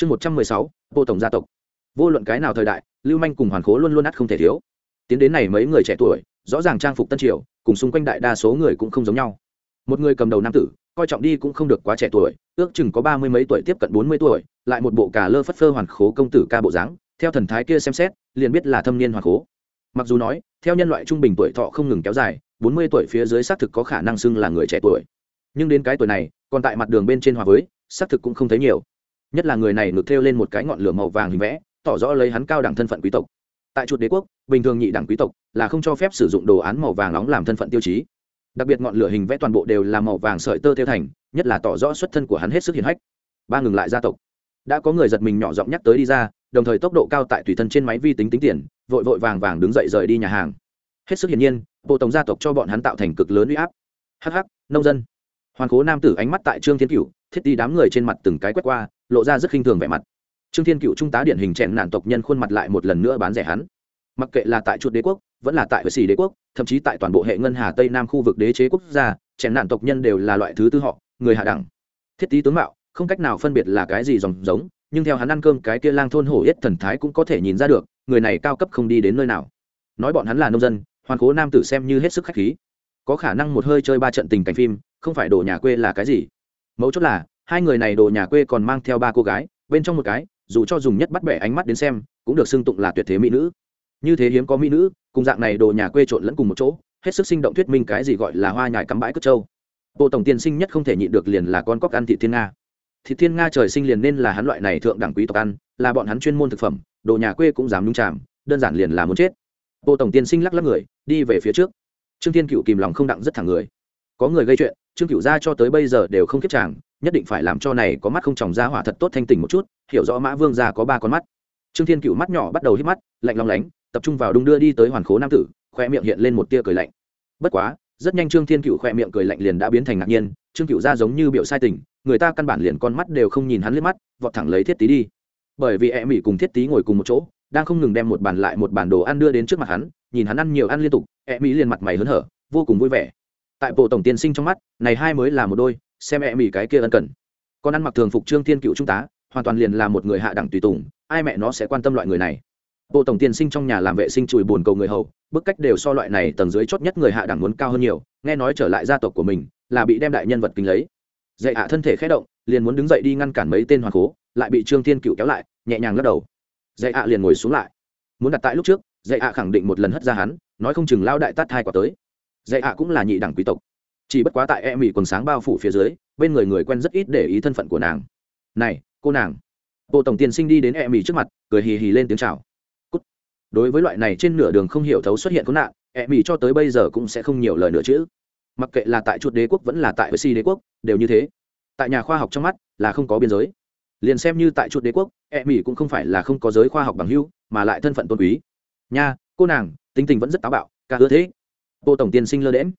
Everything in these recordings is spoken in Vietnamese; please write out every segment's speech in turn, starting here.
chương một trăm mười sáu, vô tổng gia tộc. Vô luận cái nào thời đại, lưu manh cùng hoàn khố luôn luôn ắt không thể thiếu. Tiến đến này mấy người trẻ tuổi, rõ ràng trang phục tân triều, cùng xung quanh đại đa số người cũng không giống nhau. Một người cầm đầu nam tử, coi trọng đi cũng không được quá trẻ tuổi, ước chừng có ba mươi mấy tuổi tiếp cận bốn mươi tuổi, lại một bộ cà lơ phất phơ hoàn khố công tử ca bộ dáng, theo thần thái kia xem xét, liền biết là thâm niên hoàn khố. Mặc dù nói, theo nhân loại trung bình tuổi thọ không ngừng kéo dài, bốn mươi tuổi phía dưới xác thực có khả năng xưng là người trẻ tuổi. Nhưng đến cái tuổi này, còn tại mặt đường bên trên hòa với, xác thực cũng không thấy nhiều nhất là người này ngược thêu lên một cái ngọn lửa màu vàng hình vẽ, tỏ rõ lấy hắn cao đẳng thân phận quý tộc. Tại chuột đế quốc, bình thường nhị đẳng quý tộc là không cho phép sử dụng đồ án màu vàng nóng làm thân phận tiêu chí. Đặc biệt ngọn lửa hình vẽ toàn bộ đều là màu vàng sợi tơ theo thành, nhất là tỏ rõ xuất thân của hắn hết sức hiển hách. Ba ngừng lại gia tộc. Đã có người giật mình nhỏ giọng nhắc tới đi ra, đồng thời tốc độ cao tại tùy thân trên máy vi tính tính tiền, vội vội vàng vàng đứng dậy rời đi nhà hàng. Hết sức hiển nhiên, bộ tổng gia tộc cho bọn hắn tạo thành cực lớn uy áp. Hh nông dân. Hoàn cố nam tử ánh mắt tại trương thiên cửu thiết đi đám người trên mặt từng cái quét qua, lộ ra rất khinh thường vẻ mặt. Trương thiên cựu trung tá điển hình chèn nạn tộc nhân khuôn mặt lại một lần nữa bán rẻ hắn. Mặc kệ là tại chuột đế quốc, vẫn là tại vệ sĩ đế quốc, thậm chí tại toàn bộ hệ ngân hà tây nam khu vực đế chế quốc gia, chèn nạn tộc nhân đều là loại thứ tư họ, người hạ đẳng. Thiết tý tướng mạo, không cách nào phân biệt là cái gì dòng giống, nhưng theo hắn ăn cơm cái kia lang thôn hổ yết thần thái cũng có thể nhìn ra được, người này cao cấp không đi đến nơi nào. Nói bọn hắn là nông dân, hoàn cố nam tử xem như hết sức khách khí. Có khả năng một hơi chơi ba trận tình cảnh phim, không phải đổ nhà quê là cái gì mấu chốt là, hai người này đồ nhà quê còn mang theo ba cô gái, bên trong một cái, dù cho dùng nhất bắt bẻ ánh mắt đến xem, cũng được xưng tụng là tuyệt thế mỹ nữ. Như thế hiếm có mỹ nữ, cùng dạng này đồ nhà quê trộn lẫn cùng một chỗ, hết sức sinh động thuyết minh cái gì gọi là hoa nhài cắm bãi cất trâu bộ tổng tiên sinh nhất không thể nhịn được liền là con cóc ăn thị thiên nga. Thị thiên nga trời sinh liền nên là hắn loại này thượng đẳng quý tộc ăn, là bọn hắn chuyên môn thực phẩm, đồ nhà quê cũng dám nhung chạm đơn giản liền là muốn chết. Bộ tổng tiên sinh lắc lắc người, đi về phía trước. Trương thiên cựu kìm lòng không đặng rất thẳng người. Có người gây chuyện trương cựu gia cho tới bây giờ đều không kiếp chàng, nhất định phải làm cho này có mắt không tròng ra hỏa thật tốt thanh tỉnh một chút, hiểu rõ mã vương gia có ba con mắt. Trương thiên cựu mắt nhỏ bắt đầu hít mắt, lạnh long lánh, tập trung vào đung đưa đi tới hoàn khố nam tử khoe miệng hiện lên một tia cười lạnh. Bất quá, rất nhanh trương thiên cựu khoe miệng cười lạnh liền đã biến thành ngạc nhiên, trương cựu ra giống như biểu sai tình, người ta căn bản liền con mắt đều không nhìn hắn liếc mắt, vọt thẳng lấy thiết tí đi. Bởi vì e mỹ cùng thiết tí ngồi cùng một chỗ, đang không ngừng đem một bàn lại một bàn đồ ăn đưa đến trước mặt hắn, nhìn hắn ăn nhiều ăn liên tục e mỹ liền mặt mày hớn hở, vô cùng vui vẻ tại bộ tổng tiên sinh trong mắt, này hai mới là một đôi, xem mẹ mỉ cái kia ân cần. Con ăn mặc thường phục trương thiên cựu trung tá, hoàn toàn liền là một người hạ đẳng tùy tùng, ai mẹ nó sẽ quan tâm loại người này. Bộ tổng tiên sinh trong nhà làm vệ sinh chùi buồn cầu người hầu, bức cách đều so loại này tầng dưới chót nhất người hạ đẳng muốn cao hơn nhiều, nghe nói trở lại gia tộc của mình, là bị đem đại nhân vật kính lấy. Dạy hạ thân thể khẽ động, liền muốn đứng dậy đi ngăn cản mấy tên hoàng cố, lại bị trương thiên cựu kéo lại, nhẹ nhàng lắc đầu. Dạy hạ liền ngồi xuống lại. Muốn đặt tại lúc trước, dạy hạ khẳng định một lần hất ra hắn, nói không chừng lao đại tát hai quả tới dạy hạ cũng là nhị đẳng quý tộc. Chỉ bất quá tại e mỹ quần sáng bao phủ phía dưới, bên người người quen rất ít để ý thân phận của nàng. Này, cô nàng. Bộ tổng tiên sinh đi đến e mỹ trước mặt, cười hì hì lên tiếng chào. Cút. đối với loại này trên nửa đường không hiểu thấu xuất hiện có nạn e mỹ cho tới bây giờ cũng sẽ không nhiều lời nữa chứ. Mặc kệ là tại chuột đế quốc vẫn là tại với si đế quốc, đều như thế. Tại nhà khoa học trong mắt, là không có biên giới. Liền xem như tại chuột đế quốc e mỹ cũng không phải là không có giới khoa học bằng hưu mà lại thân phận tôn quý. Nha, cô nàng, tính tình vẫn rất táo bạo ca ưa thế bộ tổng tiên sinh lơ đễm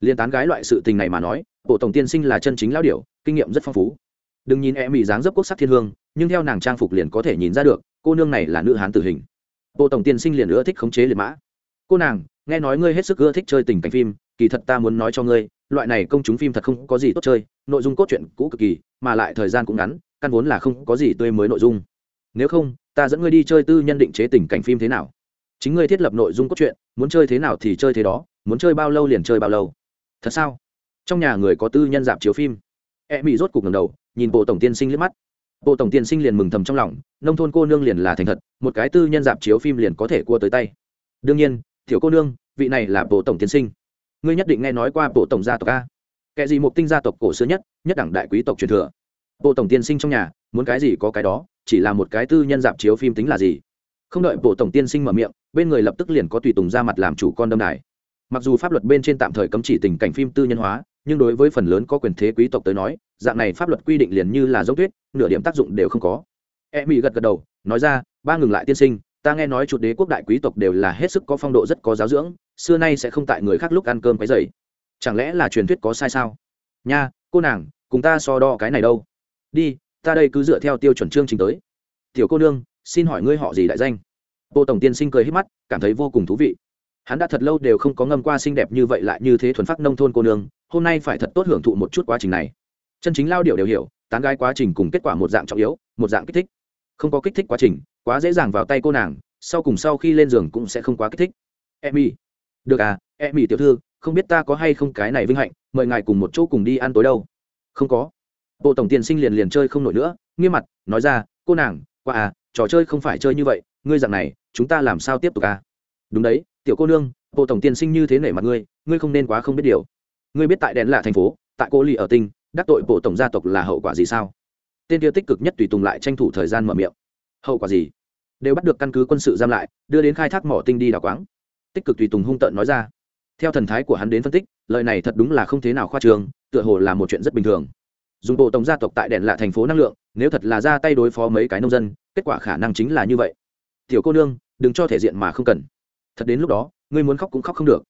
liên tán gái loại sự tình này mà nói, bộ tổng tiên sinh là chân chính lão điểu, kinh nghiệm rất phong phú. Đừng nhìn e mỹ dáng dấp quốc sắc thiên hương, nhưng theo nàng trang phục liền có thể nhìn ra được, cô nương này là nữ hán tử hình. Bộ tổng tiên sinh liền ưa thích khống chế liệt mã. Cô nàng, nghe nói ngươi hết sức ưa thích chơi tình cảnh phim, kỳ thật ta muốn nói cho ngươi, loại này công chúng phim thật không có gì tốt chơi, nội dung cốt truyện cũ cực kỳ, mà lại thời gian cũng ngắn, căn vốn là không có gì tươi mới nội dung. Nếu không, ta dẫn ngươi đi chơi tư nhân định chế tình cảnh phim thế nào? Chính ngươi thiết lập nội dung cốt truyện, muốn chơi thế nào thì chơi thế đó muốn chơi bao lâu liền chơi bao lâu. Thật sao? Trong nhà người có tư nhân dạp chiếu phim. E mỹ rốt cục ngầm đầu, nhìn bộ tổng tiên sinh liếc mắt. Bộ tổng tiên sinh liền mừng thầm trong lòng, nông thôn cô nương liền là thành thật, một cái tư nhân dạp chiếu phim liền có thể cua tới tay. Đương nhiên thiểu cô nương, vị này là bộ tổng tiên sinh. Ngươi nhất định nghe nói qua bộ tổng gia tộc a. Kẻ gì một tinh gia tộc cổ xưa nhất nhất đẳng đại quý tộc truyền thừa. Bộ tổng tiên sinh trong nhà, muốn cái gì có cái đó, chỉ là một cái tư nhân dạp chiếu phim tính là gì. Không đợi bộ tổng tiên sinh mở miệng, bên người lập tức liền có tùy tùng ra mặt làm chủ con đâm đài mặc dù pháp luật bên trên tạm thời cấm chỉ tình cảnh phim tư nhân hóa, nhưng đối với phần lớn có quyền thế quý tộc tới nói, dạng này pháp luật quy định liền như là dốc tuyết, nửa điểm tác dụng đều không có. E mỹ gật gật đầu, nói ra, ba ngừng lại tiên sinh, ta nghe nói chuột đế quốc đại quý tộc đều là hết sức có phong độ rất có giáo dưỡng, xưa nay sẽ không tại người khác lúc ăn cơm cái dày chẳng lẽ là truyền thuyết có sai sao? Nha, cô nàng, cùng ta so đo cái này đâu. Đi, ta đây cứ dựa theo tiêu chuẩn chương trình tới. Tiểu cô nương, xin hỏi ngươi họ gì đại danh? Bộ tổng tiên sinh cười hít mắt, cảm thấy vô cùng thú vị hắn đã thật lâu đều không có ngâm qua xinh đẹp như vậy lại như thế thuần phát nông thôn cô nương, hôm nay phải thật tốt hưởng thụ một chút quá trình này. Chân chính lao điệu đều hiểu, tán gái quá trình cùng kết quả một dạng trọng yếu, một dạng kích thích. Không có kích thích quá trình, quá dễ dàng vào tay cô nàng, sau cùng sau khi lên giường cũng sẽ không quá kích thích. Emmy được à emmy tiểu thư, không biết ta có hay không cái này vinh hạnh, mời ngài cùng một chỗ cùng đi ăn tối đâu. Không có. Bộ tổng tiền sinh liền liền chơi không nổi nữa, nghiêm mặt, nói ra, cô nàng, qua à trò chơi không phải chơi như vậy, ngươi dạng này, chúng ta làm sao tiếp tục à? Đúng đấy, tiểu cô nương, bộ tổng tiên sinh như thế nể mặt ngươi ngươi không nên quá không biết điều. Ngươi biết tại đèn là thành phố, tại cô lì ở tinh, đắc tội bộ tổng gia tộc là hậu quả gì sao? Tên tiêu tích cực nhất tùy tùng lại tranh thủ thời gian mở miệng. Hậu quả gì? Đều bắt được căn cứ quân sự giam lại, đưa đến khai thác mỏ tinh đi đào quáng. Tích cực tùy tùng hung tợn nói ra. Theo thần thái của hắn đến phân tích, lời này thật đúng là không thế nào khoa trường tựa hồ là một chuyện rất bình thường. Dùng bộ tổng gia tộc tại đèn lạ thành phố năng lượng, nếu thật là ra tay đối phó mấy cái nông dân, kết quả khả năng chính là như vậy. Tiểu cô nương, đừng cho thể diện mà không cần thật đến lúc đó, ngươi muốn khóc cũng khóc không được.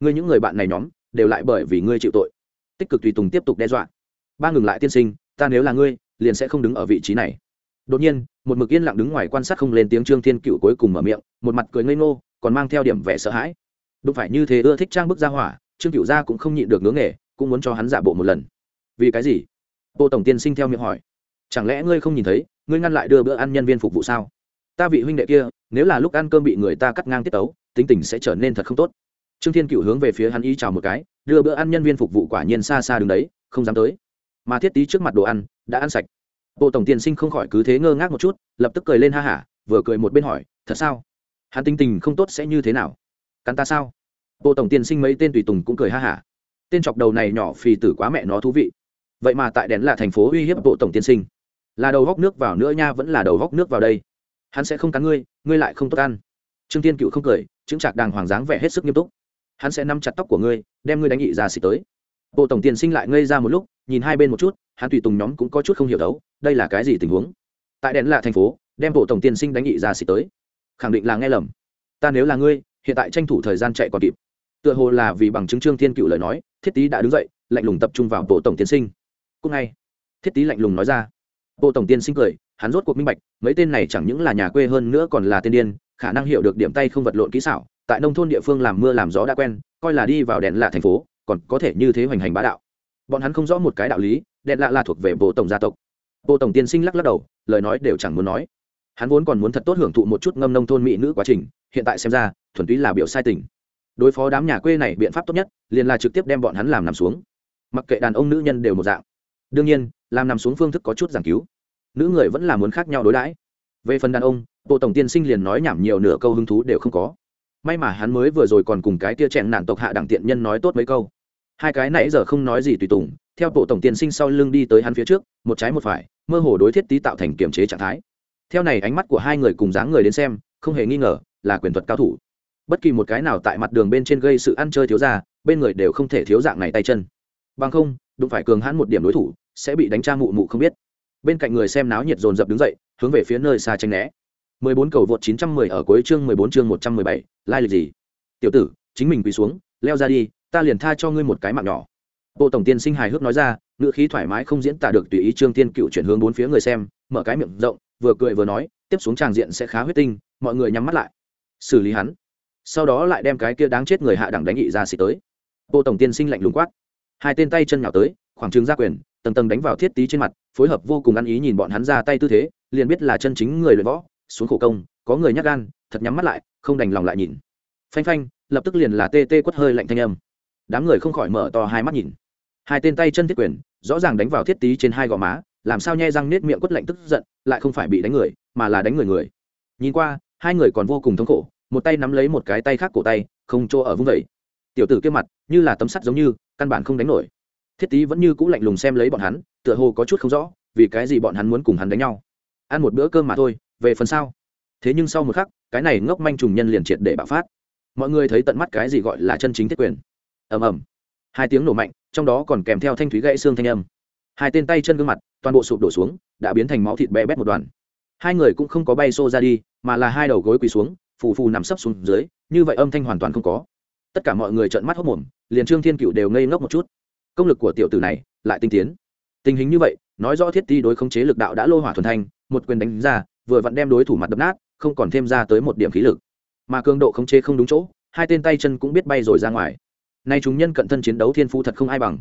Ngươi những người bạn này nhóm, đều lại bởi vì ngươi chịu tội. Tích cực tùy tùng tiếp tục đe dọa. Ba ngừng lại tiên sinh, ta nếu là ngươi, liền sẽ không đứng ở vị trí này. Đột nhiên, một mực yên lặng đứng ngoài quan sát không lên tiếng trương thiên cựu cuối cùng mở miệng, một mặt cười ngây ngô, còn mang theo điểm vẻ sợ hãi. Đúng phải như thế ưa thích trang bức ra hỏa, trương cựu gia cũng không nhịn được ngưỡng nghề, cũng muốn cho hắn giả bộ một lần. Vì cái gì? Bộ tổng tiên sinh theo miệng hỏi. Chẳng lẽ ngươi không nhìn thấy, ngươi ngăn lại đưa bữa ăn nhân viên phục vụ sao? Ta vị huynh đệ kia, nếu là lúc ăn cơm bị người ta cắt ngang tiết tấu, tính tình sẽ trở nên thật không tốt. Trương thiên cựu hướng về phía hắn ý chào một cái, đưa bữa ăn nhân viên phục vụ quả nhiên xa xa đứng đấy, không dám tới. Mà thiết tí trước mặt đồ ăn, đã ăn sạch. Bộ tổng tiên sinh không khỏi cứ thế ngơ ngác một chút, lập tức cười lên ha hả, vừa cười một bên hỏi, thật sao? Hắn tinh tình không tốt sẽ như thế nào? Cắn ta sao? Bộ tổng tiên sinh mấy tên tùy tùng cũng cười ha hả. Tên chọc đầu này nhỏ phì tử quá mẹ nó thú vị. Vậy mà tại đèn là thành phố uy hiếp bộ tổng tiên sinh. Là đầu góc nước vào nữa nha, vẫn là đầu góc nước vào đây hắn sẽ không cắn ngươi ngươi lại không tốt ăn. Trương tiên cựu không cười chứng trạc đàng hoàng dáng vẻ hết sức nghiêm túc. Hắn sẽ nắm chặt tóc của ngươi, đem ngươi đánh nghị ra xịt tới. Bộ tổng tiền sinh lại ngây ra một lúc, nhìn hai bên một chút, hắn tùy tùng nhóm cũng có chút không hiểu đấu, đây là cái gì tình huống? Tại đèn lạ thành phố, đem bộ tổng tiền sinh đánh nghị ra xịt tới. Khẳng định là nghe lầm. Ta nếu là ngươi, hiện tại tranh thủ thời gian chạy còn kịp. Tựa hồ là vì bằng chứng trương thiên cựu lời nói, thiết tý đã đứng dậy, lạnh lùng tập trung vào bộ tổng tiên sinh. Cúc ngay, thiết tý lạnh lùng nói ra. Bộ tổng tiên sinh cười hắn rốt cuộc minh bạch, mấy tên này chẳng những là nhà quê hơn nữa còn là tên điên, khả năng hiểu được điểm tay không vật lộn kỹ xảo, tại nông thôn địa phương làm mưa làm gió đã quen, coi là đi vào đèn lạ thành phố, còn có thể như thế hoành hành bá đạo. Bọn hắn không rõ một cái đạo lý, đèn lạ là thuộc về bộ tổng gia tộc. Bộ tổng tiên sinh lắc lắc đầu, lời nói đều chẳng muốn nói. Hắn vốn còn muốn thật tốt hưởng thụ một chút ngâm nông thôn mỹ nữ quá trình, hiện tại xem ra, thuần túy là biểu sai tình. Đối phó đám nhà quê này biện pháp tốt nhất, liền là trực tiếp đem bọn hắn làm nằm xuống. Mặc kệ đàn ông nữ nhân đều một dạng. Đương nhiên, làm nằm xuống phương thức có chút giảng cứu nữ người vẫn là muốn khác nhau đối đãi. Về phần đàn ông bộ tổng tiên sinh liền nói nhảm nhiều nửa câu hứng thú đều không có. May mà hắn mới vừa rồi còn cùng cái tia chèn nạn tộc hạ đẳng tiện nhân nói tốt mấy câu. Hai cái nãy giờ không nói gì tùy tùng, theo bộ tổng tiên sinh sau lưng đi tới hắn phía trước, một trái một phải, mơ hồ đối thiết tý tạo thành kiềm chế trạng thái. Theo này ánh mắt của hai người cùng dáng người đến xem, không hề nghi ngờ là quyền thuật cao thủ. Bất kỳ một cái nào tại mặt đường bên trên gây sự ăn chơi thiếu ra bên người đều không thể thiếu dạng này tay chân. Bằng không, đụng phải cường hãn một điểm đối thủ, sẽ bị đánh tra mụ mụ không biết bên cạnh người xem náo nhiệt dồn dập đứng dậy hướng về phía nơi xa tranh né 14 cầu vượt 910 ở cuối chương 14 chương 117, lai lịch gì? Tiểu tử, chính mình quỳ xuống, leo ra đi, ta liền tha cho ngươi một cái mạng nhỏ. Bộ tổng tiên sinh hài hước nói ra, ngữ khí thoải mái không diễn tả được tùy ý Trương Tiên Cựu chuyển hướng bốn phía người xem, mở cái miệng rộng, vừa cười vừa nói, tiếp xuống tràng diện sẽ khá huyết tinh, mọi người nhắm mắt lại. Xử lý hắn. Sau đó lại đem cái kia đáng chết người hạ đẳng đánh nghị ra xịt tới. Bộ tổng tiên sinh lạnh lùng quát. Hai tên tay chân nhào tới, khoảng trường ra quyền, tầng tầng đánh vào thiết tí trên mặt, phối hợp vô cùng ăn ý nhìn bọn hắn ra tay tư thế, liền biết là chân chính người luyện võ, xuống khổ công có người nhắc gan thật nhắm mắt lại không đành lòng lại nhìn. Phanh phanh lập tức liền là tê tê quất hơi lạnh thanh âm. Đám người không khỏi mở to hai mắt nhìn. Hai tên tay chân thiết quyền rõ ràng đánh vào thiết tí trên hai gò má làm sao nhe răng nết miệng quất lạnh tức giận lại không phải bị đánh người mà là đánh người người. Nhìn qua hai người còn vô cùng thống khổ một tay nắm lấy một cái tay khác cổ tay không chỗ ở vung vẩy tiểu tử kia mặt như là tấm sắt giống như căn bản không đánh nổi. Thiết tí vẫn như cũ lạnh lùng xem lấy bọn hắn tựa hồ có chút không rõ, vì cái gì bọn hắn muốn cùng hắn đánh nhau. Ăn một bữa cơm mà thôi, về phần sau thế nhưng sau một khắc, cái này ngốc manh trùng nhân liền triệt để bạo phát. Mọi người thấy tận mắt cái gì gọi là chân chính thiết quyền. Ầm ầm. Hai tiếng nổ mạnh, trong đó còn kèm theo thanh thúy gãy xương thanh âm. Hai tên tay chân gương mặt, toàn bộ sụp đổ xuống, đã biến thành máu thịt bé bét một đoàn. Hai người cũng không có bay xô ra đi, mà là hai đầu gối quỳ xuống, phù phù nằm sấp xuống dưới, như vậy âm thanh hoàn toàn không có. Tất cả mọi người trợn mắt hốc mồm, liền trương thiên cựu đều ngây ngốc một chút. Công lực của tiểu tử này lại tinh tiến tình hình như vậy, nói rõ thiết ti đối khống chế lực đạo đã lô hỏa thuần thanh, một quyền đánh ra, vừa vặn đem đối thủ mặt đập nát, không còn thêm ra tới một điểm khí lực. Mà cường độ khống chế không đúng chỗ, hai tên tay chân cũng biết bay rồi ra ngoài. Nay chúng nhân cận thân chiến đấu thiên phú thật không ai bằng.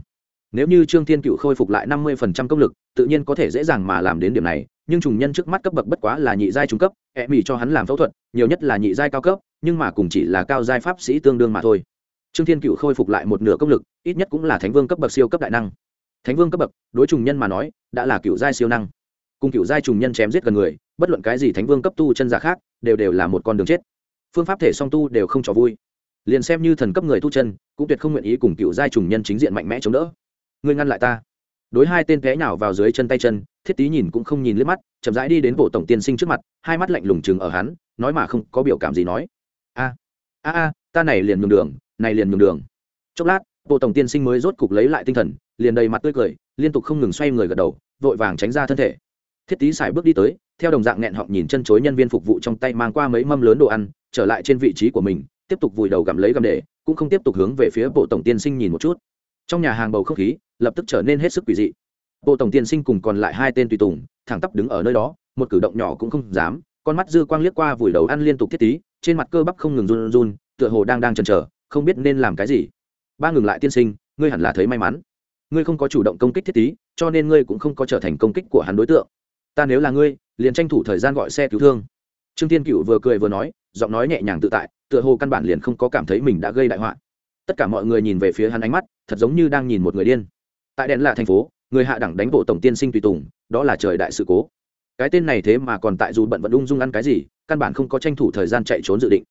Nếu như trương thiên cựu khôi phục lại năm mươi phần trăm công lực, tự nhiên có thể dễ dàng mà làm đến điểm này, nhưng trùng nhân trước mắt cấp bậc bất quá là nhị giai trung cấp e mỹ cho hắn làm phẫu thuật, nhiều nhất là nhị giai cao cấp, nhưng mà cùng chỉ là cao giai pháp sĩ tương đương mà thôi. Trương thiên cựu khôi phục lại một nửa công lực, ít nhất cũng là thánh vương cấp bậc siêu cấp đại năng thánh vương cấp bậc, đối trùng nhân mà nói, đã là cựu giai siêu năng. Cùng cựu giai trùng nhân chém giết gần người, bất luận cái gì thánh vương cấp tu chân giả khác, đều đều là một con đường chết. Phương pháp thể song tu đều không trò vui. Liền xem như thần cấp người tu chân, cũng tuyệt không nguyện ý cùng cựu giai trùng nhân chính diện mạnh mẽ chống đỡ. Ngươi ngăn lại ta. Đối hai tên té nào vào dưới chân tay chân, thiết tý nhìn cũng không nhìn liếc mắt, chậm rãi đi đến bộ tổng tiên sinh trước mặt, hai mắt lạnh lùng chừng ở hắn, nói mà không có biểu cảm gì nói. A a a, ta này liền nhường đường, này liền nhường đường. Chốc lát bộ tổng tiên sinh mới rốt cục lấy lại tinh thần, liền đầy mặt tươi cười, liên tục không ngừng xoay người gật đầu, vội vàng tránh ra thân thể. Thiết tý xài bước đi tới, theo đồng dạng nghẹn họng nhìn chân chối nhân viên phục vụ trong tay mang qua mấy mâm lớn đồ ăn, trở lại trên vị trí của mình, tiếp tục vùi đầu gặm lấy gặm để, cũng không tiếp tục hướng về phía bộ tổng tiên sinh nhìn một chút. Trong nhà hàng bầu không khí, lập tức trở nên hết sức quỷ dị. Bộ tổng tiên sinh cùng còn lại hai tên tùy tùng, thẳng tắp đứng ở nơi đó, một cử động nhỏ cũng không dám, con mắt dư quang liếc qua vùi đầu ăn liên tục thiết tí trên mặt cơ bắp không ngừng run run, tựa hồ đang đang chần chờ, không biết nên làm cái gì ba ngừng lại tiên sinh, ngươi hẳn là thấy may mắn. Ngươi không có chủ động công kích thiết tí, cho nên ngươi cũng không có trở thành công kích của hắn đối tượng. Ta nếu là ngươi, liền tranh thủ thời gian gọi xe cứu thương. Trương tiên cựu vừa cười vừa nói, giọng nói nhẹ nhàng tự tại, tựa hồ căn bản liền không có cảm thấy mình đã gây đại họa. Tất cả mọi người nhìn về phía hắn ánh mắt, thật giống như đang nhìn một người điên. Tại đèn là thành phố, người hạ đẳng đánh bộ tổng tiên sinh tùy tùng, đó là trời đại sự cố. Cái tên này thế mà còn tại dù bận vẫn ung dung ăn cái gì, căn bản không có tranh thủ thời gian chạy trốn dự định.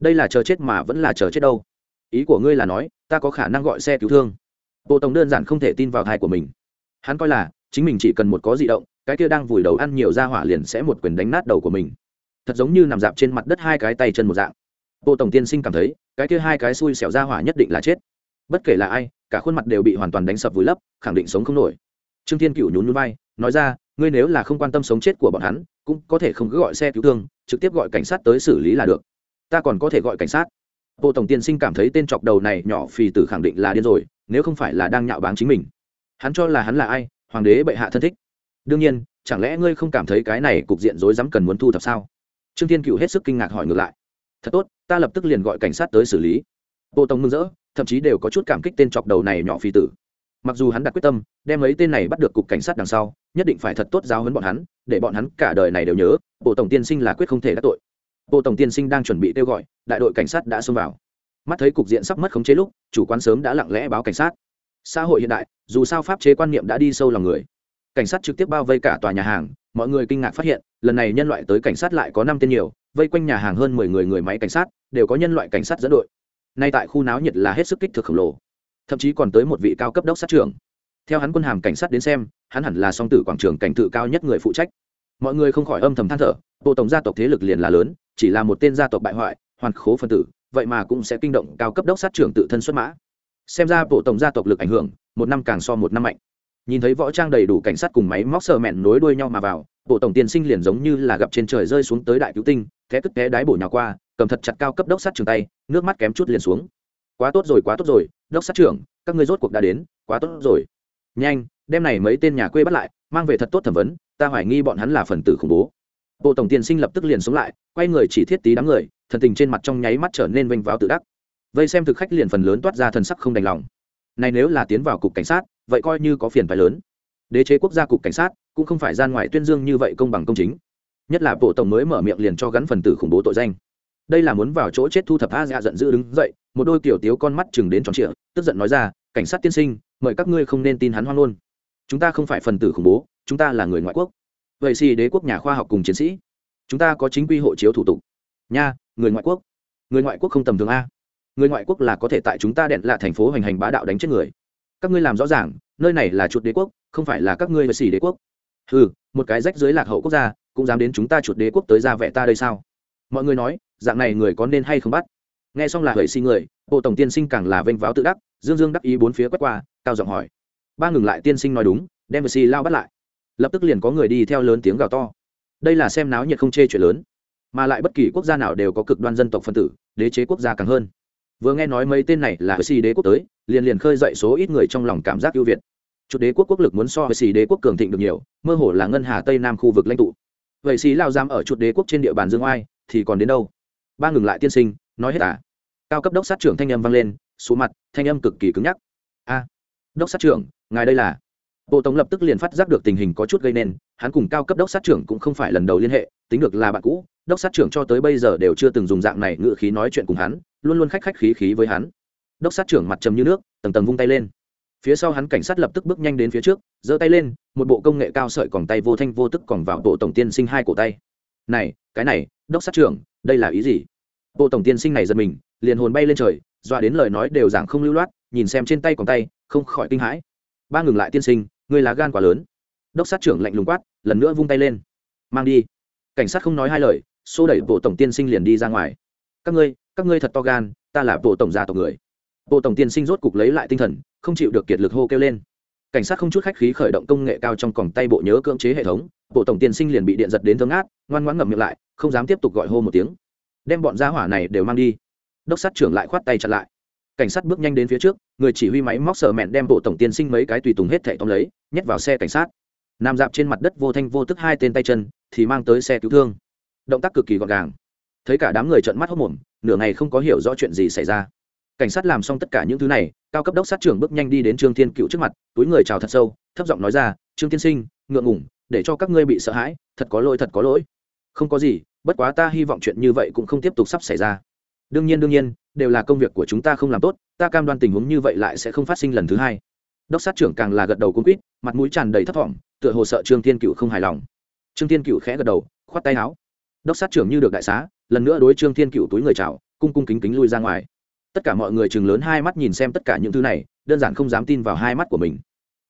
Đây là chờ chết mà vẫn là chờ chết đâu ý của ngươi là nói, ta có khả năng gọi xe cứu thương. Bộ tổng đơn giản không thể tin vào thai của mình. Hắn coi là, chính mình chỉ cần một có di động, cái kia đang vùi đầu ăn nhiều ra hỏa liền sẽ một quyền đánh nát đầu của mình. Thật giống như nằm dạp trên mặt đất hai cái tay chân một dạng. Bộ tổng tiên sinh cảm thấy, cái kia hai cái xui xẻo ra hỏa nhất định là chết. Bất kể là ai, cả khuôn mặt đều bị hoàn toàn đánh sập vùi lấp, khẳng định sống không nổi. Trương thiên cựu nhún nhún vai, nói ra, ngươi nếu là không quan tâm sống chết của bọn hắn, cũng có thể không cứ gọi xe cứu thương, trực tiếp gọi cảnh sát tới xử lý là được. Ta còn có thể gọi cảnh sát bộ tổng tiên sinh cảm thấy tên chọc đầu này nhỏ phì tử khẳng định là điên rồi, nếu không phải là đang nhạo báng chính mình. Hắn cho là hắn là ai? Hoàng đế bệ hạ thân thích. Đương nhiên, chẳng lẽ ngươi không cảm thấy cái này cục diện rối rắm cần muốn thu thập sao? Trương thiên cựu hết sức kinh ngạc hỏi ngược lại. Thật tốt, ta lập tức liền gọi cảnh sát tới xử lý. Bộ tổng mừng rỡ, thậm chí đều có chút cảm kích tên chọc đầu này nhỏ phi tử. Mặc dù hắn đặt quyết tâm, đem mấy tên này bắt được cục cảnh sát đằng sau, nhất định phải thật tốt giáo hấn bọn hắn, để bọn hắn cả đời này đều nhớ, bộ tổng tiên sinh là quyết không thể đắc tội bộ tổng tiên sinh đang chuẩn bị kêu gọi, đại đội cảnh sát đã xông vào. Mắt thấy cục diện sắp mất khống chế lúc, chủ quán sớm đã lặng lẽ báo cảnh sát. Xã hội hiện đại, dù sao pháp chế quan niệm đã đi sâu lòng người. Cảnh sát trực tiếp bao vây cả tòa nhà hàng, mọi người kinh ngạc phát hiện, lần này nhân loại tới cảnh sát lại có năm tên nhiều, vây quanh nhà hàng hơn mười người người máy cảnh sát, đều có nhân loại cảnh sát dẫn đội. Nay tại khu náo nhiệt là hết sức kích thực khổng lồ. Thậm chí còn tới một vị cao cấp đốc sát trưởng. Theo hắn quân hàm cảnh sát đến xem, hắn hẳn là song tử quảng trường cảnh tự cao nhất người phụ trách. Mọi người không khỏi âm thầm than thở, bộ tổng gia tộc thế lực liền là lớn chỉ là một tên gia tộc bại hoại, hoàn khố phân tử, vậy mà cũng sẽ kinh động cao cấp đốc sát trưởng tự thân xuất mã. Xem ra bộ tổng gia tộc lực ảnh hưởng, một năm càng so một năm mạnh. Nhìn thấy võ trang đầy đủ cảnh sát cùng máy móc sờ mẹn nối đuôi nhau mà vào, bộ tổng tiên sinh liền giống như là gặp trên trời rơi xuống tới đại cứu tinh, té tức té đái bổ nhào qua, cầm thật chặt cao cấp đốc sát trường tay, nước mắt kém chút liền xuống. Quá tốt rồi, quá tốt rồi, đốc sát trưởng, các ngươi rốt cuộc đã đến, quá tốt rồi. Nhanh, đem này mấy tên nhà quê bắt lại, mang về thật tốt thẩm vấn, ta hoài nghi bọn hắn là phần tử khủng bố bộ tổng tiên sinh lập tức liền sống lại, quay người chỉ thiết tí đám người, thần tình trên mặt trong nháy mắt trở nên vênh váo tự đắc. Vây xem thực khách liền phần lớn toát ra thần sắc không đành lòng. Này nếu là tiến vào cục cảnh sát, vậy coi như có phiền phải lớn. Đế chế quốc gia cục cảnh sát, cũng không phải gian ngoại tuyên dương như vậy công bằng công chính. Nhất là bộ tổng mới mở miệng liền cho gắn phần tử khủng bố tội danh. Đây là muốn vào chỗ chết thu thập a dạ giận dữ đứng dậy, một đôi kiểu tiếu con mắt chừng đến tròn trịa, tức giận nói ra, cảnh sát tiên sinh, mời các ngươi không nên tin hắn hoang luôn chúng ta không phải phần tử khủng bố, chúng ta là người ngoại quốc vậy xì đế quốc nhà khoa học cùng chiến sĩ, chúng ta có chính quy hộ chiếu thủ tục. Nha, người ngoại quốc. Người ngoại quốc không tầm thường a. Người ngoại quốc là có thể tại chúng ta đèn là thành phố hoành hành bá đạo đánh chết người. Các ngươi làm rõ ràng, nơi này là chuột đế quốc, không phải là các ngươi vệ xì đế quốc. Ừ một cái rách dưới lạc hậu quốc gia, cũng dám đến chúng ta chuột đế quốc tới ra vẻ ta đây sao? Mọi người nói, dạng này người có nên hay không bắt? Nghe xong là vệ xi người, bộ tổng tiên sinh càng là vênh váo tự đắc, dương dương đắc ý bốn phía quét qua, cao giọng hỏi. Ba ngừng lại tiên sinh nói đúng, đem vệ xì lao bắt lại lập tức liền có người đi theo lớn tiếng gào to. Đây là xem náo nhiệt không chê chuyện lớn, mà lại bất kỳ quốc gia nào đều có cực đoan dân tộc phân tử, đế chế quốc gia càng hơn. Vừa nghe nói mấy tên này là xì đế quốc tới, liền liền khơi dậy số ít người trong lòng cảm giác ưu việt. Chủ đế quốc quốc lực muốn so với xì đế quốc cường thịnh được nhiều, mơ hồ là ngân hà tây nam khu vực lãnh tụ. Vậy xì lao giam ở chuột đế quốc trên địa bàn dương oai, thì còn đến đâu? Ba ngừng lại tiên sinh, nói hết à? Cao cấp đốc sát trưởng thanh âm vang lên, số mặt, thanh âm cực kỳ cứng nhắc. A, đốc sát trưởng, ngài đây là? Bộ tổng lập tức liền phát giác được tình hình có chút gây nên, hắn cùng cao cấp đốc sát trưởng cũng không phải lần đầu liên hệ, tính được là bạn cũ, đốc sát trưởng cho tới bây giờ đều chưa từng dùng dạng này ngự khí nói chuyện cùng hắn, luôn luôn khách khách khí khí với hắn. Đốc sát trưởng mặt trầm như nước, tầng tầng vung tay lên. Phía sau hắn cảnh sát lập tức bước nhanh đến phía trước, giơ tay lên, một bộ công nghệ cao sợi còn tay vô thanh vô tức còn vào bộ tổng tiên sinh hai cổ tay. Này, cái này, đốc sát trưởng, đây là ý gì? Bộ tổng tiên sinh này giật mình, liền hồn bay lên trời, dọa đến lời nói đều giảng không lưu loát, nhìn xem trên tay còn tay, không khỏi kinh hãi. Ba ngừng lại tiên sinh người lá gan quá lớn. Đốc sát trưởng lạnh lùng quát, lần nữa vung tay lên. Mang đi. Cảnh sát không nói hai lời, xô đẩy bộ tổng tiên sinh liền đi ra ngoài. Các ngươi các ngươi thật to gan, ta là bộ tổng gia tộc người. Bộ tổng tiên sinh rốt cục lấy lại tinh thần, không chịu được kiệt lực hô kêu lên. Cảnh sát không chút khách khí khởi động công nghệ cao trong còng tay bộ nhớ cưỡng chế hệ thống, bộ tổng tiên sinh liền bị điện giật đến thương át ngoan ngoãn ngậm miệng lại, không dám tiếp tục gọi hô một tiếng. Đem bọn gia hỏa này đều mang đi. Đốc sát trưởng lại khoát tay chặn lại cảnh sát bước nhanh đến phía trước, người chỉ huy máy móc sờ mẹn đem bộ tổng tiên sinh mấy cái tùy tùng hết thẻ tóm lấy, nhét vào xe cảnh sát. Nằm dạp trên mặt đất vô thanh vô tức hai tên tay chân, thì mang tới xe cứu thương. Động tác cực kỳ gọn gàng. Thấy cả đám người trợn mắt hốc mồm nửa ngày không có hiểu rõ chuyện gì xảy ra. Cảnh sát làm xong tất cả những thứ này, cao cấp đốc sát trưởng bước nhanh đi đến trương thiên cựu trước mặt, túi người chào thật sâu, thấp giọng nói ra, trương tiên sinh, ngượng ngủng để cho các ngươi bị sợ hãi, thật có lỗi, thật có lỗi. Không có gì, bất quá ta hy vọng chuyện như vậy cũng không tiếp tục sắp xảy ra đương nhiên đương nhiên, đều là công việc của chúng ta không làm tốt, ta cam đoan tình huống như vậy lại sẽ không phát sinh lần thứ hai. Đốc sát trưởng càng là gật đầu cung quýt, mặt mũi tràn đầy thấp thỏm, tựa hồ sợ trương thiên cựu không hài lòng. Trương thiên cựu khẽ gật đầu, khoát tay áo. Đốc sát trưởng như được đại xá, lần nữa đối trương thiên cựu túi người chào, cung cung kính kính lui ra ngoài. Tất cả mọi người chừng lớn hai mắt nhìn xem tất cả những thứ này, đơn giản không dám tin vào hai mắt của mình.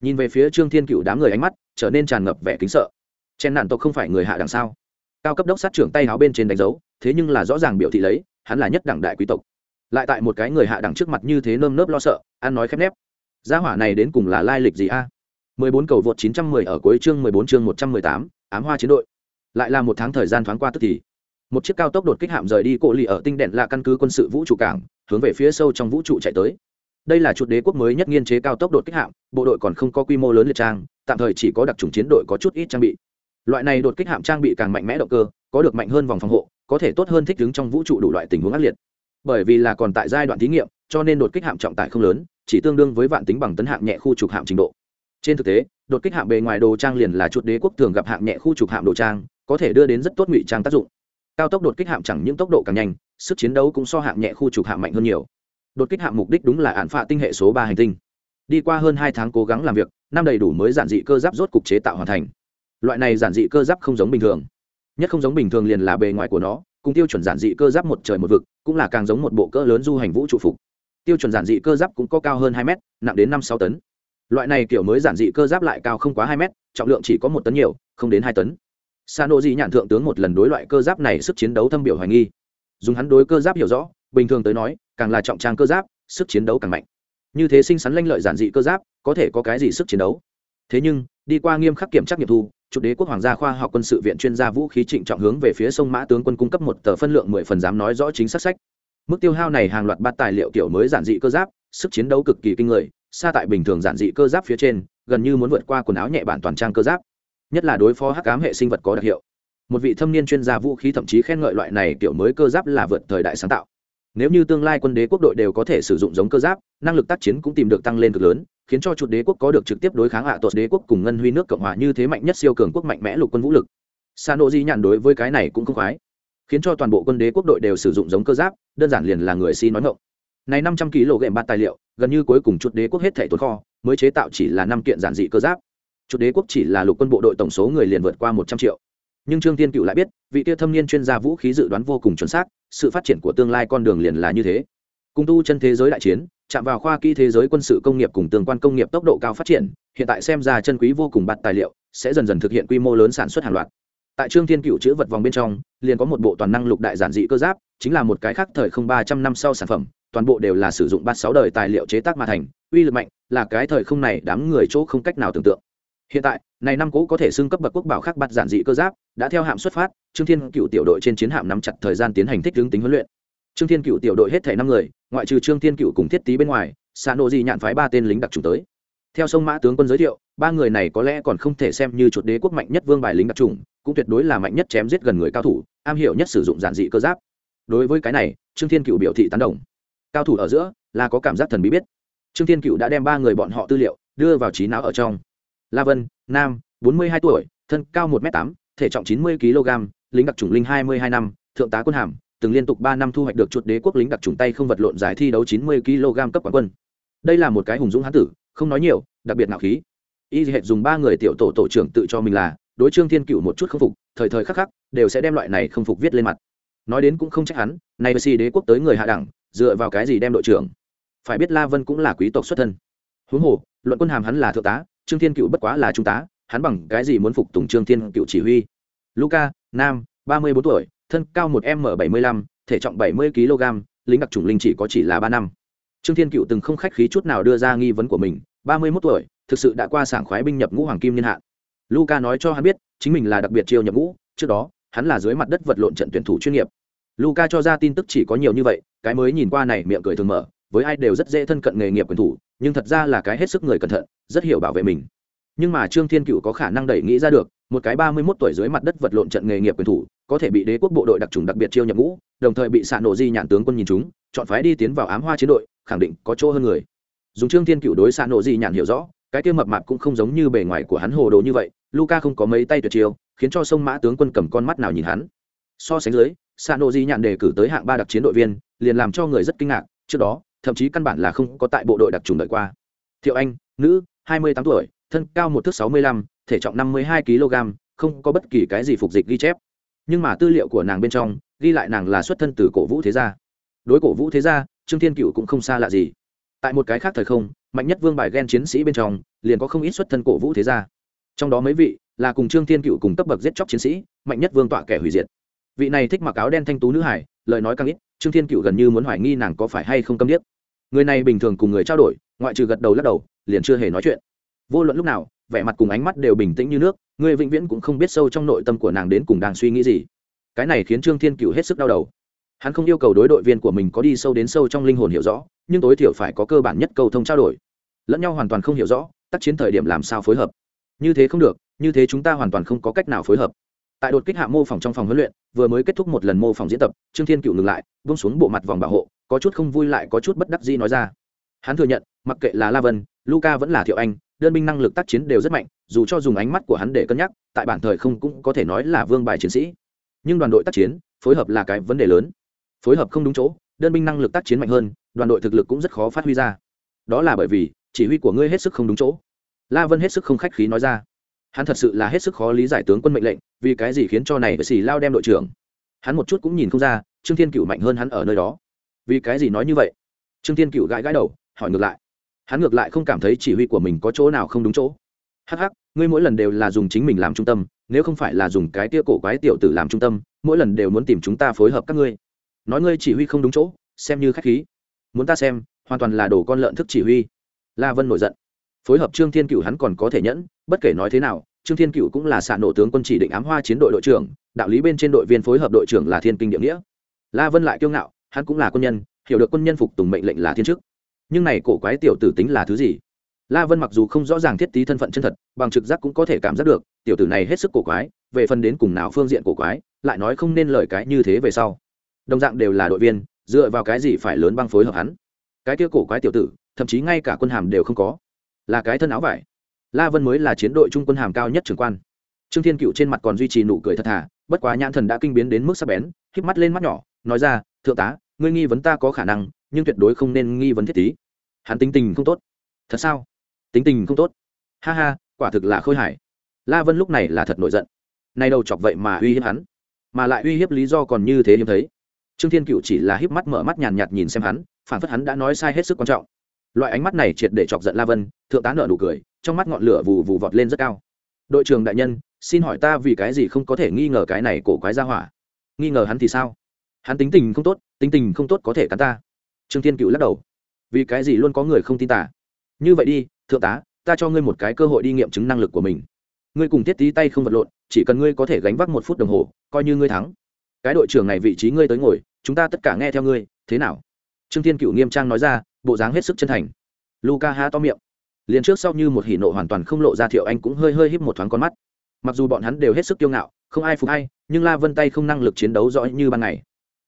Nhìn về phía trương thiên cựu đám người ánh mắt, trở nên tràn ngập vẻ kính sợ. Chen nạn tộc không phải người hạ đằng sau cao cấp đốc sát trưởng tay áo bên trên đánh dấu, thế nhưng là rõ ràng biểu thị lấy hắn là nhất đẳng đại quý tộc. Lại tại một cái người hạ đẳng trước mặt như thế nơm nớp lo sợ, ăn nói khép nép. Gia hỏa này đến cùng là lai lịch gì a? Mười bốn cầu vượt chín trăm mười ở cuối chương mười bốn chương một trăm mười tám, ám hoa chiến đội. Lại là một tháng thời gian thoáng qua tức thì, một chiếc cao tốc đột kích hạm rời đi cổ lì ở tinh đèn là căn cứ quân sự vũ trụ cảng, hướng về phía sâu trong vũ trụ chạy tới. Đây là chuột đế quốc mới nhất nghiên chế cao tốc đột kích hạm, bộ đội còn không có quy mô lớn liệt trang, tạm thời chỉ có đặc trùng chiến đội có chút ít trang bị. Loại này đột kích hạm trang bị càng mạnh mẽ động cơ, có được mạnh hơn vòng phòng hộ có thể tốt hơn thích ứng trong vũ trụ đủ loại tình huống ác liệt. Bởi vì là còn tại giai đoạn thí nghiệm, cho nên đột kích hạm trọng tải không lớn, chỉ tương đương với vạn tính bằng tấn hạng nhẹ khu trục hạm trình độ. Trên thực tế, đột kích hạm bề ngoài đồ trang liền là chuột đế quốc thường gặp hạng nhẹ khu trục hạm đồ trang, có thể đưa đến rất tốt ngụy trang tác dụng. Cao tốc đột kích hạm chẳng những tốc độ càng nhanh, sức chiến đấu cũng so hạng nhẹ khu trục hạm mạnh hơn nhiều. Đột kích hạm mục đích đúng là án phạ tinh hệ số ba hành tinh. Đi qua hơn hai tháng cố gắng làm việc, năm đầy đủ mới giản dị cơ giáp rốt cục chế tạo hoàn thành. Loại này giản dị cơ giáp không giống bình thường nhất không giống bình thường liền là bề ngoài của nó, cùng tiêu chuẩn giản dị cơ giáp một trời một vực, cũng là càng giống một bộ cỡ lớn du hành vũ trụ phục. Tiêu chuẩn giản dị cơ giáp cũng có cao hơn hai mét, nặng đến năm sáu tấn. Loại này kiểu mới giản dị cơ giáp lại cao không quá hai mét, trọng lượng chỉ có một tấn nhiều, không đến hai tấn. Sa nô di nhạn thượng tướng một lần đối loại cơ giáp này sức chiến đấu thâm biểu hoài nghi. Dùng hắn đối cơ giáp hiểu rõ, bình thường tới nói, càng là trọng trang cơ giáp, sức chiến đấu càng mạnh. Như thế sinh sắn lanh lợi giản dị cơ giáp, có thể có cái gì sức chiến đấu? Thế nhưng, đi qua nghiêm khắc kiểm tra nghiệm thu chủ đế quốc hoàng gia khoa học quân sự viện chuyên gia vũ khí trịnh trọng hướng về phía sông mã tướng quân cung cấp một tờ phân lượng mười phần dám nói rõ chính xác sách. Mức tiêu hao này hàng loạt bát tài liệu kiểu mới giản dị cơ giáp, sức chiến đấu cực kỳ kinh người, xa tại bình thường giản dị cơ giáp phía trên, gần như muốn vượt qua quần áo nhẹ bản toàn trang cơ giáp. Nhất là đối phó hắc ám hệ sinh vật có đặc hiệu. Một vị thâm niên chuyên gia vũ khí thậm chí khen ngợi loại này kiểu mới cơ giáp là vượt thời đại sáng tạo. Nếu như tương lai quân đế quốc đội đều có thể sử dụng giống cơ giáp, năng lực tác chiến cũng tìm được tăng lên cực lớn khiến cho chuột đế quốc có được trực tiếp đối kháng hạ tột đế quốc cùng ngân huy nước cộng hòa như thế mạnh nhất siêu cường quốc mạnh mẽ lục quân vũ lực. Sa nô di nhàn đối với cái này cũng không khoái, khiến cho toàn bộ quân đế quốc đội đều sử dụng giống cơ giáp, đơn giản liền là người si nói ngộng này năm trăm kg gệm bạt tài liệu, gần như cuối cùng chuột đế quốc hết thể tồn kho, mới chế tạo chỉ là năm kiện giản dị cơ giáp. Chuột đế quốc chỉ là lục quân bộ đội tổng số người liền vượt qua một trăm triệu. Nhưng trương tiên cựu lại biết, vị tiêu thâm niên chuyên gia vũ khí dự đoán vô cùng chuẩn xác, sự phát triển của tương lai con đường liền là như thế. Cung tu chân thế giới đại chiến chạm vào khoa kỹ thế giới quân sự công nghiệp cùng tương quan công nghiệp tốc độ cao phát triển, hiện tại xem ra chân quý vô cùng bạt tài liệu, sẽ dần dần thực hiện quy mô lớn sản xuất hàng loạt. Tại trương thiên cựu chữ vật vòng bên trong, liền có một bộ toàn năng lục đại giản dị cơ giáp, chính là một cái khác thời không ba trăm năm sau sản phẩm, toàn bộ đều là sử dụng ba sáu đời tài liệu chế tác mà thành, uy lực mạnh, là cái thời không này đám người chỗ không cách nào tưởng tượng. Hiện tại, này năm cũ có thể xưng cấp bậc quốc bảo khác bạt giản dị cơ giáp, đã theo hạm xuất phát, trương thiên cựu tiểu đội trên chiến hạm nắm chặt thời gian tiến hành thích ứng tính huấn luyện trương thiên cựu tiểu đội hết thể năm người, ngoại trừ trương thiên cựu cùng thiết tý bên ngoài xa nộ di nhạn phái ba tên lính đặc trùng tới. Theo sông mã tướng quân giới thiệu, ba người này có lẽ còn không thể xem như chuột đế quốc mạnh nhất vương bài lính đặc trùng cũng tuyệt đối là mạnh nhất chém giết gần người cao thủ, am hiểu nhất sử dụng giản dị cơ giáp. Đối với cái này, trương thiên cựu biểu thị tán đồng. Cao thủ ở giữa, là có cảm giác thần bí biết. Trương thiên cựu đã đem ba người bọn họ tư liệu đưa vào trí não ở trong. La vân, nam, bốn mươi hai tuổi, thân cao một m tám, thể trọng chín mươi kg lính đặc chủng linh hai mươi hai năm, thượng tá quân hàm từng liên tục ba năm thu hoạch được chuột đế quốc lính đặc chủng tay không vật lộn giải thi đấu chín mươi kg cấp quán quân. Đây là một cái hùng dũng hán tử, không nói nhiều, đặc biệt nạo khí. Y hệt dùng ba người tiểu tổ tổ trưởng tự cho mình là, đối trương thiên cựu một chút không phục, thời thời khắc khắc, đều sẽ đem loại này không phục viết lên mặt. Nói đến cũng không trách hắn, này si đế quốc tới người hạ đẳng, dựa vào cái gì đem đội trưởng? Phải biết la vân cũng là quý tộc xuất thân. Huống hồ, luận quân hàm hắn là thượng tá, trương thiên cựu bất quá là trung tá, hắn bằng cái gì muốn phục tùng trương thiên cựu chỉ huy? Luca nam, ba mươi bốn tuổi thân cao một m bảy mươi lăm, thể trọng bảy mươi kg, lính đặc chủng linh chỉ có chỉ là ba năm. Trương thiên cựu từng không khách khí chút nào đưa ra nghi vấn của mình, ba mươi mốt tuổi, thực sự đã qua sảng khoái binh nhập ngũ hoàng kim niên hạn. Luca nói cho hắn biết, chính mình là đặc biệt chiêu nhập ngũ, trước đó, hắn là dưới mặt đất vật lộn trận tuyển thủ chuyên nghiệp. Luca cho ra tin tức chỉ có nhiều như vậy, cái mới nhìn qua này miệng cười thường mở, với ai đều rất dễ thân cận nghề nghiệp quyền thủ, nhưng thật ra là cái hết sức người cẩn thận, rất hiểu bảo vệ mình. Nhưng mà trương thiên cựu có khả năng đẩy nghĩ ra được, một cái ba mươi mốt tuổi dưới mặt đất vật lộn trận nghề nghiệp quyền thủ có thể bị đế quốc bộ đội đặc trùng đặc biệt chiêu nhập ngũ, đồng thời bị xạ nổ di nhạn tướng quân nhìn chúng, chọn phái đi tiến vào ám hoa chiến đội, khẳng định có chỗ hơn người. Dùng trương thiên cựu đối xạ nổ di nhạn hiểu rõ, cái kia mập mạp cũng không giống như bề ngoài của hắn hồ đồ như vậy luca không có mấy tay tuyệt chiêu, khiến cho sông mã tướng quân cầm con mắt nào nhìn hắn. So sánh dưới, xạ nổ di nhạn đề cử tới hạng ba đặc chiến đội viên, liền làm cho người rất kinh ngạc, trước đó, thậm chí căn bản là không có tại bộ đội đặc trùng đợi qua. Thiệu anh, nữ, hai mươi tám tuổi, thân cao một thước sáu mươi lăm, thể trọng năm mươi hai kg không có bất kỳ cái gì phục dịch ghi chép nhưng mà tư liệu của nàng bên trong, ghi lại nàng là xuất thân từ cổ vũ thế gia. Đối cổ vũ thế gia, trương thiên cựu cũng không xa lạ gì. Tại một cái khác thời không, mạnh nhất vương bài ghen chiến sĩ bên trong, liền có không ít xuất thân cổ vũ thế gia. Trong đó mấy vị là cùng trương thiên cựu cùng cấp bậc giết chóc chiến sĩ, mạnh nhất vương tọa kẻ hủy diệt. Vị này thích mặc áo đen thanh tú nữ hải, lời nói càng ít, trương thiên cựu gần như muốn hoài nghi nàng có phải hay không câm điếc. Người này bình thường cùng người trao đổi, ngoại trừ gật đầu lắc đầu, liền chưa hề nói chuyện. Vô luận lúc nào vẻ mặt cùng ánh mắt đều bình tĩnh như nước người vĩnh viễn cũng không biết sâu trong nội tâm của nàng đến cùng đang suy nghĩ gì. Cái này khiến trương thiên cựu hết sức đau đầu. Hắn không yêu cầu đối đội viên của mình có đi sâu đến sâu trong linh hồn hiểu rõ, nhưng tối thiểu phải có cơ bản nhất cầu thông trao đổi. Lẫn nhau hoàn toàn không hiểu rõ, tác chiến thời điểm làm sao phối hợp. Như thế không được, như thế chúng ta hoàn toàn không có cách nào phối hợp. Tại đột kích hạ mô phỏng trong phòng huấn luyện, vừa mới kết thúc một lần mô phỏng diễn tập, trương thiên cựu ngừng lại bung xuống bộ mặt vòng bảo hộ, có chút không vui lại có chút bất đắc dĩ nói ra. Hắn thừa nhận, mặc kệ là la vân luca vẫn là thiệu anh, đơn binh năng lực tác chiến đều rất mạnh, dù cho dùng ánh mắt của hắn để cân nhắc, tại bản thời không cũng có thể nói là vương bài chiến sĩ. Nhưng đoàn đội tác chiến, phối hợp là cái vấn đề lớn. Phối hợp không đúng chỗ, đơn binh năng lực tác chiến mạnh hơn, đoàn đội thực lực cũng rất khó phát huy ra. Đó là bởi vì, chỉ huy của ngươi hết sức không đúng chỗ. La vân hết sức không khách khí nói ra. Hắn thật sự là hết sức khó lý giải tướng quân mệnh lệnh, vì cái gì khiến cho này xì lao đem đội trưởng. Hắn một chút cũng nhìn không ra, trương thiên cựu mạnh hơn hắn ở nơi đó. Vì cái gì nói như vậy? Trương thiên cựu gãi gãi đầu, hỏi ngược lại hắn ngược lại không cảm thấy chỉ huy của mình có chỗ nào không đúng chỗ. Hắc hắc, ngươi mỗi lần đều là dùng chính mình làm trung tâm, nếu không phải là dùng cái tia cổ quái tiểu tử làm trung tâm, mỗi lần đều muốn tìm chúng ta phối hợp các ngươi. Nói ngươi chỉ huy không đúng chỗ, xem như khách khí. Muốn ta xem, hoàn toàn là đổ con lợn thức chỉ huy. La vân nổi giận. Phối hợp trương thiên cựu hắn còn có thể nhẫn, bất kể nói thế nào, trương thiên cựu cũng là xạ nổ tướng quân chỉ định ám hoa chiến đội đội trưởng, đạo lý bên trên đội viên phối hợp đội trưởng là thiên kinh địa nghĩa. La vân lại kiêu ngạo, hắn cũng là quân nhân, hiểu được quân nhân phục tùng mệnh lệnh là thiên chức nhưng này cổ quái tiểu tử tính là thứ gì? La vân mặc dù không rõ ràng thiết tí thân phận chân thật, bằng trực giác cũng có thể cảm giác được, tiểu tử này hết sức cổ quái, về phần đến cùng nào phương diện cổ quái, lại nói không nên lời cái như thế về sau. Đồng dạng đều là đội viên, dựa vào cái gì phải lớn băng phối hợp hắn? Cái kia cổ quái tiểu tử, thậm chí ngay cả quân hàm đều không có. Là cái thân áo vải. La vân mới là chiến đội trung quân hàm cao nhất trưởng quan. Trương thiên cựu trên mặt còn duy trì nụ cười thật thà, bất quá nhãn thần đã kinh biến đến mức sắc bén, híp mắt lên mắt nhỏ, nói ra, thượng tá, ngươi nghi vấn ta có khả năng nhưng tuyệt đối không nên nghi vấn thiết tí. Hắn tính tình không tốt. Thật sao? Tính tình không tốt. Ha ha, quả thực là khôi hài. La vân lúc này là thật nổi giận. Nay đầu chọc vậy mà uy hiếp hắn, mà lại uy hiếp lý do còn như thế hiếm thấy. Trương thiên cựu chỉ là híp mắt mở mắt nhàn nhạt nhìn xem hắn, phản phất hắn đã nói sai hết sức quan trọng. Loại ánh mắt này triệt để chọc giận la vân, thượng tá nợ nụ cười, trong mắt ngọn lửa vù vù vọt lên rất cao. Đội trưởng đại nhân, xin hỏi ta vì cái gì không có thể nghi ngờ cái này cổ quái ra hỏa? Nghi ngờ hắn thì sao? Hắn tính tình không tốt, tính tình không tốt có thể cắn ta trương thiên cựu lắc đầu. Vì cái gì luôn có người không tin tả. như vậy đi, thượng tá, ta cho ngươi một cái cơ hội đi nghiệm chứng năng lực của mình. Ngươi cùng thiết tí tay không vật lộn, chỉ cần ngươi có thể gánh vác một phút đồng hồ, coi như ngươi thắng. Cái đội trưởng này vị trí ngươi tới ngồi, chúng ta tất cả nghe theo ngươi, thế nào? Trương thiên cựu nghiêm trang nói ra, bộ dáng hết sức chân thành. Luca ha to miệng. Liền trước sau như một hỉ nộ hoàn toàn không lộ ra thiệu anh cũng hơi hơi híp một thoáng con mắt. Mặc dù bọn hắn đều hết sức kiêu ngạo, không ai phục hay nhưng la vân tay không năng lực chiến đấu rõ như ban ngày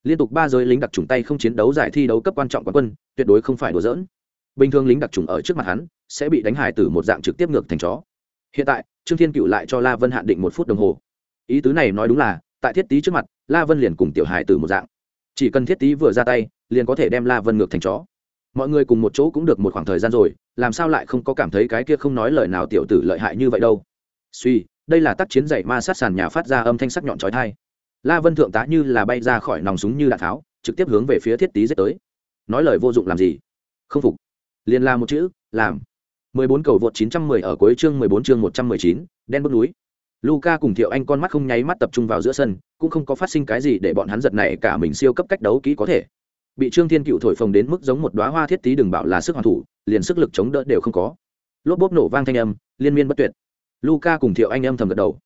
liên tục ba giới lính đặc trùng tay không chiến đấu giải thi đấu cấp quan trọng quán quân, tuyệt đối không phải đùa dỡn bình thường lính đặc trùng ở trước mặt hắn, sẽ bị đánh hải từ một dạng trực tiếp ngược thành chó. Hiện tại, trương thiên cựu lại cho la vân hạn định một phút đồng hồ. Ý tứ này nói đúng là, tại thiết tý trước mặt, la vân liền cùng tiểu hải từ một dạng. Chỉ cần thiết tý vừa ra tay, liền có thể đem la vân ngược thành chó. Mọi người cùng một chỗ cũng được một khoảng thời gian rồi, làm sao lại không có cảm thấy cái kia không nói lời nào tiểu tử lợi hại như vậy đâu? Suy, đây là tác chiến dạy ma sát sàn nhà phát ra âm thanh sắc nhọn trói thai la vân thượng tá như là bay ra khỏi nòng súng như đạn tháo trực tiếp hướng về phía thiết tý giết tới nói lời vô dụng làm gì không phục liền là một chữ làm 14 cầu vượt 910 ở cuối chương 14 chương 119, đen bước núi Luca cùng Thiệu Anh con mắt không nháy mắt tập trung vào giữa sân, cũng không có phát sinh cái gì để bọn hắn giật này cả mình siêu cấp cách đấu kỹ có thể. Bị Trương Thiên Cựu thổi phồng đến mức giống một đóa hoa thiết tí đừng bảo là sức hoàn thủ, liền sức lực chống đỡ đều không có. Lốp bốp nổ vang thanh âm, liên miên bất tuyệt. Luca cùng Thiệu Anh âm thầm gật đầu.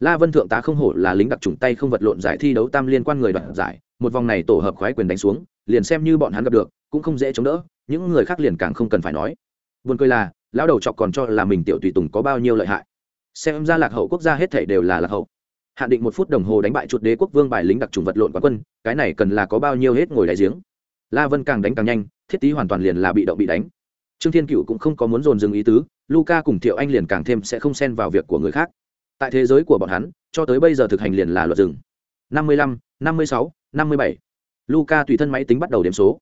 La Vân thượng tá không hổ là lính đặc trùng tay không vật lộn giải thi đấu tam liên quan người đoạt giải, một vòng này tổ hợp khoái quyền đánh xuống, liền xem như bọn hắn gặp được, cũng không dễ chống đỡ, những người khác liền càng không cần phải nói. Buồn cười là, lão đầu chọc còn cho là mình tiểu tùy tùng có bao nhiêu lợi hại. Xem ra lạc hậu quốc gia hết thể đều là lạc hậu. Hạn định một phút đồng hồ đánh bại chuột đế quốc vương bài lính đặc trùng vật lộn quán quân cái này cần là có bao nhiêu hết ngồi đại giếng. La vân càng đánh càng nhanh thiết tý hoàn toàn liền là bị động bị đánh. Trương thiên cựu cũng không có muốn dồn dừng ý tứ luca cùng thiệu anh liền càng thêm sẽ không xen vào việc của người khác tại thế giới của bọn hắn cho tới bây giờ thực hành liền là luật rừng. Năm mươi lăm năm mươi sáu năm mươi bảy. Luca tùy thân máy tính bắt đầu đếm số.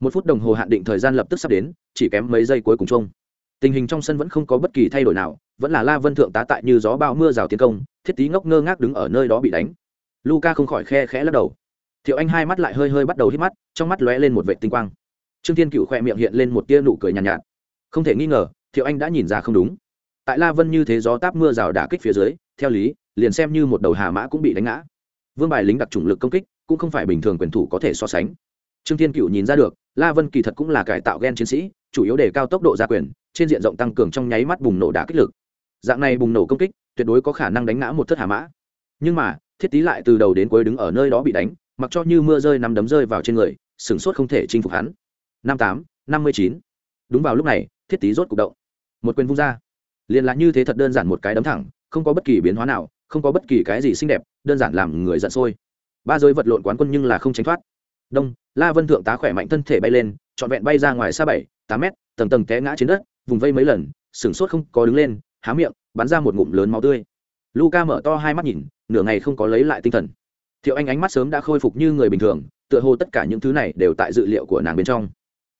Một phút đồng hồ hạn định thời gian lập tức sắp đến chỉ kém mấy giây cuối cùng chung. Tình hình trong sân vẫn không có bất kỳ thay đổi nào vẫn là la vân thượng tá tại như gió bao mưa rào tiến công thiết tí ngốc ngơ ngác đứng ở nơi đó bị đánh. Luca không khỏi khe khẽ lắc đầu. Thiệu anh hai mắt lại hơi hơi bắt đầu hít mắt trong mắt lóe lên một vệ tinh quang. Trương thiên cựu khoe miệng hiện lên một tia nụ cười nhàn nhạt, nhạt. Không thể nghi ngờ thiệu anh đã nhìn ra không đúng. Tại la vân như thế gió táp mưa rào đả kích phía dưới theo lý, liền xem như một đầu hà mã cũng bị đánh ngã. Vương bài lính đặc trùng lực công kích cũng không phải bình thường quyền thủ có thể so sánh. Trương thiên cựu nhìn ra được, la vân kỳ thật cũng là cải tạo g e n chiến sĩ, chủ yếu để cao tốc độ gia quyền, trên diện rộng tăng cường trong nháy mắt bùng nổ đả kích lực. Dạng này bùng nổ công kích, tuyệt đối có khả năng đánh ngã một thất hà mã. Nhưng mà, thiết tý lại từ đầu đến cuối đứng ở nơi đó bị đánh, mặc cho như mưa rơi nằm đấm rơi vào trên người, sửng sốt không thể chinh phục hắn. Năm tám, năm mươi chín. Đúng vào lúc này, thiết tý rốt c ụ c động. Một quyền vung ra. Liền là như thế thật đơn giản một cái đấm thẳng không có bất kỳ biến hóa nào, không có bất kỳ cái gì xinh đẹp, đơn giản làm người giận sôi. Ba giới vật lộn quán quân nhưng là không tránh thoát. Đông, la vân thượng tá khỏe mạnh thân thể bay lên, trọn vẹn bay ra ngoài xa bảy, tám mét, tầng tầng té ngã trên đất, vùng vây mấy lần, sửng sốt không có đứng lên, há miệng, bắn ra một ngụm lớn máu tươi. Luca mở to hai mắt nhìn, nửa ngày không có lấy lại tinh thần. Thiệu anh ánh mắt sớm đã khôi phục như người bình thường, tựa hồ tất cả những thứ này đều tại dự liệu của nàng bên trong.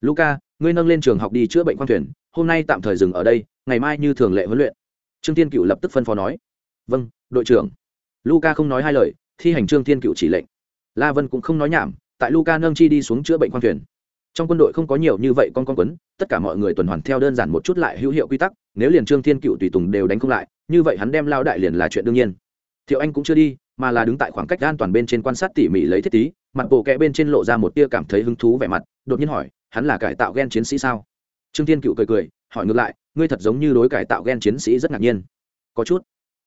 Luca ngươi nâng lên trường học đi chữa bệnh khoang thuyền, hôm nay tạm thời dừng ở đây, ngày mai như thường lệ huấn luyện trương tiên cựu lập tức phân phó nói vâng đội trưởng. Luca không nói hai lời, thi hành trương tiên cựu chỉ lệnh. La vân cũng không nói nhảm, tại luca nâng chi đi xuống chữa bệnh khoang thuyền. Trong quân đội không có nhiều như vậy con con quấn, tất cả mọi người tuần hoàn theo đơn giản một chút lại hữu hiệu quy tắc, nếu liền trương thiên cựu tùy tùng đều đánh không lại, như vậy hắn đem lao đại liền là chuyện đương nhiên. Thiệu anh cũng chưa đi, mà là đứng tại khoảng cách an toàn bên trên quan sát tỉ mỉ lấy thiết tí, mặt bộ kẽ bên trên lộ ra một tia cảm thấy hứng thú vẻ mặt, đột nhiên hỏi, hắn là cải tạo g e n chiến sĩ sao? Trương thiên cựu cười cười, hỏi ngược lại ngươi thật giống như đối cải tạo gen chiến sĩ rất ngạc nhiên. Có chút.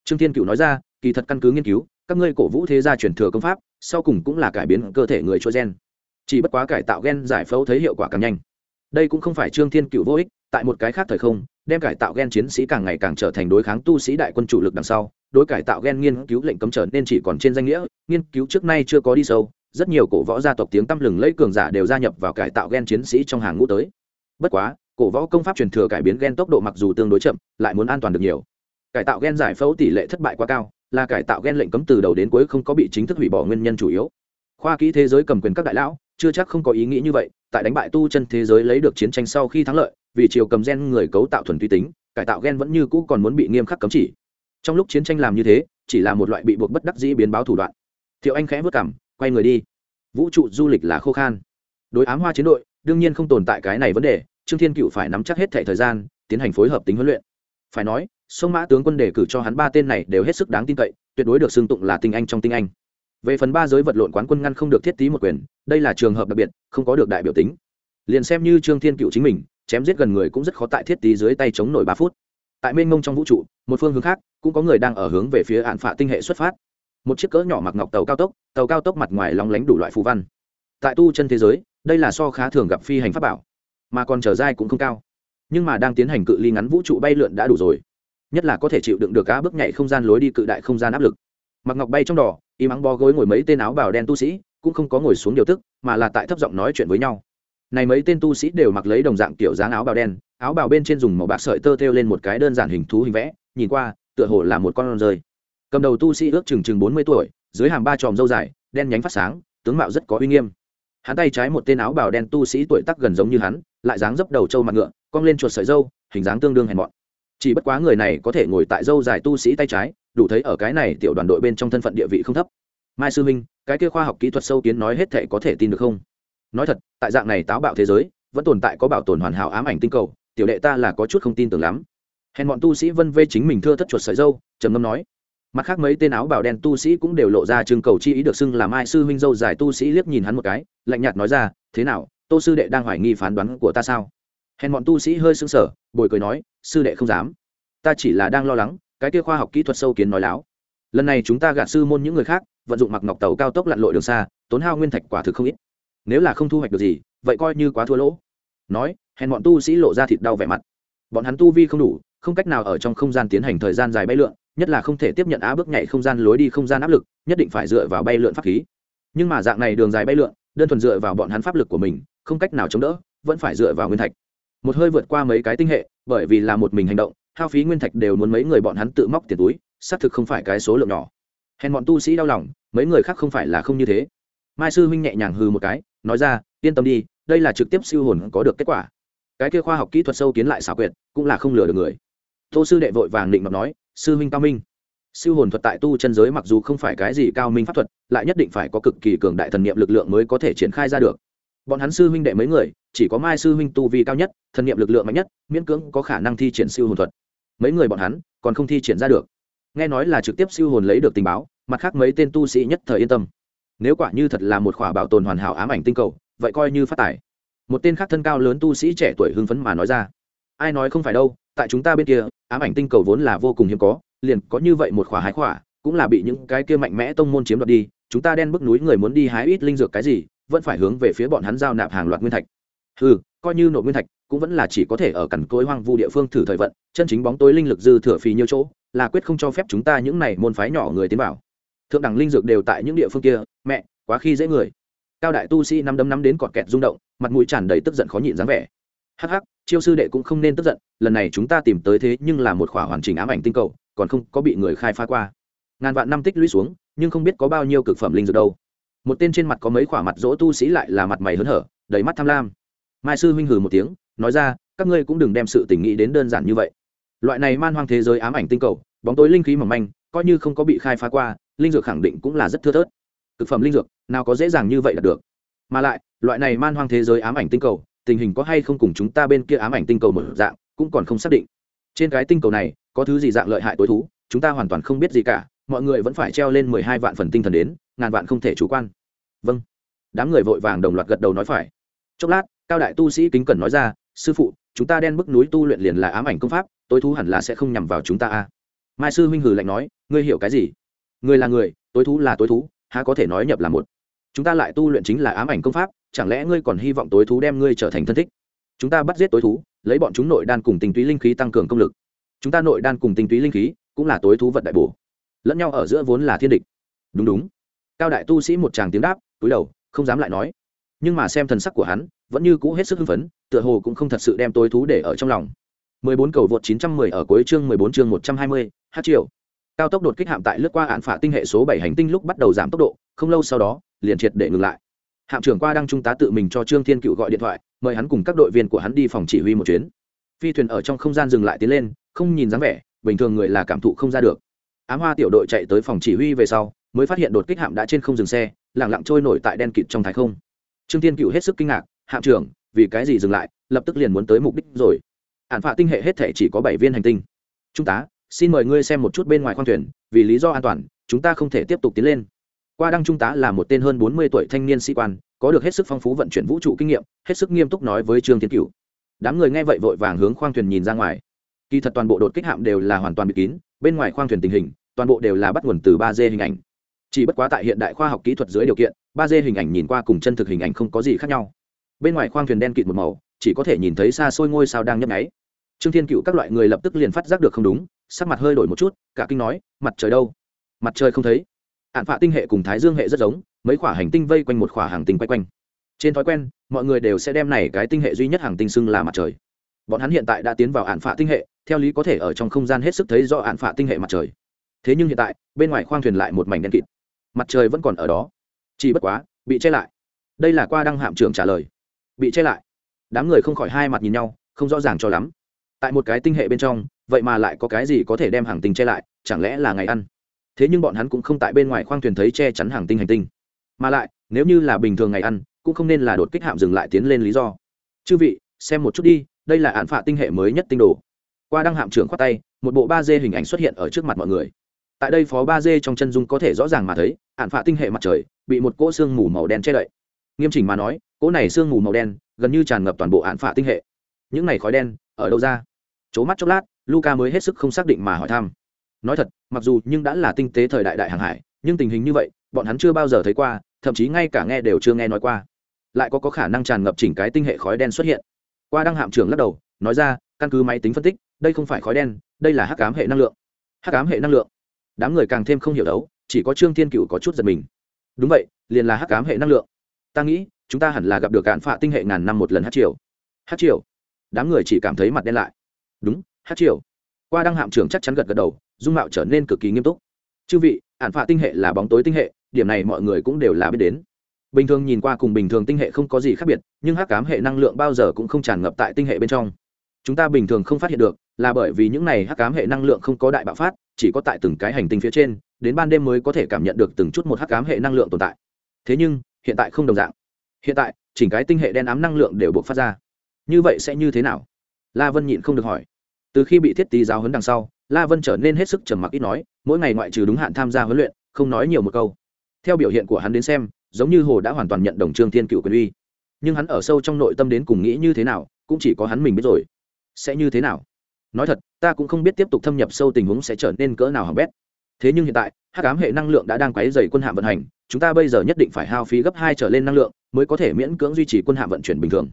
Trương thiên cựu nói ra, kỳ thật căn cứ nghiên cứu, các ngươi cổ vũ thế gia truyền thừa công pháp, sau cùng cũng là cải biến cơ thể người cho gen. Chỉ bất quá cải tạo gen giải phẫu thấy hiệu quả càng nhanh. Đây cũng không phải trương thiên cựu vô ích, tại một cái khác thời không, đem cải tạo gen chiến sĩ càng ngày càng trở thành đối kháng tu sĩ đại quân chủ lực đằng sau, đối cải tạo gen nghiên cứu lệnh cấm trở nên chỉ còn trên danh nghĩa, nghiên cứu trước nay chưa có đi sâu, rất nhiều cổ võ gia tộc tiếng tăm lừng lẫy cường giả đều gia nhập vào cải tạo gen chiến sĩ trong hàng ngũ tới. Bất quá cổ võ công pháp truyền thừa cải biến gen tốc độ mặc dù tương đối chậm, lại muốn an toàn được nhiều. Cải tạo gen giải phẫu tỷ lệ thất bại quá cao, là cải tạo gen lệnh cấm từ đầu đến cuối không có bị chính thức hủy bỏ nguyên nhân chủ yếu. Khoa kỹ thế giới cầm quyền các đại lão, chưa chắc không có ý nghĩ như vậy, tại đánh bại tu chân thế giới lấy được chiến tranh sau khi thắng lợi, vì chiều cầm gen người cấu tạo thuần túy tính, cải tạo gen vẫn như cũ còn muốn bị nghiêm khắc cấm chỉ. Trong lúc chiến tranh làm như thế, chỉ là một loại bị buộc bất đắc dĩ biến báo thủ đoạn. Thiệu anh khẽ vất cảm quay người đi. Vũ trụ du lịch là khô khan. Đối ám hoa chiến đội, đương nhiên không tồn tại cái này vấn đề trương thiên cựu phải nắm chắc hết thẻ thời gian, tiến hành phối hợp tính huấn luyện. Phải nói, sông mã tướng quân đề cử cho hắn ba tên này đều hết sức đáng tin cậy, tuyệt đối được xưng tụng là tinh anh trong tinh anh. Về phần ba giới vật lộn quán quân ngăn không được thiết tí một quyền, đây là trường hợp đặc biệt, không có được đại biểu tính. Liền xem như trương thiên cựu chính mình, chém giết gần người cũng rất khó tại thiết tí dưới tay chống nổi ba phút. Tại mênh mông trong vũ trụ, một phương hướng khác, cũng có người đang ở hướng về phía hạn phạ tinh hệ xuất phát. Một chiếc cỡ nhỏ mặc ngọc tàu cao tốc, tàu cao tốc mặt ngoài lóng lánh đủ loại phù văn. Tại tu chân thế giới, đây là so khá thường gặp phi hành pháp bảo mà còn trở dai cũng không cao. Nhưng mà đang tiến hành cự ly ngắn vũ trụ bay lượn đã đủ rồi. Nhất là có thể chịu đựng được cá bước nhảy không gian lối đi cự đại không gian áp lực. Mặc ngọc bay trong đỏ y mắng bó gối ngồi mấy tên áo bào đen tu sĩ, cũng không có ngồi xuống điều tức, mà là tại thấp giọng nói chuyện với nhau. Này mấy tên tu sĩ đều mặc lấy đồng dạng kiểu dáng áo bào đen, áo bào bên trên dùng màu bạc sợi tơ thêu lên một cái đơn giản hình thú hình vẽ, nhìn qua, tựa hồ là một con rơi. Cầm đầu tu sĩ ước chừng chừng bốn mươi tuổi, dưới hàm ba tròm râu dài, đen nhánh phát sáng, tướng mạo rất có uy nghiêm. Hắn tay trái một tên áo bào đen tu sĩ tuổi tác gần giống như hắn lại dáng dấp đầu trâu mặt ngựa, cong lên chuột sợi dâu, hình dáng tương đương hèn mọn. Chỉ bất quá người này có thể ngồi tại dâu dài tu sĩ tay trái, đủ thấy ở cái này tiểu đoàn đội bên trong thân phận địa vị không thấp. Mai sư minh cái kia khoa học kỹ thuật sâu kiến nói hết thể có thể tin được không? Nói thật, tại dạng này táo bạo thế giới, vẫn tồn tại có bảo tồn hoàn hảo ám ảnh tinh cầu, tiểu đệ ta là có chút không tin tưởng lắm. Hèn bọn tu sĩ vân vê chính mình thưa thất chuột sợi dâu, trầm ngâm nói. Mặt khác mấy tên áo bảo đen tu sĩ cũng đều lộ ra trưng cầu chi ý được xưng là mai sư huynh dâu dài tu sĩ liếc nhìn hắn một cái, lạnh nhạt nói ra, thế nào tô sư đệ đang hoài nghi phán đoán của ta sao? Hèn bọn tu sĩ hơi sững sờ, bồi cười nói, sư đệ không dám. Ta chỉ là đang lo lắng, cái kia khoa học kỹ thuật sâu kiến nói láo. Lần này chúng ta gạt sư môn những người khác, vận dụng mặc ngọc tàu cao tốc lặn lội đường xa, tốn hao nguyên thạch quả thực không ít. Nếu là không thu hoạch được gì, vậy coi như quá thua lỗ. Nói, hèn bọn tu sĩ lộ ra thịt đau vẻ mặt. Bọn hắn tu vi không đủ, không cách nào ở trong không gian tiến hành thời gian dài bay lượn, nhất là không thể tiếp nhận á bước nhảy không gian lối đi không gian áp lực, nhất định phải dựa vào bay lượn pháp khí. Nhưng mà dạng này đường dài bay lượn, đơn thuần dựa vào bọn hắn pháp lực của mình không cách nào chống đỡ, vẫn phải dựa vào nguyên thạch. Một hơi vượt qua mấy cái tinh hệ, bởi vì là một mình hành động, hao phí nguyên thạch đều muốn mấy người bọn hắn tự móc tiền túi, xác thực không phải cái số lượng nhỏ. Hèn bọn tu sĩ đau lòng, mấy người khác không phải là không như thế. Mai sư huynh nhẹ nhàng hư một cái, nói ra, yên tâm đi, đây là trực tiếp siêu hồn có được kết quả. Cái kia khoa học kỹ thuật sâu kiến lại xảo quyệt, cũng là không lừa được người. Tô sư đệ vội vàng định mặt nói, sư huynh cao minh. Siêu hồn thuật tại tu chân giới mặc dù không phải cái gì cao minh pháp thuật, lại nhất định phải có cực kỳ cường đại thần niệm lực lượng mới có thể triển khai ra được bọn hắn sư huynh đệ mấy người, chỉ có mai sư huynh tu vi cao nhất thần niệm lực lượng mạnh nhất, miễn cưỡng có khả năng thi triển siêu hồn thuật. Mấy người bọn hắn, còn không thi triển ra được. Nghe nói là trực tiếp siêu hồn lấy được tình báo, mặt khác mấy tên tu sĩ nhất thời yên tâm. Nếu quả như thật là một khỏa bảo tồn hoàn hảo ám ảnh tinh cầu, vậy coi như phát tài. Một tên khác thân cao lớn tu sĩ trẻ tuổi hưng phấn mà nói ra. Ai nói không phải đâu, tại chúng ta bên kia, ám ảnh tinh cầu vốn là vô cùng hiếm có, liền có như vậy một khỏa hái khỏa, cũng là bị những cái kia mạnh mẽ tông môn chiếm đoạt đi, chúng ta đen bức núi người muốn đi hái ít linh dược cái gì vẫn phải hướng về phía bọn hắn giao nạp hàng loạt nguyên thạch. Ừ coi như nộp nguyên thạch, cũng vẫn là chỉ có thể ở cằn cối hoang vu địa phương thử thời vận, chân chính bóng tối linh lực dư thừa phì nhiều chỗ, là quyết không cho phép chúng ta những này môn phái nhỏ người tiến vào. Thượng đẳng linh dược đều tại những địa phương kia, mẹ, quá khi dễ người. Cao đại tu sĩ năm đấm năm đến cọt kẹt rung động, mặt mũi tràn đầy tức giận khó nhịn dáng vẻ. Hắc hắc, chiêu sư đệ cũng không nên tức giận, lần này chúng ta tìm tới thế nhưng là một khỏa hoàn chỉnh ám ảnh tinh cầu, còn không có bị người khai phá qua. Ngàn vạn năm tích lũy xuống, nhưng không biết có bao nhiêu cực phẩm linh dược đâu một tên trên mặt có mấy khỏa mặt dỗ tu sĩ lại là mặt mày hớn hở, đầy mắt tham lam. Mai sư huynh hừ một tiếng, nói ra, các ngươi cũng đừng đem sự tình nghĩ đến đơn giản như vậy. Loại này man hoang thế giới ám ảnh tinh cầu, bóng tối linh khí mỏng manh, coi như không có bị khai phá qua, linh dược khẳng định cũng là rất thưa thớt. Thực phẩm linh dược, nào có dễ dàng như vậy là được. Mà lại, loại này man hoang thế giới ám ảnh tinh cầu, tình hình có hay không cùng chúng ta bên kia ám ảnh tinh cầu một dạng, cũng còn không xác định. Trên cái tinh cầu này, có thứ gì dạng lợi hại tối thú, chúng ta hoàn toàn không biết gì cả, mọi người vẫn phải treo lên mười hai vạn phần tinh thần đến ngàn vạn không thể chủ quan. Vâng. Đám người vội vàng đồng loạt gật đầu nói phải. Chốc lát, cao đại tu sĩ kính cẩn nói ra, sư phụ, chúng ta đen bức núi tu luyện liền là ám ảnh công pháp, tối thú hẳn là sẽ không nhằm vào chúng ta a. Mai sư huynh hử lạnh nói, ngươi hiểu cái gì? Người là người, tối thú là tối thú, há có thể nói nhập là một. Chúng ta lại tu luyện chính là ám ảnh công pháp, chẳng lẽ ngươi còn hy vọng tối thú đem ngươi trở thành thân thích? Chúng ta bắt giết tối thú, lấy bọn chúng nội đan cùng tinh túy linh khí tăng cường công lực. Chúng ta nội đan cùng tinh túy linh khí cũng là tối thú vật đại bổ. Lẫn nhau ở giữa vốn là thiên địch. Đúng đúng cao đại tu sĩ một tràng tiếng đáp túi đầu không dám lại nói. Nhưng mà xem thần sắc của hắn vẫn như cũ hết sức hưng phấn tựa hồ cũng không thật sự đem tối thú để ở trong lòng. 14 cầu vượt 910 ở cuối chương 14 chương 120, hát triệu cao tốc đột kích hạm tại lướt qua án phả tinh hệ số 7 hành tinh lúc bắt đầu giảm tốc độ không lâu sau đó liền triệt để ngừng lại. Hạm trưởng qua đang trung tá tự mình cho trương thiên cựu gọi điện thoại mời hắn cùng các đội viên của hắn đi phòng chỉ huy một chuyến. Phi thuyền ở trong không gian dừng lại tiến lên không nhìn dáng vẻ bình thường người là cảm thụ không ra được. Ám hoa tiểu đội chạy tới phòng chỉ huy về sau mới phát hiện đột kích hạm đã trên không dừng xe, lẳng lặng trôi nổi tại đen kịt trong thái không. Trương thiên cựu hết sức kinh ngạc, hạm trưởng, vì cái gì dừng lại? Lập tức liền muốn tới mục đích rồi. Ạn phạ tinh hệ hết thể chỉ có bảy viên hành tinh. Trung tá, xin mời ngươi xem một chút bên ngoài khoang thuyền, vì lý do an toàn, chúng ta không thể tiếp tục tiến lên. Qua đăng trung tá là một tên hơn bốn mươi tuổi thanh niên sĩ quan, có được hết sức phong phú vận chuyển vũ trụ kinh nghiệm, hết sức nghiêm túc nói với trương thiên cựu đám người nghe vậy vội vàng hướng khoang thuyền nhìn ra ngoài. Kỳ thật toàn bộ đột kích hạm đều là hoàn toàn bịt kín, bên ngoài khoang thuyền tình hình, toàn bộ đều là bắt nguồn từ ba d hình ảnh chỉ bất quá tại hiện đại khoa học kỹ thuật dưới điều kiện, ba d hình ảnh nhìn qua cùng chân thực hình ảnh không có gì khác nhau. Bên ngoài khoang thuyền đen kịt một màu, chỉ có thể nhìn thấy xa xôi ngôi sao đang nhấp nháy. Trương thiên cựu các loại người lập tức liền phát giác được không đúng, sắc mặt hơi đổi một chút, cả kinh nói, mặt trời đâu? Mặt trời không thấy. Ạn phạ tinh hệ cùng thái dương hệ rất giống, mấy khỏa hành tinh vây quanh một khỏa hàng tinh quay quanh. Trên thói quen, mọi người đều sẽ đem này cái tinh hệ duy nhất hàng tinh xưng là mặt trời. Bọn hắn hiện tại đã tiến vào hạn phạ tinh hệ, theo lý có thể ở trong không gian hết sức thấy do hạn phạ tinh hệ mặt trời. Thế nhưng hiện tại, bên ngoài khoang thuyền lại một mảnh đen kịt mặt trời vẫn còn ở đó. Chỉ bất quá, bị che lại. Đây là qua đăng hạm trưởng trả lời. Bị che lại. Đám người không khỏi hai mặt nhìn nhau, không rõ ràng cho lắm. Tại một cái tinh hệ bên trong, vậy mà lại có cái gì có thể đem hàng tinh che lại, chẳng lẽ là ngày ăn? Thế nhưng bọn hắn cũng không tại bên ngoài khoang thuyền thấy che chắn hàng tinh hành tinh. Mà lại, nếu như là bình thường ngày ăn, cũng không nên là đột kích hạm dừng lại tiến lên lý do. Chư vị, xem một chút đi, đây là án phạ tinh hệ mới nhất tinh đồ. Qua đăng hạm trưởng khoát tay, một bộ ba d hình ảnh xuất hiện ở trước mặt mọi người tại đây phó ba d trong chân dung có thể rõ ràng mà thấy hạn phạ tinh hệ mặt trời bị một cỗ xương mù màu đen che đậy. Nghiêm chỉnh mà nói cỗ này sương mù màu đen gần như tràn ngập toàn bộ hạn phạ tinh hệ. Những này khói đen ở đâu ra? C mắt chốc lát luca mới hết sức không xác định mà hỏi thăm. Nói thật mặc dù nhưng đã là tinh tế thời đại đại hàng hải nhưng tình hình như vậy bọn hắn chưa bao giờ thấy qua thậm chí ngay cả nghe đều chưa nghe nói qua. Lại có, có khả năng tràn ngập chỉnh cái tinh hệ khói đen xuất hiện. Qua đăng hạm trưởng lắc đầu nói ra căn cứ máy tính phân tích đây không phải khói đen đây là hắc cám hệ năng lượng. Hắc cám hệ năng lượng đám người càng thêm không hiểu đấu, chỉ có trương thiên cựu có chút giật mình. Đúng vậy, liền là hắc cám hệ năng lượng. Ta nghĩ, chúng ta hẳn là gặp được cạn phạ tinh hệ ngàn năm một lần hát triều. Hát triều? Đám người chỉ cảm thấy mặt đen lại. Đúng hát triều. Qua đăng hạm trưởng chắc chắn gật gật đầu, dung mạo trở nên cực kỳ nghiêm túc. Chư vị ạn phạ tinh hệ là bóng tối tinh hệ, điểm này mọi người cũng đều là biết đến. Bình thường nhìn qua cùng bình thường tinh hệ không có gì khác biệt, nhưng hắc cám hệ năng lượng bao giờ cũng không tràn ngập tại tinh hệ bên trong. Chúng ta bình thường không phát hiện được là bởi vì những này hắc ám hệ năng lượng không có đại bạo phát, chỉ có tại từng cái hành tinh phía trên, đến ban đêm mới có thể cảm nhận được từng chút một hắc ám hệ năng lượng tồn tại. Thế nhưng, hiện tại không đồng dạng. Hiện tại, chỉnh cái tinh hệ đen ám năng lượng đều buộc phát ra. Như vậy sẽ như thế nào? La vân nhịn không được hỏi. Từ khi bị thiết tý giáo huấn đằng sau, la vân trở nên hết sức trầm mặc ít nói, mỗi ngày ngoại trừ đúng hạn tham gia huấn luyện, không nói nhiều một câu. Theo biểu hiện của hắn đến xem, giống như hồ đã hoàn toàn nhận đồng trương thiên cựu quyền uy. Nhưng hắn ở sâu trong nội tâm đến cùng nghĩ như thế nào, cũng chỉ có hắn mình biết rồi. Sẽ như thế nào? Nói thật, ta cũng không biết tiếp tục thâm nhập sâu tình huống sẽ trở nên cỡ nào hỏng bét. Thế nhưng hiện tại hát cám hệ năng lượng đã đang quấy dày quân hạm vận hành, chúng ta bây giờ nhất định phải hao phí gấp hai trở lên năng lượng mới có thể miễn cưỡng duy trì quân hạm vận chuyển bình thường.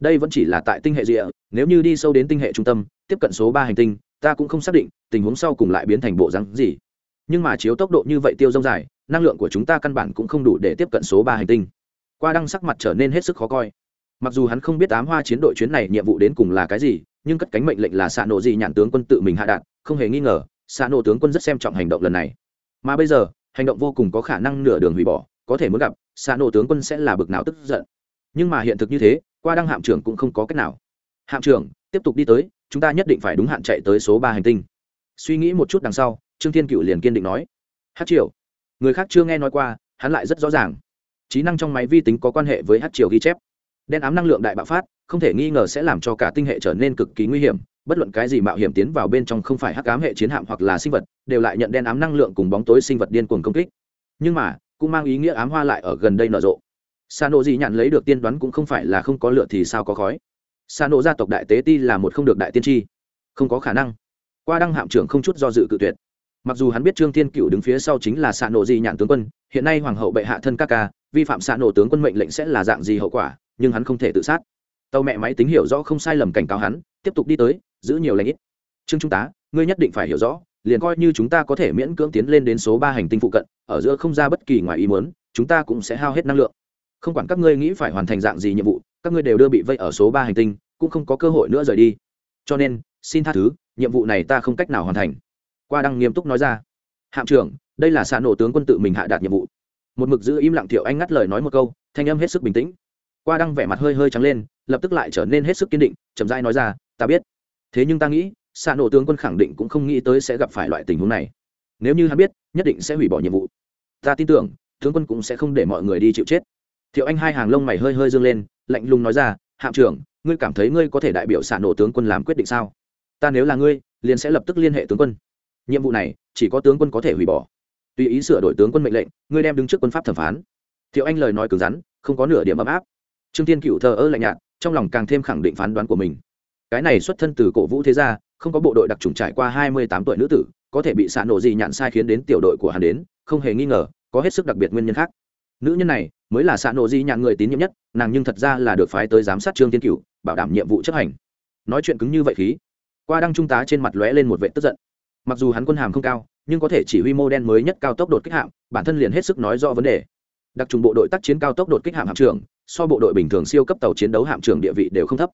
Đây vẫn chỉ là tại tinh hệ rịa nếu như đi sâu đến tinh hệ trung tâm, tiếp cận số ba hành tinh, ta cũng không xác định tình huống sau cùng lại biến thành bộ rắn gì. Nhưng mà chiếu tốc độ như vậy tiêu dông dài, năng lượng của chúng ta căn bản cũng không đủ để tiếp cận số ba hành tinh. Qua đăng sắc mặt trở nên hết sức khó coi mặc dù hắn không biết ám hoa chiến đội chuyến này nhiệm vụ đến cùng là cái gì, nhưng cất cánh mệnh lệnh là xạ nổ gì nhàn tướng quân tự mình hạ đạn, không hề nghi ngờ xạ nổ tướng quân rất xem trọng hành động lần này. Mà bây giờ, hành động vô cùng có khả năng nửa đường hủy bỏ, có thể muốn gặp xạ nổ tướng quân sẽ là bực nào tức giận. Nhưng mà hiện thực như thế, qua đăng hạm trưởng cũng không có cách nào. Hạm trưởng, tiếp tục đi tới, chúng ta nhất định phải đúng hạn chạy tới số ba hành tinh. Suy nghĩ một chút đằng sau, trương thiên cựu liền kiên định nói. Hát triều. Người khác chưa nghe nói qua, hắn lại rất rõ ràng. Trí năng trong máy vi tính có quan hệ với hát triều ghi chép đen ám năng lượng đại bạo phát, không thể nghi ngờ sẽ làm cho cả tinh hệ trở nên cực kỳ nguy hiểm, bất luận cái gì mạo hiểm tiến vào bên trong không phải hắc ám hệ chiến hạm hoặc là sinh vật, đều lại nhận đen ám năng lượng cùng bóng tối sinh vật điên cuồng công kích. Nhưng mà, cũng mang ý nghĩa ám hoa lại ở gần đây nở rộ. Sa nộ gì nhận lấy được tiên đoán cũng không phải là không có lựa thì sao có khói. Sa nộ gia tộc đại tế ti là một không được đại tiên tri. Không có khả năng. Qua đăng hạm trưởng không chút do dự cự tuyệt. Mặc dù hắn biết trương thiên cựu đứng phía sau chính là xạ nộ di nhạn tướng quân, hiện nay hoàng hậu bệ hạ thân các ca, vi phạm xạ nộ tướng quân mệnh lệnh sẽ là dạng gì hậu quả nhưng hắn không thể tự sát. Tàu mẹ máy tính hiểu rõ không sai lầm cảnh cáo hắn, tiếp tục đi tới, giữ nhiều lãnh ít. Trương trung tá, ngươi nhất định phải hiểu rõ, liền coi như chúng ta có thể miễn cưỡng tiến lên đến số ba hành tinh phụ cận, ở giữa không ra bất kỳ ngoài ý muốn, chúng ta cũng sẽ hao hết năng lượng. Không quản các ngươi nghĩ phải hoàn thành dạng gì nhiệm vụ, các ngươi đều đưa bị vây ở số ba hành tinh, cũng không có cơ hội nữa rời đi. Cho nên, xin tha thứ, nhiệm vụ này ta không cách nào hoàn thành. Qua đăng nghiêm túc nói ra. Hạm trưởng, đây là xạ nổ tướng quân tự mình hạ đạt nhiệm vụ. Một mực giữ im lặng thiệu anh ngắt lời nói một câu, thanh âm hết sức bình tĩnh qua đăng vẻ mặt hơi hơi trắng lên, lập tức lại trở nên hết sức kiên định, chậm rãi nói ra, ta biết. Thế nhưng ta nghĩ xạ nổ tướng quân khẳng định cũng không nghĩ tới sẽ gặp phải loại tình huống này. Nếu như hắn biết, nhất định sẽ hủy bỏ nhiệm vụ. Ta tin tưởng, tướng quân cũng sẽ không để mọi người đi chịu chết. Thiệu anh hai hàng lông mày hơi hơi dương lên, lạnh lùng nói ra, hạm trưởng, ngươi cảm thấy ngươi có thể đại biểu xạ nổ tướng quân làm quyết định sao? Ta nếu là ngươi, liền sẽ lập tức liên hệ tướng quân. Nhiệm vụ này, chỉ có tướng quân có thể hủy bỏ. Tùy ý sửa đổi tướng quân mệnh lệnh, ngươi đem đứng trước quân pháp thẩm phán. Thiệu anh lời nói cứng rắn, không có nửa điểm ấm áp trương tiên cựu thờ ơ lạnh nhạt, trong lòng càng thêm khẳng định phán đoán của mình. Cái này xuất thân từ cổ vũ thế gia, không có bộ đội đặc trùng trải qua hai mươi tám tuổi nữ tử, có thể bị xạ nổ gì nhạn sai khiến đến tiểu đội của hắn đến, không hề nghi ngờ, có hết sức đặc biệt nguyên nhân khác. Nữ nhân này mới là xạ nổ di nhạn người tín nhiệm nhất, nàng nhưng thật ra là được phái tới giám sát trương tiên cựu bảo đảm nhiệm vụ chấp hành. Nói chuyện cứng như vậy khí, qua đăng trung tá trên mặt lóe lên một vệ tức giận. Mặc dù hắn quân hàm không cao, nhưng có thể chỉ huy mô đen mới nhất cao tốc đột kích hạm, bản thân liền hết sức nói rõ vấn đề. Đặc trùng bộ đội tác chiến cao tốc đột kích hạm hạm trưởng so bộ đội bình thường siêu cấp tàu chiến đấu hạm trưởng địa vị đều không thấp.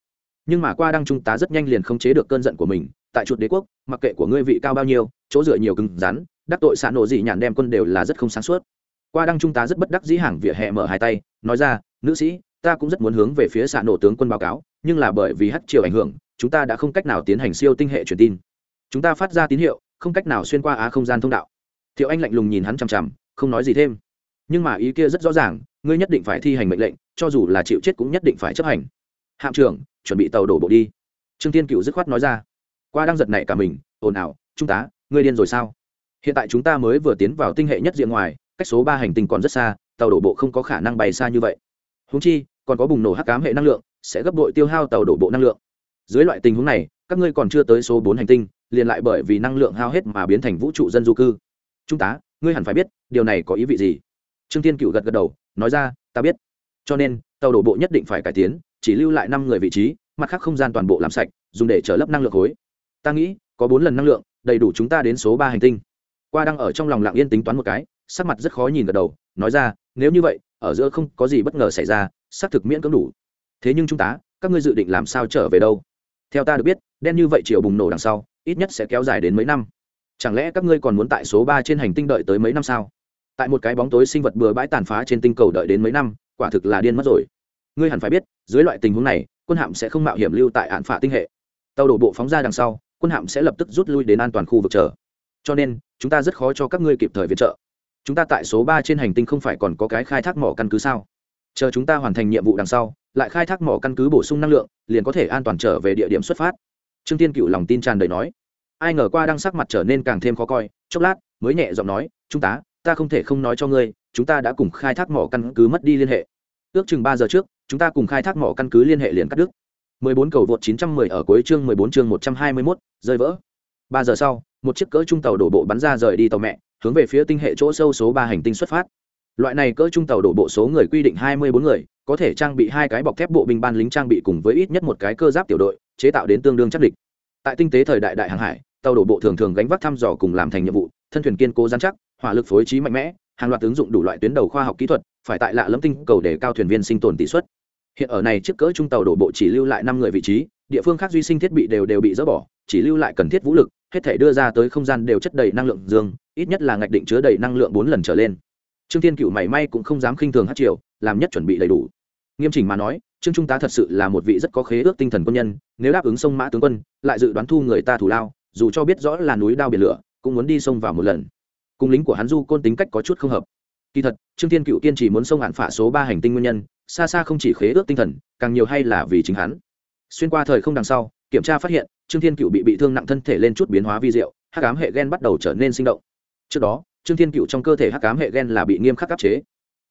Nhưng mà qua đăng trung tá rất nhanh liền khống chế được cơn giận của mình, tại chuột đế quốc, mặc kệ của ngươi vị cao bao nhiêu, chỗ dựa nhiều cứng rắn, đắc tội xạ nổ dị nhàn đem quân đều là rất không sáng suốt. Qua đăng trung tá rất bất đắc dĩ hàng vỉa hè mở hai tay, nói ra, nữ sĩ, ta cũng rất muốn hướng về phía xạ nổ tướng quân báo cáo, nhưng là bởi vì hắt chiều ảnh hưởng, chúng ta đã không cách nào tiến hành siêu tinh hệ truyền tin. Chúng ta phát ra tín hiệu, không cách nào xuyên qua á không gian thông đạo. Thiệu anh lạnh lùng nhìn hắn chằm chằm, không nói gì thêm. Nhưng mà ý kia rất rõ ràng ngươi nhất định phải thi hành mệnh lệnh, cho dù là chịu chết cũng nhất định phải chấp hành. Hạm trưởng, chuẩn bị tàu đổ bộ đi. Trương tiên cựu dứt khoát nói ra. Qua đang giật nảy cả mình, ồn ào trung tá ngươi điên rồi sao? Hiện tại chúng ta mới vừa tiến vào tinh hệ nhất diện ngoài, cách số ba hành tinh còn rất xa, tàu đổ bộ không có khả năng bay xa như vậy. Húng chi, còn có bùng nổ hắc cám hệ năng lượng, sẽ gấp đội tiêu hao tàu đổ bộ năng lượng. Dưới loại tình huống này, các ngươi còn chưa tới số bốn hành tinh, liền lại bởi vì năng lượng hao hết mà biến thành vũ trụ dân du cư. Trung tá ngươi hẳn phải biết, điều này có ý vị gì? Trương tiên cựu gật gật đầu nói ra, ta biết. Cho nên, tàu đổ bộ nhất định phải cải tiến, chỉ lưu lại năm người vị trí, mặt khác không gian toàn bộ làm sạch, dùng để trở lấp năng lượng khối. Ta nghĩ, có bốn lần năng lượng, đầy đủ chúng ta đến số ba hành tinh. Qua đang ở trong lòng lặng yên tính toán một cái, sắc mặt rất khó nhìn gật đầu, nói ra, nếu như vậy, ở giữa không có gì bất ngờ xảy ra, xác thực miễn cưỡng đủ. Thế nhưng chúng ta, các ngươi dự định làm sao trở về đâu? Theo ta được biết, đen như vậy chiều bùng nổ đằng sau, ít nhất sẽ kéo dài đến mấy năm. Chẳng lẽ các ngươi còn muốn tại số ba trên hành tinh đợi tới mấy năm sao? Tại một cái bóng tối sinh vật bừa bãi tàn phá trên tinh cầu đợi đến mấy năm, quả thực là điên mất rồi. Ngươi hẳn phải biết, dưới loại tình huống này, quân hạm sẽ không mạo hiểm lưu tại hạn phả tinh hệ. Tàu đổ bộ phóng ra đằng sau, quân hạm sẽ lập tức rút lui đến an toàn khu vực chờ. Cho nên, chúng ta rất khó cho các ngươi kịp thời viện trợ. Chúng ta tại số ba trên hành tinh không phải còn có cái khai thác mỏ căn cứ sao? Chờ chúng ta hoàn thành nhiệm vụ đằng sau, lại khai thác mỏ căn cứ bổ sung năng lượng, liền có thể an toàn trở về địa điểm xuất phát. Trương tiên cựu lòng tin tràn đầy nói. Ai ngờ qua đang sắc mặt trở nên càng thêm khó coi, chốc lát, mới nhẹ giọng nói, chúng ta ta không thể không nói cho ngươi chúng ta đã cùng khai thác mỏ căn cứ mất đi liên hệ ước chừng ba giờ trước chúng ta cùng khai thác mỏ căn cứ liên hệ liền cắt đứt 14 cầu vượt 910 ở cuối chương 14 chương 121, rơi vỡ. 3 giờ sau, một chiếc cỡ trung tàu đổ bộ bắn ra rời đi tàu mẹ, hướng về phía tinh hệ chỗ sâu số 3 hành tinh xuất phát. Loại này cỡ trung tàu đổ bộ số người quy định 24 người, có thể trang bị hai cái bọc thép bộ binh ban lính trang bị cùng với ít nhất một cái cơ giáp tiểu đội, chế tạo đến tương đương chắc địch. Tại tinh tế thời đại đại hàng hải, tàu đổ bộ thường thường gánh vác thăm dò cùng làm thành nhiệm vụ, thân thuyền kiên cố rắn chắc, hỏa lực phối trí mạnh mẽ, hàng loạt ứng dụng đủ loại tuyến đầu khoa học kỹ thuật, phải tại lạ lẫm tinh cầu để cao thuyền viên sinh tồn tỷ suất. Hiện ở này chiếc cỡ trung tàu đổ bộ chỉ lưu lại năm người vị trí địa phương khác duy sinh thiết bị đều đều bị dỡ bỏ chỉ lưu lại cần thiết vũ lực hết thể đưa ra tới không gian đều chất đầy năng lượng dương ít nhất là ngạch định chứa đầy năng lượng bốn lần trở lên. Trương thiên cựu mảy may cũng không dám khinh thường hát triều làm nhất chuẩn bị đầy đủ. Nghiêm chỉnh mà nói trương trung tá thật sự là một vị rất có khế ước tinh thần quân nhân nếu đáp ứng sông mã tướng quân lại dự đoán thu người ta thủ lao dù cho biết rõ là núi đao biển lửa cũng muốn đi sông vào một lần cùng lính của hắn du côn tính cách có chút không hợp. Kỳ thật, trương thiên cựu kiên trì muốn sông hạn phả số ba hành tinh nguyên nhân, xa xa không chỉ khế ước tinh thần, càng nhiều hay là vì chính hắn. Xuyên qua thời không đằng sau, kiểm tra phát hiện, trương thiên cựu bị bị thương nặng thân thể lên chút biến hóa vi diệu, hắc ám hệ gen bắt đầu trở nên sinh động. Trước đó, trương thiên cựu trong cơ thể hắc ám hệ gen là bị nghiêm khắc áp chế.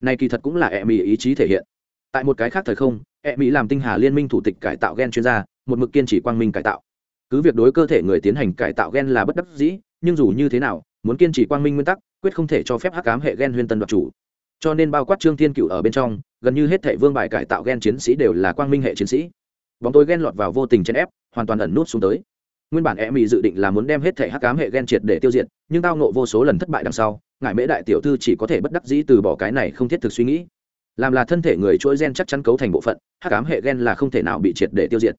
Này kỳ thật cũng là e mỹ ý chí thể hiện. Tại một cái khác thời không e mỹ làm tinh hà liên minh thủ tịch cải tạo gen chuyên gia, một mực kiên trì quang minh cải tạo. Cứ việc đối cơ thể người tiến hành cải tạo gen là bất đắc dĩ, nhưng dù như thế nào muốn kiên trì quang minh nguyên tắc, quyết không thể cho phép hắc ám hệ gen huyên tân đoạt chủ. Cho nên bao quát trương thiên cựu ở bên trong, gần như hết thệ vương bài cải tạo gen chiến sĩ đều là quang minh hệ chiến sĩ. Bóng tối gen lọt vào vô tình chèn ép, hoàn toàn ẩn nút xuống tới. Nguyên bản e mỹ dự định là muốn đem hết thệ hắc cám hệ gen triệt để tiêu diệt, nhưng tao nộ vô số lần thất bại đằng sau ngại mễ đại tiểu thư chỉ có thể bất đắc dĩ từ bỏ cái này không thiết thực suy nghĩ. Làm là thân thể người chuỗi gen chắc chắn cấu thành bộ phận, hắc cám hệ gen là không thể nào bị triệt để tiêu diệt.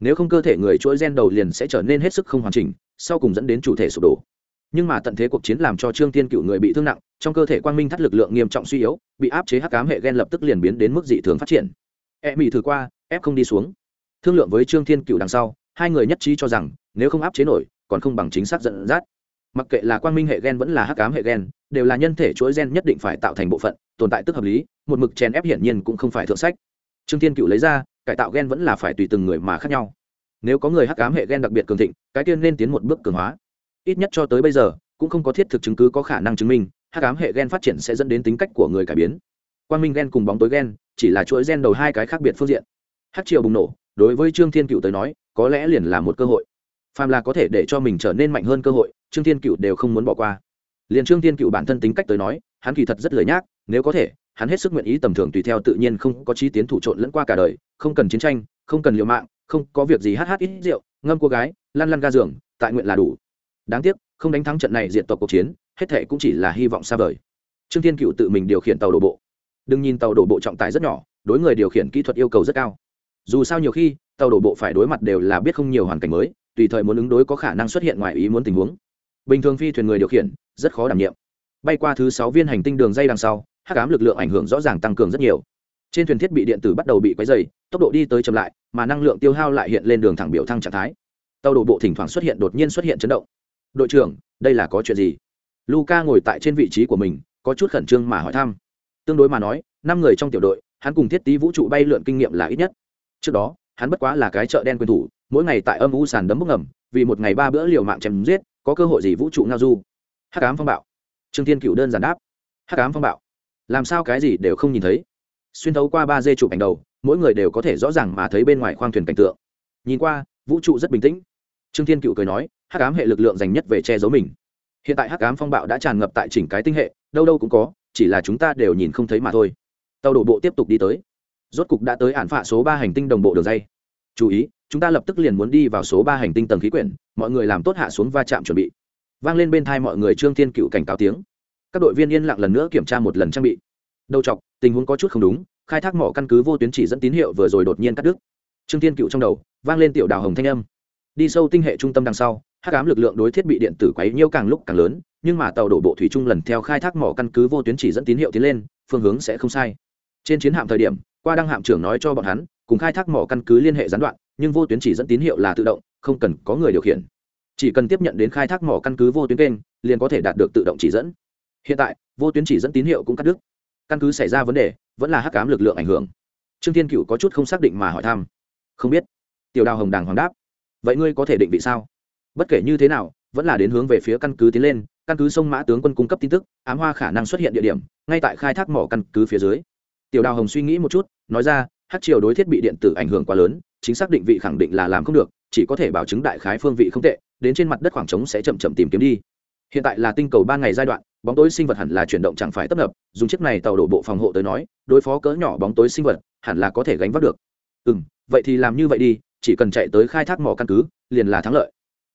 Nếu không cơ thể người chuỗi gen đầu liền sẽ trở nên hết sức không hoàn chỉnh, sau cùng dẫn đến chủ thể sụp đổ nhưng mà tận thế cuộc chiến làm cho trương tiên cựu người bị thương nặng, trong cơ thể quang minh thắt lực lượng nghiêm trọng suy yếu, bị áp chế hắc cám hệ gen lập tức liền biến đến mức dị thường phát triển. E mỹ thử qua, ép không đi xuống. Thương lượng với trương thiên cựu đằng sau, hai người nhất trí cho rằng, nếu không áp chế nổi, còn không bằng chính xác dẫn dắt. Mặc kệ là quang minh hệ gen vẫn là hắc cám hệ gen, đều là nhân thể chuỗi gen nhất định phải tạo thành bộ phận, tồn tại tức hợp lý, một mực chèn ép hiển nhiên cũng không phải thượng sách. Trương thiên cựu lấy ra, cải tạo gen vẫn là phải tùy từng người mà khác nhau. Nếu có người hắc cám hệ gen đặc biệt cường thịnh, cái tiên nên tiến một bước cường hóa ít nhất cho tới bây giờ, cũng không có thiết thực chứng cứ có khả năng chứng minh, hắc ám hệ gen phát triển sẽ dẫn đến tính cách của người cải biến. Quang minh gen cùng bóng tối gen, chỉ là chuỗi gen đầu hai cái khác biệt phương diện. Hát triều bùng nổ, đối với trương thiên cựu tới nói, có lẽ liền là một cơ hội. Phàm là có thể để cho mình trở nên mạnh hơn cơ hội, trương thiên cựu đều không muốn bỏ qua. Liền trương thiên cựu bản thân tính cách tới nói, hắn kỳ thật rất lười nhác, nếu có thể, hắn hết sức nguyện ý tầm thường tùy theo tự nhiên không có chi tiến thủ trộn lẫn qua cả đời, không cần chiến tranh, không cần liều mạng, không có việc gì hát hát ít rượu, ngâm cô gái, lăn lăn ga giường, tại nguyện là đủ đáng tiếc, không đánh thắng trận này diện tộc cuộc chiến, hết thệ cũng chỉ là hy vọng xa vời. Trương thiên cựu tự mình điều khiển tàu đổ bộ. Đừng nhìn tàu đổ bộ trọng tải rất nhỏ, đối người điều khiển kỹ thuật yêu cầu rất cao. Dù sao nhiều khi, tàu đổ bộ phải đối mặt đều là biết không nhiều hoàn cảnh mới, tùy thời muốn ứng đối có khả năng xuất hiện ngoài ý muốn tình huống. Bình thường phi thuyền người điều khiển, rất khó đảm nhiệm. Bay qua thứ sáu viên hành tinh đường dây đằng sau, hắc ám lực lượng ảnh hưởng rõ ràng tăng cường rất nhiều. Trên thuyền thiết bị điện tử bắt đầu bị quấy dày tốc độ đi tới chậm lại, mà năng lượng tiêu hao lại hiện lên đường thẳng biểu thăng trạng thái. Tàu đổ bộ thỉnh thoảng xuất hiện đột nhiên xuất hiện chấn động đội trưởng, đây là có chuyện gì? Luca ngồi tại trên vị trí của mình, có chút khẩn trương mà hỏi thăm. Tương đối mà nói, năm người trong tiểu đội, hắn cùng thiết tý vũ trụ bay lượn kinh nghiệm là ít nhất. Trước đó, hắn bất quá là cái chợ đen quyền thủ, mỗi ngày tại âm u sàn đấm bốc ngầm, vì một ngày ba bữa liều mạng chém giết, có cơ hội gì vũ trụ ngao du? Hắc ám phong bạo. Trương thiên cựu đơn giản đáp. Hắc ám phong bạo. Làm sao cái gì đều không nhìn thấy. Xuyên thấu qua ba dê chụp ảnh đầu, mỗi người đều có thể rõ ràng mà thấy bên ngoài khoang thuyền cảnh tượng. Nhìn qua, vũ trụ rất bình tĩnh. Trương thiên cựu cười nói hắc ám hệ lực lượng dành nhất về che giấu mình. Hiện tại hắc ám phong bạo đã tràn ngập tại chỉnh cái tinh hệ, đâu đâu cũng có, chỉ là chúng ta đều nhìn không thấy mà thôi. Tàu đổ bộ tiếp tục đi tới. Rốt cục đã tới ản phạ số ba hành tinh đồng bộ đường dây. Chú ý, chúng ta lập tức liền muốn đi vào số ba hành tinh tầng khí quyển, mọi người làm tốt hạ xuống va chạm chuẩn bị. Vang lên bên thai mọi người trương thiên cựu cảnh cáo tiếng. Các đội viên yên lặng lần nữa kiểm tra một lần trang bị. Đầu chọc, tình huống có chút không đúng, khai thác mỏ căn cứ vô tuyến chỉ dẫn tín hiệu vừa rồi đột nhiên cắt đứt. Trương thiên cựu trong đầu, vang lên tiểu đào hồng thanh âm. Đi sâu tinh hệ trung tâm đằng sau hắc ám lực lượng đối thiết bị điện tử quấy nhiêu càng lúc càng lớn, nhưng mà tàu đổ bộ thủy trung lần theo khai thác mỏ căn cứ vô tuyến chỉ dẫn tín hiệu tiến lên, phương hướng sẽ không sai. Trên chiến hạm thời điểm, qua đăng hạm trưởng nói cho bọn hắn, cùng khai thác mỏ căn cứ liên hệ gián đoạn, nhưng vô tuyến chỉ dẫn tín hiệu là tự động, không cần có người điều khiển. Chỉ cần tiếp nhận đến khai thác mỏ căn cứ vô tuyến kênh, liền có thể đạt được tự động chỉ dẫn. Hiện tại, vô tuyến chỉ dẫn tín hiệu cũng cắt đứt. Căn cứ xảy ra vấn đề, vẫn là hắc cám lực lượng ảnh hưởng. Trương thiên cựu có chút không xác định mà hỏi thăm. Không biết. Tiểu đào hồng đàng hoàng đáp. Vậy ngươi có thể định vị sao? Bất kể như thế nào, vẫn là đến hướng về phía căn cứ tiến lên, căn cứ sông mã tướng quân cung cấp tin tức, ám hoa khả năng xuất hiện địa điểm, ngay tại khai thác mỏ căn cứ phía dưới. Tiểu đào hồng suy nghĩ một chút, nói ra hát triều đối thiết bị điện tử ảnh hưởng quá lớn, chính xác định vị khẳng định là làm không được, chỉ có thể bảo chứng đại khái phương vị không tệ, đến trên mặt đất khoảng trống sẽ chậm chậm tìm kiếm đi. Hiện tại là tinh cầu ba ngày giai đoạn, bóng tối sinh vật hẳn là chuyển động chẳng phải tấp nập, dùng chiếc này tàu đổ bộ phòng hộ tới nói, đối phó cỡ nhỏ bóng tối sinh vật, hẳn là có thể gánh vác được. Ừ vậy thì làm như vậy đi, chỉ cần chạy tới khai thác mỏ căn cứ, liền là thắng lợi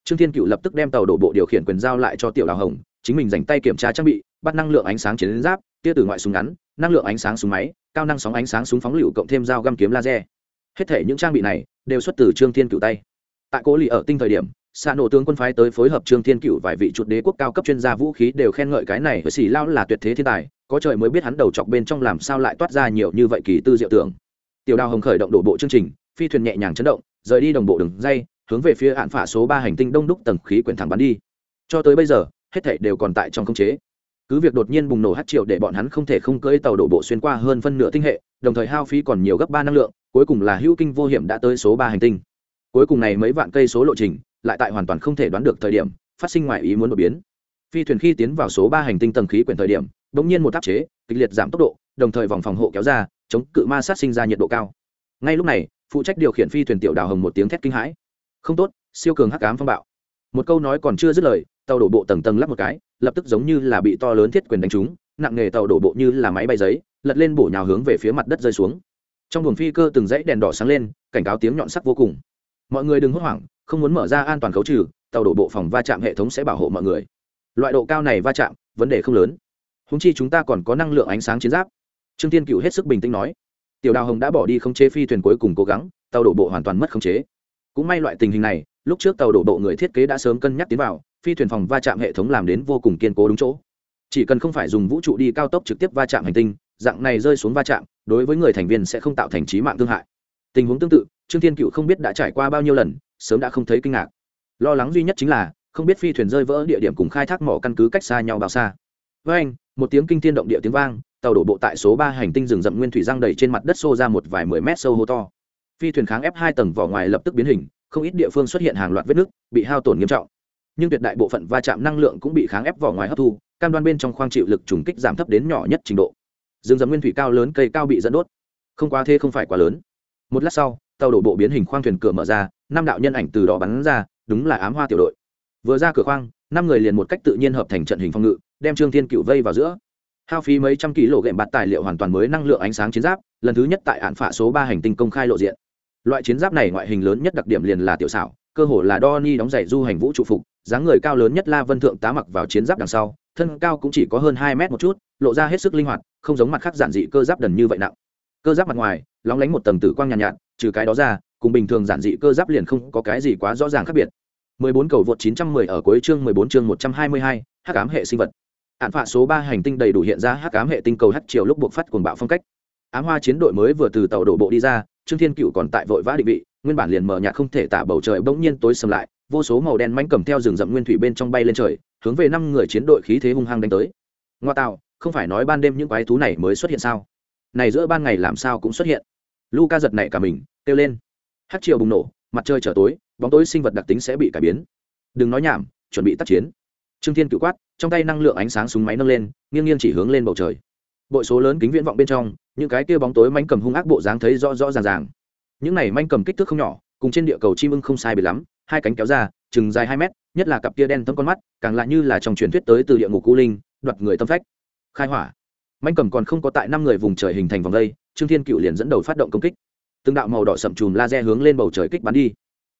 trương thiên cựu lập tức đem tàu đổ bộ điều khiển quyền giao lại cho tiểu đào hồng, chính mình dành tay kiểm tra trang bị, bắt năng lượng ánh sáng chiến giáp, tia từ ngoại súng ngắn, năng lượng ánh sáng súng máy, cao năng sóng ánh sáng súng phóng lựu cộng thêm dao găm kiếm laser. Hết thể những trang bị này đều xuất từ trương thiên cựu tay. Tại cố lì ở tinh thời điểm xạ nổ tướng quân phái tới phối hợp trương thiên cựu vài vị chuột đế quốc cao cấp chuyên gia vũ khí đều khen ngợi cái này với xì lao là tuyệt thế thiên tài, có trời mới biết hắn đầu chọc bên trong làm sao lại toát ra nhiều như vậy kỳ tư diệu tưởng. Tiểu đào hồng khởi động đổ bộ chương trình, phi thuyền nhẹ nhàng chấn động, rời đi đồng bộ đường dây hướng về phía hạn phả số ba hành tinh đông đúc tầng khí quyển thẳng bắn đi. Cho tới bây giờ, hết thảy đều còn tại trong khống chế. Cứ việc đột nhiên bùng nổ hát triệu để bọn hắn không thể không cưỡi tàu đổ bộ xuyên qua hơn phân nửa tinh hệ, đồng thời hao phí còn nhiều gấp ba năng lượng, cuối cùng là hữu kinh vô hiểm đã tới số ba hành tinh. Cuối cùng này mấy vạn cây số lộ trình, lại tại hoàn toàn không thể đoán được thời điểm, phát sinh ngoài ý muốn đột biến. Phi thuyền khi tiến vào số ba hành tinh tầng khí quyển thời điểm đ ỗ n g nhiên một áp chế, kịch liệt giảm tốc độ, đồng thời vòng phòng hộ kéo ra, chống cự ma sát sinh ra nhiệt độ cao. Ngay lúc này, phụ trách điều khiển phi thuyền tiểu đào hồng một tiếng thét kinh hãi không tốt, siêu cường hắc cám phong bạo. Một câu nói còn chưa dứt lời, tàu đổ bộ tầng tầng lắp một cái, lập tức giống như là bị to lớn thiết quyền đánh trúng, nặng nghề tàu đổ bộ như là máy bay giấy, lật lên bổ nhào hướng về phía mặt đất rơi xuống. Trong buồng phi cơ từng dãy đèn đỏ sáng lên, cảnh cáo tiếng nhọn sắc vô cùng. Mọi người đừng hốt hoảng, không muốn mở ra an toàn khấu trừ, tàu đổ bộ phòng va chạm hệ thống sẽ bảo hộ mọi người. Loại độ cao này va chạm, vấn đề không lớn. Húng chi chúng ta còn có năng lượng ánh sáng chiến giáp. Trương tiên cựu hết sức bình tĩnh nói. Tiểu đào hồng đã bỏ đi không chế phi thuyền cuối cùng cố gắng, tàu đổ bộ hoàn toàn mất khống chế cũng may loại tình hình này, lúc trước tàu đổ bộ người thiết kế đã sớm cân nhắc tiến vào, phi thuyền phòng va chạm hệ thống làm đến vô cùng kiên cố đúng chỗ. Chỉ cần không phải dùng vũ trụ đi cao tốc trực tiếp va chạm hành tinh, dạng này rơi xuống va chạm, đối với người thành viên sẽ không tạo thành trí mạng thương hại. Tình huống tương tự, trương thiên cựu không biết đã trải qua bao nhiêu lần, sớm đã không thấy kinh ngạc. Lo lắng duy nhất chính là, không biết phi thuyền rơi vỡ địa điểm cùng khai thác mỏ căn cứ cách xa nhau bao xa. Với anh, một tiếng kinh thiên động địa tiếng vang, tàu đổ bộ tại số ba hành tinh rừng rậm nguyên thủy giang đầy trên mặt đất xô ra một vài mười mét sâu hô to phi thuyền kháng ép hai tầng vỏ ngoài lập tức biến hình, không ít địa phương xuất hiện hàng loạt vết nứt, bị hao tổn nghiêm trọng. Nhưng tuyệt đại bộ phận va chạm năng lượng cũng bị kháng ép vỏ ngoài hấp thu, cam đoan bên trong khoang chịu lực trùng kích giảm thấp đến nhỏ nhất trình độ. Rừng rậm nguyên thủy cao lớn, cây cao bị dẫn đốt. Không quá thế không phải quá lớn. Một lát sau, tàu đổ bộ biến hình khoang thuyền cửa mở ra, năm đạo nhân ảnh từ đó bắn ra, đúng là ám hoa tiểu đội. Vừa ra cửa khoang, năm người liền một cách tự nhiên hợp thành trận hình phòng ngự, đem trương thiên cựu vây vào giữa. Hao phí mấy trăm ký lộ ghệm bạt tài liệu hoàn toàn mới năng lượng ánh sáng chiến giáp, lần thứ nhất tại hạn phạ số ba hành tinh công khai lộ diện loại chiến giáp này ngoại hình lớn nhất đặc điểm liền là tiểu xảo cơ hồ là đo ni đóng giày du hành vũ trụ phục dáng người cao lớn nhất la vân thượng tá mặc vào chiến giáp đằng sau thân cao cũng chỉ có hơn hai mét một chút lộ ra hết sức linh hoạt không giống mặt khác giản dị cơ giáp đần như vậy nặng. Cơ giáp mặt ngoài lóng lánh một tầng tử quang nhàn nhạt, nhạt trừ cái đó ra cùng bình thường giản dị cơ giáp liền không có cái gì quá rõ ràng khác biệt. 14 cầu vượt 910 ở cuối chương 14 chương 122, hắc ám hệ sinh vật. Án phạ số 3 hành tinh đầy đủ hiện ra hắc ám hệ tinh cầu hắc triều lúc buộc phát cuồng bạo phong cách. Ám hoa chiến đội mới vừa từ tàu đổ bộ đi ra trương thiên cựu còn tại vội vã định vị, nguyên bản liền mờ nhạt không thể tả bầu trời bỗng nhiên tối sầm lại, vô số màu đen mánh cầm theo rừng rậm nguyên thủy bên trong bay lên trời, hướng về năm người chiến đội khí thế hung hăng đánh tới. Ngoa tạo, không phải nói ban đêm những quái thú này mới xuất hiện sao? Này giữa ban ngày làm sao cũng xuất hiện. Lu ca giật này cả mình, kêu lên. Hát chiều bùng nổ, mặt trời trở tối, bóng tối sinh vật đặc tính sẽ bị cải biến. Đừng nói nhảm, chuẩn bị tác chiến. Trương thiên Cựu quát, trong tay năng lượng ánh sáng súng máy nâng lên, nghiêng nghiêng chỉ hướng lên bầu trời bội số lớn kính viễn vọng bên trong, những cái kia bóng tối manh cầm hung ác bộ dáng thấy rõ rõ ràng ràng. Những này manh cầm kích thước không nhỏ, cùng trên địa cầu chim ưng không sai biệt lắm, hai cánh kéo ra, chừng dài hai mét, nhất là cặp kia đen thâm con mắt, càng lại như là trong truyền thuyết tới từ địa ngục cú linh, đoạt người tâm phách. Khai hỏa. Manh cầm còn không có tại năm người vùng trời hình thành vòng đây trương thiên cựu liền dẫn đầu phát động công kích. Từng đạo màu đỏ sậm chùm laser hướng lên bầu trời kích bắn đi.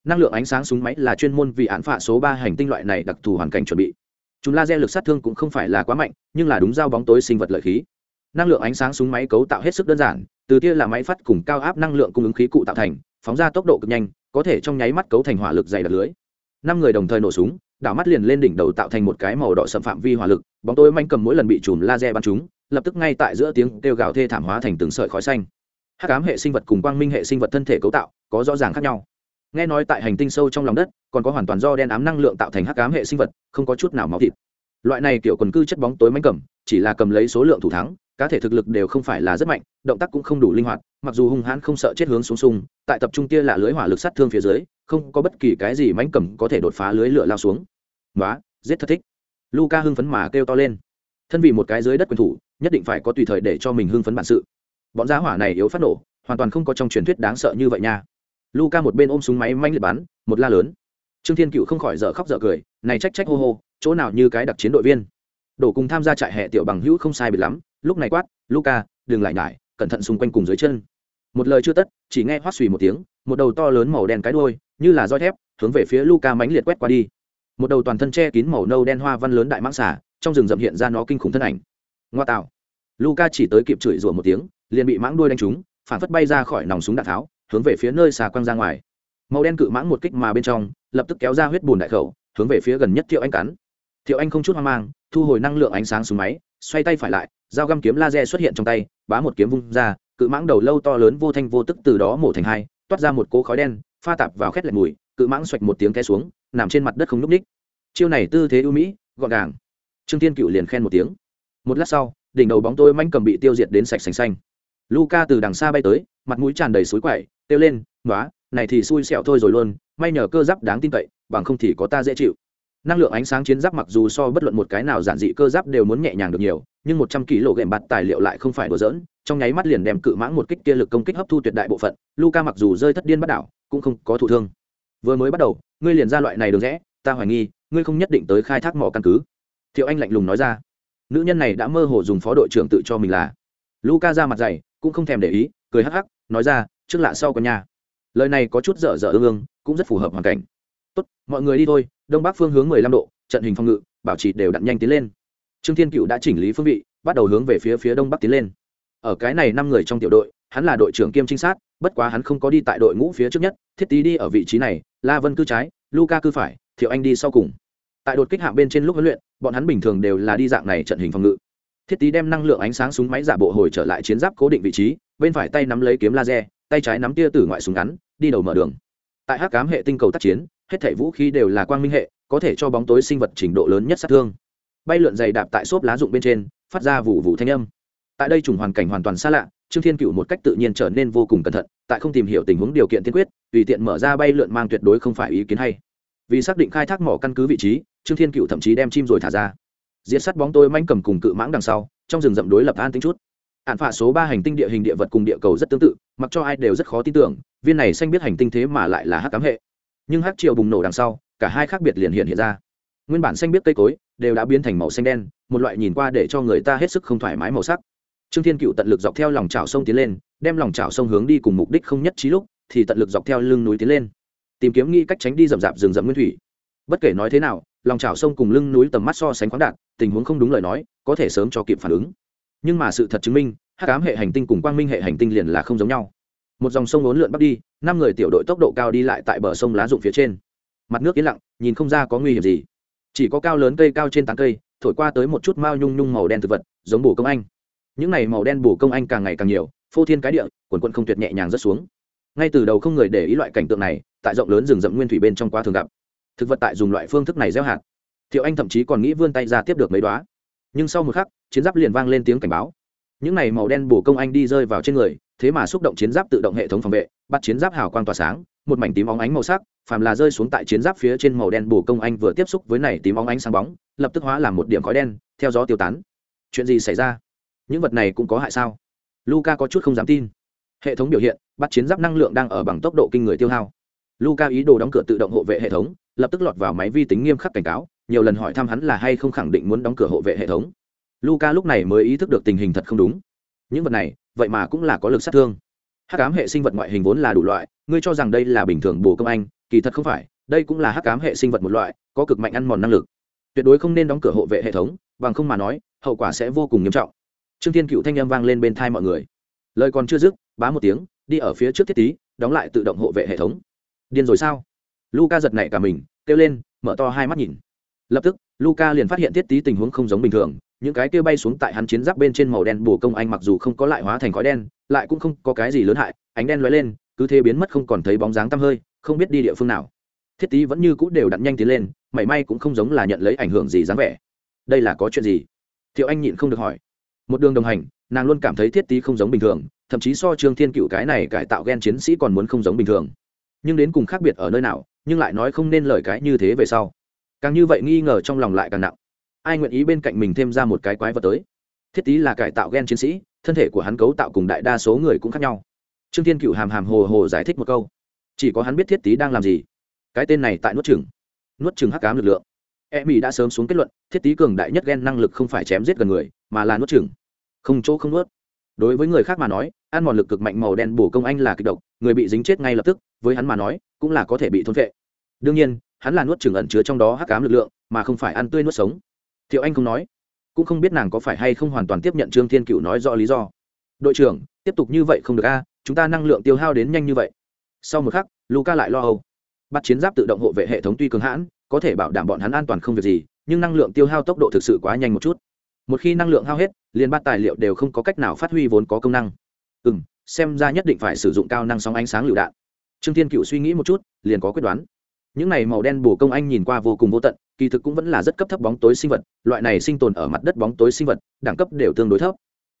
Năng lượng ánh sáng súng máy là chuyên môn vì án phạ số ba hành tinh loại này đặc thù hoàn cảnh chuẩn bị. Chúng laser lực sát thương cũng không phải là quá mạnh, nhưng là đúng dao bóng tối sinh vật lợi khí năng lượng ánh sáng súng máy cấu tạo hết sức đơn giản, từ tia là máy phát cùng cao áp năng lượng cung ứng khí cụ tạo thành, phóng ra tốc độ cực nhanh, có thể trong nháy mắt cấu thành hỏa lực dày đặc lưới. Năm người đồng thời nổ súng, đảo mắt liền lên đỉnh đầu tạo thành một cái màu đỏ xâm phạm vi hỏa lực, bóng tối manh cầm mỗi lần bị chùm laser bắn chúng lập tức ngay tại giữa tiếng kêu gào thê thảm hóa thành từng sợi khói xanh. Hắc ám hệ sinh vật cùng quang minh hệ sinh vật thân thể cấu tạo, có rõ ràng khác nhau. Nghe nói tại hành tinh sâu trong lòng đất, còn có hoàn toàn do đen ám năng lượng tạo thành hắc ám hệ sinh vật, không có chút nào máu thịt. Loại này kiểu quần cư chất bóng tối mánh cầm, chỉ là cầm lấy số lượng thủ thắng cá thể thực lực đều không phải là rất mạnh, động tác cũng không đủ linh hoạt, mặc dù hung hãn không sợ chết hướng xuống sung, tại tập trung tia là lưới hỏa lực sát thương phía dưới, không có bất kỳ cái gì mánh cầm có thể đột phá lưới lửa lao xuống. Nói giết thật thích. Luca hưng phấn mà kêu to lên. Thân vì một cái dưới đất quyền thủ, nhất định phải có tùy thời để cho mình hưng phấn bản sự. Bọn giá hỏa này yếu phát nổ, hoàn toàn không có trong truyền thuyết đáng sợ như vậy nha. Luca một bên ôm súng máy manh liệt bắn, một la lớn. Trương thiên cựu không khỏi dở khóc dở cười, này trách trách hô hô, chỗ nào như cái đặc chiến đội viên. Đổ cùng tham gia trại hè tiểu bằng hữu không sai biệt lắm lúc này quát luca đừng lại nhải, cẩn thận xung quanh cùng dưới chân. Một lời chưa tất, chỉ nghe hoắt xùy một tiếng, một đầu to lớn màu đen cái đôi như là roi thép, hướng về phía luca mãnh liệt quét qua đi. Một đầu toàn thân che kín màu nâu đen hoa văn lớn đại mãng xả trong rừng rậm hiện ra nó kinh khủng thân ảnh. Ngoa tạo. Luca chỉ tới kịp chửi rủa một tiếng, liền bị mãng đuôi đánh trúng, phản phất bay ra khỏi nòng súng đạn tháo, hướng về phía nơi xà quăng ra ngoài. Màu đen cự mãng một kích mà bên trong, lập tức kéo ra huyết bùn đại khẩu, hướng về phía gần nhất thiệu anh cắn thiệu anh không chút hoang mang, thu hồi năng lượng ánh sáng xuống máy, xoay tay phải lại, dao găm kiếm laser xuất hiện trong tay, bá một kiếm vung ra, cự mãng đầu lâu to lớn vô thanh vô tức từ đó mổ thành hai, toát ra một cỗ khói đen, pha tạp vào khét lẹt mùi, cự mãng xoạch một tiếng té xuống, nằm trên mặt đất không n ú c ních. Chiêu này tư thế ưu mỹ, gọn gàng. Trương tiên cựu liền khen một tiếng. Một lát sau, đỉnh đầu bóng tôi manh cầm bị tiêu diệt đến sạch sành xanh. Luca từ đằng xa bay tới, mặt mũi tràn đầy suối quậy, kêu lên nói này thì xui xẹo thôi rồi luôn, may nhờ cơ giáp đáng tin cậy, bằng không thì có ta dễ chịu năng lượng ánh sáng chiến giáp mặc dù so bất luận một cái nào giản dị cơ giáp đều muốn nhẹ nhàng được nhiều, nhưng một trăm kg ghệm bạt tài liệu lại không phải đùa dỡn trong nháy mắt liền đem cự mãng một kích kia lực công kích hấp thu tuyệt đại bộ phận luca mặc dù rơi thất điên bắt đảo, cũng không có thụ thương. Vừa mới bắt đầu, ngươi liền ra loại này được rẽ, ta hoài nghi, ngươi không nhất định tới khai thác mỏ căn cứ. Thiệu anh lạnh lùng nói ra. Nữ nhân này đã mơ hồ dùng phó đội trưởng tự cho mình là. Luca ra mặt dày, cũng không thèm để ý, cười hắc hắc, nói ra, trước lạ sau con nhà. Lời này có chút dở dở ương ương, cũng rất phù hợp hoàn cảnh. Tốt, mọi người đi thôi đông bắc phương hướng mười lăm độ, trận hình phòng ngự, bảo trì đều đặn nhanh tiến lên. Trương thiên cựu đã chỉnh lý phương vị, bắt đầu hướng về phía phía đông bắc tiến lên. Ở cái này năm người trong tiểu đội, hắn là đội trưởng kiêm trinh sát, bất quá hắn không có đi tại đội ngũ phía trước nhất, thiết tý đi ở vị trí này, la vân cư trái luca cư phải, thiệu anh đi sau cùng. Tại đột kích hạng bên trên lúc huấn luyện, bọn hắn bình thường đều là đi dạng này trận hình phòng ngự. Thiết tý đem năng lượng ánh sáng súng máy giả bộ hồi trở lại chiến giáp cố định vị trí, bên phải tay nắm lấy kiếm laser, tay trái nắm tia tử ngoại súng ngắn, đi đầu mở đường. Tại hắc cám hệ tinh cầu tác chiến hết thảy vũ khí đều là quang minh hệ, có thể cho bóng tối sinh vật trình độ lớn nhất sát thương. Bay lượn dày đạp tại xốp lá rụng bên trên, phát ra vụ vụ thanh âm. Tại đây trùng hoàn cảnh hoàn toàn xa lạ, trương thiên cựu một cách tự nhiên trở nên vô cùng cẩn thận, tại không tìm hiểu tình huống điều kiện tiên quyết, tùy tiện mở ra bay lượn mang tuyệt đối không phải ý kiến hay. Vì xác định khai thác mỏ căn cứ vị trí, trương thiên cựu thậm chí đem chim rồi thả ra. Diệt sắt bóng tôi manh cầm cùng cự mãng đằng sau, trong rừng rậm đối lập an tính chút. Hạn phạ số ba hành tinh địa hình địa vật cùng địa cầu rất tương tự, mặc cho ai đều rất khó tin tưởng, viên này xanh biết hành tinh thế mà lại là hắc cám hệ nhưng hắc triều bùng nổ đằng sau, cả hai khác biệt liền hiện hiện ra. Nguyên bản xanh biết cây cối đều đã biến thành màu xanh đen, một loại nhìn qua để cho người ta hết sức không thoải mái màu sắc. Trương thiên cựu tận lực dọc theo lòng trào sông tiến lên, đem lòng trào sông hướng đi cùng mục đích không nhất trí lúc, thì tận lực dọc theo lưng núi tiến lên, tìm kiếm nghĩ cách tránh đi rậm rạp rừng rậm nguyên thủy. Bất kể nói thế nào, lòng trào sông cùng lưng núi tầm mắt so sánh khoáng đạt, tình huống không đúng lời nói, có thể sớm cho kịp phản ứng. Nhưng mà sự thật chứng minh, hắc ám hệ hành tinh cùng quang minh hệ hành tinh liền là không giống nhau. Một dòng sông ốn lượn bắc đi năm người tiểu đội tốc độ cao đi lại tại bờ sông lá rụng phía trên. Mặt nước yên lặng, nhìn không ra có nguy hiểm gì. Chỉ có cao lớn cây cao trên tán cây, thổi qua tới một chút mao nhung nhung màu đen thực vật, giống bổ công anh. Những này màu đen bổ công anh càng ngày càng nhiều, phô thiên cái địa, quần quận không tuyệt nhẹ nhàng rất xuống. Ngay từ đầu không người để ý loại cảnh tượng này, tại rộng lớn rừng rậm nguyên thủy bên trong quá thường gặp. Thực vật tại dùng loại phương thức này gieo hạt. Thiệu anh thậm chí còn nghĩ vươn tay ra tiếp được mấy đoá nhưng sau một khắc, chiến giáp liền vang lên tiếng cảnh báo. Những này màu đen bổ công anh đi rơi vào trên người, thế mà xúc động chiến giáp tự động hệ thống phòng vệ bắt chiến giáp hào quang tỏa sáng, một mảnh tím óng ánh màu sắc, phàm là rơi xuống tại chiến giáp phía trên màu đen bổ công anh vừa tiếp xúc với này tím óng ánh sáng bóng, lập tức hóa làm một điểm khói đen, theo gió tiêu tán. Chuyện gì xảy ra? Những vật này cũng có hại sao? Luca có chút không dám tin. Hệ thống biểu hiện, bắt chiến giáp năng lượng đang ở bằng tốc độ kinh người tiêu hao. Luca ý đồ đóng cửa tự động hộ vệ hệ thống, lập tức lọt vào máy vi tính nghiêm khắc cảnh cáo, nhiều lần hỏi thăm hắn là hay không khẳng định muốn đóng cửa hộ vệ hệ thống. Luca lúc này mới ý thức được tình hình thật không đúng. Những vật này, vậy mà cũng là có lực sát thương hắc ám hệ sinh vật ngoại hình vốn là đủ loại, ngươi cho rằng đây là bình thường bổ công anh, kỳ thật không phải, đây cũng là hắc ám hệ sinh vật một loại, có cực mạnh ăn mòn năng lực. Tuyệt đối không nên đóng cửa hộ vệ hệ thống, bằng không mà nói, hậu quả sẽ vô cùng nghiêm trọng. Trương thiên cựu thanh â m vang lên bên thai mọi người. Lời còn chưa dứt, bá một tiếng, đi ở phía trước thiết tí, đóng lại tự động hộ vệ hệ thống. Điên rồi sao? Luca giật nảy cả mình, kêu lên, mở to hai mắt nhìn. Lập tức luca liền phát hiện thiết tí tình huống không giống bình thường những cái kia bay xuống tại hắn chiến giáp bên trên màu đen bổ công anh mặc dù không có lại hóa thành khói đen, lại cũng không có cái gì lớn hại, ánh đen lóe lên, cứ thế biến mất không còn thấy bóng dáng tăm hơi, không biết đi địa phương nào. Thiết tý vẫn như cũ đều đặn nhanh tiến lên, mảy may cũng không giống là nhận lấy ảnh hưởng gì dáng vẻ. Đây là có chuyện gì? Thiệu anh nhịn không được hỏi. Một đường đồng hành, nàng luôn cảm thấy thiết tý không giống bình thường, thậm chí so trương thiên cựu cái này cải tạo gen chiến sĩ còn muốn không giống bình thường. Nhưng đến cùng khác biệt ở nơi nào, nhưng lại nói không nên lời cái như thế về sau. Càng như vậy nghi ngờ trong lòng lại càng nặng ai nguyện ý bên cạnh mình thêm ra một cái quái vật tới. Thiết tý là cải tạo g e n chiến sĩ, thân thể của hắn cấu tạo cùng đại đa số người cũng khác nhau. Trương thiên cựu hàm hàm hồ hồ giải thích một câu. Chỉ có hắn biết thiết tý đang làm gì. Cái tên này tại nuốt chừng nuốt chừng hắc cám lực lượng. E mỹ đã sớm xuống kết luận, thiết tý cường đại nhất g e n năng lực không phải chém giết gần người, mà là nuốt chừng không chỗ không nuốt. Đối với người khác mà nói, ăn mòn lực cực mạnh màu đen bổ công anh là kịch độc, người bị dính chết ngay lập tức, với hắn mà nói, cũng là có thể bị thôn vệ đương nhiên, hắn là nuốt trừng ẩn chứa trong đó hắc cám lực lượng, mà không phải ăn tươi nuốt sống thiệu anh không nói, cũng không biết nàng có phải hay không hoàn toàn tiếp nhận trương thiên cựu nói rõ lý do. Đội trưởng, tiếp tục như vậy không được a, chúng ta năng lượng tiêu hao đến nhanh như vậy. Sau một khắc luca lại lo âu. Bắt chiến giáp tự động hộ vệ hệ thống tuy cường hãn, có thể bảo đảm bọn hắn an toàn không việc gì, nhưng năng lượng tiêu hao tốc độ thực sự quá nhanh một chút. Một khi năng lượng hao hết, liền bắt tài liệu đều không có cách nào phát huy vốn có công năng. Ừ m xem ra nhất định phải sử dụng cao năng sóng ánh sáng lựu đạn. Trương thiên cựu suy nghĩ một chút, liền có quyết đoán. Những này màu đen bổ công anh nhìn qua vô cùng vô tận kỳ thực cũng vẫn là rất cấp thấp bóng tối sinh vật, loại này sinh tồn ở mặt đất bóng tối sinh vật, đẳng cấp đều tương đối thấp.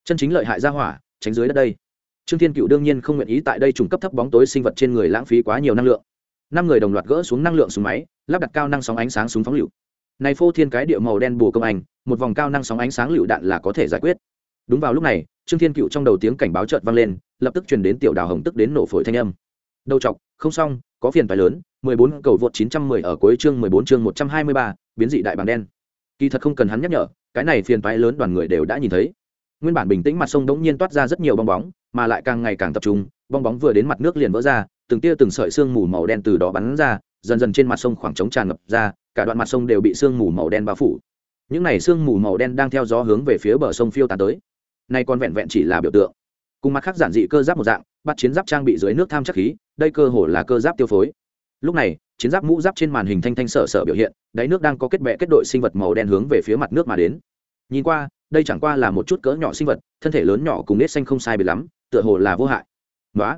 Chân chính lợi hại ra hỏa, tránh dưới đất đây. Trương thiên cựu đương nhiên không nguyện ý tại đây trùng cấp thấp bóng tối sinh vật trên người lãng phí quá nhiều năng lượng. Năm người đồng loạt gỡ xuống năng lượng súng máy, lắp đặt cao năng sóng ánh sáng súng phóng lựu. Này phô thiên cái địa màu đen bù công anh một vòng cao năng sóng ánh sáng lựu đạn là có thể giải quyết. Đúng vào lúc này, trương thiên cựu trong đầu tiếng cảnh báo chợt vang lên, lập tức truyền đến tiểu đào hồng tức đến nổ phổi thanh âm. Đầu chọc, không xong có phiền phải lớn 14 cầu vượt 910 ở cuối chương 14 chương 123, biến dị đại bảng đen. Kỳ thật không cần hắn nhắc nhở, cái này phiền phải lớn đoàn người đều đã nhìn thấy. Nguyên bản bình tĩnh mặt sông đống nhiên toát ra rất nhiều bong bóng, mà lại càng ngày càng tập trung, bong bóng vừa đến mặt nước liền vỡ ra, từng tia từng sợi sương mù màu đen từ đó bắn ra, dần dần trên mặt sông khoảng trống tràn ngập ra, cả đoạn mặt sông đều bị sương mù màu đen bao phủ. Những này sương mù màu đen đang theo gió hướng về phía bờ sông phiêu tán tới. Nay còn vẹn vẹn chỉ là biểu tượng. Cùng mặt khác giản dị cơ giáp một dạng, bắt chiến giáp trang bị dưới nước tham chắc khí, đây cơ hồ là cơ giáp tiêu phối. Lúc này chiến giáp mũ giáp trên màn hình thanh thanh sở sở biểu hiện đáy nước đang có kết bệ kết đội sinh vật màu đen hướng về phía mặt nước mà đến. Nhìn qua đây chẳng qua là một chút cỡ nhỏ sinh vật thân thể lớn nhỏ cùng nết xanh không sai bị lắm tựa hồ là vô hại. Nói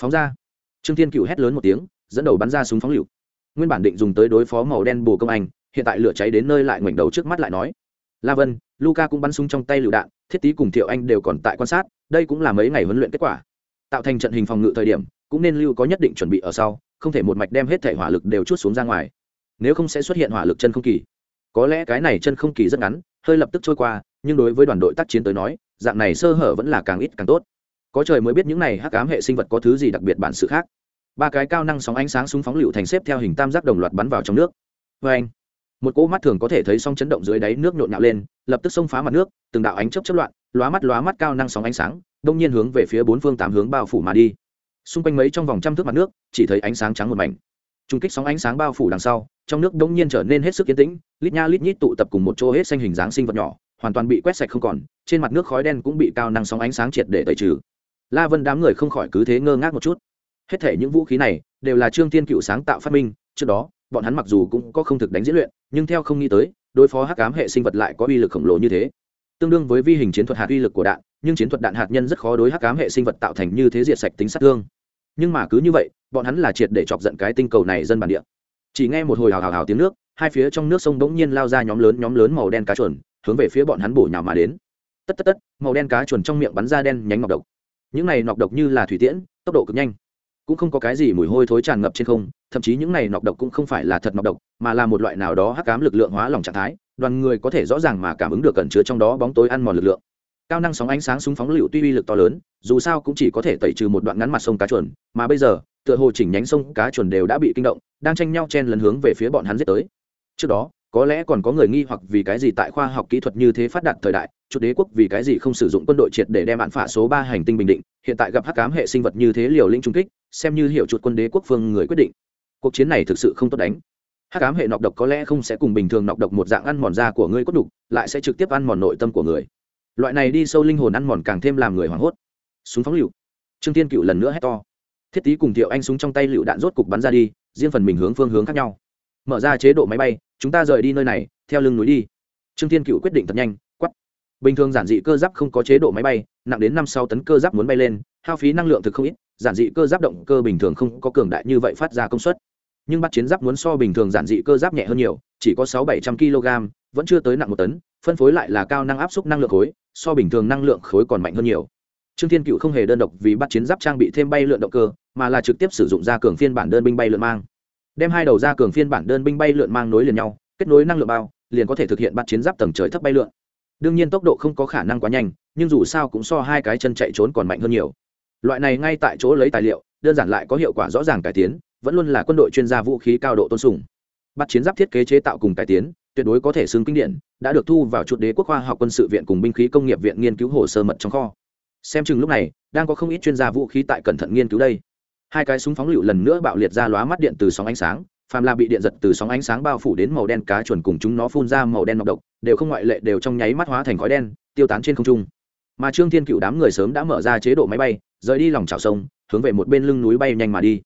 phóng ra. Trương thiên cựu hét lớn một tiếng dẫn đầu bắn ra súng phóng lựu. Nguyên bản định dùng tới đối phó màu đen bù công anh hiện tại lửa cháy đến nơi lại ngoảnh đầu trước mắt lại nói la vân, luca cũng bắn súng trong tay lựu đạn, thiết tý cùng thiệu anh đều còn tại quan sát, đây cũng là mấy ngày huấn luyện kết quả. Tạo thành trận hình phòng ngự thời điểm, cũng nên lưu có nhất định chuẩn bị ở sau, không thể một mạch đem hết thể hỏa lực đều chút xuống ra ngoài. Nếu không sẽ xuất hiện hỏa lực chân không kỳ. Có lẽ cái này chân không kỳ rất ngắn, hơi lập tức trôi qua, nhưng đối với đoàn đội tác chiến tới nói, dạng này sơ hở vẫn là càng ít càng tốt. Có trời mới biết những này hắc ám hệ sinh vật có thứ gì đặc biệt bản sự khác. Ba cái cao năng sóng ánh sáng súng phóng lựu thành xếp theo hình tam giác đồng loạt bắn vào trong nước. Vê anh một cỗ mắt thường có thể thấy sóng chấn động dưới đáy nước nhộn nhạo lên, lập tức xông phá mặt nước, từng đạo ánh chớp chớp loạn, lóa mắt lóa mắt cao năng sóng ánh sáng, đông nhiên hướng về phía bốn phương tám hướng bao phủ mà đi. Xung quanh mấy trong vòng trăm thước mặt nước, chỉ thấy ánh sáng trắng một mảnh. Trung kích sóng ánh sáng bao phủ đằng sau, trong nước đông nhiên trở nên hết sức yên tĩnh, lít nha lít nhít tụ tập cùng một chỗ hết xanh hình dáng sinh vật nhỏ, hoàn toàn bị quét sạch không còn, trên mặt nước khói đen cũng bị cao năng sóng ánh sáng triệt để tẩy trừ. La vân đám người không khỏi cứ thế ngơ ngác một chút. Hết thể những vũ khí này đều là trương thiên cựu sáng tạo phát minh, trước đó bọn hắn mặc dù cũng có không thực đánh diễn luyện, nhưng theo không nghĩ tới, đối phó hắc ám hệ sinh vật lại có uy lực khổng lồ như thế. Tương đương với vi hình chiến thuật hạt uy lực của đạn, nhưng chiến thuật đạn hạt nhân rất khó đối hắc ám hệ sinh vật tạo thành như thế diệt sạch tính sát thương. Nhưng mà cứ như vậy, bọn hắn là triệt để chọc giận cái tinh cầu này dân bản địa. Chỉ nghe một hồi hào hào hào tiếng nước, hai phía trong nước sông bỗng nhiên lao ra nhóm lớn nhóm lớn màu đen cá chuồn, hướng về phía bọn hắn bổ nhào mà đến. Tất tất tất, màu đen cá chuồn trong miệng bắn ra đen nhánh ngọc độc. Những này ngọc độc như là thủy tiễn, tốc độ cực nhanh cũng không có cái gì mùi hôi thối tràn ngập trên không thậm chí những này nọc độc cũng không phải là thật nọc độc mà là một loại nào đó hắc cám lực lượng hóa lỏng trạng thái đoàn người có thể rõ ràng mà cảm ứng được cẩn chứa trong đó bóng tối ăn mòn lực lượng. Cao năng sóng ánh sáng súng phóng lựu tuy uy lực to lớn dù sao cũng chỉ có thể tẩy trừ một đoạn ngắn mặt sông cá chuẩn, mà bây giờ tựa hồ chỉnh nhánh sông cá chuẩn đều đã bị kinh động đang tranh nhau chen lấn hướng về phía bọn hắn giết tới. Trước đó có lẽ còn có người nghi hoặc vì cái gì tại khoa học kỹ thuật như thế phát đạt thời đại chút đế quốc vì cái gì không sử dụng quân đội triệt để đem bạn phả số ba hành tinh bình định hiện tại gặp hắc cám hệ sinh vật như thế liều lĩnh trung kích xem như hiệu chuột quân đế quốc phương người quyết định. Cuộc chiến này thực sự không tốt đánh. Hắc ám hệ nọc độc có lẽ không sẽ cùng bình thường nọc độc một dạng ăn mòn da của ngươi cốt đục lại sẽ trực tiếp ăn mòn nội tâm của người. Loại này đi sâu linh hồn ăn mòn càng thêm làm người hoảng hốt. Súng phóng lựu. Trương tiên cựu lần nữa hét to. Thiết tý cùng thiệu anh súng trong tay lựu đạn rốt cục bắn ra đi, riêng phần mình hướng phương hướng khác nhau. Mở ra chế độ máy bay, chúng ta rời đi nơi này, theo lưng núi đi. Trương tiên cựu quyết định thật nhanh bình thường giản dị cơ giáp không có chế độ máy bay, nặng đến năm sáu tấn cơ giáp muốn bay lên, hao phí năng lượng thực không ít, giản dị cơ giáp động cơ bình thường không có cường đại như vậy phát ra công suất. Nhưng bắt chiến giáp muốn so bình thường giản dị cơ giáp nhẹ hơn nhiều, chỉ có sáu bảy trăm kg, vẫn chưa tới nặng một tấn, phân phối lại là cao năng áp suất năng lượng khối, so bình thường năng lượng khối còn mạnh hơn nhiều. Trương thiên cựu không hề đơn độc vì bắt chiến giáp trang bị thêm bay lượn động cơ, mà là trực tiếp sử dụng ra cường phiên bản đơn binh bay lượn mang. Đem hai đầu ra cường phiên bản đơn binh bay lượn mang nối liền nhau, kết nối năng lượng bao, liền có thể thực hiện bắt chiến giáp tầng trời thấp bay lượn đương nhiên tốc độ không có khả năng quá nhanh, nhưng dù sao cũng so hai cái chân chạy trốn còn mạnh hơn nhiều. Loại này ngay tại chỗ lấy tài liệu, đơn giản lại có hiệu quả rõ ràng cải tiến, vẫn luôn là quân đội chuyên gia vũ khí cao độ tôn sùng. Bắt chiến giáp thiết kế chế tạo cùng cải tiến, tuyệt đối có thể xưng kinh điển, đã được thu vào chuột đế quốc khoa học quân sự viện cùng binh khí công nghiệp viện nghiên cứu hồ sơ mật trong kho. Xem chừng lúc này, đang có không ít chuyên gia vũ khí tại cẩn thận nghiên cứu đây. Hai cái súng phóng lựu lần nữa bạo liệt ra lóa mắt điện từ sóng ánh sáng phàm là bị điện giật từ sóng ánh sáng bao phủ đến màu đen cá chuẩn cùng chúng nó phun ra màu đen nọc độc, đều không ngoại lệ, đều trong nháy mắt hóa thành khói đen, tiêu tán trên không trung. Mà trương thiên cựu đám người sớm đã mở ra chế độ máy bay, rời đi lòng trào sông, hướng về một bên lưng núi bay nhanh mà đi.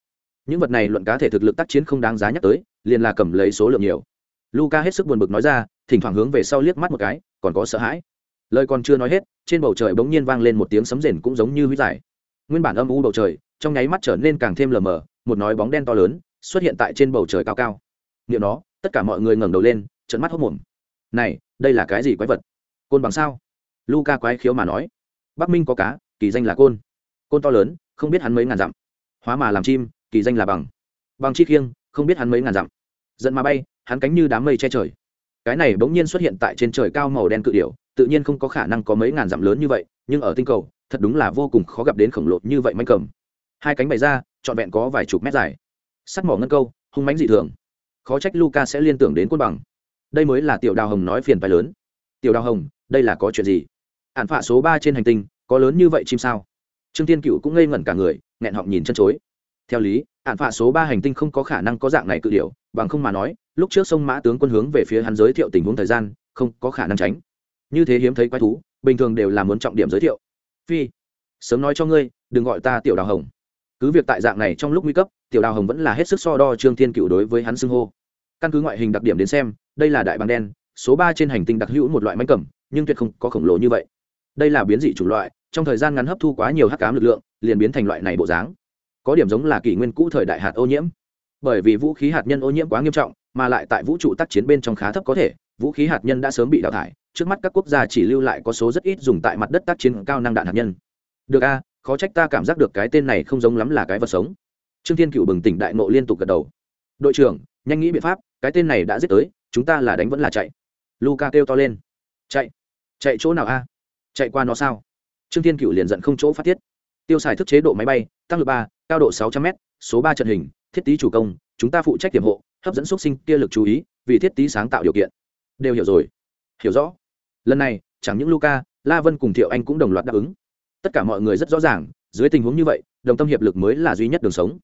Những vật này luận cá thể thực lực tác chiến không đáng giá nhắc tới, liền là cầm lấy số lượng nhiều. Luca hết sức buồn bực nói ra, thỉnh thoảng hướng về sau liếc mắt một cái, còn có sợ hãi. Lời còn chưa nói hết, trên bầu trời bỗng nhiên vang lên một tiếng sấm rền cũng giống như huyết giải. Nguyên bản âm u bầu trời, trong nháy mắt trở nên càng thêm lờ mờ, một nói bóng đen to lớn xuất hiện tại trên bầu trời cao cao. Nghiệm nó, tất cả mọi người ngẩng đầu lên trận mắt hốc mồm này, đây là cái gì quái vật? Côn bằng sao? Luca quái khiếu mà nói. Bắc minh có cá, kỳ danh là côn. Côn to lớn, không biết hắn mấy ngàn dặm. Hóa mà làm chim, kỳ danh là bằng. Bằng chi khiêng, không biết hắn mấy ngàn dặm. Giận mà bay, hắn cánh như đám mây che trời. Cái này bỗng nhiên xuất hiện tại trên trời cao màu đen cự điểu, tự nhiên không có khả năng có mấy ngàn dặm lớn như vậy, nhưng ở tinh cầu, thật đúng là vô cùng khó gặp đến khổng lồ như vậy manh cầm. Hai cánh bày ra, trọn vẹn có vài chục mét dài sắt mỏ ngân câu, hung mánh dị thường. Khó trách luca sẽ liên tưởng đến quân bằng. Đây mới là tiểu đào hồng nói phiền phái lớn. Tiểu đào hồng, đây là có chuyện gì? Ạn phạ số ba trên hành tinh, có lớn như vậy chim sao? Trương tiên cựu cũng ngây ngẩn cả người, nghẹn họng nhìn chân chối. Theo lý ạn phạ số ba hành tinh không có khả năng có dạng này cự điệu bằng không mà nói, lúc trước sông mã tướng quân hướng về phía hắn giới thiệu tình huống thời gian, không có khả năng tránh. Như thế hiếm thấy quái thú, bình thường đều là muốn trọng điểm giới thiệu. Phi, sớm nói cho ngươi, đừng gọi ta tiểu đào hồng cứ việc tại dạng này trong lúc nguy cấp, tiểu đào hồng vẫn là hết sức so đo trương thiên cựu đối với hắn xưng hô. Căn cứ ngoại hình đặc điểm đến xem, đây là đại bằng đen, số ba trên hành tinh đặc hữu một loại mánh cầm, nhưng tuyệt không có khổng lồ như vậy. Đây là biến dị chủng loại, trong thời gian ngắn hấp thu quá nhiều hắc cám lực lượng, liền biến thành loại này bộ dáng. Có điểm giống là kỷ nguyên cũ thời đại hạt ô nhiễm. Bởi vì vũ khí hạt nhân ô nhiễm quá nghiêm trọng, mà lại tại vũ trụ tác chiến bên trong khá thấp có thể, vũ khí hạt nhân đã sớm bị đào thải, trước mắt các quốc gia chỉ lưu lại có số rất ít dùng tại mặt đất tác chiến cao năng đạn hạt nhân. Được a khó trách ta cảm giác được cái tên này không giống lắm là cái vật sống. Trương thiên cựu bừng tỉnh đại nộ liên tục gật đầu. Đội trưởng, nhanh nghĩ biện pháp, cái tên này đã giết tới, chúng ta là đánh vẫn là chạy. Luca kêu to lên. Chạy. Chạy chỗ nào a? Chạy qua nó sao? Trương thiên cựu liền giận không chỗ phát tiết. Tiêu xài thức chế độ máy bay, tăng lực ba, cao độ sáu trăm m số ba trận hình, thiết tý chủ công, chúng ta phụ trách tiềm hộ, hấp dẫn xúc sinh kia lực chú ý, vì thiết tý sáng tạo điều kiện. Đều hiểu rồi. Hiểu rõ. Lần này, chẳng những luca la vân cùng thiệu anh cũng đồng loạt đáp ứng tất cả mọi người rất rõ ràng, dưới tình huống như vậy, đồng tâm hiệp lực mới là duy nhất đường sống.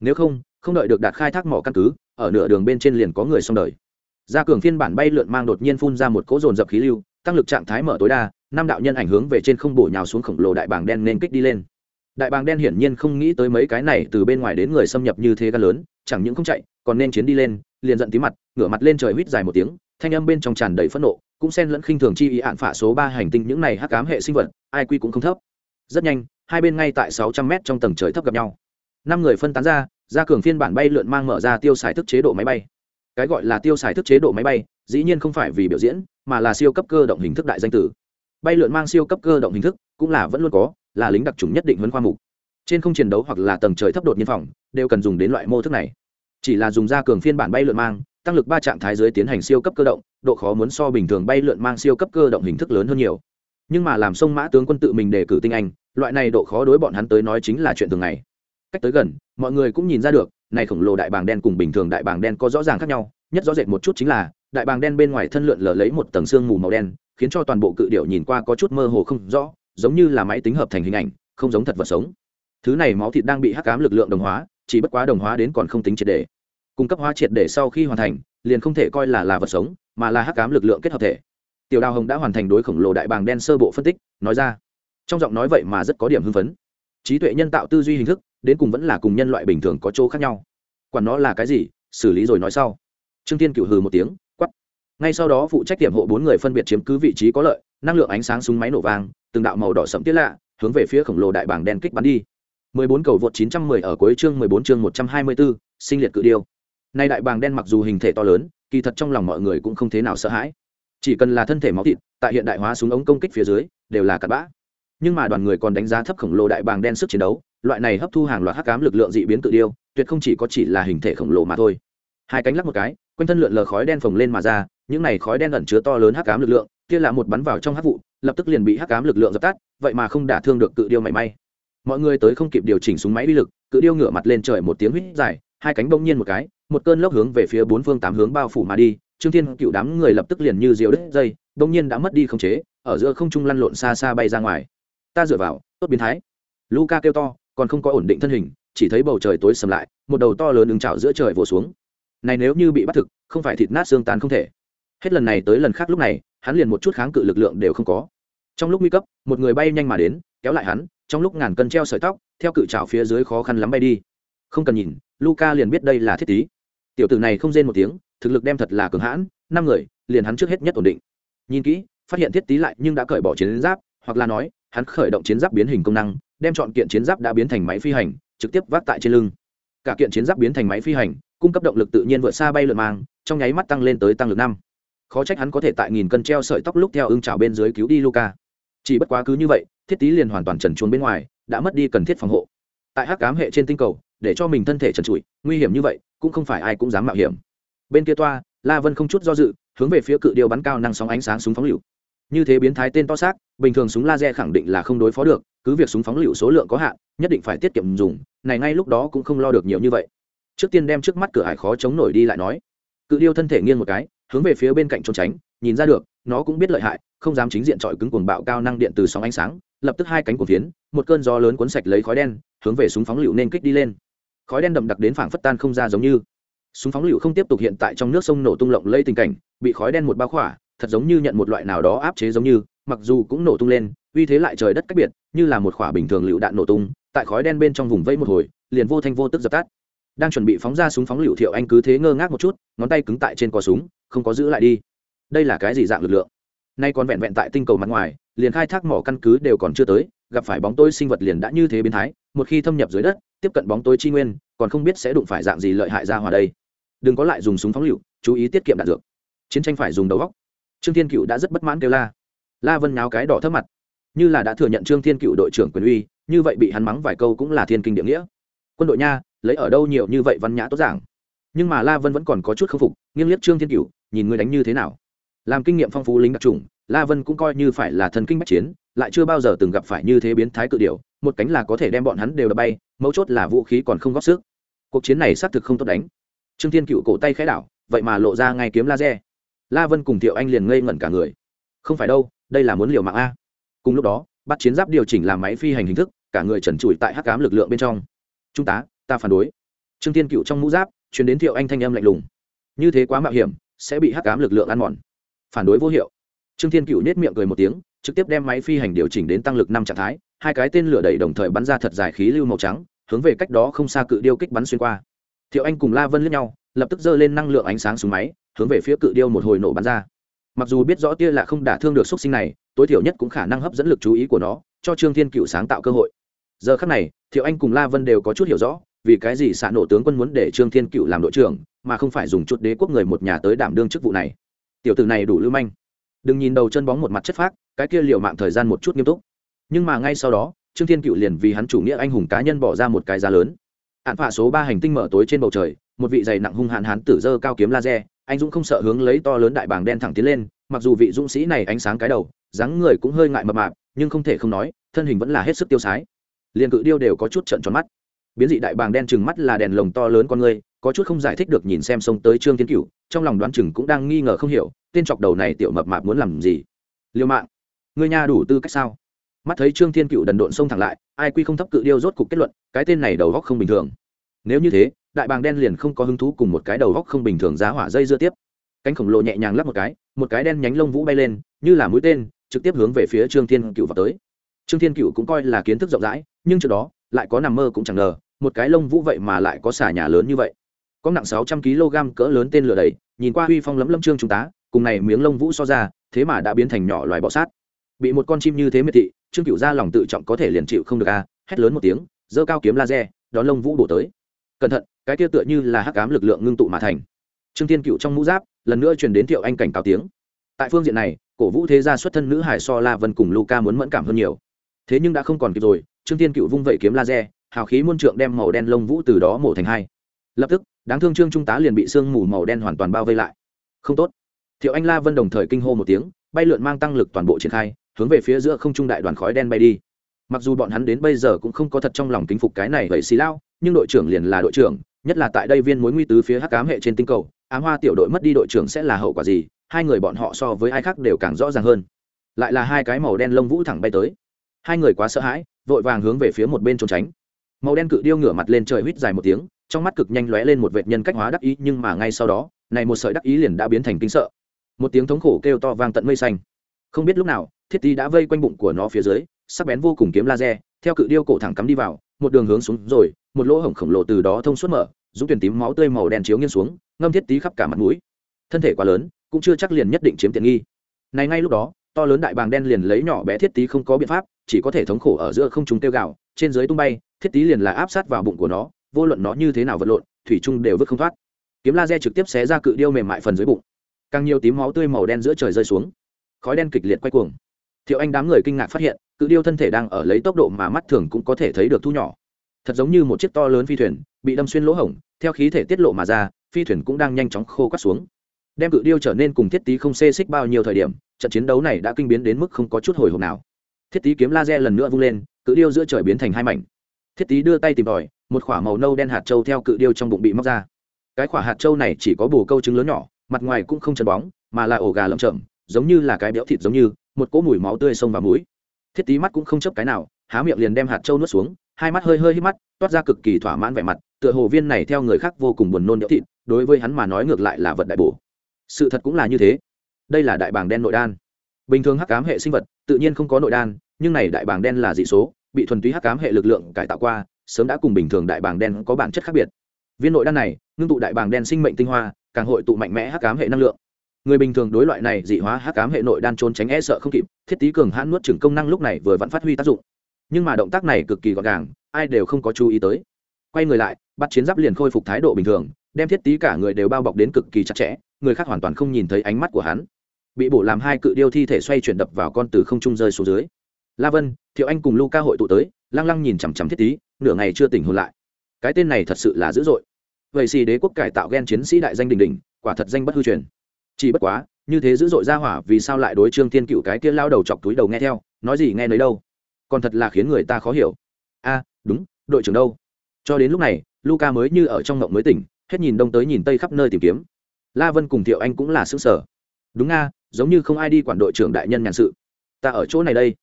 Nếu không không đợi được đạt khai thác mỏ căn cứ, ở nửa đường bên trên liền có người xong đời. Gia cường phiên bản bay lượn mang đột nhiên phun ra một cỗ dồn dập khí lưu, tăng lực trạng thái mở tối đa, năm đạo nhân ảnh hướng về trên không bổ nhào xuống khổng lồ đại bàng đen nên kích đi lên. Đại bàng đen hiển nhiên không nghĩ tới mấy cái này từ bên ngoài đến người xâm nhập như thế gan lớn, chẳng những không chạy, còn nên chiến đi lên, liền giận tí mặt, ngửa mặt lên trời huýt dài một tiếng, thanh âm bên trong tràn đầy phẫn nộ, cũng xen lẫn khinh thường chi ý ạn phả số ba hành tinh những này hắc ám hệ sinh vật, ai quy cũng không thấp rất nhanh, hai bên ngay tại sáu trăm mét trong tầng trời thấp gặp nhau. Năm người phân tán ra ra cường phiên bản bay lượn mang mở ra tiêu xài thức chế độ máy bay. Cái gọi là tiêu xài thức chế độ máy bay, dĩ nhiên không phải vì biểu diễn, mà là siêu cấp cơ động hình thức đại danh tử. Bay lượn mang siêu cấp cơ động hình thức, cũng là vẫn luôn có, là lính đặc trùng nhất định huấn khoa mục. Trên không chiến đấu hoặc là tầng trời thấp đột nhiên phòng, đều cần dùng đến loại mô thức này. Chỉ là dùng ra cường phiên bản bay lượn mang, tăng lực ba trạng thái dưới tiến hành siêu cấp cơ động, độ khó muốn so bình thường bay lượn mang siêu cấp cơ động hình thức lớn hơn nhiều nhưng mà làm sông mã tướng quân tự mình đề cử tinh anh, loại này độ khó đối bọn hắn tới nói chính là chuyện thường ngày. Cách tới gần, mọi người cũng nhìn ra được, này khổng lồ đại bàng đen cùng bình thường đại bàng đen có rõ ràng khác nhau, nhất rõ rệt một chút chính là, đại bàng đen bên ngoài thân lượn lờ lấy một tầng xương mù màu đen, khiến cho toàn bộ cự điệu nhìn qua có chút mơ hồ không rõ, giống như là máy tính hợp thành hình ảnh, không giống thật vật sống. Thứ này máu thịt đang bị hắc cám lực lượng đồng hóa, chỉ bất quá đồng hóa đến còn không tính triệt để. Cung cấp hóa triệt để sau khi hoàn thành, liền không thể coi là là vật sống, mà là hắc cám lực lượng kết hợp thể tiểu đào hồng đã hoàn thành đối khổng lồ đại bàng đen sơ bộ phân tích nói ra. Trong giọng nói vậy mà rất có điểm hưng phấn. Trí tuệ nhân tạo tư duy hình thức đến cùng vẫn là cùng nhân loại bình thường có chỗ khác nhau. Quản nó là cái gì xử lý rồi nói sau. Trương tiên cựu hừ một tiếng quắp ngay sau đó phụ trách tiệm hộ bốn người phân biệt chiếm cứ vị trí có lợi năng lượng ánh sáng súng máy nổ vàng, từng đạo màu đỏ sẫm tiết lạ hướng về phía khổng lồ đại bảng đen kích bắn đi. 14 cầu vượt 910 ở cuối chương 14 chương 124, sinh liệt cự điêu. Nay đại bàng đen mặc dù hình thể to lớn, kỳ thật trong lòng mọi người cũng không thế nào sợ hãi. Chỉ cần là thân thể máu thịt, tại hiện đại hóa súng ống công kích phía dưới, đều là cặn bã. Nhưng mà đoàn người còn đánh giá thấp khổng lồ đại bàng đen sức chiến đấu, loại này hấp thu hàng loạt hắc ám lực lượng dị biến tự điêu, tuyệt không chỉ có chỉ là hình thể khổng lồ mà thôi. Hai cánh lắc một cái, quanh thân lượn lờ khói đen phồng lên mà ra, những này khói đen ẩn chứa to lớn hắc ám lực lượng, kia là một bắn vào trong hắc vụ, lập tức liền bị hắc ám lực lượng dập tắt, vậy mà không đả thương được cự điêu mảy may mọi người tới không kịp điều chỉnh súng máy uy lực cự điêu ngửa mặt lên trời một tiếng huýt dài hai cánh bỗng nhiên một cái một cơn lốc hướng về phía bốn phương tám hướng bao phủ mà đi trương thiên cựu đám người lập tức liền như diều đứt dây đông nhiên đã mất đi khống chế, ở giữa không trung lăn lộn xa xa bay ra ngoài. Ta dựa vào, tốt biến thái. Luca kêu to, còn không có ổn định thân hình, chỉ thấy bầu trời tối sầm lại, một đầu to lớn ứng trào giữa trời vồ xuống. Này nếu như bị bắt thực, không phải thịt nát xương tàn không thể. Hết lần này tới lần khác lúc này, hắn liền một chút kháng cự lực lượng đều không có. Trong lúc nguy cấp, một người bay nhanh mà đến, kéo lại hắn, trong lúc ngàn cân treo sợi tóc, theo cự trào phía dưới khó khăn lắm bay đi. Không cần nhìn, luca liền biết đây là thiết tý tiểu tử này không rên một tiếng thực lực đem thật là cường hãn, năm người, liền hắn trước hết nhất ổn định. Nhìn kỹ, phát hiện thiết tý lại nhưng đã cởi bỏ chiến giáp, hoặc là nói, hắn khởi động chiến giáp biến hình công năng, đem chọn kiện chiến giáp đã biến thành máy phi hành, trực tiếp vác tại trên lưng. Cả kiện chiến giáp biến thành máy phi hành, cung cấp động lực tự nhiên vượt xa bay lượn mang, trong nháy mắt tăng lên tới tăng lực năm. Khó trách hắn có thể tại nghìn cân treo sợi tóc lúc theo ưng trào bên dưới cứu đi luca chỉ bất quá cứ như vậy, thiết tý liền hoàn toàn trần chuồn bên ngoài, đã mất đi cần thiết phòng hộ. Tại hắc cám hệ trên tinh cầu, để cho mình thân thể trần trụi, nguy hiểm như vậy, cũng không phải ai cũng dám mạo hiểm bên kia toa, la vân không chút do dự, hướng về phía cự điêu bắn cao năng sóng ánh sáng súng phóng lựu. Như thế biến thái tên to xác, bình thường súng laser khẳng định là không đối phó được, cứ việc súng phóng lựu số lượng có hạn, nhất định phải tiết kiệm dùng, này ngay lúc đó cũng không lo được nhiều như vậy. Trước tiên đem trước mắt cửa hải khó chống nổi đi lại nói. Cự điêu thân thể nghiêng một cái, hướng về phía bên cạnh trốn tránh, nhìn ra được, nó cũng biết lợi hại, không dám chính diện trọi cứng cuồng bạo cao năng điện từ sóng ánh sáng, lập tức hai cánh của phiến, một cơn gió lớn cuốn sạch lấy khói đen, hướng về súng phóng lựu nên kích đi lên. Khói đen đậm đặc đến phảng phất tan không ra giống như súng phóng lựu không tiếp tục hiện tại trong nước sông nổ tung lộng lây tình cảnh, bị khói đen một bao khỏa, thật giống như nhận một loại nào đó áp chế giống như, mặc dù cũng nổ tung lên, uy thế lại trời đất cách biệt, như là một khỏa bình thường lựu đạn nổ tung, tại khói đen bên trong vùng vây một hồi, liền vô thanh vô tức dập tắt. Đang chuẩn bị phóng ra súng phóng lựu thiệu anh cứ thế ngơ ngác một chút, ngón tay cứng tại trên cò súng, không có giữ lại đi. Đây là cái gì dạng lực lượng? Nay còn vẹn vẹn tại tinh cầu mặt ngoài, liền khai thác mỏ căn cứ đều còn chưa tới, gặp phải bóng tối sinh vật liền đã như thế biến thái, một khi thâm nhập dưới đất, tiếp cận bóng tối chi nguyên, còn không biết sẽ đụng phải dạng gì lợi hại ra hòa đây đừng có lại dùng súng phóng lựu chú ý tiết kiệm đạn dược. Chiến tranh phải dùng đầu góc trương thiên cựu đã rất bất mãn kêu la. La vân nháo cái đỏ thấp mặt. Như là đã thừa nhận trương thiên cựu đội trưởng quyền uy như vậy bị hắn mắng vài câu cũng là thiên kinh địa nghĩa. Quân đội nha lấy ở đâu nhiều như vậy văn nhã tốt giảng. Nhưng mà la vân vẫn còn có chút k phục nghiêng liếc trương thiên cựu nhìn người đánh như thế nào. Làm kinh nghiệm phong phú lính đặc trùng la vân cũng coi như phải là thần kinh bách chiến lại chưa bao giờ từng gặp phải như thế biến thái cự điều, một cánh là có thể đem bọn hắn đều đập bay mấu chốt là vũ khí còn không góp sức. Cuộc chiến này xác thực không tốt đánh trương thiên cựu cổ tay khẽ đảo, vậy mà lộ ra ngay kiếm laser. La vân cùng thiệu anh liền ngây ngẩn cả người. Không phải đâu, đây là muốn liều mạng a. Cùng lúc đó, bắt chiến giáp điều chỉnh làm máy phi hành hình thức, cả người trần trụi tại hắc cám lực lượng bên trong. Trung tá, ta phản đối. Trương thiên cựu trong mũ giáp chuyển đến thiệu anh thanh âm lạnh lùng. Như thế quá mạo hiểm, sẽ bị hắc cám lực lượng ăn mòn. Phản đối vô hiệu. Trương thiên cựu nết miệng cười một tiếng, trực tiếp đem máy phi hành điều chỉnh đến tăng lực năm trạng thái, hai cái tên lửa đẩy đồng thời bắn ra thật dài khí lưu màu trắng, hướng về cách đó không xa cự điêu kích bắn xuyên qua thiệu anh cùng la vân lướt nhau, lập tức giơ lên năng lượng ánh sáng xuống máy, hướng về phía cự điêu một hồi nổ bắn ra. Mặc dù biết rõ tia là không đả thương được x sinh này, tối thiểu nhất cũng khả năng hấp dẫn lực chú ý của nó, cho trương thiên cựu sáng tạo cơ hội. Giờ khắc này, thiệu anh cùng la vân đều có chút hiểu rõ, vì cái gì xạ nổ tướng quân muốn để trương thiên cựu làm đội trưởng, mà không phải dùng chút đế quốc người một nhà tới đảm đương chức vụ này. Tiểu tử này đủ lưu manh. Đừng nhìn đầu chân bóng một mặt chất phác, cái kia liệu mạng thời gian một chút nghiêm túc. Nhưng mà ngay sau đó, trương thiên cựu liền vì hắn chủ nghĩa anh hùng cá nhân bỏ ra một cái giá lớn hạn phạ số ba hành tinh mở tối trên bầu trời một vị dày nặng hung hạn hán tử dơ cao kiếm laser anh dũng không sợ hướng lấy to lớn đại bàng đen thẳng tiến lên mặc dù vị dũng sĩ này ánh sáng cái đầu dáng người cũng hơi ngại mập mạp nhưng không thể không nói thân hình vẫn là hết sức tiêu sái. Liền cự điêu đều có chút trận tròn mắt. Biến dị đại bàng đen chừng mắt là đèn lồng to lớn con người có chút không giải thích được nhìn xem sông tới trương thiên cửu, trong lòng đoán chừng cũng đang nghi ngờ không hiểu tên chọc đầu này tiểu mập mạp muốn làm gì? Liêu mạng người nhà đủ tư cách sao? Mắt thấy trương thiên cựu đần độn xông thẳng lại, ai quy không thấp cự điêu rốt cục kết luận, cái tên này đầu góc không bình thường. Nếu như thế, đại bàng đen liền không có hứng thú cùng một cái đầu góc không bình thường giá hỏa dây dưa tiếp. Cánh khổng lồ nhẹ nhàng lắp một cái một cái đen nhánh lông vũ bay lên, như là mũi tên, trực tiếp hướng về phía trương thiên cựu vào tới. Trương thiên cựu cũng coi là kiến thức rộng rãi, nhưng trước đó, lại có nằm mơ cũng chẳng ngờ, một cái lông vũ vậy mà lại có xả nhà lớn như vậy. Có nặng sáu trăm kg cỡ lớn tên lửa đầy, nhìn qua huy phong lấm lâm trương trung tá cùng này miếng lông vũ so ra, thế mà đã biến thành nhỏ loài bọ sát. Bị một con chim như thế miệt thị trương cựu ra lòng tự trọng có thể liền chịu không được a hét lớn một tiếng, giơ cao kiếm laser, đón lông vũ bổ tới. Cẩn thận, cái kia tựa như là hắc cám lực lượng ngưng tụ mà thành. Trương thiên cựu trong mũ giáp, lần nữa truyền đến thiệu anh cảnh cáo tiếng. Tại phương diện này, cổ vũ thế gia xuất thân nữ hải so la vân cùng luca muốn mẫn cảm hơn nhiều. Thế nhưng đã không còn kịp rồi, trương thiên cựu vung vẩy kiếm laser, hào khí muôn trượng đem màu đen lông vũ từ đó mổ thành hai. Lập tức, đáng thương trương trung tá liền bị sương mù màu đen hoàn toàn bao vây lại. Không tốt. Thiệu anh la vân đồng thời kinh hô một tiếng, bay lượn mang tăng lực toàn bộ triển khai hướng về phía giữa không trung đại đoàn khói đen bay đi. Mặc dù bọn hắn đến bây giờ cũng không có thật trong lòng kính phục cái này vậy xì lao nhưng đội trưởng liền là đội trưởng, nhất là tại đây viên mối nguy tứ phía hắc ám hệ trên tinh cầu, ám hoa tiểu đội mất đi đội trưởng sẽ là hậu quả gì, hai người bọn họ so với ai khác đều càng rõ ràng hơn. Lại là hai cái màu đen lông vũ thẳng bay tới. Hai người quá sợ hãi, vội vàng hướng về phía một bên trốn tránh. Màu đen cự điêu ngửa mặt lên trời huýt dài một tiếng, trong mắt cực nhanh lóe lên một vệt nhân cách hóa đắc ý, nhưng mà ngay sau đó, này một sợi đắc ý liền đã biến thành kinh sợ. Một tiếng thống khổ kêu to vang tận mây xanh. Không biết lúc nào thiết tí đã vây quanh bụng của nó phía dưới, sắc bén vô cùng kiếm laser, theo cự điêu cổ thẳng cắm đi vào, một đường hướng xuống rồi, một lỗ hổng khổng lồ từ đó thông suốt mở, dũng tuyển tím máu tươi màu đen chiếu nghiêng xuống, ngâm thiết tí khắp cả mặt mũi. Thân thể quá lớn, cũng chưa chắc liền nhất định chiếm tiện nghi. Này ngay lúc đó, to lớn đại bàng đen liền lấy nhỏ bé thiết tí không có biện pháp, chỉ có thể thống khổ ở giữa không chúng tiêu gạo trên dưới tung bay, thiết tí liền là áp sát vào bụng của nó, vô luận nó như thế nào vật lộn, thủy chung đều vứt không thoát. Kiếm laser trực tiếp xé ra cự điêu mềm mại phần dưới bụng. Càng nhiều tím máu tươi màu đen giữa trời rơi xuống, khói đen kịch liệt quay cuồng thiệu anh đám người kinh ngạc phát hiện, cự điêu thân thể đang ở lấy tốc độ mà mắt thường cũng có thể thấy được thu nhỏ. Thật giống như một chiếc to lớn phi thuyền, bị đâm xuyên lỗ hổng, theo khí thể tiết lộ mà ra, phi thuyền cũng đang nhanh chóng khô cắt xuống. Đem cự điêu trở nên cùng thiết tý không xê xích bao nhiêu thời điểm, trận chiến đấu này đã kinh biến đến mức không có chút hồi hộp nào. Thiết tý kiếm laser lần nữa vung lên, cự điêu giữa trời biến thành hai mảnh. Thiết tý đưa tay tìm tòi, một k h ỏ a màu nâu đen hạt trâu theo cự điêu trong bụng bị móc ra. Cái k h ỏ a hạt trâu này chỉ có bù câu trứng lớn nhỏ, mặt ngoài cũng không chân bóng, mà là ổ gà lậm chậm giống như là cái béo thịt giống như một cỗ mùi máu tươi sông vào mũi. Thiết tý mắt cũng không chấp cái nào, há miệng liền đem hạt trâu nuốt xuống, hai mắt hơi hơi hít mắt, toát ra cực kỳ thỏa mãn vẻ mặt, tựa hồ viên này theo người khác vô cùng buồn nôn béo thịt, đối với hắn mà nói ngược lại là vật đại bổ. Sự thật cũng là như thế. Đây là đại bàng đen nội đan. Bình thường hắc cám hệ sinh vật, tự nhiên không có nội đan, nhưng này đại bàng đen là dị số, bị thuần túy hắc cám hệ lực lượng cải tạo qua, sớm đã cùng bình thường đại bàng đen có bản chất khác biệt. Viên nội đan này, ngưng tụ đại bàng đen sinh mệnh tinh hoa, càng hội tụ mạnh mẽ hắc cám hệ năng lượng người bình thường đối loại này dị hóa hắc ám hệ nội đan trốn tránh e sợ không kịp, thiết tý cường hãn nuốt chừng công năng lúc này vừa vẫn phát huy tác dụng. Nhưng mà động tác này cực kỳ gọn gàng, ai đều không có chú ý tới. Quay người lại, bắt chiến giáp liền khôi phục thái độ bình thường, đem thiết tý cả người đều bao bọc đến cực kỳ chặt chẽ, người khác hoàn toàn không nhìn thấy ánh mắt của hắn. Bị bổ làm hai cự điêu thi thể xoay chuyển đập vào con từ không trung rơi xuống dưới. La vân, thiệu anh cùng luca hội tụ tới, lăng lăng nhìn chằm chằm thiết tý nửa ngày chưa tỉnh hồn lại. Cái tên này thật sự là dữ dội. Vậy xì đế quốc cải tạo ghen chiến sĩ đại danh đình đình quả thật danh bất hư truyền chỉ bất quá, như thế dữ dội ra hỏa vì sao lại đối trương thiên cựu cái kia lao đầu chọc túi đầu nghe theo, nói gì nghe nấy đâu. Còn thật là khiến người ta khó hiểu. A, đúng, đội trưởng đâu? Cho đến lúc này luca mới như ở trong ngộng mới tỉnh, hết nhìn đông tới nhìn tây khắp nơi tìm kiếm. La vân cùng thiệu anh cũng là xứ sở đúng nga giống như không ai đi quản đội trưởng đại nhân nhàn sự. Ta ở chỗ này đây.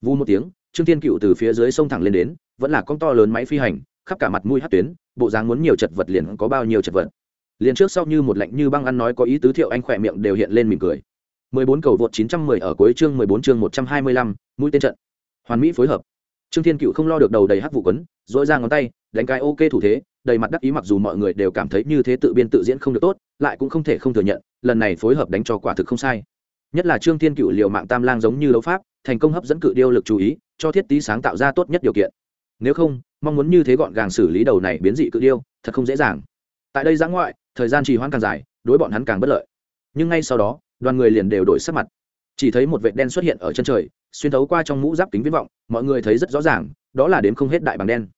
Vu một tiếng, trương thiên cựu từ phía dưới sông thẳng lên đến, vẫn là con to lớn máy phi hành, khắp cả mặt mũi hát tuyến, bộ dáng muốn nhiều chật vật liền có bao nhiêu chật vật liền trước sau như một lạnh như băng ăn nói có ý tứ thiệu anh khỏe miệng đều hiện lên mỉm cười 14 cầu vượt 910 ở cuối chương 14 chương 125, mũi tên trận. Hoàn mỹ phối hợp. Trương Thiên Cựu không lo được đầu đầy hắc vụ quấn, rỗi ra ngón tay, đánh cái ok thủ thế, đầy mặt đắc ý mặc dù mọi người đều cảm thấy như thế tự biên tự diễn không được tốt, lại cũng không thể không thừa nhận, lần này phối hợp đánh cho quả thực không sai. Nhất là Trương Thiên Cựu liều mạng tam lang giống như đấu pháp, thành công hấp dẫn cự điêu lực chú ý, cho thiết tí sáng tạo ra tốt nhất điều kiện. Nếu không, mong muốn như thế gọn gàng xử lý đầu này biến dị cự điêu, thật không dễ dàng. Tại đây giã ngoại, thời gian trì hoãn càng dài, đối bọn hắn càng bất lợi. Nhưng ngay sau đó, đoàn người liền đều đổi sắc mặt. Chỉ thấy một vệt đen xuất hiện ở chân trời xuyên thấu qua trong mũ giáp kính viễn vọng mọi người thấy rất rõ ràng đó là đếm không hết đại bàng đen.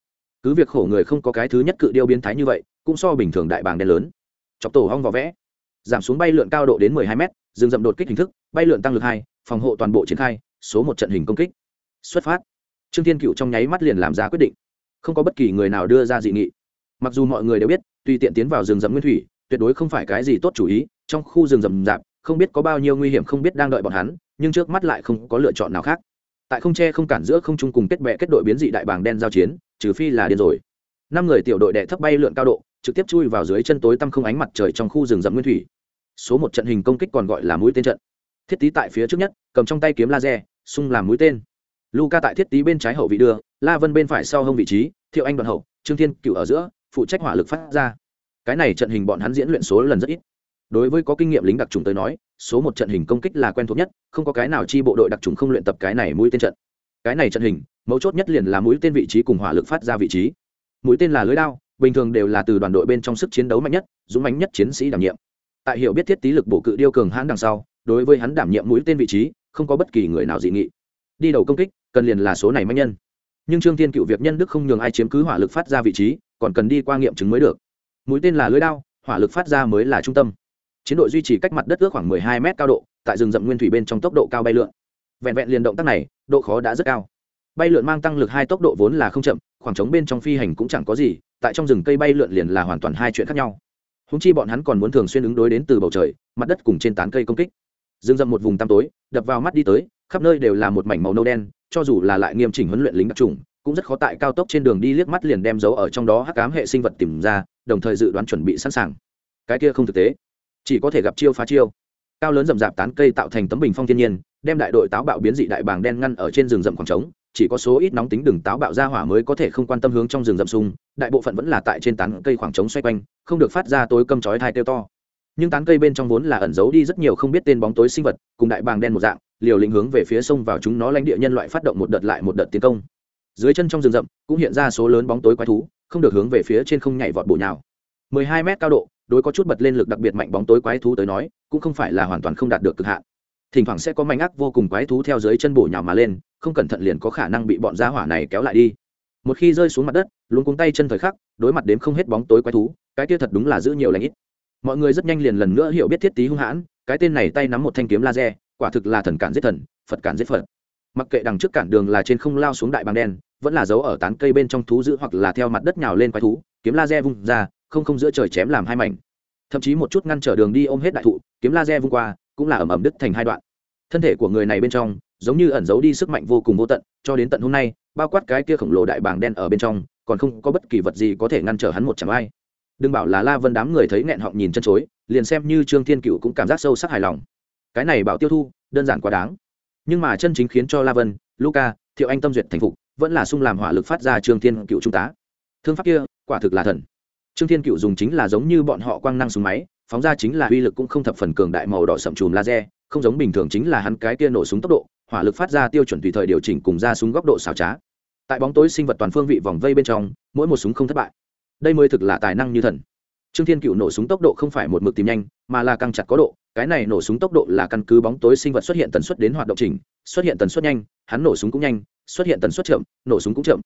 Cứ việc khổ người không có cái thứ nhất cự điêu biến thái như vậy cũng so bình thường đại bàng đen lớn. Chọc tổ hong vỏ vẽ. Giảm xuống bay lượn cao độ đến 12 m dừng dậm đột kích hình thức bay lượn tăng lực hai phòng hộ toàn bộ triển khai số một trận hình công kích. Xuất phát. Trương thiên cựu trong nháy mắt liền làm ra quyết định. Không có bất kỳ người nào đưa ra dị nghị mặc dù mọi người đều biết, tùy tiện tiến vào rừng rậm nguyên thủy, tuyệt đối không phải cái gì tốt chủ ý, trong khu rừng rậm rạp, không biết có bao nhiêu nguy hiểm không biết đang đợi bọn hắn, nhưng trước mắt lại không có lựa chọn nào khác. Tại không che không cản giữa không trung cùng kết bệ kết đội biến dị đại bàng đen giao chiến, trừ phi là điên rồi. Năm người tiểu đội đệ thấp bay lượn cao độ, trực tiếp chui vào dưới chân tối tăm không ánh mặt trời trong khu rừng rậm nguyên thủy. Số một trận hình công kích còn gọi là mũi tên trận. Thiết tý tại phía trước nhất, cầm trong tay kiếm laser, xung làm mũi tên. Luca tại thiết tý bên trái hậu vị đưa, la vân bên phải sau hông vị trí, thiệu anh đoạn hậu, trương thiên cựu ở giữa phụ trách hỏa lực phát ra. Cái này trận hình bọn hắn diễn luyện số lần rất ít. Đối với có kinh nghiệm lính đặc trùng tới nói, số một trận hình công kích là quen thuộc nhất, không có cái nào chi bộ đội đặc trùng không luyện tập cái này mũi tên trận. Cái này trận hình, mấu chốt nhất liền là mũi tên vị trí cùng hỏa lực phát ra vị trí. Mũi tên là lưới đao, bình thường đều là từ đoàn đội bên trong sức chiến đấu mạnh nhất, dũng mãnh nhất chiến sĩ đảm nhiệm. Tại hiểu biết thiết tý lực bổ cự điêu cường hãn đằng sau, đối với hắn đảm nhiệm mũi tên vị trí, không có bất kỳ người nào dị nghị. Đi đầu công kích, cần liền là số này mạnh nhân. Nhưng trương thiên cựu việc nhân đức không nhường ai chiếm cứ hỏa lực phát ra vị trí còn cần đi qua nghiệm chứng mới được. Mũi tên là lưới đao, hỏa lực phát ra mới là trung tâm. Chiến đội duy trì cách mặt đất ước khoảng 12 mét cao độ, tại rừng rậm nguyên thủy bên trong tốc độ cao bay lượn. Vẹn vẹn liền động tác này, độ khó đã rất cao. Bay lượn mang tăng lực hai tốc độ vốn là không chậm, khoảng trống bên trong phi hành cũng chẳng có gì, tại trong rừng cây bay lượn liền là hoàn toàn hai chuyện khác nhau. Húng chi bọn hắn còn muốn thường xuyên ứng đối đến từ bầu trời, mặt đất cùng trên tán cây công kích. Rừng rậm một vùng tăm tối, đập vào mắt đi tới, khắp nơi đều là một mảnh màu nâu đen, cho dù là lại nghiêm chỉnh huấn luyện lính đặc trùng cũng rất khó tại cao tốc trên đường đi liếc mắt liền đem dấu ở trong đó hắc ám hệ sinh vật tìm ra, đồng thời dự đoán chuẩn bị sẵn sàng. Cái kia không thực tế. Chỉ có thể gặp chiêu phá chiêu. Cao lớn rậm rạp tán cây tạo thành tấm bình phong thiên nhiên, đem đại đội táo bạo biến dị đại bàng đen ngăn ở trên rừng rậm khoảng trống, chỉ có số ít nóng tính đừng táo bạo ra hỏa mới có thể không quan tâm hướng trong rừng rậm sung đại bộ phận vẫn là tại trên tán cây khoảng trống xoay quanh, không được phát ra tối câm chói thai tiêu to. Nhưng tán cây bên trong vốn là ẩn giấu đi rất nhiều không biết tên bóng tối sinh vật, cùng đại bàng đen một dạng, liều lĩnh hướng về phía sông vào chúng nó lãnh địa nhân loại phát động một đợt lại một đợt tiến công dưới chân trong rừng rậm, cũng hiện ra số lớn bóng tối quái thú, không được hướng về phía trên không nhảy vọt bổ nhào. 12 mét cao độ, đối có chút bật lên lực đặc biệt mạnh bóng tối quái thú tới nói, cũng không phải là hoàn toàn không đạt được cực hạn. Thỉnh thoảng sẽ có mảnh ác vô cùng quái thú theo dưới chân bổ nhào mà lên, không cẩn thận liền có khả năng bị bọn gia hỏa này kéo lại đi. Một khi rơi xuống mặt đất luôn cuống tay chân thời khắc, đối mặt đến không hết bóng tối quái thú, cái kia thật đúng là giữ nhiều lãnh ít. Mọi người rất nhanh liền lần nữa hiểu biết thiết tí hung hãn, cái tên này tay nắm một thanh kiếm laser, quả thực là thần cản giết thần, phật cản giết phật mặc kệ đằng trước cản đường là trên không lao xuống đại bàng đen, vẫn là giấu ở tán cây bên trong thú giữ hoặc là theo mặt đất nhào lên quái thú, kiếm laser vung ra, không không giữa trời chém làm hai mảnh. Thậm chí một chút ngăn trở đường đi ôm hết đại thụ, kiếm laser vung qua, cũng là ẩm ẩm đứt thành hai đoạn. Thân thể của người này bên trong, giống như ẩn giấu đi sức mạnh vô cùng vô tận, cho đến tận hôm nay, bao quát cái kia khổng lồ đại bàng đen ở bên trong, còn không có bất kỳ vật gì có thể ngăn trở hắn một chẳng ai. Đừng bảo là la vân đám người thấy nghẹn họng nhìn chân chối, liền xem như trương thiên cựu cũng cảm giác sâu sắc hài lòng. Cái này bảo tiêu thu, đơn giản quá đáng nhưng mà chân chính khiến cho la vân, luca, thiệu anh tâm duyệt thành phục, vẫn là sung làm hỏa lực phát ra trương thiên cựu trung tá. Thương pháp kia, quả thực là thần. Trương thiên cựu dùng chính là giống như bọn họ quang năng súng máy, phóng ra chính là uy lực cũng không thập phần cường đại màu đỏ sậm chùm laser, không giống bình thường chính là hắn cái kia nổ súng tốc độ, hỏa lực phát ra tiêu chuẩn tùy thời điều chỉnh cùng ra súng góc độ xảo trá. Tại bóng tối sinh vật toàn phương vị vòng vây bên trong, mỗi một súng không thất bại. Đây mới thực là tài năng như thần trương thiên cựu nổ súng tốc độ không phải một mực tìm nhanh, mà là căng chặt có độ. Cái này nổ súng tốc độ là căn cứ bóng tối sinh vật xuất hiện tần suất đến hoạt động trình, xuất hiện tần suất nhanh, hắn nổ súng cũng nhanh, xuất hiện tần suất chậm, nổ súng cũng chậm.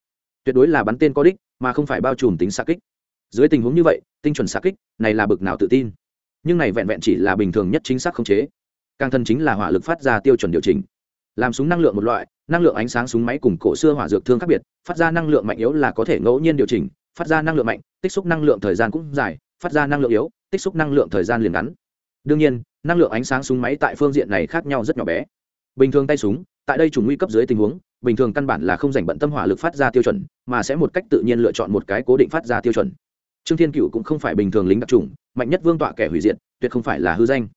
Tuyệt đối là bắn tên có đích, mà không phải bao trùm tính xa kích. Dưới tình huống như vậy, tinh chuẩn xa kích, này là bực nào tự tin. Nhưng này vẹn vẹn chỉ là bình thường nhất chính xác không chế. Càng thân chính là hỏa lực phát ra tiêu chuẩn điều chỉnh. Làm súng năng lượng một loại, năng lượng ánh sáng súng máy cùng cổ xưa hỏa dược thương khác biệt, phát ra năng lượng mạnh yếu là có thể ngẫu nhiên điều chỉnh, phát ra năng lượng mạnh, tích xúc năng lượng thời gian cũng dài phát ra năng lượng yếu, tích xúc năng lượng thời gian liền ngắn. Đương nhiên, năng lượng ánh sáng súng máy tại phương diện này khác nhau rất nhỏ bé. Bình thường tay súng, tại đây chủng nguy cấp dưới tình huống, bình thường căn bản là không dành bận tâm hỏa lực phát ra tiêu chuẩn, mà sẽ một cách tự nhiên lựa chọn một cái cố định phát ra tiêu chuẩn. Trương thiên cựu cũng không phải bình thường lính đặc trùng mạnh nhất vương tọa kẻ hủy diệt, tuyệt không phải là hư danh.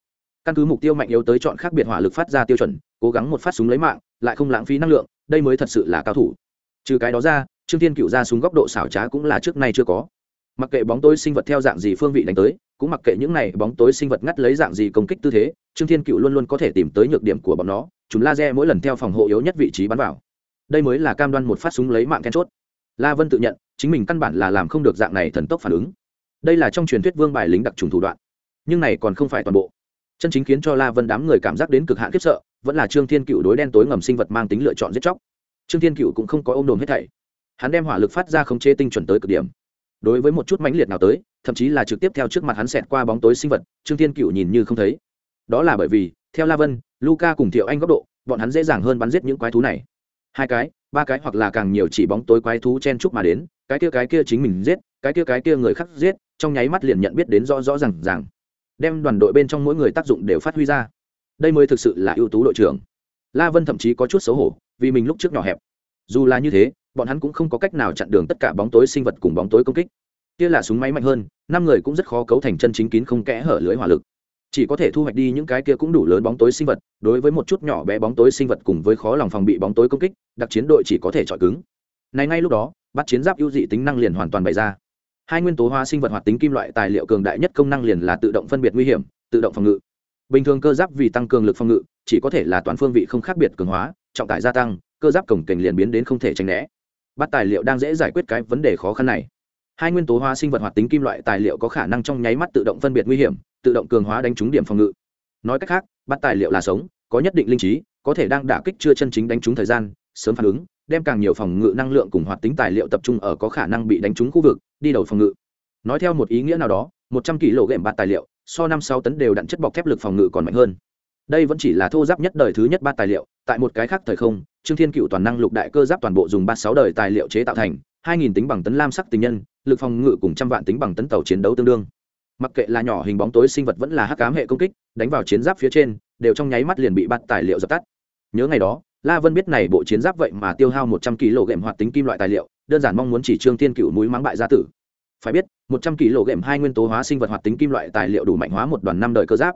Căn cứ mục tiêu mạnh yếu tới chọn khác biệt hỏa lực phát ra tiêu chuẩn, cố gắng một phát súng lấy mạng, lại không lãng phí năng lượng, đây mới thật sự là cao thủ. Trừ cái đó ra, trương thiên cựu ra súng góc độ xảo trá cũng là trước nay chưa có mặc kệ bóng tối sinh vật theo dạng gì phương vị đánh tới, cũng mặc kệ những này bóng tối sinh vật ngắt lấy dạng gì công kích tư thế, trương thiên cựu luôn luôn có thể tìm tới nhược điểm của bọn nó chúng laser mỗi lần theo phòng hộ yếu nhất vị trí bắn vào. Đây mới là cam đoan một phát súng lấy mạng then chốt. La vân tự nhận, chính mình căn bản là làm không được dạng này thần tốc phản ứng. Đây là trong truyền thuyết vương bài lính đặc trùng thủ đoạn. Nhưng này còn không phải toàn bộ. Chân chính khiến cho la vân đám người cảm giác đến cực hạn khiếp sợ, vẫn là trương thiên cựu đối đen tối ngầm sinh vật mang tính lựa chọn giết chóc. Trương thiên cựu cũng không có ôm đồm hết thảy. Hắn đem hỏa lực phát ra không chế tinh chuẩn tới cực điểm đối với một chút mãnh liệt nào tới, thậm chí là trực tiếp theo trước mặt hắn xẹt qua bóng tối sinh vật, trương thiên cựu nhìn như không thấy. Đó là bởi vì, theo la vân luca cùng thiệu anh góc độ, bọn hắn dễ dàng hơn bắn giết những quái thú này. Hai cái, ba cái hoặc là càng nhiều chỉ bóng tối quái thú chen chúc mà đến, cái kia cái kia chính mình giết, cái kia cái kia người khác giết, trong nháy mắt liền nhận biết đến rõ rõ r à n g rằng đem đoàn đội bên trong mỗi người tác dụng đều phát huy ra. Đây mới thực sự là ưu tú đội trưởng. La vân thậm chí có chút xấu hổ, vì mình lúc trước nhỏ hẹp. Dù là như thế bọn hắn cũng không có cách nào chặn đường tất cả bóng tối sinh vật cùng bóng tối công kích. Kia là súng máy mạnh hơn, năm người cũng rất khó cấu thành chân chính kín không kẽ hở lưới hỏa lực. Chỉ có thể thu hoạch đi những cái kia cũng đủ lớn bóng tối sinh vật, đối với một chút nhỏ bé bóng tối sinh vật cùng với khó lòng phòng bị bóng tối công kích, đặc chiến đội chỉ có thể chọi cứng. Này ngay lúc đó, bắt chiến giáp ưu dị tính năng liền hoàn toàn bày ra. Hai nguyên tố hóa sinh vật hoạt tính kim loại tài liệu cường đại nhất công năng liền là tự động phân biệt nguy hiểm, tự động phòng ngự. Bình thường cơ giáp vì tăng cường lực phòng ngự, chỉ có thể là toàn phương vị không khác biệt cường hóa, trọng tải gia tăng, cơ giáp cổng kềnh liền biến đến không thể tránh né bắt tài liệu đang dễ giải quyết cái vấn đề khó khăn này. Hai nguyên tố hóa sinh vật hoạt tính kim loại tài liệu có khả năng trong nháy mắt tự động phân biệt nguy hiểm, tự động cường hóa đánh trúng điểm phòng ngự. Nói cách khác, bắt tài liệu là sống, có nhất định linh trí, có thể đang đả kích chưa chân chính đánh trúng thời gian, sớm phản ứng, đem càng nhiều phòng ngự năng lượng cùng hoạt tính tài liệu tập trung ở có khả năng bị đánh trúng khu vực, đi đầu phòng ngự. Nói theo một ý nghĩa nào đó, một trăm kg ghệm bạt tài liệu, so năm sáu tấn đều đặn chất bọc thép lực phòng ngự còn mạnh hơn. Đây vẫn chỉ là thô giáp nhất đời thứ nhất ba tài liệu, tại một cái khác thời không trương thiên cựu toàn năng lục đại cơ giáp toàn bộ dùng ba sáu đời tài liệu chế tạo thành, hai nghìn tính bằng tấn lam sắc tình nhân, lực phòng ngự cùng trăm vạn tính bằng tấn tàu chiến đấu tương đương. Mặc kệ là nhỏ hình bóng tối sinh vật vẫn là hắc cám hệ công kích, đánh vào chiến giáp phía trên, đều trong nháy mắt liền bị bắt tài liệu dập tắt. Nhớ ngày đó, la vân biết này bộ chiến giáp vậy mà tiêu hao một trăm kg ghệm hoạt tính kim loại tài liệu, đơn giản mong muốn chỉ trương thiên cựu núi mắng bại gia tử. Phải biết, một trăm kg ghệm hai nguyên tố hóa sinh vật hoạt tính kim loại tài liệu đủ mạnh hóa một đoàn năm đời cơ giáp.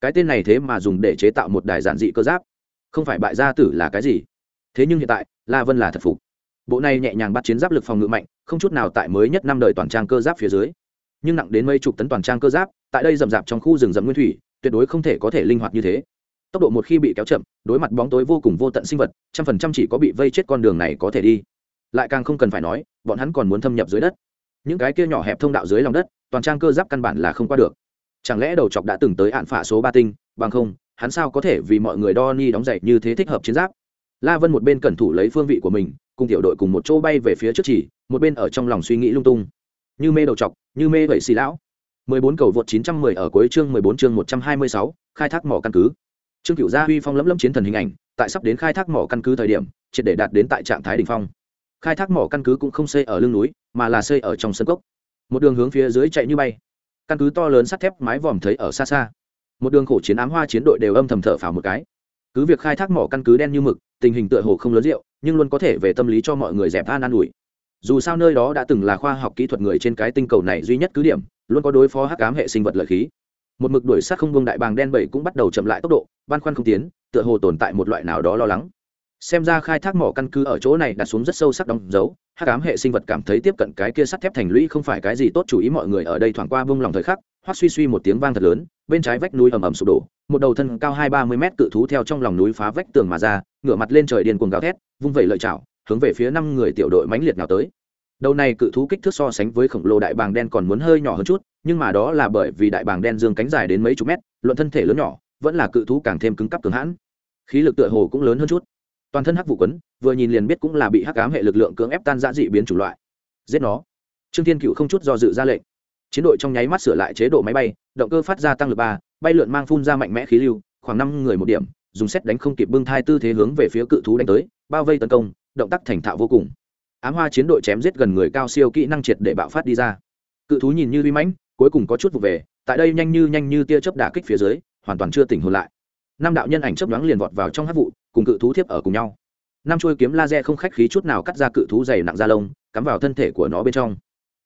Cái tên này thế mà dùng để chế tạo một đài giản dị cơ giáp. Không phải bại gia tử là cái gì? Thế nhưng hiện tại, la vân là thật phục. Bộ này nhẹ nhàng bắt chiến giáp lực phòng ngự mạnh, không chút nào tại mới nhất năm đời toàn trang cơ giáp phía dưới. Nhưng nặng đến mấy chục tấn toàn trang cơ giáp, tại đây rậm rạp trong khu rừng rậm nguyên thủy, tuyệt đối không thể có thể linh hoạt như thế. Tốc độ một khi bị kéo chậm, đối mặt bóng tối vô cùng vô tận sinh vật, trăm phần trăm chỉ có bị vây chết con đường này có thể đi. Lại càng không cần phải nói, bọn hắn còn muốn thâm nhập dưới đất. Những cái kia nhỏ hẹp thông đạo dưới lòng đất, toàn trang cơ giáp căn bản là không qua được. Chẳng lẽ đầu chọc đã từng tới hạn phả số ba tinh, bằng không, hắn sao có thể vì mọi người đo ni đóng dậy như thế thích hợp chiến giáp? La vân một bên cẩn thủ lấy phương vị của mình cùng tiểu đội cùng một chỗ bay về phía trước chỉ một bên ở trong lòng suy nghĩ lung tung. Như mê đầu chọc như mê vậy xì lão. 14 cầu vượt 910 ở cuối chương 14 chương 126, khai thác mỏ căn cứ. Trương Cửu gia huy phong lấm lấm chiến thần hình ảnh tại sắp đến khai thác mỏ căn cứ thời điểm triệt để đạt đến tại trạng thái đỉnh phong. Khai thác mỏ căn cứ cũng không xây ở lưng núi mà là xây ở trong sân cốc. Một đường hướng phía dưới chạy như bay. Căn cứ to lớn sắt thép mái vòm thấy ở xa xa. Một đường khổ chiến ám hoa chiến đội đều âm thầm thở phào một cái. Cứ việc khai thác mỏ căn cứ đen như mực tình hình tựa hồ không lớn rượu, nhưng luôn có thể về tâm lý cho mọi người dẹp an an ủi. Dù sao nơi đó đã từng là khoa học kỹ thuật người trên cái tinh cầu này duy nhất cứ điểm, luôn có đối phó hắc cám hệ sinh vật lợi khí. Một mực đuổi sát không vương đại bàng đen bảy cũng bắt đầu chậm lại tốc độ, băn khoăn không tiến, tựa hồ tồn tại một loại nào đó lo lắng. Xem ra khai thác mỏ căn cứ ở chỗ này đặt xuống rất sâu sắc đóng dấu, hắc ám hệ sinh vật cảm thấy tiếp cận cái kia sắt thép thành lũy không phải cái gì tốt chủ ý mọi người ở đây thoảng qua vung lòng thời khắc hoắt suy suy một tiếng vang thật lớn, bên trái vách núi ầm ầm sụp đổ, một đầu thân cao hai ba mươi mét cự thú theo trong lòng núi phá vách tường mà ra, ngửa mặt lên trời điên cuồng gào thét, vung vẩy lợi chảo, hướng về phía năm người tiểu đội mãnh liệt nào tới. Đầu này cự thú kích thước so sánh với khổng lồ đại bàng đen còn muốn hơi nhỏ hơn chút, nhưng mà đó là bởi vì đại bàng đen dương cánh dài đến mấy chục mét, luận thân thể lớn nhỏ, vẫn là cự thú càng thêm cứng cắp cường hãn. Khí lực tựa hồ cũng lớn hơn chút. Toàn thân hắc vụ quấn, vừa nhìn liền biết cũng là bị hắc ám hệ lực lượng cưỡng ép tan giã dị biến chủng loại. Giết nó. Trương thiên cựu không chút do dự ra lệnh chiến đội trong nháy mắt sửa lại chế độ máy bay, động cơ phát ra tăng lực ba, bay lượn mang phun ra mạnh mẽ khí lưu, khoảng năm người một điểm, dùng xét đánh không kịp bưng thai tư thế hướng về phía cự thú đánh tới, bao vây tấn công, động tác thành thạo vô cùng. Ám hoa chiến đội chém giết gần người cao siêu kỹ năng triệt để bạo phát đi ra. Cự thú nhìn như uy mãnh, cuối cùng có chút vụ về, tại đây nhanh như nhanh như tia chớp đả kích phía dưới, hoàn toàn chưa tỉnh hồn lại. Năm đạo nhân ảnh chớp nhoáng liền vọt vào trong hát vụ, cùng cự thú thiếp ở cùng nhau. Năm chuôi kiếm laser không khách khí chút nào cắt ra cự thú dày nặng da lông, cắm vào thân thể của nó bên trong.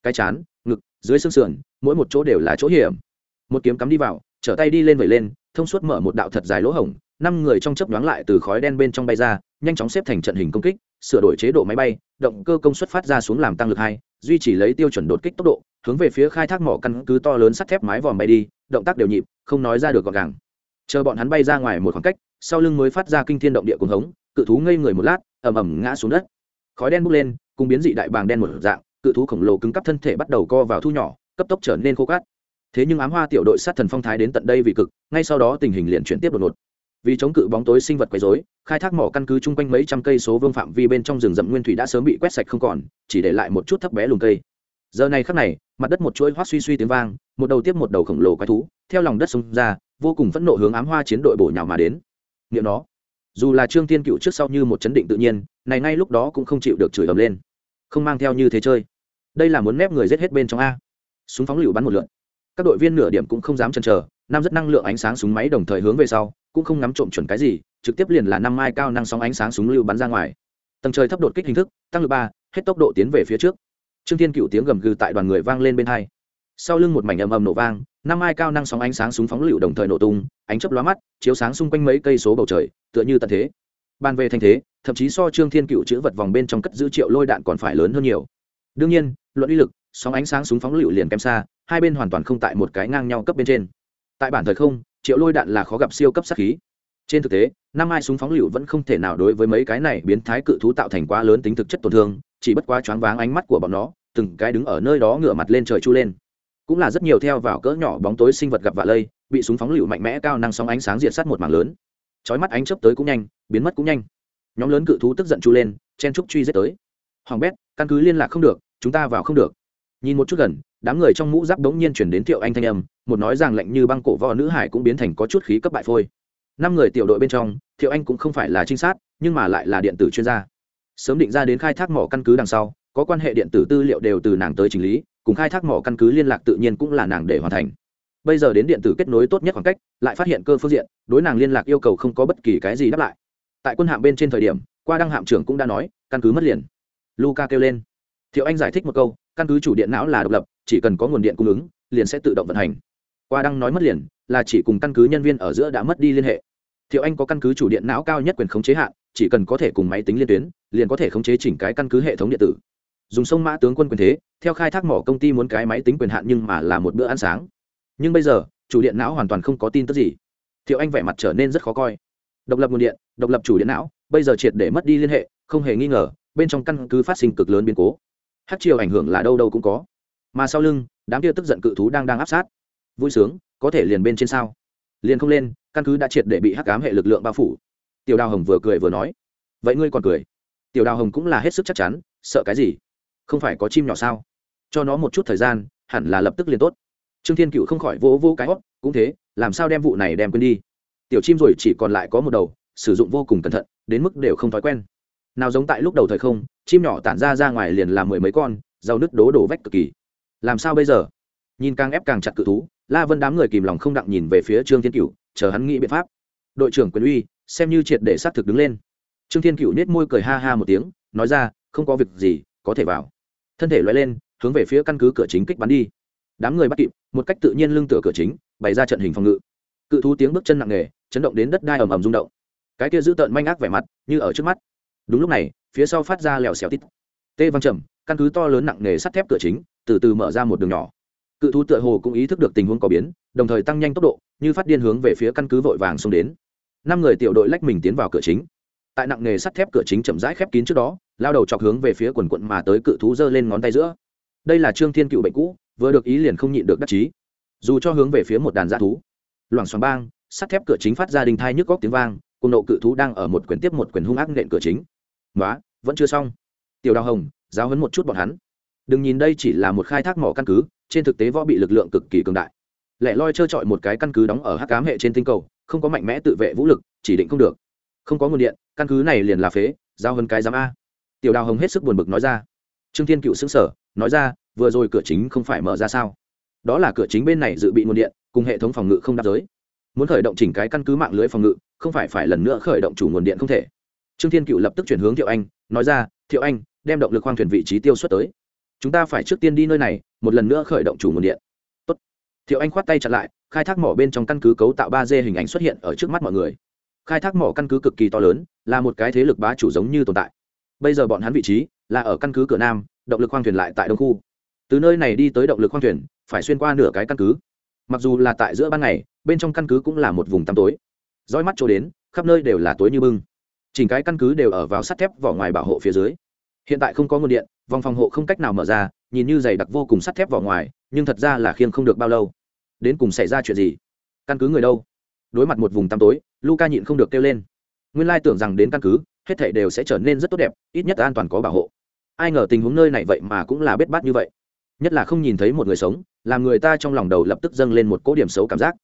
Cái chán ngực, dưới xương sườn, mỗi một chỗ đều là chỗ hiểm. Một kiếm cắm đi vào, trở tay đi lên vẩy lên, thông suốt mở một đạo thật dài lỗ hổng, năm người trong chớp nhoáng lại từ khói đen bên trong bay ra, nhanh chóng xếp thành trận hình công kích, sửa đổi chế độ máy bay, động cơ công suất phát ra xuống làm tăng lực hai, duy trì lấy tiêu chuẩn đột kích tốc độ, hướng về phía khai thác mỏ căn cứ to lớn sắt thép mái vòm bay đi, động tác đều nhịp, không nói ra được gọn gàng. Chờ bọn hắn bay ra ngoài một khoảng cách, sau lưng mới phát ra kinh thiên động địa cuồng hống, cự thú ngây người một lát, ầm ầm ngã xuống đất. Khói đen bốc lên, cùng biến dị đại bàng đen một dạng cự thú khổng lồ cứng cắp thân thể bắt đầu co vào thu nhỏ, cấp tốc trở nên khô cát. Thế nhưng ám hoa tiểu đội sát thần phong thái đến tận đây vì cực, ngay sau đó tình hình liền chuyển tiếp đột ngột. Vì chống cự bóng tối sinh vật quấy rối, khai thác mỏ căn cứ chung quanh mấy trăm cây số vương phạm vi bên trong rừng rậm nguyên thủy đã sớm bị quét sạch không còn, chỉ để lại một chút thấp bé lùm cây. Giờ này khắc này, mặt đất một chuỗi hoắt suy suy tiếng vang, một đầu tiếp một đầu khổng lồ quái thú, theo lòng đất sông ra, vô cùng phẫn nộ hướng ám hoa chiến đội bổ nhào mà đến. Nghĩa nó, dù là trương tiên cựu trước sau như một chấn định tự nhiên, này ngay lúc đó cũng không chịu được chửi ầm lên. Không mang theo như thế chơi đây là muốn nép người giết hết bên trong a. Súng phóng lựu bắn một lượn các đội viên nửa điểm cũng không dám chần chờ, năm rất năng lượng ánh sáng súng máy đồng thời hướng về sau, cũng không ngắm trộm chuẩn cái gì, trực tiếp liền là năm mai cao năng sóng ánh sáng súng lưu bắn ra ngoài. Tầng trời thấp đột kích hình thức, tăng lực ba, hết tốc độ tiến về phía trước. Trương thiên cựu tiếng gầm gừ tại đoàn người vang lên bên hai. Sau lưng một mảnh ầm ầm nổ vang, năm mai cao năng sóng ánh sáng súng phóng lựu đồng thời nổ tung, ánh chớp lóa mắt, chiếu sáng xung quanh mấy cây số bầu trời, tựa như tận thế. Ban về thành thế, thậm chí so trương thiên cựu chữ vật vòng bên trong cất giữ triệu lôi đạn còn phải lớn hơn nhiều đương nhiên, luận uy lực, sóng ánh sáng súng phóng lựu liền kém xa, hai bên hoàn toàn không tại một cái ngang nhau cấp bên trên. Tại bản thời không, triệu lôi đạn là khó gặp siêu cấp sát khí. Trên thực tế, năm ai súng phóng lựu vẫn không thể nào đối với mấy cái này biến thái cự thú tạo thành quá lớn tính thực chất tổn thương, chỉ bất quá choáng váng ánh mắt của bọn nó, từng cái đứng ở nơi đó ngửa mặt lên trời chu lên. Cũng là rất nhiều theo vào cỡ nhỏ bóng tối sinh vật gặp vạ lây, bị súng phóng lựu mạnh mẽ cao năng sóng ánh sáng diệt sát một mảng lớn. Chói mắt ánh chớp tới cũng nhanh, biến mất cũng nhanh. Nhóm lớn cự thú tức giận chu lên, chen trúc truy giết tới. Hoàng bét, căn cứ liên lạc không được chúng ta vào không được. Nhìn một chút gần, đám người trong mũ giáp đống nhiên chuyển đến thiệu anh thanh âm, một nói rằng lệnh như băng cổ võ nữ hải cũng biến thành có chút khí cấp bại phôi. Năm người tiểu đội bên trong, thiệu anh cũng không phải là trinh sát, nhưng mà lại là điện tử chuyên gia. Sớm định ra đến khai thác mỏ căn cứ đằng sau, có quan hệ điện tử tư liệu đều từ nàng tới chỉnh lý, cùng khai thác mỏ căn cứ liên lạc tự nhiên cũng là nàng để hoàn thành. Bây giờ đến điện tử kết nối tốt nhất khoảng cách, lại phát hiện cơ phương diện, đối nàng liên lạc yêu cầu không có bất kỳ cái gì đáp lại. Tại quân hạm bên trên thời điểm, qua đăng hạm trưởng cũng đã nói, căn cứ mất liền. Luca kêu lên thiệu anh giải thích một câu, căn cứ chủ điện não là độc lập, chỉ cần có nguồn điện cung ứng, liền sẽ tự động vận hành. Qua đăng nói mất liền, là chỉ cùng căn cứ nhân viên ở giữa đã mất đi liên hệ. Thiệu anh có căn cứ chủ điện não cao nhất quyền khống chế hạn, chỉ cần có thể cùng máy tính liên tuyến, liền có thể khống chế chỉnh cái căn cứ hệ thống điện tử. Dùng sông mã tướng quân quyền thế, theo khai thác mỏ công ty muốn cái máy tính quyền hạn nhưng mà là một bữa ăn sáng. Nhưng bây giờ, chủ điện não hoàn toàn không có tin tức gì. Thiệu anh vẻ mặt trở nên rất khó coi. Độc lập nguồn điện, độc lập chủ điện não, bây giờ triệt để mất đi liên hệ, không hề nghi ngờ, bên trong căn cứ phát sinh cực lớn biến cố hát chiều ảnh hưởng là đâu đâu cũng có. Mà sau lưng, đám kia tức giận cự thú đang đang áp sát. Vui sướng, có thể liền bên trên sao? Liền không lên, căn cứ đã triệt để bị hắc ám hệ lực lượng bao phủ. Tiểu đào hồng vừa cười vừa nói, vậy ngươi còn cười? Tiểu đào hồng cũng là hết sức chắc chắn, sợ cái gì? Không phải có chim nhỏ sao? Cho nó một chút thời gian, hẳn là lập tức liền tốt. Trương thiên cựu không khỏi vỗ vỗ cái hót, cũng thế, làm sao đem vụ này đem quên đi? Tiểu chim rồi chỉ còn lại có một đầu, sử dụng vô cùng cẩn thận, đến mức đều không thói quen nào giống tại lúc đầu thời không, chim nhỏ tản ra ra ngoài liền làm mười mấy con, rau nứt đố đổ vách cực kỳ. Làm sao bây giờ? Nhìn càng ép càng chặt cự thú, la vân đám người kìm lòng không đặng nhìn về phía trương thiên cựu chờ hắn nghĩ biện pháp. Đội trưởng quyền uy, xem như triệt để xác thực đứng lên. Trương thiên cựu nết môi cười ha ha một tiếng, nói ra, không có việc gì, có thể vào. Thân thể loay lên, hướng về phía căn cứ cửa chính kích bắn đi. Đám người bắt kịp, một cách tự nhiên lưng tựa cửa chính, bày ra trận hình phòng ngự. Cự thú tiếng bước chân nặng nề, chấn động đến đất đai ầm ầm rung động. Cái kia giữ tợn manh ác vẻ mặt, như ở trước mắt đúng lúc này, phía sau phát ra lèo xèo tít. Tê văng trầm, căn cứ to lớn nặng nề sắt thép cửa chính, từ từ mở ra một đường nhỏ. Cự thú tựa hồ cũng ý thức được tình huống có biến, đồng thời tăng nhanh tốc độ, như phát điên hướng về phía căn cứ vội vàng xông đến. Năm người tiểu đội lách mình tiến vào cửa chính. Tại nặng nề sắt thép cửa chính chậm rãi khép kín trước đó, lao đầu chọc hướng về phía quần quận mà tới cự thú giơ lên ngón tay giữa. Đây là trương thiên cựu bệnh cũ, vừa được ý liền không nhịn được đắc chí. Dù cho hướng về phía một đàn g thú. Loảng xoảng bang, sắt thép cửa chính phát ra đình thai nhức góc tiếng vang, cùng nộ cự thú đang ở một quyển tiếp một quyển hung ác nện cửa chính nói vẫn chưa xong. Tiểu đào hồng giáo hấn một chút bọn hắn. Đừng nhìn đây chỉ là một khai thác mỏ căn cứ, trên thực tế võ bị lực lượng cực kỳ cường đại. Lẻ loi trơ trọi một cái căn cứ đóng ở hắc cám hệ trên tinh cầu, không có mạnh mẽ tự vệ vũ lực, chỉ định không được. Không có nguồn điện, căn cứ này liền là phế, giao hơn cái giám a. Tiểu đào hồng hết sức buồn bực nói ra. Trương thiên cựu xứng sở nói ra, vừa rồi cửa chính không phải mở ra sao? Đó là cửa chính bên này dự bị nguồn điện, cùng hệ thống phòng ngự không đáp giới. Muốn khởi động chỉnh cái căn cứ mạng lưới phòng ngự, không phải phải lần nữa khởi động chủ nguồn điện không thể trương thiên cựu lập tức chuyển hướng thiệu anh, nói ra, thiệu anh, đem động lực khoang thuyền vị trí tiêu xuất tới. Chúng ta phải trước tiên đi nơi này, một lần nữa khởi động chủ nguồn điện. Tốt. thiệu anh khoát tay chặt lại, khai thác mỏ bên trong căn cứ cấu tạo ba d hình ảnh xuất hiện ở trước mắt mọi người. Khai thác mỏ căn cứ cực kỳ to lớn, là một cái thế lực bá chủ giống như tồn tại. Bây giờ bọn hắn vị trí, là ở căn cứ cửa nam, động lực khoang thuyền lại tại đông khu. Từ nơi này đi tới động lực khoang thuyền, phải xuyên qua nửa cái căn cứ. Mặc dù là tại giữa ban ngày, bên trong căn cứ cũng là một vùng tăm tối. Roi mắt chỗ đến, khắp nơi đều là tối như bưng chỉnh cái căn cứ đều ở vào sắt thép vỏ ngoài bảo hộ phía dưới. Hiện tại không có nguồn điện, vòng phòng hộ không cách nào mở ra, nhìn như dày đặc vô cùng sắt thép vỏ ngoài, nhưng thật ra là khiêng không được bao lâu. Đến cùng xảy ra chuyện gì? Căn cứ người đâu? Đối mặt một vùng tăm tối luca nhịn không được kêu lên. Nguyên lai tưởng rằng đến căn cứ, hết thảy đều sẽ trở nên rất tốt đẹp, ít nhất an toàn có bảo hộ. Ai ngờ tình huống nơi này vậy mà cũng là bết bát như vậy. Nhất là không nhìn thấy một người sống, làm người ta trong lòng đầu lập tức dâng lên một cỗ điểm xấu cảm giác.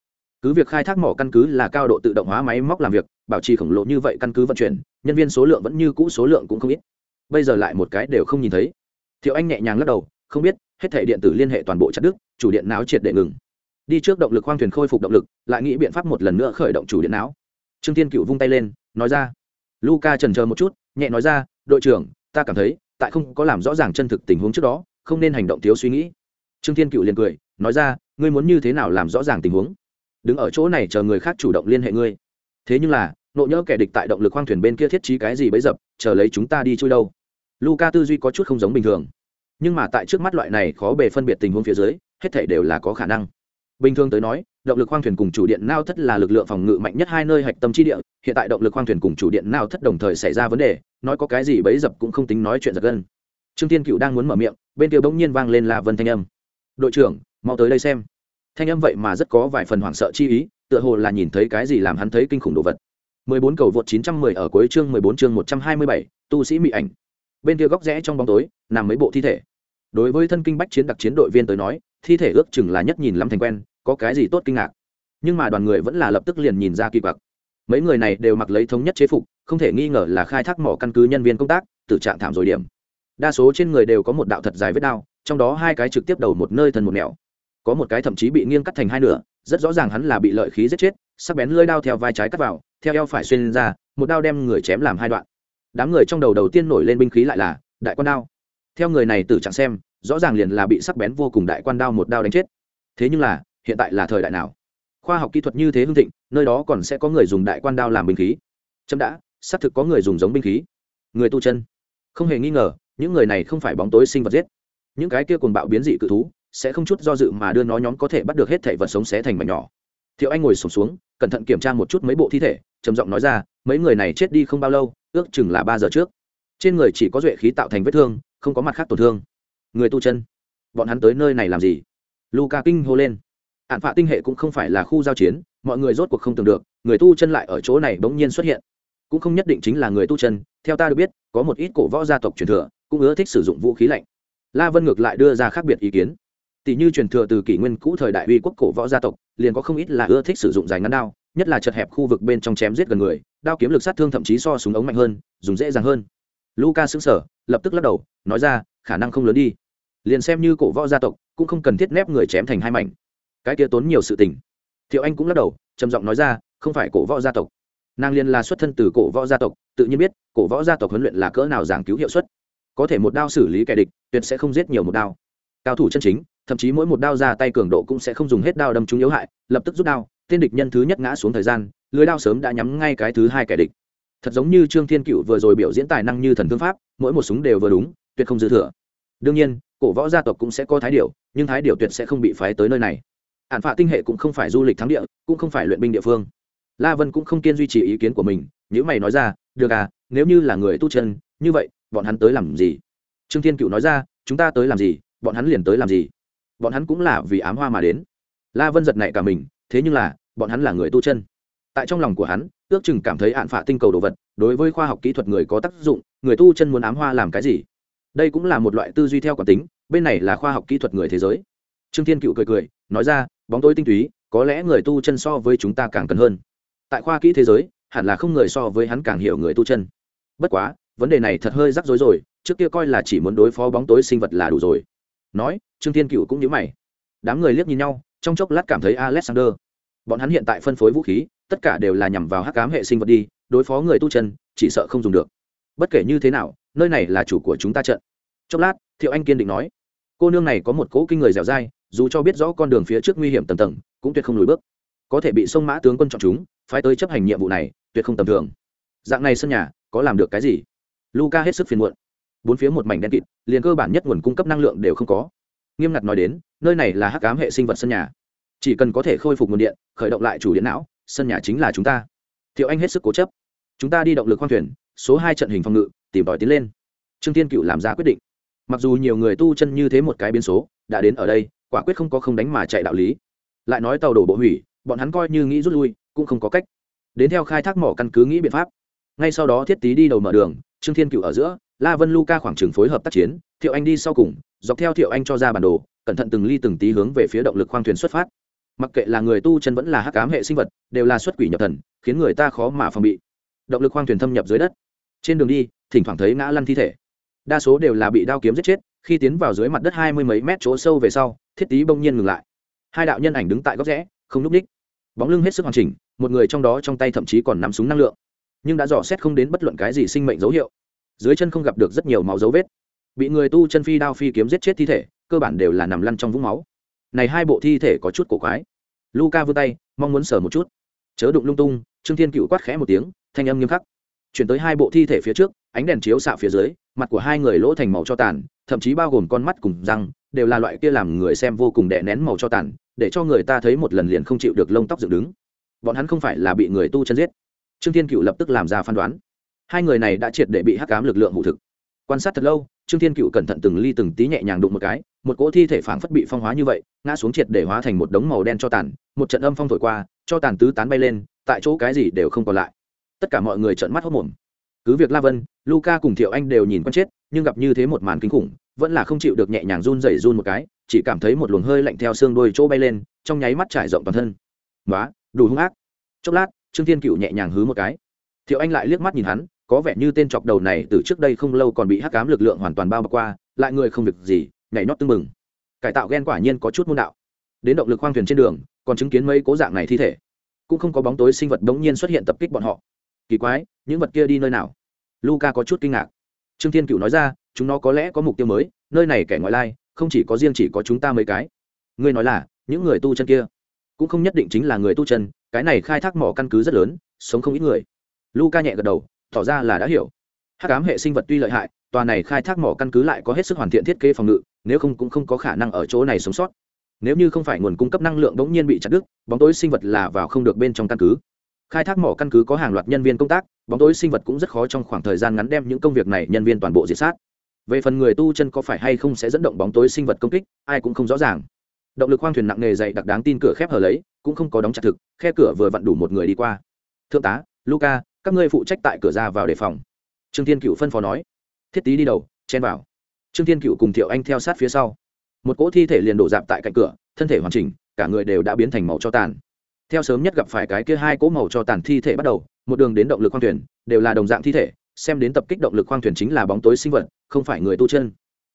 Cứ việc khai thác mỏ căn cứ là cao độ tự động hóa máy móc làm việc bảo trì khổng lồ như vậy căn cứ vận chuyển, nhân viên số lượng vẫn như cũ số lượng cũng không ít. Bây giờ lại một cái đều không nhìn thấy. Thiệu anh nhẹ nhàng lắc đầu, không biết, hết thể điện tử liên hệ toàn bộ chặt đức chủ điện não triệt để ngừng. Đi trước động lực khoang thuyền khôi phục động lực, lại nghĩ biện pháp một lần nữa khởi động chủ điện não trương tiên cựu vung tay lên, nói ra. Luca trần chờ một chút, nhẹ nói ra, đội trưởng, ta cảm thấy, tại không có làm rõ ràng chân thực tình huống trước đó, không nên hành động thiếu suy nghĩ. Trương tiên cựu liền cười, nói ra, ngươi muốn như thế nào làm rõ ràng tình huống? Đứng ở chỗ này chờ người khác chủ động liên hệ ngươi thế nhưng là, nộ nhỡ kẻ địch tại động lực khoang thuyền bên kia thiết trí cái gì bấy dập, chờ lấy chúng ta đi chui đâu? Luca tư duy có chút không giống bình thường. Nhưng mà tại trước mắt loại này khó bề phân biệt tình huống phía dưới, hết thể đều là có khả năng. Bình thường tới nói, động lực khoang thuyền cùng chủ điện nao thất là lực lượng phòng ngự mạnh nhất hai nơi hạch tâm chi địa, hiện tại động lực khoang thuyền cùng chủ điện nao thất đồng thời xảy ra vấn đề, nói có cái gì bấy dập cũng không tính nói chuyện giật gân. Trương tiên cựu đang muốn mở miệng, bên kia bỗng nhiên vang lên là vân thanh âm. Đội trưởng, mau tới đây xem. Thanh âm vậy mà rất có vài phần hoảng sợ chi ý tựa hồ là nhìn thấy cái gì làm hắn thấy kinh khủng đồ vật. 14 cầu vượt 910 ở cuối chương 14 chương 127, tu sĩ mị ảnh. Bên kia góc rẽ trong bóng tối nằm mấy bộ thi thể. Đối với thân kinh bách chiến đặc chiến đội viên tới nói thi thể ước chừng là nhất nhìn lắm thành quen có cái gì tốt kinh ngạc. Nhưng mà đoàn người vẫn là lập tức liền nhìn ra kỳ quặc. Mấy người này đều mặc lấy thống nhất chế phục không thể nghi ngờ là khai thác mỏ căn cứ nhân viên công tác từ trạng thảm rồi điểm. Đa số trên người đều có một đạo thật dài vết đao trong đó hai cái trực tiếp đầu một nơi thân một nẻo. Có một cái thậm chí bị nghiêng cắt thành hai nửa rất rõ ràng hắn là bị lợi khí giết chết, sắc bén lưỡi đao theo vai trái cắt vào, theo eo phải xuyên ra, một đao đem người chém làm hai đoạn. Đám người trong đầu đầu tiên nổi lên binh khí lại là đại quan đao. Theo người này từ chẳng xem, rõ ràng liền là bị sắc bén vô cùng đại quan đao một đao đánh chết. Thế nhưng là, hiện tại là thời đại nào? Khoa học kỹ thuật như thế hưng thịnh, nơi đó còn sẽ có người dùng đại quan đao làm binh khí. Chấm đã, xác thực có người dùng giống binh khí. Người tu chân. Không hề nghi ngờ, những người này không phải bóng tối sinh vật giết. Những cái kia cuồng bạo biến dị cự thú sẽ không chút do dự mà đưa nó nhóm có thể bắt được hết thảy vật sống xé thành mảnh nhỏ. Thiệu anh ngồi sổm xuống, xuống cẩn thận kiểm tra một chút mấy bộ thi thể trầm giọng nói ra mấy người này chết đi không bao lâu ước chừng là ba giờ trước. Trên người chỉ có duệ khí tạo thành vết thương không có mặt khác tổn thương. Người tu chân bọn hắn tới nơi này làm gì? Luca kinh hô lên. Ạn phạ tinh hệ cũng không phải là khu giao chiến mọi người rốt cuộc không tưởng được người tu chân lại ở chỗ này bỗng nhiên xuất hiện. Cũng không nhất định chính là người tu chân theo ta được biết có một ít cổ võ gia tộc truyền thừa cũng ưa thích sử dụng vũ khí lạnh. La vân ngược lại đưa ra khác biệt ý kiến tỷ như truyền thừa từ kỷ nguyên cũ thời đại uy quốc cổ võ gia tộc, liền có không ít là ưa thích sử dụng dài ngắn đao, nhất là chật hẹp khu vực bên trong chém giết gần người, đao kiếm lực sát thương thậm chí so súng ống mạnh hơn, dùng dễ dàng hơn. Luca xứng sở lập tức lắc đầu, nói ra, khả năng không lớn đi. Liền xem như cổ võ gia tộc, cũng không cần thiết nép người chém thành hai mảnh. Cái kia tốn nhiều sự tình. Thiệu anh cũng lắc đầu, trầm giọng nói ra, không phải cổ võ gia tộc. Nàng liền là xuất thân từ cổ võ gia tộc, tự nhiên biết, cổ võ gia tộc huấn luyện là cỡ nào giảng cứu hiệu suất. Có thể một đao xử lý kẻ địch, tuyệt sẽ không giết nhiều một đao. Cao thủ chân chính thậm chí mỗi một đao ra tay cường độ cũng sẽ không dùng hết đao đâm trúng yếu hại, lập tức rút đao, tên địch nhân thứ nhất ngã xuống thời gian, lưới đao sớm đã nhắm ngay cái thứ hai kẻ địch. Thật giống như trương thiên cựu vừa rồi biểu diễn tài năng như thần thương pháp, mỗi một súng đều vừa đúng, tuyệt không dư thừa. Đương nhiên, cổ võ gia tộc cũng sẽ có thái điệu nhưng thái điệu tuyệt sẽ không bị phái tới nơi này. Hạn phạ tinh hệ cũng không phải du lịch thắng địa, cũng không phải luyện binh địa phương. La vân cũng không kiên duy trì ý kiến của mình, nếu mày nói ra, được à nếu như là người tu chân, như vậy, bọn hắn tới làm gì? Trương thiên cựu nói ra, chúng ta tới làm gì, bọn hắn liền tới làm gì bọn hắn cũng là vì ám hoa mà đến. La vân giật nảy cả mình, thế nhưng là, bọn hắn là người tu chân. Tại trong lòng của hắn, ước chừng cảm thấy hạn phạ tinh cầu đồ vật, đối với khoa học kỹ thuật người có tác dụng, người tu chân muốn ám hoa làm cái gì? Đây cũng là một loại tư duy theo quản tính, bên này là khoa học kỹ thuật người thế giới. Trương thiên cựu cười cười, nói ra, bóng tối tinh túy, có lẽ người tu chân so với chúng ta càng cần hơn. Tại khoa kỹ thế giới, hẳn là không người so với hắn càng hiểu người tu chân. Bất quá, vấn đề này thật hơi rắc rối rồi, trước kia coi là chỉ muốn đối phó bóng tối sinh vật là đủ rồi. Nói trương thiên cựu cũng nhớ mày. Đám người liếc nhìn nhau, trong chốc lát cảm thấy alexander. Bọn hắn hiện tại phân phối vũ khí, tất cả đều là nhằm vào hắc cám hệ sinh vật đi, đối phó người tu chân, chỉ sợ không dùng được. Bất kể như thế nào, nơi này là chủ của chúng ta trận. Chốc lát, thiệu anh kiên định nói. Cô nương này có một cỗ kinh người dẻo dai, dù cho biết rõ con đường phía trước nguy hiểm tầm tầng, cũng tuyệt không lùi bước. Có thể bị sông mã tướng quân chọn chúng, phái tới chấp hành nhiệm vụ này, tuyệt không tầm thường. Dạng này sân nhà, có làm được cái gì? Luca hết sức phiền muộn. Bốn phía một mảnh đen kịt, liền cơ bản nhất nguồn cung cấp năng lượng đều không có nghiêm ngặt nói đến, nơi này là hắc ám hệ sinh vật sân nhà. Chỉ cần có thể khôi phục nguồn điện, khởi động lại chủ điện não, sân nhà chính là chúng ta. Thiệu anh hết sức cố chấp. Chúng ta đi động lực khoang thuyền, số hai trận hình phòng ngự, tìm tòi tiến lên. Trương tiên cựu làm ra quyết định. Mặc dù nhiều người tu chân như thế một cái biến số, đã đến ở đây, quả quyết không có không đánh mà chạy đạo lý. Lại nói tàu đổ bộ hủy, bọn hắn coi như nghĩ rút lui, cũng không có cách. Đến theo khai thác mỏ căn cứ nghĩ biện pháp. Ngay sau đó thiết tý đi đầu mở đường, trương thiên cựu ở giữa, la vân luca khoảng trường phối hợp tác chiến thiệu anh đi sau cùng, dọc theo thiệu anh cho ra bản đồ, cẩn thận từng ly từng tí hướng về phía động lực khoang thuyền xuất phát. Mặc kệ là người tu chân vẫn là hắc cám hệ sinh vật, đều là xuất quỷ nhập thần, khiến người ta khó mà phòng bị. Động lực khoang thuyền thâm nhập dưới đất. Trên đường đi, thỉnh thoảng thấy ngã lăn thi thể. Đa số đều là bị đao kiếm giết chết, khi tiến vào dưới mặt đất hai mươi mấy mét chỗ sâu về sau, thiết tý bỗng nhiên ngừng lại. Hai đạo nhân ảnh đứng tại góc rẽ, không núp ních. Bóng lưng hết sức hoàn chỉnh, một người trong đó trong tay thậm chí còn nắm súng năng lượng. Nhưng đã dò xét không đến bất luận cái gì sinh mệnh dấu hiệu. Dưới chân không gặp được rất nhiều máu dấu vết bị người tu chân phi đao phi kiếm giết chết thi thể, cơ bản đều là nằm lăn trong vũng máu. Này hai bộ thi thể có chút cổ quái. Luca vươn tay, mong muốn sờ một chút. Chớ đụng lung tung, trương thiên cựu quát khẽ một tiếng, thanh âm nghiêm khắc. Chuyển tới hai bộ thi thể phía trước, ánh đèn chiếu xạ phía dưới, mặt của hai người lỗ thành màu cho tàn, thậm chí bao gồm con mắt cùng răng, đều là loại kia làm người xem vô cùng đè nén màu cho tàn, để cho người ta thấy một lần liền không chịu được lông tóc dựng đứng. Bọn hắn không phải là bị người tu chân giết. Trương thiên cựu lập tức làm ra phán đoán. Hai người này đã triệt để bị hắc cám lực lượng hụ thực. Quan sát thật lâu trương thiên cựu cẩn thận từng ly từng tí nhẹ nhàng đụng một cái một cỗ thi thể phảng phất bị phong hóa như vậy ngã xuống triệt để hóa thành một đống màu đen cho tàn một trận âm phong thổi qua cho tàn tứ tán bay lên tại chỗ cái gì đều không còn lại. Tất cả mọi người trợn mắt hốt mồm. Cứ việc la vân luca cùng thiệu anh đều nhìn con chết nhưng gặp như thế một màn kinh khủng vẫn là không chịu được nhẹ nhàng run rẩy run một cái chỉ cảm thấy một luồng hơi lạnh theo xương đôi chỗ bay lên trong nháy mắt trải rộng toàn thân. Quá, đủ hung ác. Chốc lát trương thiên cựu nhẹ nhàng hứ một cái. Thiệu anh lại liếc mắt nhìn hắn có vẻ như tên chọc đầu này từ trước đây không lâu còn bị hắc cám lực lượng hoàn toàn bao bọc qua, lại người không việc gì, nhảy nhót tưng mừng cải tạo ghen quả nhiên có chút môn đạo. Đến động lực khoang thuyền trên đường, còn chứng kiến mấy cố dạng này thi thể. Cũng không có bóng tối sinh vật bỗng nhiên xuất hiện tập kích bọn họ. Kỳ quái, những vật kia đi nơi nào? Luca có chút kinh ngạc. Trương thiên cựu nói ra, chúng nó có lẽ có mục tiêu mới, nơi này kẻ ngoại lai, không chỉ có riêng chỉ có chúng ta mấy cái. Ngươi nói là, những người tu chân kia, cũng không nhất định chính là người tu chân, cái này khai thác mỏ căn cứ rất lớn, sống không ít người. Luca nhẹ gật đầu tỏ ra là đã hiểu. Hát cám hệ sinh vật tuy lợi hại, tòa này khai thác mỏ căn cứ lại có hết sức hoàn thiện thiết kế phòng ngự, nếu không cũng không có khả năng ở chỗ này sống sót. Nếu như không phải nguồn cung cấp năng lượng bỗng nhiên bị chặt đứt, bóng tối sinh vật là vào không được bên trong căn cứ. Khai thác mỏ căn cứ có hàng loạt nhân viên công tác, bóng tối sinh vật cũng rất khó trong khoảng thời gian ngắn đem những công việc này nhân viên toàn bộ diệt sát. Về phần người tu chân có phải hay không sẽ dẫn động bóng tối sinh vật công kích, ai cũng không rõ ràng. Động lực khoang thuyền nặng nề dày đặc đáng tin cửa khép hờ lấy, cũng không có đóng chặt thực, khe cửa vừa vặn đủ một người đi qua. Thượng tá luca các ngươi phụ trách tại cửa ra vào đề phòng. Trương thiên cựu phân phó nói. Thiết tý đi đầu, chen vào. Trương thiên cựu cùng thiệu anh theo sát phía sau. Một cỗ thi thể liền đổ dạp tại cạnh cửa, thân thể hoàn chỉnh, cả người đều đã biến thành màu cho tàn. Theo sớm nhất gặp phải cái kia hai cỗ màu cho tàn thi thể bắt đầu, một đường đến động lực khoang thuyền, đều là đồng dạng thi thể, xem đến tập kích động lực khoang thuyền chính là bóng tối sinh vật, không phải người tu chân.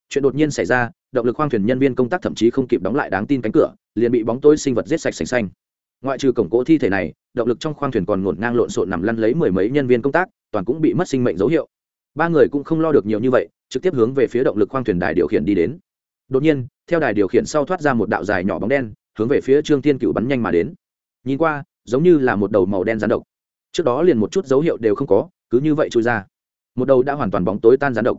Chuyện đột nhiên xảy ra, động lực khoang thuyền nhân viên công tác thậm chí không kịp đóng lại đáng tin cánh cửa, liền bị bóng tối sinh vật giết sạch sành xanh ngoại trừ cổng cỗ thi thể này, động lực trong khoang thuyền còn ngổn ngang lộn xộn nằm lăn lấy mười mấy nhân viên công tác, toàn cũng bị mất sinh mệnh dấu hiệu. Ba người cũng không lo được nhiều như vậy, trực tiếp hướng về phía động lực khoang thuyền đài điều khiển đi đến. Đột nhiên, theo đài điều khiển sau thoát ra một đạo dài nhỏ bóng đen, hướng về phía trương thiên cựu bắn nhanh mà đến. Nhìn qua, giống như là một đầu màu đen rán độc. Trước đó liền một chút dấu hiệu đều không có, cứ như vậy trôi ra. Một đầu đã hoàn toàn bóng tối tan rán độc.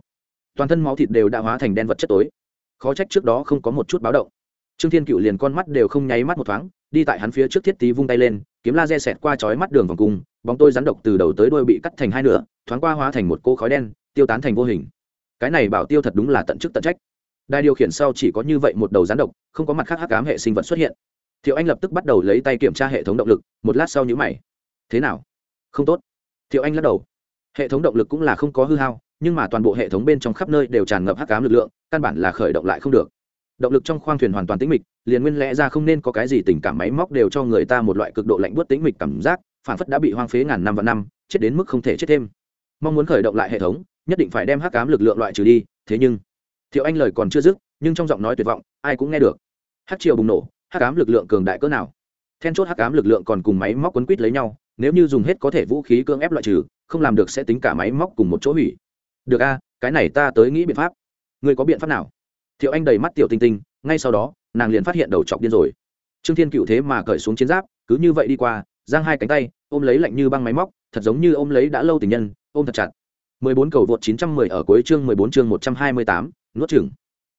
Toàn thân máu thịt đều đã hóa thành đen vật chất tối. Khó trách trước đó không có một chút báo động. Trương thiên cựu liền con mắt đều không nháy mắt một thoáng đi tại hắn phía trước thiết tí vung tay lên, kiếm laser xẹt qua chói mắt đường vòng cung, bóng tôi rắn độc từ đầu tới đuôi bị cắt thành hai nửa, thoáng qua hóa thành một cô khói đen, tiêu tán thành vô hình. Cái này bảo tiêu thật đúng là tận chức tận trách. Đài điều khiển sau chỉ có như vậy một đầu rắn độc, không có mặt khác hắc ám hệ sinh vật xuất hiện. Thiệu anh lập tức bắt đầu lấy tay kiểm tra hệ thống động lực, một lát sau nhữ mày. Thế nào? Không tốt. Thiệu anh lắc đầu. Hệ thống động lực cũng là không có hư hao, nhưng mà toàn bộ hệ thống bên trong khắp nơi đều tràn ngập hắc ám lực lượng, căn bản là khởi động lại không được động lực trong khoang thuyền hoàn toàn tĩnh mịch, liền nguyên lẽ ra không nên có cái gì tình cảm máy móc đều cho người ta một loại cực độ lạnh buốt tĩnh mịch cảm giác, phản phất đã bị hoang phế ngàn năm và năm, chết đến mức không thể chết thêm. Mong muốn khởi động lại hệ thống, nhất định phải đem hắc ám lực lượng loại trừ đi, thế nhưng, thiệu anh lời còn chưa dứt, nhưng trong giọng nói tuyệt vọng, ai cũng nghe được. Hắc triều bùng nổ, hắc ám lực lượng cường đại cỡ nào? Then chốt hắc ám lực lượng còn cùng máy móc quấn quýt lấy nhau, nếu như dùng hết có thể vũ khí cưỡng ép loại trừ, không làm được sẽ tính cả máy móc cùng một chỗ hủy. Được a, cái này ta tới nghĩ biện pháp. Người có biện pháp nào? Thiệu anh đầy mắt tiểu tinh tinh ngay sau đó nàng liền phát hiện đầu chọc điên rồi trương thiên cựu thế mà cởi xuống chiến giáp cứ như vậy đi qua giang hai cánh tay ôm lấy lạnh như băng máy móc thật giống như ôm lấy đã lâu tình nhân ôm thật chặt 14 cầu vượt 910 ở cuối chương 14 chương 128, nuốt chửng.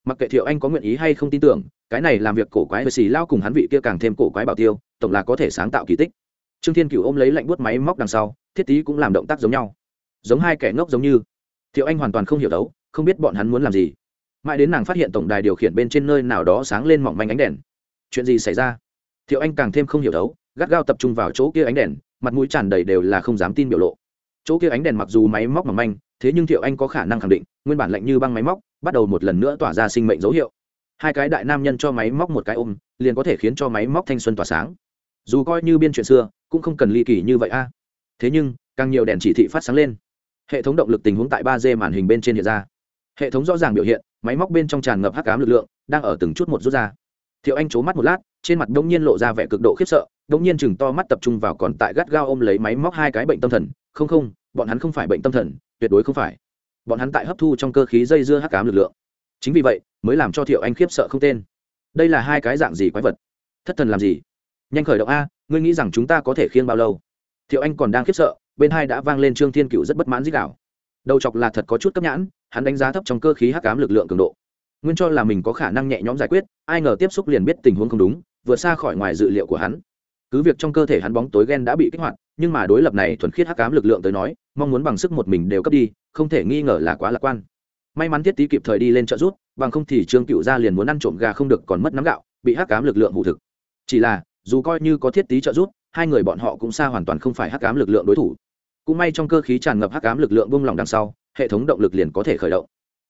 Mặc kệ Thiệu Anh có nguyện ý hay không tin tưởng, cái này làm việc cổ quái với xì lao cùng hắn vị kia càng thêm cổ quái bảo tiêu, tổng là có thể sáng tạo kỳ tích. Trương Thiên Cửu ôm lấy lạnh buốt máy móc đằng sau, Thiết Tý cũng làm động tác giống nhau. Giống hai kẻ ngốc giống như. Thiệu Anh hoàn toàn không hiểu đấu, không biết bọn hắn muốn làm gì. Mãi đến nàng phát hiện tổng đài điều khiển bên trên nơi nào đó sáng lên mỏng manh ánh đèn. Chuyện gì xảy ra? Thiệu Anh càng thêm không hiểu đấu, gắt gao tập trung vào chỗ kia ánh đèn, mặt mũi tràn đầy đều là không dám tin biểu lộ. Chỗ kia ánh đèn mặc dù máy móc mỏng manh thế nhưng thiệu anh có khả năng khẳng định nguyên bản lạnh như băng máy móc bắt đầu một lần nữa tỏa ra sinh mệnh dấu hiệu. Hai cái đại nam nhân cho máy móc một cái ôm liền có thể khiến cho máy móc thanh xuân tỏa sáng. Dù coi như biên chuyện xưa cũng không cần ly kỳ như vậy a. Thế nhưng càng nhiều đèn chỉ thị phát sáng lên. Hệ thống động lực tình huống tại ba d màn hình bên trên hiện ra hệ thống rõ ràng biểu hiện, máy móc bên trong tràn ngập hắc cám lực lượng, đang ở từng chút một rút ra. Thiệu anh c mắt một lát, trên mặt đông nhiên lộ ra vẻ cực độ khiếp sợ đông nhiên chừng to mắt tập trung vào còn tại gắt gao ôm lấy máy móc hai cái bệnh tâm thần. Không không, bọn hắn không phải bệnh tâm thần, tuyệt đối không phải. Bọn hắn tại hấp thu trong cơ khí dây dưa hắc cám lực lượng. Chính vì vậy, mới làm cho thiệu anh khiếp sợ không tên. Đây là hai cái dạng gì quái vật? Thất thần làm gì? Nhanh khởi động a, ngươi nghĩ rằng chúng ta có thể khiêng bao lâu? Thiệu anh còn đang khiếp sợ, bên hai đã vang lên trương thiên cựu rất bất mãn dích đạo đầu chọc là thật có chút cấp nhãn, hắn đánh giá thấp trong cơ khí hắc cám lực lượng cường độ. Nguyên cho là mình có khả năng nhẹ nhõm giải quyết, ai ngờ tiếp xúc liền biết tình huống không đúng vượt xa khỏi ngoài dự liệu của hắn. Cứ việc trong cơ thể hắn bóng tối ghen đã bị kích hoạt, nhưng mà đối lập này thuần khiết hắc cám lực lượng tới nói, mong muốn bằng sức một mình đều cấp đi, không thể nghi ngờ là quá lạc quan. May mắn thiết tý kịp thời đi lên trợ rút bằng không thì trương cựu gia liền muốn ăn trộm gà không được còn mất nắm gạo, bị hắc cám lực lượng hụ thực. Chỉ là, dù coi như có thiết tý trợ rút hai người bọn họ cũng xa hoàn toàn không phải hắc cám lực lượng đối thủ cũng may trong cơ khí tràn ngập hắc ám lực lượng buông lỏng đằng sau, hệ thống động lực liền có thể khởi động.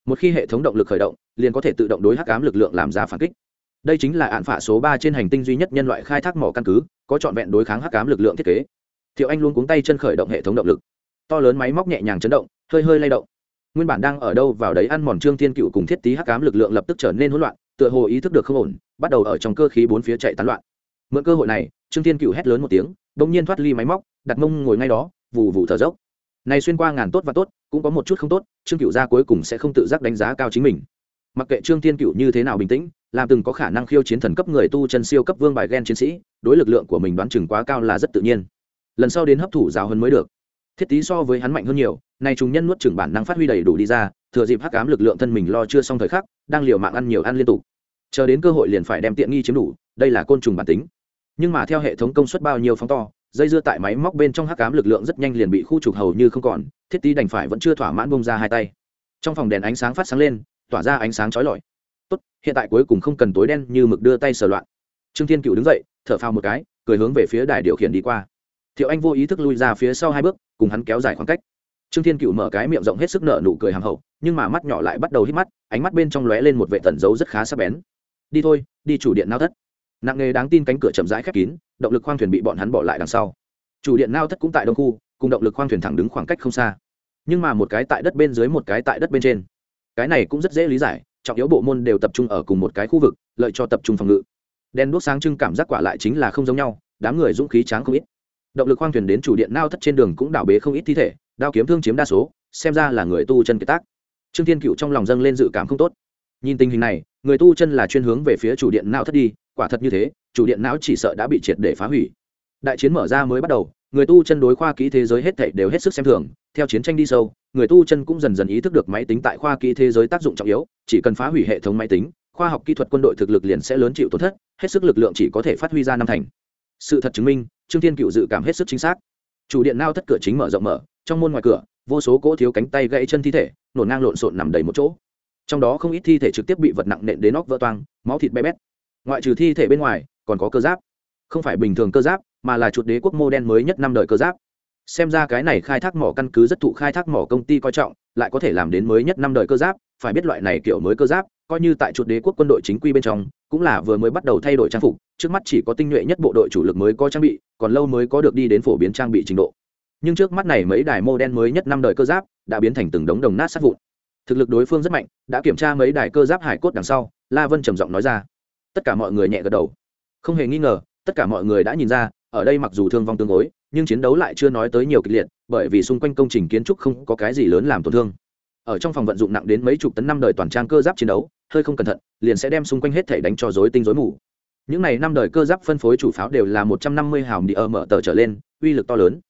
Một khi hệ thống động lực khởi động, liền có thể tự động đối hắc ám lực lượng làm ra phản kích. Đây chính là hạn phả số ba trên hành tinh duy nhất nhân loại khai thác mỏ căn cứ, có trọn vẹn đối kháng hắc ám lực lượng thiết kế. Thiệu anh luôn cuống tay chân khởi động hệ thống động lực. To lớn máy móc nhẹ nhàng chấn động, hơi hơi lay động. Nguyên bản đang ở đâu vào đấy ăn mòn trương thiên cựu cùng thiết tý hắc ám lực lượng lập tức trở nên hỗn loạn, tựa hồ ý thức được không ổn, bắt đầu ở trong cơ khí bốn phía chạy tán loạn. Mượn cơ hội này, trương thiên cựu hét lớn một tiếng đ ỗ n g nhiên thoát ly máy móc, đặt mông ngồi ngay đó vù vù thở dốc. Này xuyên qua ngàn tốt và tốt, cũng có một chút không tốt, trương cựu gia cuối cùng sẽ không tự giác đánh giá cao chính mình. Mặc kệ trương thiên cựu như thế nào bình tĩnh, làm từng có khả năng khiêu chiến thần cấp người tu chân siêu cấp vương bài gen chiến sĩ, đối lực lượng của mình đoán chừng quá cao là rất tự nhiên. Lần sau đến hấp thủ giáo hơn mới được. Thiết tý so với hắn mạnh hơn nhiều nay chúng nhân nuốt chừng bản năng phát huy đầy đủ đi ra, thừa dịp hắc ám lực lượng thân mình lo chưa xong thời khắc, đang liều mạng ăn nhiều ăn liên tục. Chờ đến cơ hội liền phải đem tiện nghi chiếm đủ, đây là côn trùng bản tính. Nhưng mà theo hệ thống công suất bao nhiêu phóng to dây dưa tại máy móc bên trong hắc cám lực lượng rất nhanh liền bị khu trục hầu như không còn, thiết tý đành phải vẫn chưa thỏa mãn bông ra hai tay. Trong phòng đèn ánh sáng phát sáng lên, tỏa ra ánh sáng chói lọi. Tốt, hiện tại cuối cùng không cần tối đen như mực đưa tay sờ loạn. Trương thiên cựu đứng dậy, thở phào một cái, cười hướng về phía đài điều khiển đi qua. Thiệu anh vô ý thức lui ra phía sau hai bước, cùng hắn kéo dài khoảng cách. Trương thiên cựu mở cái miệng rộng hết sức nở nụ cười hàng hậu, nhưng mà mắt nhỏ lại bắt đầu hít mắt, ánh mắt bên trong lóe lên một vệ tẩn dấu rất khá sắc bén. Đi thôi, đi chủ điện nao thất nặng nghề đáng tin cánh cửa chậm rãi khép kín, động lực khoang thuyền bị bọn hắn bỏ lại đằng sau. Chủ điện nao thất cũng tại đông khu, cùng động lực khoang thuyền thẳng đứng khoảng cách không xa. Nhưng mà một cái tại đất bên dưới một cái tại đất bên trên. Cái này cũng rất dễ lý giải, trọng yếu bộ môn đều tập trung ở cùng một cái khu vực, lợi cho tập trung phòng ngự. Đèn đuốc sáng trưng cảm giác quả lại chính là không giống nhau, đám người dũng khí tráng không ít. Động lực khoang thuyền đến chủ điện nao thất trên đường cũng đảo bế không ít thi thể, đao kiếm thương chiếm đa số, xem ra là người tu chân kiệt tác. Trương thiên cựu trong lòng dâng lên dự cảm không tốt. Nhìn tình hình này, người tu chân là chuyên hướng về phía chủ điện nao thất đi quả thật như thế, chủ điện não chỉ sợ đã bị triệt để phá hủy. Đại chiến mở ra mới bắt đầu, người tu chân đối khoa kỹ thế giới hết thảy đều hết sức xem thường. Theo chiến tranh đi sâu, người tu chân cũng dần dần ý thức được máy tính tại khoa kỹ thế giới tác dụng trọng yếu, chỉ cần phá hủy hệ thống máy tính, khoa học kỹ thuật quân đội thực lực liền sẽ lớn chịu tổn thất, hết sức lực lượng chỉ có thể phát huy ra năm thành. Sự thật chứng minh, trương thiên cựu dự cảm hết sức chính xác. Chủ điện nao thất cửa chính mở rộng mở, trong môn ngoài cửa, vô số cỗ thiếu cánh tay gãy chân thi thể, nổ ngang lộn xộn nằm đầy một chỗ. Trong đó không ít thi thể trực tiếp bị vật nặng nện đến nóc vỡ toang, máu thịt bé bét ngoại trừ thi thể bên ngoài, còn có cơ giáp. Không phải bình thường cơ giáp, mà là chuột đế quốc mô đen mới nhất năm đời cơ giáp. Xem ra cái này khai thác mỏ căn cứ rất thụ khai thác mỏ công ty coi trọng, lại có thể làm đến mới nhất năm đời cơ giáp, phải biết loại này kiểu mới cơ giáp, coi như tại chuột đế quốc quân đội chính quy bên trong, cũng là vừa mới bắt đầu thay đổi trang phục, trước mắt chỉ có tinh nhuệ nhất bộ đội chủ lực mới có trang bị, còn lâu mới có được đi đến phổ biến trang bị trình độ. Nhưng trước mắt này mấy đài mô đen mới nhất năm đời cơ giáp, đã biến thành từng đống đồng nát sát vụn. Thực lực đối phương rất mạnh, đã kiểm tra mấy đài cơ giáp hải cốt đằng sau, la vân trầm giọng nói ra tất cả mọi người nhẹ gật đầu. Không hề nghi ngờ, tất cả mọi người đã nhìn ra, ở đây mặc dù thương vong tương đối, nhưng chiến đấu lại chưa nói tới nhiều kịch liệt, bởi vì xung quanh công trình kiến trúc không có cái gì lớn làm tổn thương. Ở trong phòng vận dụng nặng đến mấy chục tấn năm đời toàn trang cơ giáp chiến đấu, hơi không cẩn thận, liền sẽ đem xung quanh hết thể đánh cho rối tinh rối mù. Những này năm đời cơ giáp phân phối chủ pháo đều là một trăm năm mươi hào đi ở mở tờ trở lên, uy lực to lớn.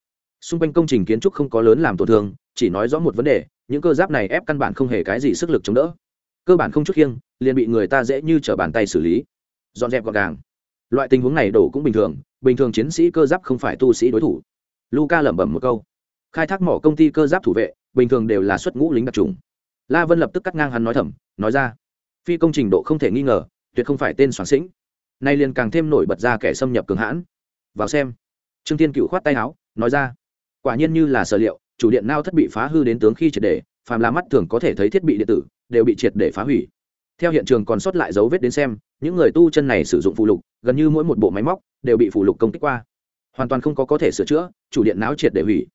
Xung quanh công trình kiến trúc không có lớn làm tổn thương, chỉ nói rõ một vấn đề, những cơ giáp này ép căn bản không hề cái gì sức lực chống đỡ cơ bản không chút khiêng liền bị người ta dễ như t r ở bàn tay xử lý. Dọn dẹp gọn gàng. Loại tình huống này đổ cũng bình thường bình thường chiến sĩ cơ giáp không phải tu sĩ đối thủ. Luca lẩm bẩm một câu. Khai thác mỏ công ty cơ giáp thủ vệ bình thường đều là xuất ngũ lính đặc trùng. La vân lập tức cắt ngang hắn nói thầm nói ra. Phi công trình độ không thể nghi ngờ tuyệt không phải tên soạn sĩnh. Nay liền càng thêm nổi bật ra kẻ xâm nhập cường hãn. Vào xem. Trương tiên cựu khoát tay áo nói ra. Quả nhiên như là sở liệu chủ điện nao thất bị phá hư đến tướng khi triệt đề, phàm là mắt thường có thể thấy thiết bị điện tử đều bị triệt để phá hủy. Theo hiện trường còn sót lại dấu vết đến xem, những người tu chân này sử dụng phụ lục, gần như mỗi một bộ máy móc đều bị phụ lục công kích qua. Hoàn toàn không có có thể sửa chữa, chủ điện não triệt để hủy.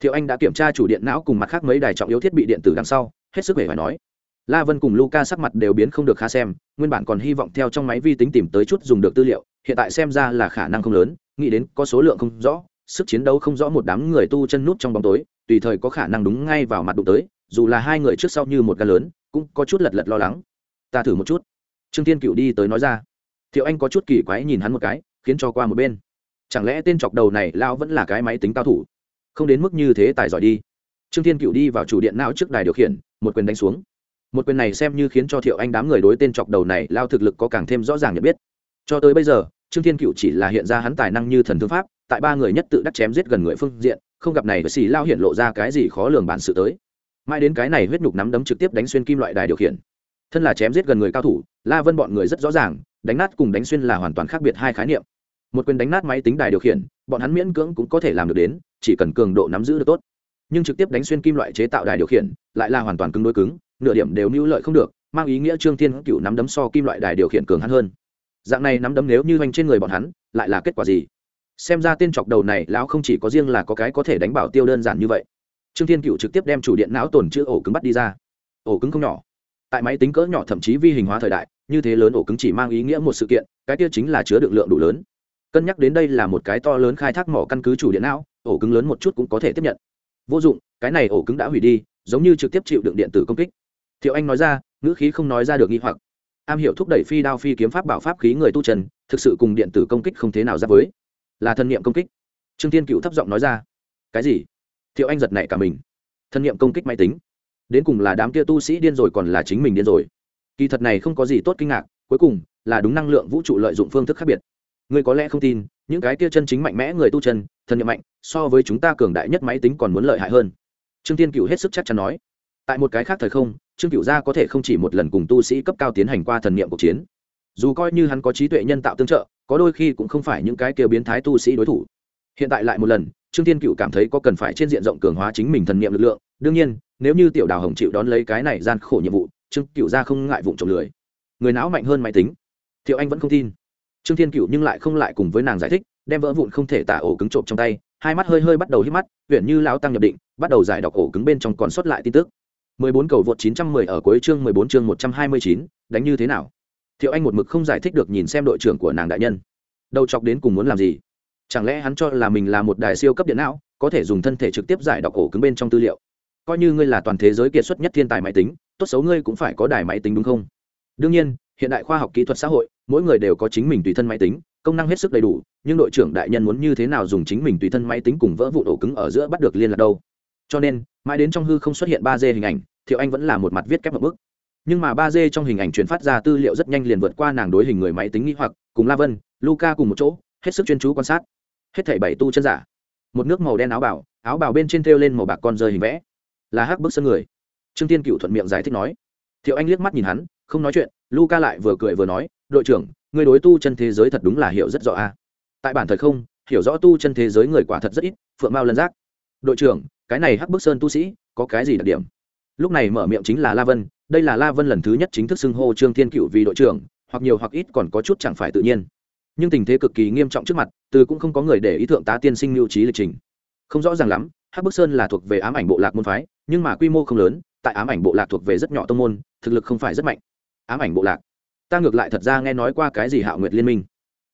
Thiệu anh đã kiểm tra chủ điện não cùng mặt khác mấy đài trọng yếu thiết bị điện tử đằng sau, hết sức hề phải nói. La vân cùng luca sắc mặt đều biến không được khá xem, nguyên bản còn hy vọng theo trong máy vi tính tìm tới chút dùng được tư liệu, hiện tại xem ra là khả năng không lớn, nghĩ đến có số lượng không rõ, sức chiến đấu không rõ một đám người tu chân nút trong bóng tối, tùy thời có khả năng đúng ngay vào mặt đụng tới, dù là hai người trước sau như một ga lớn cũng có chút lật lật lo lắng. Ta thử một chút. Trương tiên cựu đi tới nói ra. Thiệu anh có chút kỳ quái nhìn hắn một cái, khiến cho qua một bên. Chẳng lẽ tên chọc đầu này lao vẫn là cái máy tính cao thủ? Không đến mức như thế tài giỏi đi. Trương thiên cựu đi vào chủ điện não trước đài điều khiển, một quyền đánh xuống. Một quyền này xem như khiến cho thiệu anh đám người đối tên chọc đầu này lao thực lực có càng thêm rõ ràng nhận biết. Cho tới bây giờ, trương thiên cựu chỉ là hiện ra hắn tài năng như thần thương pháp, tại ba người nhất tự đắc chém giết gần người phương diện, không gặp này với xì lao hiện lộ ra cái gì khó lường bản sự tới mãi đến cái này huyết nhục nắm đấm trực tiếp đánh xuyên kim loại đài điều khiển. Thân là chém giết gần người cao thủ, la vân bọn người rất rõ ràng, đánh nát cùng đánh xuyên là hoàn toàn khác biệt hai khái niệm. Một quyền đánh nát máy tính đài điều khiển, bọn hắn miễn cưỡng cũng có thể làm được đến, chỉ cần cường độ nắm giữ được tốt. Nhưng trực tiếp đánh xuyên kim loại chế tạo đài điều khiển, lại là hoàn toàn cứng đối cứng, nửa điểm đều mưu lợi không được, mang ý nghĩa trương thiên cựu nắm đấm so kim loại đài điều khiển cường hắn hơn. Dạng này nắm đấm nếu như hoành trên người bọn hắn, lại là kết quả gì? Xem ra tên chọc đầu này lão không chỉ có riêng là có cái có thể đánh bảo tiêu đơn giản như vậy trương thiên cựu trực tiếp đem chủ điện não tồn chữ ổ cứng bắt đi ra. Ổ cứng không nhỏ. Tại máy tính cỡ nhỏ thậm chí vi hình hóa thời đại, như thế lớn ổ cứng chỉ mang ý nghĩa một sự kiện, cái kia chính là chứa được lượng đủ lớn. Cân nhắc đến đây là một cái to lớn khai thác mỏ căn cứ chủ điện não, ổ cứng lớn một chút cũng có thể tiếp nhận. Vô dụng, cái này ổ cứng đã hủy đi, giống như trực tiếp chịu đựng điện tử công kích. Thiệu anh nói ra, ngữ khí không nói ra được nghi hoặc. Am hiểu thúc đẩy phi đao phi kiếm pháp bảo pháp khí người tu trần, thực sự cùng điện tử công kích không thế nào ra với. Là thân nhiệm công kích. Trương tiên cựu thấp giọng nói ra, cái gì? Thiệu anh giật nảy cả mình. Thân nhiệm công kích máy tính. Đến cùng là đám kia tu sĩ điên rồi còn là chính mình điên rồi. Kỳ thật này không có gì tốt kinh ngạc, cuối cùng là đúng năng lượng vũ trụ lợi dụng phương thức khác biệt. Người có lẽ không tin, những cái kia chân chính mạnh mẽ người tu chân, thân nhiệm mạnh, so với chúng ta cường đại nhất máy tính còn muốn lợi hại hơn. Trương tiên cựu hết sức chắc chắn nói. Tại một cái khác thời không, trương cựu gia có thể không chỉ một lần cùng tu sĩ cấp cao tiến hành qua thần niệm cuộc chiến. Dù coi như hắn có trí tuệ nhân tạo tương trợ, có đôi khi cũng không phải những cái kia biến thái tu sĩ đối thủ hiện tại lại một lần trương tiên cựu cảm thấy có cần phải trên diện rộng cường hóa chính mình thần niệm lực lượng. Đương nhiên nếu như tiểu đào hồng chịu đón lấy cái này gian khổ nhiệm vụ trương cựu gia không ngại vụ trộm lười. Người não mạnh hơn máy tính. Thiệu anh vẫn không tin. Trương thiên cựu nhưng lại không lại cùng với nàng giải thích đem vỡ vụn không thể tả ổ cứng trộm trong tay hai mắt hơi hơi bắt đầu hít mắt huyện như lao tăng nhập định bắt đầu giải đọc ổ cứng bên trong còn sót lại tin tức. 14 cầu vượt 910 ở cuối chương 14 chương 129, đánh như thế nào? Thiệu anh một mực không giải thích được nhìn xem đội trưởng của nàng đại nhân. Đầu chọc đến cùng muốn làm gì? Chẳng lẽ hắn cho là mình là một đài siêu cấp điện não, có thể dùng thân thể trực tiếp giải đọc ổ cứng bên trong tư liệu? Coi như ngươi là toàn thế giới kiệt xuất nhất thiên tài máy tính, tốt xấu ngươi cũng phải có đài máy tính đúng không? Đương nhiên, hiện đại khoa học kỹ thuật xã hội, mỗi người đều có chính mình tùy thân máy tính, công năng hết sức đầy đủ, nhưng đội trưởng đại nhân muốn như thế nào dùng chính mình tùy thân máy tính cùng vỡ vụ ổ cứng ở giữa bắt được liên lạc đâu? Cho nên, mãi đến trong hư không xuất hiện ba d hình ảnh, thiệu anh vẫn là một mặt viết kép một bức nhưng mà ba d trong hình ảnh truyền phát ra tư liệu rất nhanh liền vượt qua nàng đối hình người máy tính nghĩ hoặc, cùng la vân luca cùng một chỗ, hết sức chuyên chú quan sát hết thảy bảy tu chân giả. Một nước màu đen áo bảo áo bảo bên trên thêu lên màu bạc con rơi hình vẽ. Là hắc bức sơn người. Trương tiên cựu thuận miệng giải thích nói. Thiệu anh liếc mắt nhìn hắn, không nói chuyện, luca lại vừa cười vừa nói, đội trưởng, người đối tu chân thế giới thật đúng là hiểu rất rõ a. Tại bản thời không, hiểu rõ tu chân thế giới người quả thật rất ít, phượng mao lân giác. Đội trưởng, cái này hắc bức sơn tu sĩ, có cái gì đặc điểm? Lúc này mở miệng chính là la vân, đây là la vân lần thứ nhất chính thức xưng hô trương thiên cựu vì đội trưởng, hoặc nhiều hoặc ít còn có chút chẳng phải tự nhiên nhưng tình thế cực kỳ nghiêm trọng trước mặt, từ cũng không có người để ý thượng tá tiên sinh mưu trí lịch trình. Không rõ ràng lắm, hắc bức sơn là thuộc về ám ảnh bộ lạc môn phái, nhưng mà quy mô không lớn, tại ám ảnh bộ lạc thuộc về rất nhỏ tông môn, thực lực không phải rất mạnh. Ám ảnh bộ lạc. Ta ngược lại thật ra nghe nói qua cái gì hạo nguyệt liên minh.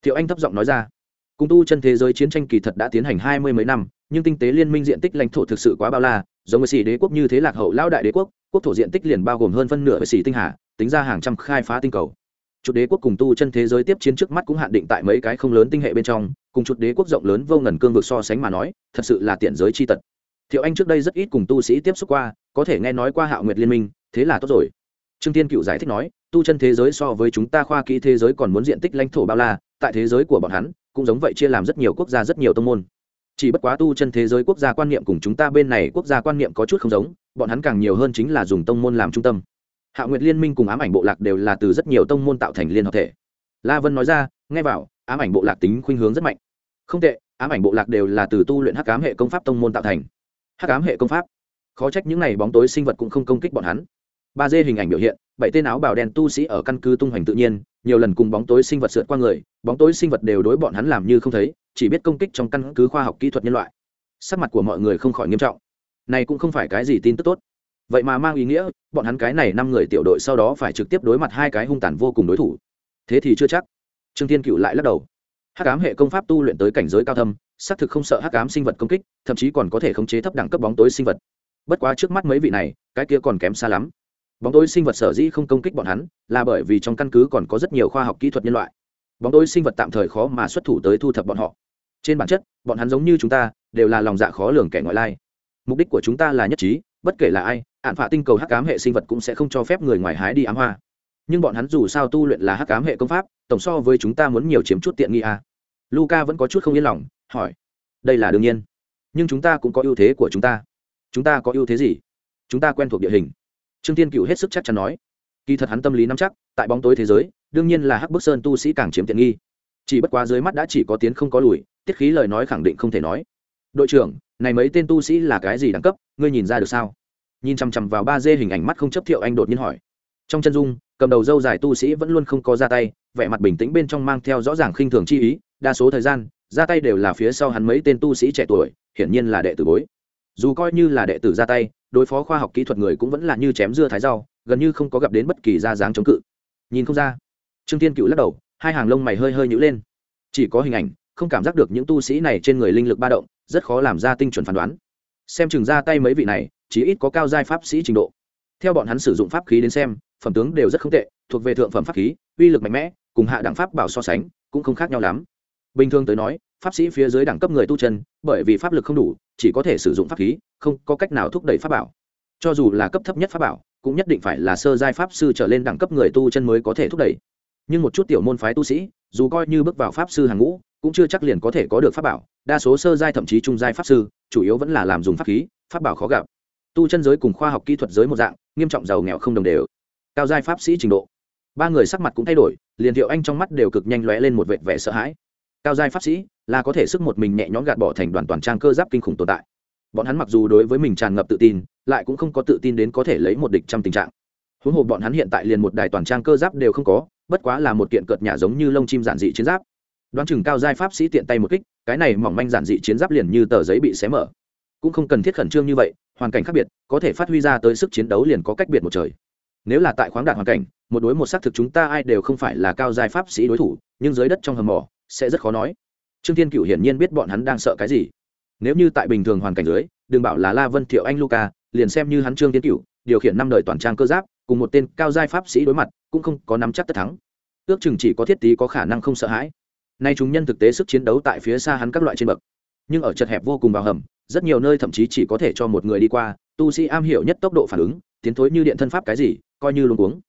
Thiệu anh thấp giọng nói ra. Cung tu chân thế giới chiến tranh kỳ thật đã tiến hành hai mươi mấy năm, nhưng tinh tế liên minh diện tích lãnh thổ thực sự quá bao la, giống với xì đế quốc như thế lạc hậu lao đại đế quốc quốc thổ diện tích liền bao gồm hơn phân nửa với xì tinh hà, tính ra hàng trăm khai phá tinh cầu. Chuột đế quốc cùng tu chân thế giới tiếp chiến trước mắt cũng hạn định tại mấy cái không lớn tinh hệ bên trong, cùng chuột đế quốc rộng lớn vô ngần cương vực so sánh mà nói, thật sự là tiện giới chi tật. Thiệu anh trước đây rất ít cùng tu sĩ tiếp xúc qua, có thể nghe nói qua hạo nguyệt liên minh, thế là tốt rồi. Trương tiên cựu giải thích nói, tu chân thế giới so với chúng ta khoa kỹ thế giới còn muốn diện tích lãnh thổ bao la, tại thế giới của bọn hắn, cũng giống vậy chia làm rất nhiều quốc gia rất nhiều tông môn. Chỉ bất quá tu chân thế giới quốc gia quan niệm cùng chúng ta bên này quốc gia quan niệm có chút không giống, bọn hắn càng nhiều hơn chính là dùng tông môn làm trung tâm hạ nguyệt liên minh cùng ám ảnh bộ lạc đều là từ rất nhiều tông môn tạo thành liên hợp thể. La vân nói ra, nghe vào, ám ảnh bộ lạc tính khuynh hướng rất mạnh. Không tệ, ám ảnh bộ lạc đều là từ tu luyện hắc ám hệ công pháp tông môn tạo thành. Hắc ám hệ công pháp? Khó trách những n à y bóng tối sinh vật cũng không công kích bọn hắn. Ba d hình ảnh biểu hiện, bảy tên áo bào đen tu sĩ ở căn cứ tung hoành tự nhiên, nhiều lần cùng bóng tối sinh vật sượt qua người, bóng tối sinh vật đều đối bọn hắn làm như không thấy, chỉ biết công kích trong căn cứ khoa học kỹ thuật nhân loại. Sắc mặt của mọi người không khỏi nghiêm trọng. Này cũng không phải cái gì tin tức tốt vậy mà mang ý nghĩa, bọn hắn cái này năm người tiểu đội sau đó phải trực tiếp đối mặt hai cái hung tàn vô cùng đối thủ. Thế thì chưa chắc. Trương thiên cựu lại lắc đầu. Hắc ám hệ công pháp tu luyện tới cảnh giới cao thâm, xác thực không sợ hắc ám sinh vật công kích, thậm chí còn có thể khống chế thấp đẳng cấp bóng tối sinh vật. Bất quá trước mắt mấy vị này, cái kia còn kém xa lắm. Bóng tối sinh vật sở dĩ không công kích bọn hắn, là bởi vì trong căn cứ còn có rất nhiều khoa học kỹ thuật nhân loại. Bóng tối sinh vật tạm thời khó mà xuất thủ tới thu thập bọn họ. Trên bản chất, bọn hắn giống như chúng ta, đều là lòng dạ khó lường kẻ ngoại lai. Mục đích của chúng ta là nhất trí bất kể là ai ạn phạ tinh cầu hắc ám hệ sinh vật cũng sẽ không cho phép người ngoài hái đi ám hoa. Nhưng bọn hắn dù sao tu luyện là hắc ám hệ công pháp, tổng so với chúng ta muốn nhiều chiếm chút tiện nghi à. luca vẫn có chút không yên lòng, hỏi. Đây là đương nhiên. Nhưng chúng ta cũng có ưu thế của chúng ta. Chúng ta có ưu thế gì? Chúng ta quen thuộc địa hình. Trương tiên cựu hết sức chắc chắn nói. Kỳ thật hắn tâm lý nắm chắc, tại bóng tối thế giới, đương nhiên là hắc bức sơn tu sĩ càng chiếm tiện nghi. Chỉ bất quá dưới mắt đã chỉ có tiến không có lùi, tiết khí lời nói khẳng định không thể nói đội trưởng, này mấy tên tu sĩ là cái gì đẳng cấp, ngươi nhìn ra được sao? Nhìn chằm chằm vào ba dê hình ảnh mắt không chấp thiệu anh đột nhiên hỏi. Trong chân dung, cầm đầu dâu dài tu sĩ vẫn luôn không có ra tay, vẻ mặt bình tĩnh bên trong mang theo rõ ràng khinh thường chi ý, đa số thời gian, ra tay đều là phía sau hắn mấy tên tu sĩ trẻ tuổi, hiển nhiên là đệ tử bối. Dù coi như là đệ tử ra tay, đối phó khoa học kỹ thuật người cũng vẫn là như chém dưa thái rau, gần như không có gặp đến bất kỳ ra dáng chống cự. Nhìn không ra. Trương tiên cựu lắc đầu, hai hàng lông mày hơi hơi nhữ lên. Chỉ có hình ảnh không cảm giác được những tu sĩ này trên người linh lực ba động, rất khó làm ra tinh chuẩn phán đoán. Xem chừng ra tay mấy vị này chỉ ít có cao giai pháp sĩ trình độ. Theo bọn hắn sử dụng pháp khí đến xem, phẩm tướng đều rất không tệ, thuộc về thượng phẩm pháp khí, uy lực mạnh mẽ, cùng hạ đẳng pháp bảo so sánh, cũng không khác nhau lắm. Bình thường tới nói, pháp sĩ phía dưới đẳng cấp người tu chân, bởi vì pháp lực không đủ, chỉ có thể sử dụng pháp khí, không có cách nào thúc đẩy pháp bảo. Cho dù là cấp thấp nhất pháp bảo, cũng nhất định phải là sơ giai pháp sư trở lên đẳng cấp người tu chân mới có thể thúc đẩy. Nhưng một chút tiểu môn phái tu sĩ, dù coi như bước vào pháp sư hàng ngũ cũng chưa chắc liền có thể có được pháp bảo, đa số sơ giai thậm chí trung giai pháp sư, chủ yếu vẫn là làm dùng pháp khí, pháp bảo khó gặp. Tu chân giới cùng khoa học kỹ thuật giới một dạng, nghiêm trọng giàu nghèo không đồng đều. Cao giai pháp sĩ trình độ. Ba người sắc mặt cũng thay đổi, liền thiệu anh trong mắt đều cực nhanh lóe lên một vệt vẻ sợ hãi. Cao giai pháp sĩ là có thể sức một mình nhẹ nhõm gạt bỏ thành đoàn toàn trang cơ giáp kinh khủng tồn tại. Bọn hắn mặc dù đối với mình tràn ngập tự tin, lại cũng không có tự tin đến có thể lấy một địch trăm tình trạng. Huống hồ bọn hắn hiện tại liền một đài toàn trang cơ giáp đều không có, bất quá là một kiện cợt nhà giống như lông chim giản dị chiến giáp đoán chừng cao giai pháp sĩ tiện tay một kích, cái này mỏng manh giản dị chiến giáp liền như tờ giấy bị xé mở. Cũng không cần thiết khẩn trương như vậy, hoàn cảnh khác biệt, có thể phát huy ra tới sức chiến đấu liền có cách biệt một trời. Nếu là tại khoáng đạt hoàn cảnh, một đối một xác thực chúng ta ai đều không phải là cao giai pháp sĩ đối thủ, nhưng dưới đất trong hầm mỏ, sẽ rất khó nói. Trương thiên cựu hiển nhiên biết bọn hắn đang sợ cái gì. Nếu như tại bình thường hoàn cảnh dưới, đừng bảo là la vân thiệu anh luca, liền xem như hắn trương thiên cựu điều khiển năm đời toàn trang cơ giáp, cùng một tên cao giai pháp sĩ đối mặt, cũng không có nắm chắc tất thắng. Ước chừng chỉ có thiết tí có khả năng không sợ hãi nay chúng nhân thực tế sức chiến đấu tại phía xa hắn các loại trên bậc. Nhưng ở chật hẹp vô cùng vào hầm, rất nhiều nơi thậm chí chỉ có thể cho một người đi qua, tu sĩ am hiểu nhất tốc độ phản ứng, tiến thối như điện thân pháp cái gì, coi như luôn uống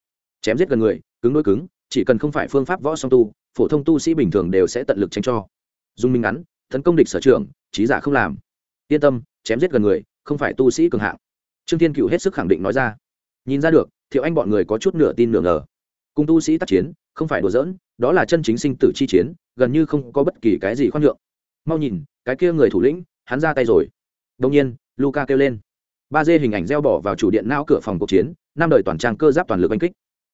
chém giết gần người, cứng đôi cứng, chỉ cần không phải phương pháp võ song tu, phổ thông tu sĩ bình thường đều sẽ tận lực tránh cho. Dung minh ngắn, tấn công địch sở trường, trí giả không làm. Yên tâm, chém giết gần người, không phải tu sĩ cường hạng. Trương thiên cựu hết sức khẳng định nói ra. Nhìn ra được, thiệu anh bọn người có chút nửa tin nửa ngờ. Cùng tu sĩ tác chiến, không phải đùa giỡn đó là chân chính sinh tử chi chiến, gần như không có bất kỳ cái gì khoan nhượng. Mau nhìn, cái kia người thủ lĩnh, hắn ra tay rồi. Đông nhiên luca kêu lên. Ba d hình ảnh gieo bỏ vào chủ điện não cửa phòng cuộc chiến, năm đời toàn trang cơ giáp toàn lực oanh kích.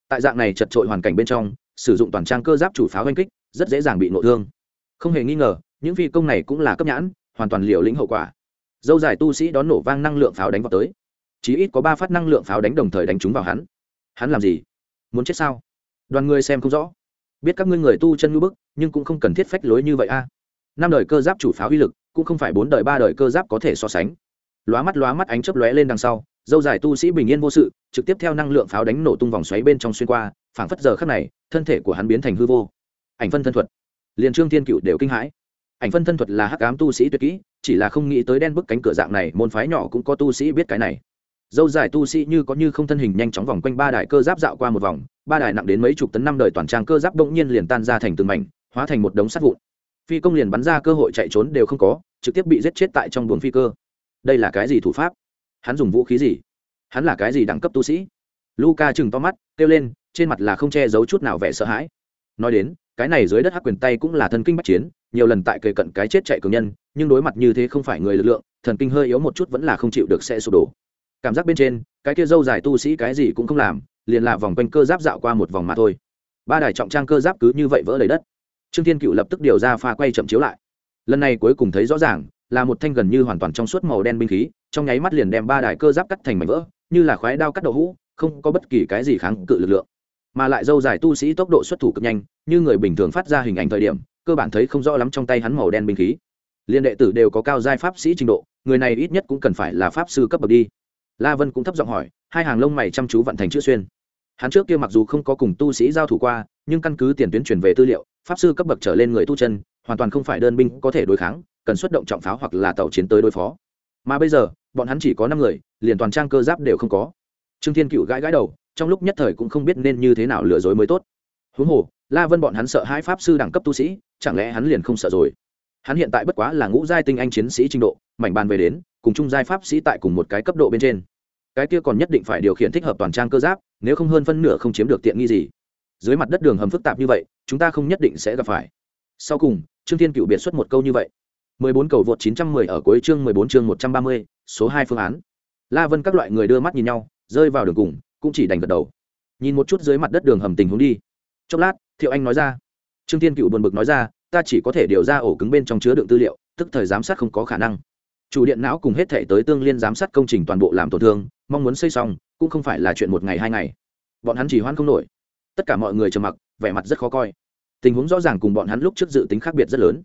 Tại dạng này chật trội hoàn cảnh bên trong, sử dụng toàn trang cơ giáp chủ pháo oanh kích, rất dễ dàng bị nội thương. Không hề nghi ngờ, những phi công này cũng là cấp nhãn, hoàn toàn liều lĩnh hậu quả. Dâu dài tu sĩ đón nổ vang năng lượng pháo đánh vào tới. Chí ít có ba phát năng lượng pháo đánh đồng thời đánh trúng vào hắn. Hắn làm gì? Muốn chết sao? Đoàn người xem không rõ biết các ngươi người tu chân ngữ bức, nhưng cũng không cần thiết phách lối như vậy a. Năm đời cơ giáp chủ pháo uy lực, cũng không phải bốn đời ba đời cơ giáp có thể so sánh. Lóa mắt lóa mắt ánh chớp lóe lên đằng sau, dâu dài tu sĩ bình yên vô sự, trực tiếp theo năng lượng pháo đánh nổ tung vòng xoáy bên trong xuyên qua, phảng phất giờ khắc này, thân thể của hắn biến thành hư vô. Ảnh phân thân thuật. Liền trương thiên cựu đều kinh hãi. Ảnh phân thân thuật là hắc ám tu sĩ tuyệt kỹ, chỉ là không nghĩ tới đen bức cánh cửa dạng này, môn phái nhỏ cũng có tu sĩ biết cái này dâu dài tu sĩ như có như không thân hình nhanh chóng vòng quanh ba đài cơ giáp dạo qua một vòng, ba đài nặng đến mấy chục tấn năm đời toàn trang cơ giáp bỗng nhiên liền tan ra thành từng mảnh, hóa thành một đống sắt vụn. Phi công liền bắn ra cơ hội chạy trốn đều không có, trực tiếp bị giết chết tại trong buồng phi cơ. Đây là cái gì thủ pháp? Hắn dùng vũ khí gì? Hắn là cái gì đẳng cấp tu sĩ? Luca chừng to mắt, kêu lên, trên mặt là không che giấu chút nào vẻ sợ hãi. Nói đến, cái này dưới đất hắc quyền tay cũng là thần kinh bắt chiến, nhiều lần tại kề cận cái chết chạy cường nhân, nhưng đối mặt như thế không phải người lực lượng, thần kinh hơi yếu một chút vẫn là không chịu được sẽ sụp đổ cảm giác bên trên, cái kia dâu dài tu sĩ cái gì cũng không làm, liền là vòng quanh cơ giáp dạo qua một vòng mà thôi. Ba đài trọng trang cơ giáp cứ như vậy vỡ lấy đất. Trương thiên cựu lập tức điều ra pha quay chậm chiếu lại. Lần này cuối cùng thấy rõ ràng, là một thanh gần như hoàn toàn trong suốt màu đen binh khí, trong nháy mắt liền đem ba đài cơ giáp cắt thành mảnh vỡ, như là khoái đao cắt đậu hũ, không có bất kỳ cái gì kháng cự lực lượng. Mà lại dâu dài tu sĩ tốc độ xuất thủ cực nhanh, như người bình thường phát ra hình ảnh thời điểm, cơ bản thấy không rõ lắm trong tay hắn màu đen binh khí. Liên đệ tử đều có cao giai pháp sĩ trình độ, người này ít nhất cũng cần phải là pháp sư cấp bậc đi la vân cũng thấp giọng hỏi, hai hàng lông mày chăm chú vận thành chữ xuyên. Hắn trước kia mặc dù không có cùng tu sĩ giao thủ qua, nhưng căn cứ tiền tuyến truyền về tư liệu, pháp sư cấp bậc trở lên người tu chân, hoàn toàn không phải đơn binh có thể đối kháng, cần xuất động trọng pháo hoặc là tàu chiến tới đối phó. Mà bây giờ, bọn hắn chỉ có năm người, liền toàn trang cơ giáp đều không có. Trương thiên cựu gãi gãi đầu, trong lúc nhất thời cũng không biết nên như thế nào lừa dối mới tốt. Huống hồ, la vân bọn hắn sợ hai pháp sư đẳng cấp tu sĩ, chẳng lẽ hắn liền không sợ rồi? Hắn hiện tại bất quá là ngũ giai tinh anh chiến sĩ trình độ, mảnh bàn về đến cùng chung giai pháp sĩ tại cùng một cái cấp độ bên trên cái kia còn nhất định phải điều khiển thích hợp toàn trang cơ giáp nếu không hơn phân nửa không chiếm được tiện nghi gì dưới mặt đất đường hầm phức tạp như vậy chúng ta không nhất định sẽ gặp phải sau cùng trương thiên cựu biệt xuất một câu như vậy 14 cầu vượt 910 ở cuối chương 14 chương 130, số 2 phương án. La Vân các loại người đưa mắt nhìn nhau, rơi vào đường cùng, cũng chỉ đành gật đầu. Nhìn một chút dưới mặt đất đường hầm tình huống đi. Chốc lát, Thiệu Anh nói ra. Trương Thiên Cựu buồn bực nói ra, ta chỉ có thể điều ra ổ cứng bên trong chứa đựng tư liệu, tức thời giám sát không có khả năng. Chủ điện não cùng hết thể tới tương liên giám sát công trình toàn bộ làm tổn thương, mong muốn xây xong, cũng không phải là chuyện một ngày hai ngày. Bọn hắn chỉ hoan không nổi. Tất cả mọi người trầm mặc, vẻ mặt rất khó coi. Tình huống rõ ràng cùng bọn hắn lúc trước dự tính khác biệt rất lớn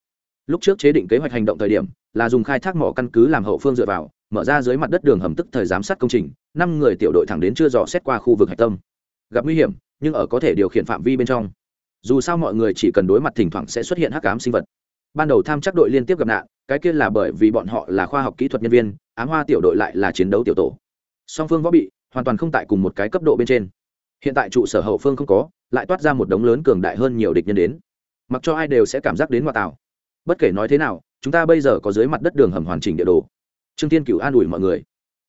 lúc trước chế định kế hoạch hành động thời điểm là dùng khai thác mỏ căn cứ làm hậu phương dựa vào mở ra dưới mặt đất đường hầm tức thời giám sát công trình năm người tiểu đội thẳng đến chưa dò xét qua khu vực hạch tâm gặp nguy hiểm nhưng ở có thể điều khiển phạm vi bên trong dù sao mọi người chỉ cần đối mặt thỉnh thoảng sẽ xuất hiện hắc ám sinh vật ban đầu tham chắc đội liên tiếp gặp nạn cái kia là bởi vì bọn họ là khoa học kỹ thuật nhân viên, ám hoa tiểu đội lại là chiến đấu tiểu tổ. Song phương võ bị, hoàn toàn không tại cùng một cái cấp độ bên trên. Hiện tại trụ sở hậu phương không có, lại toát ra một đống lớn cường đại hơn nhiều địch nhân đến. Mặc cho ai đều sẽ cảm giác đến ngoại tạo. Bất kể nói thế nào, chúng ta bây giờ có dưới mặt đất đường hầm hoàn chỉnh địa đồ. Trương tiên cựu an ủi mọi người.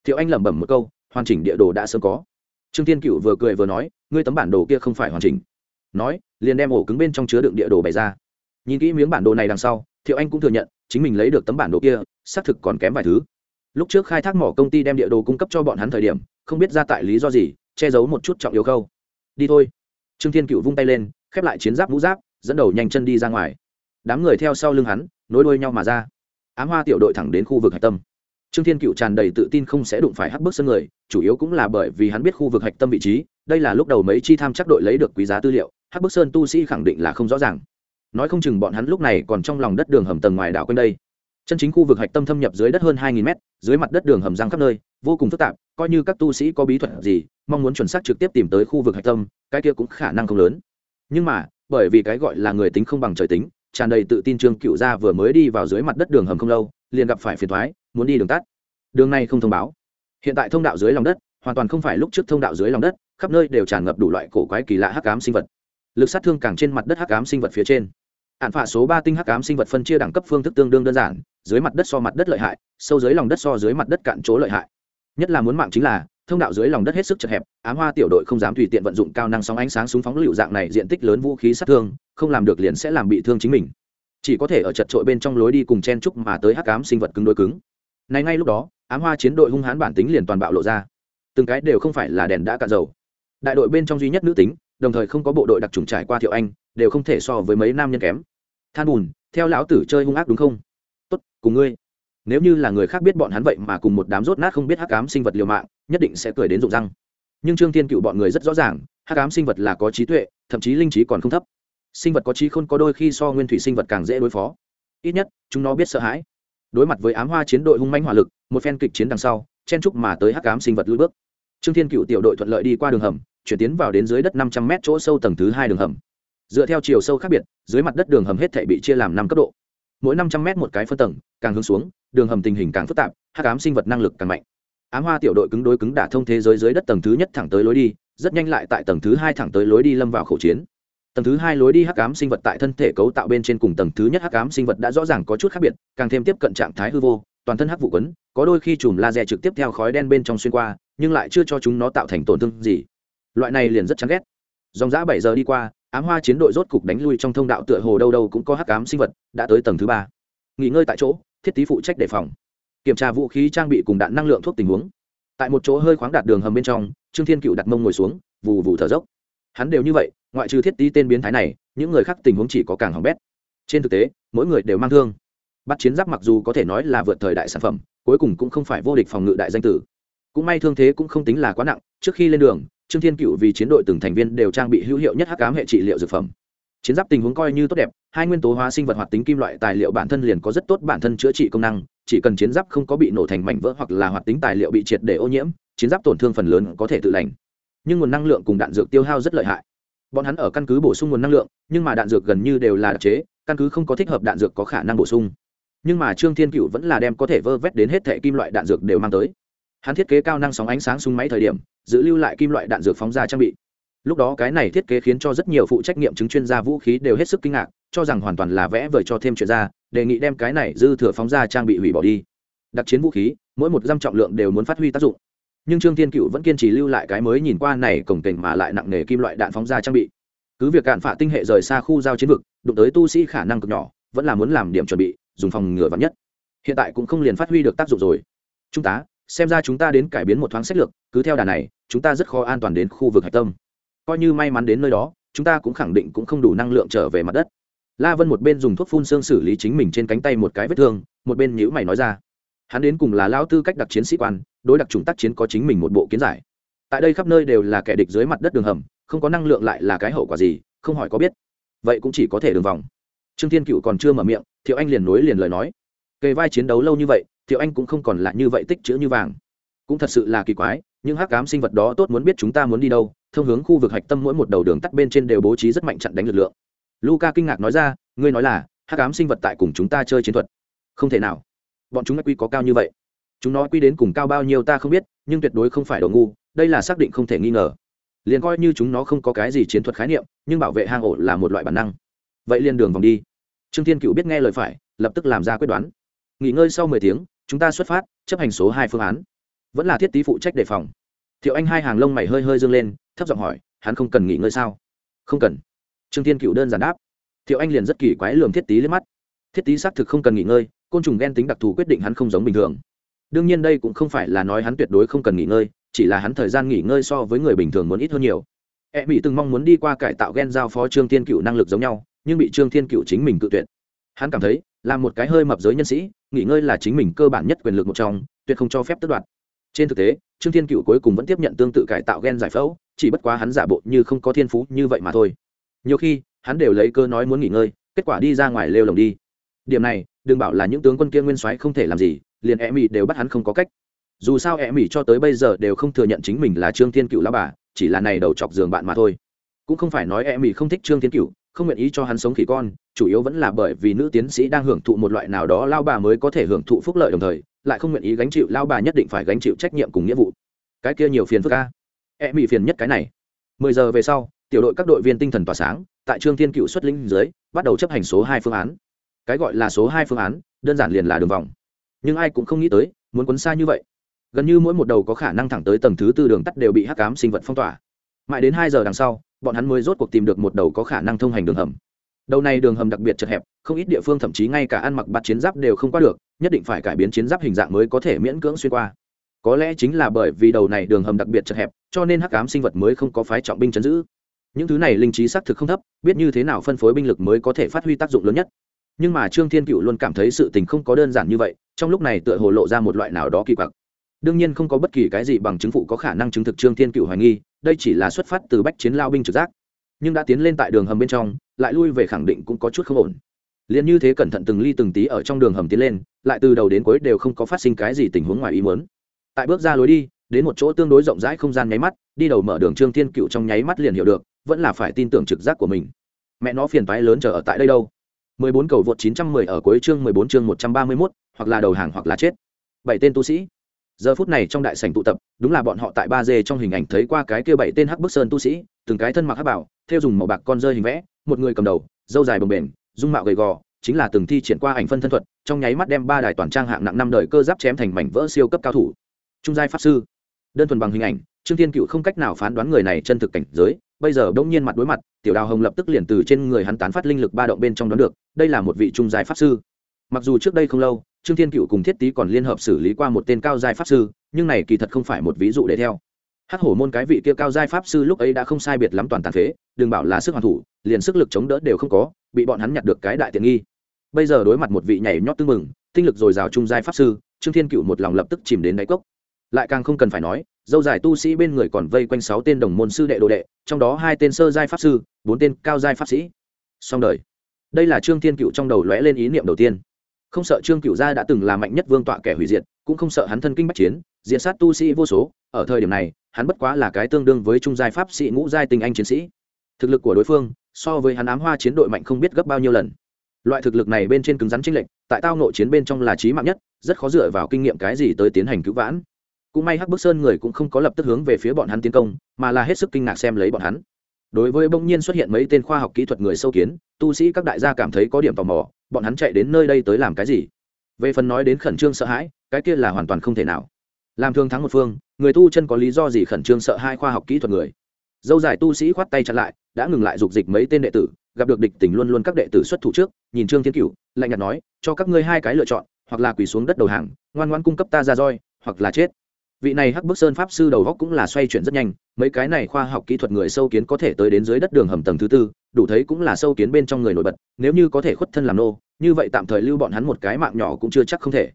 Thiệu anh lẩm bẩm một câu, hoàn chỉnh địa đồ đã sớm có. Trương tiên cựu vừa cười vừa nói, ngươi tấm bản đồ kia không phải hoàn chỉnh. Nói, liền đem ổ cứng bên trong chứa đựng địa đồ bày ra. Nhìn kỹ miếng bản đồ này đằng sau, thiệu anh cũng thừa nhận chính mình lấy được tấm bản đồ kia, xác thực còn kém vài thứ. Lúc trước khai thác mỏ công ty đem địa đồ cung cấp cho bọn hắn thời điểm, không biết ra tại lý do gì, che giấu một chút trọng yếu khâu. Đi thôi. Trương thiên cựu vung tay lên, khép lại chiến giáp mũ giáp, dẫn đầu nhanh chân đi ra ngoài. Đám người theo sau lưng hắn, nối đuôi nhau mà ra. Ám hoa tiểu đội thẳng đến khu vực hạch tâm. Trương thiên cựu tràn đầy tự tin không sẽ đụng phải hắc bước sân người, chủ yếu cũng là bởi vì hắn biết khu vực hạch tâm vị trí, đây là lúc đầu mấy chi tham chắc đội lấy được quý giá tư liệu, hắc bước sơn tu sĩ khẳng định là không rõ ràng nói không chừng bọn hắn lúc này còn trong lòng đất đường hầm tầng ngoài đảo quanh đây. Chân chính khu vực hạch tâm thâm nhập dưới đất hơn hai nghìn mét, dưới mặt đất đường hầm răng khắp nơi, vô cùng phức tạp, coi như các tu sĩ có bí thuật gì, mong muốn chuẩn xác trực tiếp tìm tới khu vực hạch tâm, cái kia cũng khả năng không lớn. Nhưng mà, bởi vì cái gọi là người tính không bằng trời tính, tràn đầy tự tin trương cựu gia vừa mới đi vào dưới mặt đất đường hầm không lâu, liền gặp phải phiền thoái muốn đi đường tắt. Đường này không thông báo. Hiện tại thông đạo dưới lòng đất, hoàn toàn không phải lúc trước thông đạo dưới lòng đất, khắp nơi đều tràn ngập đủ loại cổ quái kỳ lạ hắc ám sinh vật. Lực sát thương càng trên mặt đất hắc ám sinh vật phía trên hạn phạ số ba tinh hắc ám sinh vật phân chia đẳng cấp phương thức tương đương đơn giản, dưới mặt đất so mặt đất lợi hại, sâu dưới lòng đất so dưới mặt đất cạn chỗ lợi hại. Nhất là muốn mạng chính là, thông đạo dưới lòng đất hết sức chật hẹp, ám hoa tiểu đội không dám tùy tiện vận dụng cao năng sóng ánh sáng súng phóng lựu dạng này diện tích lớn vũ khí sát thương, không làm được liền sẽ làm bị thương chính mình. Chỉ có thể ở chật trội bên trong lối đi cùng chen trúc mà tới hắc ám sinh vật cứng đối cứng. Này ngay lúc đó, ám hoa chiến đội hung hãn bản tính liền toàn bạo lộ ra. Từng cái đều không phải là đèn đã cạn dầu. Đại đội bên trong duy nhất nữ tính, đồng thời không có bộ đội đặc trùng trải qua thiệu anh, đều không thể so với mấy nam nhân kém than bùn, theo lão tử chơi hung ác đúng không? Tốt, cùng ngươi. Nếu như là người khác biết bọn hắn vậy mà cùng một đám rốt nát không biết hắc ám sinh vật liều mạng, nhất định sẽ cười đến rụng răng. Nhưng trương thiên cựu bọn người rất rõ ràng, hắc ám sinh vật là có trí tuệ, thậm chí linh trí còn không thấp. Sinh vật có trí khôn có đôi khi so nguyên thủy sinh vật càng dễ đối phó. Ít nhất, chúng nó biết sợ hãi. Đối mặt với ám hoa chiến đội hung manh hỏa lực, một phen kịch chiến đằng sau, chen trúc mà tới hắc ám sinh vật lùi bước. Trương thiên cựu tiểu đội thuận lợi đi qua đường hầm, chuyển tiến vào đến dưới đất năm trăm mét chỗ sâu tầng thứ hai đường hầm dựa theo chiều sâu khác biệt, dưới mặt đất đường hầm hết thể bị chia làm năm cấp độ. Mỗi năm trăm mét một cái phân tầng, càng hướng xuống, đường hầm tình hình càng phức tạp, hắc ám sinh vật năng lực càng mạnh. Ám hoa tiểu đội cứng đối cứng đả thông thế giới dưới đất tầng thứ nhất thẳng tới lối đi, rất nhanh lại tại tầng thứ hai thẳng tới lối đi lâm vào khẩu chiến. Tầng thứ hai lối đi hắc ám sinh vật tại thân thể cấu tạo bên trên cùng tầng thứ nhất hắc ám sinh vật đã rõ ràng có chút khác biệt, càng thêm tiếp cận trạng thái hư vô, toàn thân hắc vụ quấn, có đôi khi chùm laser trực tiếp theo khói đen bên trong xuyên qua, nhưng lại chưa cho chúng nó tạo thành tổn thương gì. Loại này liền rất chán ghét. Dòng dã bảy giờ đi qua ám hoa chiến đội rốt cục đánh lui trong thông đạo tựa hồ đâu đâu cũng có hắc ám sinh vật, đã tới tầng thứ ba. Nghỉ ngơi tại chỗ, thiết tý phụ trách đề phòng. Kiểm tra vũ khí trang bị cùng đạn năng lượng thuốc tình huống. Tại một chỗ hơi khoáng đạt đường hầm bên trong, trương thiên cựu đặt mông ngồi xuống, vù vù thở dốc. Hắn đều như vậy, ngoại trừ thiết tý tên biến thái này, những người khác tình huống chỉ có càng hỏng bét. Trên thực tế, mỗi người đều mang thương. Bắt chiến giáp mặc dù có thể nói là vượt thời đại sản phẩm, cuối cùng cũng không phải vô địch phòng ngự đại danh tử. Cũng may thương thế cũng không tính là quá nặng, trước khi lên đường trương thiên cựu vì chiến đội từng thành viên đều trang bị hữu hiệu nhất hắc ám hệ trị liệu dược phẩm. Chiến giáp tình huống coi như tốt đẹp, hai nguyên tố hóa sinh vật hoạt tính kim loại tài liệu bản thân liền có rất tốt bản thân chữa trị công năng, chỉ cần chiến giáp không có bị nổ thành mảnh vỡ hoặc là hoạt tính tài liệu bị triệt để ô nhiễm, chiến giáp tổn thương phần lớn có thể tự lành. Nhưng nguồn năng lượng cùng đạn dược tiêu hao rất lợi hại. Bọn hắn ở căn cứ bổ sung nguồn năng lượng, nhưng mà đạn dược gần như đều là đặc chế, căn cứ không có thích hợp đạn dược có khả năng bổ sung. Nhưng mà trương thiên cựu vẫn là đem có thể vơ vét đến hết thẻ kim loại đạn dược đều mang tới hắn thiết kế cao năng sóng ánh sáng súng máy thời điểm, giữ lưu lại kim loại đạn dược phóng ra trang bị. Lúc đó cái này thiết kế khiến cho rất nhiều phụ trách nghiệm chứng chuyên gia vũ khí đều hết sức kinh ngạc, cho rằng hoàn toàn là vẽ vời cho thêm chuyện ra, đề nghị đem cái này dư thừa phóng ra trang bị hủy bỏ đi. Đặc chiến vũ khí, mỗi một dăm trọng lượng đều muốn phát huy tác dụng. Nhưng trương thiên cựu vẫn kiên trì lưu lại cái mới nhìn qua này cổng kềnh mà lại nặng nề kim loại đạn phóng ra trang bị. Cứ việc cạn phạ tinh hệ rời xa khu giao chiến vực, đụng tới tu sĩ khả năng cực nhỏ, vẫn là muốn làm điểm chuẩn bị, dùng phòng ngừa vắn nhất. Hiện tại cũng không liền phát huy được tác dụng rồi. Trung tá xem ra chúng ta đến cải biến một thoáng sách lược, cứ theo đà này, chúng ta rất khó an toàn đến khu vực hạch tâm. Coi như may mắn đến nơi đó, chúng ta cũng khẳng định cũng không đủ năng lượng trở về mặt đất. La vân một bên dùng thuốc phun xương xử lý chính mình trên cánh tay một cái vết thương, một bên nhữ mày nói ra. Hắn đến cùng là lao tư cách đặc chiến sĩ quan, đối đặc trùng tác chiến có chính mình một bộ kiến giải. Tại đây khắp nơi đều là kẻ địch dưới mặt đất đường hầm, không có năng lượng lại là cái hậu quả gì, không hỏi có biết. Vậy cũng chỉ có thể đường vòng. Trương thiên cựu còn chưa mở miệng, thiệu anh liền nối liền lời nói. Kề vai chiến đấu lâu như vậy thiệu anh cũng không còn là như vậy tích chữ như vàng. Cũng thật sự là kỳ quái nhưng hắc cám sinh vật đó tốt muốn biết chúng ta muốn đi đâu, thông hướng khu vực hạch tâm mỗi một đầu đường tắt bên trên đều bố trí rất mạnh chặn đánh lực lượng. Luca kinh ngạc nói ra, ngươi nói là, hắc cám sinh vật tại cùng chúng ta chơi chiến thuật. Không thể nào. Bọn chúng quy có cao như vậy. Chúng nó quy đến cùng cao bao nhiêu ta không biết, nhưng tuyệt đối không phải đồ ngu, đây là xác định không thể nghi ngờ. Liền coi như chúng nó không có cái gì chiến thuật khái niệm, nhưng bảo vệ hang ổ là một loại bản năng. Vậy liền đường vòng đi. Trương thiên cựu biết nghe lời phải, lập tức làm ra quyết đoán. Nghỉ ngơi sau mười tiếng chúng ta xuất phát, chấp hành số hai phương án. Vẫn là thiết tý phụ trách đề phòng. Thiệu anh hai hàng lông mày hơi hơi dâng lên, thấp giọng hỏi, hắn không cần nghỉ ngơi sao? Không cần. Trương thiên cựu đơn giản đáp. Thiệu anh liền rất kỳ quái lường thiết tý lên mắt. Thiết tý xác thực không cần nghỉ ngơi, côn trùng ghen tính đặc thù quyết định hắn không giống bình thường. Đương nhiên đây cũng không phải là nói hắn tuyệt đối không cần nghỉ ngơi, chỉ là hắn thời gian nghỉ ngơi so với người bình thường muốn ít hơn nhiều. E mỹ từng mong muốn đi qua cải tạo ghen giao phó trương thiên cựu năng lực giống nhau, nhưng bị trương thiên cựu chính mình cự tuyệt. Hắn cảm thấy, là một cái hơi mập giới nhân sĩ nghỉ ngơi là chính mình cơ bản nhất quyền lực một trong, tuyệt không cho phép tất đoạt. Trên thực tế, trương thiên cựu cuối cùng vẫn tiếp nhận tương tự cải tạo gen giải phẫu, chỉ bất quá hắn giả bộ như không có thiên phú như vậy mà thôi. Nhiều khi, hắn đều lấy cơ nói muốn nghỉ ngơi, kết quả đi ra ngoài lêu lồng đi. Điểm này, đừng bảo là những tướng quân kia nguyên soái không thể làm gì, liền e mỹ đều bắt hắn không có cách. Dù sao e mỹ cho tới bây giờ đều không thừa nhận chính mình là trương thiên cựu lao bà, chỉ là này đầu chọc giường bạn mà thôi. Cũng không phải nói e mỹ không thích trương thiên cựu không nguyện ý cho hắn sống khỉ con, chủ yếu vẫn là bởi vì nữ tiến sĩ đang hưởng thụ một loại nào đó lao bà mới có thể hưởng thụ phúc lợi đồng thời, lại không nguyện ý gánh chịu lao bà nhất định phải gánh chịu trách nhiệm cùng nghĩa vụ. Cái kia nhiều phiền phức ca e bị phiền nhất cái này. Mười giờ về sau, tiểu đội các đội viên tinh thần tỏa sáng, tại trương thiên cựu xuất linh dưới, bắt đầu chấp hành số hai phương án. Cái gọi là số hai phương án, đơn giản liền là đường vòng. Nhưng ai cũng không nghĩ tới, muốn quấn xa như vậy. Gần như mỗi một đầu có khả năng thẳng tới tầng thứ tư đường tắt đều bị hắc cám sinh vật phong tỏa mãi đến hai giờ đằng sau, bọn hắn mới rốt cuộc tìm được một đầu có khả năng thông hành đường hầm. Đầu này đường hầm đặc biệt chật hẹp, không ít địa phương thậm chí ngay cả ăn mặc bạt chiến giáp đều không qua được, nhất định phải cải biến chiến giáp hình dạng mới có thể miễn cưỡng xuyên qua. Có lẽ chính là bởi vì đầu này đường hầm đặc biệt chật hẹp, cho nên hắc ám sinh vật mới không có phái trọng binh chấn giữ. Những thứ này linh trí xác thực không thấp, biết như thế nào phân phối binh lực mới có thể phát huy tác dụng lớn nhất. Nhưng mà trương thiên cựu luôn cảm thấy sự tình không có đơn giản như vậy, trong lúc này tựa hồ lộ ra một loại nào đó kỳ quặc. Đương nhiên không có bất kỳ cái gì bằng chứng phụ có khả năng chứng thực trương thiên cựu hoài nghi đây chỉ là xuất phát từ bách chiến lao binh trực giác. Nhưng đã tiến lên tại đường hầm bên trong lại lui về khẳng định cũng có chút không ổn. Liền như thế cẩn thận từng ly từng tí ở trong đường hầm tiến lên lại từ đầu đến cuối đều không có phát sinh cái gì tình huống ngoài ý muốn. Tại bước ra lối đi đến một chỗ tương đối rộng rãi không gian nháy mắt đi đầu mở đường trương thiên cựu trong nháy mắt liền hiểu được vẫn là phải tin tưởng trực giác của mình. Mẹ nó phiền phái lớn chờ ở tại đây đâu. 14 cầu vượt 910 ở cuối chương 14 chương 131, hoặc là đầu hàng hoặc là chết. Bảy tên tu sĩ giờ phút này trong đại sảnh tụ tập, đúng là bọn họ tại ba d trong hình ảnh thấy qua cái kia bảy tên hắc bức sơn tu sĩ, từng cái thân mặc hắc bảo theo dùng màu bạc con rơi hình vẽ, một người cầm đầu dâu dài bồng bềnh, dung mạo gầy gò, chính là từng thi triển qua ảnh phân thân thuật, trong nháy mắt đem ba đài toàn trang hạng nặng năm đời cơ giáp chém thành mảnh vỡ siêu cấp cao thủ. Trung giai pháp sư. Đơn thuần bằng hình ảnh, trương thiên cựu không cách nào phán đoán người này chân thực cảnh giới, bây giờ đông nhiên mặt đối mặt, tiểu đào hồng lập tức liền từ trên người hắn tán phát linh lực ba động bên trong đoán được, đây là một vị trung giai pháp sư. Mặc dù trước đây không lâu trương thiên cựu cùng thiết tý còn liên hợp xử lý qua một tên cao giai pháp sư, nhưng này kỳ thật không phải một ví dụ để theo. Hắc hổ môn cái vị kia cao giai pháp sư lúc ấy đã không sai biệt lắm toàn tàn phế, đừng bảo là sức hoàn thủ, liền sức lực chống đỡ đều không có, bị bọn hắn nhặt được cái đại tiện nghi. Bây giờ đối mặt một vị nhảy nhót tư mừng, tinh lực dồi dào trung giai pháp sư, trương thiên cựu một lòng lập tức chìm đến đáy cốc. Lại càng không cần phải nói, dâu dài tu sĩ bên người còn vây quanh sáu tên đồng môn sư đệ đồ đệ, trong đó hai tên sơ giai pháp sư, bốn tên cao giai pháp sĩ. Xong đời. Đây là trương thiên cựu trong đầu lóe lên ý niệm đầu tiên không sợ trương cựu gia đã từng là mạnh nhất vương tọa kẻ hủy diệt, cũng không sợ hắn thân kinh bắc chiến diện sát tu sĩ vô số, ở thời điểm này, hắn bất quá là cái tương đương với trung giai pháp sĩ ngũ giai tình anh chiến sĩ. Thực lực của đối phương, so với hắn ám hoa chiến đội mạnh không biết gấp bao nhiêu lần. Loại thực lực này bên trên cứng rắn chênh lệch, tại tao nội chiến bên trong là trí mạng nhất, rất khó dựa vào kinh nghiệm cái gì tới tiến hành cứu vãn. Cũng may hắc bức sơn người cũng không có lập tức hướng về phía bọn hắn tiến công, mà là hết sức kinh ngạc xem lấy bọn hắn đối với bỗng nhiên xuất hiện mấy tên khoa học kỹ thuật người sâu kiến, tu sĩ các đại gia cảm thấy có điểm tò mò, bọn hắn chạy đến nơi đây tới làm cái gì? Về phần nói đến khẩn trương sợ hãi, cái kia là hoàn toàn không thể nào. Làm thương thắng một phương, người tu chân có lý do gì khẩn trương sợ hai khoa học kỹ thuật người? Dâu dài tu sĩ khoát tay chặn lại, đã ngừng lại dục dịch mấy tên đệ tử, gặp được địch tình luôn luôn các đệ tử xuất thủ trước, nhìn trương thiên cửu, lạnh nhạt nói, cho các ngươi hai cái lựa chọn, hoặc là quỳ xuống đất đầu hàng, ngoan ngoan cung cấp ta ra roi, hoặc là chết vị này hắc bức sơn pháp sư đầu góc cũng là xoay chuyển rất nhanh, mấy cái này khoa học kỹ thuật người sâu kiến có thể tới đến dưới đất đường hầm tầng thứ tư, đủ thấy cũng là sâu kiến bên trong người nổi bật, nếu như có thể khuất thân làm nô, như vậy tạm thời lưu bọn hắn một cái mạng nhỏ cũng chưa chắc không thể.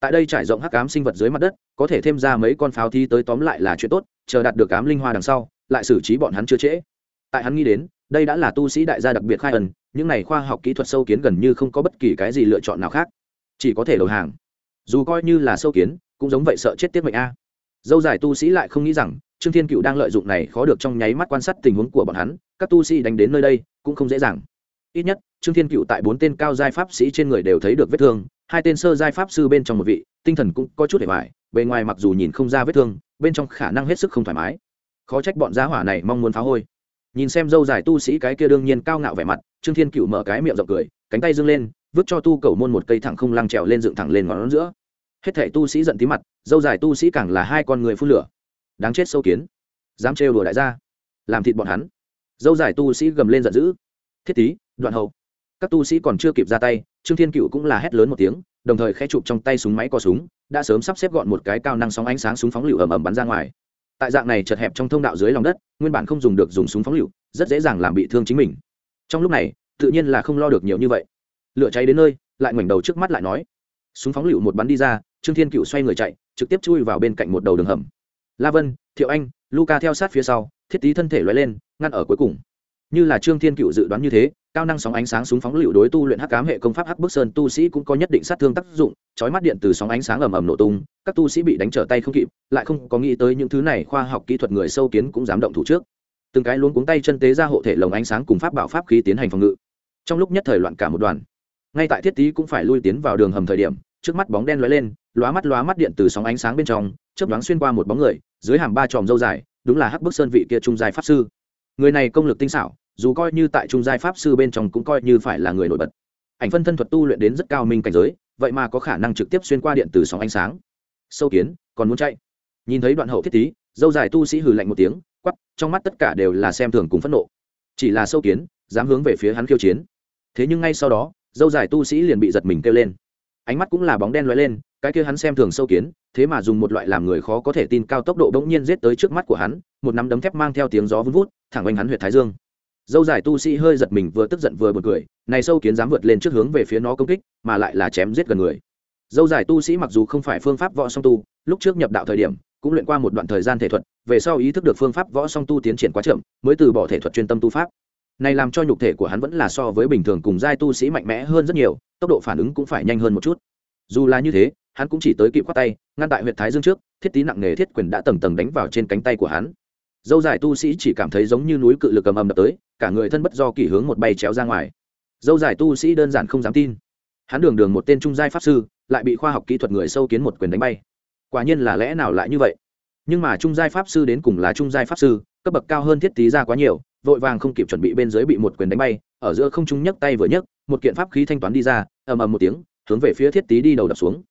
Tại đây trải rộng hắc ám sinh vật dưới mặt đất, có thể thêm ra mấy con pháo thi tới tóm lại là chuyện tốt, chờ đạt được ám linh hoa đằng sau, lại xử trí bọn hắn chưa trễ. Tại hắn nghĩ đến, đây đã là tu sĩ đại gia đặc biệt khai ẩn những này khoa học kỹ thuật sâu kiến gần như không có bất kỳ cái gì lựa chọn nào khác, chỉ có thể đầu hàng. Dù coi như là sâu kiến, cũng giống vậy sợ chết tiết mệnh a dâu dài tu sĩ lại không nghĩ rằng trương thiên cựu đang lợi dụng này khó được trong nháy mắt quan sát tình huống của bọn hắn, các tu sĩ đánh đến nơi đây cũng không dễ dàng. Ít nhất, trương thiên cựu tại bốn tên cao giai pháp sĩ trên người đều thấy được vết thương, hai tên sơ giai pháp sư bên trong một vị, tinh thần cũng có chút để hoài, bề ngoài mặc dù nhìn không ra vết thương, bên trong khả năng hết sức không thoải mái. Khó trách bọn giá hỏa này mong muốn phá hôi. Nhìn xem dâu dài tu sĩ cái kia đương nhiên cao ngạo vẻ mặt, trương thiên cựu mở cái miệng rộng cười, cánh tay dâng lên, vứt cho tu cầu môn một cây thẳng không lăng trèo lên dựng thẳng lên ngón giữa hết thể tu sĩ giận tí mặt, dâu dài tu sĩ càng là hai con người phun lửa. Đáng chết sâu kiến. Dám trêu đùa đại gia. Làm thịt bọn hắn. Dâu dài tu sĩ gầm lên giận dữ. Thiết tý đoạn hậu. Các tu sĩ còn chưa kịp ra tay, trương thiên cựu cũng là hét lớn một tiếng, đồng thời khẽ chụp trong tay súng máy có súng, đã sớm sắp xếp gọn một cái cao năng sóng ánh sáng súng phóng lựu ầm ầm bắn ra ngoài. Tại dạng này chật hẹp trong thông đạo dưới lòng đất, nguyên bản không dùng được dùng súng phóng lựu, rất dễ dàng làm bị thương chính mình. Trong lúc này, tự nhiên là không lo được nhiều như vậy. Lửa cháy đến nơi, lại ngoảnh đầu trước mắt lại nói. Súng phóng lựu một bắn đi ra trương thiên cựu xoay người chạy, trực tiếp chui vào bên cạnh một đầu đường hầm. La vân, thiệu anh, luca theo sát phía sau, thiết tý thân thể loay lên, ngăn ở cuối cùng. Như là trương thiên cựu dự đoán như thế, cao năng sóng ánh sáng súng phóng lựu đối tu luyện hắc cám hệ công pháp hắc bức sơn tu sĩ cũng có nhất định sát thương tác dụng, chói mắt điện từ sóng ánh sáng ầm ầm nổ tung, các tu sĩ bị đánh trở tay không kịp, lại không có nghĩ tới những thứ này khoa học kỹ thuật người sâu kiến cũng dám động thủ trước. Từng cái luôn cuống tay chân tế ra hộ thể lồng ánh sáng cùng pháp bảo pháp khí tiến hành phòng ngự. Trong lúc nhất thời loạn cả một đoàn, ngay tại thiết tý cũng phải lui tiến vào đường hầm thời điểm, trước mắt bóng đen lóe lên lóa mắt lóa mắt điện từ sóng ánh sáng bên trong, chớp đoán xuyên qua một bóng người, dưới hàm ba tròm dâu dài, đúng là hắc bức sơn vị kia trung giai pháp sư. Người này công lực tinh xảo, dù coi như tại trung giai pháp sư bên trong cũng coi như phải là người nổi bật. Ảnh phân thân thuật tu luyện đến rất cao minh cảnh giới, vậy mà có khả năng trực tiếp xuyên qua điện từ sóng ánh sáng. Sâu kiến, còn muốn chạy? Nhìn thấy đoạn hậu thiết tí dâu dài tu sĩ hừ lạnh một tiếng quắp trong mắt tất cả đều là xem thường cùng phẫn nộ. Chỉ là sâu kiến, dám hướng về phía hắn khiêu chiến. Thế nhưng ngay sau đó, dâu dài tu sĩ liền bị giật mình kêu lên. Ánh mắt cũng là bóng đen lóe lên cái kia hắn xem thường sâu kiến, thế mà dùng một loại làm người khó có thể tin cao tốc độ bỗng nhiên giết tới trước mắt của hắn, một nắm đấm thép mang theo tiếng gió vun vút, thẳng quanh hắn huyệt thái dương. Dâu dài tu sĩ hơi giật mình vừa tức giận vừa buồn cười, này sâu kiến dám vượt lên trước hướng về phía nó công kích, mà lại là chém giết gần người. Dâu dài tu sĩ mặc dù không phải phương pháp võ song tu, lúc trước nhập đạo thời điểm, cũng luyện qua một đoạn thời gian thể thuật, về sau ý thức được phương pháp võ song tu tiến triển quá chậm, mới từ bỏ thể thuật chuyên tâm tu pháp. Này làm cho nhục thể của hắn vẫn là so với bình thường cùng giai tu sĩ mạnh mẽ hơn rất nhiều, tốc độ phản ứng cũng phải nhanh hơn một chút dù là như thế, hắn cũng chỉ tới kịp khoác tay, ngăn tại huyện thái dương trước, thiết tý nặng nề thiết quyền đã tầng tầng đánh vào trên cánh tay của hắn. Dâu dài tu sĩ chỉ cảm thấy giống như núi cự lực cầm ầm đập tới, cả người thân bất do kỷ hướng một bay chéo ra ngoài. Dâu dài tu sĩ đơn giản không dám tin. Hắn đường đường một tên trung giai pháp sư, lại bị khoa học kỹ thuật người sâu kiến một quyền đánh bay. Quả nhiên là lẽ nào lại như vậy? Nhưng mà trung giai pháp sư đến cùng là trung giai pháp sư, cấp bậc cao hơn thiết tý ra quá nhiều, vội vàng không kịp chuẩn bị bên dưới bị một quyền đánh bay, ở giữa không trung nhấc tay vừa nhấc, một kiện pháp khí thanh toán đi ra, ầm ầm một tiếng hướng về phía thiết tý đi đầu đập xuống.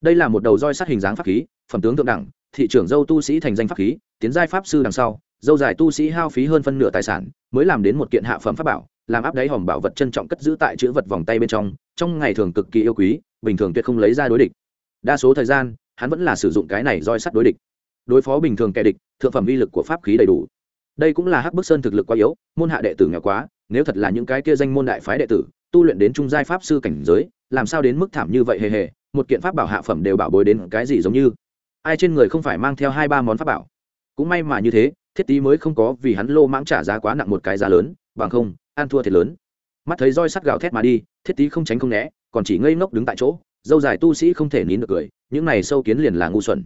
Đây là một đầu roi sắt hình dáng pháp khí, phẩm tướng thượng đẳng, thị trưởng dâu tu sĩ thành danh pháp khí, tiến giai pháp sư đằng sau, dâu dài tu sĩ hao phí hơn phân nửa tài sản, mới làm đến một kiện hạ phẩm pháp bảo, làm áp đáy hòm bảo vật trân trọng cất giữ tại chữ vật vòng tay bên trong trong ngày thường cực kỳ yêu quý, bình thường tuyệt không lấy ra đối địch. Đa số thời gian, hắn vẫn là sử dụng cái này roi sắt đối địch. Đối phó bình thường kẻ địch, thượng phẩm uy lực của pháp khí đầy đủ. Đây cũng là hắc bức sơn thực lực quá yếu, môn hạ đệ tử nghèo quá, nếu thật là những cái kia danh môn đại phái đệ tử tu luyện đến trung giai pháp sư cảnh giới, làm sao đến mức thảm như vậy hề hề, một kiện pháp bảo hạ phẩm đều bảo bối đến cái gì giống như? Ai trên người không phải mang theo hai ba món pháp bảo? Cũng may mà như thế, thiết tý mới không có vì hắn lô mãng trả giá quá nặng một cái giá lớn, bằng không, ăn thua thiệt lớn. Mắt thấy roi sắt gào thét mà đi, thiết tý không tránh không né, còn chỉ ngây ngốc đứng tại chỗ, dâu dài tu sĩ không thể nín được cười, những này sâu kiến liền là ngu xuẩn.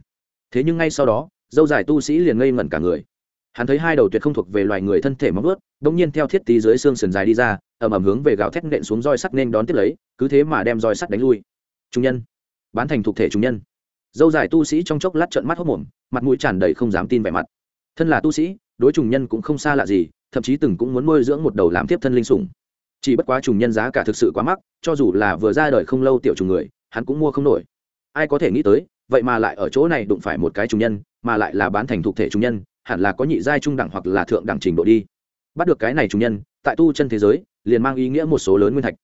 Thế nhưng ngay sau đó, dâu dài tu sĩ liền ngây ngẩn cả người hắn thấy hai đầu tuyệt không thuộc về loài người thân thể móng ướt đ ỗ n g nhiên theo thiết tí dưới xương sườn dài đi ra, ầm ầm hướng về gạo thét nện xuống roi sắt nên đón tiếp lấy, cứ thế mà đem roi sắt đánh lui. Trung nhân. Bán thành thuộc thể trung nhân. Dâu dài tu sĩ trong chốc lát trận mắt hốc mồm mặt mũi tràn đầy không dám tin vẻ mặt. Thân là tu sĩ, đối trùng nhân cũng không xa lạ gì, thậm chí từng cũng muốn nuôi dưỡng một đầu làm tiếp thân linh sủng. Chỉ bất quá trùng nhân giá cả thực sự quá mắc, cho dù là vừa ra đời không lâu tiểu trùng người, hắn cũng mua không nổi. Ai có thể nghĩ tới, vậy mà lại ở chỗ này đụng phải một cái trùng nhân, mà lại là bán thành thuộc thể trùng nhân hẳn là có nhị giai trung đẳng hoặc là thượng đẳng trình độ đi. Bắt được cái này trùng nhân, tại tu chân thế giới, liền mang ý nghĩa một số lớn nguyên thạch.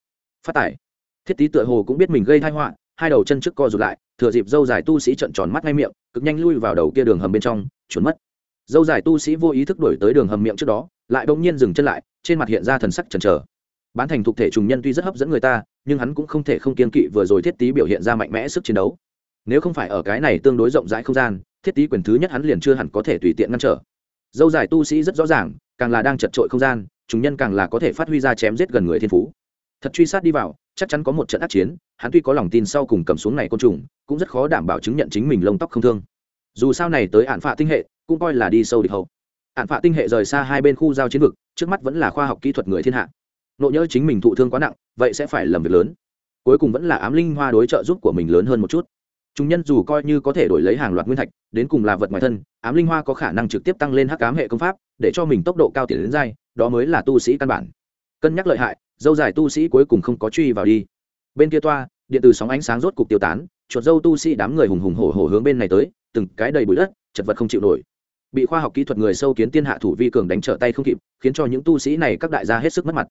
Phát tải thiết tý tựa hồ cũng biết mình gây thai họa, hai đầu chân trước co rụt lại, thừa dịp dâu dài tu sĩ trận tròn mắt ngay miệng, cực nhanh lui vào đầu kia đường hầm bên trong trốn mất. Dâu dài tu sĩ vô ý thức đổi tới đường hầm miệng trước đó, lại bỗng nhiên dừng chân lại, trên mặt hiện ra thần sắc chần chờ. Bán thành thuộc thể trùng nhân tuy rất hấp dẫn người ta, nhưng hắn cũng không thể không kiên kỵ vừa rồi thiết tý biểu hiện ra mạnh mẽ sức chiến đấu. Nếu không phải ở cái này tương đối rộng rãi không gian thiết tý quyền thứ nhất hắn liền chưa hẳn có thể tùy tiện ngăn trở. Dâu dài tu sĩ rất rõ ràng, càng là đang chật trội không gian, chúng nhân càng là có thể phát huy ra chém giết gần người thiên phú. Thật truy sát đi vào, chắc chắn có một trận ác chiến, hắn tuy có lòng tin sau cùng cầm xuống này côn trùng, cũng rất khó đảm bảo chứng nhận chính mình lông tóc không thương. Dù sao này tới hạn phạ tinh hệ, cũng coi là đi sâu địch hậu. Hạn phạ tinh hệ rời xa hai bên khu giao chiến vực, trước mắt vẫn là khoa học kỹ thuật người thiên hạ. Nộ nhớ chính mình thụ thương quá nặng, vậy sẽ phải lầm việc lớn. Cuối cùng vẫn là ám linh hoa đối trợ giúp của mình lớn hơn một chút chúng nhân dù coi như có thể đổi lấy hàng loạt nguyên thạch, đến cùng là vật ngoài thân, ám linh hoa có khả năng trực tiếp tăng lên hắc ám hệ công pháp, để cho mình tốc độ cao tiền đến dai, đó mới là tu sĩ căn bản. Cân nhắc lợi hại, dâu dài tu sĩ cuối cùng không có truy vào đi. Bên kia toa, điện từ sóng ánh sáng rốt cục tiêu tán, chuột dâu tu sĩ đám người hùng hùng hổ hổ hướng bên này tới, từng cái đầy bụi đất, chật vật không chịu nổi. Bị khoa học kỹ thuật người sâu kiến tiên hạ thủ vi cường đánh trở tay không kịp, khiến cho những tu sĩ này các đại gia hết sức mất mặt.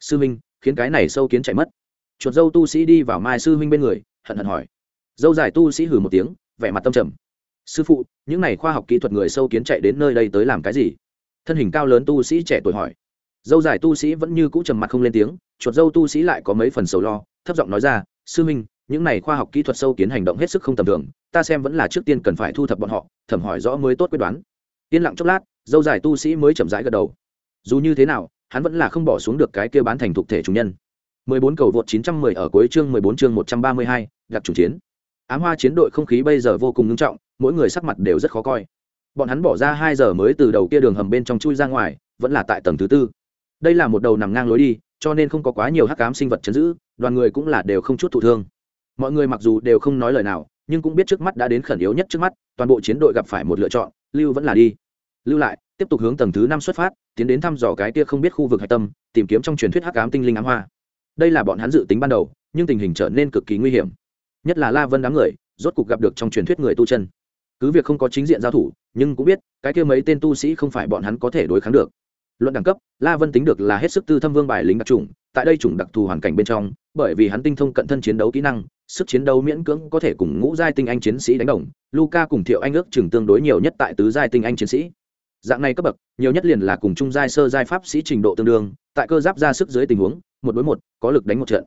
Sư minh khiến cái này sâu kiến chạy mất. Chuột dâu tu sĩ đi vào mai sư minh bên người, hận hận hỏi dâu dài tu sĩ hừ một tiếng vẻ mặt tâm trầm. Sư phụ những n à y khoa học kỹ thuật người sâu kiến chạy đến nơi đây tới làm cái gì? Thân hình cao lớn tu sĩ trẻ tuổi hỏi. Dâu dài tu sĩ vẫn như cũ trầm mặt không lên tiếng chuột dâu tu sĩ lại có mấy phần sầu lo thấp giọng nói ra sư minh những n à y khoa học kỹ thuật sâu kiến hành động hết sức không tầm thường ta xem vẫn là trước tiên cần phải thu thập bọn họ thẩm hỏi rõ mới tốt quyết đoán. Yên lặng chốc lát dâu dài tu sĩ mới chậm rãi gật đầu. Dù như thế nào hắn vẫn là không bỏ xuống được cái kia bán thành thục thể chủ nhân. 14 cầu vượt 910 ở cuối chương 14 chương 132, đặc chủ chiến ám hoa chiến đội không khí bây giờ vô cùng nghiêm trọng, mỗi người sắc mặt đều rất khó coi. Bọn hắn bỏ ra hai giờ mới từ đầu kia đường hầm bên trong chui ra ngoài, vẫn là tại tầng thứ tư. Đây là một đầu nằm ngang lối đi, cho nên không có quá nhiều hắc ám sinh vật chấn giữ, đoàn người cũng là đều không chút thụ thương. Mọi người mặc dù đều không nói lời nào, nhưng cũng biết trước mắt đã đến khẩn yếu nhất trước mắt, toàn bộ chiến đội gặp phải một lựa chọn, lưu vẫn là đi. Lưu lại, tiếp tục hướng tầng thứ năm xuất phát, tiến đến thăm dò cái kia không biết khu vực hạch tâm, tìm kiếm trong truyền thuyết hắc ám tinh linh ám hoa. Đây là bọn hắn dự tính ban đầu, nhưng tình hình trở nên cực kỳ nguy hiểm nhất là la vân đám người, rốt cục gặp được trong truyền thuyết người tu chân. Cứ việc không có chính diện giao thủ, nhưng cũng biết, cái kia mấy tên tu sĩ không phải bọn hắn có thể đối kháng được. Luận đẳng cấp, la vân tính được là hết sức tư thâm vương bài lính đặc trùng tại đây chủng đặc thù hoàn cảnh bên trong, bởi vì hắn tinh thông cận thân chiến đấu kỹ năng, sức chiến đấu miễn cưỡng có thể cùng ngũ giai tinh anh chiến sĩ đánh đồng luca cùng thiệu anh ước chừng tương đối nhiều nhất tại tứ giai tinh anh chiến sĩ. Dạng này cấp bậc, nhiều nhất liền là cùng trung giai sơ giai pháp sĩ trình độ tương đương, tại cơ giáp ra sức dưới tình huống, một đối một, có lực đánh một trận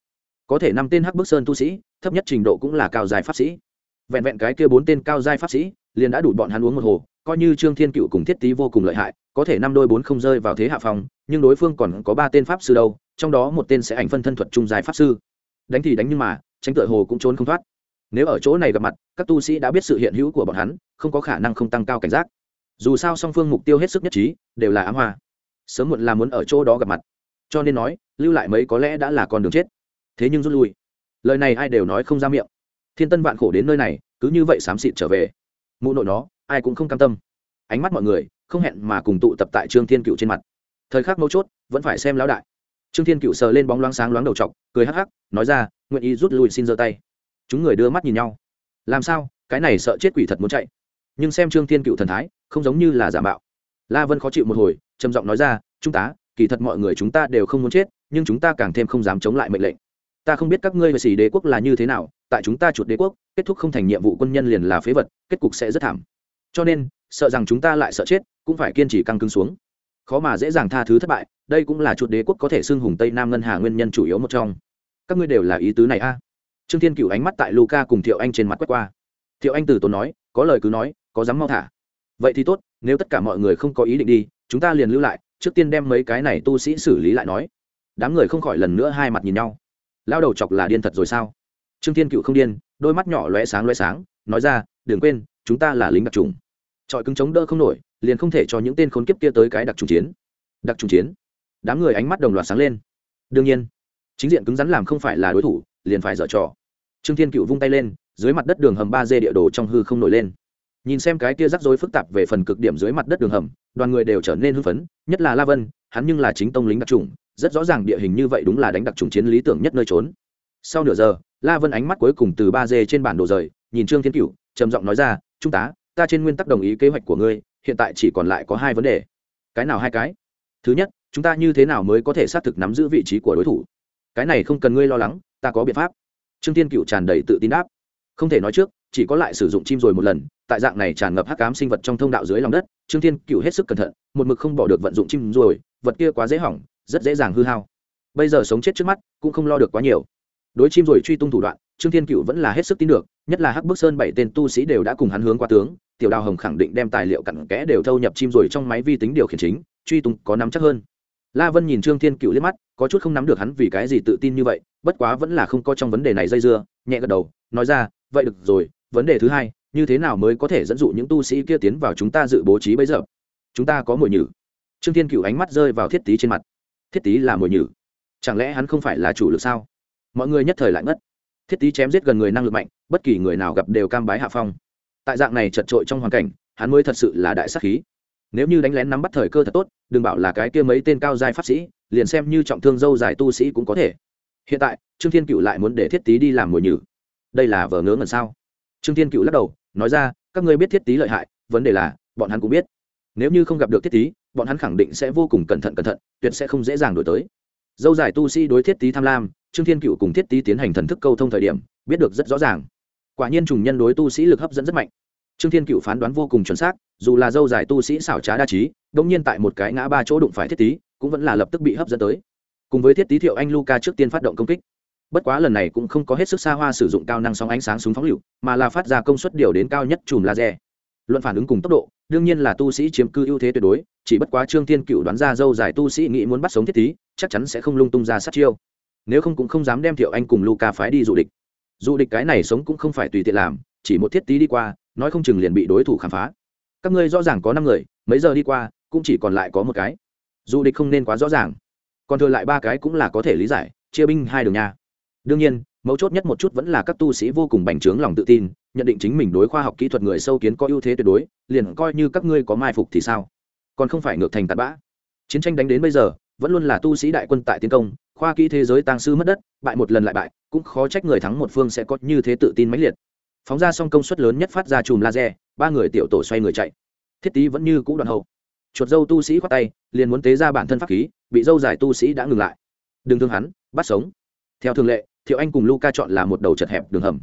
có thể năm tên hắc bức sơn tu sĩ, thấp nhất trình độ cũng là cao giai pháp sĩ. Vẹn vẹn cái kia bốn tên cao giai pháp sĩ, liền đã đủ bọn hắn uống một hồ, coi như trương thiên cựu cùng thiết tý vô cùng lợi hại, có thể năm đôi bốn không rơi vào thế hạ phòng nhưng đối phương còn có ba tên pháp sư đâu, trong đó một tên sẽ ảnh phân thân thuật trung giai pháp sư. Đánh thì đánh nhưng mà, tránh tựa hồ cũng trốn không thoát. Nếu ở chỗ này gặp mặt, các tu sĩ đã biết sự hiện hữu của bọn hắn, không có khả năng không tăng cao cảnh giác. Dù sao song phương mục tiêu hết sức nhất trí, đều là ám hoa. Sớm muộn là muốn ở chỗ đó gặp mặt. Cho nên nói, lưu lại mấy có lẽ đã là con đường chết thế nhưng rút lui. Lời này ai đều nói không ra miệng. Thiên tân vạn khổ đến nơi này, cứ như vậy xám xịt trở về. Mụ nội nó, ai cũng không cam tâm. Ánh mắt mọi người, không hẹn mà cùng tụ tập tại trương thiên cựu trên mặt. Thời khắc mấu chốt, vẫn phải xem lão đại. Trương thiên cựu sờ lên bóng loáng sáng loáng đầu t cười hắc hắc, nói ra, nguyện ý rút lui xin giơ tay. Chúng người đưa mắt nhìn nhau. Làm sao? Cái này sợ chết quỷ thật muốn chạy. Nhưng xem trương thiên cựu thần thái, không giống như là giả mạo. La vân khó chịu một hồi, trầm giọng nói ra, chúng ta, kỳ thật mọi người chúng ta đều không muốn chết, nhưng chúng ta càng thêm không dám chống lại mệnh lệnh ta không biết các ngươi về xỉ đế quốc là như thế nào, tại chúng ta chuột đế quốc, kết thúc không thành nhiệm vụ quân nhân liền là phế vật, kết cục sẽ rất thảm. Cho nên, sợ rằng chúng ta lại sợ chết, cũng phải kiên trì căng cứng xuống. Khó mà dễ dàng tha thứ thất bại, đây cũng là chuột đế quốc có thể xưng hùng tây nam ngân hà nguyên nhân chủ yếu một trong. Các ngươi đều là ý tứ này a. Trương thiên cựu ánh mắt tại luca cùng thiệu anh trên mặt quét qua. Thiệu anh từ tốn nói, có lời cứ nói, có dám mau thả. Vậy thì tốt, nếu tất cả mọi người không có ý định đi, chúng ta liền lưu lại, trước tiên đem mấy cái này tu sĩ xử lý lại nói. Đám người không khỏi lần nữa hai mặt nhìn nhau lao đầu chọc là điên thật rồi sao? Trương thiên cựu không điên, đôi mắt nhỏ lóe sáng lóe sáng, nói ra, đừng quên, chúng ta là lính đặc trùng. Trọi cứng chống đỡ không nổi, liền không thể cho những tên khốn kiếp kia tới cái đặc trùng chiến. Đặc trùng chiến? Đám người ánh mắt đồng loạt sáng lên. Đương nhiên, chính diện cứng rắn làm không phải là đối thủ, liền phải dở trò. Trương thiên cựu vung tay lên, dưới mặt đất đường hầm ba d địa đồ trong hư không nổi lên. Nhìn xem cái kia rắc rối phức tạp về phần cực điểm dưới mặt đất đường hầm, đoàn người đều trở nên hưng phấn, nhất là la vân, hắn nhưng là chính tông lính đặc trùng rất rõ ràng địa hình như vậy đúng là đánh đặc trùng chiến lý tưởng nhất nơi trốn. Sau nửa giờ, la vân ánh mắt cuối cùng từ ba d trên bản đồ rời, nhìn trương thiên cựu trầm giọng nói ra, trung tá, ta trên nguyên tắc đồng ý kế hoạch của ngươi, hiện tại chỉ còn lại có hai vấn đề. Cái nào hai cái? Thứ nhất, chúng ta như thế nào mới có thể xác thực nắm giữ vị trí của đối thủ? Cái này không cần ngươi lo lắng, ta có biện pháp. Trương thiên cựu tràn đầy tự tin đáp. Không thể nói trước, chỉ có lại sử dụng chim rồi một lần, tại dạng này tràn ngập hắc cám sinh vật trong thông đạo dưới lòng đất. Trương thiên cựu hết sức cẩn thận, một mực không bỏ được vận dụng chim rồi, vật kia quá dễ hỏng rất dễ dàng hư hao. Bây giờ sống chết trước mắt cũng không lo được quá nhiều. Đối chim rồi truy tung thủ đoạn, trương thiên cựu vẫn là hết sức tin được, nhất là hắc bức sơn bảy tên tu sĩ đều đã cùng hắn hướng qua tướng, tiểu đào hồng khẳng định đem tài liệu cặn kẽ đều thâu nhập chim rồi trong máy vi tính điều khiển chính, truy tung có nắm chắc hơn. La vân nhìn trương thiên cựu liếc mắt, có chút không nắm được hắn vì cái gì tự tin như vậy, bất quá vẫn là không có trong vấn đề này dây dưa, nhẹ gật đầu, nói ra, vậy được rồi, vấn đề thứ hai, như thế nào mới có thể dẫn dụ những tu sĩ kia tiến vào chúng ta dự bố trí bây giờ? Chúng ta có mùi nhử. Trương thiên cựu ánh mắt rơi vào thiết tý trên mặt thiết tý là mồi nhử. Chẳng lẽ hắn không phải là chủ lực sao? Mọi người nhất thời lại ngất. Thiết tý chém giết gần người năng lực mạnh, bất kỳ người nào gặp đều cam bái hạ phong. Tại dạng này chật trội trong hoàn cảnh, hắn mới thật sự là đại sắc khí. Nếu như đánh lén nắm bắt thời cơ thật tốt, đừng bảo là cái kia mấy tên cao giai pháp sĩ, liền xem như trọng thương dâu dài tu sĩ cũng có thể. Hiện tại, trương thiên cựu lại muốn để thiết tý đi làm mồi nhử. Đây là vờ ngớ ngẩn sao? Trương thiên cựu lắc đầu, nói ra, các ngươi biết thiết tý lợi hại, vấn đề là, bọn hắn cũng biết. Nếu như không gặp được thiết tý bọn hắn khẳng định sẽ vô cùng cẩn thận cẩn thận, tuyệt sẽ không dễ dàng đổi tới. Dâu dài tu sĩ đối thiết tý tham lam, trương thiên cựu cùng thiết tý tiến hành thần thức câu thông thời điểm, biết được rất rõ ràng. Quả nhiên trùng nhân đối tu sĩ lực hấp dẫn rất mạnh. Trương thiên cựu phán đoán vô cùng chuẩn xác, dù là dâu dài tu sĩ xảo trá đa trí đông nhiên tại một cái ngã ba chỗ đụng phải thiết tý cũng vẫn là lập tức bị hấp dẫn tới. Cùng với thiết tý thiệu anh luca trước tiên phát động công kích. Bất quá lần này cũng không có hết sức xa hoa sử dụng cao năng sóng ánh sáng súng phóng lựu, mà là phát ra công suất điều đến cao nhất chùm laser luận phản ứng cùng tốc độ đương nhiên là tu sĩ chiếm cư ưu thế tuyệt đối chỉ bất quá trương thiên cựu đoán ra dâu dài tu sĩ nghĩ muốn bắt sống thiết tí, chắc chắn sẽ không lung tung ra sát chiêu. Nếu không cũng không dám đem thiệu anh cùng luca phái đi dụ địch. Dụ địch cái này sống cũng không phải tùy tiện làm chỉ một thiết tí đi qua nói không chừng liền bị đối thủ khám phá. Các ngươi rõ ràng có năm người mấy giờ đi qua cũng chỉ còn lại có một cái. Du địch không nên quá rõ ràng. Còn thừa lại ba cái cũng là có thể lý giải chia binh hai đường nhà. Đương nhiên mấu chốt nhất một chút vẫn là các tu sĩ vô cùng bành trướng lòng tự tin nhận định chính mình đối khoa học kỹ thuật người sâu kiến có ưu thế tuyệt đối, liền coi như các ngươi có mai phục thì sao? Còn không phải ngược thành tạt bã. Chiến tranh đánh đến bây giờ, vẫn luôn là tu sĩ đại quân tại tiến công, khoa kỹ thế giới tăng sư mất đất, bại một lần lại bại, cũng khó trách người thắng một phương sẽ có như thế tự tin mãnh liệt. Phóng ra xong công suất lớn nhất phát ra chùm laser, ba người tiểu tổ xoay người chạy. Thiết tý vẫn như cũ đoạn hậu. Chuột dâu tu sĩ khoát tay, liền muốn tế ra bản thân pháp khí, bị dâu dài tu sĩ đã ngừng lại. Đừng thương hắn, bắt sống. Theo thường lệ, thiệu anh cùng luca chọn là một đầu chật hẹp đường hầm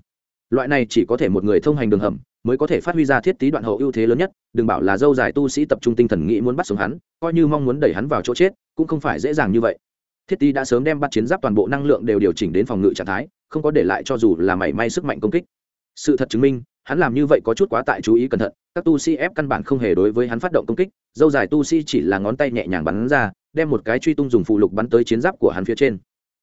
loại này chỉ có thể một người thông hành đường hầm, mới có thể phát huy ra thiết tý đoạn hậu ưu thế lớn nhất, đừng bảo là dâu dài tu sĩ tập trung tinh thần nghĩ muốn bắt sống hắn, coi như mong muốn đẩy hắn vào chỗ chết, cũng không phải dễ dàng như vậy. Thiết tý đã sớm đem bắt chiến giáp toàn bộ năng lượng đều điều chỉnh đến phòng ngự trạng thái, không có để lại cho dù là mảy may sức mạnh công kích. Sự thật chứng minh, hắn làm như vậy có chút quá tại chú ý cẩn thận, các tu sĩ ép căn bản không hề đối với hắn phát động công kích, dâu dài tu sĩ chỉ là ngón tay nhẹ nhàng bắn ra, đem một cái truy tung dùng phụ lục bắn tới chiến giáp của hắn phía trên.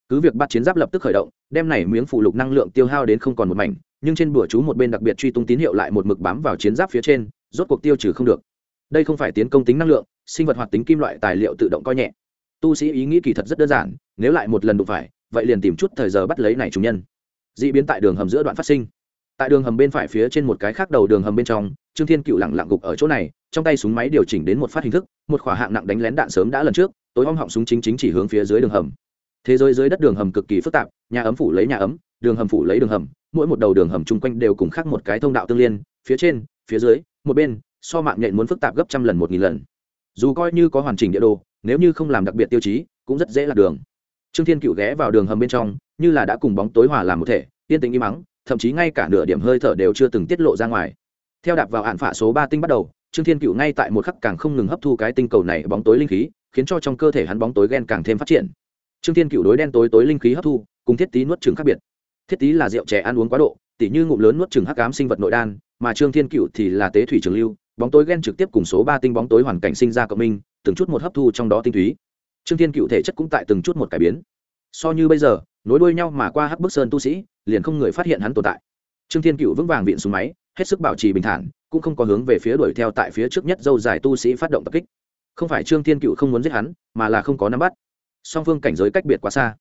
Cứ việc bắt chiến giáp lập tức khởi động, đem này miếng phụ lục năng lượng tiêu hao đến không còn một mảnh nhưng trên bữa chú một bên đặc biệt truy tung tín hiệu lại một mực bám vào chiến giáp phía trên, rốt cuộc tiêu trừ không được. Đây không phải tiến công tính năng lượng, sinh vật hoạt tính kim loại tài liệu tự động coi nhẹ. Tu sĩ ý nghĩ kỳ thật rất đơn giản, nếu lại một lần đụng phải, vậy liền tìm chút thời giờ bắt lấy này chủ nhân. D ị biến tại đường hầm giữa đoạn phát sinh. Tại đường hầm bên phải phía trên một cái khác đầu đường hầm bên trong, trương thiên cựu lẳng lặng gục ở chỗ này, trong tay súng máy điều chỉnh đến một phát hình thức, một khỏa hạng nặng đánh lén đạn sớm đã lần trước, tối om họng súng chính chính chỉ hướng phía dưới đường hầm. Thế giới dưới đất đường hầm cực kỳ phức tạp, nhà ấm phủ lấy nhà ấm đường hầm phủ lấy đường hầm, mỗi một đầu đường hầm chung quanh đều cùng khác một cái thông đạo tương liên, phía trên, phía dưới, một bên, so mạng nhện muốn phức tạp gấp trăm lần một nghìn lần. Dù coi như có hoàn chỉnh địa đồ, nếu như không làm đặc biệt tiêu chí, cũng rất dễ lạc đường. Trương thiên cựu ghé vào đường hầm bên trong, như là đã cùng bóng tối hòa làm một thể, yên tĩnh im mắng, thậm chí ngay cả nửa điểm hơi thở đều chưa từng tiết lộ ra ngoài. Theo đạp vào hạn phả số ba tinh bắt đầu, trương thiên cựu ngay tại một khắc càng không ngừng hấp thu cái tinh cầu này bóng tối linh khí, khiến cho trong cơ thể hắn bóng tối ghen càng thêm phát triển. Trương thiên cựu đối đen tối tối linh khí hấp thu, cùng thiết tý nuốt trường khác biệt thiết tý là rượu trẻ ăn uống quá độ, tỉ như ngụm lớn nuốt chừng hắc ám sinh vật nội đan, mà trương thiên cựu thì là tế thủy trường lưu, bóng tối ghen trực tiếp cùng số ba tinh bóng tối hoàn cảnh sinh ra cộng minh, từng chút một hấp thu trong đó tinh túy. Trương thiên cựu thể chất cũng tại từng chút một cải biến. So như bây giờ, nối đuôi nhau mà qua hắc bức sơn tu sĩ, liền không người phát hiện hắn tồn tại. Trương thiên cựu vững vàng viện xuống máy, hết sức bảo trì bình thản, cũng không có hướng về phía đuổi theo tại phía trước nhất dâu dài tu sĩ phát động tập kích. Không phải trương thiên cựu không muốn giết hắn, mà là không có nắm bắt. Song phương cảnh giới cách biệt quá xa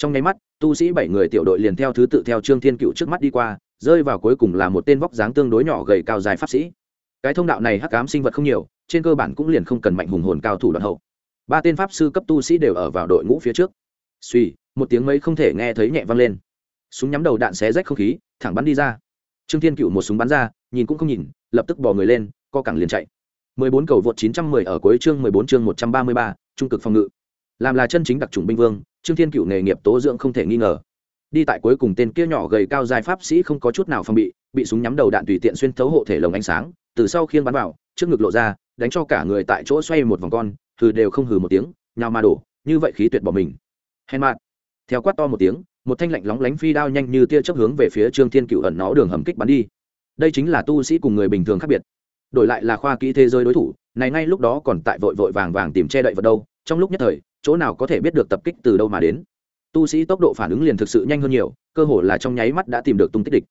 trong nháy mắt tu sĩ bảy người tiểu đội liền theo thứ tự theo trương thiên cựu trước mắt đi qua rơi vào cuối cùng là một tên vóc dáng tương đối nhỏ gầy cao dài pháp sĩ. Cái thông đạo này hắc ám sinh vật không nhiều trên cơ bản cũng liền không cần mạnh hùng hồn cao thủ đoạn hậu. Ba tên pháp sư cấp tu sĩ đều ở vào đội ngũ phía trước. Suy một tiếng mấy không thể nghe thấy nhẹ vang lên. Súng nhắm đầu đạn xé rách không khí thẳng bắn đi ra. Trương thiên cựu một súng bắn ra nhìn cũng không nhìn lập tức bỏ người lên co cẳng liền chạy. 14 cầu vượt 910 ở cuối chương 14 chương 133, trung cực phòng ngự. Làm là chân chính đặc trùng binh vương trương thiên cựu nghề nghiệp tố dưỡng không thể nghi ngờ. Đi tại cuối cùng tên kia nhỏ gầy cao dài pháp sĩ không có chút nào phòng bị bị súng nhắm đầu đạn tùy tiện xuyên thấu hộ thể lồng ánh sáng, từ sau khiên bắn vào, trước ngực lộ ra, đánh cho cả người tại chỗ xoay một vòng con, hừ đều không hừ một tiếng, nhào mà đổ, như vậy khí tuyệt bỏ mình. Hèn mạn theo quát to một tiếng, một thanh lạnh lóng lánh phi đao nhanh như tia chớp hướng về phía trương thiên cựu ẩn nó đường hầm kích bắn đi. Đây chính là tu sĩ cùng người bình thường khác biệt. Đổi lại là khoa kỹ thế giới đối thủ, này ngay lúc đó còn tại vội vội vàng vàng tìm che đậy vật đâu, trong lúc nhất thời chỗ nào có thể biết được tập kích từ đâu mà đến. Tu sĩ tốc độ phản ứng liền thực sự nhanh hơn nhiều, cơ hồ là trong nháy mắt đã tìm được tung tích địch.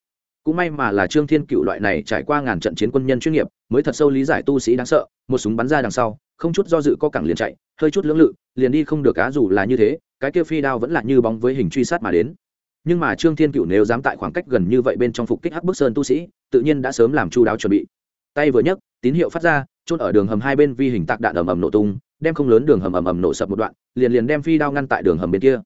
Cũng may mà là trương thiên cựu loại này trải qua ngàn trận chiến quân nhân chuyên nghiệp, mới thật sâu lý giải tu sĩ đáng sợ, một súng bắn ra đằng sau, không chút do dự co cẳng liền chạy, hơi chút lưỡng lự, liền đi không được cá dù là như thế, cái kia phi đao vẫn là như bóng với hình truy sát mà đến. Nhưng mà trương thiên cựu nếu dám tại khoảng cách gần như vậy bên trong phục kích hắc bức sơn tu sĩ, tự nhiên đã sớm làm chu đáo chuẩn bị. Tay vừa nhấc, tín hiệu phát ra trôn ở đường hầm hai bên vi hình tạc đạn ầm ầm nổ tung đem không lớn đường hầm ầm ầm nổ sập một đoạn, liền liền đem phi đao ngăn tại đường hầm bên kia.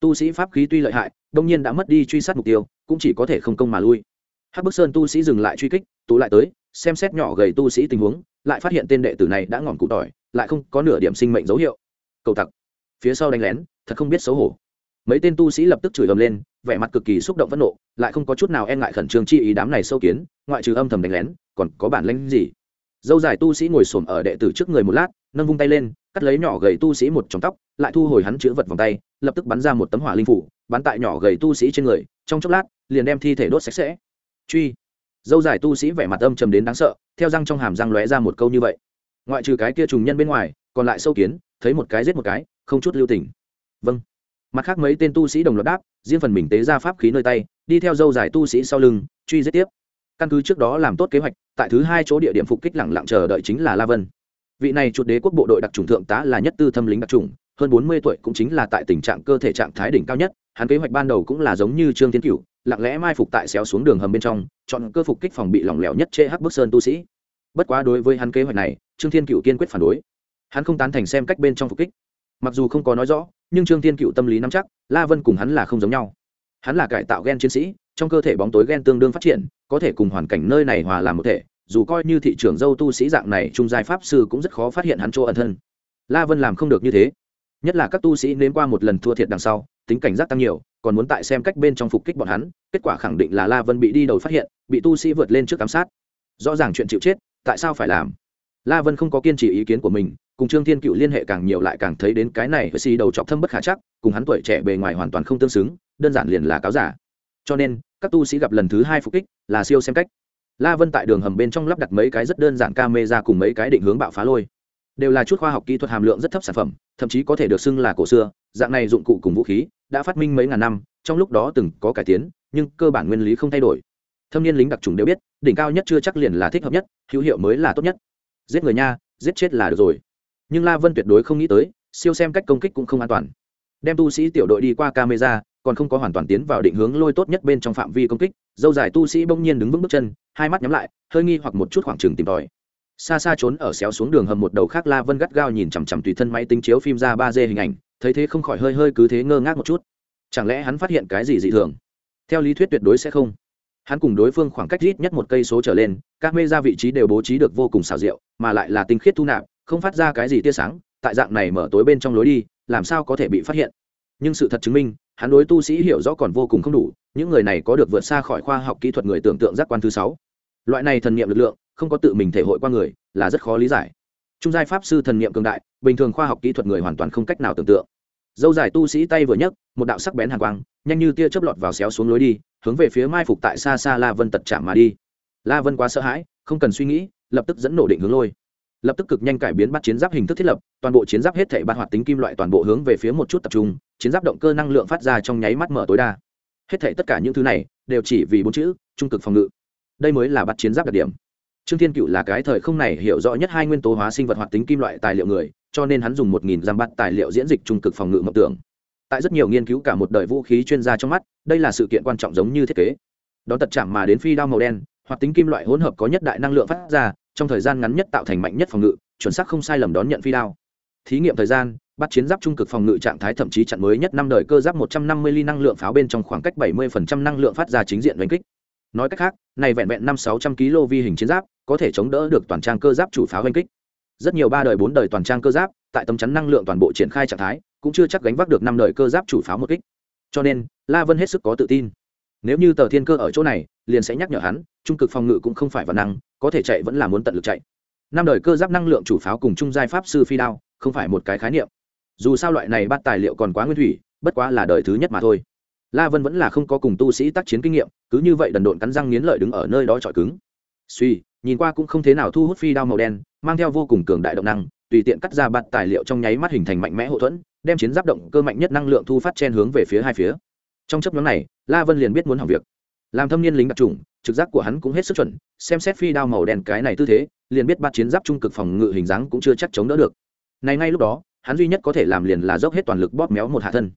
Tu sĩ pháp khí tuy lợi hại đông nhiên đã mất đi truy sát mục tiêu, cũng chỉ có thể không công mà lui. Hắc bức sơn tu sĩ dừng lại truy kích, tụ lại tới, xem xét nhỏ gầy tu sĩ tình huống, lại phát hiện tên đệ tử này đã ngọn cụ tỏi, lại không có nửa điểm sinh mệnh dấu hiệu. Cầu tặc. Phía sau đánh lén, thật không biết xấu hổ. Mấy tên tu sĩ lập tức chửi ầm lên, vẻ mặt cực kỳ xúc động phẫn nộ, lại không có chút nào e ngại khẩn trương chi ý đám này sâu kiến, ngoại trừ âm thầm đánh lén, còn có bản lãnh gì? Dâu dài tu sĩ ngồi xổm ở đệ tử trước người một lát nâng vung tay lên, cắt lấy nhỏ gầy tu sĩ một trong tóc, lại thu hồi hắn chữ vật vòng tay, lập tức bắn ra một tấm hỏa linh phủ, bắn tại nhỏ gầy tu sĩ trên người, trong chốc lát, liền đem thi thể đốt sạch sẽ. Truy. Dâu dài tu sĩ vẻ mặt âm trầm đến đáng sợ, theo răng trong hàm răng lóe ra một câu như vậy. Ngoại trừ cái kia trùng nhân bên ngoài, còn lại sâu kiến, thấy một cái giết một cái, không chút lưu tình. Vâng. Mặt khác mấy tên tu sĩ đồng loạt đáp, riêng phần mình tế ra pháp khí nơi tay, đi theo dâu dài tu sĩ sau lưng, truy giết tiếp. Căn cứ trước đó làm tốt kế hoạch, tại thứ hai chỗ địa điểm phục kích lẳng lặng chờ đợi chính là la vân vị này chuột đế quốc bộ đội đặc trùng thượng tá là nhất tư thâm lính đặc trùng hơn bốn mươi tuổi cũng chính là tại tình trạng cơ thể trạng thái đỉnh cao nhất, hắn kế hoạch ban đầu cũng là giống như trương tiến cửu, lặng lẽ mai phục tại xéo xuống đường hầm bên trong, chọn cơ phục kích phòng bị lỏng lẻo nhất chê hắc bức sơn tu sĩ. Bất quá đối với hắn kế hoạch này, trương thiên cựu kiên quyết phản đối. Hắn không tán thành xem cách bên trong phục kích. Mặc dù không có nói rõ, nhưng trương thiên cựu tâm lý nắm chắc, la vân cùng hắn là không giống nhau. Hắn là cải tạo g e n chiến sĩ, trong cơ thể bóng tối g e n tương đương phát triển, có thể cùng hoàn cảnh nơi này hòa làm một thể dù coi như thị trưởng dâu tu sĩ dạng này trung giai pháp sư cũng rất khó phát hiện hắn chỗ ẩn thân. La vân làm không được như thế. Nhất là các tu sĩ nếm qua một lần thua thiệt đằng sau, tính cảnh giác tăng nhiều, còn muốn tại xem cách bên trong phục kích bọn hắn, kết quả khẳng định là la vân bị đi đầu phát hiện, bị tu sĩ vượt lên trước ám sát. Rõ ràng chuyện chịu chết, tại sao phải làm? La vân không có kiên trì ý kiến của mình, cùng trương thiên cựu liên hệ càng nhiều lại càng thấy đến cái này với xì đầu chọc thâm bất khả chắc, cùng hắn tuổi trẻ bề ngoài hoàn toàn không tương xứng, đơn giản liền là cáo giả. Cho nên, các tu sĩ gặp lần thứ hai phục kích là siêu xem cách la vân tại đường hầm bên trong lắp đặt mấy cái rất đơn giản ca mê ra cùng mấy cái định hướng bạo phá lôi. Đều là chút khoa học kỹ thuật hàm lượng rất thấp sản phẩm, thậm chí có thể được xưng là cổ xưa, dạng này dụng cụ cùng vũ khí đã phát minh mấy ngàn năm, trong lúc đó từng có cải tiến, nhưng cơ bản nguyên lý không thay đổi. Thâm niên lính đặc trùng đều biết, đỉnh cao nhất chưa chắc liền là thích hợp nhất, hữu hiệu mới là tốt nhất. Giết người nha, giết chết là được rồi. Nhưng la vân tuyệt đối không nghĩ tới, siêu xem cách công kích cũng không an toàn. Đem tu sĩ tiểu đội đi qua camera còn không có hoàn toàn tiến vào định hướng lôi tốt nhất bên trong phạm vi công kích, dâu dài tu sĩ bỗng nhiên đứng vững bước chân, hai mắt nhắm lại, hơi nghi hoặc một chút khoảng trừng tìm tòi. Xa xa trốn ở xéo xuống đường hầm một đầu khác la vân gắt gao nhìn chằm chằm tùy thân máy tính chiếu phim ra ba d hình ảnh, thấy thế không khỏi hơi hơi cứ thế ngơ ngác một chút. Chẳng lẽ hắn phát hiện cái gì dị thường? Theo lý thuyết tuyệt đối sẽ không. Hắn cùng đối phương khoảng cách ít nhất một cây số trở lên, các mê ra vị trí đều bố trí được vô cùng xảo rượu mà lại là tinh khiết thu nạp, không phát ra cái gì tia sáng, tại dạng này mở tối bên trong lối đi, làm sao có thể bị phát hiện? Nhưng sự thật chứng minh hắn đối tu sĩ hiểu rõ còn vô cùng không đủ, những người này có được vượt xa khỏi khoa học kỹ thuật người tưởng tượng giác quan thứ sáu. Loại này thần niệm lực lượng, không có tự mình thể hội qua người, là rất khó lý giải. Trung giai pháp sư thần niệm cường đại, bình thường khoa học kỹ thuật người hoàn toàn không cách nào tưởng tượng. Dâu dài tu sĩ tay vừa nhấc, một đạo sắc bén hàng quang, nhanh như tia chớp lọt vào xéo xuống lối đi, hướng về phía mai phục tại xa xa la vân tật chạm mà đi. La vân quá sợ hãi, không cần suy nghĩ, lập tức dẫn nổ định hướng lôi lập tức cực nhanh cải biến bắt chiến giáp hình thức thiết lập, toàn bộ chiến giáp hết thể bát hoạt tính kim loại toàn bộ hướng về phía một chút tập trung, chiến giáp động cơ năng lượng phát ra trong nháy mắt mở tối đa. Hết thể tất cả những thứ này đều chỉ vì bốn chữ, trung cực phòng ngự. Đây mới là bắt chiến giáp đặc điểm. Trương thiên cựu là cái thời không này hiểu rõ nhất hai nguyên tố hóa sinh vật hoạt tính kim loại tài liệu người, cho nên hắn dùng một nghìn giam bắt tài liệu diễn dịch trung cực phòng ngự mộng tưởng. Tại rất nhiều nghiên cứu cả một đời vũ khí chuyên gia trong mắt, đây là sự kiện quan trọng giống như thiết kế. Đón tật chạm mà đến phi đao màu đen, hoạt tính kim loại hỗn hợp có nhất đại năng lượng phát ra trong thời gian ngắn nhất tạo thành mạnh nhất phòng ngự, chuẩn xác không sai lầm đón nhận phi đao. Thí nghiệm thời gian, bắt chiến giáp trung cực phòng ngự trạng thái thậm chí chặn mới nhất năm đời cơ giáp một trăm năm mươi ly năng lượng pháo bên trong khoảng cách bảy mươi phần trăm năng lượng phát ra chính diện đánh kích. Nói cách khác, này vẹn vẹn năm sáu trăm kg vi hình chiến giáp, có thể chống đỡ được toàn trang cơ giáp chủ pháo đánh kích. Rất nhiều ba đời, bốn đời toàn trang cơ giáp, tại tấm chắn năng lượng toàn bộ triển khai trạng thái, cũng chưa chắc gánh vác được năm đời cơ giáp chủ pháo một kích. Cho nên, la vân hết sức có tự tin. Nếu như tờ thiên cơ ở chỗ này, liền sẽ nhắc nhở hắn, trung cực phòng ngự cũng không phải văn năng có thể chạy vẫn là muốn tận lực chạy. Năm đời cơ giáp năng lượng chủ pháo cùng trung giai pháp sư phi đao, không phải một cái khái niệm. Dù sao loại này bắt tài liệu còn quá nguyên thủy, bất quá là đời thứ nhất mà thôi. La vân vẫn là không có cùng tu sĩ tác chiến kinh nghiệm, cứ như vậy đần độn cắn răng nghiến lợi đứng ở nơi đó trọi cứng. Suy, nhìn qua cũng không thế nào thu hút phi đao màu đen, mang theo vô cùng cường đại động năng, tùy tiện cắt ra bạt tài liệu trong nháy mắt hình thành mạnh mẽ hậu thuẫn, đem chiến giáp động cơ mạnh nhất năng lượng thu phát chen hướng về phía hai phía. Trong chấp nhóm này, la vân liền biết muốn hỏng việc làm thâm niên lính đặc trùng, trực giác của hắn cũng hết sức chuẩn, xem xét phi đao màu đen cái này tư thế, liền biết bắt chiến giáp trung cực phòng ngự hình dáng cũng chưa chắc chống đỡ được. Này ngay lúc đó, hắn duy nhất có thể làm liền là dốc hết toàn lực bóp méo một hạ thân.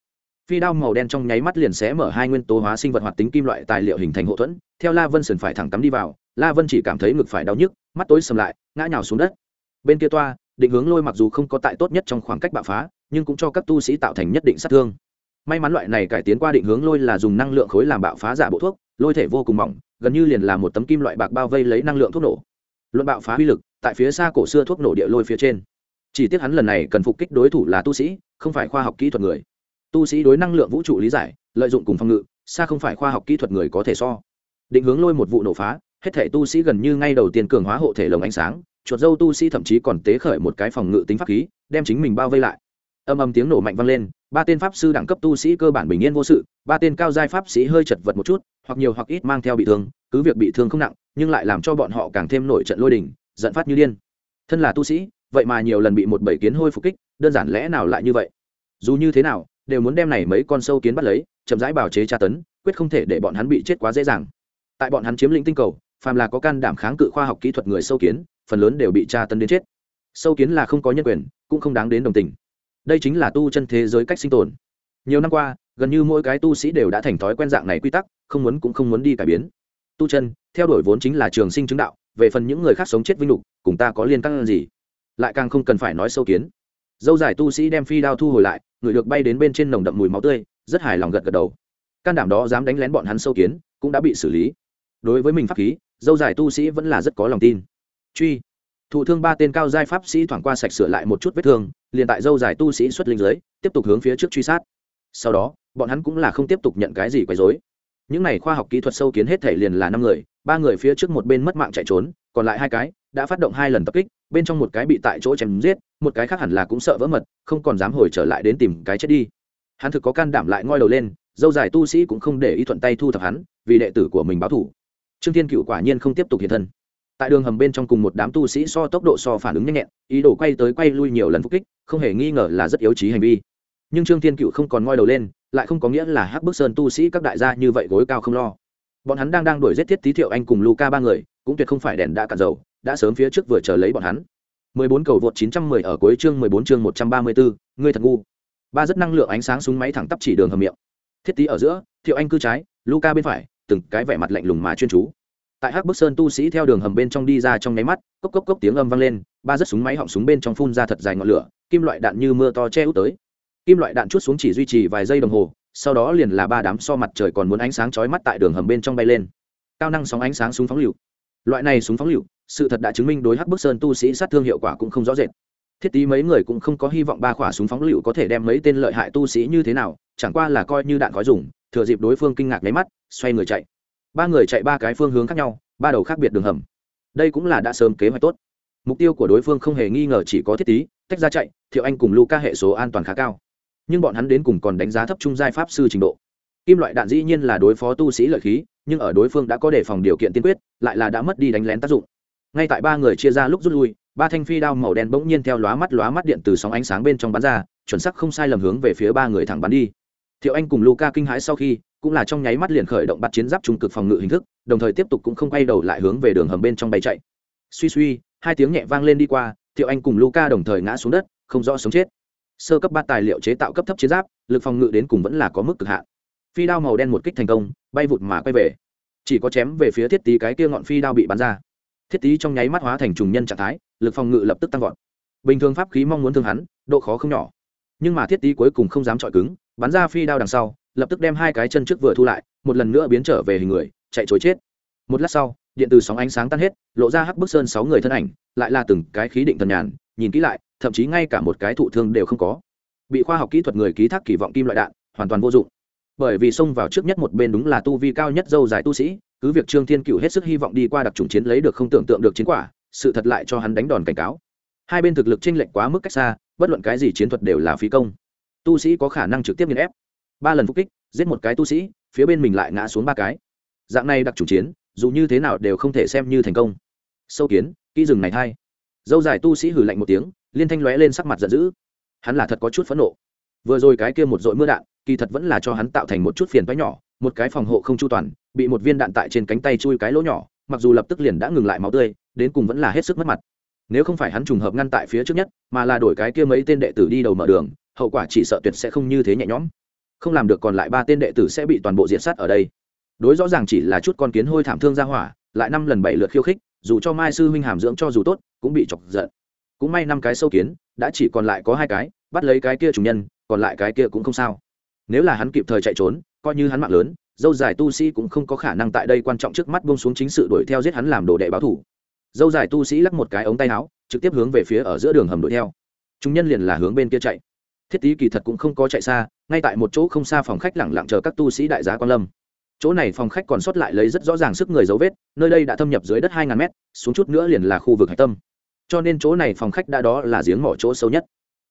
Phi đao màu đen trong nháy mắt liền xé mở hai nguyên tố hóa sinh vật hoạt tính kim loại tài liệu hình thành hậu thuẫn, theo la vân sườn phải thẳng tắm đi vào, la vân chỉ cảm thấy ngực phải đau nhức, mắt tối sầm lại, ngã nhào xuống đất. Bên kia toa, định hướng lôi mặc dù không có tại tốt nhất trong khoảng cách bạo phá, nhưng cũng cho các tu sĩ tạo thành nhất định sát thương. May mắn loại này cải tiến qua định hướng lôi là dùng năng lượng khối làm bạo phá giả bộ thuốc lôi thể vô cùng mỏng, gần như liền là một tấm kim loại bạc bao vây lấy năng lượng thuốc nổ. Luận bạo phá uy lực, tại phía xa cổ xưa thuốc nổ địa lôi phía trên. Chỉ tiếc hắn lần này cần phục kích đối thủ là tu sĩ, không phải khoa học kỹ thuật người. Tu sĩ đối năng lượng vũ trụ lý giải, lợi dụng cùng phòng ngự, xa không phải khoa học kỹ thuật người có thể so. Định hướng lôi một vụ nổ phá, hết thể tu sĩ gần như ngay đầu tiên cường hóa hộ thể lồng ánh sáng, chuột dâu tu sĩ thậm chí còn tế khởi một cái phòng ngự tính pháp khí, đem chính mình bao vây lại. Âm âm tiếng nổ mạnh vang lên, ba tên pháp sư đẳng cấp tu sĩ cơ bản bình yên vô sự, ba tên cao giai pháp sĩ hơi chật vật một chút hoặc nhiều hoặc ít mang theo bị thương, cứ việc bị thương không nặng, nhưng lại làm cho bọn họ càng thêm nổi trận lôi đình, giận phát như điên. Thân là tu sĩ, vậy mà nhiều lần bị một bầy kiến hôi phục kích, đơn giản lẽ nào lại như vậy? Dù như thế nào, đều muốn đem này mấy con sâu kiến bắt lấy, chậm rãi bảo chế tra tấn, quyết không thể để bọn hắn bị chết quá dễ dàng. Tại bọn hắn chiếm lĩnh tinh cầu, phàm là có can đảm kháng cự khoa học kỹ thuật người sâu kiến, phần lớn đều bị tra tấn đến chết. Sâu kiến là không có nhân quyền, cũng không đáng đến đồng tình. Đây chính là tu chân thế giới cách sinh tồn. Nhiều năm qua gần như mỗi cái tu sĩ đều đã thành thói quen dạng này quy tắc, không muốn cũng không muốn đi cải biến. Tu chân, theo đuổi vốn chính là trường sinh chứng đạo, về phần những người khác sống chết vinh lục cùng ta có liên căn gì? Lại càng không cần phải nói sâu kiến. Dâu dài tu sĩ đem phi đao thu hồi lại, người được bay đến bên trên nồng đậm mùi máu tươi, rất hài lòng gật gật đầu. Can đảm đó dám đánh lén bọn hắn sâu kiến, cũng đã bị xử lý. Đối với mình pháp khí, dâu dài tu sĩ vẫn là rất có lòng tin. Truy. Thụ thương ba tên cao giai pháp sĩ thoảng qua sạch sửa lại một chút vết thương, liền tại dâu dài tu sĩ xuất linh giới, tiếp tục hướng phía trước truy sát. Sau đó bọn hắn cũng là không tiếp tục nhận cái gì quấy rối. những này khoa học kỹ thuật sâu kiến hết thể liền là năm người, ba người phía trước một bên mất mạng chạy trốn, còn lại hai cái đã phát động hai lần tập kích, bên trong một cái bị tại chỗ chém giết, một cái khác hẳn là cũng sợ vỡ mật, không còn dám hồi trở lại đến tìm cái chết đi. Hắn thực có can đảm lại ngoi đầu lên, dâu dài tu sĩ cũng không để ý thuận tay thu thập hắn, vì đệ tử của mình báo thủ. Trương thiên cựu quả nhiên không tiếp tục hiện thân. Tại đường hầm bên trong cùng một đám tu sĩ so tốc độ so phản ứng nhanh nhẹn, ý đồ quay tới quay lui nhiều lần phục kích, không hề nghi ngờ là rất yếu trí hành vi nhưng trương thiên cựu không còn ngoi đầu lên lại không có nghĩa là hắc bức sơn tu sĩ các đại gia như vậy gối cao không lo. Bọn hắn đang đang đuổi giết thiết tí thiệu anh cùng luca ba người cũng tuyệt không phải đèn đã cạn dầu đã sớm phía trước vừa chờ lấy bọn hắn. 14 cầu vượt 910 ở cuối chương 14 chương 134, ngươi thật ngu. Ba rất năng lượng ánh sáng súng máy thẳng tắp chỉ đường hầm miệng. Thiết tí ở giữa thiệu anh cư trái luca bên phải từng cái vẻ mặt lạnh lùng mà chuyên chú. Tại hắc bức sơn tu sĩ theo đường hầm bên trong đi ra trong nháy mắt cốc cốc cốc tiếng âm vang lên ba rất súng máy họng súng bên trong phun ra thật dài ngọn lửa kim loại đạn như mưa to che út tới kim loại đạn chút xuống chỉ duy trì vài giây đồng hồ, sau đó liền là ba đám so mặt trời còn muốn ánh sáng chói mắt tại đường hầm bên trong bay lên. Cao năng sóng ánh sáng súng phóng lựu. Loại này súng phóng lựu, sự thật đã chứng minh đối hắc bức sơn tu sĩ sát thương hiệu quả cũng không rõ rệt. Thiết tí mấy người cũng không có hy vọng ba khỏa súng phóng lựu có thể đem mấy tên lợi hại tu sĩ như thế nào, chẳng qua là coi như đạn khói dùng, thừa dịp đối phương kinh ngạc lấy mắt, xoay người chạy. Ba người chạy ba cái phương hướng khác nhau, ba đầu khác biệt đường hầm. Đây cũng là đã sớm kế hoạch tốt. Mục tiêu của đối phương không hề nghi ngờ chỉ có thiết tí, tách ra chạy, thiệu anh cùng luca hệ số an toàn khá cao nhưng bọn hắn đến cùng còn đánh giá thấp trung giai pháp sư trình độ. Kim loại đạn dĩ nhiên là đối phó tu sĩ lợi khí, nhưng ở đối phương đã có đề phòng điều kiện tiên quyết, lại là đã mất đi đánh lén tác dụng. Ngay tại ba người chia ra lúc rút lui, ba thanh phi đao màu đen bỗng nhiên theo lóa mắt lóa mắt điện từ sóng ánh sáng bên trong bắn ra, chuẩn sắc không sai lầm hướng về phía ba người thẳng bắn đi. Thiệu anh cùng luca kinh hãi sau khi, cũng là trong nháy mắt liền khởi động bắt chiến giáp trung cực phòng ngự hình thức, đồng thời tiếp tục cũng không quay đầu lại hướng về đường hầm bên trong bay chạy. Suy suy, hai tiếng nhẹ vang lên đi qua, thiệu anh cùng luca đồng thời ngã xuống đất, không rõ sống chết sơ cấp ba tài liệu chế tạo cấp thấp chiến giáp, lực phòng ngự đến cùng vẫn là có mức cực hạn. Phi đao màu đen một kích thành công, bay vụt mà quay về. Chỉ có chém về phía thiết tý cái kia ngọn phi đao bị bắn ra. Thiết tý trong nháy mắt hóa thành trùng nhân trạng thái, lực phòng ngự lập tức tăng vọt. Bình thường pháp khí mong muốn thương hắn, độ khó không nhỏ. Nhưng mà thiết tý cuối cùng không dám chọi cứng, bắn ra phi đao đằng sau, lập tức đem hai cái chân trước vừa thu lại, một lần nữa biến trở về hình người, chạy chối chết. Một lát sau, điện từ sóng ánh sáng tan hết, lộ ra hắc bức sơn sáu người thân ảnh, lại là từng cái khí định thần nhàn, nhìn kỹ lại thậm chí ngay cả một cái thụ thương đều không có. Bị khoa học kỹ thuật người ký thác kỳ vọng kim loại đạn, hoàn toàn vô dụng. Bởi vì xông vào trước nhất một bên đúng là tu vi cao nhất dâu dài tu sĩ, cứ việc trương thiên cựu hết sức hy vọng đi qua đặc trùng chiến lấy được không tưởng tượng được chiến quả, sự thật lại cho hắn đánh đòn cảnh cáo. Hai bên thực lực chênh lệch quá mức cách xa, bất luận cái gì chiến thuật đều là phí công. Tu sĩ có khả năng trực tiếp nghiền ép. Ba lần phục kích, giết một cái tu sĩ, phía bên mình lại ngã xuống ba cái. Dạng này đặc trùng chiến, dù như thế nào đều không thể xem như thành công. Sâu kiến, kỹ rừng này thay. Dâu dài tu sĩ hử lạnh một tiếng liên thanh lóe lên sắc mặt giận dữ. Hắn là thật có chút phẫn nộ. Vừa rồi cái kia một dội mưa đạn, kỳ thật vẫn là cho hắn tạo thành một chút phiền toái nhỏ, một cái phòng hộ không chu toàn, bị một viên đạn tại trên cánh tay chui cái lỗ nhỏ, mặc dù lập tức liền đã ngừng lại máu tươi, đến cùng vẫn là hết sức mất mặt. Nếu không phải hắn trùng hợp ngăn tại phía trước nhất, mà là đổi cái kia mấy tên đệ tử đi đầu mở đường, hậu quả chỉ sợ tuyệt sẽ không như thế nhẹ nhõm. Không làm được còn lại ba tên đệ tử sẽ bị toàn bộ diệt sát ở đây. Đối rõ ràng chỉ là chút con kiến hôi thảm thương ra hỏa, lại năm lần bảy lượt khiêu khích, dù cho mai sư huynh hàm dưỡng cho dù tốt, cũng bị chọc giận cũng may năm cái sâu kiến, đã chỉ còn lại có hai cái, bắt lấy cái kia chủ nhân, còn lại cái kia cũng không sao. Nếu là hắn kịp thời chạy trốn, coi như hắn mạng lớn, dâu dài tu sĩ cũng không có khả năng tại đây quan trọng trước mắt buông xuống chính sự đuổi theo giết hắn làm đồ đệ báo thủ. Dâu dài tu sĩ lắc một cái ống tay áo, trực tiếp hướng về phía ở giữa đường hầm đuổi theo. Chúng nhân liền là hướng bên kia chạy. Thiết tý kỳ thật cũng không có chạy xa, ngay tại một chỗ không xa phòng khách lẳng lặng chờ các tu sĩ đại giá quan lâm. Chỗ này phòng khách còn sót lại lấy rất rõ ràng sức người dấu vết, nơi đây đã thâm nhập dưới đất hai ngàn mét, xuống chút nữa liền là khu vực hạch tâm cho nên chỗ này phòng khách đã đó là giếng mỏ chỗ sâu nhất.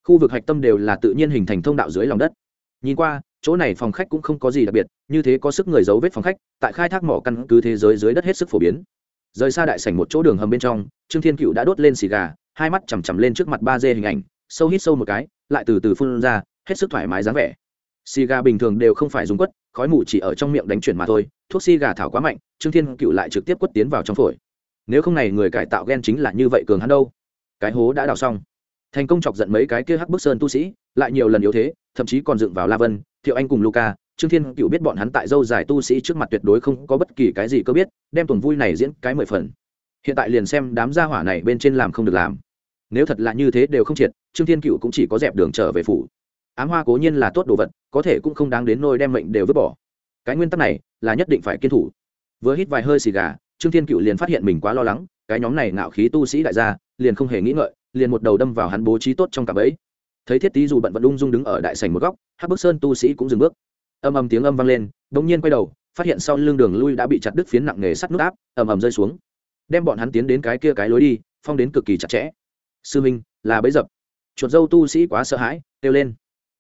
Khu vực hạch tâm đều là tự nhiên hình thành thông đạo dưới lòng đất. Nhìn qua, chỗ này phòng khách cũng không có gì đặc biệt, như thế có sức người dấu vết phòng khách, tại khai thác mỏ căn cứ thế giới dưới đất hết sức phổ biến. Rời xa đại sảnh một chỗ đường hầm bên trong, trương thiên cựu đã đốt lên xì gà, hai mắt chằm chằm lên trước mặt ba d hình ảnh, sâu hít sâu một cái, lại từ từ phun ra, hết sức thoải mái dáng vẻ. Xì gà bình thường đều không phải dùng quất, khói mù chỉ ở trong miệng đánh chuyển mà thôi, thuốc xì gà thảo quá mạnh, trương thiên cựu lại trực tiếp quất tiến vào trong phổi nếu không này người cải tạo gen chính là như vậy cường hắn đâu. Cái hố đã đào xong. Thành công chọc giận mấy cái kia hắc bức sơn tu sĩ, lại nhiều lần yếu thế, thậm chí còn dựng vào la vân, thiệu anh cùng luca, trương thiên cựu biết bọn hắn tại dâu dài tu sĩ trước mặt tuyệt đối không có bất kỳ cái gì cơ biết, đem tuần vui này diễn cái mười phần. Hiện tại liền xem đám gia hỏa này bên trên làm không được làm. Nếu thật là như thế đều không triệt, trương thiên cựu cũng chỉ có dẹp đường trở về phủ. Ám hoa cố nhiên là tốt đồ vật, có thể cũng không đáng đến nôi đem mệnh đều vứt bỏ. Cái nguyên tắc này là nhất định phải kiên thủ. Vừa hít vài hơi xì gà trương thiên cựu liền phát hiện mình quá lo lắng, cái nhóm này ngạo khí tu sĩ đại gia, liền không hề nghĩ ngợi, liền một đầu đâm vào hắn bố trí tốt trong cả bẫy. Thấy thiết tý dù bận vẫn ung dung đứng ở đại sảnh một góc hát bức sơn tu sĩ cũng dừng bước. Âm âm tiếng âm vang lên bỗng nhiên quay đầu, phát hiện sau lưng đường lui đã bị chặt đứt phiến nặng nghề sắt nút áp, ầm ầm rơi xuống. Đem bọn hắn tiến đến cái kia cái lối đi, phong đến cực kỳ chặt chẽ. Sư minh, là bấy dập. Chuột dâu tu sĩ quá sợ hãi, kêu lên.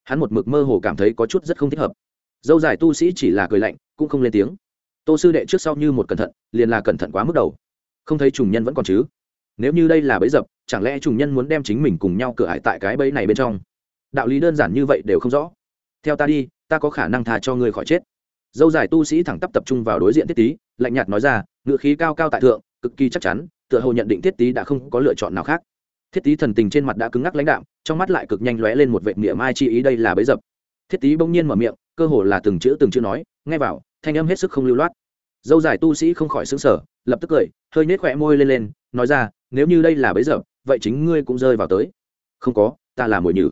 Hắn một mực mơ hồ cảm thấy có chút rất không thích hợp. Dâu dài tu sĩ chỉ là cười lạnh, cũng không lên tiếng tô sư đệ trước sau như một cẩn thận, liền là cẩn thận quá mức đầu. Không thấy trùng nhân vẫn còn chứ? Nếu như đây là bẫy dập, chẳng lẽ trùng nhân muốn đem chính mình cùng nhau cửa hại tại cái bẫy này bên trong? Đạo lý đơn giản như vậy đều không rõ. Theo ta đi, ta có khả năng thà cho ngươi khỏi chết. Dâu dài tu sĩ thẳng tắp tập trung vào đối diện thiết tý lạnh nhạt nói ra, ngựa khí cao cao tại thượng, cực kỳ chắc chắn, tựa hồ nhận định thiết tý đã không có lựa chọn nào khác. Thiết tý thần tình trên mặt đã cứng ngắc lãnh đạm, trong mắt lại cực nhanh lóe lên một vệ niệm ai chi ý đây là bấy dập. Thiết tý bỗng nhiên mở miệng, cơ hồ là từng chữ từng chữ nói, nghe vào, thanh âm hết sức không lưu loát dâu dài tu sĩ không khỏi xứng sở lập tức cười hơi nết khỏe môi lên lên nói ra nếu như đây là bấy giờ, vậy chính ngươi cũng rơi vào tới. Không có ta là mồi nhử.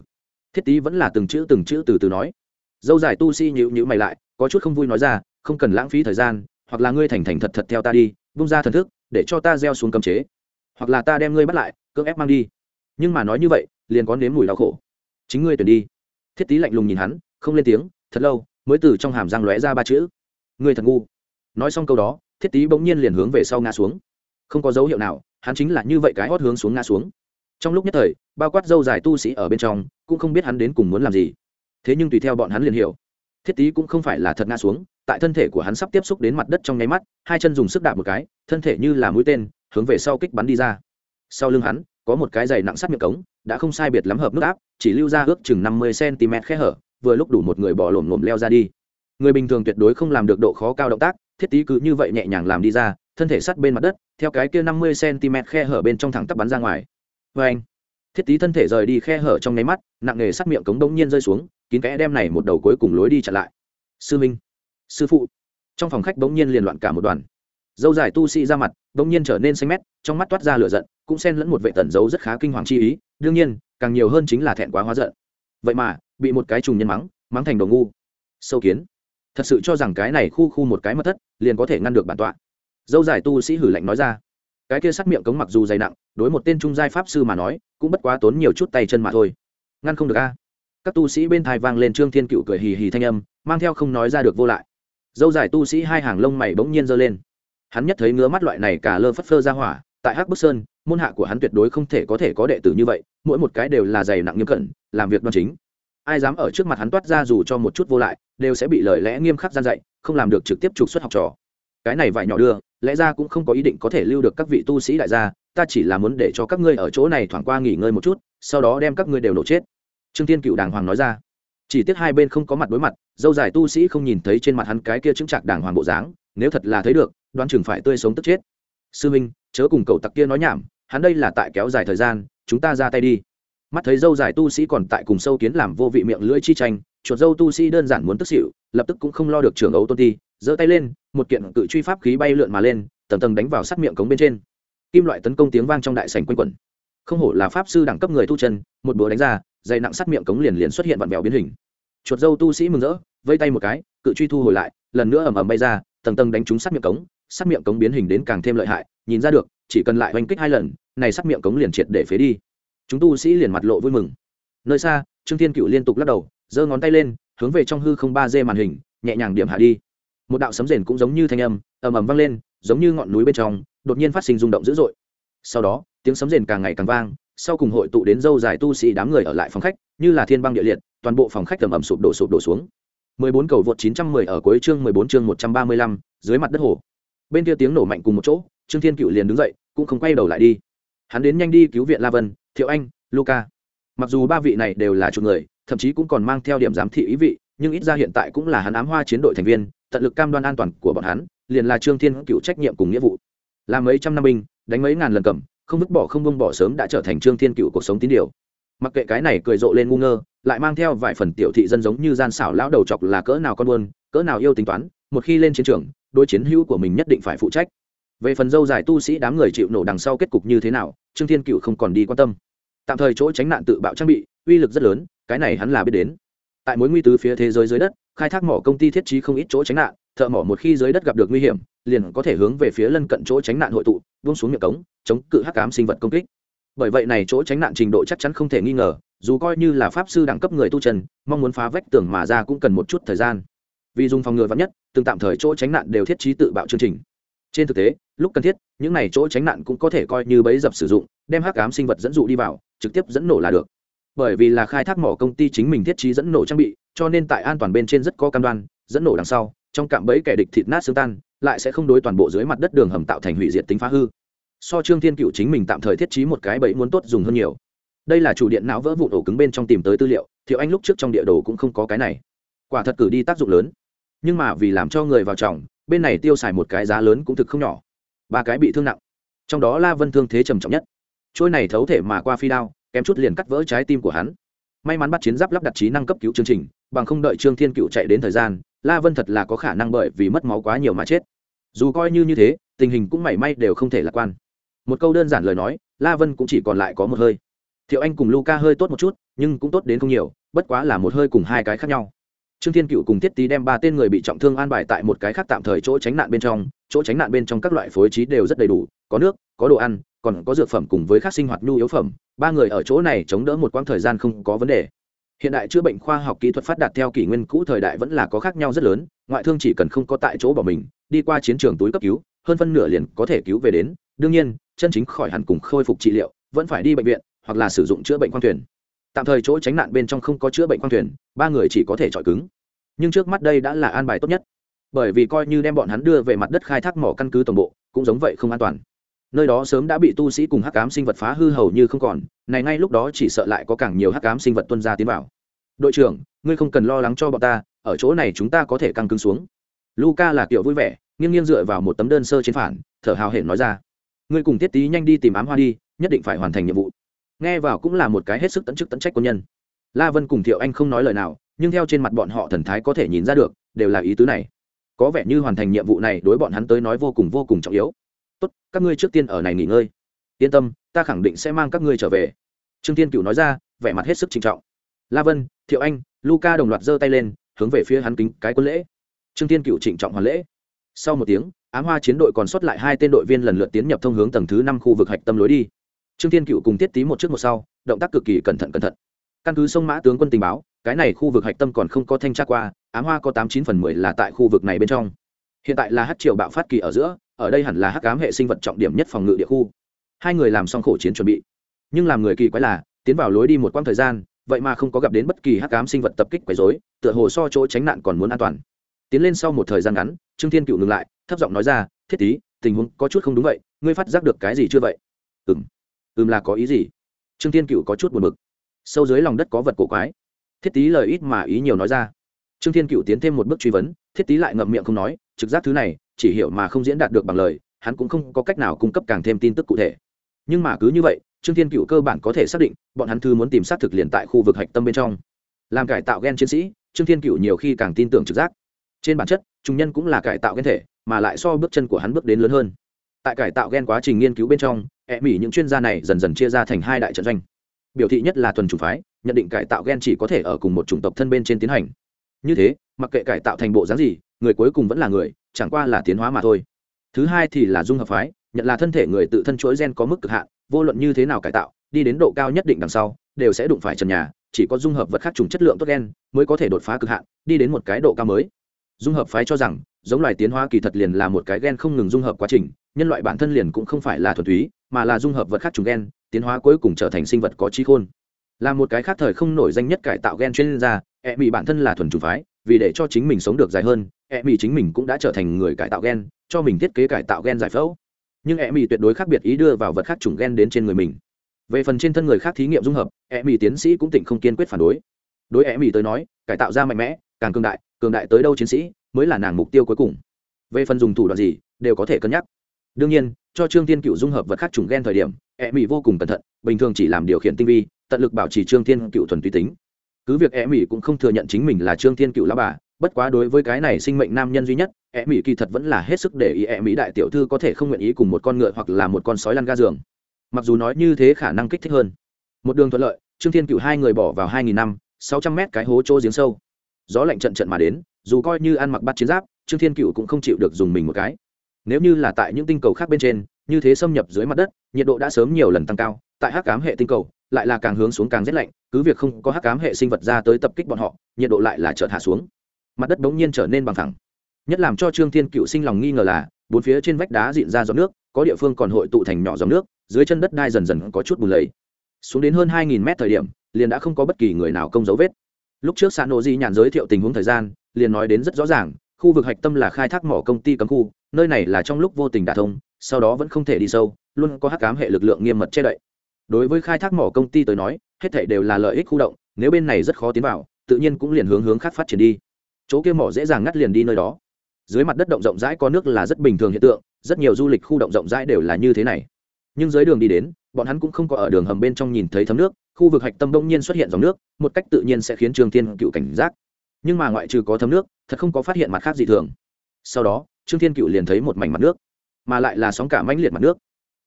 Thiết tý vẫn là từng chữ từng chữ từ từ nói. Dâu dài tu sĩ nhữ nhữ mày lại có chút không vui nói ra không cần lãng phí thời gian hoặc là ngươi thành thành thật thật theo ta đi bung ra thần thức để cho ta gieo xuống cấm chế. Hoặc là ta đem ngươi bắt lại cưỡng ép mang đi. Nhưng mà nói như vậy liền có nếm mùi đau khổ. Chính ngươi tuyển đi. Thiết tý lạnh lùng nhìn hắn không lên tiếng thật lâu mới từ trong hàm răng lóe ra ba chữ. Ngươi thật ngu nói xong câu đó, thiết tý bỗng nhiên liền hướng về sau ngã xuống. Không có dấu hiệu nào, hắn chính là như vậy cái hót hướng xuống ngã xuống. Trong lúc nhất thời, bao quát dâu dài tu sĩ ở bên trong, cũng không biết hắn đến cùng muốn làm gì. Thế nhưng tùy theo bọn hắn liền hiểu. Thiết tý cũng không phải là thật ngã xuống, tại thân thể của hắn sắp tiếp xúc đến mặt đất trong nháy mắt, hai chân dùng sức đạp một cái, thân thể như là mũi tên, hướng về sau kích bắn đi ra. Sau lưng hắn, có một cái giày nặng sắt miệng cống, đã không sai biệt lắm hợp nước áp, chỉ lưu ra ước chừng năm mươi cm khe hở, vừa lúc đủ một người bỏ lổm lổm leo ra đi người bình thường tuyệt đối không làm được độ khó cao động tác, thiết tý cứ như vậy nhẹ nhàng làm đi ra, thân thể sắt bên mặt đất, theo cái kia năm mươi cm khe hở bên trong thẳng tắp bắn ra ngoài. Vê anh, thiết tý thân thể rời đi khe hở trong nháy mắt, nặng nghề sắt miệng cống đông nhiên rơi xuống, kín kẽ đem này một đầu cuối cùng lối đi chặn lại. Sư minh, sư phụ. Trong phòng khách bỗng nhiên liền loạn cả một đoàn. Dâu dài tu sĩ ra mặt, bỗng nhiên trở nên xanh mét, trong mắt toát ra lửa giận, cũng xen lẫn một vệ tẩn dấu rất khá kinh hoàng chi ý, đương nhiên, càng nhiều hơn chính là thẹn quá hóa giận. Vậy mà, bị một cái trùng nhân mắng mắng thành đồ ngu. Sâu kiến thật sự cho rằng cái này khu khu một cái mất thất liền có thể ngăn được bản tọa. Dâu dài tu sĩ hử lạnh nói ra. Cái kia sắc miệng cống mặc dù dày nặng, đối một tên trung giai pháp sư mà nói, cũng bất quá tốn nhiều chút tay chân mà thôi. Ngăn không được a. Các tu sĩ bên thai vang lên trương thiên cựu cười hì hì thanh âm, mang theo không nói ra được vô lại. Dâu dài tu sĩ hai hàng lông mày bỗng nhiên giơ lên. Hắn nhất thấy ngứa mắt loại này cả lơ phất phơ ra hỏa, tại hắc bức sơn, môn hạ của hắn tuyệt đối không thể có thể có đệ tử như vậy, mỗi một cái đều là dày nặng nghiêm cẩn, làm việc đoan chính ai dám ở trước mặt hắn toát ra dù cho một chút vô lại, đều sẽ bị lời lẽ nghiêm khắc gian dạy, không làm được trực tiếp trục xuất học trò. Cái này vải nhỏ đưa, lẽ ra cũng không có ý định có thể lưu được các vị tu sĩ đại gia, ta chỉ là muốn để cho các ngươi ở chỗ này thoảng qua nghỉ ngơi một chút, sau đó đem các ngươi đều nổ chết. Trương tiên cựu đàng hoàng nói ra. Chỉ tiếc hai bên không có mặt đối mặt, dâu dài tu sĩ không nhìn thấy trên mặt hắn cái kia chứng chạc đàng hoàng bộ dáng, nếu thật là thấy được, đoán chừng phải tươi sống tức chết. Sư minh, chớ cùng cậu tặc kia nói nhảm, hắn đây là tại kéo dài thời gian, chúng ta ra tay đi mắt thấy dâu dài tu sĩ còn tại cùng sâu kiến làm vô vị miệng lưỡi chi tranh, chuột dâu tu sĩ đơn giản muốn tức xỉu, lập tức cũng không lo được trưởng ấu tôn ti, giơ tay lên, một kiện cự truy pháp khí bay lượn mà lên, tầng tầng đánh vào sát miệng cống bên trên. Kim loại tấn công tiếng vang trong đại sảnh quanh quẩn. Không hổ là pháp sư đẳng cấp người tu chân, một búa đánh ra dây nặng sát miệng cống liền liền xuất hiện vặn vẹo biến hình. Chuột dâu tu sĩ mừng rỡ, vây tay một cái, cự truy thu hồi lại, lần nữa ầm ầm bay ra, tầng tầng đánh trúng sát miệng cống sát miệng cống biến hình đến càng thêm lợi hại, nhìn ra được, chỉ cần lại oanh kích hai lần, này sát miệng cống liền triệt để phế đi chúng tu sĩ liền mặt lộ vui mừng nơi xa trương thiên cựu liên tục lắc đầu giơ ngón tay lên hướng về trong hư không ba d màn hình nhẹ nhàng điểm hạ đi một đạo sấm rền cũng giống như thanh âm ầm ầm vang lên giống như ngọn núi bên trong đột nhiên phát sinh rung động dữ dội sau đó tiếng sấm rền càng ngày càng vang sau cùng hội tụ đến dâu dài tu sĩ đám người ở lại phòng khách như là thiên băng địa liệt toàn bộ phòng khách ầm ầm sụp đổ sụp đổ xuống 14 cầu vượt 910 ở cuối chương 14 chương 135, dưới mặt đất hồ. Bên kia tiếng nổ mạnh cùng một chỗ, Trương Thiên Cựu liền đứng dậy, cũng không quay đầu lại đi. Hắn đến nhanh đi cứu viện La Vân, Thiệu Anh, Luca. Mặc dù ba vị này đều là chủ người, thậm chí cũng còn mang theo điểm giám thị ý vị, nhưng ít ra hiện tại cũng là hắn ám hoa chiến đội thành viên, tận lực cam đoan an toàn của bọn hắn, liền là Trương Thiên Cựu trách nhiệm cùng nghĩa vụ. Làm mấy trăm năm binh, đánh mấy ngàn lần cầm, không vứt bỏ không buông bỏ sớm đã trở thành Trương Thiên Cựu cuộc sống tín điều. Mặc kệ cái này cười rộ lên ngu ngơ, lại mang theo vài phần tiểu thị dân giống như gian xảo lão đầu chọc là cỡ nào con buôn, cỡ nào yêu tính toán, một khi lên chiến trường, đôi chiến hữu của mình nhất định phải phụ trách. Về phần dâu dài tu sĩ đám người chịu nổ đằng sau kết cục như thế nào, Trương Thiên Cựu không còn đi quan tâm. Tạm thời chỗ tránh nạn tự bạo trang bị, uy lực rất lớn, cái này hắn là biết đến. Tại mối nguy tứ phía thế giới dưới đất, khai thác mỏ công ty thiết trí không ít chỗ tránh nạn, thợ mỏ một khi dưới đất gặp được nguy hiểm, liền có thể hướng về phía lân cận chỗ tránh nạn hội tụ, buông xuống miệng cống, chống cự hắc ám sinh vật công kích. Bởi vậy này chỗ tránh nạn trình độ chắc chắn không thể nghi ngờ, dù coi như là pháp sư đẳng cấp người tu trần mong muốn phá vách tường mà ra cũng cần một chút thời gian vì dùng phòng ngừa vắn nhất từng tạm thời chỗ tránh nạn đều thiết trí tự bạo chương trình trên thực tế lúc cần thiết những này chỗ tránh nạn cũng có thể coi như bẫy dập sử dụng đem hắc ám sinh vật dẫn dụ đi vào trực tiếp dẫn nổ là được. Bởi vì là khai thác mỏ công ty chính mình thiết trí dẫn nổ trang bị, cho nên tại an toàn bên trên rất có cam đoan, dẫn nổ đằng sau, trong cạm bẫy kẻ địch thịt nát xương tan, lại sẽ không đối toàn bộ dưới mặt đất đường hầm tạo thành hủy diệt tính phá hư. So trương thiên cựu chính mình tạm thời thiết trí một cái bẫy muốn tốt dùng hơn nhiều. Đây là chủ điện não vỡ vụ ổ cứng bên trong tìm tới tư liệu, thiệu anh lúc trước trong địa đồ cũng không có cái này. Quả thật cử đi tác dụng lớn. Nhưng mà vì làm cho người vào trọng bên này tiêu xài một cái giá lớn cũng thực không nhỏ. Ba cái bị thương nặng. Trong đó la vân thương thế trầm trọng nhất trôi này thấu thể mà qua phi đao, kém chút liền cắt vỡ trái tim của hắn. May mắn bắt chiến giáp lắp đặt trí năng cấp cứu chương trình, bằng không đợi trương thiên cựu chạy đến thời gian, la vân thật là có khả năng bởi vì mất máu quá nhiều mà chết. Dù coi như như thế, tình hình cũng mảy may đều không thể lạc quan. Một câu đơn giản lời nói, la vân cũng chỉ còn lại có một hơi. Thiệu anh cùng luca hơi tốt một chút, nhưng cũng tốt đến không nhiều, bất quá là một hơi cùng hai cái khác nhau. Trương thiên cựu cùng thiết tý đem ba tên người bị trọng thương an bài tại một cái khác tạm thời chỗ tránh nạn bên trong, chỗ tránh nạn bên trong các loại phối trí đều rất đầy đủ có nước, có đồ ăn, còn có dược phẩm cùng với các sinh hoạt nhu yếu phẩm, ba người ở chỗ này chống đỡ một quãng thời gian không có vấn đề. Hiện đại chữa bệnh khoa học kỹ thuật phát đạt theo kỷ nguyên cũ thời đại vẫn là có khác nhau rất lớn, ngoại thương chỉ cần không có tại chỗ bỏ mình, đi qua chiến trường túi cấp cứu, hơn phân nửa liền có thể cứu về đến. Đương nhiên, chân chính khỏi hẳn cùng khôi phục trị liệu, vẫn phải đi bệnh viện, hoặc là sử dụng chữa bệnh khoang thuyền. Tạm thời chỗ tránh nạn bên trong không có chữa bệnh khoang thuyền, ba người chỉ có thể chọi cứng. Nhưng trước mắt đây đã là an bài tốt nhất. Bởi vì coi như đem bọn hắn đưa về mặt đất khai thác mỏ căn cứ tổng bộ, cũng giống vậy không an toàn nơi đó sớm đã bị tu sĩ cùng hắc cám sinh vật phá hư hầu như không còn, này ngay lúc đó chỉ sợ lại có càng nhiều hắc cám sinh vật tuân ra tiến vào. Đội trưởng, ngươi không cần lo lắng cho bọn ta, ở chỗ này chúng ta có thể căng cứng xuống. Luca là kiểu vui vẻ, nghiêng nghiêng dựa vào một tấm đơn sơ trên phản, thở hào hển nói ra. Ngươi cùng tiết tý nhanh đi tìm ám hoa đi, nhất định phải hoàn thành nhiệm vụ. Nghe vào cũng là một cái hết sức tận chức tận trách quân nhân. La vân cùng thiệu anh không nói lời nào, nhưng theo trên mặt bọn họ thần thái có thể nhìn ra được, đều là ý tứ này. Có vẻ như hoàn thành nhiệm vụ này đối bọn hắn tới nói vô cùng vô cùng trọng yếu tốt, các ngươi trước tiên ở này nghỉ ngơi. Yên tâm, ta khẳng định sẽ mang các ngươi trở về. Trương tiên cựu nói ra, vẻ mặt hết sức trinh trọng. La vân, thiệu anh, luca đồng loạt giơ tay lên, hướng về phía hắn kính cái quân lễ. Trương tiên cựu trịnh trọng hoàn lễ. Sau một tiếng, ám hoa chiến đội còn sót lại hai tên đội viên lần lượt tiến nhập thông hướng tầng thứ năm khu vực hạch tâm lối đi. Trương tiên cựu cùng tiết tý một trước một sau, động tác cực kỳ cẩn thận cẩn thận. Căn cứ sông mã tướng quân tình báo, cái này khu vực hạch tâm còn không có thanh tra qua, ám hoa có tám chín phần mười là tại khu vực này bên trong. Hiện tại là hát triều bạo phát kỳ ở giữa ở đây hẳn là hắc ám hệ sinh vật trọng điểm nhất phòng ngự địa khu. Hai người làm xong khổ chiến chuẩn bị. Nhưng làm người kỳ quái là, tiến vào lối đi một quãng thời gian, vậy mà không có gặp đến bất kỳ hắc ám sinh vật tập kích quấy rối, tựa hồ so chỗ tránh nạn còn muốn an toàn. Tiến lên sau một thời gian ngắn, trương thiên cựu ngừng lại, thấp giọng nói ra, thiết tí tình huống có chút không đúng vậy, ngươi phát giác được cái gì chưa vậy? Ừm ừm là có ý gì? Trương thiên cựu có chút buồn bực. Sâu dưới lòng đất có vật cổ quái. Thiết tí lời ít mà ý nhiều nói ra. Trương thiên cựu tiến thêm một bước truy vấn, thiết tí lại ngậm miệng không nói, trực giác thứ này chỉ hiểu mà không diễn đạt được bằng lời, hắn cũng không có cách nào cung cấp càng thêm tin tức cụ thể. Nhưng mà cứ như vậy, trương thiên cựu cơ bản có thể xác định, bọn hắn thư muốn tìm xác thực liền tại khu vực hạch tâm bên trong. Làm cải tạo gen chiến sĩ, trương thiên cựu nhiều khi càng tin tưởng trực giác. Trên bản chất, trung nhân cũng là cải tạo gen thể, mà lại so bước chân của hắn bước đến lớn hơn. Tại cải tạo gen quá trình nghiên cứu bên trong e mỹ những chuyên gia này dần dần chia ra thành hai đại trận doanh. Biểu thị nhất là thuần chủng phái, nhận định cải tạo gen chỉ có thể ở cùng một chủng tộc thân bên trên tiến hành. Như thế, mặc kệ cải tạo thành bộ dáng gì người cuối cùng vẫn là người, chẳng qua là tiến hóa mà thôi. Thứ hai thì là dung hợp phái, nhận là thân thể người tự thân chuỗi gen có mức cực hạn, vô luận như thế nào cải tạo, đi đến độ cao nhất định đằng sau, đều sẽ đụng phải trần nhà, chỉ có dung hợp vật khác trùng chất lượng tốt gen mới có thể đột phá cực hạn, đi đến một cái độ cao mới. Dung hợp phái cho rằng, giống loài tiến hóa kỳ thật liền là một cái gen không ngừng dung hợp quá trình, nhân loại bản thân liền cũng không phải là thuần túy, mà là dung hợp vật khác trùng gen, tiến hóa cuối cùng trở thành sinh vật có trí khôn. Là một cái khác thời không nổi danh nhất cải tạo gen chuyên gia e bị bản thân là thuần trùng phái, vì để cho chính mình sống được dài hơn e mỹ chính mình cũng đã trở thành người cải tạo gen, cho mình thiết kế cải tạo gen giải phẫu. Nhưng e mỹ tuyệt đối khác biệt ý đưa vào vật khác chủng gen đến trên người mình. Về phần trên thân người khác thí nghiệm dung hợp e mỹ tiến sĩ cũng tỉnh không kiên quyết phản đối. Đối e mỹ tới nói, cải tạo ra mạnh mẽ, càng cường đại cường đại tới đâu chiến sĩ mới là nàng mục tiêu cuối cùng. Về phần dùng thủ đoạn gì, đều có thể cân nhắc. Đương nhiên, cho trương tiên cựu dung hợp vật khác chủng gen thời điểm e mỹ vô cùng cẩn thận, bình thường chỉ làm điều khiển tinh vi, tận lực bảo trì trương tiên cựu thuần túy tính. Cứ việc e mỹ cũng không thừa nhận chính mình là trương tiên cựu lão bà bất quá đối với cái này sinh mệnh nam nhân duy nhất e mỹ kỳ thật vẫn là hết sức để ý e mỹ đại tiểu thư có thể không nguyện ý cùng một con ngựa hoặc là một con sói lăn ga giường. Mặc dù nói như thế khả năng kích thích hơn. Một đường thuận lợi, trương thiên cựu hai người bỏ vào hai nghìn năm, sáu trăm mét cái hố chỗ giếng sâu. Gió lạnh trận trận mà đến, dù coi như ăn mặc bắt chiến giáp, trương thiên cựu cũng không chịu được dùng mình một cái. Nếu như là tại những tinh cầu khác bên trên, như thế xâm nhập dưới mặt đất, nhiệt độ đã sớm nhiều lần tăng cao, tại hắc cám hệ tinh cầu, lại là càng hướng xuống càng rét lạnh, cứ việc không có hắc cám hệ sinh vật ra tới tập kích bọn họ, nhiệt độ lại là chợt hạ xuống mặt đất bỗng nhiên trở nên bằng thẳng nhất làm cho trương thiên cựu sinh lòng nghi ngờ là, bốn phía trên vách đá dịn ra giọt nước, có địa phương còn hội tụ thành nhỏ giọt nước, dưới chân đất đai dần dần có chút bùn lầy. Xuống đến hơn hai nghìn mét thời điểm, liền đã không có bất kỳ người nào công dấu vết. Lúc trước xã nộ di nhàn giới thiệu tình huống thời gian, liền nói đến rất rõ ràng, khu vực hạch tâm là khai thác mỏ công ty cấm khu, nơi này là trong lúc vô tình đả thông, sau đó vẫn không thể đi sâu, luôn có hắc cám hệ lực lượng nghiêm mật che đậy. Đối với khai thác mỏ công ty tới nói, hết thảy đều là lợi ích khu động, nếu bên này rất khó tiến vào, tự nhiên cũng liền hướng hướng khác phát triển đi chỗ kia mỏ dễ dàng ngắt liền đi nơi đó. Dưới mặt đất động rộng rãi có nước là rất bình thường hiện tượng, rất nhiều du lịch khu động rộng rãi đều là như thế này. Nhưng dưới đường đi đến, bọn hắn cũng không có ở đường hầm bên trong nhìn thấy thấm nước, khu vực hạch tâm đông nhiên xuất hiện dòng nước, một cách tự nhiên sẽ khiến trương thiên cựu cảnh giác. Nhưng mà ngoại trừ có thấm nước, thật không có phát hiện mặt khác gì thường. Sau đó, trương thiên cựu liền thấy một mảnh mặt nước, mà lại là sóng cả mãnh liệt mặt nước.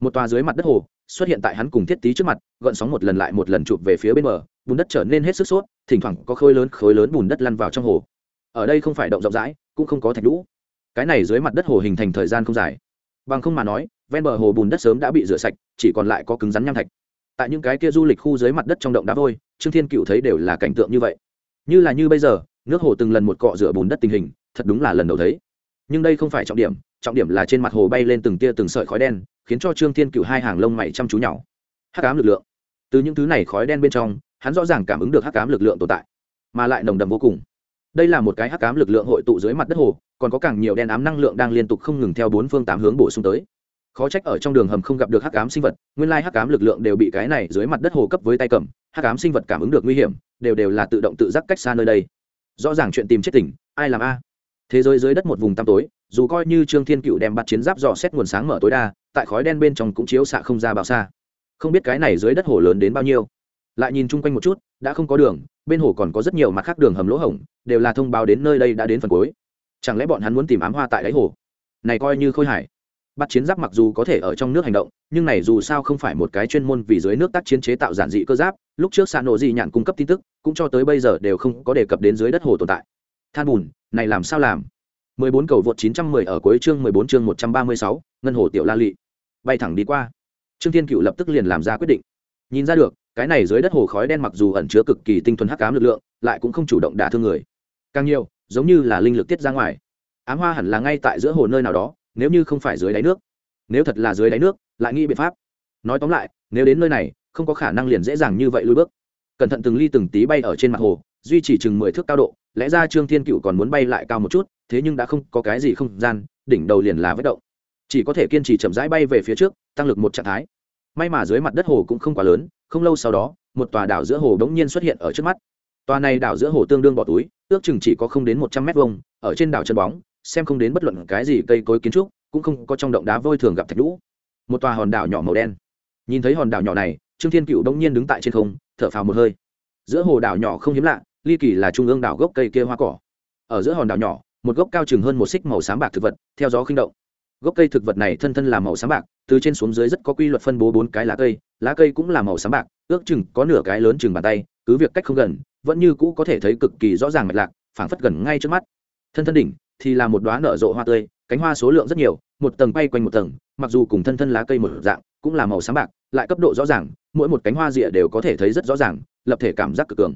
Một tòa dưới mặt đất hồ xuất hiện tại hắn cùng thiết tý trước mặt, gợn sóng một lần lại một lần chụp về phía bên bờ, bùn đất trở nên hết sức sốt, thỉnh thoảng có khối lớn khối lớn bùn đất lăn vào trong hồ ở đây không phải động rộng rãi, cũng không có thạch lũ cái này dưới mặt đất hồ hình thành thời gian không dài. Bằng không mà nói, ven bờ hồ bùn đất sớm đã bị rửa sạch, chỉ còn lại có cứng rắn nham thạch. Tại những cái kia du lịch khu dưới mặt đất trong động đá vôi, trương thiên cựu thấy đều là cảnh tượng như vậy. Như là như bây giờ, nước hồ từng lần một cọ rửa bùn đất tình hình, thật đúng là lần đầu thấy. Nhưng đây không phải trọng điểm trọng điểm là trên mặt hồ bay lên từng tia từng sợi khói đen, khiến cho trương thiên cựu hai hàng lông mày chăm chú nhau hắc ám lực lượng. Từ những thứ này khói đen bên trong, hắn rõ ràng cảm ứng được hắc ám lực lượng tồn tại, mà lại nồng đậm vô cùng đây là một cái hắc ám lực lượng hội tụ dưới mặt đất hồ, còn có càng nhiều đen ám năng lượng đang liên tục không ngừng theo bốn phương tám hướng bổ sung tới. Khó trách ở trong đường hầm không gặp được hắc ám sinh vật, nguyên lai hắc ám lực lượng đều bị cái này dưới mặt đất hồ cấp với tay cầm, hắc ám sinh vật cảm ứng được nguy hiểm, đều đều là tự động tự giác cách xa nơi đây. Rõ ràng chuyện tìm chết tỉnh, ai làm a? Thế giới dưới đất một vùng tăm tối, dù coi như trương thiên cựu đem bắt chiến giáp dò xét nguồn sáng mở tối đa, tại khói đen bên trong cũng chiếu xạ không ra bao xa. Không biết cái này dưới đất hồ lớn đến bao nhiêu lại nhìn chung quanh một chút đã không có đường bên hồ còn có rất nhiều mặt khác đường hầm lỗ hổng đều là thông báo đến nơi đây đã đến phần cuối. Chẳng lẽ bọn hắn muốn tìm ám hoa tại đáy hồ? Này coi như khôi hải bắt chiến giáp mặc dù có thể ở trong nước hành động nhưng này dù sao không phải một cái chuyên môn vì dưới nước tác chiến chế tạo giản dị cơ giáp lúc trước xa nổ dị nhạn cung cấp tin tức cũng cho tới bây giờ đều không có đề cập đến dưới đất hồ tồn tại. Than bùn này làm sao làm? 14 cầu vượt 910 ở cuối chương 14 chương 136, ngân hồ tiểu la lị. Bay thẳng đi qua. Trương thiên cựu lập tức liền làm ra quyết định. Nhìn ra được cái này dưới đất hồ khói đen mặc dù ẩn chứa cực kỳ tinh thuần hắc ám lực lượng, lại cũng không chủ động đả thương người. Càng nhiều, giống như là linh lực tiết ra ngoài. Ám hoa hẳn là ngay tại giữa hồ nơi nào đó, nếu như không phải dưới đáy nước. Nếu thật là dưới đáy nước, lại nghĩ biện pháp. Nói tóm lại, nếu đến nơi này, không có khả năng liền dễ dàng như vậy lùi bước. Cẩn thận từng ly từng tí bay ở trên mặt hồ, duy trì chừng mười thước cao độ, lẽ ra trương thiên cựu còn muốn bay lại cao một chút, thế nhưng đã không có cái gì không gian, đỉnh đầu liền là vết động. Chỉ có thể kiên trì chậm rãi bay về phía trước, tăng lực một trạng thái. May mà dưới mặt đất hồ cũng không quá lớn không lâu sau đó, một tòa đảo giữa hồ đ ố n g nhiên xuất hiện ở trước mắt. Tòa này đảo giữa hồ tương đương bỏ túi, ước chừng chỉ có không đến một trăm mét vông ở trên đảo chân bóng, xem không đến bất luận cái gì cây cối kiến trúc, cũng không có trong động đá vôi thường gặp thạch lũ một tòa hòn đảo nhỏ màu đen. Nhìn thấy hòn đảo nhỏ này, trương thiên cựu đông nhiên đứng tại trên không, thở phào một hơi. Giữa hồ đảo nhỏ không hiếm lạ, ly kỳ là trung ương đảo gốc cây kia hoa cỏ. Ở giữa hòn đảo nhỏ, một gốc cao chừng hơn một xích màu xám bạc thực vật, theo gió khinh động. Gốc cây thực vật này thân thân là màu xám bạc, từ trên xuống dưới rất có quy luật phân bố bốn cái lá cây lá cây cũng là màu xám bạc, ước chừng có nửa cái lớn chừng bàn tay, cứ việc cách không gần, vẫn như cũ có thể thấy cực kỳ rõ ràng mạch lạc, phảng phất gần ngay trước mắt. Thân thân đỉnh thì là một đoá nở rộ hoa tươi, cánh hoa số lượng rất nhiều, một tầng bay quanh một tầng, mặc dù cùng thân thân lá cây một dạng, cũng là màu xám bạc, lại cấp độ rõ ràng, mỗi một cánh hoa rịa đều có thể thấy rất rõ ràng, lập thể cảm giác cực cường.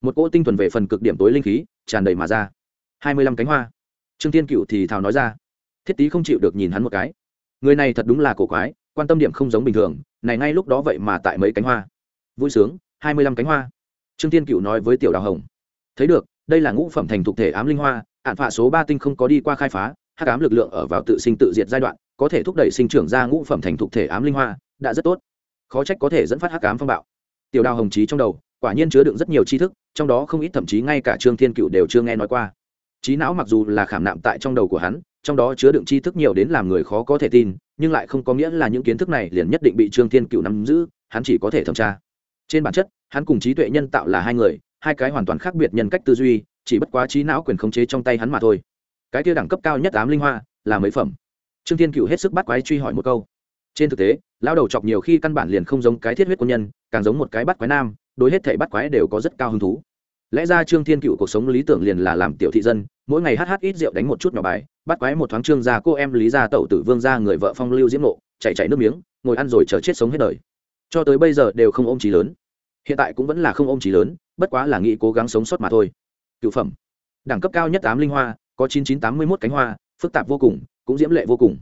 Một cỗ tinh thuần về phần cực điểm tối linh khí, tràn đầy mà ra. Hai mươi lăm cánh hoa. Trương tiên cựu thì thào nói ra. Thiết tý không chịu được nhìn hắn một cái. Người này thật đúng là cổ quái quan tâm điểm không giống bình thường, này ngay lúc đó vậy mà tại mấy cánh hoa. Vui sướng, hai mươi lăm cánh hoa. Trương tiên cựu nói với tiểu đào hồng. Thấy được, đây là ngũ phẩm thành thuộc thể ám linh hoa ạn phạ số ba tinh không có đi qua khai phá, hắc ám lực lượng ở vào tự sinh tự diệt giai đoạn, có thể thúc đẩy sinh trưởng ra ngũ phẩm thành thuộc thể ám linh hoa, đã rất tốt. Khó trách có thể dẫn phát hắc ám phong bạo. Tiểu đào hồng trí trong đầu, quả nhiên chứa đựng rất nhiều tri thức, trong đó không ít thậm chí ngay cả trương thiên cựu đều chưa nghe nói qua. Trí não mặc dù là khảm nạm tại trong đầu của hắn trong đó chứa đựng tri thức nhiều đến làm người khó có thể tin, nhưng lại không có nghĩa là những kiến thức này liền nhất định bị trương thiên cựu nắm giữ, hắn chỉ có thể thẩm tra. Trên bản chất, hắn cùng trí tuệ nhân tạo là hai người, hai cái hoàn toàn khác biệt nhân cách tư duy, chỉ bất quá trí não quyền khống chế trong tay hắn mà thôi. Cái kia đẳng cấp cao nhất ám linh hoa, là mấy phẩm. Trương thiên cựu hết sức bắt quái truy hỏi một câu. Trên thực tế lao đầu chọc nhiều khi căn bản liền không giống cái thiết huyết quân nhân, càng giống một cái bắt quái nam, đối hết thể bắt quái đều có rất cao hứng thú. Lẽ ra trương thiên cựu cuộc sống lý tưởng liền là làm tiểu thị dân, mỗi ngày hát hát ít rượu đánh một chút nhỏ bài bắt quái một thoáng trương gia cô em lý gia tẩu tử vương gia người vợ phong lưu diễm nộ chạy chạy nước miếng, ngồi ăn rồi chờ chết sống hết đời. Cho tới bây giờ đều không ôm trí lớn. Hiện tại cũng vẫn là không ôm trí lớn, bất quá là nghĩ cố gắng sống sót mà thôi. Cựu phẩm. Đẳng cấp cao nhất tám linh hoa, có chín chín tám mươi mốt cánh hoa, phức tạp vô cùng, cũng diễm lệ vô cùng.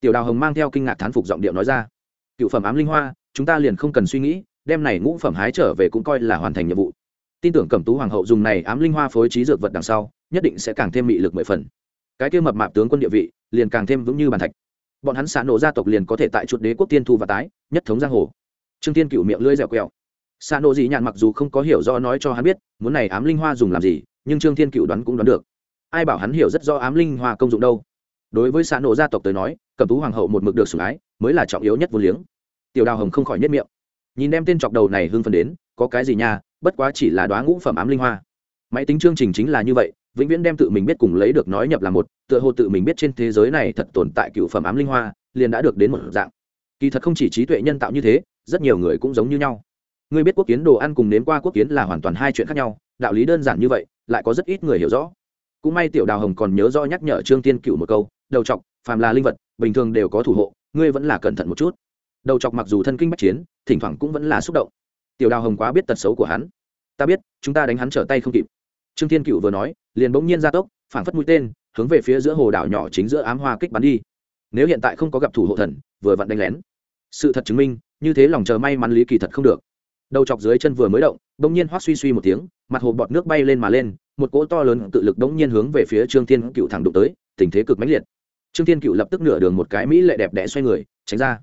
Tiểu đào hồng mang theo kinh ngạc thán phục giọng điệu nói ra. Cựu phẩm ám linh hoa, chúng ta liền không cần suy nghĩ, đem này ngũ phẩm hái trở về cũng coi là hoàn thành nhiệm vụ. Tin tưởng cẩm tú hoàng hậu dùng này ám linh hoa phối trí dược vật đằng sau, nhất định sẽ càng thêm mị lực mười phần cái kia mập mạp tướng quân địa vị liền càng thêm vững như bàn thạch. Bọn hắn xả nổ gia tộc liền có thể tại chuột đế quốc tiên thu và tái, nhất thống giang hồ. Trương tiên cựu miệng lưỡi dẻo quẹo. Xả nổ dị nhạn mặc dù không có hiểu rõ nói cho hắn biết, muốn này ám linh hoa dùng làm gì, nhưng trương thiên cựu đoán cũng đoán được. Ai bảo hắn hiểu rất rõ ám linh hoa công dụng đâu. Đối với xã nổ gia tộc tới nói, cầm tú hoàng hậu một mực được sủng ái, mới là trọng yếu nhất vô liếng. Tiểu đào hồng không khỏi nhất miệng. Nhìn đem tên chọc đầu này hưng phần đến, có cái gì nha, bất quá chỉ là đoá ngũ phẩm ám linh hoa. Máy tính chương trình chính là như vậy vĩnh viễn đem tự mình biết cùng lấy được nói nhập là một, tựa hồ tự mình biết trên thế giới này thật tồn tại cựu phẩm ám linh hoa, liền đã được đến một dạng. Kỳ thật không chỉ trí tuệ nhân tạo như thế, rất nhiều người cũng giống như nhau. Người biết quốc kiến đồ ăn cùng nếm qua quốc kiến là hoàn toàn hai chuyện khác nhau, đạo lý đơn giản như vậy, lại có rất ít người hiểu rõ. Cũng may tiểu đào hồng còn nhớ rõ nhắc nhở trương tiên cựu một câu, đầu chọc, phàm là linh vật, bình thường đều có thủ hộ, ngươi vẫn là cẩn thận một chút. Đầu chọc mặc dù thân kinh bắc chiến, thỉnh thoảng cũng vẫn là xúc động. Tiểu đào hồng quá biết tật xấu của hắn. Ta biết, chúng ta đánh hắn trở tay không kịp trương thiên cựu vừa nói, liền bỗng nhiên ra tốc, phảng phất mũi tên, hướng về phía giữa hồ đảo nhỏ chính giữa ám hoa kích bắn đi. Nếu hiện tại không có gặp thủ hộ thần, vừa vặn đánh lén. Sự thật chứng minh, như thế lòng chờ may mắn lý kỳ thật không được. Đầu chọc dưới chân vừa mới động, bỗng nhiên hoác suy suy một tiếng, mặt hồ bọt nước bay lên mà lên, một cỗ to lớn tự lực bỗng nhiên hướng về phía trương thiên cựu thẳng đụng tới, tình thế cực mãnh liệt. Trương thiên cựu lập tức nửa đường một cái mỹ lệ đẹp đẽ xoay người, tránh ra.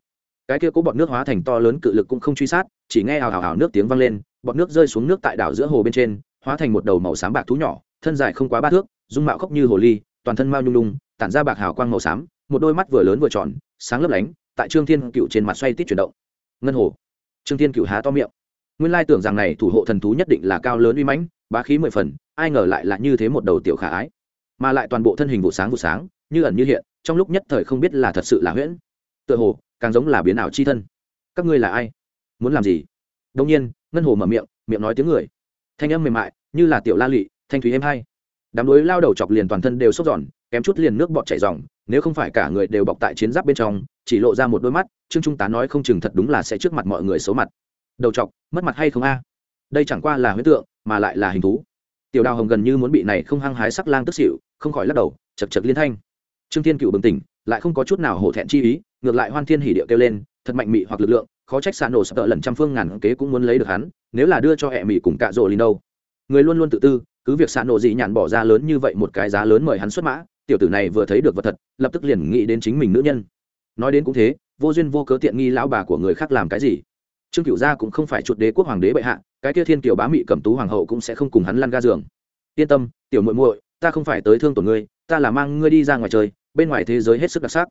Cái kia cố bọt nước hóa thành to lớn cự lực cũng không truy sát, chỉ nghe hào hào hào nước tiếng vang lên, bọt nước rơi xuống nước tại đảo giữa hồ bên trên hóa thành một đầu màu xám bạc thú nhỏ, thân dài không quá ba thước, dung mạo khốc như hồ ly, toàn thân mao nhung lung tản ra bạc hào quang màu xám, một đôi mắt vừa lớn vừa tròn, sáng lấp lánh, tại trương thiên cựu trên mặt xoay tít chuyển động. Ngân hồ. Trương thiên cựu há to miệng. Nguyên lai tưởng rằng này thủ hộ thần thú nhất định là cao lớn uy mãnh, bá khí mười phần, ai ngờ lại là như thế một đầu tiểu khả ái. Mà lại toàn bộ thân hình vụ sáng vụ sáng, như ẩn như hiện, trong lúc nhất thời không biết là thật sự là huyễn. Tựa hồ, càng giống là biến ảo chi thân. Các ngươi là ai? Muốn làm gì? Đông nhiên, ngân hồ mở miệng miệng nói tiếng người thanh âm mềm mại, như là tiểu la lụy thanh thúy êm hay. Đám đối lao đầu chọc liền toàn thân đều sốc giòn kém chút liền nước bọt chảy dòng nếu không phải cả người đều bọc tại chiến giáp bên trong, chỉ lộ ra một đôi mắt, trương trung tá nói không chừng thật đúng là sẽ trước mặt mọi người xấu mặt. Đầu chọc, mất mặt hay không a? Đây chẳng qua là huyết tượng, mà lại là hình thú. Tiểu đào hồng gần như muốn bị này không hăng hái sắc lang tức xỉu, không khỏi lắc đầu, chật chật liên thanh. Trương thiên cựu bừng tỉnh, lại không có chút nào hổ thẹn chi ý, ngược lại hoan thiên hỉ điệu kêu lên, thật mạnh mị hoặc lực lượng khó trách xạ nổ sập tợ lần trăm phương ngàn kế cũng muốn lấy được hắn nếu là đưa cho hẹ mỹ cùng cạ rỗ lìn đâu. Người luôn luôn tự tư cứ việc xạ nổ dị nhàn bỏ ra lớn như vậy một cái giá lớn mời hắn xuất mã tiểu tử này vừa thấy được vật thật lập tức liền nghĩ đến chính mình nữ nhân. Nói đến cũng thế vô duyên vô cớ tiện nghi lão bà của người khác làm cái gì? Trương cửu gia cũng không phải chuột đế quốc hoàng đế bệ hạ cái kia thiên kiều bá mị cẩm tú hoàng hậu cũng sẽ không cùng hắn lăn ga giường. Yên tâm tiểu muội muội ta không phải tới thương tổn ngươi ta là mang ngươi đi ra ngoài trời, bên ngoài thế giới hết sức đặc sắc.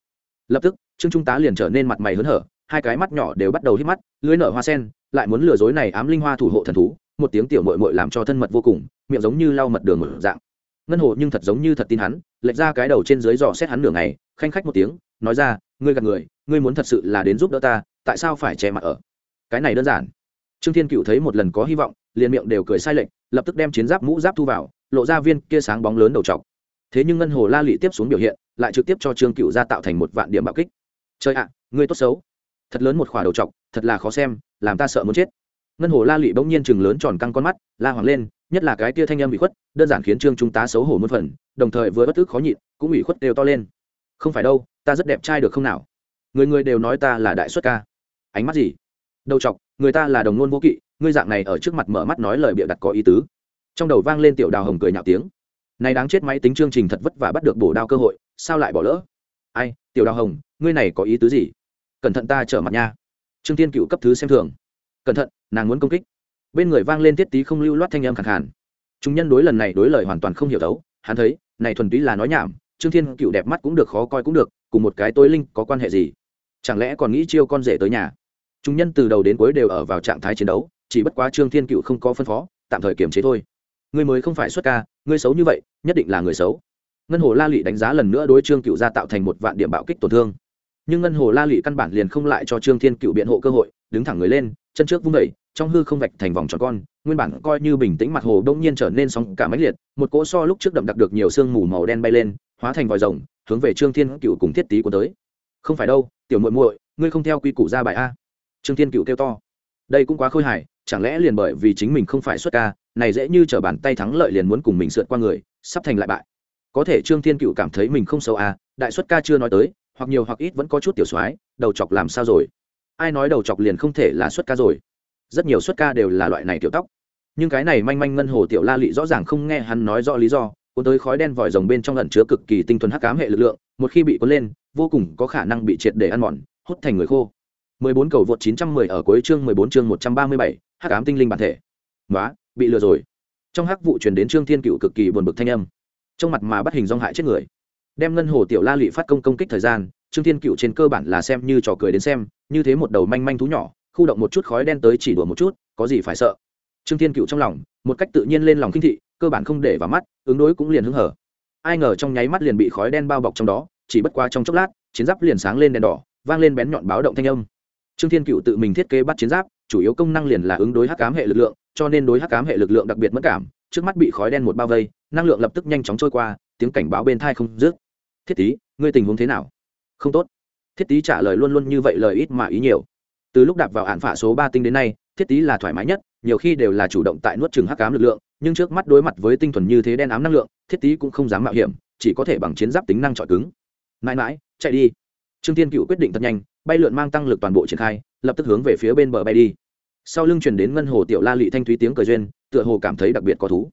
Lập tức trương trung tá liền trở nên mặt mày hớn hở hai cái mắt nhỏ đều bắt đầu hít mắt, lưới nở hoa sen, lại muốn lừa dối này ám linh hoa thủ hộ thần thú, một tiếng tiểu muội muội làm cho thân mật vô cùng, miệng giống như lau mật đường một dạng. Ngân hồ nhưng thật giống như thật tin hắn, lệch ra cái đầu trên dưới dò xét hắn nửa ngày, khanh khách một tiếng, nói ra, ngươi gạt người, ngươi muốn thật sự là đến giúp đỡ ta, tại sao phải che mặt ở? Cái này đơn giản. Trương thiên cựu thấy một lần có hy vọng, liền miệng đều cười sai lệch, lập tức đem chiến giáp mũ giáp thu vào, lộ ra viên kia sáng bóng lớn đầu trọc. Thế nhưng ngân hồ la lị tiếp xuống biểu hiện, lại trực tiếp cho trương cựu ra tạo thành một vạn điểm bạo kích. Chơi ạ, ngươi tốt xấu thật lớn một khỏa đầu trọc thật là khó xem, làm ta sợ muốn chết. Ngân hồ la lụy bỗng nhiên chừng lớn tròn căng con mắt, la hoàng lên, nhất là cái tia thanh âm bị khuất, đơn giản khiến trương trung tá xấu hổ một phần, đồng thời vừa bất tức khó nhịn, cũng ủy khuất đều to lên. Không phải đâu, ta rất đẹp trai được không nào? Người người đều nói ta là đại xuất ca. Ánh mắt gì? Đầu chọc, người ta là đồng nôn vô kỵ, ngươi dạng này ở trước mặt mở mắt nói lời bịa đặt có ý tứ. Trong đầu vang lên tiểu đào hồng cười nhạo tiếng. Này đáng chết máy tính chương trình thật vất vả bắt được bổ đao cơ hội, sao lại bỏ lỡ? Ai, tiểu đào hồng, ngươi này có ý tứ gì? Cẩn thận ta trở mặt nha. Trương tiên cựu cấp thứ xem thường. Cẩn thận, nàng muốn công kích. Bên người vang lên tiết tí không lưu loát thanh âm khẳng khàn. Chúng nhân đối lần này đối lời hoàn toàn không hiểu đấu hắn thấy, này thuần túy là nói nhảm, trương thiên cựu đẹp mắt cũng được, khó coi cũng được, cùng một cái tối linh có quan hệ gì? Chẳng lẽ còn nghĩ chiêu con rể tới nhà? Chúng nhân từ đầu đến cuối đều ở vào trạng thái chiến đấu, chỉ bất quá trương thiên cựu không có phân phó, tạm thời kiềm chế thôi. Ngươi mới không phải xuất ca, ngươi xấu như vậy, nhất định là người xấu. Ngân hồ la lị đánh giá lần nữa đối trương cựu gia tạo thành một vạn điểm bạo kích tổn thương nhưng ngân hồ la lị căn bản liền không lại cho trương thiên cựu biện hộ cơ hội đứng thẳng người lên chân trước vung đẩy, trong hư không vạch thành vòng tròn con nguyên bản coi như bình tĩnh mặt hồ đông nhiên trở nên sóng cả máy liệt một cỗ so lúc trước đậm đặc được nhiều sương mù màu đen bay lên hóa thành vòi rồng hướng về trương thiên cựu cùng thiết tý của tới. Không phải đâu tiểu muội muội ngươi không theo quy củ ra bài a? Trương thiên cựu kêu to. Đây cũng quá khôi hài chẳng lẽ liền bởi vì chính mình không phải xuất ca này dễ như t bàn tay thắng lợi liền muốn cùng mình sượt qua người sắp thành lại bại. Có thể trương thiên cựu cảm thấy mình không xấu à đại xuất ca chưa nói tới hoặc nhiều hoặc ít vẫn có chút tiểu soái đầu chọc làm sao rồi ai nói đầu chọc liền không thể là xuất ca rồi rất nhiều xuất ca đều là loại này tiểu tóc nhưng cái này manh manh ngân hồ tiểu la lị rõ ràng không nghe hắn nói rõ lý do cuốn tới khói đen vòi rồng bên trong lẩn chứa cực kỳ tinh thuần hắc cám hệ lực lượng một khi bị cuốn lên vô cùng có khả năng bị triệt để ăn mòn hút thành người khô 14 cầu vượt 910 ở cuối chương 14 chương 137, hắc ám tinh linh bản thể. quá, bị lừa rồi. Trong hắc vụ truyền đến Trương Thiên Cựu cực kỳ buồn bực thanh âm. trong mặt mà bắt hình dong hại chết người đem ngân hồ tiểu la lụy phát công công kích thời gian, trương thiên cựu trên cơ bản là xem như trò cười đến xem, như thế một đầu manh manh thú nhỏ, khu động một chút khói đen tới chỉ đùa một chút, có gì phải sợ? Trương thiên cựu trong lòng, một cách tự nhiên lên lòng kinh thị, cơ bản không để vào mắt, ứng đối cũng liền hứng hở. Ai ngờ trong nháy mắt liền bị khói đen bao bọc trong đó, chỉ bất qua trong chốc lát, chiến giáp liền sáng lên đèn đỏ, vang lên bén nhọn báo động thanh âm. Trương thiên cựu tự mình thiết kế bắt chiến giáp, chủ yếu công năng liền là ứng đối hắc cám hệ lực lượng, cho nên đối hắc cám hệ lực lượng đặc biệt mất cảm, trước mắt bị khói đen một bao vây, năng lượng lập tức nhanh chóng trôi qua, tiếng cảnh báo bên thai không dứt thiết tý, ngươi tình huống thế nào? Không tốt. Thiết tý trả lời luôn luôn như vậy lời ít mà ý nhiều. Từ lúc đạp vào hạn phả số ba tinh đến nay, thiết tý là thoải mái nhất, nhiều khi đều là chủ động tại nuốt chừng hắc ám lực lượng, nhưng trước mắt đối mặt với tinh thuần như thế đen ám năng lượng, thiết tý cũng không dám mạo hiểm, chỉ có thể bằng chiến giáp tính năng trọi cứng. Mãi mãi, chạy đi. Trương tiên cựu quyết định thật nhanh, bay lượn mang tăng lực toàn bộ triển khai, lập tức hướng về phía bên bờ bay đi. Sau lưng chuyển đến ngân hồ tiểu la lị thanh thúy tiếng cờ duyên, tựa hồ cảm thấy đặc biệt có thú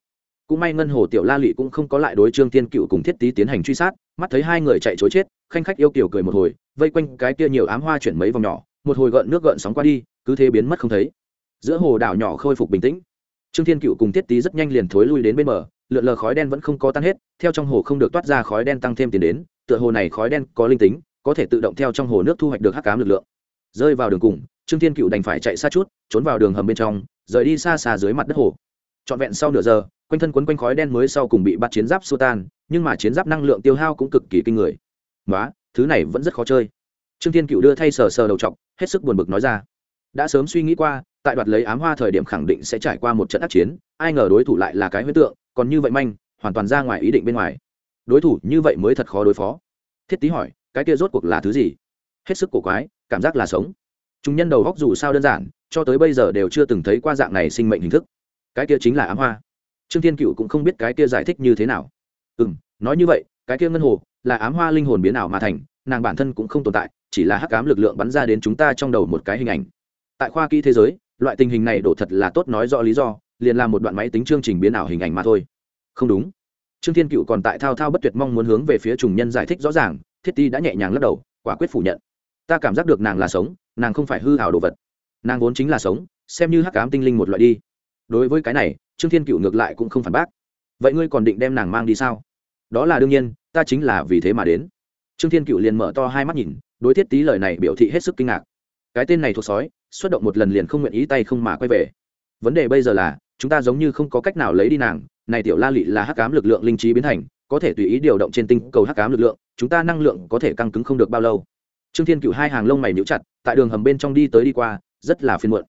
cũng may ngân hồ tiểu la lị cũng không có lại đối trương tiên cựu cùng thiết tý tiến hành truy sát, mắt thấy hai người chạy chối chết, khanh khách yêu kiểu cười một hồi, vây quanh cái kia nhiều ám hoa chuyển mấy vòng nhỏ, một hồi gợn nước gợn sóng qua đi, cứ thế biến mất không thấy. Giữa hồ đảo nhỏ khôi phục bình tĩnh. Trương thiên cựu cùng thiết tý rất nhanh liền thối lui đến bên bờ, lượn lờ khói đen vẫn không có tan hết, theo trong hồ không được toát ra khói đen tăng thêm tiền đến, tựa hồ này khói đen có linh tính, có thể tự động theo trong hồ nước thu hoạch được hắc cám lực lượng. Rơi vào đường cùng, trương thiên cựu đành phải chạy xa chút, trốn vào đường hầm bên trong, rời đi xa xa dưới mặt đất hồ trọn vẹn sau nửa giờ quanh thân quấn quanh khói đen mới sau cùng bị bắt chiến giáp xua tan nhưng mà chiến giáp năng lượng tiêu hao cũng cực kỳ kinh người. Quá, thứ này vẫn rất khó chơi. Trương thiên cựu đưa thay sờ sờ đầu t hết sức buồn bực nói ra. Đã sớm suy nghĩ qua tại đoạt lấy ám hoa thời điểm khẳng định sẽ trải qua một trận ác chiến ai ngờ đối thủ lại là cái huyết tượng còn như vậy manh hoàn toàn ra ngoài ý định bên ngoài. Đối thủ như vậy mới thật khó đối phó. Thiết tý hỏi cái kia rốt cuộc là thứ gì? Hết sức cổ quái cảm giác là sống. Chúng nhân đầu góc dù sao đơn giản cho tới bây giờ đều chưa từng thấy qua dạng này sinh mệnh hình thức cái kia chính là ám hoa. Trương thiên cựu cũng không biết cái kia giải thích như thế nào. Ừ m nói như vậy, cái kia ngân hồ là ám hoa linh hồn biến ảo mà thành, nàng bản thân cũng không tồn tại, chỉ là hắc ám lực lượng bắn ra đến chúng ta trong đầu một cái hình ảnh. Tại khoa kỹ thế giới, loại tình hình này đổ thật là tốt nói rõ lý do, liền là một đoạn máy tính chương trình biến ảo hình ảnh mà thôi. Không đúng. Trương thiên cựu còn tại thao thao bất tuyệt mong muốn hướng về phía trùng nhân giải thích rõ ràng, thiết ti đã nhẹ nhàng lắc đầu, quả quyết phủ nhận. Ta cảm giác được nàng là sống, nàng không phải hư hảo đồ vật. Nàng vốn chính là sống, xem như hắc cám tinh linh một loại đi đối với cái này, trương thiên cựu ngược lại cũng không phản bác. Vậy ngươi còn định đem nàng mang đi sao? Đó là đương nhiên, ta chính là vì thế mà đến. Trương thiên cựu liền mở to hai mắt nhìn, đối thiết tý lời này biểu thị hết sức kinh ngạc. Cái tên này thuộc sói, xuất động một lần liền không nguyện ý tay không mà quay về. Vấn đề bây giờ là, chúng ta giống như không có cách nào lấy đi nàng, này tiểu la lị là hắc cám lực lượng linh trí biến thành, có thể tùy ý điều động trên tinh cầu hắc cám lực lượng, chúng ta năng lượng có thể căng cứng không được bao lâu. Trương thiên cựu hai hàng lông mày níu chặt, tại đường hầm bên trong đi tới đi qua, rất là phiên muộn.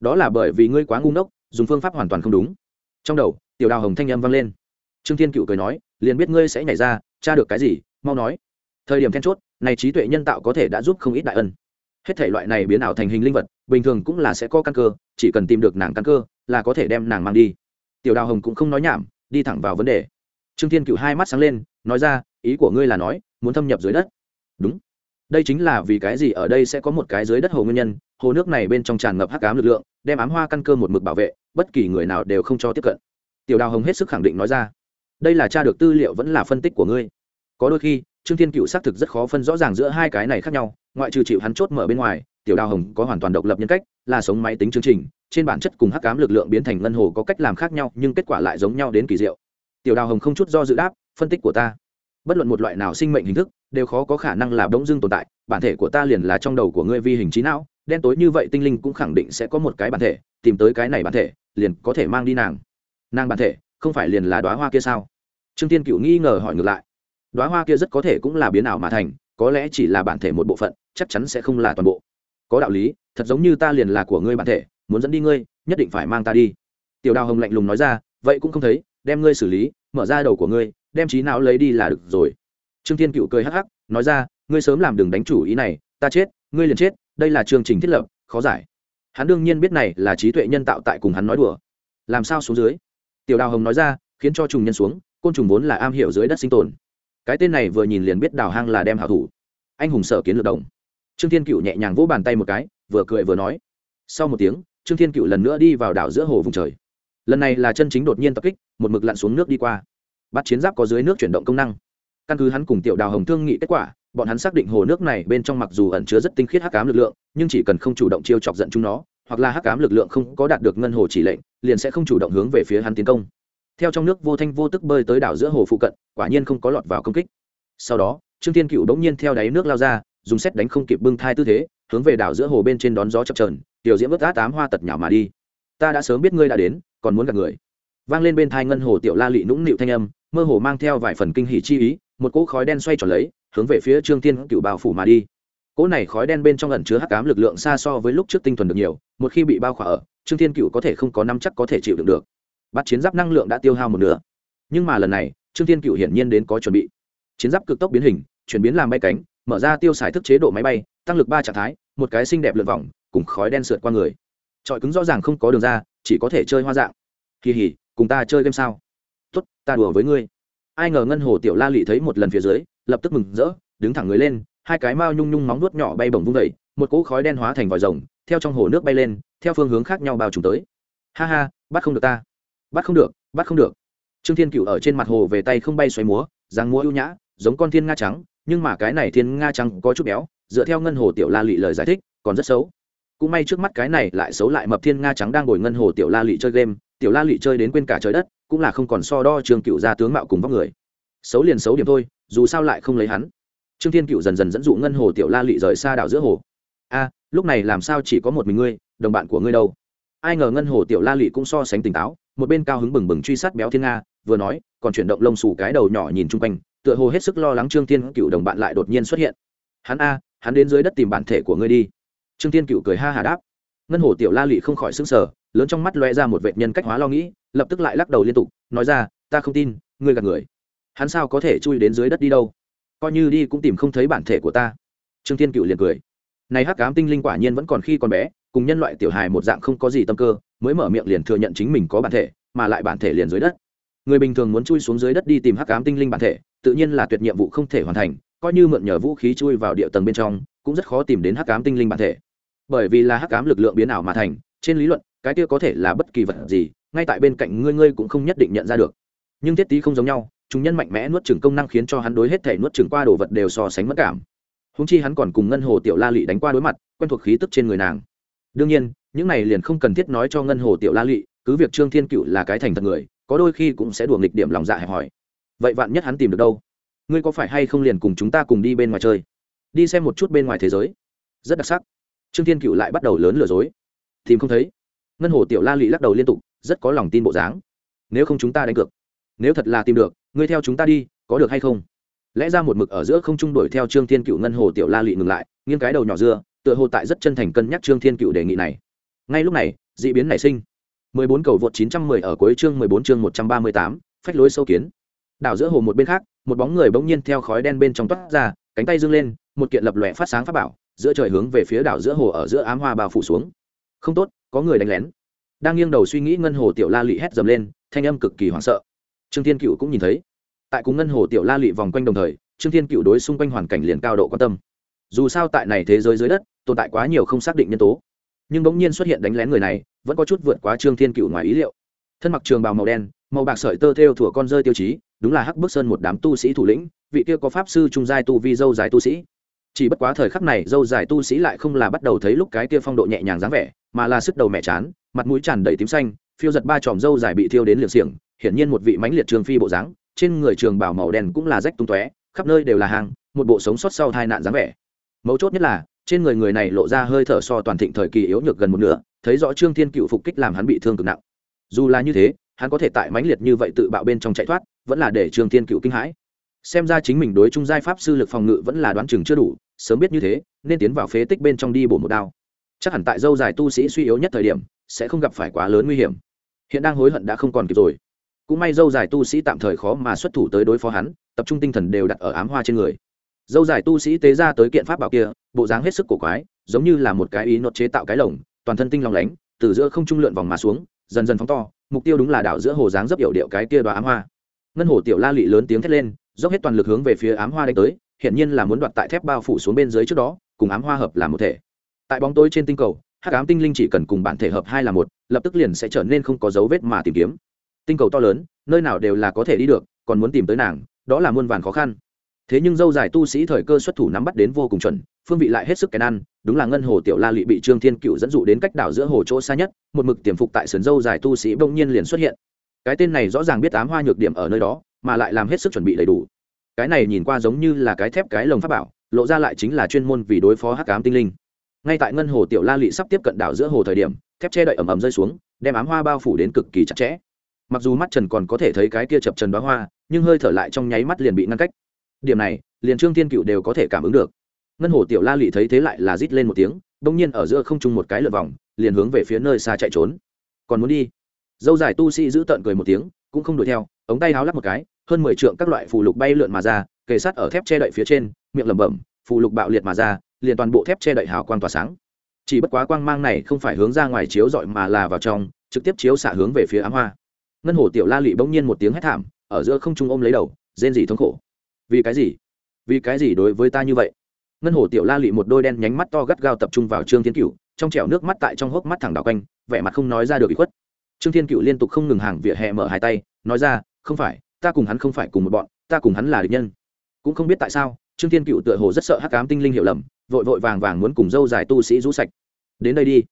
Đó là bởi vì ngươi quá ngu ngốc dùng phương pháp hoàn toàn không đúng. Trong đầu, tiểu đào hồng thanh âm vang lên. Trương thiên cựu cười nói, liền biết ngươi sẽ nhảy ra, tra được cái gì, mau nói. Thời điểm then chốt, này trí tuệ nhân tạo có thể đã giúp không ít đại ân. Hết thể loại này biến ảo thành hình linh vật, bình thường cũng là sẽ có căn cơ, chỉ cần tìm được nàng căn cơ, là có thể đem nàng mang đi. Tiểu đào hồng cũng không nói nhảm, đi thẳng vào vấn đề. Trương thiên cựu hai mắt sáng lên, nói ra, ý của ngươi là nói, muốn thâm nhập dưới đất. Đúng đây chính là vì cái gì ở đây sẽ có một cái dưới đất hồ nguyên nhân, hồ nước này bên trong tràn ngập hắc ám lực lượng, đem ám hoa căn cơ một mực bảo vệ, bất kỳ người nào đều không cho tiếp cận. Tiểu đào hồng hết sức khẳng định nói ra, đây là cha được tư liệu vẫn là phân tích của ngươi. Có đôi khi, trương thiên cựu xác thực rất khó phân rõ ràng giữa hai cái này khác nhau, ngoại trừ chịu hắn chốt mở bên ngoài, tiểu đào hồng có hoàn toàn độc lập nhân cách, là sống máy tính chương trình, trên bản chất cùng hắc ám lực lượng biến thành ngân hồ có cách làm khác nhau, nhưng kết quả lại giống nhau đến kỳ diệu. Tiểu đào hồng không chút do dự đáp, phân tích của ta bất luận một loại nào sinh mệnh hình thức, đều khó có khả năng là bỗng dưng tồn tại, bản thể của ta liền là trong đầu của ngươi vi hình trí não, đen tối như vậy tinh linh cũng khẳng định sẽ có một cái bản thể, tìm tới cái này bản thể, liền có thể mang đi nàng. Nàng bản thể, không phải liền là đoá hoa kia sao? Trương tiên cựu nghi ngờ hỏi ngược lại. Đoá hoa kia rất có thể cũng là biến ảo mà thành, có lẽ chỉ là bản thể một bộ phận, chắc chắn sẽ không là toàn bộ. Có đạo lý, thật giống như ta liền là của ngươi bản thể, muốn dẫn đi ngươi, nhất định phải mang ta đi. Tiểu đào hồng lạnh lùng nói ra, vậy cũng không thấy, đem ngươi xử lý, mở ra đầu của ngươi đem trí não lấy đi là được rồi. Trương thiên cựu cười hắc hắc, nói ra, ngươi sớm làm đừng đánh chủ ý này, ta chết, ngươi liền chết, đây là chương trình thiết lập, khó giải. Hắn đương nhiên biết này là trí tuệ nhân tạo tại cùng hắn nói đùa. Làm sao xuống dưới? Tiểu đào hồng nói ra, khiến cho trùng nhân xuống, côn trùng vốn là am hiểu dưới đất sinh tồn. Cái tên này vừa nhìn liền biết đào hang là đem hảo thủ. Anh hùng sở kiến lược đồng. Trương thiên cựu nhẹ nhàng vỗ bàn tay một cái, vừa cười vừa nói. Sau một tiếng, trương thiên cựu lần nữa đi vào đảo giữa hồ vùng trời. Lần này là chân chính đột nhiên tập kích, một mực lặn xuống nước đi qua bắt chiến giáp có dưới nước chuyển động công năng. Căn cứ hắn cùng tiểu đào hồng thương nghị kết quả, bọn hắn xác định hồ nước này bên trong mặc dù ẩn chứa rất tinh khiết hắc ám lực lượng, nhưng chỉ cần không chủ động chiêu chọc giận chúng nó, hoặc là hắc ám lực lượng không có đạt được ngân hồ chỉ lệnh, liền sẽ không chủ động hướng về phía hắn tiến công. Theo trong nước vô thanh vô tức bơi tới đảo giữa hồ phụ cận, quả nhiên không có lọt vào công kích. Sau đó, trương thiên cựu đống nhiên theo đáy nước lao ra, dùng xét đánh không kịp bưng thai tư thế, hướng về đảo giữa hồ bên trên đón gió chập trờn tiểu diễm vớt át tám hoa tật nhỏ mà đi. Ta đã sớm biết ngươi đã đến, còn muốn gặp người vang lên bên thai ngân hồ tiểu la lị nũng nịu thanh âm, mơ hồ mang theo vài phần kinh hỉ chi ý, một cỗ khói đen xoay tròn lấy, hướng về phía trương thiên cựu bao phủ mà đi. Cỗ này khói đen bên trong ẩn chứa hắc cám lực lượng xa so với lúc trước tinh thuần được nhiều, một khi bị bao khỏa ở, trương thiên cựu có thể không có năm chắc có thể chịu đựng được. Bắt chiến giáp năng lượng đã tiêu hao một nửa. Nhưng mà lần này, trương thiên cựu hiển nhiên đến có chuẩn bị. Chiến giáp cực tốc biến hình, chuyển biến làm bay cánh, mở ra tiêu xài thức chế độ máy bay, tăng lực ba trạng thái, một cái xinh đẹp lượn vòng, cùng khói đen sượt qua người. Trọi cứng rõ ràng không có đường ra, chỉ có thể chơi hoa dạng. Kỳ hỉ cùng ta chơi game sao? Tốt, ta đùa với ngươi. Ai ngờ ngân hồ tiểu la lị thấy một lần phía dưới, lập tức mừng rỡ, đứng thẳng người lên, hai cái mao nhung nhung móng nuốt nhỏ bay bổng vung vẩy một cỗ khói đen hóa thành vòi rồng, theo trong hồ nước bay lên, theo phương hướng khác nhau bao trùm tới. Ha ha, bắt không được ta. Bắt không được, bắt không được. Trương thiên cựu ở trên mặt hồ về tay không bay xoáy múa, dáng múa ưu nhã, giống con thiên nga trắng, nhưng mà cái này thiên nga trắng có chút béo, dựa theo ngân hồ tiểu la lị lời giải thích, còn rất xấu. Cũng may trước mắt cái này lại xấu lại mập thiên nga trắng đang ngồi ngân hồ tiểu la lị chơi game tiểu la lị chơi đến quên cả trời đất, cũng là không còn so đo trương cựu ra tướng mạo cùng vóc người. Xấu liền xấu điểm thôi, dù sao lại không lấy hắn. Trương thiên cựu dần dần dẫn dụ ngân hồ tiểu la lị rời xa đảo giữa hồ. A, lúc này làm sao chỉ có một mình ngươi, đồng bạn của ngươi đâu? Ai ngờ ngân hồ tiểu la lị cũng so sánh tỉnh táo, một bên cao hứng bừng bừng truy sát béo thiên nga, vừa nói, còn chuyển động lông xù cái đầu nhỏ nhìn chung quanh, tựa hồ hết sức lo lắng trương thiên cựu đồng bạn lại đột nhiên xuất hiện. Hắn a, hắn đến dưới đất tìm bản thể của ngươi đi. Trương thiên cựu cười ha hà đáp. Ngân hồ tiểu la lị không khỏi xứng sở lớn trong mắt loe ra một vệ nhân cách hóa lo nghĩ, lập tức lại lắc đầu liên tục, nói ra, ta không tin, ngươi gạt người. Hắn sao có thể chui đến dưới đất đi đâu? Coi như đi cũng tìm không thấy bản thể của ta. Trương thiên cựu liền cười. Này hắc cám tinh linh quả nhiên vẫn còn khi còn bé, cùng nhân loại tiểu hài một dạng không có gì tâm cơ, mới mở miệng liền thừa nhận chính mình có bản thể, mà lại bản thể liền dưới đất. Người bình thường muốn chui xuống dưới đất đi tìm hắc cám tinh linh bản thể, tự nhiên là tuyệt nhiệm vụ không thể hoàn thành, coi như mượn nhờ vũ khí chui vào địa tầng bên trong, cũng rất khó tìm đến hắc cám tinh linh bản thể. Bởi vì là hắc cám lực lượng biến ảo mà thành, trên lý luận cái kia có thể là bất kỳ vật gì, ngay tại bên cạnh ngươi ngươi cũng không nhất định nhận ra được. Nhưng thiết tý không giống nhau, chúng nhân mạnh mẽ nuốt trừng công năng khiến cho hắn đối hết thể nuốt trừng qua đồ vật đều so sánh mất cảm. Húng chi hắn còn cùng ngân hồ tiểu la lị đánh qua đối mặt, quen thuộc khí tức trên người nàng. Đương nhiên, những này liền không cần thiết nói cho ngân hồ tiểu la lị, cứ việc trương thiên cựu là cái thành thật người, có đôi khi cũng sẽ đùa nghịch điểm lòng dạ hẹp hỏi vậy vạn nhất hắn tìm được đâu? Ngươi có phải hay không liền cùng chúng ta cùng đi bên ngoài chơi? Đi xem một chút bên ngoài thế giới. Rất đặc sắc. Trương thiên cựu lại bắt đầu lớn lừa dối. Tìm không thấy ngân hồ tiểu la lị lắc đầu liên tục rất có lòng tin bộ dáng. Nếu không chúng ta đánh cược nếu thật là tìm được ngươi theo chúng ta đi có được hay không? Lẽ ra một mực ở giữa không trung đuổi theo trương thiên cựu ngân hồ tiểu la lị ngừng lại nghiêng cái đầu nhỏ dưa tựa hồ tại rất chân thành cân nhắc trương thiên cựu đề nghị này. Ngay lúc này d ị biến nảy sinh. 14 cầu vượt 910 ở cuối chương 14 chương 138, phách lối sâu kiến. Đảo giữa hồ một bên khác một bóng người bỗng nhiên theo khói đen bên trong toát ra cánh tay dương lên một kiện lập lòe phát sáng pháp bảo giữa trời hướng về phía đảo giữa hồ ở giữa ám hoa bao phủ xuống. Không tốt có người đánh lén. Đang nghiêng đầu suy nghĩ ngân hồ tiểu la lị hét dầm lên, thanh âm cực kỳ hoảng sợ. Trương thiên cựu cũng nhìn thấy. Tại cùng ngân hồ tiểu la lị vòng quanh đồng thời, trương thiên cựu đối xung quanh hoàn cảnh liền cao độ quan tâm. Dù sao tại này thế giới dưới đất, tồn tại quá nhiều không xác định nhân tố. Nhưng bỗng nhiên xuất hiện đánh lén người này, vẫn có chút vượt quá trương thiên cựu ngoài ý liệu. Thân mặc trường bào màu đen, màu bạc sợi tơ theo thủa con rơi tiêu chí, đúng là hắc bước sơn một đám tu sĩ thủ lĩnh, vị kia có pháp sư trung giai tu vi dâu dài tu sĩ chỉ bất quá thời khắc này, dâu dài tu sĩ lại không là bắt đầu thấy lúc cái kia phong độ nhẹ nhàng dáng vẻ, mà là sức đầu mẹ chán, mặt mũi tràn đầy tím xanh, phiêu giật ba tròm dâu dài bị thiêu đến liệt xiềng, hiển nhiên một vị mãnh liệt trường phi bộ dáng, trên người trường bảo màu đen cũng là rách tung tóe, khắp nơi đều là hàng, một bộ sống sót sau tai nạn dáng vẻ. Mấu chốt nhất là, trên người người này lộ ra hơi thở so toàn thịnh thời kỳ yếu nhược gần một nửa, thấy rõ trương thiên cựu phục kích làm hắn bị thương cực nặng. Dù là như thế, hắn có thể tại mãnh liệt như vậy tự bạo bên trong chạy thoát, vẫn là để trương thiên cựu kinh hãi. Xem ra chính mình đối trung giai pháp sư lực phòng ngự vẫn là đoán chừng chưa đủ sớm biết như thế, nên tiến vào phế tích bên trong đi bổ một đao. Chắc hẳn tại dâu dài tu sĩ suy yếu nhất thời điểm, sẽ không gặp phải quá lớn nguy hiểm. Hiện đang hối hận đã không còn kịp rồi. Cũng may dâu dài tu sĩ tạm thời khó mà xuất thủ tới đối phó hắn, tập trung tinh thần đều đặt ở ám hoa trên người. Dâu dài tu sĩ tế ra tới kiện pháp bảo kia, bộ dáng hết sức cổ quái, giống như là một cái ý nốt chế tạo cái lồng, toàn thân tinh lòng lánh, từ giữa không trung lượn vòng mà xuống, dần dần phóng to, mục tiêu đúng là đảo giữa hồ dáng dấp hiệu điệu cái kia đoá ám hoa. Ngân hồ tiểu la lị lớn tiếng thét lên, dốc hết toàn lực hướng về phía ám hoa đánh tới hiện nhiên là muốn đoạt tại thép bao phủ xuống bên dưới trước đó, cùng ám hoa hợp làm một thể. Tại bóng tối trên tinh cầu, hắc ám tinh linh chỉ cần cùng bản thể hợp hai là một, lập tức liền sẽ trở nên không có dấu vết mà tìm kiếm. Tinh cầu to lớn, nơi nào đều là có thể đi được, còn muốn tìm tới nàng, đó là muôn vàn khó khăn. Thế nhưng dâu dài tu sĩ thời cơ xuất thủ nắm bắt đến vô cùng chuẩn, phương vị lại hết sức kèn ăn, đúng là ngân hồ tiểu la lị bị trương thiên cựu dẫn dụ đến cách đảo giữa hồ chỗ xa nhất, một mực tiềm phục tại sườn dâu dài tu sĩ bỗng nhiên liền xuất hiện. Cái tên này rõ ràng biết ám hoa nhược điểm ở nơi đó, mà lại làm hết sức chuẩn bị đầy đủ cái này nhìn qua giống như là cái thép cái lồng pháp bảo, lộ ra lại chính là chuyên môn vì đối phó hắc ám tinh linh. Ngay tại ngân hồ tiểu la lị sắp tiếp cận đảo giữa hồ thời điểm, thép che đậy ẩm ẩm rơi xuống, đem ám hoa bao phủ đến cực kỳ chặt chẽ. Mặc dù mắt trần còn có thể thấy cái kia chập trần đoá hoa, nhưng hơi thở lại trong nháy mắt liền bị ngăn cách. Điểm này, liền trương thiên cựu đều có thể cảm ứng được. Ngân hồ tiểu la lị thấy thế lại là rít lên một tiếng bỗng nhiên ở giữa không trung một cái lượt vòng, liền hướng về phía nơi xa chạy trốn. Còn muốn đi? Dâu dài tu sĩ giữ tợn cười một tiếng, cũng không đuổi theo, ống tay háo lắp một cái hơn mười trượng các loại phù lục bay lượn mà ra, kề sát ở thép che đậy phía trên, miệng lẩm bẩm, phù lục bạo liệt mà ra, liền toàn bộ thép che đậy hào quang tỏa sáng. Chỉ bất quá quang mang này không phải hướng ra ngoài chiếu dọi mà là vào trong, trực tiếp chiếu xạ hướng về phía ám hoa. Ngân hồ tiểu la lị bỗng nhiên một tiếng hét thảm, ở giữa không trung ôm lấy đầu, rên gì thống khổ. Vì cái gì? Vì cái gì đối với ta như vậy? Ngân hồ tiểu la lị một đôi đen nhánh mắt to gắt gao tập trung vào trương thiên cựu trong trẻo nước mắt tại trong hốc mắt thẳng đảo quanh, vẻ mặt không nói ra được bị khuất. Trương thiên cựu liên tục không ngừng hàng vỉa hè mở hai tay, nói ra, không phải ta cùng hắn không phải cùng một bọn, ta cùng hắn là địch nhân. Cũng không biết tại sao, trương thiên cựu tựa hồ rất sợ hắc cám tinh linh hiểu lầm, vội vội vàng vàng muốn cùng dâu dài tu sĩ rũ sạch. Đến đây đi.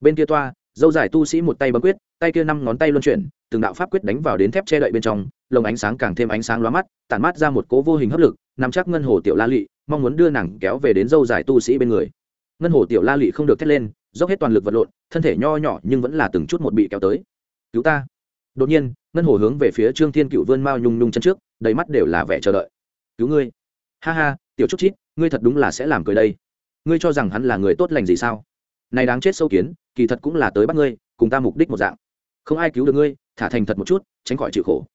Bên kia toa, dâu dài tu sĩ một tay bấm quyết, tay kia năm ngón tay luân chuyển, từng đạo pháp quyết đánh vào đến thép che đậy bên trong, lồng ánh sáng càng thêm ánh sáng lóa mắt, tản mát ra một cố vô hình hấp lực nằm chắc ngân hồ tiểu la lị, mong muốn đưa nàng kéo về đến dâu dài tu sĩ bên người. Ngân hồ tiểu la lị không được thét lên, dốc hết toàn lực vật lộn, thân thể nho nhỏ nhưng vẫn là từng chút một bị kéo tới. Cứu ta. Đột nhiên ngân hồ hướng về phía trương thiên cựu vươn mao nhung nhung chân trước, đầy mắt đều là vẻ chờ đợi. Cứu ngươi. Ha ha, tiểu trúc chít, ngươi thật đúng là sẽ làm cười đây. Ngươi cho rằng hắn là người tốt lành gì sao? Này đáng chết sâu kiến, kỳ thật cũng là tới bắt ngươi, cùng ta mục đích một dạng. Không ai cứu được ngươi, thả thành thật một chút, tránh khỏi chịu khổ.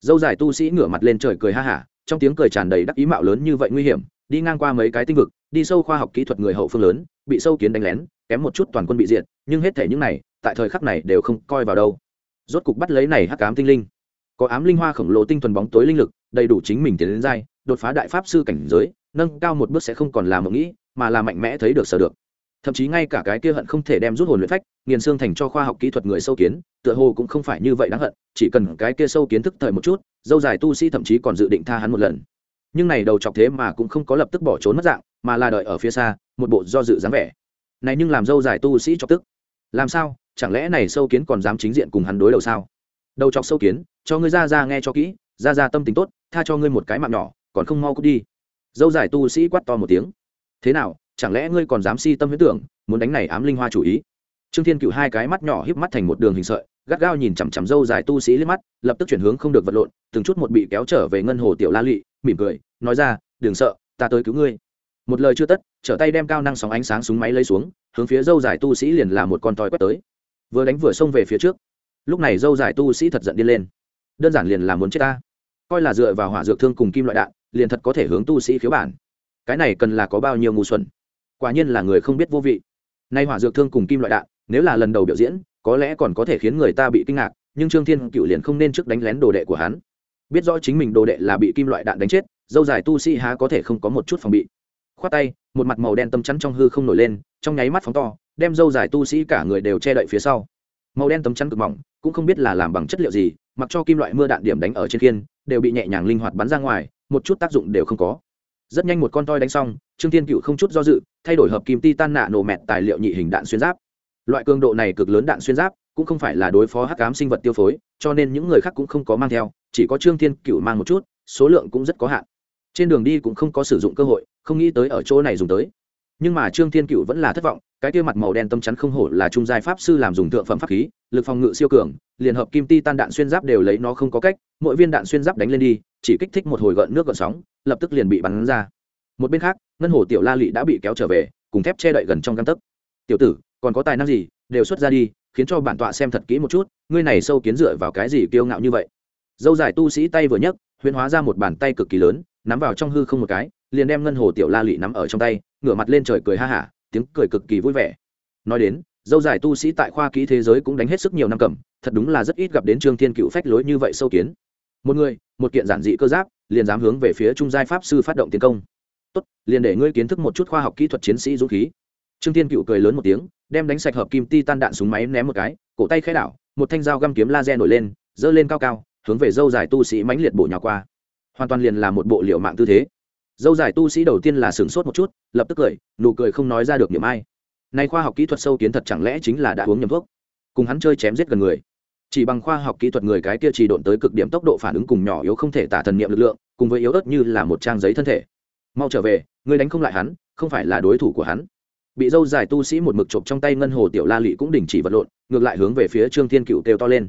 Dâu dài tu sĩ ngửa mặt lên trời cười ha hả, trong tiếng cười tràn đầy đắc ý mạo lớn như vậy nguy hiểm, đi ngang qua mấy cái tinh vực, đi sâu khoa học kỹ thuật người hậu phương lớn, bị sâu kiến đánh lén, kém một chút toàn quân bị diệt, nhưng hết thể những này, tại thời khắc này đều không coi vào đâu rốt cục bắt lấy này hắc ám tinh linh. Có ám linh hoa khổng lồ tinh thuần bóng tối linh lực, đầy đủ chính mình tiến đến giai, đột phá đại pháp sư cảnh giới, nâng cao một bước sẽ không còn là mộng nghĩ, mà là mạnh mẽ thấy được sở được. Thậm chí ngay cả cái kia hận không thể đem rút hồn luyện phách, nghiền xương thành cho khoa học kỹ thuật người sâu kiến, tựa hồ cũng không phải như vậy đáng hận, chỉ cần cái kia sâu kiến thức thời một chút, dâu dài tu sĩ thậm chí còn dự định tha hắn một lần. Nhưng này đầu chọc thế mà cũng không có lập tức bỏ trốn mất dạng, mà là đợi ở phía xa, một bộ do dự dáng vẻ. Này nhưng làm dâu dài tu sĩ chọc tức. Làm sao? Chẳng lẽ này sâu kiến còn dám chính diện cùng hắn đối đầu sao? Đầu chọc sâu kiến, cho ngươi ra ra nghe cho kỹ, ra ra tâm tính tốt, tha cho ngươi một cái mạng nhỏ, còn không mau cút đi. Dâu dài tu sĩ quát to một tiếng. Thế nào, chẳng lẽ ngươi còn dám si tâm huyết tưởng, muốn đánh này ám linh hoa chủ ý? Trương thiên cựu hai cái mắt nhỏ híp mắt thành một đường hình sợi, gắt gao nhìn chằm chằm dâu dài tu sĩ lên mắt, lập tức chuyển hướng không được vật lộn, từng chút một bị kéo trở về ngân hồ tiểu la lụy, mỉm cười, nói ra, đừng sợ, ta tới cứu ngươi. Một lời chưa tất, trở tay đem cao năng sóng ánh sáng súng máy lấy xuống, hướng phía dâu dài tu sĩ liền là một con toi quét tới vừa đánh vừa xông về phía trước. Lúc này dâu dài tu sĩ thật giận điên lên. Đơn giản liền là muốn chết ta. Coi là dựa vào hỏa dược thương cùng kim loại đạn, liền thật có thể hướng tu sĩ khiếu bản. Cái này cần là có bao nhiêu ngu xuẩn? Quả nhiên là người không biết vô vị. Nay hỏa dược thương cùng kim loại đạn, nếu là lần đầu biểu diễn, có lẽ còn có thể khiến người ta bị kinh ngạc, nhưng trương thiên cựu liền không nên trước đánh lén đồ đệ của hắn. Biết rõ chính mình đồ đệ là bị kim loại đạn đánh chết, dâu dài tu sĩ há có thể không có một chút phòng bị. Khoát tay, một mặt màu đen tâm chắn trong hư không nổi lên, trong nháy mắt phóng to đem dâu dài tu sĩ cả người đều che đậy phía sau. Màu đen tấm chắn cực mỏng, cũng không biết là làm bằng chất liệu gì, mặc cho kim loại mưa đạn điểm đánh ở trên kiên đều bị nhẹ nhàng linh hoạt bắn ra ngoài, một chút tác dụng đều không có. Rất nhanh một con toi đánh xong, trương thiên cựu không chút do dự, thay đổi hợp kim ti tan nạ nổ mẹt tài liệu nhị hình đạn xuyên giáp. Loại cường độ này cực lớn đạn xuyên giáp, cũng không phải là đối phó hắc cám sinh vật tiêu phối, cho nên những người khác cũng không có mang theo, chỉ có trương thiên cựu mang một chút, số lượng cũng rất có hạn. Trên đường đi cũng không có sử dụng cơ hội, không nghĩ tới ở chỗ này dùng tới nhưng mà trương thiên cựu vẫn là thất vọng, cái kia mặt màu đen tâm chắn không hổ là trung giai pháp sư làm dùng thượng phẩm pháp khí, lực phòng ngự siêu cường, liền hợp kim ti tan đạn xuyên giáp đều lấy nó không có cách, mỗi viên đạn xuyên giáp đánh lên đi, chỉ kích thích một hồi gợn nước gợn sóng, lập tức liền bị bắn ra. Một bên khác, ngân hồ tiểu la lị đã bị kéo trở về, cùng thép che đậy gần trong găng tấc. Tiểu tử, còn có tài năng gì, đều xuất ra đi, khiến cho bản tọa xem thật kỹ một chút, ngươi này sâu kiến dựa vào cái gì kiêu ngạo như vậy? Dâu dài tu sĩ tay vừa nhấc, huyễn hóa ra một bàn tay cực kỳ lớn, nắm vào trong hư không một cái, liền đem ngân hồ tiểu la lị nắm ở trong tay ngửa mặt lên trời cười ha hả, tiếng cười cực kỳ vui vẻ. Nói đến, dâu dài tu sĩ tại khoa kỹ thế giới cũng đánh hết sức nhiều năm cầm, thật đúng là rất ít gặp đến trương thiên cựu phách lối như vậy sâu kiến. Một người, một kiện giản dị cơ giáp, liền dám hướng về phía trung giai pháp sư phát động tiến công. Tốt, liền để ngươi kiến thức một chút khoa học kỹ thuật chiến sĩ dũng khí. Trương thiên cựu cười lớn một tiếng, đem đánh sạch hợp kim ti tan đạn súng máy ném một cái, cổ tay khai đảo, một thanh dao găm kiếm laser nổi lên, giơ lên cao cao, hướng về dâu dài tu sĩ mãnh liệt bổ nhào qua. Hoàn toàn liền là một bộ liệu mạng tư thế dâu dài tu sĩ đầu tiên là sửng sốt một chút, lập tức cười, nụ cười không nói ra được niệm ai. Nay khoa học kỹ thuật sâu kiến thật chẳng lẽ chính là đã uống nhầm thuốc? Cùng hắn chơi chém giết gần người. Chỉ bằng khoa học kỹ thuật người cái kia chỉ độn tới cực điểm tốc độ phản ứng cùng nhỏ yếu không thể tả thần niệm lực lượng, cùng với yếu ớt như là một trang giấy thân thể. Mau trở về, ngươi đánh không lại hắn, không phải là đối thủ của hắn. Bị dâu dài tu sĩ một mực chộp trong tay ngân hồ tiểu la lị cũng đình chỉ vật lộn, ngược lại hướng về phía trương thiên cựu kêu to lên.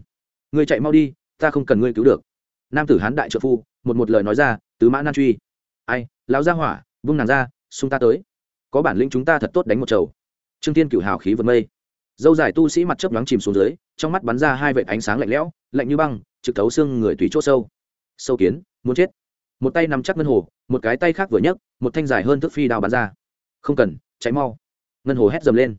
Ngươi chạy mau đi, ta không cần ngươi cứu được. Nam tử hán đại trợ phu, một một lời nói ra, tứ mã nan truy ai, lão gia hỏa, vung nàng ra, xung ta tới. Có bản lĩnh chúng ta thật tốt đánh một chầu. Trương thiên cửu hào khí vượt mây. Dâu dài tu sĩ mặt chớp nhoáng chìm xuống dưới, trong mắt bắn ra hai vệt ánh sáng lạnh lẽo, lạnh như băng, trực thấu xương người tùy chỗ sâu. Sâu kiến, muốn chết. Một tay nằm chắc ngân hồ, một cái tay khác vừa nhấc, một thanh dài hơn thước phi đao bắn ra. Không cần cháy mau. Ngân hồ hét dầm lên.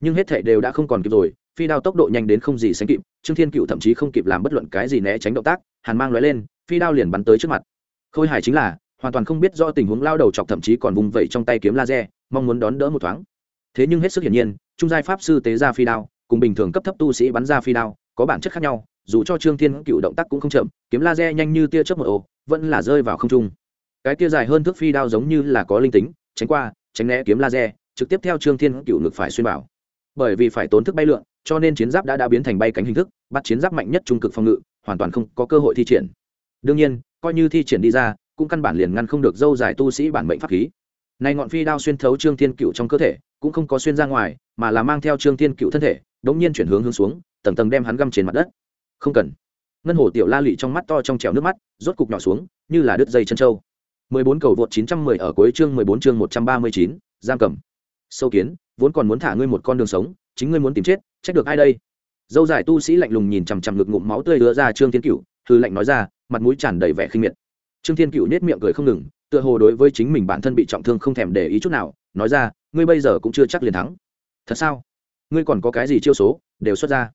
Nhưng hết thệ đều đã không còn kịp rồi, phi đao tốc độ nhanh đến không gì sánh kịp, trương thiên cựu thậm chí không kịp làm bất luận cái gì né tránh động tác, hàn mang lóe lên, phi đao liền bắn tới trước mặt. Khôi hài chính là hoàn toàn không biết do tình huống lao đầu chọc thậm chí còn vùng vẫy trong tay kiếm laser, mong muốn đón đỡ một thoáng. Thế nhưng hết sức hiển nhiên, trung giai pháp sư tế ra phi đao, cùng bình thường cấp thấp tu sĩ bắn ra phi đao, có bản chất khác nhau, dù cho trương thiên cựu động tác cũng không chậm, kiếm laser nhanh như tia chớp một ồ vẫn là rơi vào không trung. Cái tia dài hơn thước phi đao giống như là có linh tính, tránh qua, tránh né kiếm laser, trực tiếp theo trương thiên cựu ngực phải xuyên bảo bởi vì phải tốn thức bay lượn, cho nên chiến giáp đã đã biến thành bay cánh hình thức, bắt chiến giáp mạnh nhất trung cực phòng ngự, hoàn toàn không có cơ hội thi triển. Đương nhiên, coi như thi triển đi ra cũng căn bản liền ngăn không được dâu dài tu sĩ bản mệnh pháp khí. Này ngọn phi đao xuyên thấu trương thiên cựu trong cơ thể cũng không có xuyên ra ngoài mà là mang theo trương thiên cựu thân thể đống nhiên chuyển hướng hướng xuống tầng tầng đem hắn găm trên mặt đất. Không cần. Ngân hồ tiểu la lị trong mắt to trong trèo nước mắt rốt cục nhỏ xuống như là đứt dây chân trâu. 14 cầu vượt 910 ở cuối chương 14 chương 139, giam cầm. Sâu kiến vốn còn muốn thả ngươi một con đường sống chính ngươi muốn tìm chết trách được ai đây? Dâu dài tu sĩ lạnh lùng nhìn chằm chằm ngực ngụm máu tươi đưa ra trương thiên Cửu, hừ lạnh nói ra mặt mũi tràn đầy vẻ khinh miệt trương thiên cựu nết miệng cười không ngừng, tựa hồ đối với chính mình bản thân bị trọng thương không thèm để ý chút nào, nói ra, ngươi bây giờ cũng chưa chắc liền thắng. Thật sao? Ngươi còn có cái gì chiêu số? đều xuất ra.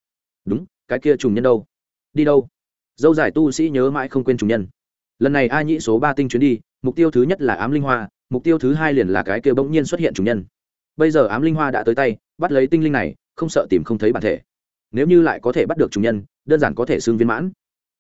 Đúng, cái kia trùng nhân đâu? Đi đâu? Dâu dài tu sĩ nhớ mãi không quên trùng nhân. Lần này a nhĩ số ba tinh chuyến đi, mục tiêu thứ nhất là ám linh hoa, mục tiêu thứ hai liền là cái kia bỗng nhiên xuất hiện trùng nhân. Bây giờ ám linh hoa đã tới tay, bắt lấy tinh linh này, không sợ tìm không thấy bản thể. Nếu như lại có thể bắt được trùng nhân, đơn giản có thể xương viên mãn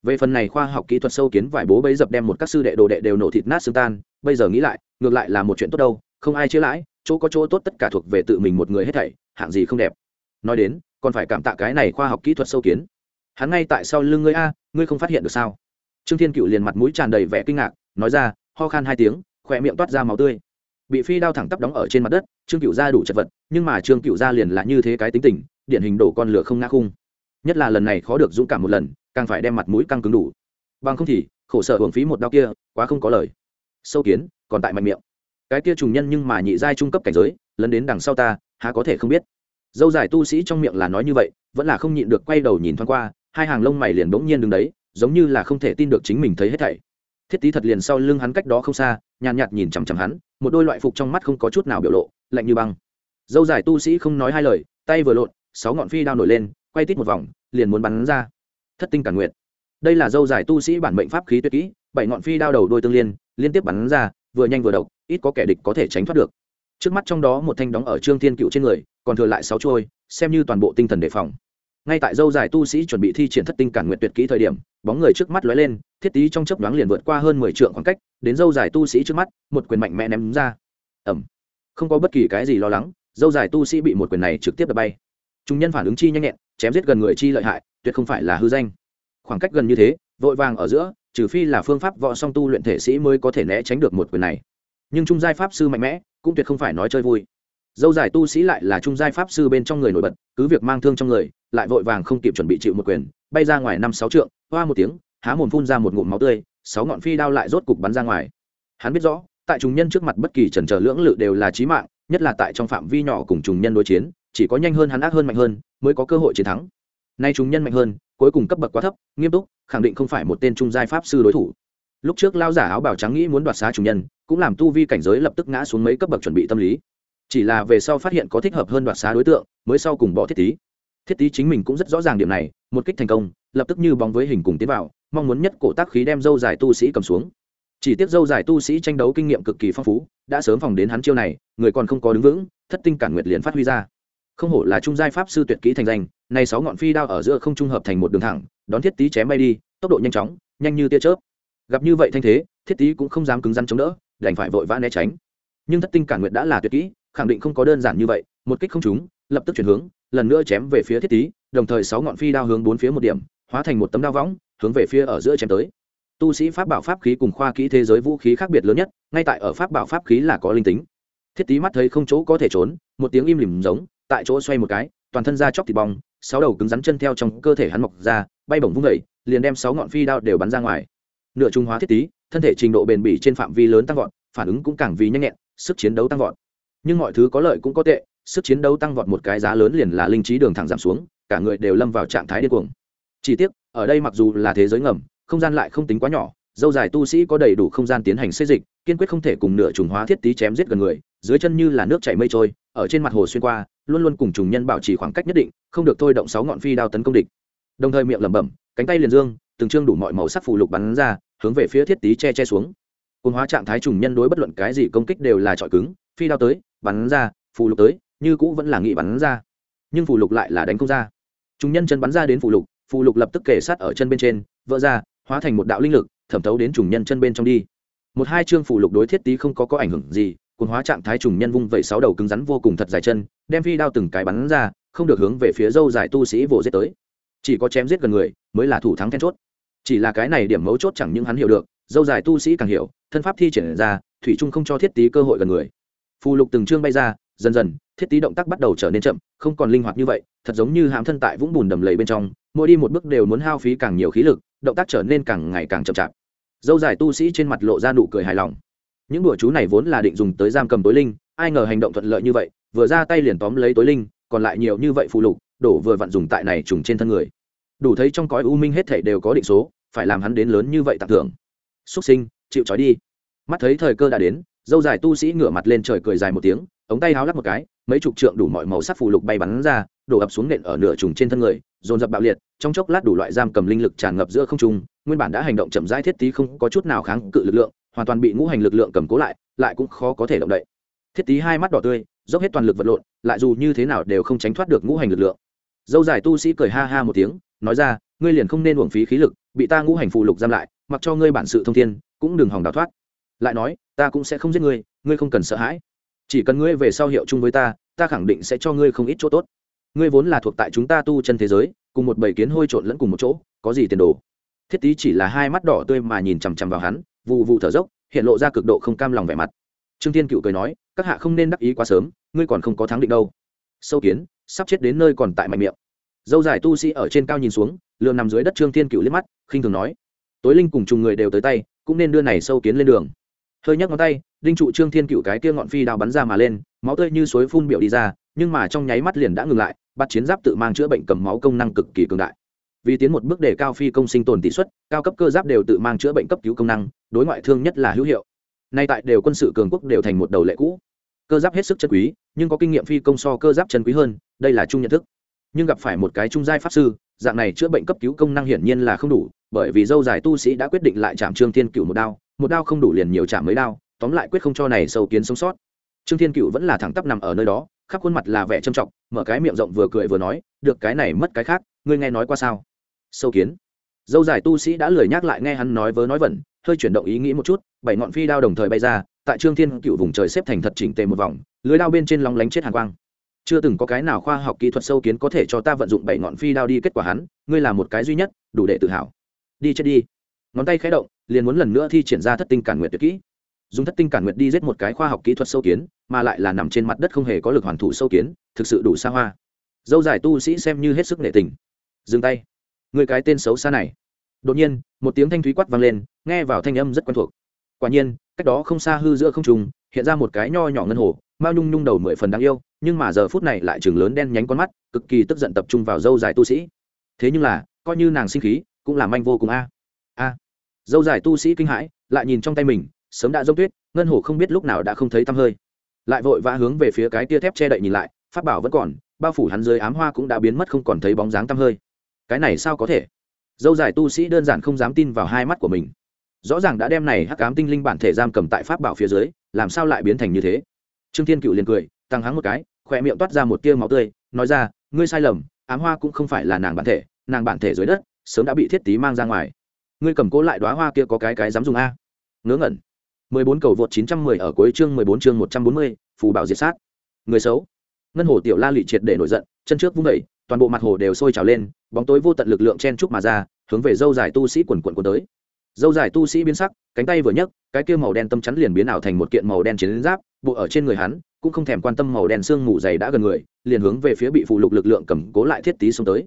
về phần này khoa học kỹ thuật sâu kiến vải bố bấy dập đem một các sư đệ đồ đệ đều nổ thịt nát xương tan, bây giờ nghĩ lại, ngược lại là một chuyện tốt đâu, không ai chia lãi, chỗ có chỗ tốt tất cả thuộc về tự mình một người hết thảy, hạng gì không đẹp. Nói đến, còn phải cảm tạ cái này khoa học kỹ thuật sâu kiến. Hắn ngay tại sau lưng ngươi a, ngươi không phát hiện được sao? Trương thiên cựu liền mặt mũi tràn đầy vẻ kinh ngạc, nói ra, ho khan hai tiếng, khỏe miệng toát ra máu tươi. Bị phi đao thẳng tắp đóng ở trên mặt đất, trương cựu ra đủ chật vật, nhưng mà trương cựu ra liền là như thế cái tính tình, điển hình đổ con lửa không ngã khung nhất là lần này khó được dũng cảm một lần càng phải đem mặt mũi căng cứng đủ. Bằng không thì khổ sở hưởng phí một đau kia quá không có lời. Sâu kiến còn tại mạnh miệng. Cái kia trùng nhân nhưng mà nhị giai trung cấp cảnh giới lấn đến đằng sau ta há có thể không biết. Dâu dài tu sĩ trong miệng là nói như vậy vẫn là không nhịn được quay đầu nhìn thoáng qua hai hàng lông mày liền bỗng nhiên đứng đấy giống như là không thể tin được chính mình thấy hết thảy. Thiết tý thật liền sau lưng hắn cách đó không xa nhàn nhạt, nhạt nhìn chằm chằm hắn một đôi loại phục trong mắt không có chút nào biểu lộ lạnh như băng. Dâu dài tu sĩ không nói hai lời tay vừa lộn sáu ngọn phi đao nổi lên quay tít một vòng, liền muốn bắn ra. Thất tinh cản nguyện đây là dâu dài tu sĩ bản mệnh pháp khí tuyệt kỹ, bảy ngọn phi đao đầu đôi tương liên liên tiếp bắn ra, vừa nhanh vừa độc, ít có kẻ địch có thể tránh thoát được. Trước mắt trong đó một thanh đóng ở trương thiên cựu trên người, còn thừa lại sáu trôi xem như toàn bộ tinh thần đề phòng. Ngay tại dâu dài tu sĩ chuẩn bị thi triển thất tinh cản nguyện tuyệt kỹ thời điểm, bóng người trước mắt lóe lên, thiết tý trong chớp nhoáng liền vượt qua hơn mười trượng khoảng cách, đến dâu dài tu sĩ trước mắt, một quyền mạnh mẽ ném ra. Ẩm không có bất kỳ cái gì lo lắng, dâu dài tu sĩ bị một quyền này trực tiếp đập bay. Chúng nhân phản ứng chi nhanh nhẹn chém giết gần người chi lợi hại, tuyệt không phải là hư danh. Khoảng cách gần như thế, vội vàng ở giữa, trừ phi là phương pháp võ song tu luyện thể sĩ mới có thể né tránh được một quyền này. Nhưng trung giai pháp sư mạnh mẽ, cũng tuyệt không phải nói chơi vui. Dâu dài tu sĩ lại là trung giai pháp sư bên trong người nổi bật, cứ việc mang thương trong người, lại vội vàng không kịp chuẩn bị chịu một quyền, bay ra ngoài năm sáu trượng, hoa một tiếng, há mồm phun ra một ngụm máu tươi, sáu ngọn phi đao lại rốt cục bắn ra ngoài. Hắn biết rõ, tại trùng nhân trước mặt bất kỳ trần trờ lưỡng lự đều là chí mạng, nhất là tại trong phạm vi nhỏ cùng trùng nhân đối chiến, chỉ có nhanh hơn hắn ác hơn mạnh hơn mới có cơ hội chiến thắng. Nay chúng nhân mạnh hơn, cuối cùng cấp bậc quá thấp, nghiêm túc, khẳng định không phải một tên trung giai pháp sư đối thủ. Lúc trước lao giả áo bào trắng nghĩ muốn đoạt xá chúng nhân, cũng làm tu vi cảnh giới lập tức ngã xuống mấy cấp bậc chuẩn bị tâm lý. Chỉ là về sau phát hiện có thích hợp hơn đoạt xá đối tượng, mới sau cùng bỏ thiết tý. Thiết tý chính mình cũng rất rõ ràng điểm này, một kích thành công, lập tức như bóng với hình cùng tiến vào, mong muốn nhất cổ tác khí đem dâu dài tu sĩ cầm xuống. Chỉ tiếc dâu dài tu sĩ tranh đấu kinh nghiệm cực kỳ phong phú, đã sớm phòng đến hắn chiêu này, người còn không có đứng vững, thất tinh cản nguyệt liền phát huy ra không hổ là trung giai pháp sư tuyệt kỹ thành danh này sáu ngọn phi đao ở giữa không trung hợp thành một đường thẳng, đón thiết tý chém bay đi, tốc độ nhanh chóng, nhanh như tia chớp. Gặp như vậy thanh thế, thiết tý cũng không dám cứng rắn chống đỡ, đành phải vội vã né tránh. Nhưng thất tinh cản nguyện đã là tuyệt kỹ, khẳng định không có đơn giản như vậy, một kích không trúng, lập tức chuyển hướng, lần nữa chém về phía thiết tý, đồng thời sáu ngọn phi đao hướng bốn phía một điểm, hóa thành một tấm đao võng, hướng về phía ở giữa chém tới. Tu sĩ pháp bảo pháp khí cùng khoa kỹ thế giới vũ khí khác biệt lớn nhất, ngay tại ở pháp bảo pháp khí là có linh tính. Thiết tý mắt thấy không chỗ có thể trốn, một tiếng im lìm giống tại chỗ xoay một cái, toàn thân ra chóc thịt bong, sáu đầu cứng rắn chân theo trong cơ thể hắn mọc ra, bay bổng vung vẩy liền đem sáu ngọn phi đao đều bắn ra ngoài. Nửa trung hóa thiết tý thân thể trình độ bền bỉ trên phạm vi lớn tăng vọt, phản ứng cũng càng vì nhanh nhẹn, sức chiến đấu tăng vọt. Nhưng mọi thứ có lợi cũng có tệ, sức chiến đấu tăng vọt một cái giá lớn liền là linh trí đường thẳng giảm xuống, cả người đều lâm vào trạng thái điên cuồng. Chỉ tiếc, ở đây mặc dù là thế giới ngầm, không gian lại không tính quá nhỏ, dâu dài tu sĩ có đầy đủ không gian tiến hành xây dịch, kiên quyết không thể cùng nửa trùng hóa thiết tí chém giết gần người dưới chân như là nước chảy mây trôi, ở trên mặt hồ xuyên qua, luôn luôn cùng trùng nhân bảo trì khoảng cách nhất định, không được thôi động sáu ngọn phi đao tấn công địch. Đồng thời miệng lẩm bẩm, cánh tay liền dương, từng trương đủ mọi màu sắc phù lục bắn ra, hướng về phía thiết tí che che xuống. Cồn hóa trạng thái trùng nhân đối bất luận cái gì công kích đều là trọi cứng, phi đao tới, bắn ra, phù lục tới, như cũ vẫn là nghị bắn ra. Nhưng phù lục lại là đánh không ra. Trùng nhân chân bắn ra đến phù lục phù lục lập tức kể sát ở chân bên trên, vỡ ra, hóa thành một đạo linh lực, thẩm thấu đến trùng nhân chân bên trong đi. Một hai chương phù lục đối thiết tí không có có ảnh hưởng gì cuốn hóa trạng thái trùng nhân vung vẩy sáu đầu cứng rắn vô cùng thật dài chân, đem phi đao từng cái bắn ra, không được hướng về phía dâu dài tu sĩ vồ giết tới. Chỉ có chém giết gần người, mới là thủ thắng then chốt. Chỉ là cái này điểm mấu chốt chẳng những hắn hiểu được, dâu dài tu sĩ càng hiểu, thân pháp thi triển ra, thủy trung không cho thiết tí cơ hội gần người. Phù lục từng chương bay ra, dần dần, thiết tí động tác bắt đầu trở nên chậm, không còn linh hoạt như vậy, thật giống như hãm thân tại vũng bùn đầm lầy bên trong, mỗi đi một bước đều muốn hao phí càng nhiều khí lực, động tác trở nên càng ngày càng chậm chạp. Dâu dài tu sĩ trên mặt lộ ra nụ cười hài lòng những đùa chú này vốn là định dùng tới giam cầm tối linh, ai ngờ hành động thuận lợi như vậy, vừa ra tay liền tóm lấy tối linh, còn lại nhiều như vậy phụ lục, đổ vừa vặn dùng tại này trùng trên thân người. Đủ thấy trong cõi u minh hết thảy đều có định số, phải làm hắn đến lớn như vậy tặng thưởng. Xuất sinh, chịu trói đi. Mắt thấy thời cơ đã đến, dâu dài tu sĩ ngửa mặt lên trời cười dài một tiếng, ống tay háo lắp một cái, mấy chục trượng đủ mọi màu sắc phù lục bay bắn ra, đổ ập xuống nện ở nửa trùng trên thân người, dồn dập bạo liệt, trong chốc lát đủ loại giam cầm linh lực tràn ngập giữa không trung, nguyên bản đã hành động chậm rãi thiết tí không có chút nào kháng cự lực lượng hoàn toàn bị ngũ hành lực lượng cầm cố lại lại cũng khó có thể động đậy. Thiết Tý hai mắt đỏ tươi, dốc hết toàn lực vật lộn, lại dù như thế nào đều không tránh thoát được ngũ hành lực lượng. Dâu dài tu sĩ cười ha ha một tiếng, nói ra, ngươi liền không nên uổng phí khí lực, bị ta ngũ hành phù lục giam lại, mặc cho ngươi bản sự thông thiên, cũng đừng hòng đào thoát. Lại nói, ta cũng sẽ không giết ngươi ngươi không cần sợ hãi. Chỉ cần ngươi về sau hiệu chung với ta ta khẳng định sẽ cho ngươi không ít chỗ tốt. Ngươi vốn là thuộc tại chúng ta tu chân thế giới, cùng một bầy kiến hôi trộn lẫn cùng một chỗ, có gì tiền đồ? Thiết tý chỉ là hai mắt đỏ tươi mà nhìn chằm chằm vào hắn vụ vụ thở dốc, hiện lộ ra cực độ không cam lòng vẻ mặt. Trương thiên cựu cười nói, các hạ không nên đắc ý quá sớm, ngươi còn không có thắng định đâu. Sâu kiến, sắp chết đến nơi còn tại mạnh miệng. Dâu dài tu sĩ ở trên cao nhìn xuống lượm nằm dưới đất trương thiên cựu liếc mắt, khinh thường nói, tối linh cùng trùng người đều tới tay, cũng nên đưa này sâu kiến lên đường. Hơi nhấc ngón tay, đinh trụ trương thiên cựu cái kia ngọn phi đao bắn ra mà lên, máu tươi như suối phun biểu đi ra, nhưng mà trong nháy mắt liền đã ngừng lại, bắt chiến giáp tự mang chữa bệnh cầm máu công năng cực kỳ cường đại. Vì tiến một bước để cao phi công sinh tồn tỷ suất, cao cấp cơ giáp đều tự mang chữa bệnh cấp cứu công năng đối ngoại thương nhất là hữu hiệu. Nay tại đều quân sự cường quốc đều thành một đầu lệ cũ. Cơ giáp hết sức chân quý, nhưng có kinh nghiệm phi công so cơ giáp chân quý hơn, đây là chung nhận thức. Nhưng gặp phải một cái trung giai pháp sư, dạng này chữa bệnh cấp cứu công năng hiển nhiên là không đủ, bởi vì dâu dài tu sĩ đã quyết định lại chạm trương thiên cựu một đao một đao không đủ liền nhiều chạm mấy đao, tóm lại quyết không cho này sâu kiến sống sót. Trương thiên cựu vẫn là thẳng tắp nằm ở nơi đó, khắp khuôn mặt là vẻ trầm trọng, mở cái miệng rộng vừa cười vừa nói, được, cái này mất cái khác, ngươi nghe nói qua sao? Sâu kiến. Dâu dài tu sĩ đã lười nhắc lại nghe hắn nói vớ nói vẩn hơi chuyển động ý nghĩ một chút, bảy ngọn phi đao đồng thời bay ra, tại trương thiên cựu vùng trời xếp thành thật chỉnh tề một vòng, lưới đao bên trên lóng lánh chết hàn quang. Chưa từng có cái nào khoa học kỹ thuật sâu kiến có thể cho ta vận dụng bảy ngọn phi đao đi, kết quả hắn, ngươi là một cái duy nhất, đủ để tự hào. Đi chết đi. Ngón tay khé động, liền muốn lần nữa thi triển ra thất tinh cản nguyệt tuyệt kỹ. Dùng thất tinh cản nguyệt đi giết một cái khoa học kỹ thuật sâu kiến, mà lại là nằm trên mặt đất không hề có lực hoàn thủ sâu kiến, thực sự đủ xa hoa. Dâu dài tu sĩ xem như hết sức nghệ tình. Dừng tay. Người cái tên xấu xa này đột nhiên, một tiếng thanh thúy quát vang lên, nghe vào thanh âm rất quen thuộc. Quả nhiên, cách đó không xa hư giữa không trùng hiện ra một cái nho nhỏ ngân hồ, mao nhung nhung đầu mười phần đáng yêu, nhưng mà giờ phút này lại chừng lớn đen nhánh con mắt, cực kỳ tức giận tập trung vào dâu dài tu sĩ. Thế nhưng là, coi như nàng sinh khí, cũng làm anh vô cùng a. A. Dâu dài tu sĩ kinh hãi, lại nhìn trong tay mình, sớm đã dốc tuyết, ngân hồ không biết lúc nào đã không thấy tăm hơi. Lại vội vã hướng về phía cái tia thép che đậy nhìn lại phát bảo vẫn còn, bao phủ hắn dưới ám hoa cũng đã biến mất không còn thấy bóng dáng tăm hơi. Cái này sao có thể? Dâu dài tu sĩ đơn giản không dám tin vào hai mắt của mình. Rõ ràng đã đem này hắc cám tinh linh bản thể giam cầm tại pháp bảo phía dưới làm sao lại biến thành như thế? Trương thiên cựu liền cười tăng hắng một cái khỏe miệng toát ra một tia máu tươi nói ra ngươi sai lầm ám hoa cũng không phải là nàng bản thể nàng bản thể dưới đất sớm đã bị thiết tí mang ra ngoài. Ngươi cầm cố lại đoá hoa kia có cái cái dám dùng a? Ngớ ngẩn. 14 cầu vượt 910 ở cuối chương 14 chương 140, phù bảo diệt sát. Người xấu. Ngân hồ tiểu la lị triệt để nổi giận chân trước vung đẩy toàn bộ mặt hồ đều sôi trào lên, bóng tối vô tận lực lượng chen trúc mà ra, hướng về dâu dài tu sĩ quần quần quần tới. Dâu dài tu sĩ biến sắc, cánh tay vừa nhấc, cái kia màu đen tâm chắn liền biến ảo thành một kiện màu đen chiến giáp, bộ ở trên người hắn, cũng không thèm quan tâm màu đen xương mù dày đã gần người, liền hướng về phía bị phụ lục lực lượng cầm cố lại thiết tí xuống tới.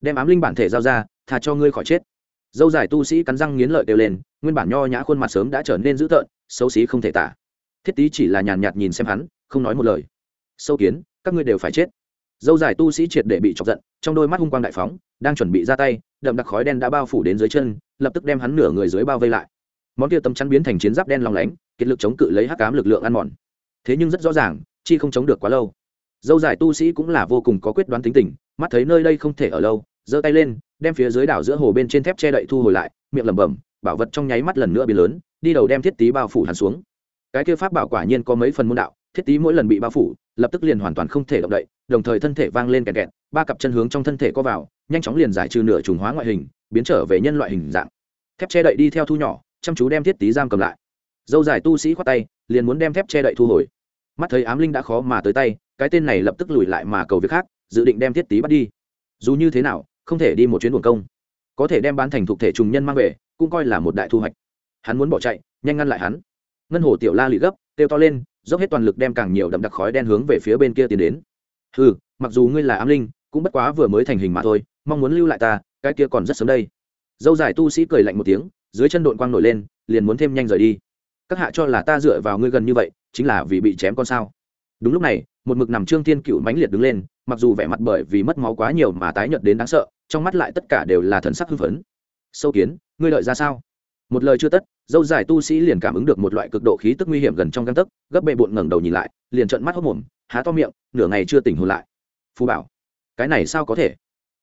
Đem ám linh bản thể giao ra thà cho ngươi khỏi chết. Dâu dài tu sĩ cắn răng nghiến lợi đều lên, nguyên bản nho nhã khuôn mặt sớm đã trở nên dữ tợn, xấu xí không thể tả. Thiết tí chỉ là nhàn nhạt nhìn xem hắn, không nói một lời. Sâu kiến, các ngươi đều phải chết dâu dài tu sĩ triệt để bị chọc giận, trong đôi mắt hung quang đại phóng, đang chuẩn bị ra tay, đậm đặc khói đen đã bao phủ đến dưới chân, lập tức đem hắn nửa người dưới bao vây lại. Món kia tấm chắn biến thành chiến giáp đen long lánh, kiệt lực chống cự lấy hắc cám lực lượng ăn mòn. Thế nhưng rất rõ ràng, chi không chống được quá lâu. Dâu dài tu sĩ cũng là vô cùng có quyết đoán tính tình, mắt thấy nơi đây không thể ở lâu, giơ tay lên, đem phía dưới đảo giữa hồ bên trên thép che đậy thu hồi lại, miệng lẩm bẩm, bảo vật trong nháy mắt lần nữa biến lớn, đi đầu đem thiết tí bao phủ hắn xuống. Cái kia pháp bảo quả nhiên có mấy phần môn đạo thiết tí mỗi lần bị bao phủ, lập tức liền hoàn toàn không thể động đậy, đồng thời thân thể vang lên kẹt kẹt, ba cặp chân hướng trong thân thể có vào, nhanh chóng liền giải trừ nửa trùng hóa ngoại hình, biến trở về nhân loại hình dạng. Thép che đậy đi theo thu nhỏ, chăm chú đem thiết tí giam cầm lại. Dâu dài tu sĩ khoát tay, liền muốn đem thép che đậy thu hồi. Mắt thấy ám linh đã khó mà tới tay, cái tên này lập tức lùi lại mà cầu việc khác, dự định đem thiết tí bắt đi. Dù như thế nào, không thể đi một chuyến buồn công. Có thể đem bán thành thuộc thể trùng nhân mang về, cũng coi là một đại thu hoạch. Hắn muốn bỏ chạy, nhanh ngăn lại hắn. Ngân hồ tiểu la lị gấp, kêu to lên dốc hết toàn lực đem càng nhiều đậm đặc khói đen hướng về phía bên kia tiến đến. Ừ mặc dù ngươi là ám linh, cũng bất quá vừa mới thành hình mà thôi, mong muốn lưu lại ta, cái kia còn rất sớm đây. Dâu dài tu sĩ cười lạnh một tiếng, dưới chân đội quang nổi lên, liền muốn thêm nhanh rời đi. Các hạ cho là ta dựa vào ngươi gần như vậy, chính là vì bị chém con sao? Đúng lúc này, một mực nằm trương thiên cựu mãnh liệt đứng lên, mặc dù vẻ mặt bởi vì mất máu quá nhiều mà tái nhợt đến đáng sợ, trong mắt lại tất cả đều là thần sắc hưng phấn. Sâu kiến, ngươi lợi ra sao? Một lời chưa tất dâu dài tu sĩ liền cảm ứng được một loại cực độ khí tức nguy hiểm gần trong găng tấc, gấp bệ bụn ngẩng đầu nhìn lại, liền trợn mắt hốc mồm, há to miệng, nửa ngày chưa tỉnh hồn lại. Phù bảo, cái này sao có thể?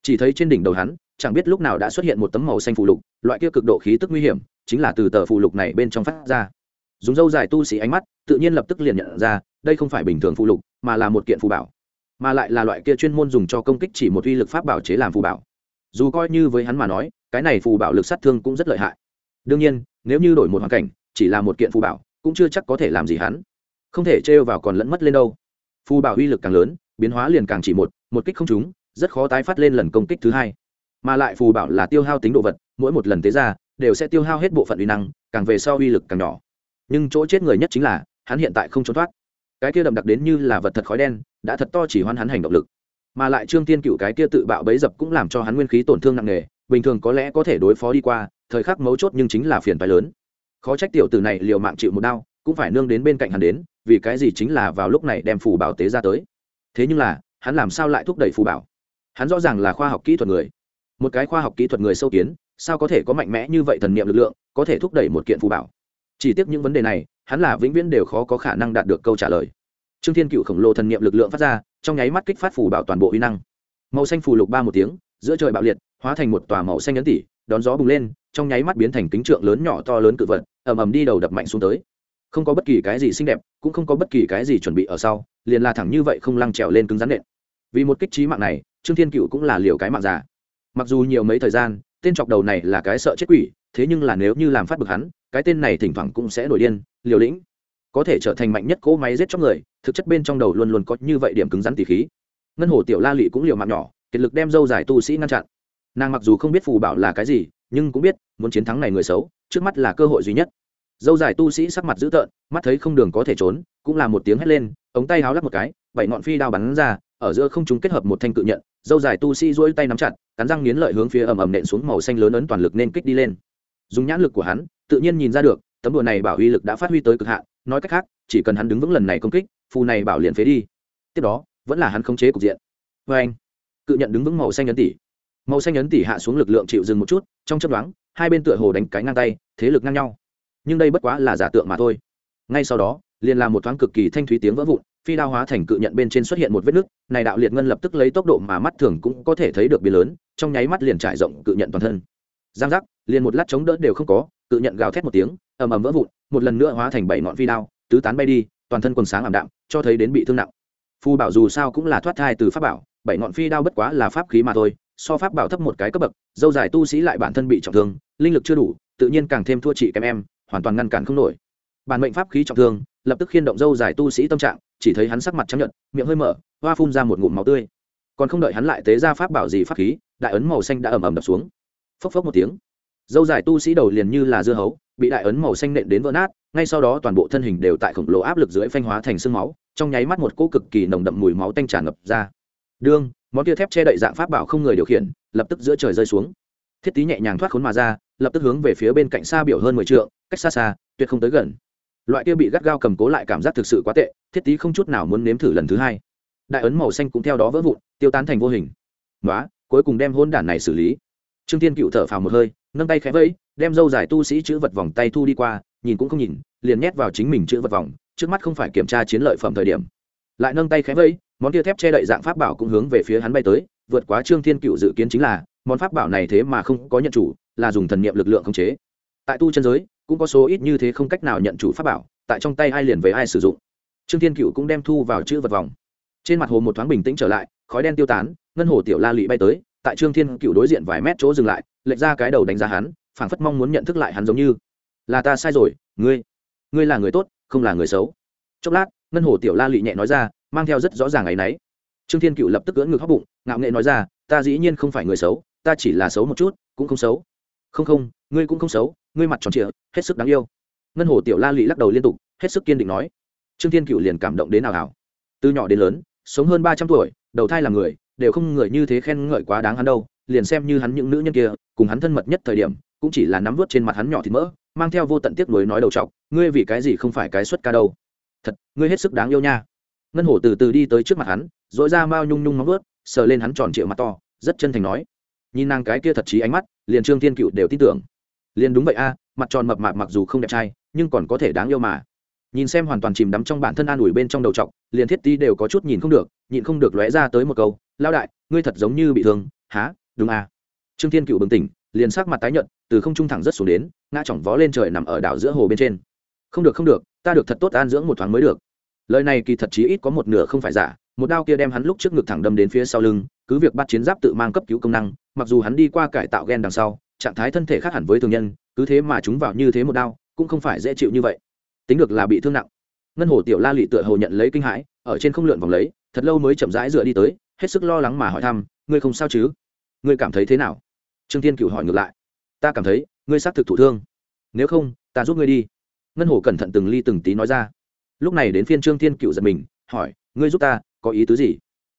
Chỉ thấy trên đỉnh đầu hắn, chẳng biết lúc nào đã xuất hiện một tấm màu xanh phù lục, loại kia cực độ khí tức nguy hiểm, chính là từ tờ phù lục này bên trong phát ra. Dùng dâu dài tu sĩ ánh mắt, tự nhiên lập tức liền nhận ra, đây không phải bình thường phù lục, mà là một kiện phù bảo. Mà lại là loại kia chuyên môn dùng cho công kích chỉ một uy lực pháp bảo chế làm phù bảo. Dù coi như với hắn mà nói, cái này phù bảo lực sát thương cũng rất lợi hại. Đương nhiên nếu như đổi một hoàn cảnh, chỉ là một kiện phù bảo, cũng chưa chắc có thể làm gì hắn. Không thể trêu vào còn lẫn mất lên đâu. Phù bảo uy lực càng lớn, biến hóa liền càng chỉ một một kích không trúng, rất khó tái phát lên lần công kích thứ hai. Mà lại phù bảo là tiêu hao tính độ vật, mỗi một lần tế ra, đều sẽ tiêu hao hết bộ phận uy năng, càng về sau uy lực càng nhỏ. Nhưng chỗ chết người nhất chính là, hắn hiện tại không trốn thoát. Cái kia đậm đặc đến như là vật thật khói đen, đã thật to chỉ hoan hắn hành động lực. Mà lại trương tiên cựu cái kia tự bạo bấy dập cũng làm cho hắn nguyên khí tổn thương nặng nề, bình thường có lẽ có thể đối phó đi qua thời khắc mấu chốt nhưng chính là phiền phái lớn. Khó trách tiểu tử này liều mạng chịu một đau, cũng phải nương đến bên cạnh hắn đến, vì cái gì chính là vào lúc này đem phù bảo tế ra tới. Thế nhưng là, hắn làm sao lại thúc đẩy phù bảo? Hắn rõ ràng là khoa học kỹ thuật người. Một cái khoa học kỹ thuật người sâu kiến, sao có thể có mạnh mẽ như vậy thần niệm lực lượng, có thể thúc đẩy một kiện phù bảo? Chỉ tiếc những vấn đề này, hắn là vĩnh viễn đều khó có khả năng đạt được câu trả lời. Trương thiên cựu khổng lồ thần niệm lực lượng phát ra, trong nháy mắt kích phát phù bảo toàn bộ uy năng. Màu xanh phù lục ba một tiếng, giữa trời bạo liệt, hóa thành một tòa màu xanh ấn tỷ đón gió bùng lên trong nháy mắt biến thành kính trượng lớn nhỏ to lớn cự vật, ầm ầm đi đầu đập mạnh xuống tới. Không có bất kỳ cái gì xinh đẹp, cũng không có bất kỳ cái gì chuẩn bị ở sau, liền là thẳng như vậy không lăng trèo lên cứng rắn nện. Vì một kích trí mạng này, trương thiên cựu cũng là liều cái mạng già. Mặc dù nhiều mấy thời gian, tên chọc đầu này là cái sợ chết quỷ, thế nhưng là nếu như làm phát bực hắn, cái tên này thỉnh thoảng cũng sẽ nổi điên, liều lĩnh. Có thể trở thành mạnh nhất cỗ máy giết chóc người, thực chất bên trong đầu luôn luôn có như vậy điểm cứng rắn tỉ khí. Ngân hồ tiểu la lị cũng liều mạng nhỏ, kiệt lực đem dâu dài tu sĩ ngăn chặn. Nàng mặc dù không biết phù bảo là cái gì nhưng cũng biết, muốn chiến thắng này người xấu, trước mắt là cơ hội duy nhất. Dâu dài tu sĩ sắc mặt dữ tợn, mắt thấy không đường có thể trốn, cũng là một tiếng hét lên, ống tay háo lắc một cái, bảy ngọn phi đao bắn ra, ở giữa không chúng kết hợp một thanh cự nhận, dâu dài tu sĩ duỗi tay nắm chặt, cắn răng nghiến lợi hướng phía ầm ầm nện xuống màu xanh lớn ấn toàn lực nên kích đi lên. Dùng nhãn lực của hắn, tự nhiên nhìn ra được, tấm đùa này bảo uy lực đã phát huy tới cực hạn, nói cách khác, chỉ cần hắn đứng vững lần này công kích, phù này bảo liền phế đi. Tiếp đó, vẫn là hắn khống chế cục diện. Vê anh cự nhận đứng vững màu xanh ấn tỷ màu xanh ấn tỉ hạ xuống lực lượng chịu dừng một chút, trong chấp đoán hai bên tựa hồ đánh cái ngang tay, thế lực ngang nhau. Nhưng đây bất quá là giả tượng mà thôi. Ngay sau đó, liền làm một thoáng cực kỳ thanh thúy tiếng vỡ vụn, phi đao hóa thành cự nhận bên trên xuất hiện một vết nứt, này đạo liệt ngân lập tức lấy tốc độ mà mắt thường cũng có thể thấy được biến lớn, trong nháy mắt liền trải rộng cự nhận toàn thân. Giang giác, liền một lát chống đỡ đều không có, cự nhận gào thét một tiếng, ầm ầm vỡ vụn, một lần nữa hóa thành bảy ngọn phi đao, tứ tán bay đi, toàn thân quần sáng ảm đạm, cho thấy đến bị thương nặng. Phu bảo dù sao cũng là thoát thai từ pháp bảo, bảy ngọn phi đao bất quá là pháp khí mà thôi so pháp bảo thấp một cái cấp bậc, dâu dài tu sĩ lại bản thân bị trọng thương, linh lực chưa đủ, tự nhiên càng thêm thua chị kém em, hoàn toàn ngăn cản không nổi. Bản mệnh pháp khí trọng thương, lập tức khiên động dâu dài tu sĩ tâm trạng, chỉ thấy hắn sắc mặt chấp nhận miệng hơi mở, hoa phun ra một ngụm máu tươi. Còn không đợi hắn lại tế ra pháp bảo gì pháp khí, đại ấn màu xanh đã ầm ầm đập xuống. Phốc phốc một tiếng, dâu dài tu sĩ đầu liền như là dưa hấu, bị đại ấn màu xanh nện đến vỡ nát, ngay sau đó toàn bộ thân hình đều tại khổng lồ áp lực dưới phanh hóa thành sương máu, trong nháy mắt một cỗ cực kỳ nồng đậm mùi máu tanh tràn ngập ra. Đương món kia thép che đậy dạng pháp bảo không người điều khiển, lập tức giữa trời rơi xuống. Thiết tý nhẹ nhàng thoát khốn mà ra, lập tức hướng về phía bên cạnh xa biểu hơn mười t cách xa xa, tuyệt không tới gần. Loại kia bị gắt gao cầm cố lại cảm giác thực sự quá tệ, thiết tý không chút nào muốn nếm thử lần thứ hai. Đại ấn màu xanh cũng theo đó vỡ vụn, tiêu tán thành vô hình. Nói cuối cùng đem hôn đản này xử lý. Trương tiên cựu thở phào một hơi, nâng tay khẽ vẫy, đem dâu dài tu sĩ chữ vật vòng tay thu đi qua, nhìn cũng không nhìn, liền nhét vào chính mình chữ vật vòng, trước mắt không phải kiểm tra chiến lợi phẩm thời điểm. Lại nâng tay khẽ vẫy món kia thép che đậy dạng pháp bảo cũng hướng về phía hắn bay tới, vượt quá trương thiên cựu dự kiến chính là, món pháp bảo này thế mà không có nhận chủ, là dùng thần niệm lực lượng khống chế. Tại tu chân giới, cũng có số ít như thế không cách nào nhận chủ pháp bảo, tại trong tay ai liền với ai sử dụng. Trương thiên cựu cũng đem thu vào chữ vật vòng. Trên mặt hồ một thoáng bình tĩnh trở lại, khói đen tiêu tán, ngân hồ tiểu la lị bay tới, tại trương thiên cựu đối diện vài mét chỗ dừng lại, lệch ra cái đầu đánh giá hắn, phảng phất mong muốn nhận thức lại hắn giống như. Là ta sai rồi, ngươi ngươi là người tốt, không là người xấu. Chốc lát, ngân hồ tiểu la lị nhẹ nói ra mang theo rất rõ ràng ấy nấy trương thiên cựu lập tức cưỡng ngực hóc bụng, ngạo nghệ nói ra, ta dĩ nhiên không phải người xấu, ta chỉ là xấu một chút, cũng không xấu. Không không, ngươi cũng không xấu, ngươi mặt tròn trịa, hết sức đáng yêu. Ngân hồ tiểu la lị lắc đầu liên tục, hết sức kiên định nói. Trương thiên cựu liền cảm động đến nào hảo từ nhỏ đến lớn, sống hơn ba trăm tuổi, đầu thai là người, đều không người như thế khen ngợi quá đáng hắn đâu, liền xem như hắn những nữ nhân kia, cùng hắn thân mật nhất thời điểm, cũng chỉ là nắm vớt trên mặt hắn nhỏ thịt mỡ, mang theo vô tận tiếc nuối nói đầu trọc, ngươi vì cái gì không phải cái xuất ca đâu? Thật, ngươi hết sức đáng yêu nha ngân hổ từ từ đi tới trước mặt hắn dội ra mao nhung nhung móng ướt, sờ lên hắn tròn triệu mặt to rất chân thành nói. Nhìn nàng cái kia thật trí ánh mắt liền trương thiên cựu đều tin tưởng. Liền đúng vậy a mặt tròn mập mạp mặc dù không đẹp trai nhưng còn có thể đáng yêu mà. Nhìn xem hoàn toàn chìm đắm trong bản thân an ủi bên trong đầu t liền thiết ti đều có chút nhìn không được nhịn không được lóe ra tới một câu lao đại ngươi thật giống như bị thương há đúng à? Trương thiên cựu bừng tỉnh liền sắc mặt tái nhợt từ không trung thẳng rất xuống đến ngã chỏng vó lên trời nằm ở đảo giữa hồ bên trên. Không được không được ta được thật tốt an dưỡng một thoáng mới được lời này kỳ thật chí ít có một nửa không phải giả, một đao kia đem hắn lúc trước ngực thẳng đâm đến phía sau lưng, cứ việc bắt chiến giáp tự mang cấp cứu công năng, mặc dù hắn đi qua cải tạo gen đằng sau, trạng thái thân thể khác hẳn với thường nhân, cứ thế mà chúng vào như thế một đao, cũng không phải dễ chịu như vậy. Tính được là bị thương nặng. Ngân hồ tiểu la lị tựa hồ nhận lấy kinh hãi, ở trên không lượn vòng lấy, thật lâu mới chậm rãi dựa đi tới, hết sức lo lắng mà hỏi thăm, ngươi không sao chứ? Ngươi cảm thấy thế nào? Trương thiên cựu hỏi ngược lại, ta cảm thấy, ngươi xác thực thụ thương. Nếu không, ta giúp ngươi đi. Ngân hồ cẩn thận từng ly từng tí nói ra lúc này đến phiên trương thiên cựu giật mình hỏi ngươi giúp ta có ý tứ gì?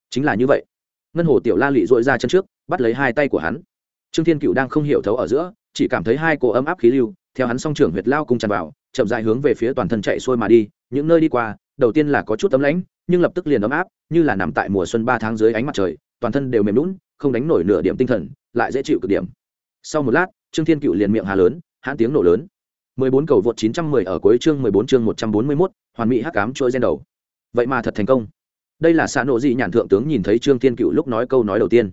Chính là như vậy. Ngân hồ tiểu la lị dội ra chân trước bắt lấy hai tay của hắn. Trương thiên cựu đang không hiểu thấu ở giữa chỉ cảm thấy hai cổ ấm áp khí lưu theo hắn song trưởng huyệt lao cùng tràn vào chậm dài hướng về phía toàn thân chạy xuôi mà đi những nơi đi qua đầu tiên là có chút tấm lãnh nhưng lập tức liền ấm áp như là nằm tại mùa xuân ba tháng dưới ánh mặt trời toàn thân đều mềm lún không đánh nổi nửa điểm tinh thần lại dễ chịu cực điểm. Sau một lát trương thiên cựu liền miệng hà lớn hãn tiếng nổ lớn. 14 cầu vượt 910 ở cuối chương 14 chương 141, hoàn mỹ hắc ám trôi gen đầu. Vậy mà thật thành công. Đây là xã nộ gì nhàn thượng tướng nhìn thấy Trương Thiên Cựu lúc nói câu nói đầu tiên.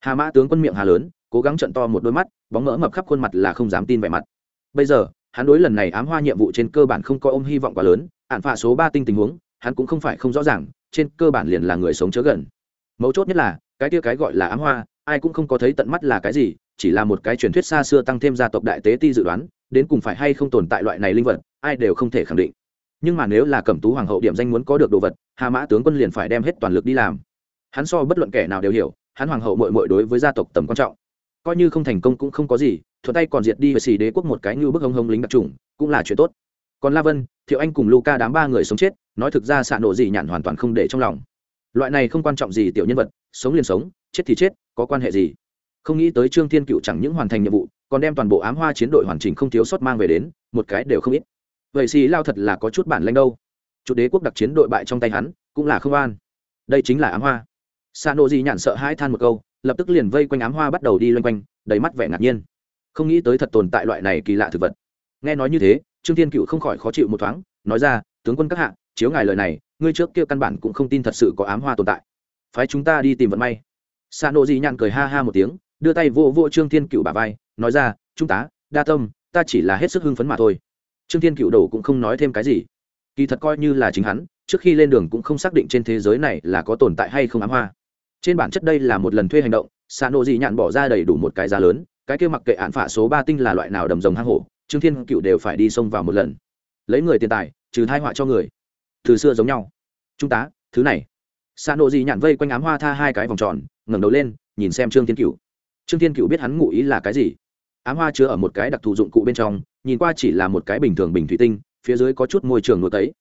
Hà Mã tướng quân miệng hà lớn, cố gắng trận to một đôi mắt, bóng mỡ mập khắp khuôn mặt là không dám tin vẻ mặt. Bây giờ, hắn đối lần này ám hoa nhiệm vụ trên cơ bản không có ôm hy vọng quá lớn, ạn phạ số ba tinh tình huống, hắn cũng không phải không rõ ràng, trên cơ bản liền là người sống chớ gần. Mấu chốt nhất là, cái kia cái gọi là ám hoa, ai cũng không có thấy tận mắt là cái gì, chỉ là một cái truyền thuyết xa xưa tăng thêm gia tộc đại tế ti dự đoán, đến cùng phải hay không tồn tại loại này linh vật ai đều không thể khẳng định nhưng mà nếu là cẩm tú hoàng hậu điểm danh muốn có được đồ vật, hà mã tướng quân liền phải đem hết toàn lực đi làm. Hắn so bất luận kẻ nào đều hiểu, hắn hoàng hậu mội mội đối với gia tộc tầm quan trọng. Coi như không thành công cũng không có gì, thuận tay còn diệt đi và xì đế quốc một cái như bức hông hông lính đặc trùng, cũng là chuyện tốt. Còn la vân, thiệu anh cùng luca đám ba người sống chết, nói thực ra xạ nổ gì nhản hoàn toàn không để trong lòng. Loại này không quan trọng gì tiểu nhân vật, sống liền sống, chết thì chết, có quan hệ gì? Không nghĩ tới trương thiên cựu chẳng những hoàn thành nhiệm vụ, còn đem toàn bộ ám hoa chiến đội hoàn chỉnh không thiếu sót mang về đến, một cái đều không ít vậy xì lao thật là có chút bản lanh đâu. Chủ đế quốc đặc chiến đội bại trong tay hắn cũng là không an đây chính là ám hoa. Sa nô di nhạn sợ hãi than một câu lập tức liền vây quanh ám hoa bắt đầu đi loanh quanh đầy mắt vẻ ngạc nhiên. Không nghĩ tới thật tồn tại loại này kỳ lạ thực vật. Nghe nói như thế trương thiên cựu không khỏi khó chịu một thoáng nói ra tướng quân các hạ chiếu ngài lời này ngươi trước kia căn bản cũng không tin thật sự có ám hoa tồn tại. Phái chúng ta đi tìm vận may. Sa nô di nhạn cười ha ha một tiếng đưa tay vô vô trương thiên cựu bà vai nói ra chúng ta, đa tâm ta chỉ là hết sức hưng phấn mà thôi trương thiên cựu đồ cũng không nói thêm cái gì. Kỳ thật coi như là chính hắn, trước khi lên đường cũng không xác định trên thế giới này là có tồn tại hay không ám hoa. Trên bản chất đây là một lần thuê hành động xa nộ dị nhạn bỏ ra đầy đủ một cái giá lớn, cái kia mặc kệ án phả số ba tinh là loại nào đầm rồng hang hổ, trương thiên cựu đều phải đi xông vào một lần. Lấy người tiền tài, trừ thai họa cho người. Từ xưa giống nhau. Trung tá thứ này. Xa nộ Dị nhạn vây quanh ám hoa tha hai cái vòng tròn, ngẩng đầu lên, nhìn xem trương thiên cựu. Trương thiên cựu biết hắn ngụ ý là cái gì ám hoa chứa ở một cái đặc thù dụng cụ bên trong, nhìn qua chỉ là một cái bình thường bình thủy tinh, phía dưới có chút môi trường nuôi tấy.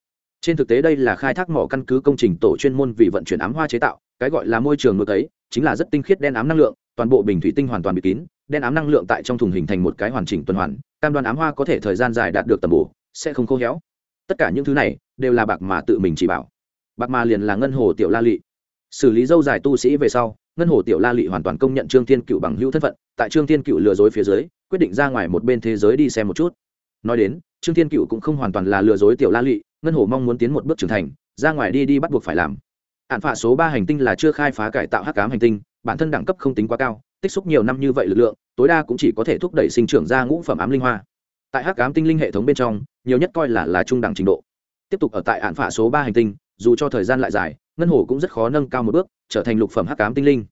Trên thực tế đây là khai thác mỏ căn cứ công trình tổ chuyên môn vì vận chuyển ám hoa chế tạo, cái gọi là môi trường nuôi tấy, chính là rất tinh khiết đen ám năng lượng, toàn bộ bình thủy tinh hoàn toàn bị kín, đen ám năng lượng tại trong thùng hình thành một cái hoàn chỉnh tuần hoàn, cam đoan ám hoa có thể thời gian dài đạt được tầm bổ, sẽ không khô héo. Tất cả những thứ này, đều là bạc mà tự mình chỉ bảo. Bạc mà liền là ngân hồ tiểu la lị. Xử lý dâu dài tu sĩ về sau ngân hồ tiểu la lị hoàn toàn công nhận trương thiên cựu bằng hữu thân phận, tại trương thiên cựu lừa dối phía dưới, quyết định ra ngoài một bên thế giới đi xem một chút. Nói đến, trương thiên cựu cũng không hoàn toàn là lừa dối tiểu la lị, ngân hồ mong muốn tiến một bước trưởng thành, ra ngoài đi đi bắt buộc phải làm. Hạn phạ số ba hành tinh là chưa khai phá cải tạo hắc cám hành tinh, bản thân đẳng cấp không tính quá cao, tích xúc nhiều năm như vậy lực lượng, tối đa cũng chỉ có thể thúc đẩy sinh trưởng ra ngũ phẩm ám linh hoa. Tại hắc cám tinh linh hệ thống bên trong, nhiều nhất coi là là trung đẳng trình độ. Tiếp tục ở tại hạn phạ số ba hành tinh, dù cho thời gian lại dài, ngân hồ cũng rất khó nâng cao một bước trở thành lục phẩm hắc cám tinh linh.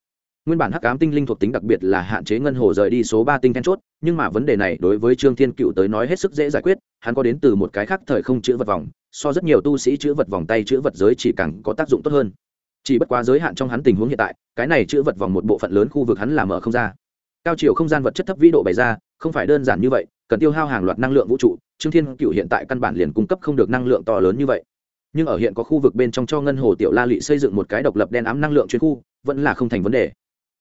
Nguyên bản hắc ám tinh linh thuộc tính đặc biệt là hạn chế ngân hồ rời đi số ba tinh then chốt, nhưng mà vấn đề này đối với trương thiên cựu tới nói hết sức dễ giải quyết, hắn có đến từ một cái khác thời không chữ vật vòng, so rất nhiều tu sĩ chữ vật vòng tay chữ vật giới chỉ càng có tác dụng tốt hơn. Chỉ bất quá giới hạn trong hắn tình huống hiện tại, cái này chữ vật vòng một bộ phận lớn khu vực hắn làm mở không ra. Cao chiều không gian vật chất thấp vĩ độ bày ra, không phải đơn giản như vậy, cần tiêu hao hàng loạt năng lượng vũ trụ, trương thiên cựu hiện tại căn bản liền cung cấp không được năng lượng to lớn như vậy nhưng ở hiện có khu vực bên trong cho ngân hồ tiểu la lị xây dựng một cái độc lập đen ám năng lượng chuyên khu, vẫn là không thành vấn đề.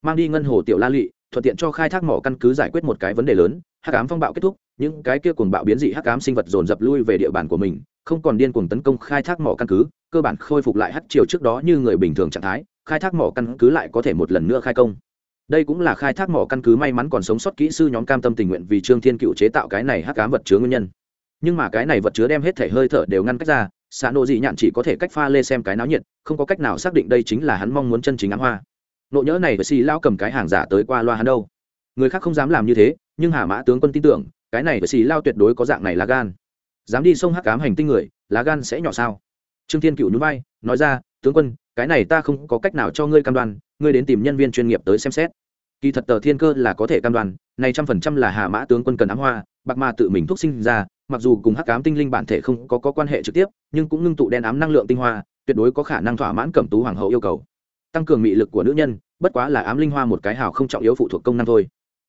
Mang đi ngân hồ tiểu la lị, thuận tiện cho khai thác mỏ căn cứ giải quyết một cái vấn đề lớn, hắc ám phong bạo kết thúc, những cái kia cuồng bạo biến dị hắc ám sinh vật dồn dập lui về địa bàn của mình, không còn điên cuồng tấn công khai thác mỏ căn cứ, cơ bản khôi phục lại hắc chiều trước đó như người bình thường trạng thái, khai thác mỏ căn cứ lại có thể một lần nữa khai công. Đây cũng là khai thác mỏ căn cứ may mắn còn sống sót kỹ sư nhóm cam tâm tình nguyện vì trương thiên cựu chế tạo cái này hắc ám vật chứa nguyên nhân. Nhưng mà cái này vật chứa đem hết thể hơi thở đều ngăn cách ra xạ nộ dị nhạn chỉ có thể cách pha lê xem cái náo nhiệt, không có cách nào xác định đây chính là hắn mong muốn chân chính ám hoa. Nộ nhỡ này với xì lao cầm cái hàng giả tới qua loa hắn đâu. Người khác không dám làm như thế, nhưng hà mã tướng quân tin tưởng, cái này với xì lao tuyệt đối có dạng này là gan. Dám đi sông hắc cám hành tinh người, lá gan sẽ nhỏ sao? Trương thiên cựu nhún vai, nói ra, tướng quân, cái này ta không có cách nào cho ngươi cam đoan, ngươi đến tìm nhân viên chuyên nghiệp tới xem xét. Kỳ thật tờ thiên cơ là có thể cam đoan, này trăm phần trăm là hà mã tướng quân cần ám hoa, bạc ma tự mình thúc sinh ra mặc dù cùng hắc ám tinh linh bản thể không có, có quan hệ trực tiếp nhưng cũng ngưng tụ đen ám năng lượng tinh hoa tuyệt đối có khả năng thỏa mãn cẩm tú hoàng hậu yêu cầu. Tăng cường mị lực của nữ nhân bất quá là ám linh hoa một cái hào không trọng yếu phụ thuộc công năng thôi.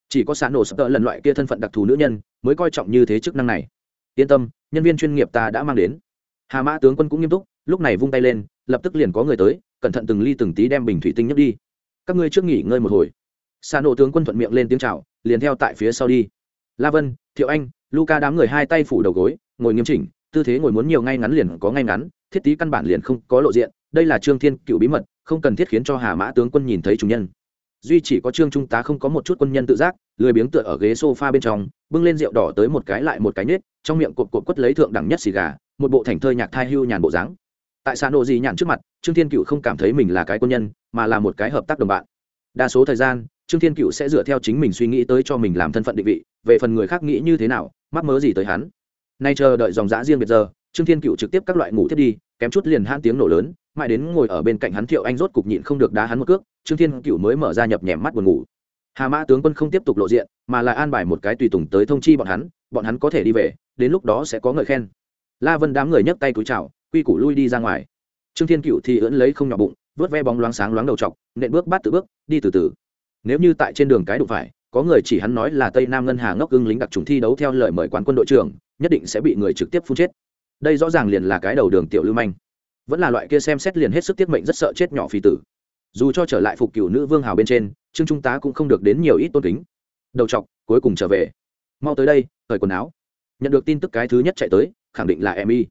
Chỉ có xã nổ sập tợ lần loại kia thân phận đặc thù nữ nhân mới coi trọng như thế chức năng này. Yên tâm nhân viên chuyên nghiệp ta đã mang đến. Hà mã tướng quân cũng nghiêm túc lúc này vung tay lên lập tức liền có người tới cẩn thận từng ly từng tí đem bình thủy tinh nhấp đi. Các ngươi trước nghỉ ngơi một hồi. Xa nổ tướng quân thuận miệng lên tiếng c h à o liền theo tại phía sau đi la vân, thiệu anh, luca đám người hai tay phủ đầu gối, ngồi nghiêm chỉnh, tư thế ngồi muốn nhiều ngay ngắn liền có ngay ngắn, thiết tí căn bản liền không có lộ diện, đây là trương thiên cựu bí mật, không cần thiết khiến cho hà mã tướng quân nhìn thấy chủ nhân. Duy chỉ có trương trung tá không có một chút quân nhân tự giác, lười biếng tựa ở ghế sofa bên trong, bưng lên rượu đỏ tới một cái lại một cái nết, trong miệng cột cột quất lấy thượng đẳng nhất xì gà, một bộ thành thơi nhạc thai hưu nhàn bộ dáng. Tại xã nộ gì nhàn trước mặt, trương thiên cựu không cảm thấy mình là cái quân nhân, mà là một cái hợp tác đồng bạn. Đa số thời gian trương thiên cựu sẽ dựa theo chính mình suy nghĩ tới cho mình làm thân phận định vị, về phần người khác nghĩ như thế nào, mắc mớ gì tới hắn. Nay chờ đợi dòng giã riêng biệt giờ, trương thiên cựu trực tiếp các loại ngủ thiết đi, kém chút liền hãn tiếng nổ lớn, mãi đến ngồi ở bên cạnh hắn thiệu anh rốt cục nhịn không được đá hắn một cước, trương thiên cựu mới mở ra nhập nhèm mắt buồn ngủ. Hà mã tướng quân không tiếp tục lộ diện, mà lại an bài một cái tùy tùng tới thông chi bọn hắn bọn hắn có thể đi về, đến lúc đó sẽ có ngợi khen. La vân đám người nhấc tay cúi chào, quy củ lui đi ra ngoài. Trương thiên cựu thì ưỡn lấy không nhỏ bụng, vớt ve bóng loáng sáng loáng đầu chọc nện bước bát tự bước, đi từ từ nếu như tại trên đường cái đụng phải, có người chỉ hắn nói là tây nam ngân hà ngốc ưng lính đặc trùng thi đấu theo lời mời quán quân đội trưởng, nhất định sẽ bị người trực tiếp phun chết. Đây rõ ràng liền là cái đầu đường tiểu lưu manh. Vẫn là loại kia xem xét liền hết sức tiết mệnh rất sợ chết nhỏ phi tử. Dù cho trở lại phục cựu nữ vương hào bên trên, trương trung tá cũng không được đến nhiều ít tôn kính. Đầu chọc, cuối cùng trở về. Mau tới đây thời quần áo. Nhận được tin tức cái thứ nhất chạy tới, khẳng định là em y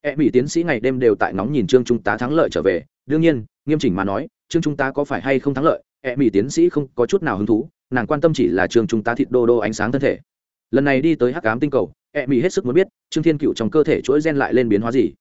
em y tiến sĩ ngày đêm đều tại nóng nhìn trương trung tá thắng lợi trở về. Đương nhiên, nghiêm chỉnh mà nói, trương trung tá có phải hay không thắng lợi ẹ mỹ tiến sĩ không có chút nào hứng thú, nàng quan tâm chỉ là trương chúng ta thịt đô đô ánh sáng thân thể. Lần này đi tới hắc ám tinh cầu, ẹ mỹ hết sức muốn biết, trương thiên cựu trong cơ thể chuỗi gen lại lên biến hóa gì.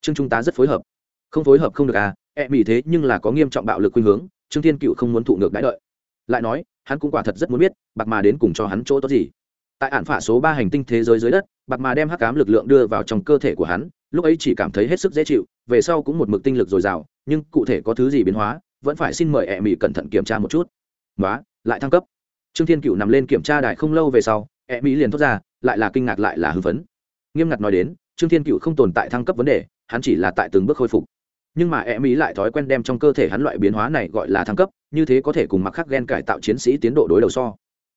Trương chúng ta rất phối hợp. Không phối hợp không được à ẹ mỹ thế nhưng là có nghiêm trọng bạo lực khuynh hướng, trương thiên cựu không muốn thụ ngược đãi đợi. Lại nói, hắn cũng quả thật rất muốn biết, bạc mà đến cùng cho hắn chỗ tốt gì. Tại ản phả số ba hành tinh thế giới dưới đất, bạc mà đem hắc cám lực lượng đưa vào trong cơ thể của hắn, lúc ấy chỉ cảm thấy hết sức dễ chịu, về sau cũng một mực tinh lực dồi dào, nhưng cụ thể có thứ gì biến hóa vẫn phải xin mời e mỹ cẩn thận kiểm tra một chút. Nói lại thăng cấp. Trương thiên cựu nằm lên kiểm tra đài không lâu về sau e mỹ liền thốt ra, lại là kinh ngạc lại là hưng phấn. Nghiêm ngặt nói đến, trương thiên cựu không tồn tại thăng cấp vấn đề, hắn chỉ là tại từng bước khôi phục. Nhưng mà e mỹ lại thói quen đem trong cơ thể hắn loại biến hóa này gọi là thăng cấp, như thế có thể cùng mặc khắc ghen cải tạo chiến sĩ tiến độ đối đầu so.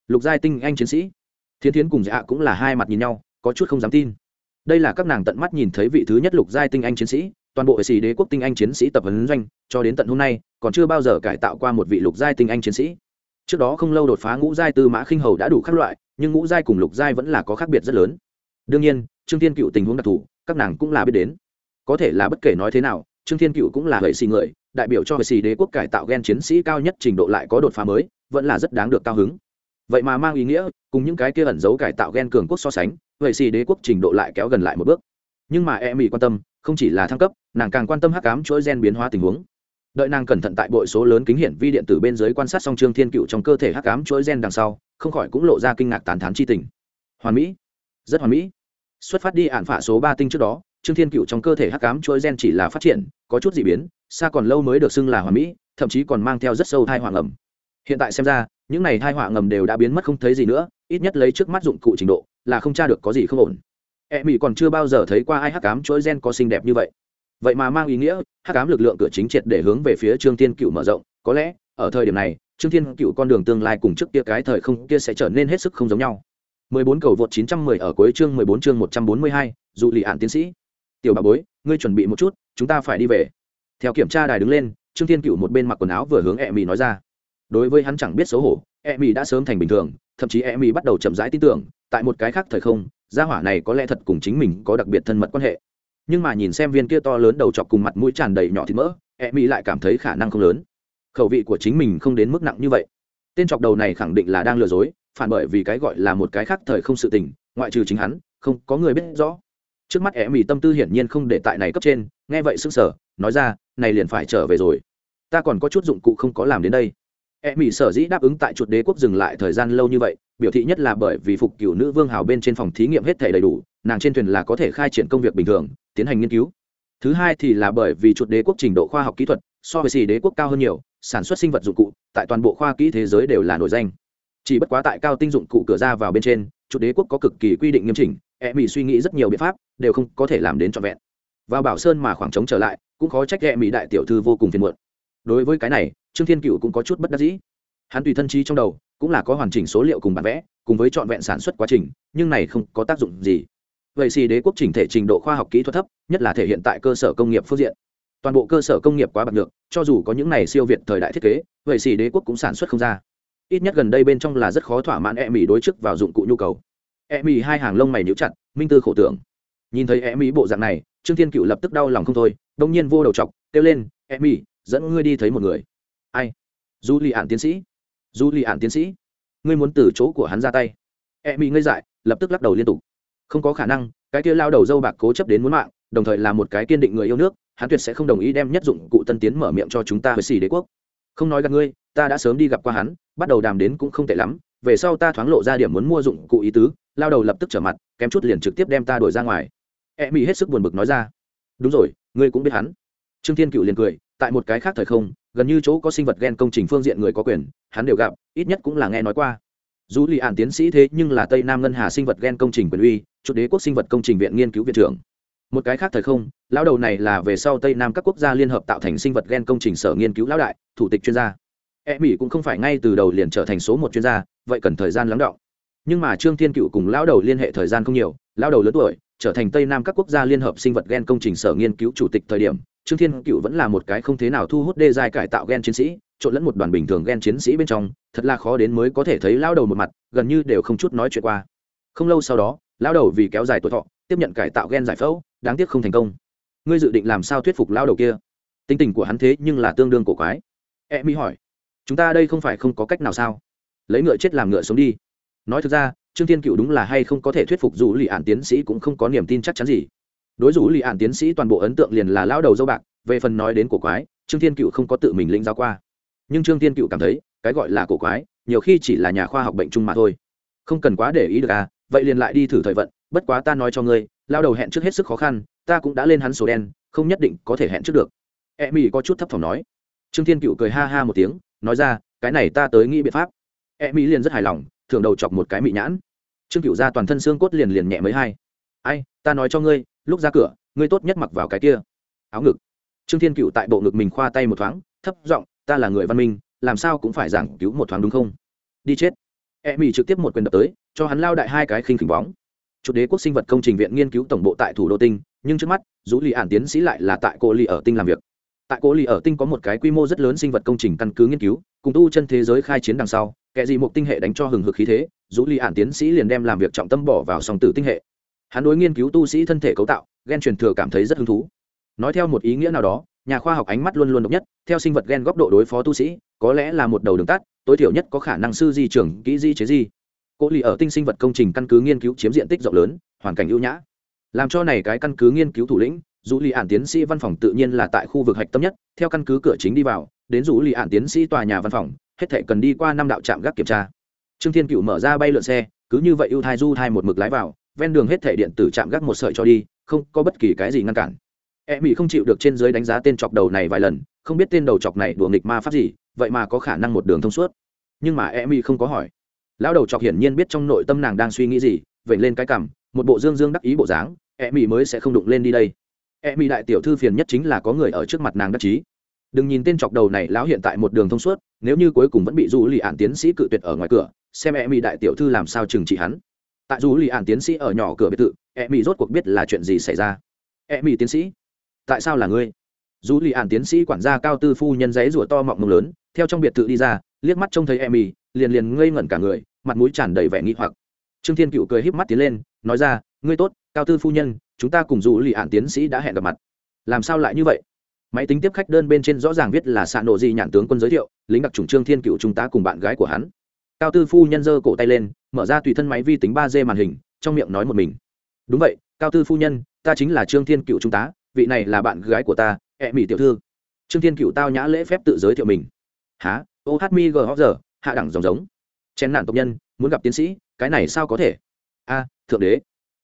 Lục giai tinh anh chiến sĩ thiên thiến cùng dạ cũng là hai mặt nhìn nhau, có chút không dám tin. Đây là các nàng tận mắt nhìn thấy vị thứ nhất lục giai tinh anh chiến sĩ, toàn bộ hệ sĩ đế quốc tinh anh chiến sĩ tập huấn doanh, cho đến tận hôm nay còn chưa bao giờ cải tạo qua một vị lục giai tinh anh chiến sĩ. Trước đó không lâu đột phá ngũ giai tư mã khinh hầu đã đủ các loại, nhưng ngũ giai cùng lục giai vẫn là có khác biệt rất lớn. Đương nhiên, trương thiên cựu tình huống đặc thù, các nàng cũng là biết đến. Có thể là bất kể nói thế nào, trương thiên cựu cũng là hệ sĩ người, đại biểu cho hệ sĩ đế quốc cải tạo gen chiến sĩ cao nhất trình độ lại có đột phá mới, vẫn là rất đáng được cao hứng. Vậy mà mang ý nghĩa, cùng những cái kia ẩn giấu cải tạo gen cường quốc so sánh vậy xì đế quốc trình độ lại kéo gần lại một bước. Nhưng mà e mỹ quan tâm, không chỉ là thăng cấp, nàng càng quan tâm hắc cám chuỗi gen biến hóa tình huống đợi nàng cẩn thận tại bội số lớn kính hiển vi điện tử bên dưới quan sát song trương thiên cựu trong cơ thể hắc cám chuỗi gen đằng sau, không khỏi cũng lộ ra kinh ngạc tán thán chi tình. Hoàn mỹ. Rất hoàn mỹ. Xuất phát đi ạn phả số ba tinh trước đó, trương thiên cựu trong cơ thể hắc cám chuỗi gen chỉ là phát triển, có chút d ị biến, xa còn lâu mới được xưng là hoàn mỹ, thậm chí còn mang theo rất sâu thai hoàng ẩm hiện tại xem ra, những này thai họa ngầm đều đã biến mất không thấy gì nữa, ít nhất lấy trước mắt dụng cụ trình độ, là không tra được có gì không ổn. E mỹ còn chưa bao giờ thấy qua ai hắc cám chuỗi gen có xinh đẹp như vậy vậy mà mang ý nghĩa hắc ám lực lượng cửa chính triệt để hướng về phía trương thiên cựu mở rộng. Có lẽ ở thời điểm này trương thiên cựu con đường tương lai cùng trước kia cái thời không kia sẽ trở nên hết sức không giống nhau. 14 cầu vượt 910 ở cuối chương 14 chương 142, dụ lì ản tiến sĩ. Tiểu bà bối ngươi chuẩn bị một chút chúng ta phải đi về. Theo kiểm tra đài đứng lên trương thiên cựu một bên mặc quần áo vừa hướng e mỹ nói ra. Đối với hắn chẳng biết xấu hổ e mỹ đã sớm thành bình thường thậm chí e mỹ bắt đầu chậm rãi tin tưởng tại một cái khác thời không gia hỏa này có lẽ thật cùng chính mình có đặc biệt thân mật quan hệ nhưng mà nhìn xem viên kia to lớn đầu chọc cùng mặt mũi tràn đầy nhỏ thịt mỡ e mỹ lại cảm thấy khả năng không lớn. Khẩu vị của chính mình không đến mức nặng như vậy. Tên chọc đầu này khẳng định là đang lừa dối, phản bởi vì cái gọi là một cái khác thời không sự tình, ngoại trừ chính hắn, không có người biết rõ. Trước mắt e mỹ tâm tư hiển nhiên không để tại này cấp trên, nghe vậy sững sờ, nói ra, này liền phải trở về rồi. Ta còn có chút dụng cụ không có làm đến đây. E mỹ sở dĩ đáp ứng tại chuột đế quốc dừng lại thời gian lâu như vậy, biểu thị nhất là bởi vì phục cựu nữ vương hào bên trên phòng thí nghiệm hết thể đầy đủ nàng trên thuyền là có thể khai triển công việc bình thường, tiến hành nghiên cứu. Thứ hai thì là bởi vì chuột đế quốc trình độ khoa học kỹ thuật, so với xì đế quốc cao hơn nhiều, sản xuất sinh vật dụng cụ tại toàn bộ khoa kỹ thế giới đều là nổi danh. Chỉ bất quá tại cao tinh dụng cụ cửa ra vào bên trên, chuột đế quốc có cực kỳ quy định nghiêm chỉnh e mỹ suy nghĩ rất nhiều biện pháp, đều không có thể làm đến trọn vẹn. Vào bảo sơn mà khoảng trống trở lại, cũng khó trách e mỹ đại tiểu thư vô cùng phiền muộn. Đối với cái này, trương thiên cựu cũng có chút bất đắc dĩ. Hắn tùy thân trí trong đầu, cũng là có hoàn chỉnh số liệu cùng bản vẽ, cùng với trọn vẹn sản xuất quá trình, nhưng này không có tác dụng gì vậy xì đế quốc chỉnh thể trình độ khoa học kỹ thuật thấp, nhất là thể hiện tại cơ sở công nghiệp phương diện. Toàn bộ cơ sở công nghiệp quá bạc được cho dù có những này siêu việt thời đại thiết kế, vậy xì đế quốc cũng sản xuất không ra. Ít nhất gần đây bên trong là rất khó thỏa mãn e mỹ đối chức vào dụng cụ nhu cầu. E mỹ hai hàng lông mày níu chặt, minh tư khổ tưởng. Nhìn thấy e mỹ bộ dạng này, trương thiên cựu lập tức đau lòng không thôi đông nhiên vô đầu chọc, kêu lên e mỹ dẫn ngươi đi thấy một người. Ai? Du lì ạn tiến sĩ. Du lì ạn tiến sĩ? Ngươi muốn từ chỗ của hắn ra tay? E mỹ ngây dại, lập tức lắc đầu liên tục không có khả năng, cái kia lao đầu dâu bạc cố chấp đến muốn mạng, đồng thời là một cái kiên định người yêu nước, hắn tuyệt sẽ không đồng ý đem nhất dụng cụ tân tiến mở miệng cho chúng ta với xì đế quốc. Không nói gặp ngươi, ta đã sớm đi gặp qua hắn, bắt đầu đàm đến cũng không tệ lắm, về sau ta thoáng lộ ra điểm muốn mua dụng cụ ý tứ, lao đầu lập tức trở mặt, kém chút liền trực tiếp đem ta đuổi ra ngoài. E mỹ hết sức buồn bực nói ra. Đúng rồi, ngươi cũng biết hắn. Trương thiên cựu liền cười, tại một cái khác thời không, gần như chỗ có sinh vật ghen công trình phương diện người có quyền, hắn đều gặp, ít nhất cũng là nghe nói qua dù lì ạn tiến sĩ thế nhưng là tây nam ngân hà sinh vật gen công trình quyền uy, chủ đế quốc sinh vật công trình viện nghiên cứu viện trưởng. Một cái khác thời không, lão đầu này là về sau tây nam các quốc gia liên hợp tạo thành sinh vật gen công trình sở nghiên cứu lão đại, thủ tịch chuyên gia. E mỹ cũng không phải ngay từ đầu liền trở thành số một chuyên gia, vậy cần thời gian lắng động nhưng mà trương thiên cựu cùng lão đầu liên hệ thời gian không nhiều, lão đầu lớn tuổi, trở thành tây nam các quốc gia liên hợp sinh vật gen công trình sở nghiên cứu chủ tịch thời điểm, trương thiên cựu vẫn là một cái không thế nào thu hút đê dài cải tạo gen chiến sĩ trộn lẫn một đoàn bình thường gen chiến sĩ bên trong, thật là khó đến mới có thể thấy lao đầu một mặt, gần như đều không chút nói chuyện qua. Không lâu sau đó, lao đầu vì kéo dài tuổi thọ, tiếp nhận cải tạo gen giải phẫu, đáng tiếc không thành công. Ngươi dự định làm sao thuyết phục lao đầu kia? Tính tình của hắn thế nhưng là tương đương cổ quái. E mỹ hỏi. Chúng ta đây không phải không có cách nào sao? Lấy ngựa chết làm ngựa sống đi. Nói thực ra, trương thiên cựu đúng là hay không có thể thuyết phục dù lì ạn tiến sĩ cũng không có niềm tin chắc chắn gì. Đối rủ lì ạn tiến sĩ toàn bộ ấn tượng liền là lao đầu dâu bạc, về phần nói đến cổ quái, trương thiên cựu không có tự mình lĩnh giáo qua nhưng trương thiên cựu cảm thấy cái gọi là cổ quái, nhiều khi chỉ là nhà khoa học bệnh chung mà thôi. Không cần quá để ý được à vậy liền lại đi thử thời vận, bất quá ta nói cho ngươi, lao đầu hẹn trước hết sức khó khăn, ta cũng đã lên hắn số đen, không nhất định có thể hẹn trước được. E mỹ có chút thấp thỏm nói. Trương thiên cựu cười ha ha một tiếng, nói ra, cái này ta tới nghĩ biện pháp. E mỹ liền rất hài lòng, thường đầu chọc một cái mị nhãn. Trương cựu ra toàn thân xương cốt liền liền nhẹ mấy hai. Ai, ta nói cho ngươi, lúc ra cửa, ngươi tốt nhất mặc vào cái kia. Áo ngực. Trương thiên cựu tại bộ ngực mình khoa tay một thoáng, thấp giọng ta là người văn minh, làm sao cũng phải giảng cứu một thoáng đúng không? Đi chết. E mỹ trực tiếp một quyền đập tới, cho hắn lao đại hai cái khinh khỉnh bóng. Chủ đế quốc sinh vật công trình viện nghiên cứu tổng bộ tại thủ đô tinh, nhưng trước mắt dù lì ản tiến sĩ lại là tại cô lì ở tinh làm việc. Tại cô lì ở tinh có một cái quy mô rất lớn sinh vật công trình căn cứ nghiên cứu, cùng tu chân thế giới khai chiến đằng sau, kẻ gì một tinh hệ đánh cho hừng hực khí thế dù lì ản tiến sĩ liền đem làm việc trọng tâm bỏ vào song tử tinh hệ. Hắn đối nghiên cứu tu sĩ thân thể cấu tạo, gen truyền thừa cảm thấy rất hứng thú. Nói theo một ý nghĩa nào đó nhà khoa học ánh mắt luôn luôn độc nhất, theo sinh vật gen góc độ đối phó tu sĩ, có lẽ là một đầu đường tắt, tối thiểu nhất có khả năng sư di trưởng, kỹ di chế di. Cỗ lì ở tinh sinh vật công trình căn cứ nghiên cứu chiếm diện tích rộng lớn, hoàn cảnh ưu nhã. Làm cho này cái căn cứ nghiên cứu thủ lĩnh, dù lì ạn tiến sĩ văn phòng tự nhiên là tại khu vực hạch tâm nhất, theo căn cứ cửa chính đi vào, đến dù lì ạn tiến sĩ tòa nhà văn phòng, hết thể cần đi qua năm đạo trạm gác kiểm tra. Trương thiên cựu mở ra bay lượn xe, cứ như vậy ưu thai du thai một mực lái vào, ven đường hết thể điện tử trạm gác một sợi cho đi, không có bất kỳ cái gì ngăn cản e mỹ không chịu được trên dưới đánh giá tên chọc đầu này vài lần, không biết tên đầu chọc này đùa nghịch ma pháp gì, vậy mà có khả năng một đường thông suốt. Nhưng mà e mỹ không có hỏi. Lão đầu chọc hiển nhiên biết trong nội tâm nàng đang suy nghĩ gì vậy lên cái cằm, một bộ dương dương đắc ý bộ dáng e mỹ mới sẽ không đụng lên đi đây. E mỹ đại tiểu thư phiền nhất chính là có người ở trước mặt nàng đắc chí. Đừng nhìn tên chọc đầu này lão hiện tại một đường thông suốt, nếu như cuối cùng vẫn bị du lì ạn tiến sĩ cự tuyệt ở ngoài cửa, xem e mỹ đại tiểu thư làm sao trừng trị hắn. Tại du lì ạn tiến sĩ ở nhỏ cửa biệt thự e mỹ rốt cuộc biết là chuyện gì xảy ra. E mỹ tiến sĩ tại sao là ngươi? Dù lì ạn tiến sĩ quản gia cao tư phu nhân giấy rủa to mọng mông lớn, theo trong biệt thự đi ra, liếc mắt trông thấy em y liền liền ngây ngẩn cả người, mặt mũi tràn đầy vẻ nghi hoặc. Trương thiên cựu cười híp mắt tiến lên, nói ra, ngươi tốt, cao tư phu nhân, chúng ta cùng dù lì ạn tiến sĩ đã hẹn gặp mặt. Làm sao lại như vậy? Máy tính tiếp khách đơn bên trên rõ ràng viết là xạ nộ gì nhạn tướng quân giới thiệu, lính đặc trùng trương thiên cựu chúng ta cùng bạn gái của hắn. Cao tư phu nhân giơ cổ tay lên, mở ra tùy thân máy vi tính ba d màn hình, trong miệng nói một mình. Đúng vậy, cao tư phu nhân, ta chính là trương thiên cựu trung tá vị này là bạn gái của ta, ẹ mỹ tiểu thư. Trương thiên cựu tao nhã lễ phép tự giới thiệu mình. Há ô hát mi gờ giờ, hạ đẳng dòng giống. Chén nạn tộc nhân, muốn gặp tiến sĩ, cái này sao có thể? A, thượng đế.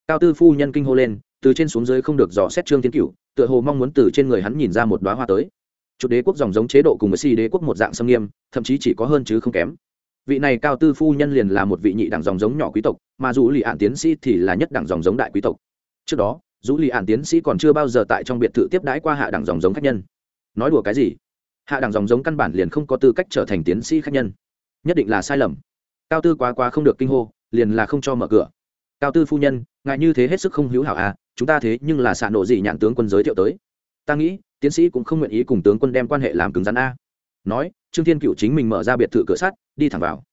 Cao tư phu nhân kinh hô lên, từ trên xuống dưới không được dò xét trương thiên cựu tựa hồ mong muốn từ trên người hắn nhìn ra một đoá hoa tới. Chủ đế quốc dòng giống chế độ cùng với si đế quốc một dạng xâm nghiêm, thậm chí chỉ có hơn chứ không kém. Vị này cao tư phu nhân liền là một vị nhị đẳng dòng giống nhỏ quý tộc, mà dù lì ạn tiến sĩ thì là nhất đẳng dòng giống đại quý tộc. Trước đó dù lì ạn tiến sĩ còn chưa bao giờ tại trong biệt thự tiếp đãi qua hạ đẳng dòng giống khách nhân. Nói đùa cái gì? Hạ đẳng dòng giống căn bản liền không có tư cách trở thành tiến sĩ khách nhân. Nhất định là sai lầm. Cao tư quá quá không được kinh hô, liền là không cho mở cửa. Cao tư phu nhân ngại như thế hết sức không hữu hảo à chúng ta thế nhưng là xạ nộ gì nhạn tướng quân giới thiệu tới. Ta nghĩ, tiến sĩ cũng không nguyện ý cùng tướng quân đem quan hệ làm cứng rắn a. Nói, trương thiên cựu chính mình mở ra biệt thự cửa sắt, đi thẳng vào.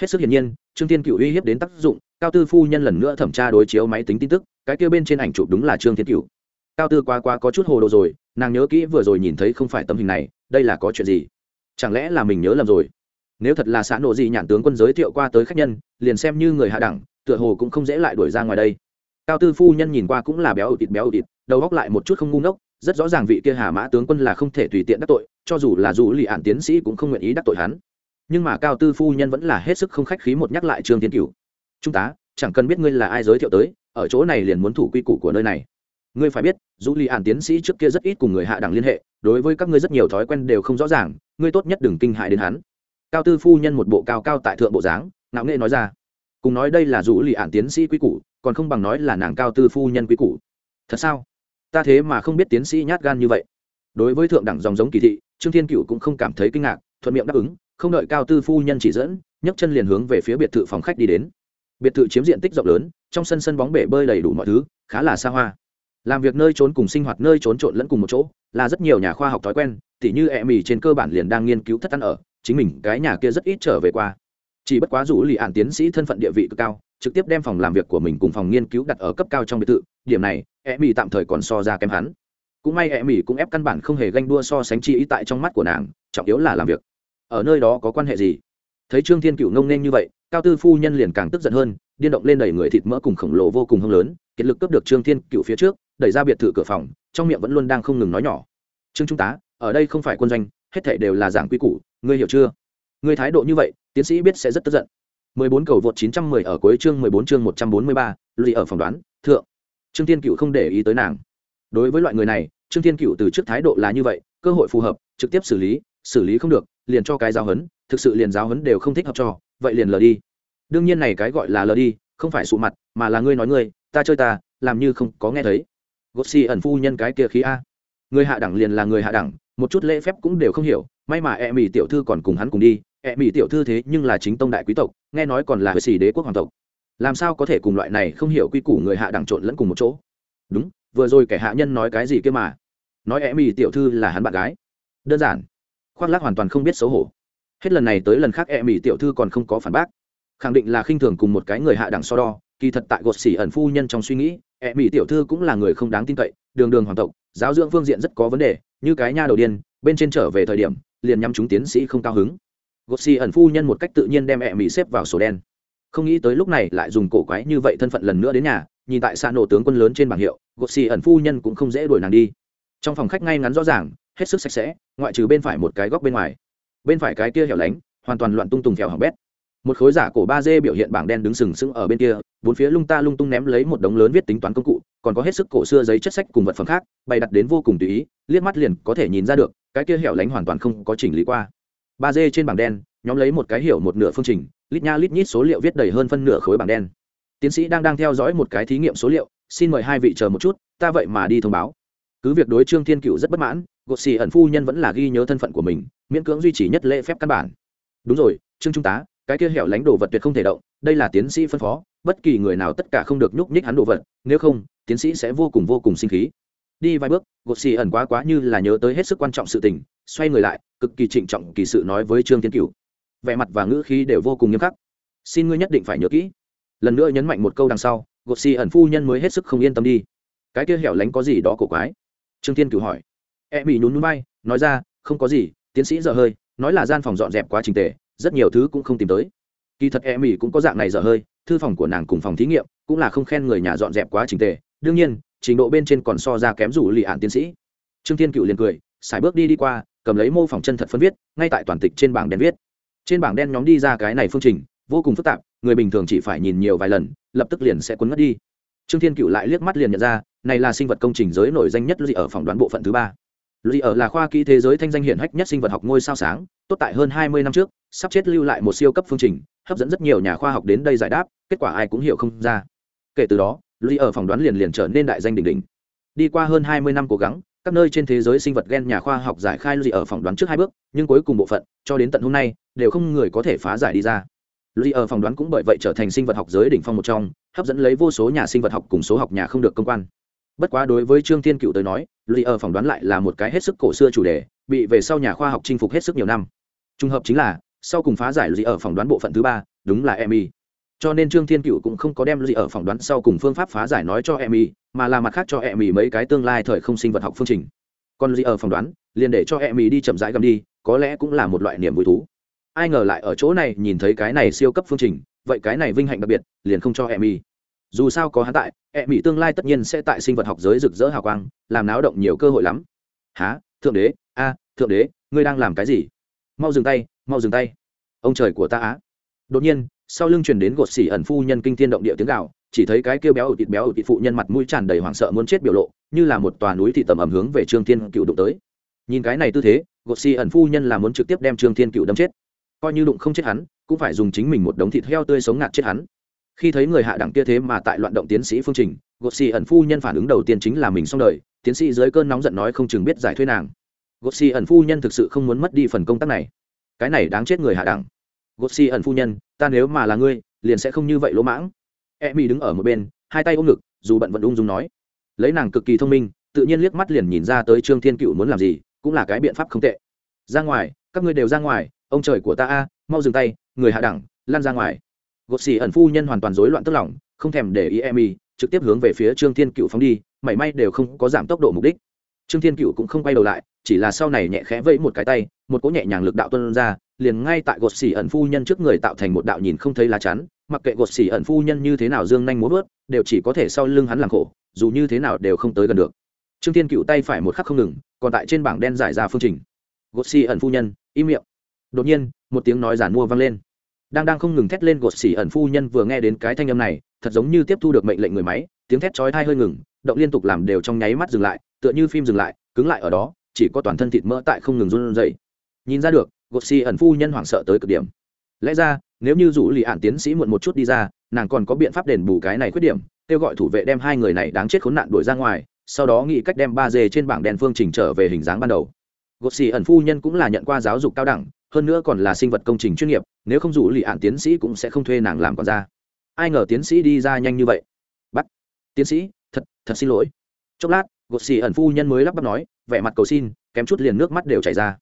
Hết sức hiển nhiên, trương thiên cựu uy hiếp đến tác dụng cao tư phu nhân lần nữa thẩm tra đối chiếu máy tính tin tức, cái kia bên trên ảnh chụp đúng là trương thiên cựu cao tư quá quá có chút hồ đồ rồi, nàng nhớ kỹ vừa rồi nhìn thấy không phải tấm hình này, đây là có chuyện gì? Chẳng lẽ là mình nhớ lầm rồi? Nếu thật là xã nộ gì nhạn tướng quân giới thiệu qua tới khách nhân, liền xem như người hạ đẳng, tựa hồ cũng không dễ lại đuổi ra ngoài đây. Cao tư phu nhân nhìn qua cũng là béo ụt béo ụt đầu góc lại một chút không ngu ngốc, rất rõ ràng vị kia hà mã tướng quân là không thể tùy tiện đắc tội, cho dù là dù lì ạn tiến sĩ cũng không nguyện ý đắc tội hắn. Nhưng mà cao tư phu nhân vẫn là hết sức không khách khí một nhắc lại trương tiến cửu trung tá, chẳng cần biết ngươi là ai giới thiệu tới, ở chỗ này liền muốn thủ quy củ của nơi này. Ngươi phải biết dù li an tiến sĩ trước kia rất ít cùng người hạ đẳng liên hệ, đối với các ngươi rất nhiều thói quen đều không rõ ràng, ngươi tốt nhất đừng kinh hại đến hắn. Cao tư phu nhân một bộ cao cao tại thượng bộ dáng, ngạo nghệ nói ra. Cùng nói đây là dù li an tiến sĩ quý củ, còn không bằng nói là nàng cao tư phu nhân quý củ. Thật sao? Ta thế mà không biết tiến sĩ nhát gan như vậy. Đối với thượng đẳng dòng giống kỳ thị, trương thiên cựu cũng không cảm thấy kinh ngạc, thuận miệng đáp ứng, không đợi cao tư phu nhân chỉ dẫn, nhấc chân liền hướng về phía biệt thự phòng khách đi đến biệt thự chiếm diện tích rộng lớn, trong sân sân bóng bể bơi đầy đủ mọi thứ, khá là xa hoa. Làm việc nơi trốn cùng sinh hoạt nơi trốn trộn lẫn cùng một chỗ, là rất nhiều nhà khoa học thói quen, tỉ như ẹ mì trên cơ bản liền đang nghiên cứu thất ăn ở, chính mình cái nhà kia rất ít trở về qua. Chỉ bất quá rủ lì ạn tiến sĩ thân phận địa vị cực cao, trực tiếp đem phòng làm việc của mình cùng phòng nghiên cứu đặt ở cấp cao trong biệt thự, điểm này, ẹ mỹ tạm thời còn so ra kém hắn. Cũng may ẹ mỹ cũng ép căn bản không hề ganh đua so sánh chi ý tại trong mắt của nàng, trọng yếu là làm việc. Ở nơi đó có quan hệ gì? Thấy trương thiên cựu ngông nên như vậy cao tư phu nhân liền càng tức giận hơn điên động lên đẩy người thịt mỡ cùng khổng lồ vô cùng hông lớn kiệt lực cướp được trương thiên cựu phía trước đẩy ra biệt thự cửa phòng trong miệng vẫn luôn đang không ngừng nói nhỏ trương trung tá ở đây không phải quân doanh hết thể đều là giảng quy củ ngươi hiểu chưa ngươi thái độ như vậy tiến sĩ biết sẽ rất tức giận 14 cầu vượt 910 ở cuối chương 14 chương 143, lụy ở phòng đoán, thượng. Trương Thiên Cựu không để ý tới nàng. Đối với loại người này, Trương Thiên Cựu từ trước thái độ là như vậy, cơ hội phù hợp, trực tiếp xử lý, xử lý không được, liền cho cái giáo hấn, thực sự liền giáo hấn đều không thích hợp cho, vậy liền lờ đi. Đương nhiên này cái gọi là lờ đi, không phải sụ mặt, mà là ngươi nói ngươi, ta chơi ta, làm như không có nghe thấy. Gossi ẩn phu nhân cái kia khí a. người hạ đẳng liền là người hạ đẳng một chút lễ phép cũng đều không hiểu may mà e mỹ tiểu thư còn cùng hắn cùng đi e mỹ tiểu thư thế nhưng là chính tông đại quý tộc nghe nói còn là huệ xì đế quốc hoàng tộc làm sao có thể cùng loại này không hiểu quy củ người hạ đẳng trộn lẫn cùng một chỗ đúng vừa rồi kẻ hạ nhân nói cái gì kia mà nói e mỹ tiểu thư là hắn bạn gái đơn giản khoác lác hoàn toàn không biết xấu hổ hết lần này tới lần khác e mỹ tiểu thư còn không có phản bác. Khẳng định là khinh thường cùng một cái người hạ đẳng so đo, kỳ thật tại gột xỉ ẩn phu nhân trong suy nghĩ e mỹ tiểu thư cũng là người không đáng tin cậy, đường đường hoàng tộc, giáo dưỡng phương diện rất có vấn đề, như cái nha đầu điên, bên trên trở về thời điểm, liền nhắm chúng tiến sĩ không cao hứng. Gột xỉ ẩn phu nhân một cách tự nhiên đem e mỹ xếp vào sổ đen. Không nghĩ tới lúc này lại dùng cổ quái như vậy thân phận lần nữa đến nhà, nhìn tại xa nổ tướng quân lớn trên bảng hiệu, gột xì ẩn phu nhân cũng không dễ đuổi nàng đi. Trong phòng khách ngay ngắn rõ ràng, hết sức sạch sẽ, ngoại trừ bên phải một cái góc bên ngoài bên phải cái kia hẻo lánh, hoàn toàn loạn tung tùng phèo hỏng bét. Một khối giả cổ ba d biểu hiện bảng đen đứng sừng sững ở bên kia, bốn phía lung ta lung tung ném lấy một đống lớn viết tính toán công cụ, còn có hết sức cổ xưa giấy chất sách cùng vật phẩm khác, bày đặt đến vô cùng tùy ý, liếc mắt liền có thể nhìn ra được, cái kia hẻo lánh hoàn toàn không có chỉnh lý qua. Ba d trên bảng đen, nhóm lấy một cái hiểu một nửa phương trình, lít nha lít nhít số liệu viết đầy hơn phân nửa khối bảng đen. Tiến sĩ đang đang theo dõi một cái thí nghiệm số liệu, xin mời hai vị chờ một chút, ta vậy mà đi thông báo cứ việc đối trương thiên cựu rất bất mãn gột xì ẩn phu nhân vẫn là ghi nhớ thân phận của mình, miễn cưỡng duy trì nhất lễ phép căn bản. Đúng rồi, trương trung tá, cái kia hẻo lánh đồ vật tuyệt không thể động, đây là tiến sĩ phân phó, bất kỳ người nào tất cả không được nhúc nhích hắn đồ vật, nếu không, tiến sĩ sẽ vô cùng vô cùng sinh khí. Đi vài bước gột xì ẩn quá quá như là nhớ tới hết sức quan trọng sự tình, xoay người lại, cực kỳ trịnh trọng kỳ sự nói với trương thiên cửu. Vẻ mặt và ngữ khí đều vô cùng nghiêm khắc. Xin ngươi nhất định phải nhớ kỹ. Lần nữa nhấn mạnh một câu đằng sau gột xì ẩn phu nhân mới hết sức không yên tâm đi. Cái kia hẻo lánh có gì đó cổ quái trương Thiên cửu hỏi. E bị nhún nhún bay nói ra, không có gì, tiến sĩ dở hơi, nói là gian phòng dọn dẹp quá trình tệ, rất nhiều thứ cũng không tìm tới. Kỳ thật e mỹ cũng có dạng này dở hơi, thư phòng của nàng cùng phòng thí nghiệm cũng là không khen người nhà dọn dẹp quá trình tệ. Đương nhiên, trình độ bên trên còn so ra kém rủ lì ạn tiến sĩ. Trương Thiên cựu liền cười xài bước đi đi qua, cầm lấy mô phỏng chân thật phân viết, ngay tại toàn tịch trên bảng đen viết. Trên bảng đen nhóm đi ra cái này phương trình, vô cùng phức tạp, người bình thường chỉ phải nhìn nhiều vài lần, lập tức liền sẽ cuốn ngất đi. Trương thiên cựu lại liếc mắt liền nhận ra này là sinh vật công trình giới nổi danh nhất lụy ở phòng đoán bộ phận thứ ba. Lụy ở là khoa kỹ thế giới thanh danh hiển hách nhất sinh vật học ngôi sao sáng, tốt tại hơn hai mươi năm trước, sắp chết lưu lại một siêu cấp phương trình, hấp dẫn rất nhiều nhà khoa học đến đây giải đáp, kết quả ai cũng hiểu không ra. Kể từ đó lụy ở phòng đoán liền liền trở nên đại danh đỉnh đỉnh. Đi qua hơn hai mươi năm cố gắng, các nơi trên thế giới sinh vật gen nhà khoa học giải khai lụy ở phòng đoán trước hai bước, nhưng cuối cùng bộ phận, cho đến tận hôm nay, đều không người có thể phá giải đi ra. Lụy ở phòng đoán cũng bởi vậy trở thành sinh vật học giới đỉnh phong một trong, hấp dẫn lấy vô số nhà sinh vật học cùng số học nhà không được công quan bất quá đối với trương thiên cựu tới nói, lụy ở phỏng đoán lại là một cái hết sức cổ xưa chủ đề, bị về sau nhà khoa học chinh phục hết sức nhiều năm. Trùng hợp chính là, sau cùng phá giải lụy ở phỏng đoán bộ phận thứ ba, đúng là emi cho nên trương thiên cựu cũng không có đem lụy ở phỏng đoán sau cùng phương pháp phá giải nói cho emi mà là mặt khác cho emi mấy cái tương lai thời không sinh vật học phương trình. Còn lụy ở phỏng đoán, liền để cho emi đi chậm rãi gầm đi, có lẽ cũng là một loại niềm vui thú. Ai ngờ lại ở chỗ này nhìn thấy cái này siêu cấp phương trình, vậy cái này vinh hạnh đặc biệt, liền không cho emi dù sao có hắn tại, ẹ mỹ tương lai tất nhiên sẽ tại sinh vật học giới rực rỡ hào quang, làm náo động nhiều cơ hội lắm. Há thượng đế? A, thượng đế, ngươi đang làm cái gì? Mau dừng tay, mau dừng tay. Ông trời của ta á. Đột nhiên, sau lưng truyền đến gột xỉ ẩn phu nhân kinh thiên động địa tiếng gạo chỉ thấy cái kêu béo ở thịt béo ở thịt phụ nhân mặt mũi tràn đầy hoảng sợ muốn chết biểu lộ, như là một tòa núi thị tầm ẩm hướng về trương thiên cựu đụng tới. Nhìn cái này tư thế, gột xỉ ẩn phu nhân là muốn trực tiếp đem trương thiên cựu đâm chết. Coi như đụng không chết hắn, cũng phải dùng chính mình một đống thịt heo tươi sống ngạt chết hắn khi thấy người hạ đẳng kia thế mà tại loạn động tiến sĩ phương trình gột xì ẩn phu nhân phản ứng đầu tiên chính là mình xong đời, tiến sĩ dưới cơn nóng giận nói không chừng biết giải thuê nàng. Gột xì ẩn phu nhân thực sự không muốn mất đi phần công tác này. Cái này đáng chết người hạ đẳng. Gột xì ẩn phu nhân, ta nếu mà là ngươi, liền sẽ không như vậy lỗ mãng. E Mi đứng ở một bên, hai tay ôm ngực, dù bận vận ung dung nói. Lấy nàng cực kỳ thông minh, tự nhiên liếc mắt liền nhìn ra tới trương thiên cựu muốn làm gì, cũng là cái biện pháp không tệ. Ra ngoài, các ngươi đều ra ngoài, ông trời của ta a, mau dừng tay, người hạ đẳng lan ra ngoài gột xì ẩn phu nhân hoàn toàn rối loạn tức lòng, không thèm để ý em trực tiếp hướng về phía trương thiên cựu phóng đi, mảy may đều không có giảm tốc độ mục đích. Trương thiên cựu cũng không quay đầu lại, chỉ là sau này nhẹ khẽ vẫy một cái tay, một cỗ nhẹ nhàng lực đạo tuân ra, liền ngay tại gột xì ẩn phu nhân trước người tạo thành một đạo nhìn không thấy lá chắn, mặc kệ gột xì ẩn phu nhân như thế nào dương nhanh muốn vớt, đều chỉ có thể sau lưng hắn làm khổ, dù như thế nào đều không tới gần được. Trương thiên cựu tay phải một khắc không ngừng, còn tại trên bảng đen giải ra phương trình. Gột xì ẩn phu nhân, im miệng. Đột nhiên, một tiếng nói giản mua vang lên đang đang không ngừng thét lên gột xỉ ẩn phu nhân vừa nghe đến cái thanh âm này, thật giống như tiếp thu được mệnh lệnh người máy, tiếng thét chói thai hơi ngừng, động liên tục làm đều trong nháy mắt dừng lại, tựa như phim dừng lại, cứng lại ở đó, chỉ có toàn thân thịt mỡ tại không ngừng run rẩy. Nhìn ra được, gột xỉ ẩn phu nhân hoảng sợ tới cực điểm. Lẽ ra, nếu như rủ lì ạn tiến sĩ muộn một chút đi ra, nàng còn có biện pháp đền bù cái này khuyết điểm, kêu gọi thủ vệ đem hai người này đáng chết khốn nạn đuổi ra ngoài, sau đó nghĩ cách đem ba dê trên bảng đèn phương trình trở về hình dáng ban đầu. Gột xì ẩn phu nhân cũng là nhận qua giáo dục cao đẳng hơn nữa còn là sinh vật công trình chuyên nghiệp, nếu không dù lì ạn tiến sĩ cũng sẽ không thuê nàng làm còn ra ai ngờ tiến sĩ đi ra nhanh như vậy? Bắt. Tiến sĩ, thật thật xin lỗi. Chốc lát, gột xì ẩn phu nhân mới lắp bắp nói, vẻ mặt cầu xin, kém chút liền nước mắt đều chảy ra.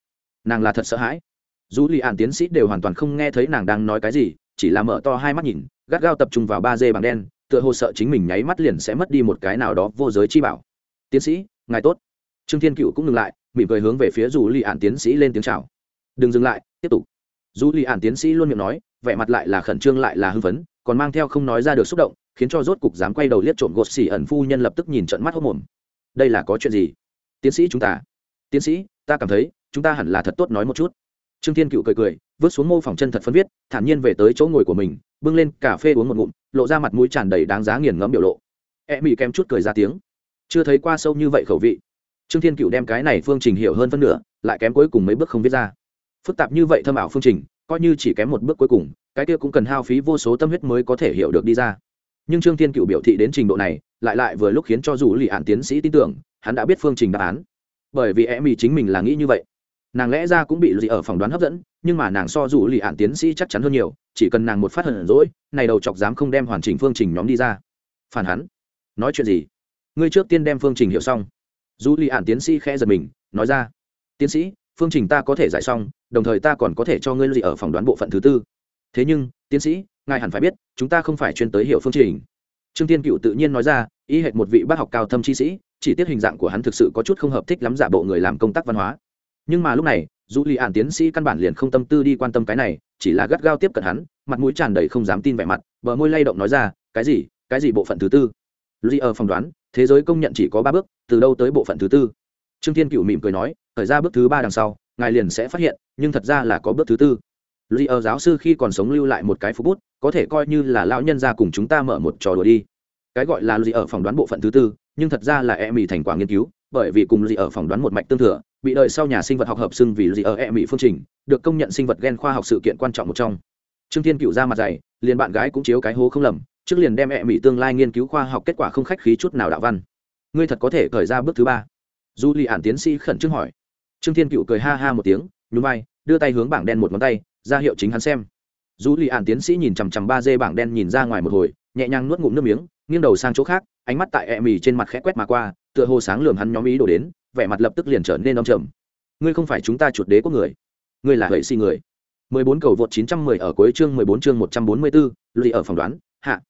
Nàng là thật sợ hãi. Dù lì ạn tiến sĩ đều hoàn toàn không nghe thấy nàng đang nói cái gì, chỉ là mở to hai mắt nhìn, gắt gao tập trung vào ba dê bằng đen, tựa hồ sợ chính mình nháy mắt liền sẽ mất đi một cái nào đó vô giới chi bảo. Tiến sĩ, ngài tốt. Trương thiên cựu cũng ngừng lại, mỉm cười hướng về phía dù lì ạn tiến sĩ lên tiếng chào đừng dừng lại, tiếp tục. Dù lì ản tiến sĩ luôn miệng nói, vẻ mặt lại là khẩn trương lại là hưng phấn, còn mang theo không nói ra được xúc động, khiến cho rốt cục dám quay đầu liếc trộm gột xỉ ẩn phu nhân lập tức nhìn trận mắt hốc mồm. Đây là có chuyện gì? Tiến sĩ chúng ta. Tiến sĩ, ta cảm thấy, chúng ta hẳn là thật tốt nói một chút. Trương thiên cựu cười cười, vứt xuống mô phỏng chân thật phân viết, thản nhiên về tới chỗ ngồi của mình, bưng lên cà phê uống một ngụm, lộ ra mặt mũi tràn đầy đáng giá nghiền ngẫm biểu lộ. E mỹ kém chút cười ra tiếng. Chưa thấy qua sâu như vậy khẩu vị. Trương thiên cựu đem cái này phương trình hiểu hơn phân nửa, lại kém cuối cùng mấy bước không viết ra phức tạp như vậy thâm ảo phương trình, coi như chỉ kém một bước cuối cùng, cái kia cũng cần hao phí vô số tâm huyết mới có thể hiểu được đi ra. Nhưng trương thiên cựu biểu thị đến trình độ này, lại lại vừa lúc khiến cho dù lì ạn tiến sĩ tin tưởng, hắn đã biết phương trình đáp án. Bởi vì em ý chính mình là nghĩ như vậy. Nàng lẽ ra cũng bị lì ở phỏng đoán hấp dẫn, nhưng mà nàng so dù lì ạn tiến sĩ chắc chắn hơn nhiều, chỉ cần nàng một phát hận rỗi này đầu chọc dám không đem hoàn chỉnh phương trình nhóm đi ra. Phản hắn. Nói chuyện gì? Ngươi trước tiên đem phương trình hiểu xong. Dù lì ạn tiến sĩ khẽ giật mình, nói ra. Tiến sĩ phương trình ta có thể giải xong, đồng thời ta còn có thể cho ngươi lì ở phòng đoán bộ phận thứ tư. Thế nhưng, tiến sĩ, ngài hẳn phải biết, chúng ta không phải chuyên tới hiểu phương trình. Trương tiên cựu tự nhiên nói ra, y hệt một vị bác học cao thâm chi sĩ, chỉ tiết hình dạng của hắn thực sự có chút không hợp thích lắm giả bộ người làm công tác văn hóa. Nhưng mà lúc này dù lì ạn tiến sĩ căn bản liền không tâm tư đi quan tâm cái này, chỉ là gắt gao tiếp cận hắn, mặt mũi tràn đầy không dám tin vẻ mặt, bờ môi lay động nói ra, cái gì? Cái gì bộ phận thứ tư? Lì ở phỏng đoán, thế giới công nhận chỉ có ba bước, từ đâu tới bộ phận thứ tư? Trương thiên cựu mỉm cười nói, thời ra bước thứ ba đằng sau, ngài liền sẽ phát hiện, nhưng thật ra là có bước thứ tư. Lì ở giáo sư khi còn sống lưu lại một cái phú bút, có thể coi như là lão nhân ra cùng chúng ta mở một trò đùa đi. Cái gọi là lì ở phỏng đoán bộ phận thứ tư, nhưng thật ra là e mỉ thành quả nghiên cứu, bởi vì cùng lì ở phỏng đoán một mạch tương thừa, bị đợi sau nhà sinh vật học hợp xưng vì lì ở e mỉ phương trình, được công nhận sinh vật gen khoa học sự kiện quan trọng một trong. Trương thiên cựu ra mặt dày, liền bạn gái cũng chiếu cái hố không lầm, trước liền đem e mỉ tương lai nghiên cứu khoa học kết quả không khách khí chút nào đạo văn. Ngươi thật có thể cởi ra bước thứ ba du lì ản tiến sĩ khẩn trương hỏi. Trương thiên cựu cười ha ha một tiếng nhún vai đưa tay hướng bảng đen một ngón tay ra hiệu chính hắn xem. Du lì ản tiến sĩ nhìn chằm chằm ba dê bảng đen nhìn ra ngoài một hồi nhẹ nhàng nuốt ngụm nước miếng nghiêng đầu sang chỗ khác ánh mắt tại e mì trên mặt khẽ quét mà qua tựa hồ sáng lườm hắn nhóm ý đổ đến vẻ mặt lập tức liền trở nên đông trầm. Ngươi không phải chúng ta chuột đế quốc người. Ngươi là hệ si người. 14 cầu vượt 910 ở cuối chương 14 chương 144, lụy ở phòng đoán hạ.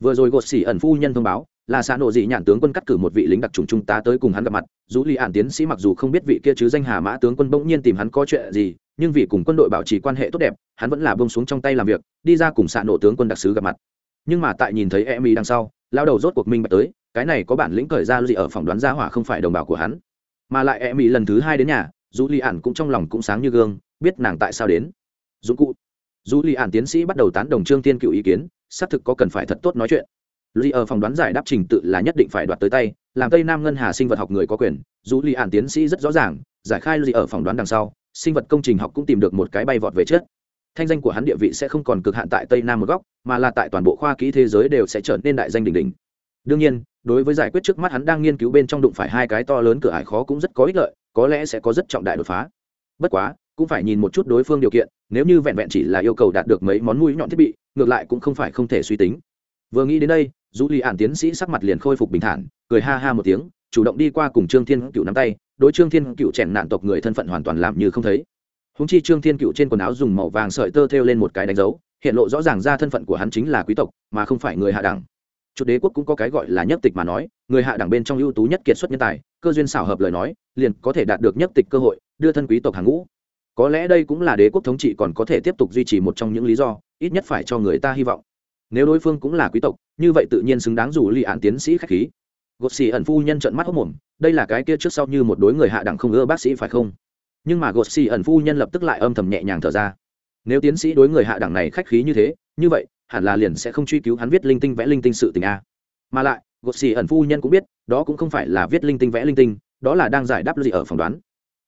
Vừa rồi gột xỉ ẩn phu nhân thông báo là xã nộ dị nhạn tướng quân cắt cử một vị lính đặc trùng trung tá tới cùng hắn gặp mặt. Dù li ạn tiến sĩ mặc dù không biết vị kia chứ danh hà mã tướng quân bỗng nhiên tìm hắn có chuyện gì, nhưng vì cùng quân đội bảo trì quan hệ tốt đẹp, hắn vẫn là bông xuống trong tay làm việc, đi ra cùng xã nộ tướng quân đặc sứ gặp mặt. Nhưng mà tại nhìn thấy em y đằng sau lao đầu rốt cuộc minh bạch tới, cái này có bản lĩnh cởi ra gì ở phòng đoán gia hỏa không phải đồng bào của hắn. Mà lại em y lần thứ hai đến nhà, dù li ạn cũng trong lòng cũng sáng như gương, biết nàng tại sao đến. Dũng cụ. Dù li ạn tiến sĩ bắt đầu tán đồng trương tiên cựu ý kiến, xác thực có cần phải thật tốt nói chuyện. Lý ở phòng đoán giải đáp trình tự là nhất định phải đoạt tới tay, làm Tây Nam ngân hà sinh vật học người có quyền, dù Lý Ản tiến sĩ rất rõ ràng, giải khai Lý ở phòng đoán đằng sau, sinh vật công trình học cũng tìm được một cái bay vọt về trước. Thanh danh của hắn địa vị sẽ không còn cực hạn tại Tây Nam một góc, mà là tại toàn bộ khoa kỹ thế giới đều sẽ trở nên đại danh đỉnh đỉnh. Đương nhiên, đối với giải quyết trước mắt hắn đang nghiên cứu bên trong đụng phải hai cái to lớn cửa ải khó cũng rất có ích lợi, có lẽ sẽ có rất trọng đại đột phá. Bất quá, cũng phải nhìn một chút đối phương điều kiện, nếu như vẹn vẹn chỉ là yêu cầu đạt được mấy món mũi nhọn thiết bị, ngược lại cũng không phải không thể suy tính. Vừa nghĩ đến đây, dù lì ạn tiến sĩ sắc mặt liền khôi phục bình thản cười ha ha một tiếng chủ động đi qua cùng trương thiên cựu nắm tay đối trương thiên cựu chèn nạn tộc người thân phận hoàn toàn làm như không thấy. Húng chi trương thiên cựu trên quần áo dùng màu vàng sợi tơ thêu lên một cái đánh dấu hiện lộ rõ ràng ra thân phận của hắn chính là quý tộc mà không phải người hạ đẳng. Chút đế quốc cũng có cái gọi là nhất tịch mà nói người hạ đẳng bên trong ưu tú nhất kiệt xuất nhân tài cơ duyên xảo hợp lời nói liền có thể đạt được nhất tịch cơ hội đưa thân quý tộc hàng ngũ. Có lẽ đây cũng là đế quốc thống trị còn có thể tiếp tục duy trì một trong những lý do ít nhất phải cho người ta hy vọng nếu đối phương cũng là quý tộc, như vậy tự nhiên xứng đáng dù lì ạn tiến sĩ khách khí. Gột xì ẩn phu nhân trận mắt hốc mồm, đây là cái kia trước sau như một đối người hạ đẳng không ưa bác sĩ phải không? Nhưng mà gột xì ẩn phu nhân lập tức lại âm thầm nhẹ nhàng thở ra. Nếu tiến sĩ đối người hạ đẳng này khách khí như thế, như vậy, hẳn là liền sẽ không truy cứu hắn viết linh tinh vẽ linh tinh sự tình a. Mà lại, gột xì ẩn phu nhân cũng biết, đó cũng không phải là viết linh tinh vẽ linh tinh, đó là đang giải đáp gì ở phỏng đoán.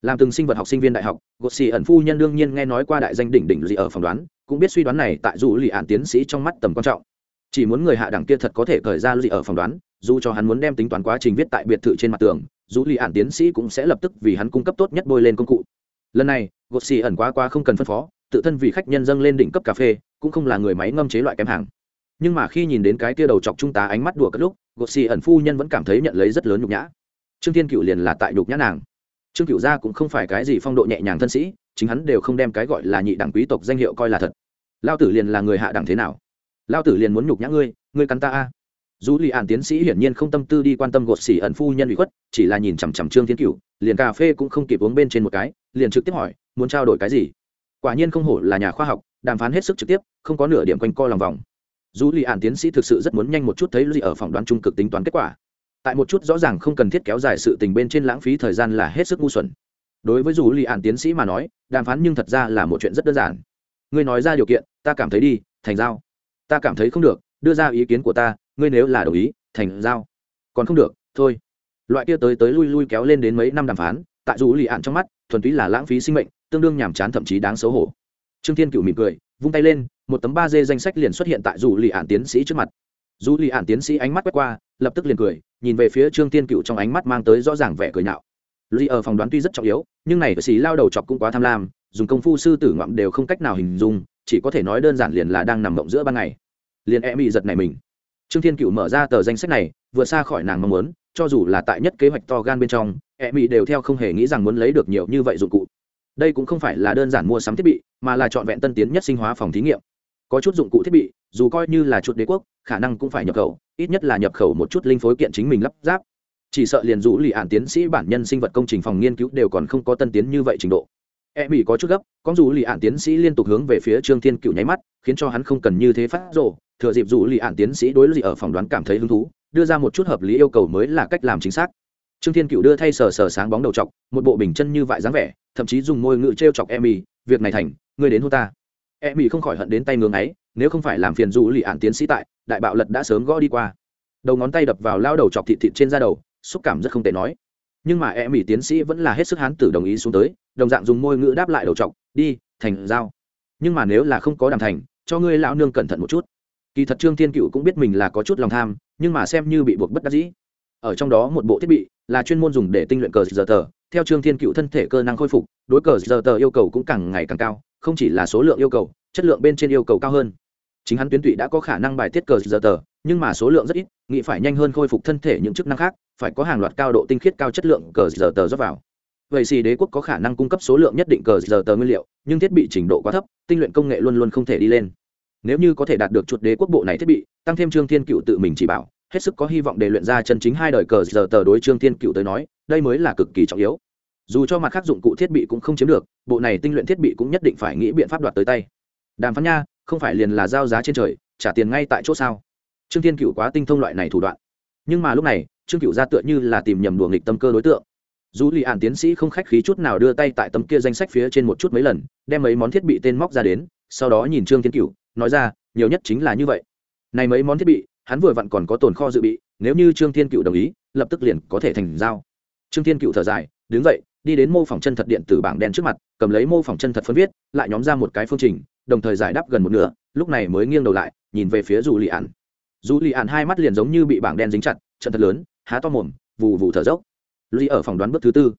Làm từng sinh vật học sinh viên đại học, gột xì ẩn phu nhân đương nhiên nghe nói qua đại danh đỉnh đỉnh gì ở phỏng đoán cũng biết suy đoán này tại dù lì ạn tiến sĩ trong mắt tầm quan trọng. Chỉ muốn người hạ đẳng kia thật có thể khởi ra gì ở phỏng đoán, dù cho hắn muốn đem tính toán quá trình viết tại biệt thự trên mặt tường, dù lì ạn tiến sĩ cũng sẽ lập tức vì hắn cung cấp tốt nhất bôi lên công cụ. Lần này gột xì ẩn quá quá không cần phân phó, tự thân vì khách nhân dâng lên đỉnh cấp cà phê, cũng không là người máy ngâm chế loại kém hàng. Nhưng mà khi nhìn đến cái tia đầu chọc trung tá ánh mắt đùa cất lúc gột xì ẩn phu nhân vẫn cảm thấy nhận lấy rất lớn nhục nhã. Trương thiên cựu liền là tại nhục nhã nàng. Trương cựu gia cũng không phải cái gì phong độ nhẹ nhàng thân sĩ chính hắn đều không đem cái gọi là nhị đẳng quý tộc danh hiệu coi là thật. Lao tử liền là người hạ đẳng thế nào? Lao tử liền muốn nhục nhã ngươi ngươi cắn ta a. Dù lì ạn tiến sĩ hiển nhiên không tâm tư đi quan tâm gột xỉ ẩn phu nhân bị khuất, chỉ là nhìn chằm chằm trương thiên cựu liền cà phê cũng không kịp uống bên trên một cái, liền trực tiếp hỏi, muốn trao đổi cái gì? Quả nhiên không hổ là nhà khoa học, đàm phán hết sức trực tiếp, không có nửa điểm quanh co lòng vòng. Dù lì ạn tiến sĩ thực sự rất muốn nhanh một chút thấy gì ở phỏng đoán trung cực tính toán kết quả. Tại một chút rõ ràng không cần thiết kéo dài sự tình bên trên lãng phí thời gian là hết sức ngu xuẩn đối với dù lì ạn tiến sĩ mà nói, đàm phán nhưng thật ra là một chuyện rất đơn giản. Ngươi nói ra điều kiện, ta cảm thấy đi, thành giao. Ta cảm thấy không được, đưa ra ý kiến của ta, ngươi nếu là đồng ý, thành giao. Còn không được, thôi. Loại kia tới tới lui lui kéo lên đến mấy năm đàm phán, tại dù lì ạn trong mắt, thuần túy là lãng phí sinh mệnh, tương đương nhàm chán thậm chí đáng xấu hổ. Trương thiên cựu mỉm cười, vung tay lên, một tấm ba d danh sách liền xuất hiện tại dù lì ạn tiến sĩ trước mặt. Dù lì ạn tiến sĩ ánh mắt quét qua, lập tức liền cười, nhìn về phía trương thiên cựu trong ánh mắt mang tới rõ ràng vẻ cười nhạo lì ở phòng đoán tuy rất trọng yếu, nhưng này xì lao đầu chọc cũng quá tham lam, dùng công phu sư tử ngoạm đều không cách nào hình dung, chỉ có thể nói đơn giản liền là đang nằm mộng giữa ban ngày. Liền e mị giật này mình. Trương thiên cựu mở ra tờ danh sách này, vừa xa khỏi nàng mong muốn, cho dù là tại nhất kế hoạch to gan bên trong e mỹ đều theo không hề nghĩ rằng muốn lấy được nhiều như vậy dụng cụ. Đây cũng không phải là đơn giản mua sắm thiết bị, mà là trọn vẹn tân tiến nhất sinh hóa phòng thí nghiệm. Có chút dụng cụ thiết bị, dù coi như là chuột đế quốc, khả năng cũng phải nhập khẩu, ít nhất là nhập khẩu một chút linh phối kiện chính mình lắp ráp chỉ sợ liền rủ lì ạn tiến sĩ bản nhân sinh vật công trình phòng nghiên cứu đều còn không có tân tiến như vậy trình độ. E mỹ có chút gấp con rủ lì ạn tiến sĩ liên tục hướng về phía trương thiên cựu nháy mắt, khiến cho hắn không cần như thế phát rộ thừa dịp rủ lì ạn tiến sĩ đối lì ở phòng đoán cảm thấy hứng thú, đưa ra một chút hợp lý yêu cầu mới là cách làm chính xác. Trương thiên cựu đưa thay sờ sờ sáng bóng đầu chọc, một bộ bình chân như vại dáng vẻ, thậm chí dùng môi ngự t chọc e mỹ việc này thành, ngươi đến hô ta. E mỹ không khỏi hận đến tay ngưỡng ấy nếu không phải làm phiền rủ lì ạn tiến sĩ tại, đại bạo lật đã sớm gõ đi qua. Đầu ngón tay đập vào lao đầu chọc thịt thịt trên da đầu xúc cảm rất không tệ nói. Nhưng mà e mỹ tiến sĩ vẫn là hết sức hán tử đồng ý xuống tới, đồng dạng dùng môi ngữ đáp lại đầu t đi, thành giao. Nhưng mà nếu là không có đàm thành, cho ngươi lão nương cẩn thận một chút. Kỳ thật trương thiên cựu cũng biết mình là có chút lòng tham, nhưng mà xem như bị buộc bất đắc dĩ. Ở trong đó một bộ thiết bị là chuyên môn dùng để tinh luyện cờ giờ tờ. Theo trương thiên cựu thân thể cơ năng khôi phục, đối cờ giờ tờ yêu cầu cũng càng ngày càng cao, không chỉ là số lượng yêu cầu, chất lượng bên trên yêu cầu cao hơn. Chính hắn tuyến tụy đã có khả năng bài tiết cờ giờ tờ, nhưng mà số lượng rất ít nghị phải nhanh hơn khôi phục thân thể những chức năng khác phải có hàng loạt cao độ tinh khiết cao chất lượng cờ giờ tờ rót vào. Vậy xì đế quốc có khả năng cung cấp số lượng nhất định cờ giờ tờ nguyên liệu, nhưng thiết bị trình độ quá thấp, tinh luyện công nghệ luôn luôn không thể đi lên. Nếu như có thể đạt được chuột đế quốc bộ này thiết bị, tăng thêm trương thiên cựu tự mình chỉ bảo, hết sức có hy vọng để luyện ra chân chính hai đời cờ giờ tờ đối trương thiên cựu tới nói, đây mới là cực kỳ trọng yếu. Dù cho mặt khác dụng cụ thiết bị cũng không chiếm được, bộ này tinh luyện thiết bị cũng nhất định phải nghĩ biện pháp đoạt tới tay. Đàm phán nha, không phải liền là giao giá trên trời, trả tiền ngay tại chỗ sao? Trương thiên cựu quá tinh thông loại này thủ đoạn nhưng mà lúc này, trương cựu ra tựa như là tìm nhầm đùa nghịch tâm cơ đối tượng. Dù lì ạn tiến sĩ không khách khí chút nào đưa tay tại tấm kia danh sách phía trên một chút mấy lần, đem mấy món thiết bị tên móc ra đến, sau đó nhìn trương thiên cựu nói ra, nhiều nhất chính là như vậy. Này mấy món thiết bị, hắn vừa vặn còn có tồn kho dự bị, nếu như trương thiên cựu đồng ý, lập tức liền có thể thành giao. Trương thiên cựu thở dài, đứng dậy, đi đến mô phỏng chân thật điện tử bảng đen trước mặt, cầm lấy mô phỏng chân thật phân viết, lại nhóm ra một cái phương trình, đồng thời giải đáp gần một nửa, lúc này mới nghiêng đầu lại, nhìn về phía dù lì ạn dù lì ạn hai mắt liền giống như bị bảng đen dính chặt, trận thật lớn, há to mồm, vù vù thở dốc. Lì ở phòng đoán bước thứ tư.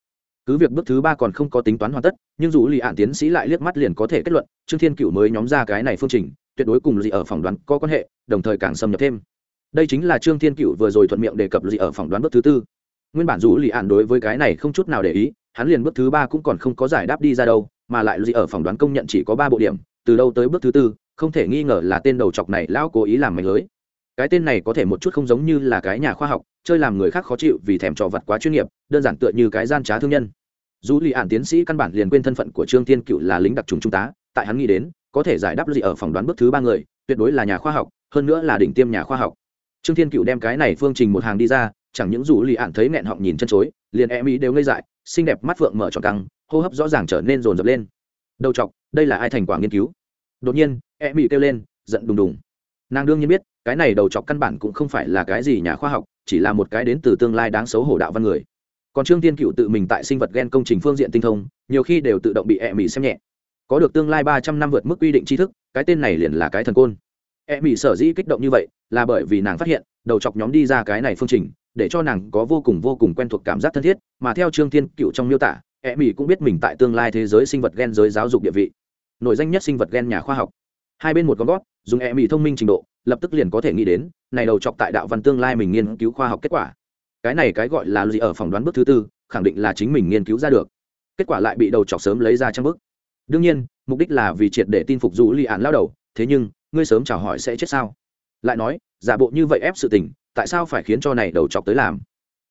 Cứ việc bước thứ ba còn không có tính toán hoàn tất, nhưng dù lì ạn tiến sĩ lại liếc mắt liền có thể kết luận, trương thiên cựu mới nhóm ra cái này phương trình, tuyệt đối cùng lì ở phòng đoán có quan hệ, đồng thời càng xâm nhập thêm. Đây chính là trương thiên cựu vừa rồi thuận miệng đề cập lì ở phòng đoán bước thứ tư. Nguyên bản dù lì ạn đối với cái này không chút nào để ý, hắn liền bước thứ ba cũng còn không có giải đáp đi ra đâu, mà lại lì ở phòng đoán công nhận chỉ có ba bộ điểm, từ đâu tới bước thứ tư, không thể nghi ngờ là tên đầu chọc này lão cố ý làm mạch lưới cái tên này có thể một chút không giống như là cái nhà khoa học, chơi làm người khác khó chịu vì thèm trò vật quá chuyên nghiệp, đơn giản tựa như cái gian trá thương nhân. Dù lì ạn tiến sĩ căn bản liền quên thân phận của trương tiên cựu là lính đặc trùng trung tá, tại hắn nghĩ đến, có thể giải đáp gì ở phỏng đoán bước thứ ba người, tuyệt đối là nhà khoa học, hơn nữa là đỉnh tiêm nhà khoa học. Trương thiên cựu đem cái này phương trình một hàng đi ra, chẳng những dù lì ạn thấy nghẹn họng nhìn chân chối, liền em ý đều ngây dại, xinh đẹp mắt phượng mở tròn căng, hô hấp rõ ràng trở nên rồn rập lên. Đầu chọc, đây là ai thành quả nghiên cứu? Đột nhiên em ý kêu lên, giận đùng đùng. Nàng đương nhiên biết cái này đầu chọc căn bản cũng không phải là cái gì nhà khoa học, chỉ là một cái đến từ tương lai đáng xấu hổ đạo văn người. Còn trương tiên cựu tự mình tại sinh vật g e n công trình phương diện tinh thông, nhiều khi đều tự động bị e mỹ xem nhẹ. Có được tương lai ba trăm năm vượt mức quy định tri thức, cái tên này liền là cái thần côn. E mỹ sở dĩ kích động như vậy, là bởi vì nàng phát hiện, đầu chọc nhóm đi ra cái này phương trình, để cho nàng có vô cùng vô cùng quen thuộc cảm giác thân thiết, mà theo trương thiên cựu trong miêu tả e mỹ cũng biết mình tại tương lai thế giới sinh vật gen giới giáo dục địa vị. Nổi danh nhất sinh vật gen nhà khoa học. Hai bên một con gót dùng e mỹ thông minh trình độ, lập tức liền có thể nghĩ đến, này đầu chọc tại đạo văn tương lai mình nghiên cứu khoa học kết quả. Cái này cái gọi là gì ở phỏng đoán bước thứ tư, khẳng định là chính mình nghiên cứu ra được. Kết quả lại bị đầu chọc sớm lấy ra trong bước đương nhiên, mục đích là vì triệt để tin phục dù li ạn lao đầu, thế nhưng, ngươi sớm chào hỏi sẽ chết sao? Lại nói, giả bộ như vậy ép sự tình, tại sao phải khiến cho này đầu chọc tới làm?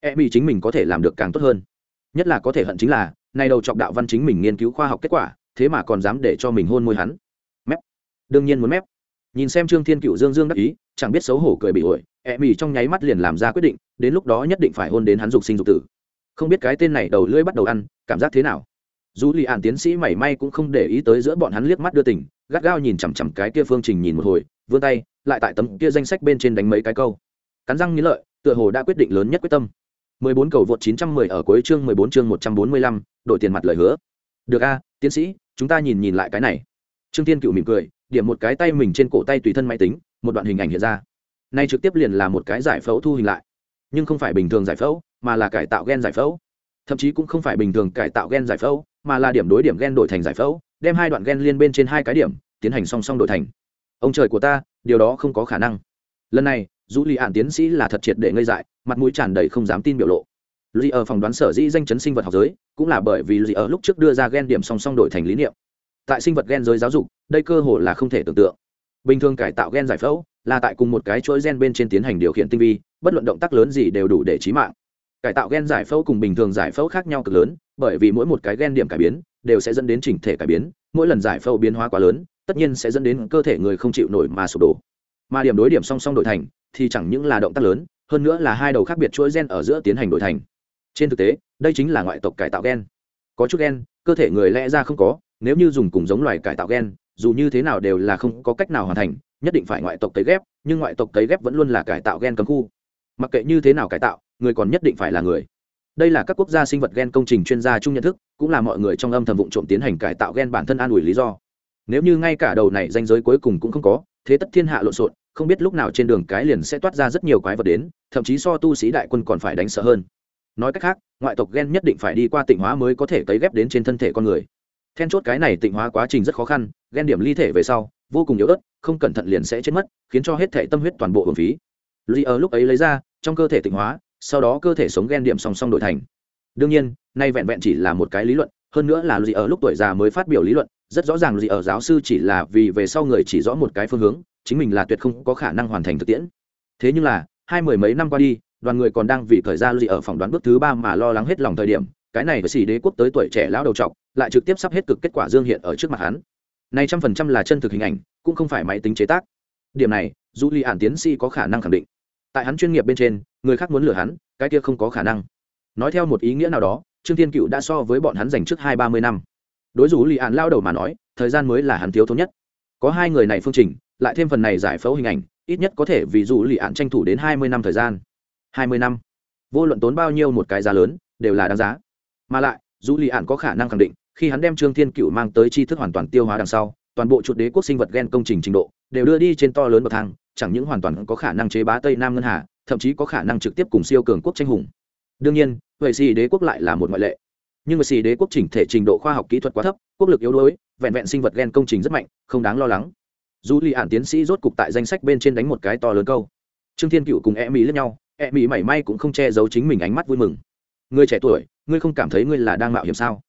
E bị chính mình có thể làm được càng tốt hơn. Nhất là có thể hận chính là, này đầu chọc đạo văn chính mình nghiên cứu khoa học kết quả, thế mà còn dám để cho mình hôn môi hắn. Mép. Đương nhiên muốn mép nhìn xem trương thiên cựu dương dương đắc ý chẳng biết xấu hổ cười bị ổi e mì trong nháy mắt liền làm ra quyết định đến lúc đó nhất định phải hôn đến hắn dục sinh dục tử. Không biết cái tên này đầu lưỡi bắt đầu ăn cảm giác thế nào? Dù lì ạn tiến sĩ mảy may cũng không để ý tới giữa bọn hắn liếc mắt đưa tỉnh gắt gao nhìn chằm chằm cái kia phương trình nhìn một hồi vươn tay lại tại tấm kia danh sách bên trên đánh mấy cái câu. Cắn răng nghĩ lợi tựa hồ đã quyết định lớn nhất quyết tâm. 14 cầu vượt 910 ở cuối chương 14 chương 145, đổi tiền mặt lời hứa. Được a tiến sĩ chúng ta nhìn nhìn lại cái này. Trương tiên cựu mỉm cười điểm một cái tay mình trên cổ tay tùy thân máy tính, một đoạn hình ảnh hiện ra. Nay trực tiếp liền là một cái giải phẫu thu hình lại. Nhưng không phải bình thường giải phẫu, mà là cải tạo gen giải phẫu. Thậm chí cũng không phải bình thường cải tạo gen giải phẫu, mà là điểm đối điểm gen đổi thành giải phẫu, đem hai đoạn gen liên bên trên hai cái điểm, tiến hành song song đổi thành. Ông trời của ta, điều đó không có khả năng. Lần này dù lì ạn tiến sĩ là thật triệt để ngây dại, mặt mũi tràn đầy không dám tin biểu lộ. Lì ở phòng đoán sở dĩ danh chấn sinh vật học giới, cũng là bởi vì lì ở lúc trước đưa ra gen điểm song song đổi thành lý niệm tại sinh vật gen giới giáo dục, đây cơ hồ là không thể tưởng tượng. Bình thường cải tạo gen giải phẫu là tại cùng một cái chuỗi gen bên trên tiến hành điều khiển tinh vi, bất luận động tác lớn gì đều đủ để trí mạng. Cải tạo gen giải phẫu cùng bình thường giải phẫu khác nhau cực lớn, bởi vì mỗi một cái gen điểm cải biến đều sẽ dẫn đến chỉnh thể cải biến, mỗi lần giải phẫu biến hóa quá lớn, tất nhiên sẽ dẫn đến cơ thể người không chịu nổi mà sụp đổ. Mà điểm đối điểm song song đổi thành thì chẳng những là động tác lớn, hơn nữa là hai đầu khác biệt chuỗi gen ở giữa tiến hành đổi thành. Trên thực tế, đây chính là ngoại tộc cải tạo gen. Có chút gen, cơ thể người lẽ ra không có nếu như dùng cùng giống loài cải tạo gen, dù như thế nào đều là không có cách nào hoàn thành, nhất định phải ngoại tộc cấy ghép, nhưng ngoại tộc cấy ghép vẫn luôn là cải tạo gen cấm khu. Mặc kệ như thế nào cải tạo, người còn nhất định phải là người. Đây là các quốc gia sinh vật gen công trình chuyên gia chung nhận thức, cũng là mọi người trong âm thầm vụ trộm tiến hành cải tạo gen bản thân an ủi lý do. Nếu như ngay cả đầu này danh giới cuối cùng cũng không có, thế tất thiên hạ lộn xộn, không biết lúc nào trên đường cái liền sẽ toát ra rất nhiều quái vật đến, thậm chí so tu sĩ đại quân còn phải đánh sợ hơn. Nói cách khác, ngoại tộc gen nhất định phải đi qua tịnh hóa mới có thể cấy ghép đến trên thân thể con người then chốt cái này tịnh hóa quá trình rất khó khăn gen điểm ly thể về sau, vô cùng yếu ớt, không cẩn thận liền sẽ chết mất, khiến cho hết thể tâm huyết toàn bộ hưởng phí. Ly ở lúc ấy lấy ra, trong cơ thể tịnh hóa, sau đó cơ thể sống gen điểm song song đổi thành. Đương nhiên, nay vẹn vẹn chỉ là một cái lý luận, hơn nữa là Ly ở lúc tuổi già mới phát biểu lý luận, rất rõ ràng Ly ở giáo sư chỉ là vì về sau người chỉ rõ một cái phương hướng, chính mình là tuyệt không có khả năng hoàn thành thực tiễn. Thế nhưng là, hai mười mấy năm qua đi, đoàn người còn đang vì thời gian Ly ở phỏng đoán bước thứ ba mà lo lắng hết lòng thời điểm, cái này với xì đế quốc tới tuổi trẻ lão đầu trọc lại trực tiếp sắp hết cực kết quả dương hiện ở trước mặt hắn. Này trăm phần trăm là chân thực hình ảnh, cũng không phải máy tính chế tác. Điểm này, dù li ản tiến sĩ có khả năng khẳng định. Tại hắn chuyên nghiệp bên trên, người khác muốn lừa hắn, cái kia không có khả năng. Nói theo một ý nghĩa nào đó, trương thiên cựu đã so với bọn hắn dành trước hai ba mươi năm. Đối dù li ản lao đầu mà nói, thời gian mới là hắn thiếu thốn nhất. Có hai người này phương trình, lại thêm phần này giải phẫu hình ảnh, ít nhất có thể vì dù li ản tranh thủ đến hai mươi năm thời gian. Hai mươi năm. Vô luận tốn bao nhiêu một cái giá lớn, đều là đáng giá. Mà lại, dù li ản có khả năng khẳng định khi hắn đem trương thiên cựu mang tới tri thức hoàn toàn tiêu hóa đằng sau, toàn bộ chuột đế quốc sinh vật gen công trình trình độ đều đưa đi trên to lớn bậc thang, chẳng những hoàn toàn có khả năng chế bá tây nam ngân hà, thậm chí có khả năng trực tiếp cùng siêu cường quốc tranh hùng. Đương nhiên vậy xì đế quốc lại là một ngoại lệ. Nhưng mà xì đế quốc chỉnh thể trình độ khoa học kỹ thuật quá thấp, quốc lực yếu đuối, vẹn vẹn sinh vật gen công trình rất mạnh, không đáng lo lắng. Dù lì ản tiến sĩ rốt cục tại danh sách bên trên đánh một cái to lớn câu. Trương thiên cựu cùng e mỹ lẫn nhau e mỹ mảy may cũng không che giấu chính mình ánh mắt vui mừng. Người trẻ tuổi, ngươi không cảm thấy ngươi là đang mạo hiểm sao?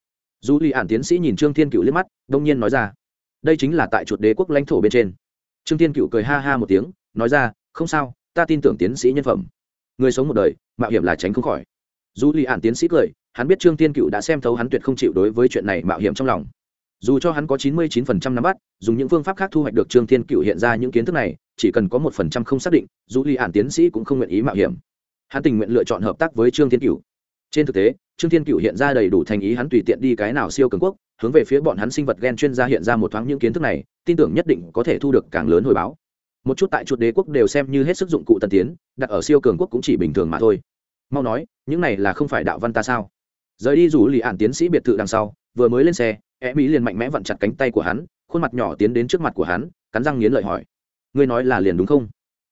Dù li ản tiến sĩ nhìn trương thiên cựu liếc mắt, đông nhiên nói ra, đây chính là tại chuột đế quốc lãnh thổ bên trên. Trương thiên cựu cười ha ha một tiếng, nói ra, không sao, ta tin tưởng tiến sĩ nhân phẩm. Người sống một đời, mạo hiểm là tránh không khỏi. Dù li ản tiến sĩ cười, hắn biết trương thiên cựu đã xem thấu hắn tuyệt không chịu đối với chuyện này mạo hiểm trong lòng. Dù cho hắn có chín mươi chín phần trăm nắm bắt, dùng những phương pháp khác thu hoạch được trương thiên cựu hiện ra những kiến thức này, chỉ cần có một phần trăm không xác định, dù li ản tiến sĩ cũng không nguyện ý mạo hiểm. Hắn tình nguyện lựa chọn hợp tác với trương thiên cựu trên thực tế, trương thiên cựu hiện ra đầy đủ thành ý hắn tùy tiện đi cái nào siêu cường quốc, hướng về phía bọn hắn sinh vật gen chuyên gia hiện ra một thoáng những kiến thức này, tin tưởng nhất định có thể thu được càng lớn hồi báo. Một chút tại chuột đế quốc đều xem như hết sức dụng cụ tân tiến, đặt ở siêu cường quốc cũng chỉ bình thường mà thôi. Mau nói, những này là không phải đạo văn ta sao? Rời đi rủ lì ạn tiến sĩ biệt thự đằng sau, vừa mới lên xe e mỹ liền mạnh mẽ vặn chặt cánh tay của hắn, khuôn mặt nhỏ tiến đến trước mặt của hắn, cắn răng nghiến lợi hỏi. Ngươi nói là liền đúng không?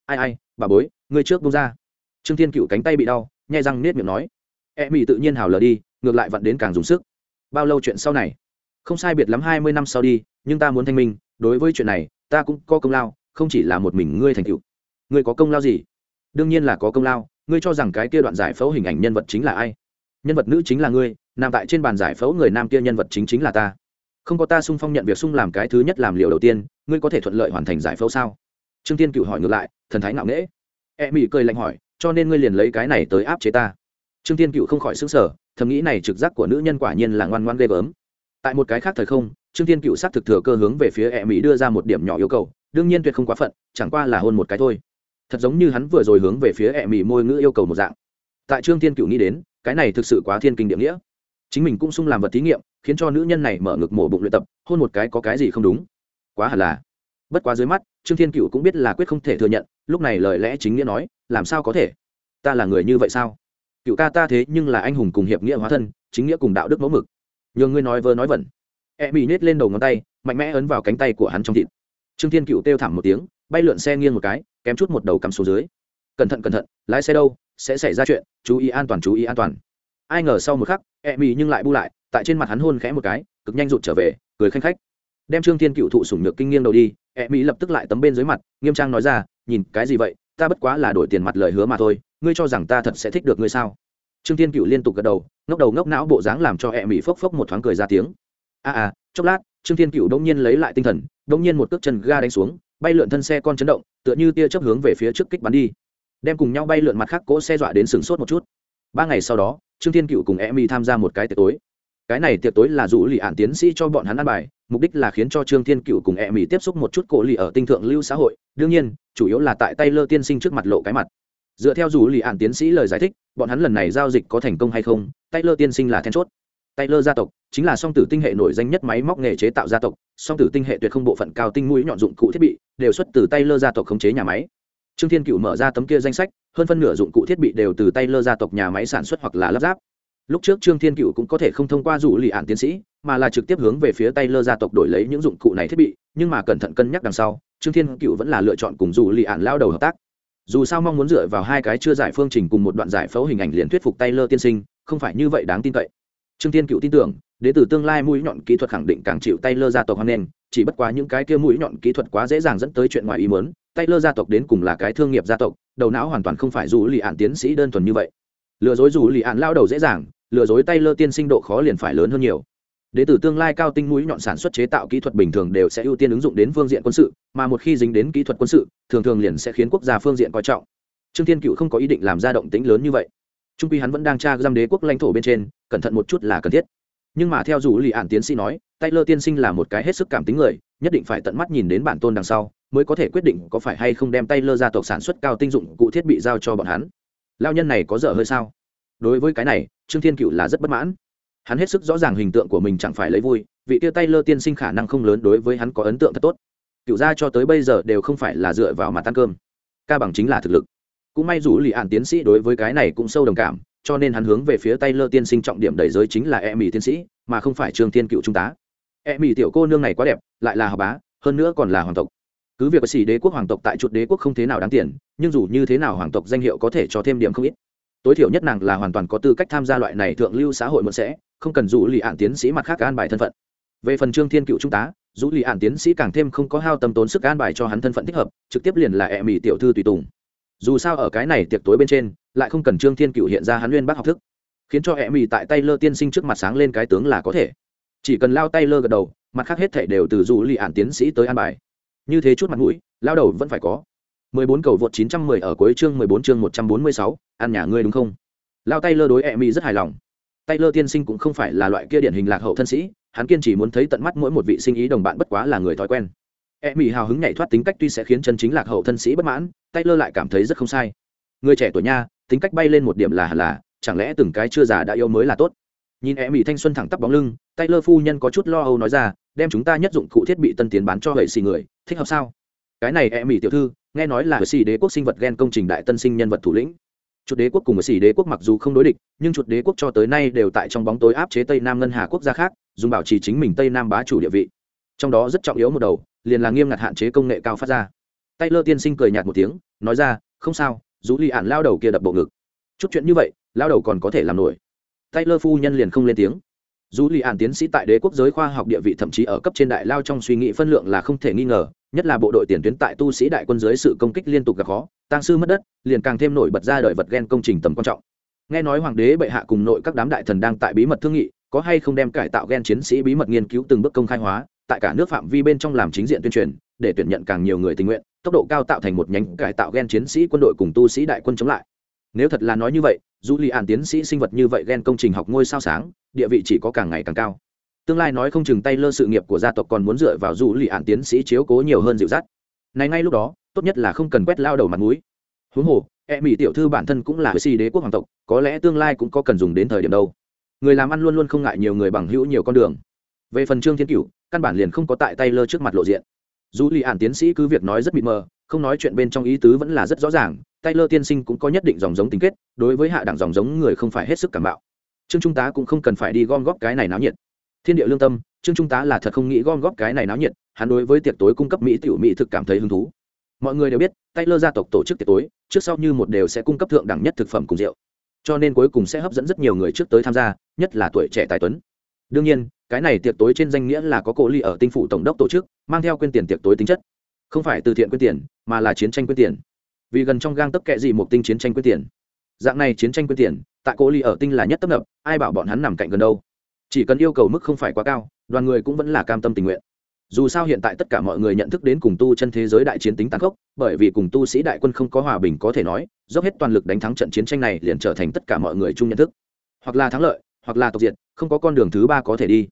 Ai ai, bà bối, ngươi trước bông ra. Trương thiên cựu cánh tay bị đau, nhai răng nết miệng nói e mỹ tự nhiên hào lờ đi, ngược lại vặn đến càng dùng sức. Bao lâu chuyện sau này? Không sai biệt lắm hai mươi năm sau đi, nhưng ta muốn thanh minh, đối với chuyện này, ta cũng có công lao, không chỉ là một mình ngươi thành cựu ngươi có công lao gì? Đương nhiên là có công lao, ngươi cho rằng cái kia đoạn giải phẫu hình ảnh nhân vật chính là ai? Nhân vật nữ chính là ngươi, nằm tại trên bàn giải phẫu người nam kia nhân vật chính chính là ta. Không có ta sung phong nhận việc sung làm cái thứ nhất làm liều đầu tiên, ngươi có thể thuận lợi hoàn thành giải phẫu sao? Trương tiên cựu hỏi ngược lại, thần thái ngạo nghễ. E mỹ cười lạnh hỏi, cho nên ngươi liền lấy cái này tới áp chế ta trương tiên cựu không khỏi xứng sở thầm nghĩ này trực giác của nữ nhân quả nhiên là ngoan ngoan ghê gớm. Tại một cái khác thời không, trương tiên cựu xác thực thừa cơ hướng về phía e mỹ đưa ra một điểm nhỏ yêu cầu, đương nhiên tuyệt không quá phận, chẳng qua là hôn một cái thôi. Thật giống như hắn vừa rồi hướng về phía e mỹ môi ngữ yêu cầu một dạng. Tại trương tiên cựu nghĩ đến, cái này thực sự quá thiên kinh địa nghĩa. Chính mình cũng sung làm vật thí nghiệm, khiến cho nữ nhân này mở ngực mổ bụng luyện tập, hôn một cái có cái gì không đúng? Quá hẳn là. Bất quá dưới mắt, trương thiên cựu cũng biết là quyết không thể thừa nhận, lúc này lời lẽ chính nghĩa nói, làm sao có thể? Ta là người như vậy sao? Cựu ca ta thế nhưng là anh hùng cùng hiệp nghĩa hóa thân, chính nghĩa cùng đạo đức mẫu mực. Nhường ngươi nói vơ nói vẩn. E bị nhét lên đầu ngón tay, mạnh mẽ ấn vào cánh tay của hắn trong thịt. Trương thiên cựu kêu thảm một tiếng, bay lượn xe nghiêng một cái, kém chút một đầu cắm xuống dưới. Cẩn thận cẩn thận, lái xe đâu, sẽ xảy ra chuyện, chú ý an toàn, chú ý an toàn. Ai ngờ sau một khắc e mì nhưng lại bu lại, tại trên mặt hắn hôn khẽ một cái, cực nhanh rụt trở về, cười khanh khách. Đem trương thiên cựu thụ sủng nhược kinh nghiêng đầu đi e mỹ lập tức lại tấm bên dưới mặt, nghiêm trang nói ra, nhìn, cái gì vậy? Ta bất quá là đổi tiền mặt lời hứa mà thôi ngươi cho rằng ta thật sẽ thích được ngươi sao? Trương thiên cựu liên tục gật đầu ngốc đầu ngốc não bộ dáng làm cho hẹ mỹ phốc phốc một thoáng cười ra tiếng. A à, à chốc lát trương thiên cựu đông nhiên lấy lại tinh thần đông nhiên một cước chân ga đánh xuống bay lượn thân xe con chấn động tựa như tia chấp hướng về phía trước kích bắn đi. Đem cùng nhau bay lượn mặt khác cỗ xe dọa đến sừng sốt một chút. Ba ngày sau đó trương thiên cựu cùng em tham gia một cái tiệc tối. Cái này tiệc tối là dụ lì ạn tiến sĩ cho bọn hắn ăn bài mục đích là khiến cho trương thiên cựu cùng em tiếp xúc một chút cổ lì ở tinh thượng lưu xã hội. Đương nhiên chủ yếu là tại tay lơ tiên sinh trước mặt lộ cái mặt dựa theo dù lì ạn tiến sĩ lời giải thích, bọn hắn lần này giao dịch có thành công hay không tay lơ tiên sinh là then chốt. Tay lơ gia tộc chính là song tử tinh hệ nổi danh nhất máy móc nghề chế tạo gia tộc, song tử tinh hệ tuyệt không bộ phận cao tinh mũi nhọn dụng cụ thiết bị, đều xuất từ tay lơ gia tộc khống chế nhà máy. Trương thiên cựu mở ra tấm kia danh sách, hơn phân nửa dụng cụ thiết bị đều từ tay lơ gia tộc nhà máy sản xuất hoặc là lắp ráp. Lúc trước trương thiên cựu cũng có thể không thông qua rủ lì ạn tiến sĩ, mà là trực tiếp hướng về phía tay lơ gia tộc đổi lấy những dụng cụ này thiết bị, nhưng mà cẩn thận cân nhắc đằng sau, trương thiên cựu vẫn là lựa chọn cùng rủ lì ạn lao đầu hợp tác dù sao mong muốn dựa vào hai cái chưa giải phương trình cùng một đoạn giải phẫu hình ảnh liền thuyết phục tay lơ tiên sinh, không phải như vậy đáng tin cậy. Trương thiên cựu tin tưởng, đến từ tương lai mũi nhọn kỹ thuật khẳng định càng chịu tay lơ gia tộc hoan nghênh, chỉ bất quá những cái kia mũi nhọn kỹ thuật quá dễ dàng dẫn tới chuyện ngoài ý muốn tay lơ gia tộc đến cùng là cái thương nghiệp gia tộc, đầu não hoàn toàn không phải dù lì ạn tiến sĩ đơn thuần như vậy. Lừa dối dù lì ạn lao đầu dễ dàng, lừa dối tay lơ tiên sinh độ khó liền phải lớn hơn nhiều đ ế từ tương lai cao tinh mũi nhọn sản xuất chế tạo kỹ thuật bình thường đều sẽ ưu tiên ứng dụng đến phương diện quân sự, mà một khi dính đến kỹ thuật quân sự, thường thường liền sẽ khiến quốc gia phương diện coi trọng. Trương thiên cựu không có ý định làm ra động tĩnh lớn như vậy. Trung quy hắn vẫn đang tra giam đế quốc lãnh thổ bên trên, cẩn thận một chút là cần thiết. Nhưng mà theo dù lì ạn tiến sĩ nói tay lơ tiên sinh là một cái hết sức cảm tính người, nhất định phải tận mắt nhìn đến bản tôn đằng sau, mới có thể quyết định có phải hay không đem tay lơ gia tộc sản xuất cao tinh dụng cụ thiết bị giao cho bọn hắn. Lao nhân này có dở hơi sao? Đối với cái này, trương thiên cựu là rất bất mãn hắn hết sức rõ ràng hình tượng của mình chẳng phải lấy vui, vị tiêu tay lơ tiên sinh khả năng không lớn đối với hắn có ấn tượng thật tốt. Cựu gia cho tới bây giờ đều không phải là dựa vào mặt ăn cơm. Ca bằng chính là thực lực. Cũng may rủ lì ạn tiến sĩ đối với cái này cũng sâu đồng cảm, cho nên hắn hướng về phía tay lơ tiên sinh trọng điểm đầy giới chính là e mỹ tiến sĩ, mà không phải trương thiên cựu trung tá. E mỹ tiểu cô nương này quá đẹp, lại là học bá, hơn nữa còn là hoàng tộc. Cứ việc xỉ đế quốc hoàng tộc tại chuột đế quốc không thế nào đáng tiền, nhưng dù như thế nào hoàng tộc danh hiệu có thể cho thêm điểm không ít tối thiểu nhất nàng là hoàn toàn có tư cách tham gia loại này thượng lưu xã hội muộn sẽ, không cần dù lì ạn tiến sĩ mặt khác an bài thân phận. Về phần trương thiên cựu trung tá, dù lì ạn tiến sĩ càng thêm không có hao tâm tốn sức an bài cho hắn thân phận thích hợp, trực tiếp liền là e mỹ tiểu thư tùy tùng. Dù sao ở cái này tiệc tối bên trên, lại không cần trương thiên cựu hiện ra hắn nguyên bác học thức, khiến cho e mỹ tại tay lơ tiên sinh trước mặt sáng lên cái tướng là có thể. Chỉ cần lao tay lơ gật đầu, mặt khác hết thể đều từ dù lì ạn tiến sĩ tới an bài. Như thế chút mặt mũi, lao đầu vẫn phải có. 14 cầu vượt 910 ở cuối chương 14 chương 146, ăn nhà ngươi đúng không? Lao tay lơ đối e rất hài lòng. Taylor lơ tiên sinh cũng không phải là loại kia điển hình lạc hậu thân sĩ, hắn kiên trì muốn thấy tận mắt mỗi một vị sinh ý đồng bạn bất quá là người thói quen. E hào hứng nhảy thoát tính cách tuy sẽ khiến chân chính lạc hậu thân sĩ bất mãn, Taylor lơ lại cảm thấy rất không sai. Người trẻ tuổi nha, tính cách bay lên một điểm là là, chẳng lẽ từng cái chưa già đã yêu mới là tốt. Nhìn E thanh xuân thẳng tắp bóng lưng, Taylor lơ phu nhân có chút lo âu nói ra, đem chúng ta nhất dụng cụ thiết bị tân tiến bán cho hệ xì người, thích hợp sao? cái này e tiểu thư nghe nói là xì đế quốc sinh vật g e n công trình đại tân sinh nhân vật thủ lĩnh. Chuột đế quốc cùng xì đế quốc mặc dù không đối địch, nhưng chuột đế quốc cho tới nay đều tại trong bóng tối áp chế tây nam ngân hà quốc gia khác, dùng bảo trì chính mình tây nam bá chủ địa vị. Trong đó rất trọng yếu một đầu, liền là nghiêm ngặt hạn chế công nghệ cao phát ra. Tay lơ tiên sinh cười nhạt một tiếng, nói ra, không sao dù lì ạn lao đầu kia đập bộ ngực. Chút chuyện như vậy, lao đầu còn có thể làm nổi. Tay lơ phu nhân liền không lên tiếng dù lì ạn tiến sĩ tại đế quốc giới khoa học địa vị thậm chí ở cấp trên đại lao trong suy nghĩ phân lượng là không thể nghi ngờ, nhất là bộ đội tiền tuyến tại tu sĩ đại quân dưới sự công kích liên tục gặp khó, tăng sư mất đất, liền càng thêm nổi bật ra đời vật ghen công trình tầm quan trọng. Nghe nói hoàng đế bệ hạ cùng nội các đám đại thần đang tại bí mật thương nghị, có hay không đem cải tạo ghen chiến sĩ bí mật nghiên cứu từng bước công khai hóa, tại cả nước phạm vi bên trong làm chính diện tuyên truyền, để tuyển nhận càng nhiều người tình nguyện, tốc độ cao tạo thành một nhánh cải tạo ghen chiến sĩ quân đội cùng tu sĩ đại quân chống lại. Nếu thật là nói như vậy dù lì an tiến sĩ sinh vật như vậy ghen công trình học ngôi sao sáng, địa vị chỉ có càng ngày càng cao. Tương lai nói không chừng tay lơ sự nghiệp của gia tộc còn muốn dựa vào dù lì an tiến sĩ chiếu cố nhiều hơn dịu dắt. Này ngay lúc đó, tốt nhất là không cần quét lao đầu mặt mũi. Huống hồ e mỹ tiểu thư bản thân cũng là si đế quốc hoàng tộc, có lẽ tương lai cũng có cần dùng đến thời điểm đâu. Người làm ăn luôn luôn không ngại nhiều người bằng hữu nhiều con đường. Về phần trương thiên cửu, căn bản liền không có tại tay lơ trước mặt lộ diện. Dù lì ạn tiến sĩ cứ việc nói rất mịt mờ, không nói chuyện bên trong ý tứ vẫn là rất rõ ràng tay lơ tiên sinh cũng có nhất định dòng giống tính kết, đối với hạ đẳng dòng giống người không phải hết sức cảm bạo. Trương trung tá cũng không cần phải đi gom góp cái này náo nhiệt. Thiên địa lương tâm, trương trung tá là thật không nghĩ gom góp cái này náo nhiệt, hắn đối với tiệc tối cung cấp mỹ tiểu mỹ thực cảm thấy hứng thú. Mọi người đều biết tay lơ gia tộc tổ chức tiệc tối, trước sau như một đều sẽ cung cấp thượng đẳng nhất thực phẩm cùng rượu. Cho nên cuối cùng sẽ hấp dẫn rất nhiều người trước tới tham gia, nhất là tuổi trẻ tài tuấn. Đương nhiên, cái này tiệc tối trên danh nghĩa là có cổ ly ở tinh phủ tổng đốc tổ chức, mang theo quyên tiền tiệc tối tính chất. Không phải từ thiện quyên tiền, mà là chiến tranh quyên tiền vì gần trong gang tấp kệ gì một tinh chiến tranh quyên tiền. Dạng này chiến tranh quyên tiền, tại cố ly ở tinh là nhất tấp nập, ai bảo bọn hắn nằm cạnh gần đâu? Chỉ cần yêu cầu mức không phải quá cao, đoàn người cũng vẫn là cam tâm tình nguyện. Dù sao hiện tại tất cả mọi người nhận thức đến cùng tu chân thế giới đại chiến tính tàn khốc, bởi vì cùng tu sĩ đại quân không có hòa bình có thể nói, dốc hết toàn lực đánh thắng trận chiến tranh này liền trở thành tất cả mọi người chung nhận thức. Hoặc là thắng lợi, hoặc là tộc diệt, không có con đường thứ ba có thể đi.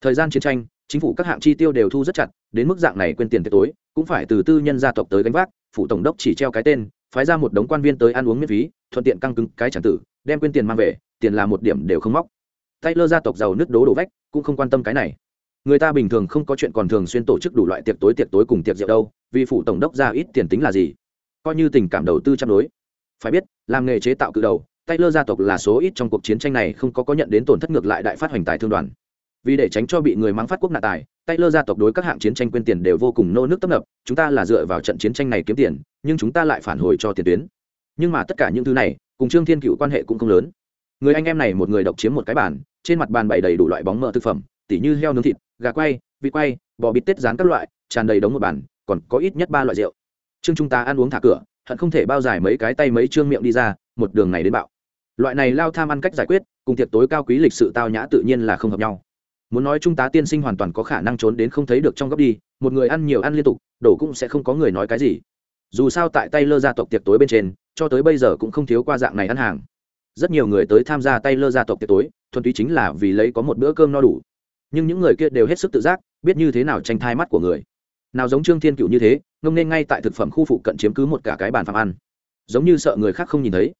Thời gian chiến tranh, chính phủ các hạng chi tiêu đều thu rất chặt, đến mức dạng này quên tiền tiệc tối cũng phải từ tư nhân gia tộc tới gánh vác, phủ tổng đốc chỉ treo cái tên, phái ra một đống quan viên tới ăn uống miễn phí, thuận tiện căng cứng cái chẳng tử, đem quên tiền mang về, tiền là một điểm đều không móc. Tay lơ gia tộc giàu nước đố đổ vách, cũng không quan tâm cái này. Người ta bình thường không có chuyện còn thường xuyên tổ chức đủ loại tiệc tối tiệc tối cùng tiệc rượu đâu, vì phủ tổng đốc ra ít tiền tính là gì? Coi như tình cảm đầu tư chăm đối. Phải biết, làm nghề chế tạo cự đầu tay lơ gia tộc là số ít trong cuộc chiến tranh này không có có nhận đến tổn thất ngược lại đại phát hoành tài thương đoàn vì để tránh cho bị người mang phát quốc nạn tài tay lơ gia tộc đối các hạng chiến tranh quên tiền đều vô cùng nô nước tấp nập, chúng ta là dựa vào trận chiến tranh này kiếm tiền, nhưng chúng ta lại phản hồi cho tiền tuyến. Nhưng mà tất cả những thứ này, cùng trương thiên cựu quan hệ cũng không lớn. Người anh em này một người độc chiếm một cái bàn, trên mặt bàn bày đầy đủ loại bóng mỡ thực phẩm, tỉ như heo nướng thịt, gà quay, vịt quay, bò bít tết rán các loại, tràn đầy đống một bàn, còn có ít nhất ba loại rượu. Trương chúng ta ăn uống thả cửa, hận không thể bao giải mấy cái tay mấy trương miệng đi ra, một đường này đến bạo. Loại này lao tham ăn cách giải quyết, cùng tiệc tối cao quý lịch sự tao nhã tự nhiên là không hợp nhau muốn nói trung tá tiên sinh hoàn toàn có khả năng trốn đến không thấy được trong góc đi, một người ăn nhiều ăn liên tục đổ cũng sẽ không có người nói cái gì. Dù sao tại tay lơ gia tộc tiệc tối bên trên, cho tới bây giờ cũng không thiếu qua dạng này ăn hàng. Rất nhiều người tới tham gia tay lơ gia tộc tiệc tối, thuần túy chính là vì lấy có một bữa cơm no đủ. Nhưng những người kia đều hết sức tự giác, biết như thế nào tranh thai mắt của người. Nào giống trương thiên cựu như thế, ngông nên ngay tại thực phẩm khu phụ cận chiếm cứ một cả cái bàn phạm ăn. Giống như sợ người khác không nhìn thấy.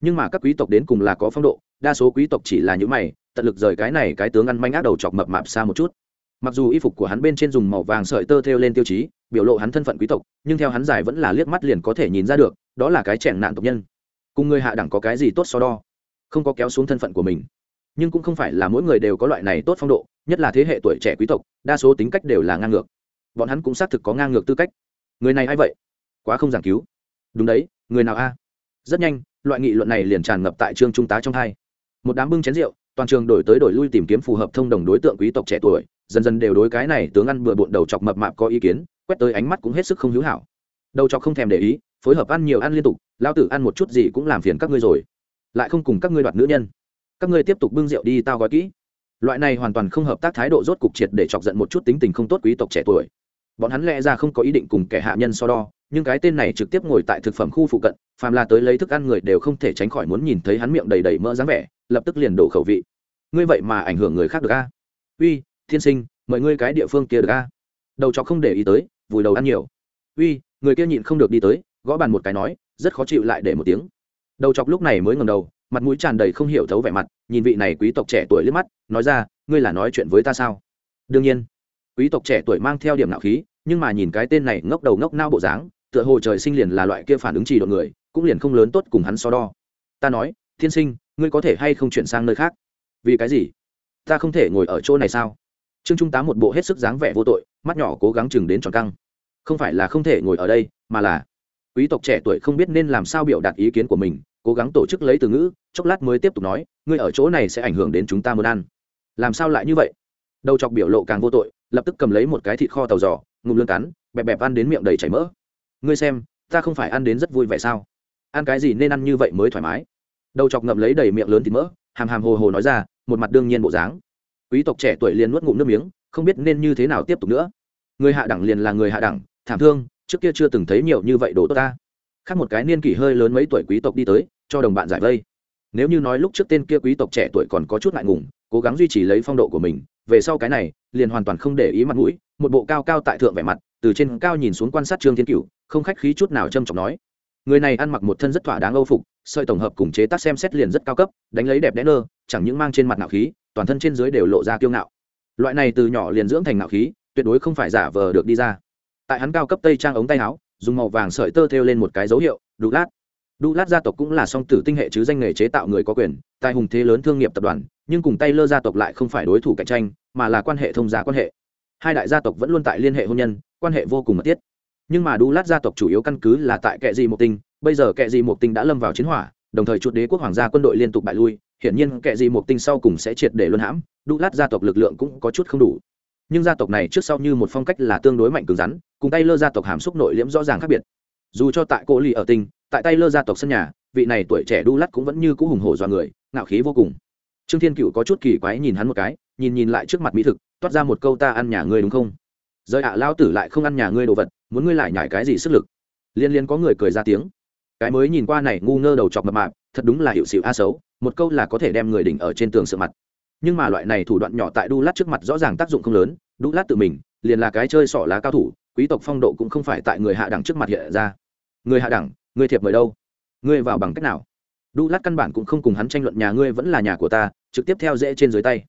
Nhưng mà các quý tộc đến cùng là có phong độ, đa số quý tộc chỉ là những mày tận lực rời cái này cái tướng ăn manh ác đầu chọc mập mạp xa một chút. Mặc dù y phục của hắn bên trên dùng màu vàng sợi tơ thêu lên tiêu chí, biểu lộ hắn thân phận quý tộc, nhưng theo hắn giải vẫn là liếc mắt liền có thể nhìn ra được, đó là cái trẻ nạn tộc nhân. Cùng người hạ đẳng có cái gì tốt so đo? Không có kéo xuống thân phận của mình. Nhưng cũng không phải là mỗi người đều có loại này tốt phong độ, nhất là thế hệ tuổi trẻ quý tộc, đa số tính cách đều là ngang ngược. Bọn hắn cũng xác thực có ngang ngược tư cách. Người này a i vậy? Quá không giảng cứu. Đúng đấy, người nào a? Rất nhanh, loại nghị luận này liền tràn ngập tại trương trung tá trong hai. Một đám bưng chén rượu toàn trường đổi tới đổi lui tìm kiếm phù hợp thông đồng đối tượng quý tộc trẻ tuổi, dần dần đều đối cái này tướng ăn bừa bộn đầu chọc mập mạp có ý kiến, quét tới ánh mắt cũng hết sức không hữu hảo. Đầu chọc không thèm để ý, phối hợp ăn nhiều ăn liên tục, lao tử ăn một chút gì cũng làm phiền các ngươi rồi. Lại không cùng các ngươi đoạt nữ nhân. Các ngươi tiếp tục bưng rượu đi tao gói kỹ. Loại này hoàn toàn không hợp tác thái độ rốt cục triệt để chọc giận một chút tính tình không tốt quý tộc trẻ tuổi. Bọn hắn lẽ ra không có ý định cùng kẻ hạ nhân so đo nhưng cái tên này trực tiếp ngồi tại thực phẩm khu phụ cận, phàm là tới lấy thức ăn người đều không thể tránh khỏi muốn nhìn thấy hắn miệng đầy đầy mỡ dáng vẻ, lập tức liền đổ khẩu vị. Ngươi vậy mà ảnh hưởng người khác được a? Uy, thiên sinh, mời ngươi cái địa phương kia được a? Đầu chó không để ý tới, vùi đầu ăn nhiều. Uy, người kia nhịn không được đi tới, gõ bàn một cái nói, rất khó chịu lại để một tiếng. Đầu chọc lúc này mới ngầm đầu, mặt mũi tràn đầy không hiểu thấu vẻ mặt, nhìn vị này quý tộc trẻ tuổi liếc mắt, nói ra, ngươi là nói chuyện với ta sao? Đương nhiên, quý tộc trẻ tuổi mang theo điểm nạo khí, nhưng mà nhìn cái tên này ngốc đầu ngốc nao bộ dáng tựa hồ trời sinh liền là loại kia phản ứng trì độ người, cũng liền không lớn tốt cùng hắn so đo. Ta nói, thiên sinh, ngươi có thể hay không chuyển sang nơi khác? Vì cái gì? Ta không thể ngồi ở chỗ này sao? Trương trung tá một bộ hết sức dáng vẻ vô tội, mắt nhỏ cố gắng chừng đến tròn căng. Không phải là không thể ngồi ở đây, mà là quý tộc trẻ tuổi không biết nên làm sao biểu đạt ý kiến của mình, cố gắng tổ chức lấy từ ngữ, chốc lát mới tiếp tục nói, ngươi ở chỗ này sẽ ảnh hưởng đến chúng ta muốn ăn. Làm sao lại như vậy? Đầu chọc biểu lộ càng vô tội, lập tức cầm lấy một cái thịt kho tàu giò, ngụm lương cắn, bẹp bẹp ăn đến miệng đầy chảy mỡ ngươi xem, ta không phải ăn đến rất vui vẻ sao? Ăn cái gì nên ăn như vậy mới thoải mái? Đầu chọc ngậm lấy đầy miệng lớn thịt mỡ, hàm hàm hồ hồ nói ra, một mặt đương nhiên bộ dáng. Quý tộc trẻ tuổi liền nuốt ngụm nước miếng, không biết nên như thế nào tiếp tục nữa. Người hạ đẳng liền là người hạ đẳng, thảm thương, trước kia chưa từng thấy nhiều như vậy đồ tốt ta. Khác một cái niên kỷ hơi lớn mấy tuổi quý tộc đi tới, cho đồng bạn giải vây. Nếu như nói lúc trước tên kia quý tộc trẻ tuổi còn có chút ngại ngùng, cố gắng duy trì lấy phong độ của mình, về sau cái này, liền hoàn toàn không để ý mặt mũi một bộ cao cao tại thượng vẻ mặt, từ trên cao nhìn xuống quan sát trương thiên cửu, không khách khí chút nào trâm trọng nói, người này ăn mặc một thân rất thỏa đáng âu phục, sợi tổng hợp cùng chế tác xem xét liền rất cao cấp, đánh lấy đẹp đẽ nơ, chẳng những mang trên mặt nạo khí, toàn thân trên dưới đều lộ ra kiêu ngạo. Loại này từ nhỏ liền dưỡng thành nạo khí, tuyệt đối không phải giả vờ được đi ra. Tại hắn cao cấp tây trang ống tay áo, dùng màu vàng sợi tơ thêu lên một cái dấu hiệu đu lát đu lát gia tộc cũng là song tử tinh hệ chứ danh nghề chế tạo người có quyền tại hùng thế lớn thương nghiệp tập đoàn, nhưng cùng tay lơ gia tộc lại không phải đối thủ cạnh tranh, mà là quan hệ thông gia quan hệ hai đại gia tộc vẫn luôn tại liên hệ hôn nhân, quan hệ vô cùng mật thiết. Nhưng mà đu lát gia tộc chủ yếu căn cứ là tại kệ Dị một tinh bây giờ kệ Dị một tinh đã lâm vào chiến hỏa, đồng thời chuột đế quốc hoàng gia quân đội liên tục bại lui, hiển nhiên kệ Dị một tinh sau cùng sẽ triệt để luân hãm, đu lát gia tộc lực lượng cũng có chút không đủ. Nhưng gia tộc này trước sau như một phong cách là tương đối mạnh cứng rắn, cùng tay lơ gia tộc hàm xúc nội liễm rõ ràng khác biệt. Dù cho tại cô lì ở tinh tại tay lơ gia tộc sân nhà, vị này tuổi trẻ đu lát cũng vẫn như cũ hùng hổ dọa người, ngạo khí vô cùng. Trương thiên cựu có chút kỳ quái nhìn hắn một cái, nhìn nhìn lại trước mặt mỹ thực toát ra một câu ta ăn nhà ngươi đúng không? Rời ạ lao tử lại không ăn nhà ngươi đồ vật, muốn ngươi lại nhải cái gì sức lực? Liên liên có người cười ra tiếng. Cái mới nhìn qua này ngu ngơ đầu chọc mập mạp, thật đúng là hiệu xịu a xấu, một câu là có thể đem người đỉnh ở trên tường sợ mặt. Nhưng mà loại này thủ đoạn nhỏ tại đu lát trước mặt rõ ràng tác dụng không lớn, đu lát tự mình, liền là cái chơi sỏ lá cao thủ, quý tộc phong độ cũng không phải tại người hạ đẳng trước mặt hiện ra. Người hạ đẳng, người thiệp mời đâu? Ngươi vào bằng cách nào? Đu lát căn bản cũng không cùng hắn tranh luận nhà ngươi vẫn là nhà của ta, trực tiếp theo dễ trên dưới tay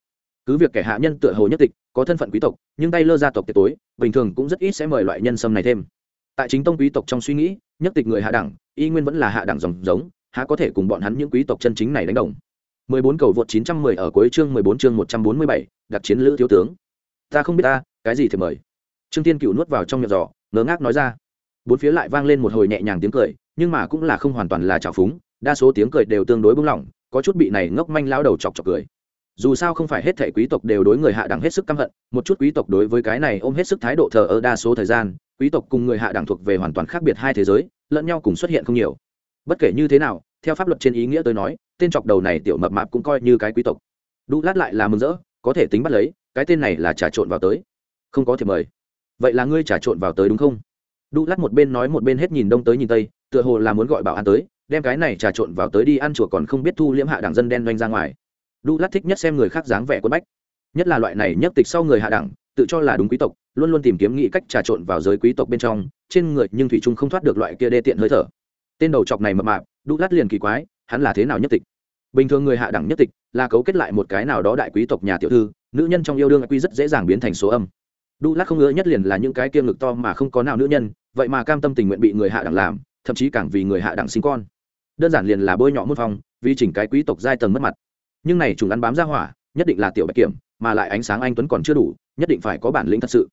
cứ việc kẻ hạ nhân tựa hồ nhất tịch có thân phận quý tộc nhưng tay lơ gia tộc tiệc tối bình thường cũng rất ít sẽ mời loại nhân sâm này thêm tại chính tông quý tộc trong suy nghĩ nhất tịch người hạ đẳng y nguyên vẫn là hạ đẳng dòng giống há có thể cùng bọn hắn những quý tộc chân chính này đánh đồng 14 cầu vượt 910 ở cuối chương 14 chương 147, đặt chiến lữ thiếu tướng. Ta không biết ta, cái gì thì mời. Trương Tiên Cửu nuốt vào trong miệng giò, ngớ ngác nói ra. Bốn phía lại vang lên một hồi nhẹ nhàng tiếng cười, nhưng mà cũng là không hoàn toàn là trào phúng, đa số tiếng cười đều tương đối bướng lỏng, có chút bị này ngốc manh lão đầu chọc chọc cười. Dù sao không phải hết thể quý tộc đều đối người hạ đẳng hết sức căm hận, một chút quý tộc đối với cái này ôm hết sức thái độ thờ ơ đa số thời gian, quý tộc cùng người hạ đẳng thuộc về hoàn toàn khác biệt hai thế giới, lẫn nhau cùng xuất hiện không nhiều. Bất kể như thế nào, theo pháp luật trên ý nghĩa tôi nói, tên chọc đầu này tiểu mập mạp cũng coi như cái quý tộc. Đu lát lại là mừng rỡ có thể tính bắt lấy cái tên này là trà trộn vào tới. Không có thể mời. Vậy là ngươi trà trộn vào tới đúng không? Đu lát một bên nói một bên hết nhìn đông tới nhìn tây tựa hồ là muốn gọi bảo an tới đem cái này trà trộn vào tới đi ăn chùa còn không biết thu liễm hạ đẳng dân đen doanh ra ngoài đu lát thích nhất xem người khác dáng vẻ quân bách. Nhất là loại này nhất tịch sau người hạ đẳng, tự cho là đúng quý tộc, luôn luôn tìm kiếm nghĩ cách trà trộn vào giới quý tộc bên trong, trên người nhưng thủy trung không thoát được loại kia đê tiện hơi thở. Tên đầu chọc này mập mạp đu lát liền kỳ quái, hắn là thế nào nhất tịch? Bình thường người hạ đẳng nhất tịch là cấu kết lại một cái nào đó đại quý tộc nhà tiểu thư, nữ nhân trong yêu đương quy rất dễ dàng biến thành số âm. Đu lát không ngứa nhất liền là những cái kiêng ngực to mà không có nào nữ nhân, vậy mà cam tâm tình nguyện bị người hạ đẳng làm, thậm chí càng vì người hạ đẳng sinh con. Đơn giản liền là bôi nhọ môn phong, vì chỉnh cái quý tộc giai tầng mất mặt nhưng này chúng ăn bám ra hỏa, nhất định là tiểu bạch kiểm, mà lại ánh sáng anh tuấn còn chưa đủ, nhất định phải có bản lĩnh thật sự.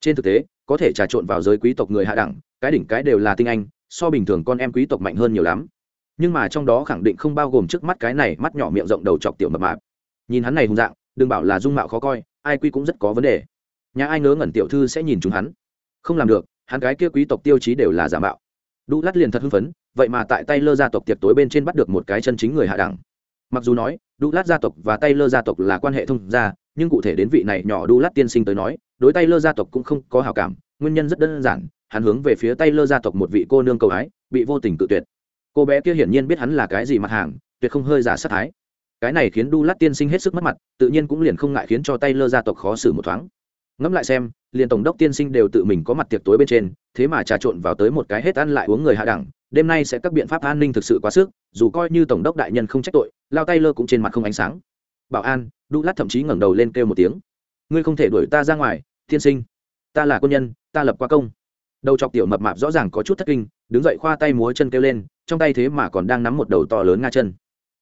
Trên thực tế, có thể trà trộn vào giới quý tộc người hạ đẳng, cái đỉnh cái đều là tinh anh, so bình thường con em quý tộc mạnh hơn nhiều lắm. Nhưng mà trong đó khẳng định không bao gồm trước mắt cái này mắt nhỏ miệng rộng đầu chọc tiểu mập mạp. Nhìn hắn này hùng dạng, đừng bảo là dung mạo khó coi, ai quy cũng rất có vấn đề. Nhà ai ngớ ngẩn tiểu thư sẽ nhìn chúng hắn. Không làm được, hắn cái kia quý tộc tiêu chí đều là giả mạo. Đu lát liền thật hưng phấn, vậy mà tại tay lơ gia tộc tiệc tối bên trên bắt được một cái chân chính người hạ đẳng mặc dù nói, đu lát gia tộc và tay lơ gia tộc là quan hệ thông gia, nhưng cụ thể đến vị này nhỏ đu lát tiên sinh tới nói, đối tay lơ gia tộc cũng không có hào cảm, nguyên nhân rất đơn giản, hắn hướng về phía tay lơ gia tộc một vị cô nương cầu ái, bị vô tình cự tuyệt. Cô bé kia hiển nhiên biết hắn là cái gì mặt hàng, tuyệt không hơi giả sát thái. Cái này khiến đu lát tiên sinh hết sức mất mặt, tự nhiên cũng liền không ngại khiến cho tay lơ gia tộc khó xử một thoáng. Ngẫm lại xem, liền tổng đốc tiên sinh đều tự mình có mặt tiệc tối bên trên, thế mà trà trộn vào tới một cái hết ăn lại uống người hạ đẳng, đêm nay sẽ các biện pháp an ninh thực sự quá sức, dù coi như tổng đốc đại nhân không trách tội lao tay lơ cũng trên mặt không ánh sáng. Bảo an đu lát thậm chí ngẩng đầu lên kêu một tiếng. Ngươi không thể đuổi ta ra ngoài, tiên sinh. Ta là quân nhân, ta lập qua công. Đầu chọc tiểu mập mạp rõ ràng có chút thất kinh, đứng dậy khoa tay múa chân kêu lên, trong tay thế mà còn đang nắm một đầu to lớn nga chân.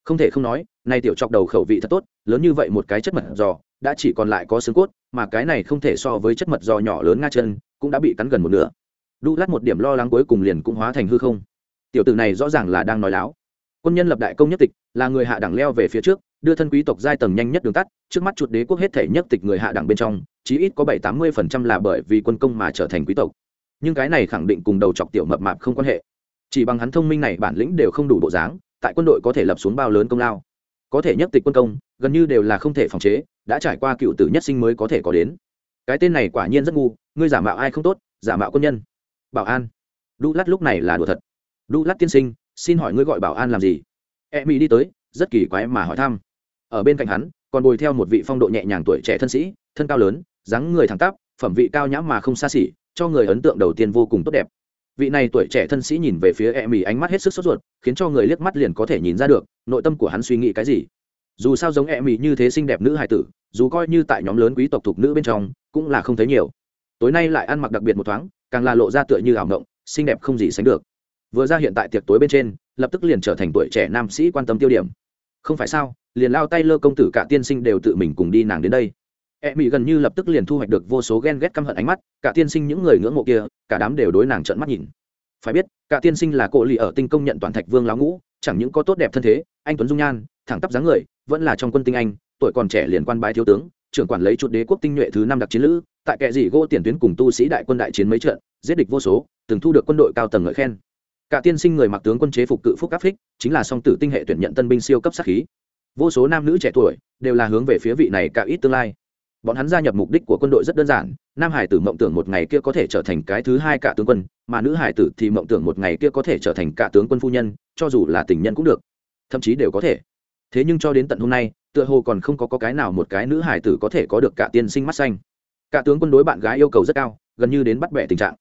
Không thể không nói, nay tiểu chọc đầu khẩu vị thật tốt, lớn như vậy một cái chất mật giò, đã chỉ còn lại có xương cốt, mà cái này không thể so với chất mật giò nhỏ lớn nga chân, cũng đã bị cắn gần một nửa. Đu lát một điểm lo lắng cuối cùng liền cũng hóa thành hư không. Tiểu tử này rõ ràng là đang nói láo quân nhân lập đại công nhất tịch, là người hạ đẳng leo về phía trước, đưa thân quý tộc giai tầng nhanh nhất đường tắt, trước mắt chuột đế quốc hết thể nhất tịch người hạ đẳng bên trong, chí ít có bảy tám mươi phần trăm là bởi vì quân công mà trở thành quý tộc. Nhưng cái này khẳng định cùng đầu chọc tiểu mập mạp không quan hệ. Chỉ bằng hắn thông minh này bản lĩnh đều không đủ bộ dáng, tại quân đội có thể lập xuống bao lớn công lao. Có thể nhất tịch quân công, gần như đều là không thể phòng chế, đã trải qua cựu tử nhất sinh mới có thể có đến. Cái tên này quả nhiên rất ngu, ngươi giả mạo ai không tốt, giả mạo quân nhân. Bảo an. Đu lát lúc này là đùa thật. Đu lát tiên sinh xin hỏi ngươi gọi bảo an làm gì? E mỹ đi tới, rất kỳ quái mà hỏi thăm. Ở bên cạnh hắn, còn bồi theo một vị phong độ nhẹ nhàng tuổi trẻ thân sĩ, thân cao lớn, dáng người thẳng tắp, phẩm vị cao nhãm mà không xa xỉ, cho người ấn tượng đầu tiên vô cùng tốt đẹp. Vị này tuổi trẻ thân sĩ nhìn về phía e mỹ ánh mắt hết sức sốt ruột, khiến cho người liếc mắt liền có thể nhìn ra được, nội tâm của hắn suy nghĩ cái gì. Dù sao giống e mỹ như thế xinh đẹp nữ hài tử, dù coi như tại nhóm lớn quý tộc thuộc nữ bên trong, cũng là không thấy nhiều. Tối nay lại ăn mặc đặc biệt một thoáng, càng là lộ ra tựa như ảo ngộng xinh đẹp không gì sánh được vừa ra hiện tại tiệc tối bên trên, lập tức liền trở thành tuổi trẻ nam sĩ quan tâm tiêu điểm. Không phải sao, liền lao tay lơ công tử cả tiên sinh đều tự mình cùng đi nàng đến đây. E mỹ gần như lập tức liền thu hoạch được vô số ghen ghét căm hận ánh mắt, cả tiên sinh những người ngưỡng mộ kia, cả đám đều đối nàng trợn mắt nhìn. Phải biết, cả tiên sinh là cộ lì ở tinh công nhận toàn thạch vương lão ngũ, chẳng những có tốt đẹp thân thế, anh tuấn dung nhan, thẳng tắp dáng người, vẫn là trong quân tinh anh, tuổi còn trẻ liền quan bái thiếu tướng, trưởng quản lấy chuột đế quốc tinh nhuệ thứ năm đặc chiến lữ, tại kệ dị gỗ tiền tuyến cùng tu sĩ đại quân đại chiến mấy trận, giết địch vô số, từng thu được quân đội cao tầng ngợi khen cả tiên sinh người mặc tướng quân chế phục cự phúc áp phích chính là song tử tinh hệ tuyển nhận tân binh siêu cấp sát khí. Vô số nam nữ trẻ tuổi đều là hướng về phía vị này cả ít tương lai. Bọn hắn gia nhập mục đích của quân đội rất đơn giản nam hải tử mộng tưởng một ngày kia có thể trở thành cái thứ hai cả tướng quân mà nữ hải tử thì mộng tưởng một ngày kia có thể trở thành cả tướng quân phu nhân cho dù là tình nhân cũng được thậm chí đều có thể. Thế nhưng cho đến tận hôm nay tựa hồ còn không có, có cái nào một cái nữ hải tử có thể có được cả tiên sinh mắt xanh. Cả tướng quân đối bạn gái yêu cầu rất cao gần như đến bắt bẻ tình trạng.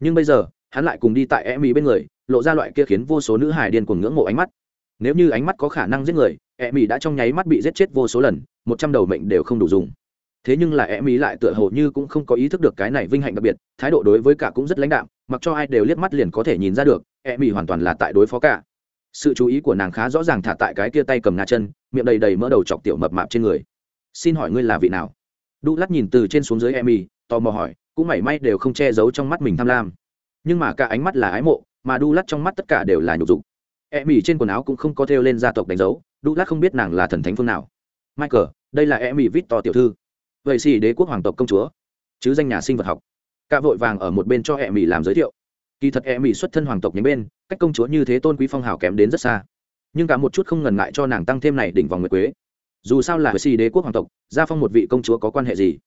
Nhưng bây giờ hắn lại cùng đi tại em ý bên người lộ ra loại kia khiến vô số nữ hài điên cuồng ngưỡng mộ ánh mắt. Nếu như ánh mắt có khả năng giết người Emmy đã trong nháy mắt bị giết chết vô số lần một trăm đầu mệnh đều không đủ dùng. Thế nhưng là Emmy lại tựa hồ như cũng không có ý thức được cái này vinh hạnh đặc biệt thái độ đối với cả cũng rất lãnh đạm mặc cho ai đều liếc mắt liền có thể nhìn ra được Emmy hoàn toàn là tại đối phó cả. Sự chú ý của nàng khá rõ ràng thả tại cái kia tay cầm ngà chân miệng đầy đầy mỡ đầu chọc tiểu mập mạp trên người. Xin hỏi ngươi là vị nào? Đu lắc nhìn từ trên xuống dưới Emmy, ý tò mò hỏi cũng mảy may đều không che giấu trong mắt mình tham lam. Nhưng mà cả ánh mắt là ái mộ mà đu lát trong mắt tất cả đều là nhục dục. E mỹ trên quần áo cũng không có thêu lên gia tộc đánh dấu, đu lát không biết nàng là thần thánh phương nào. Michael, đây là e mỹ vít to tiểu thư. Vậy xì đế quốc hoàng tộc công chúa, chứ danh nhà sinh vật học. Cả vội vàng ở một bên cho e mỹ làm giới thiệu. Kỳ thật e mỹ xuất thân hoàng tộc nhánh bên, cách công chúa như thế tôn quý phong hào kém đến rất xa. Nhưng cả một chút không ngần ngại cho nàng tăng thêm này đỉnh vòng nguyệt quế. Dù sao là si đế quốc hoàng tộc, gia phong một vị công chúa có quan hệ gì?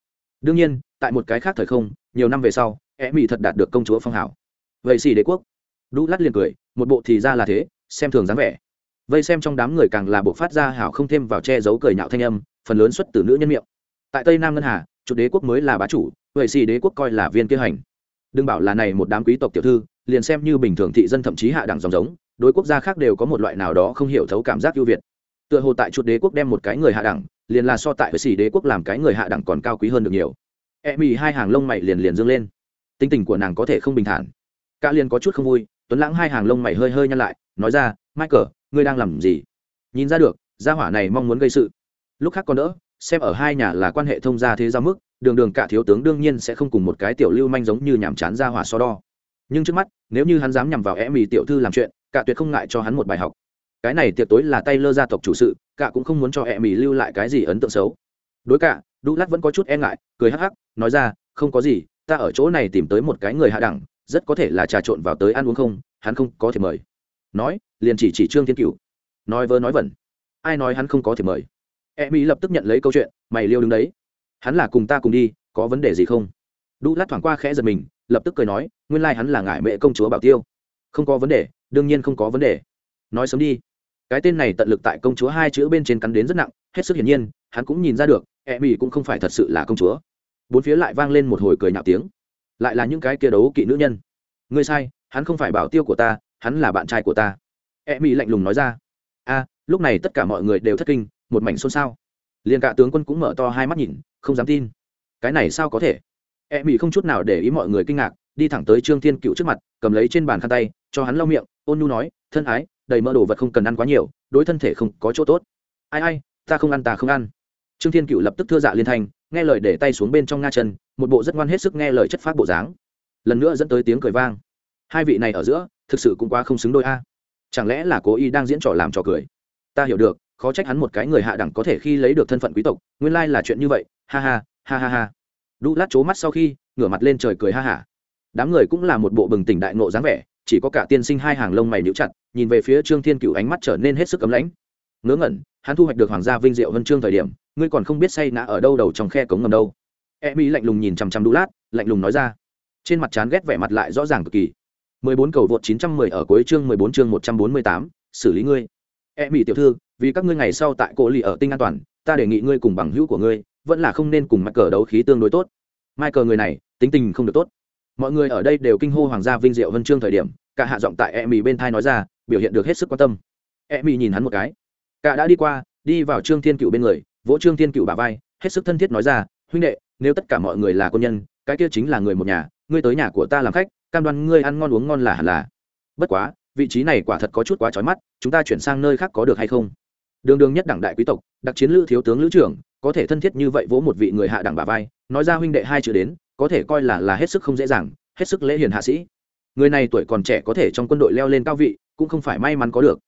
Đương nhiên, tại một cái khác thời không, nhiều năm về sau em mỹ thật đạt được công chúa phong hảo. vậy sĩ đế quốc đu lát liền cười, một bộ thì ra là thế, xem thường dáng vẻ. Vây xem trong đám người càng là bộ phát ra hảo không thêm vào che giấu cười nhạo thanh âm, phần lớn xuất từ nữ nhân miệng. Tại tây nam ngân hà, chủ đế quốc mới là bá chủ, vậy xì đế quốc coi là viên kế hành. Đừng bảo là này một đám quý tộc tiểu thư, liền xem như bình thường thị dân thậm chí hạ đẳng dòng giống, đối quốc gia khác đều có một loại nào đó không hiểu thấu cảm giác ưu việt. Tựa hồ tại chuột đế quốc đem một cái người hạ đẳng, liền là so tại với xỉ đế quốc làm cái người hạ đẳng còn cao quý hơn được nhiều. E mì hai hàng lông mày liền liền dương lên. Tính tình của nàng có thể không bình thản. Cả liền có chút không vui tuấn lãng hai hàng lông mày hơi hơi nhăn lại, nói ra, michael, ngươi đang làm gì? Nhìn ra được, gia hỏa này mong muốn gây sự. Lúc khác còn đỡ, xem ở hai nhà là quan hệ thông gia thế giao mức, đường đường cả thiếu tướng đương nhiên sẽ không cùng một cái tiểu lưu manh giống như nhàm chán gia hỏa so đo. Nhưng trước mắt, nếu như hắn dám nhằm vào e mì tiểu thư làm chuyện, cả tuyệt không ngại cho hắn một bài học. Cái này tiệc tối là tay lơ gia tộc chủ sự, cả cũng không muốn cho e mì lưu lại cái gì ấn tượng xấu. Đối cả đu lát vẫn có chút e ngại, cười hắc hắc, nói ra, không có gì, ta ở chỗ này tìm tới một cái người hạ đẳng rất có thể là trà trộn vào tới ăn uống không, hắn không có thể mời. Nói, liền chỉ chỉ trương thiên cửu. Nói vơ nói vẩn. Ai nói hắn không có thể mời? E mỹ lập tức nhận lấy câu chuyện, mày liêu đứng đấy. Hắn là cùng ta cùng đi, có vấn đề gì không? Đu lát thoảng qua khẽ giật mình, lập tức cười nói, nguyên lai hắn là ngải mẹ công chúa bảo tiêu. Không có vấn đề, đương nhiên không có vấn đề. Nói sớm đi. Cái tên này tận lực tại công chúa hai chữ bên trên cắn đến rất nặng, hết sức hiển nhiên, hắn cũng nhìn ra được e mỹ cũng không phải thật sự là công chúa. Bốn phía lại vang lên một hồi cười nhạo tiếng lại là những cái kia đấu kỵ nữ nhân. Ngươi sai, hắn không phải bảo tiêu của ta, hắn là bạn trai của ta. E mỹ lạnh lùng nói ra. A, lúc này tất cả mọi người đều thất kinh, một mảnh xôn xao. Liền cả tướng quân cũng mở to hai mắt nhìn, không dám tin. Cái này sao có thể? E mỹ không chút nào để ý mọi người kinh ngạc, đi thẳng tới trương thiên cựu trước mặt, cầm lấy trên bàn khăn tay, cho hắn lau miệng, ôn nhu nói, thân ái, đầy mỡ đồ vật không cần ăn quá nhiều, đối thân thể không có chỗ tốt. Ai ai, ta không ăn, ta không ăn. Trương thiên cựu lập tức thưa dạ liên thanh nghe lời để tay xuống bên trong nga chân, một bộ rất ngoan hết sức nghe lời chất phát bộ dáng. Lần nữa dẫn tới tiếng cười vang. Hai vị này ở giữa, thực sự cũng quá không xứng đôi a. Chẳng lẽ là cố ý đang diễn trò làm trò cười? Ta hiểu được, khó trách hắn một cái người hạ đẳng có thể khi lấy được thân phận quý tộc, nguyên lai là chuyện như vậy, ha ha ha ha ha. Đu lát c mắt sau khi, ngửa mặt lên trời cười ha hả. Đám người cũng là một bộ bừng tỉnh đại nộ dáng vẻ, chỉ có cả tiên sinh hai hàng lông mày níu chặt, nhìn về phía trương thiên cựu ánh mắt trở nên hết sức ấm lãnh. Ngớ ngẩn, hắn thu hoạch được hoàng gia vinh diệu vân trương thời điểm ngươi còn không biết say ngã ở đâu đầu trong khe cống ngầm đâu. E mỹ lạnh lùng nhìn chằm chằm đu lát lạnh lùng nói ra. Trên mặt chán ghét vẻ mặt lại rõ ràng cực kỳ. 14 cầu vượt 910 ở cuối chương 14 chương 148, xử lý ngươi. E mỹ tiểu thư vì các ngươi ngày sau tại cổ lì ở tinh an toàn ta đề nghị ngươi cùng bằng hữu của ngươi vẫn là không nên cùng mặt cờ đấu khí tương đối tốt. Mai cờ người này tính tình không được tốt. Mọi người ở đây đều kinh hô hoàng gia vinh diệu vân chương thời điểm cả hạ giọng tại e mỹ bên thai nói ra biểu hiện được hết sức quan tâm. E mỹ nhìn hắn một cái. Cả đã đi qua đi vào trương thiên cựu bên người vỗ trương thiên cựu bà vai, hết sức thân thiết nói ra, huynh đệ, nếu tất cả mọi người là quân nhân, cái kia chính là người một nhà, ngươi tới nhà của ta làm khách, cam đoan ngươi ăn ngon uống ngon là hẳn là. Bất quá, vị trí này quả thật có chút quá trói mắt, chúng ta chuyển sang nơi khác có được hay không? Đường đường nhất đảng đại quý tộc, đặc chiến lữ thiếu tướng lữ trưởng, có thể thân thiết như vậy vỗ một vị người hạ đẳng bà vai, nói ra huynh đệ hai chữ đến, có thể coi là là hết sức không dễ dàng, hết sức lễ hiền hạ sĩ. Người này tuổi còn trẻ có thể trong quân đội leo lên cao vị, cũng không phải may mắn có được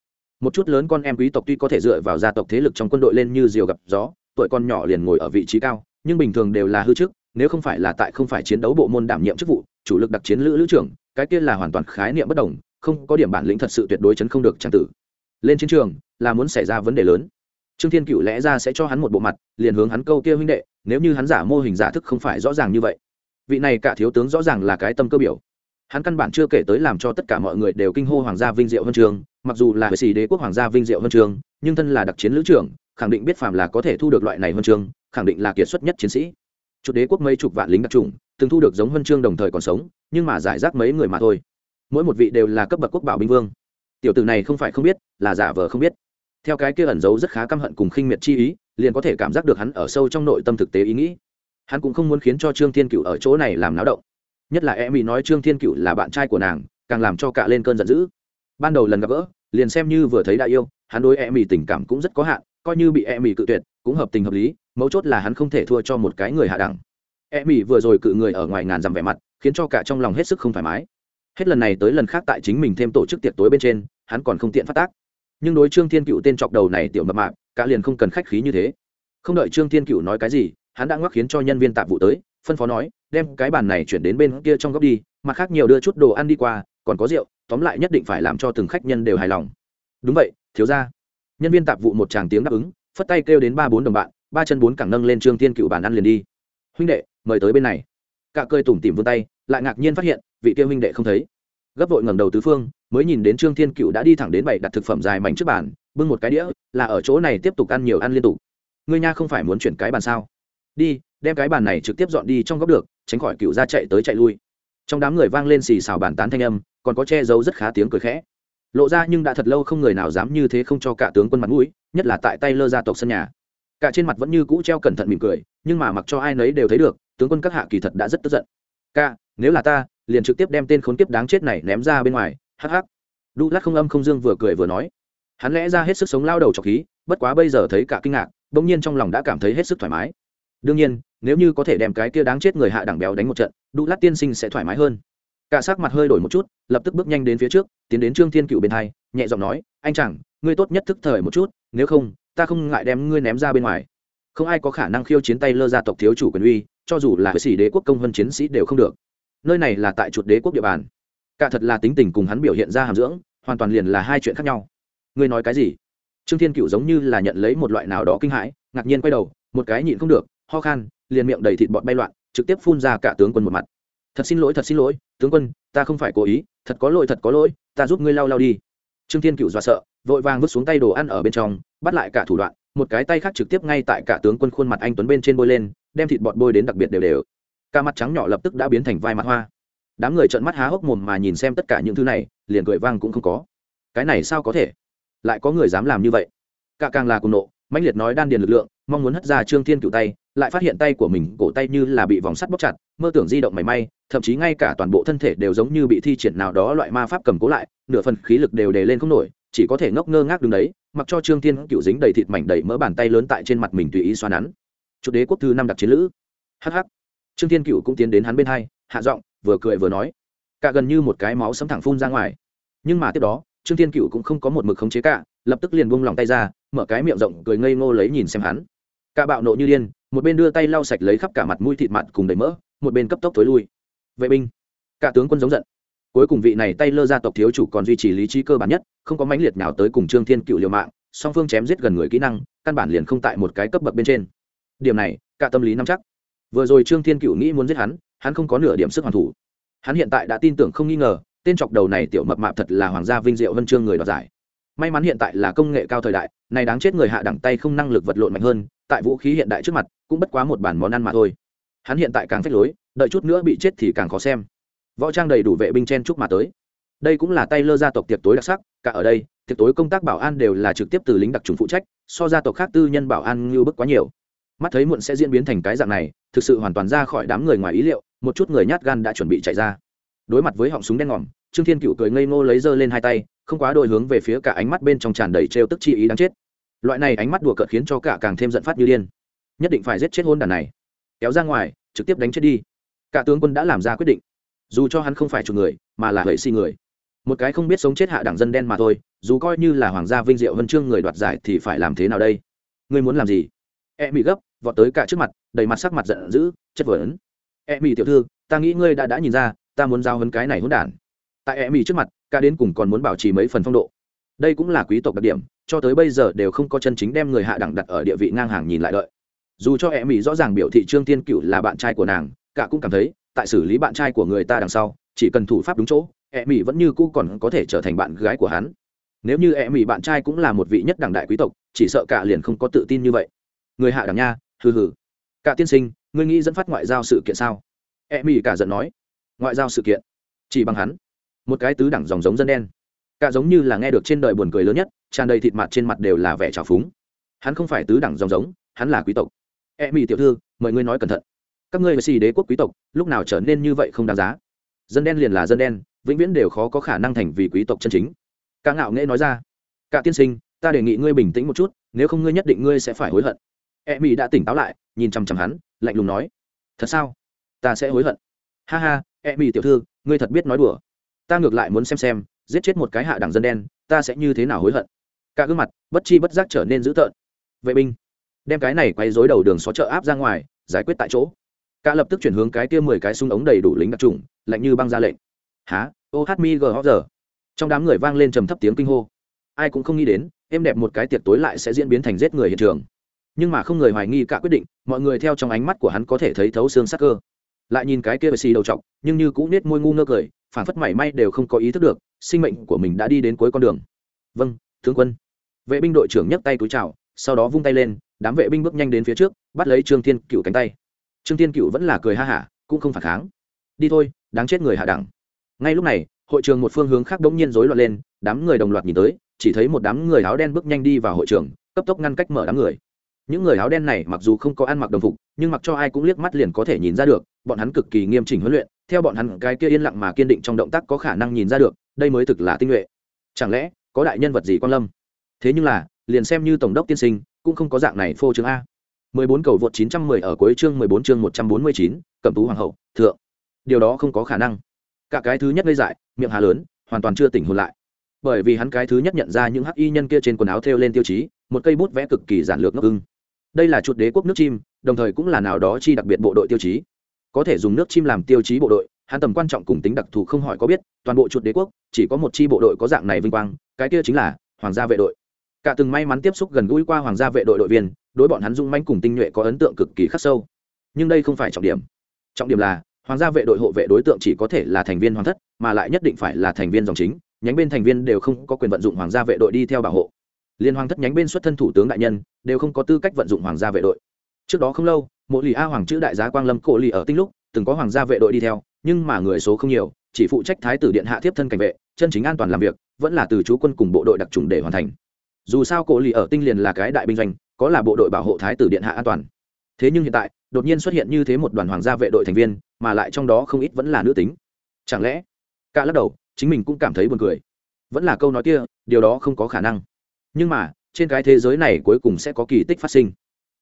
một chút lớn con em quý tộc tuy có thể dựa vào gia tộc thế lực trong quân đội lên như diều gặp gió, tuổi con nhỏ liền ngồi ở vị trí cao, nhưng bình thường đều là hư chức nếu không phải là tại không phải chiến đấu bộ môn đảm nhiệm chức vụ, chủ lực đặc chiến lữ lữ trưởng, cái kia là hoàn toàn khái niệm bất đồng, không có điểm bản lĩnh thật sự tuyệt đối chấn không được trang tử. Lên chiến trường, là muốn xảy ra vấn đề lớn. Trương thiên cựu lẽ ra sẽ cho hắn một bộ mặt, liền hướng hắn câu kia huynh đệ, nếu như hắn giả mô hình giả thức không phải rõ ràng như vậy. Vị này cả thiếu tướng rõ ràng là cái tâm cơ biểu hắn căn bản chưa kể tới làm cho tất cả mọi người đều kinh hô hoàng gia vinh diệu huân trường, mặc dù là hệ sĩ đế quốc hoàng gia vinh diệu huân trường, nhưng thân là đặc chiến lữ trưởng, khẳng định biết phạm là có thể thu được loại này huân trường, khẳng định là kiệt xuất nhất chiến sĩ. Chủ đế quốc mấy chục vạn lính đặc trùng từng thu được giống huân chương đồng thời còn sống, nhưng mà giải rác mấy người mà thôi. Mỗi một vị đều là cấp bậc quốc bảo binh vương. Tiểu tử này không phải không biết, là giả vờ không biết. Theo cái kia ẩn giấu rất khá căm hận cùng khinh miệt chi ý, liền có thể cảm giác được hắn ở sâu trong nội tâm thực tế ý nghĩ. Hắn cũng không muốn khiến cho trương thiên cựu ở chỗ này làm náo động nhất là em bị nói trương thiên cựu là bạn trai của nàng, càng làm cho cả lên cơn giận dữ. Ban đầu lần gặp gỡ, liền xem như vừa thấy đại yêu, hắn đối em bị tình cảm cũng rất có hạn, coi như bị em bị cự tuyệt, cũng hợp tình hợp lý, mấu chốt là hắn không thể thua cho một cái người hạ đẳng. Em bị vừa rồi cự người ở ngoài ngàn dằm vẻ mặt, khiến cho cả trong lòng hết sức không thoải mái. Hết lần này tới lần khác tại chính mình thêm tổ chức tiệc tối bên trên, hắn còn không tiện phát tác. Nhưng đối trương thiên cựu tên chọc đầu này tiểu mập mạp, cả liền không cần khách khí như thế. Không đợi trương thiên cựu nói cái gì, hắn đã ngoắc khiến cho nhân viên tạp vụ tới phân phó nói, đem cái bàn này chuyển đến bên kia trong góc đi, mặt khác nhiều đưa chút đồ ăn đi qua, còn có rượu, tóm lại nhất định phải làm cho từng khách nhân đều hài lòng. Đúng vậy, thiếu ra nhân viên tạp vụ một tràng tiếng đáp ứng, phất tay kêu đến ba bốn đồng bạn, ba chân bốn cẳng nâng lên trương thiên cựu bàn ăn liền đi. Huynh đệ, mời tới bên này. Cả cơi tủm tỉm vươn tay, lại ngạc nhiên phát hiện, vị kia huynh đệ không thấy. Gấp vội ngẩng đầu tứ phương, mới nhìn đến trương thiên cựu đã đi thẳng đến bảy đặt thực phẩm dài mảnh trước bàn, bưng một cái đĩa, là ở chỗ này tiếp tục ăn nhiều ăn liên tục. Ngươi nha không phải muốn chuyển cái bàn sao? Đi, đem cái bàn này trực tiếp dọn đi trong góc được, tránh khỏi cựu ra chạy tới chạy lui. Trong đám người vang lên xì xào bàn tán thanh âm, còn có che giấu rất khá tiếng cười khẽ. Lộ ra nhưng đã thật lâu không người nào dám như thế không cho cả tướng quân mặt mũi, nhất là tại tay lơ gia tộc sân nhà. Cả trên mặt vẫn như cũ treo cẩn thận mỉm cười, nhưng mà mặc cho ai nấy đều thấy được, tướng quân các hạ kỳ thật đã rất tức giận. Ca nếu là ta, liền trực tiếp đem tên khốn kiếp đáng chết này ném ra bên ngoài, hắc hắc. Đu lát không âm không dương vừa cười vừa nói. Hắn lẽ ra hết sức sống lao đầu trọc khí, bất quá bây giờ thấy cả kinh ngạc, bỗng nhiên trong lòng đã cảm thấy hết sức thoải mái đương nhiên, nếu như có thể đem cái kia đáng chết người hạ đẳng béo đánh một trận, đu lát tiên sinh sẽ thoải mái hơn. Cả sắc mặt hơi đổi một chút, lập tức bước nhanh đến phía trước, tiến đến trương thiên cựu bên hai, nhẹ giọng nói, anh chẳng ngươi tốt nhất thức thời một chút, nếu không, ta không ngại đem ngươi ném ra bên ngoài. Không ai có khả năng khiêu chiến tay lơ gia tộc thiếu chủ quyền uy, cho dù là sĩ đế quốc công vân chiến sĩ đều không được. Nơi này là tại chuột đế quốc địa bàn. Cả thật là tính tình cùng hắn biểu hiện ra hàm dưỡng, hoàn toàn liền là hai chuyện khác nhau. Ngươi nói cái gì? Trương thiên cựu giống như là nhận lấy một loại nào đó kinh hãi, ngạc nhiên quay đầu, một cái nhịn không được ho khan, liền miệng đầy thịt bọt bay loạn, trực tiếp phun ra cả tướng quân một mặt. Thật xin lỗi, thật xin lỗi, tướng quân, ta không phải cố ý, thật có lỗi, thật có lỗi, ta giúp ngươi lau lau đi. Trương thiên cựu dọa sợ, vội vàng vứt xuống tay đồ ăn ở bên trong, bắt lại cả thủ đoạn, một cái tay khác trực tiếp ngay tại cả tướng quân khuôn mặt anh tuấn bên trên bôi lên, đem thịt bọt bôi đến đặc biệt đều đều. Cả mặt trắng nhỏ lập tức đã biến thành vai mặt hoa. Đám người trợn mắt há hốc mồm mà nhìn xem tất cả những thứ này, liền cười vang cũng không có. Cái này sao có thể? Lại có người dám làm như vậy? Cả càng là cùng nộ, mãnh liệt nói đan điền lực lượng, mong muốn hất ra trương thiên cựu tay lại phát hiện tay của mình cổ tay như là bị vòng sắt bóc chặt, mơ tưởng di động mảy may, thậm chí ngay cả toàn bộ thân thể đều giống như bị thi triển nào đó loại ma pháp cầm cố lại, nửa phần khí lực đều đề lên không nổi, chỉ có thể ngốc ngơ ngác đứng đấy, mặc cho trương thiên cựu dính đầy thịt mảnh đầy mỡ bàn tay lớn tại trên mặt mình tùy ý xoa nắn. Chủ đế quốc thư năm đặc chiến lữ. Hh trương thiên cựu cũng tiến đến hắn bên hai, hạ giọng, vừa cười vừa nói. Cả gần như một cái máu sấm thẳng phun ra ngoài. Nhưng mà tiếp đó, trương thiên cựu cũng không có một mực khống chế cả, lập tức liền buông lòng tay ra, mở cái miệng rộng cười ngây ngô lấy nhìn xem hắn. Cả bạo nộ như điên một bên đưa tay lau sạch lấy khắp cả mặt mũi thịt mặt cùng đầy mỡ, một bên cấp tốc thối lui. Vệ binh, cả tướng quân giống giận. Cuối cùng vị này tay lơ gia tộc thiếu chủ còn duy trì lý trí cơ bản nhất, không có mãnh liệt nào tới cùng trương thiên cựu liều mạng, song phương chém giết gần người kỹ năng, căn bản liền không tại một cái cấp bậc bên trên. Điểm này, cả tâm lý nắm chắc. Vừa rồi trương thiên cựu nghĩ muốn giết hắn hắn không có nửa điểm sức hoàn thủ. Hắn hiện tại đã tin tưởng không nghi ngờ, tên chọc đầu này tiểu mập mạp thật là hoàng gia vinh diệu vân chương người đoạt giải may mắn hiện tại là công nghệ cao thời đại này đáng chết người hạ đẳng tay không năng lực vật lộn mạnh hơn, tại vũ khí hiện đại trước mặt, cũng bất quá một bản món ăn mà thôi. Hắn hiện tại càng phách lối, đợi chút nữa bị chết thì càng khó xem. Võ trang đầy đủ vệ binh chen chúc mà tới. Đây cũng là tay lơ gia tộc tiệc tối đặc sắc, cả ở đây, tiệc tối công tác bảo an đều là trực tiếp từ lính đặc trùng phụ trách, so gia tộc khác tư nhân bảo an như bức quá nhiều. Mắt thấy muộn sẽ diễn biến thành cái dạng này, thực sự hoàn toàn ra khỏi đám người ngoài ý liệu, một chút người nhát gan đã chuẩn bị chạy ra. Đối mặt với họng súng đen ngòm trương thiên cựu cười ngây ngô lấy dơ lên hai tay, không quá đội hướng về phía cả ánh mắt bên trong tràn đầy trêu tức chi ý đáng chết. Loại này ánh mắt đùa cợt khiến cho cả càng thêm giận phát như điên. Nhất định phải giết chết hôn đàn này. Kéo ra ngoài, trực tiếp đánh chết đi. Cả tướng quân đã làm ra quyết định. Dù cho hắn không phải chủ người, mà là hệ si người. Một cái không biết sống chết hạ đẳng dân đen mà thôi, dù coi như là hoàng gia vinh diệu vân chương người đoạt giải thì phải làm thế nào đây? Ngươi muốn làm gì? E mỹ gấp, vọt tới cả trước mặt, đầy mặt sắc mặt giận dữ, chất vấn. E mỹ tiểu thư, ta nghĩ ngươi đã đã nhìn ra, ta muốn giao hấn cái này hỗn đản tại e mỹ trước mặt ca đến cùng còn muốn bảo trì mấy phần phong độ. Đây cũng là quý tộc đặc điểm, cho tới bây giờ đều không có chân chính đem người hạ đẳng đặt ở địa vị ngang hàng nhìn lại đợi. Dù cho e mỹ rõ ràng biểu thị trương tiên cựu là bạn trai của nàng, cả cũng cảm thấy, tại xử lý bạn trai của người ta đằng sau, chỉ cần thủ pháp đúng chỗ e mỹ vẫn như cũ còn có thể trở thành bạn gái của hắn. Nếu như e mỹ bạn trai cũng là một vị nhất đẳng đại quý tộc, chỉ sợ cả liền không có tự tin như vậy. Người hạ đẳng nha, hừ hừ. Cả tiên sinh, ngươi nghĩ dẫn phát ngoại giao sự kiện sao? E mỹ cả giận nói. Ngoại giao sự kiện? Chỉ bằng hắn một cái tứ đẳng dòng giống dân đen. Cả giống như là nghe được trên đời buồn cười lớn nhất, tràn đầy thịt mặt trên mặt đều là vẻ trào phúng. Hắn không phải tứ đẳng dòng giống, hắn là quý tộc. E mỹ tiểu thư, mời ngươi nói cẩn thận. Các ngươi xì đế quốc quý tộc, lúc nào trở nên như vậy không đáng giá? Dân đen liền là dân đen, vĩnh viễn đều khó có khả năng thành vì quý tộc chân chính. Cả ngạo nghễ nói ra. Cả tiên sinh, ta đề nghị ngươi bình tĩnh một chút, nếu không ngươi nhất định ngươi sẽ phải hối hận. E mỹ đã tỉnh táo lại, nhìn chằm chằm hắn, lạnh lùng nói. Thật sao? Ta sẽ hối hận. Ha ha e mỹ tiểu thư, ngươi thật biết nói đùa ta ngược lại muốn xem xem, giết chết một cái hạ đẳng dân đen, ta sẽ như thế nào hối hận. Cả gương mặt, bất chi bất giác trở nên dữ tợn. Vệ binh, đem cái này quay dối đầu đường xó chợ áp ra ngoài, giải quyết tại chỗ. Cả lập tức chuyển hướng cái kia mười cái súng ống đầy đủ lính đặc trùng, lạnh như băng ra lệnh. Há? Ô hát mi gờ giờ. Trong đám người vang lên trầm thấp tiếng kinh hô. Ai cũng không nghĩ đến em đẹp một cái tiệc tối lại sẽ diễn biến thành giết người hiện trường. Nhưng mà không người hoài nghi cả quyết định, mọi người theo trong ánh mắt của hắn có thể thấy thấu xương sắc cơ. Lại nhìn cái kia xì đầu trọc nhưng như cũng nết môi ngu ngơ cười phản phất mảy may đều không có ý thức được, sinh mệnh của mình đã đi đến cuối con đường. Vâng tướng quân. Vệ binh đội trưởng nhấc tay túi chào, sau đó vung tay lên, đám vệ binh bước nhanh đến phía trước, bắt lấy trương thiên cựu cánh tay. Trương thiên cựu vẫn là cười ha hả, cũng không phản kháng. Đi thôi, đáng chết người hạ đẳng. Ngay lúc này, hội trường một phương hướng khác đống nhiên rối loạn lên, đám người đồng loạt nhìn tới, chỉ thấy một đám người áo đen bước nhanh đi vào hội trường, cấp tốc ngăn cách mở đám người những người áo đen này mặc dù không có ăn mặc đồng phục nhưng mặc cho ai cũng liếc mắt liền có thể nhìn ra được bọn hắn cực kỳ nghiêm chỉnh huấn luyện theo bọn hắn cái kia yên lặng mà kiên định trong động tác có khả năng nhìn ra được đây mới thực là tinh nhuệ chẳng lẽ có đại nhân vật gì quan lâm thế nhưng là liền xem như tổng đốc tiên sinh cũng không có dạng này phô trương a 14 cầu vượt 910 ở cuối chương 14 chương 149, Cẩm Tú hoàng hậu, thượng. Điều đó không có khả năng. Cả cái thứ nhất gây dại, miệng hà lớn, hoàn toàn chưa tỉnh hồn lại. Bởi vì hắn cái thứ nhất nhận ra những hắc y nhân kia trên quần áo thêu lên tiêu chí, một cây bút vẽ cực kỳ giản lược ngốc ưng. Đây là chuột đế quốc nước chim, đồng thời cũng là nào đó chi đặc biệt bộ đội tiêu chí. Có thể dùng nước chim làm tiêu chí bộ đội, hắn tầm quan trọng cùng tính đặc thù không hỏi có biết, toàn bộ chuột đế quốc chỉ có một chi bộ đội có dạng này vinh quang, cái kia chính là hoàng gia vệ đội. Cả từng may mắn tiếp xúc gần gũi qua hoàng gia vệ đội đội viên, đối bọn hắn dung manh cùng tinh nhuệ có ấn tượng cực kỳ khắc sâu nhưng đây không phải trọng điểm trọng điểm là hoàng gia vệ đội hộ vệ đối tượng chỉ có thể là thành viên hoàng thất mà lại nhất định phải là thành viên dòng chính nhánh bên thành viên đều không có quyền vận dụng hoàng gia vệ đội đi theo bảo hộ liên hoàng thất nhánh bên xuất thân thủ tướng đại nhân, đều không có tư cách vận dụng hoàng gia vệ đội. Trước đó không lâu, mộ lì a hoàng chữ đại giá quang lâm cổ lì ở tinh lúc, từng có hoàng gia vệ đội đi theo, nhưng mà người số không nhiều, chỉ phụ trách thái tử điện hạ tiếp thân cảnh vệ, chân chính an toàn làm việc, vẫn là từ chú quân cùng bộ đội đặc trùng để hoàn thành. Dù sao cổ lì ở tinh liền là cái đại binh doanh, có là bộ đội bảo hộ thái tử điện hạ an toàn. Thế nhưng hiện tại, đột nhiên xuất hiện như thế một đoàn hoàng gia vệ đội thành viên, mà lại trong đó không ít vẫn là nữ tính. Chẳng lẽ, cả lắc đầu, chính mình cũng cảm thấy buồn cười. Vẫn là câu nói kia, điều đó không có khả năng nhưng mà, trên cái thế giới này cuối cùng sẽ có kỳ tích phát sinh.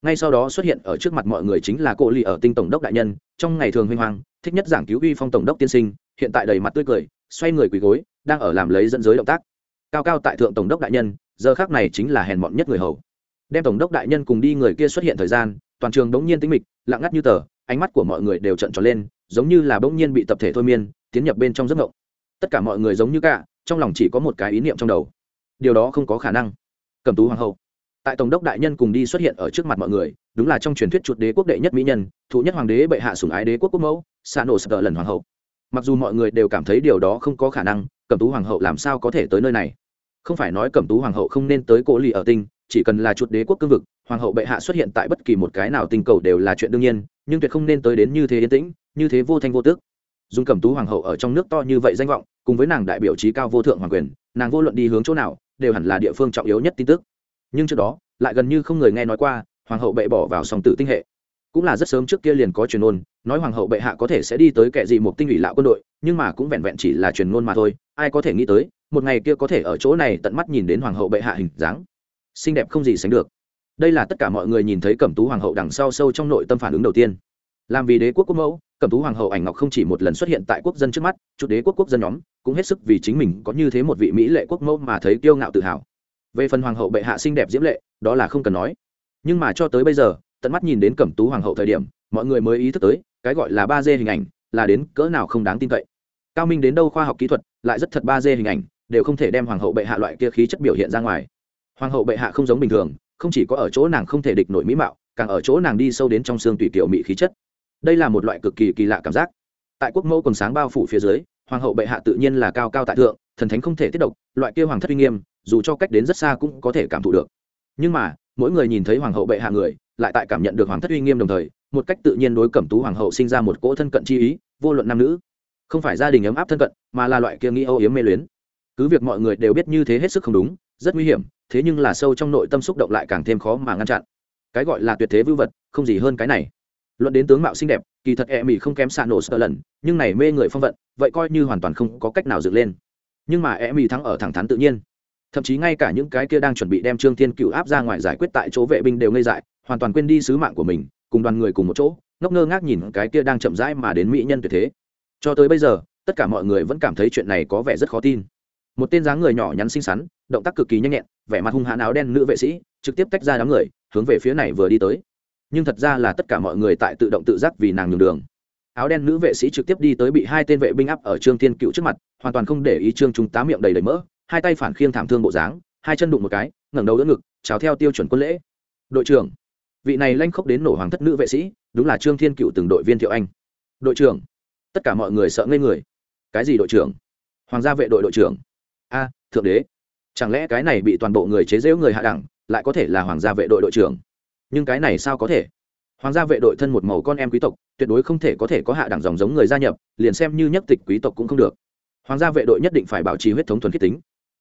Ngay sau đó xuất hiện ở trước mặt mọi người chính là cô lì ở tinh tổng đốc đại nhân, trong ngày thường huy hoàng thích nhất giảng cứu uy phong tổng đốc tiên sinh, hiện tại đầy mặt tươi cười, xoay người quỳ gối, đang ở làm lấy dẫn giới động tác. Cao cao tại thượng tổng đốc đại nhân, giờ khác này chính là hèn mọn nhất người hầu. Đem tổng đốc đại nhân cùng đi người kia xuất hiện thời gian, toàn trường bỗng nhiên tĩnh mịch, lặng ngắt như tờ, ánh mắt của mọi người đều trận tròn lên, giống như là bỗng nhiên bị tập thể thôi miên, tiến nhập bên trong giấc ngộng. Tất cả mọi người giống như cả, trong lòng chỉ có một cái ý niệm trong đầu. Điều đó không có khả năng cầm tú hoàng hậu. Tại tổng đốc đại nhân cùng đi xuất hiện ở trước mặt mọi người, đúng là trong truyền thuyết chuột đế quốc đệ nhất mỹ nhân, thụ nhất hoàng đế bệ hạ sủng ái đế quốc quốc mẫu xa nổ sờ lần hoàng hậu. Mặc dù mọi người đều cảm thấy điều đó không có khả năng, cẩm tú hoàng hậu làm sao có thể tới nơi này? Không phải nói cẩm tú hoàng hậu không nên tới cố lì ở tinh, chỉ cần là chuột đế quốc cương vực, hoàng hậu bệ hạ xuất hiện tại bất kỳ một cái nào tinh cầu đều là chuyện đương nhiên, nhưng tuyệt không nên tới đến như thế yên tĩnh, như thế vô thanh vô tước dùng cẩm tú hoàng hậu ở trong nước to như vậy danh vọng, cùng với nàng đại biểu trí cao vô thượng hoàng quyền, nàng vô luận đi hướng chỗ nào đều hẳn là địa phương trọng yếu nhất tin tức. Nhưng trước đó, lại gần như không người nghe nói qua, hoàng hậu bệ bỏ vào sòng tử tinh hệ. Cũng là rất sớm trước kia liền có truyền ngôn, nói hoàng hậu bệ hạ có thể sẽ đi tới kẻ gì một tinh ủy lão quân đội, nhưng mà cũng vẹn vẹn chỉ là truyền ngôn mà thôi, ai có thể nghĩ tới, một ngày kia có thể ở chỗ này tận mắt nhìn đến hoàng hậu bệ hạ hình dáng. Xinh đẹp không gì sánh được. Đây là tất cả mọi người nhìn thấy cẩm tú hoàng hậu đằng sau sâu trong nội tâm phản ứng đầu tiên. Làm vì đế quốc quốc mẫu, cẩm tú hoàng hậu ảnh ngọc không chỉ một lần xuất hiện tại quốc dân trước mắt, chút đế quốc quốc dân nhóm cũng hết sức vì chính mình có như thế một vị mỹ lệ quốc mẫu mà thấy kiêu ngạo tự hào. Về phần hoàng hậu bệ hạ xinh đẹp diễm lệ, đó là không cần nói. Nhưng mà cho tới bây giờ, tận mắt nhìn đến cẩm tú hoàng hậu thời điểm, mọi người mới ý thức tới, cái gọi là ba d hình ảnh là đến cỡ nào không đáng tin cậy. Cao minh đến đâu khoa học kỹ thuật lại rất thật ba d hình ảnh, đều không thể đem hoàng hậu bệ hạ loại kia khí chất biểu hiện ra ngoài. Hoàng hậu bệ hạ không giống bình thường, không chỉ có ở chỗ nàng không thể địch nổi mỹ mạo, càng ở chỗ nàng đi sâu đến trong xương tùy kiểu mỹ khí chất. Đây là một loại cực kỳ kỳ lạ cảm giác. Tại quốc mẫu còn sáng bao phủ phía dưới hoàng hậu bệ hạ tự nhiên là cao cao tại thượng, thần thánh không thể tiết độc, loại kia hoàng thất uy nghiêm, dù cho cách đến rất xa cũng có thể cảm thụ được. Nhưng mà, mỗi người nhìn thấy hoàng hậu bệ hạ người, lại tại cảm nhận được hoàng thất uy nghiêm đồng thời, một cách tự nhiên đối cẩm tú hoàng hậu sinh ra một cỗ thân cận chi ý, vô luận nam nữ. Không phải gia đình ấm áp thân cận, mà là loại kia nghĩ âu yếm mê luyến. Cứ việc mọi người đều biết như thế hết sức không đúng, rất nguy hiểm, thế nhưng là sâu trong nội tâm xúc động lại càng thêm khó mà ngăn chặn. Cái gọi là tuyệt thế vưu vật, không gì hơn cái này. Luận đến tướng mạo xinh đẹp kỳ thật e mỹ không kém xạ nổ sợ lần, nhưng này mê người phong vận, vậy coi như hoàn toàn không có cách nào dựng lên. Nhưng mà e mỹ thắng ở thẳng thắn tự nhiên. Thậm chí ngay cả những cái kia đang chuẩn bị đem trương thiên cựu áp ra ngoài giải quyết tại chỗ vệ binh đều ngây dại, hoàn toàn quên đi sứ mạng của mình, cùng đoàn người cùng một chỗ, ngốc ngơ ngác nhìn cái kia đang chậm rãi mà đến mỹ nhân tuyệt thế. Cho tới bây giờ, tất cả mọi người vẫn cảm thấy chuyện này có vẻ rất khó tin. Một tên dáng người nhỏ nhắn xinh xắn, động tác cực kỳ nhanh nhẹn, vẻ mặt hung hãn áo đen nữ vệ sĩ, trực tiếp tách ra đám người, hướng về phía này vừa đi tới nhưng thật ra là tất cả mọi người tại tự động tự giác vì nàng nhường đường. Áo đen nữ vệ sĩ trực tiếp đi tới bị hai tên vệ binh áp ở trương thiên cựu trước mặt, hoàn toàn không để ý trương chúng tá miệng đầy đầy mỡ, hai tay phản khiêng thảm thương bộ dáng, hai chân đụng một cái, ngẩng đầu đỡ ngực, chào theo tiêu chuẩn quân lễ. Đội trưởng. Vị này lanh khốc đến nổ hoàng thất nữ vệ sĩ, đúng là trương thiên cựu từng đội viên thiệu anh. Đội trưởng. Tất cả mọi người sợ ngây người. Cái gì đội trưởng? Hoàng gia vệ đội đội trưởng. A, thượng đế. Chẳng lẽ cái này bị toàn bộ người chế giễu người hạ đẳng, lại có thể là hoàng gia vệ đội đội trưởng? Nhưng cái này sao có thể? Hoàng gia vệ đội thân một màu con em quý tộc, tuyệt đối không thể có thể có hạ đẳng dòng giống người gia nhập, liền xem như nhất tịch quý tộc cũng không được. Hoàng gia vệ đội nhất định phải bảo trì huyết thống thuần khiết tính.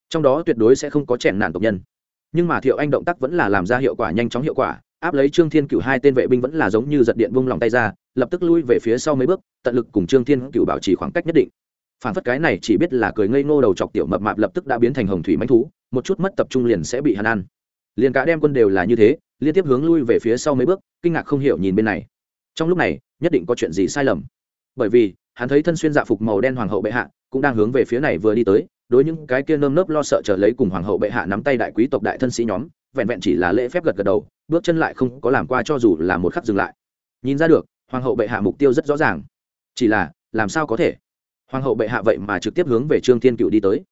Trong đó tuyệt đối sẽ không có chèn nản tộc nhân. Nhưng mà thiệu anh động tác vẫn là làm ra hiệu quả nhanh chóng hiệu quả, áp lấy trương thiên cựu hai tên vệ binh vẫn là giống như giật điện vung lòng tay ra, lập tức lui về phía sau mấy bước, tận lực cùng trương thiên cựu bảo trì khoảng cách nhất định. Phản phất cái này chỉ biết là cười ngây ngô đầu chọc tiểu mập mạp lập tức đã biến thành hồng thủy manh thú, một chút mất tập trung liền sẽ bị hắn ăn. Liền cả đem quân đều là như thế liên tiếp hướng lui về phía sau mấy bước, kinh ngạc không hiểu nhìn bên này. Trong lúc này, nhất định có chuyện gì sai lầm. Bởi vì, hắn thấy thân xuyên dạ phục màu đen hoàng hậu bệ hạ cũng đang hướng về phía này vừa đi tới, đối những cái kia nơm nớp lo sợ trở lấy cùng hoàng hậu bệ hạ nắm tay đại quý tộc đại thân sĩ nhóm, vẹn vẹn chỉ là lễ phép gật gật đầu, bước chân lại không có làm qua cho dù là một khắc dừng lại. Nhìn ra được, hoàng hậu bệ hạ mục tiêu rất rõ ràng. Chỉ là, làm sao có thể? Hoàng hậu bệ hạ vậy mà trực tiếp hướng về trương thiên cựu đi tới.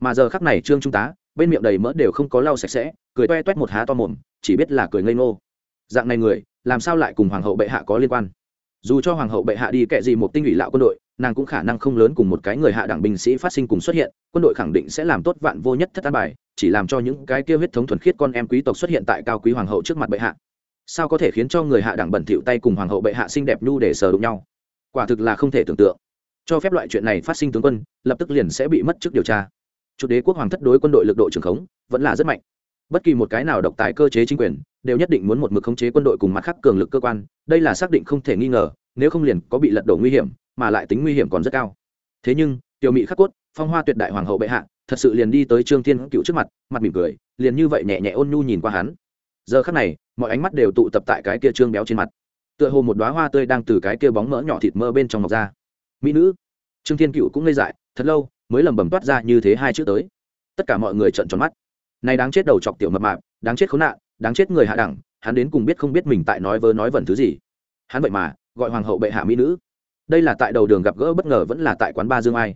Mà giờ khắc này trương trung tá, bên miệng đầy mỡ đều không có lau sạch sẽ cười toe toét một há to mồm, chỉ biết là cười ngây ngô. Dạng này người, làm sao lại cùng hoàng hậu bệ hạ có liên quan? Dù cho hoàng hậu bệ hạ đi kệ gì một tinh ủy lão quân đội, nàng cũng khả năng không lớn cùng một cái người hạ đẳng binh sĩ phát sinh cùng xuất hiện, quân đội khẳng định sẽ làm tốt vạn vô nhất thất an bài, chỉ làm cho những cái kia huyết thống thuần khiết con em quý tộc xuất hiện tại cao quý hoàng hậu trước mặt bệ hạ. Sao có thể khiến cho người hạ đẳng bẩn thỉu tay cùng hoàng hậu bệ hạ xinh đẹp nhu để sờ đụng nhau? Quả thực là không thể tưởng tượng. Cho phép loại chuyện này phát sinh tướng quân, lập tức liền sẽ bị mất chức điều tra. Chủ đế quốc hoàng thất đối quân đội lực độ trưởng khống, vẫn là rất mạnh bất kỳ một cái nào độc tài cơ chế chính quyền, đều nhất định muốn một mực khống chế quân đội cùng mặt khác cường lực cơ quan, đây là xác định không thể nghi ngờ, nếu không liền có bị lật đổ nguy hiểm, mà lại tính nguy hiểm còn rất cao. Thế nhưng, tiểu mỹ khắc cốt, phong hoa tuyệt đại hoàng hậu bệ hạ, thật sự liền đi tới trương thiên cựu trước mặt mặt mỉm cười, liền như vậy nhẹ nhẹ ôn nhu nhìn qua hắn. Giờ khắc này, mọi ánh mắt đều tụ tập tại cái kia trương béo trên mặt. Tựa hồ một đoá hoa tươi đang từ cái kia bóng mỡ nhỏ thịt mơ bên trong mọc ra. Mỹ nữ, trương thiên cựu cũng ngây dại, thật lâu mới lầm bầm toát ra như thế hai chữ tới. Tất cả mọi người trợn tròn mắt nay đáng chết đầu chọc tiểu mập mạp, đáng chết khốn nạn, đáng chết người hạ đẳng, hắn đến cùng biết không biết mình tại nói vớ nói vẩn thứ gì. Hắn vậy mà, gọi hoàng hậu bệ hạ mỹ nữ. Đây là tại đầu đường gặp gỡ bất ngờ vẫn là tại quán ba dương ai.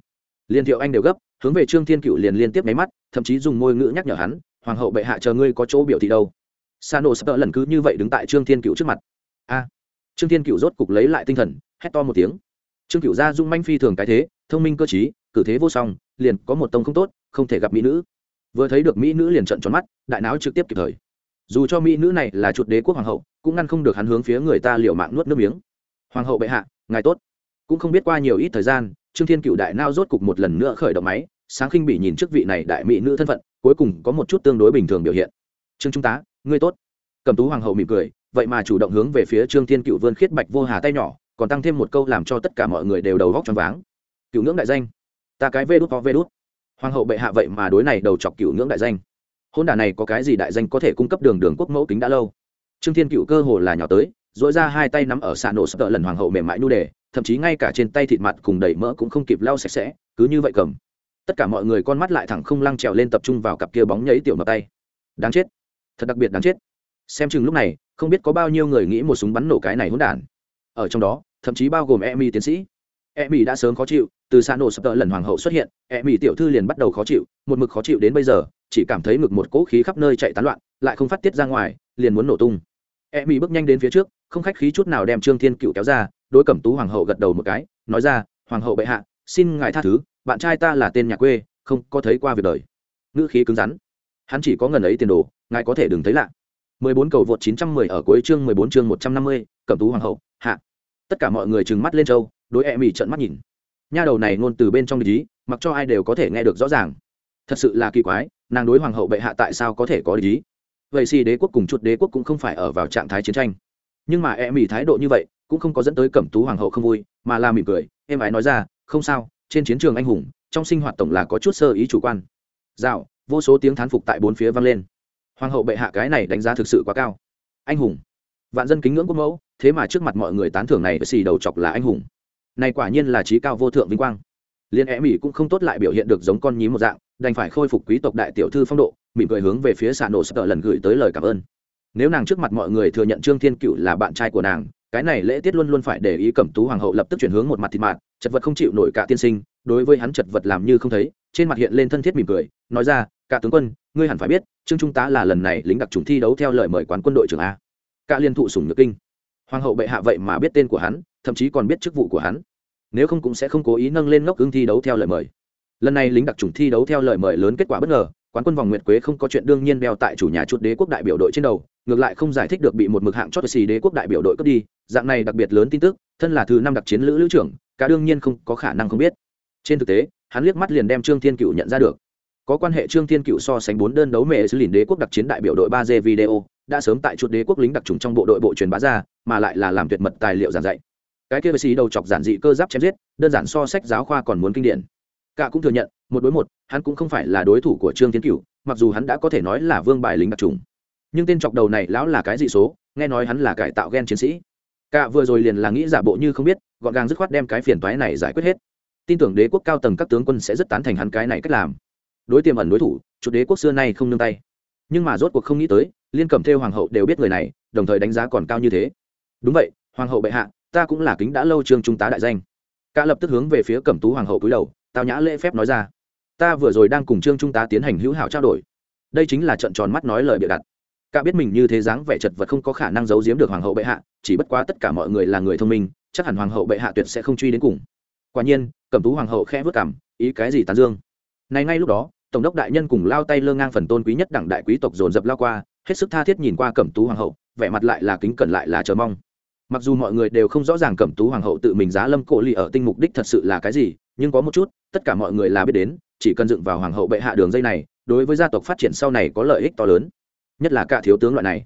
Liên thiệu anh đều gấp, hướng về trương thiên cựu liền liên tiếp máy mắt, thậm chí dùng môi ngữ nhắc nhở hắn, hoàng hậu bệ hạ chờ ngươi có chỗ biểu thị đâu. Sa nổ sắp tợ lần cứ như vậy đứng tại trương thiên cựu trước mặt. A. Trương thiên cựu rốt cục lấy lại tinh thần, hét to một tiếng. Trương cựu gia dung manh phi thường cái thế, thông minh cơ t cử thế vô song, liền có một tông không tốt, không thể gặp mỹ nữ vừa thấy được mỹ nữ liền trận tròn mắt, đại não trực tiếp kịp thời. Dù cho mỹ nữ này là chuột đế quốc hoàng hậu, cũng ngăn không được hắn hướng phía người ta liều mạng nuốt nước miếng. Hoàng hậu bệ hạ, ngài tốt. Cũng không biết qua nhiều ít thời gian, trương thiên cựu đại nao rốt cục một lần nữa khởi động máy, sáng khinh bị nhìn trước vị này đại mỹ nữ thân phận, cuối cùng có một chút tương đối bình thường biểu hiện. Trương trung tá, ngươi tốt. Cầm tú hoàng hậu mỉm cười, vậy mà chủ động hướng về phía trương thiên cựu vươn khiết bạch vô hà tay nhỏ, còn tăng thêm một câu làm cho tất cả mọi người đều đầu góc tròn váng. Cựu ngưỡng đại danh, ta cái vê đút có vê đút hoàng hậu bệ hạ vậy mà đối này đầu chọc cựu ngưỡng đại danh. Hôn đả này có cái gì đại danh có thể cung cấp đường đường quốc mẫu kính đã lâu? Trương thiên cựu cơ hồ là nhỏ tới dỗi ra hai tay nắm ở xạ nổ sập lần hoàng hậu mềm mại nu đề, thậm chí ngay cả trên tay thịt mặt cùng đầy mỡ cũng không kịp lau sạch sẽ, cứ như vậy cầm. Tất cả mọi người con mắt lại thẳng không lăng trèo lên tập trung vào cặp kia bóng nhấy tiểu mập tay. Đáng chết. Thật đặc biệt đáng chết. Xem chừng lúc này, không biết có bao nhiêu người nghĩ một súng bắn nổ cái này hỗn đản. Ở trong đó, thậm chí bao gồm e Mi tiến sĩ. E Mi đã sớm khó chịu từ xa nổ sập tợ lần hoàng hậu xuất hiện e tiểu thư liền bắt đầu khó chịu một mực khó chịu đến bây giờ chỉ cảm thấy ngực một cỗ khí khắp nơi chạy tán loạn lại không phát tiết ra ngoài liền muốn nổ tung. E bước nhanh đến phía trước không khách khí chút nào đem trương thiên cựu kéo ra đối cẩm tú hoàng hậu gật đầu một cái nói ra hoàng hậu bệ hạ xin ngài tha thứ bạn trai ta là tên nhà quê không có thấy qua việc đời. Ngữ khí cứng rắn. Hắn chỉ có ngần ấy tiền đồ ngài có thể đừng thấy lạ. 14 cầu vượt 910 ở cuối chương 14 chương 150, cẩm tú hoàng hậu hạ. Tất cả mọi người trừng mắt lên châu đối e mỹ trợn mắt nhìn nha đầu này ngôn từ bên trong lý mặc cho ai đều có thể nghe được rõ ràng. Thật sự là kỳ quái, nàng đối hoàng hậu bệ hạ tại sao có thể có lý vậy xì đế quốc cùng chuột đế quốc cũng không phải ở vào trạng thái chiến tranh. Nhưng mà e mỹ thái độ như vậy, cũng không có dẫn tới cẩm tú hoàng hậu không vui, mà là mỉm cười, em ái nói ra, không sao, trên chiến trường anh hùng, trong sinh hoạt tổng là có chút sơ ý chủ quan. Dạo, vô số tiếng thán phục tại bốn phía vang lên. Hoàng hậu bệ hạ cái này đánh giá thực sự quá cao. Anh hùng. Vạn dân kính ngưỡng quốc mẫu, thế mà trước mặt mọi người tán thưởng này xì đầu chọc là anh hùng này quả nhiên là trí cao vô thượng vinh quang. Liên e mỹ cũng không tốt lại biểu hiện được giống con nhím một dạng, đành phải khôi phục quý tộc đại tiểu thư phong độ, mỉm cười hướng về phía xạ nổ sợ lần gửi tới lời cảm ơn. Nếu nàng trước mặt mọi người thừa nhận trương thiên cựu là bạn trai của nàng, cái này lễ tiết luôn luôn phải để ý cẩm tú hoàng hậu lập tức chuyển hướng một mặt thịt mạt, chật vật không chịu nổi cả tiên sinh, đối với hắn chật vật làm như không thấy, trên mặt hiện lên thân thiết mỉm cười, nói ra, cả tướng quân, ngươi hẳn phải biết, trương trung tá là lần này lính đặc trùng thi đấu theo lời mời quán quân đội trưởng a. Cả liên thụ sủng nhược kinh hoàng hậu bệ hạ vậy mà biết tên của hắn, thậm chí còn biết chức vụ của hắn. Nếu không cũng sẽ không cố ý nâng lên ngốc ứng thi đấu theo lời mời. Lần này lính đặc trùng thi đấu theo lời mời lớn kết quả bất ngờ, quán quân vòng nguyệt quế không có chuyện đương nhiên đeo tại chủ nhà chuột đế quốc đại biểu đội trên đầu, ngược lại không giải thích được bị một mực hạng chót xì đế quốc đại biểu đội cướp đi, dạng này đặc biệt lớn tin tức, thân là thứ năm đặc chiến lữ lữ trưởng, cả đương nhiên không có khả năng không biết. Trên thực tế, hắn liếc mắt liền đem trương thiên cựu nhận ra được. Có quan hệ trương thiên cựu so sánh bốn đơn đấu mẹ xử lìn đế quốc đặc chiến đại biểu đội ba d video đã sớm tại chuột đế quốc lính đặc trùng trong bộ đội bộ truyền bá ra, mà lại là làm tuyệt mật tài liệu giảng dạy. Cái kia xì đầu chọc giản dị cơ giáp chém giết, đơn giản so sách giáo khoa còn muốn kinh điển. Cả cũng thừa nhận, một đối một, hắn cũng không phải là đối thủ của trương tiến cửu, mặc dù hắn đã có thể nói là vương bài lính đặc trùng. Nhưng tên chọc đầu này lão là cái gì số, nghe nói hắn là cải tạo gen chiến sĩ. Cả vừa rồi liền là nghĩ giả bộ như không biết, gọn gàng dứt khoát đem cái phiền toái này giải quyết hết. Tin tưởng đế quốc cao tầng các tướng quân sẽ rất tán thành hắn cái này cách làm. Đối tiềm ẩn đối thủ chủ đế quốc xưa nay không nương tay. Nhưng mà rốt cuộc không nghĩ tới liên cẩm thêu hoàng hậu đều biết người này, đồng thời đánh giá còn cao như thế. Đúng vậy, hoàng hậu bệ hạ, ta cũng là kính đã lâu trương trung tá đại danh. Cả lập tức hướng về phía cẩm tú hoàng hậu cúi đầu, tao nhã lễ phép nói ra. Ta vừa rồi đang cùng trương trung tá tiến hành hữu hảo trao đổi. Đây chính là trận tròn mắt nói lời bịa đặt. Cả biết mình như thế dáng vẻ chật vật không có khả năng giấu giếm được hoàng hậu bệ hạ, chỉ bất quá tất cả mọi người là người thông minh, chắc hẳn hoàng hậu bệ hạ tuyệt sẽ không truy đến cùng. Quả nhiên, cẩm tú hoàng hậu khẽ vất cảm, ý cái gì tán dương? Này ngay lúc đó, tổng đốc đại nhân cùng lao tay lơ ngang phần tôn quý nhất đẳng đại quý tộc dồn dập lao qua hết sức tha thiết nhìn qua cẩm tú hoàng hậu, vẻ mặt lại là kính cẩn lại là chờ mong. Mặc dù mọi người đều không rõ ràng cẩm tú hoàng hậu tự mình giá lâm cổ ly ở tinh mục đích thật sự là cái gì, nhưng có một chút, tất cả mọi người là biết đến, chỉ cần dựng vào hoàng hậu bệ hạ đường dây này, đối với gia tộc phát triển sau này có lợi ích to lớn. Nhất là cả thiếu tướng loại này.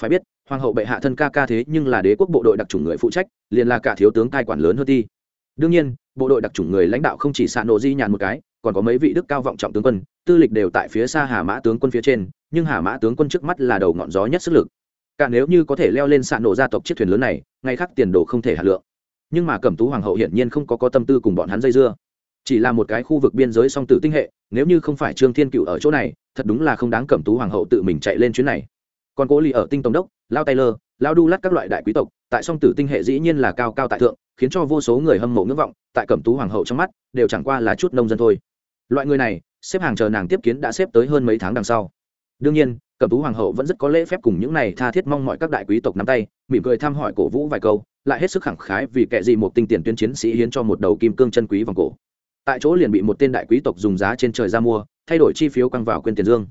Phải biết, hoàng hậu bệ hạ thân ca ca thế nhưng là đế quốc bộ đội đặc trùng người phụ trách, liền là cả thiếu tướng cai quản lớn hơn ti. Đương nhiên, bộ đội đặc trùng người lãnh đạo không chỉ xạ nộ di nhàn một cái còn có mấy vị đức cao vọng trọng tướng quân, tư lịch đều tại phía xa hà mã tướng quân phía trên, nhưng hà mã tướng quân trước mắt là đầu ngọn gió nhất sức lực. Cả nếu như có thể leo lên xạ nổ gia tộc chiếc thuyền lớn này, ngay khác tiền đồ không thể hạ lượng. Nhưng mà cẩm tú hoàng hậu hiển nhiên không có có tâm tư cùng bọn hắn dây dưa. Chỉ là một cái khu vực biên giới song tử tinh hệ, nếu như không phải trương thiên cựu ở chỗ này, thật đúng là không đáng cẩm tú hoàng hậu tự mình chạy lên chuyến này. Còn cố lì ở tinh tổng đốc, lao taylor lao đu lát các loại đại quý tộc, tại song tử tinh hệ dĩ nhiên là cao cao tại thượng, khiến cho vô số người hâm mộ ngưỡng vọng, tại cẩm tú hoàng hậu trong mắt, đều chẳng qua là chút nông dân thôi loại người này, xếp hàng chờ nàng tiếp kiến đã xếp tới hơn mấy tháng đằng sau. Đương nhiên, cẩm tú hoàng hậu vẫn rất có lễ phép cùng những này tha thiết mong mọi các đại quý tộc nắm tay, mỉm cười thăm hỏi cổ vũ vài câu, lại hết sức khẳng khái vì kệ gì một tinh tiền tuyên chiến sĩ hiến cho một đầu kim cương chân quý vòng cổ. Tại chỗ liền bị một tên đại quý tộc dùng giá trên trời ra mua, thay đổi chi phiếu quăng vào quên tiền dương.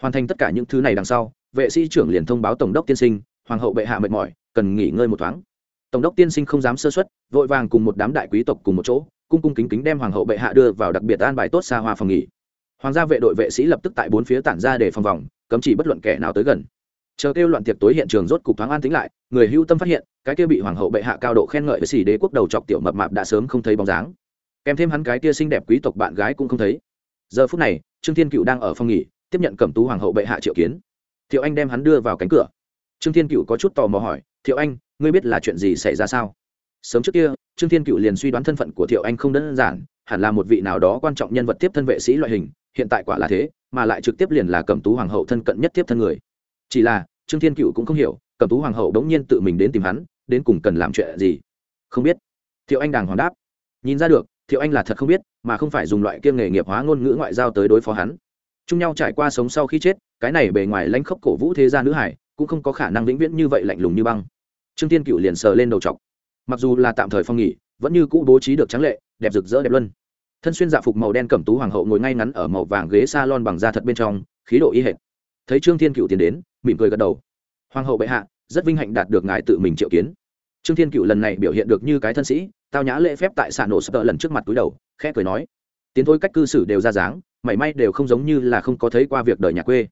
Hoàn thành tất cả những thứ này đằng sau, vệ sĩ trưởng liền thông báo tổng đốc tiên sinh, hoàng hậu bệ hạ mệt mỏi, cần nghỉ ngơi một thoáng. Tổng đốc tiên sinh không dám sơ xuất vội vàng cùng một đám đại quý tộc cùng một chỗ cung cung kính kính đem hoàng hậu bệ hạ đưa vào đặc biệt an bài tốt xa hoa phòng nghỉ. Hoàng gia vệ đội vệ sĩ lập tức tại bốn phía tản ra để phòng vòng, cấm chỉ bất luận kẻ nào tới gần. Chờ kêu loạn tiệc tối hiện trường rốt cục thoáng an tính lại, người hưu tâm phát hiện, cái kia bị hoàng hậu bệ hạ cao độ khen ngợi với xỉ đế quốc đầu chọc tiểu mập mạp đã sớm không thấy bóng dáng. Kèm thêm hắn cái kia xinh đẹp quý tộc bạn gái cũng không thấy. Giờ phút này, trương thiên cựu đang ở phòng nghỉ, tiếp nhận cẩm tú hoàng hậu bệ hạ triệu kiến. Thiệu anh đem hắn đưa vào cánh cửa. Trương thiên cựu có chút tò mò hỏi, thiệu anh, ngươi biết là chuyện gì xảy ra sao? Sớm trước kia trương thiên cựu liền suy đoán thân phận của thiệu anh không đơn giản, hẳn là một vị nào đó quan trọng nhân vật tiếp thân vệ sĩ loại hình, hiện tại quả là thế, mà lại trực tiếp liền là cẩm tú hoàng hậu thân cận nhất tiếp thân người. Chỉ là, trương thiên cựu cũng không hiểu, cẩm tú hoàng hậu đống nhiên tự mình đến tìm hắn, đến cùng cần làm chuyện gì? Không biết. Thiệu anh đàng hoàng đáp. Nhìn ra được, thiệu anh là thật không biết, mà không phải dùng loại kiêng nghề nghiệp hóa ngôn ngữ ngoại giao tới đối phó hắn. Chung nhau trải qua sống sau khi chết, cái này bề ngoài lãnh khốc cổ vũ thế gia nữ hải, cũng không có khả năng vĩnh viễn như vậy lạnh lùng như băng. Trương tiên cựu liền sờ lên đầu t mặc dù là tạm thời phong nghỉ, vẫn như cũ bố trí được trắng lệ, đẹp rực rỡ đẹp luân. Thân xuyên dạ phục màu đen cẩm tú hoàng hậu ngồi ngay ngắn ở màu vàng ghế s a lon bằng da thật bên trong, khí độ y hệt. Thấy trương thiên cựu tiến đến, mỉm cười gật đầu. Hoàng hậu bệ hạ, rất vinh hạnh đạt được ngài tự mình triệu kiến. Trương thiên cựu lần này biểu hiện được như cái thân sĩ, tao nhã lễ phép tại xạ nổ sập lần trước mặt túi đầu, khẽ cười nói. Tiến thôi cách cư xử đều ra dáng, mảy may đều không giống như là không có thấy qua việc đời nhà quê.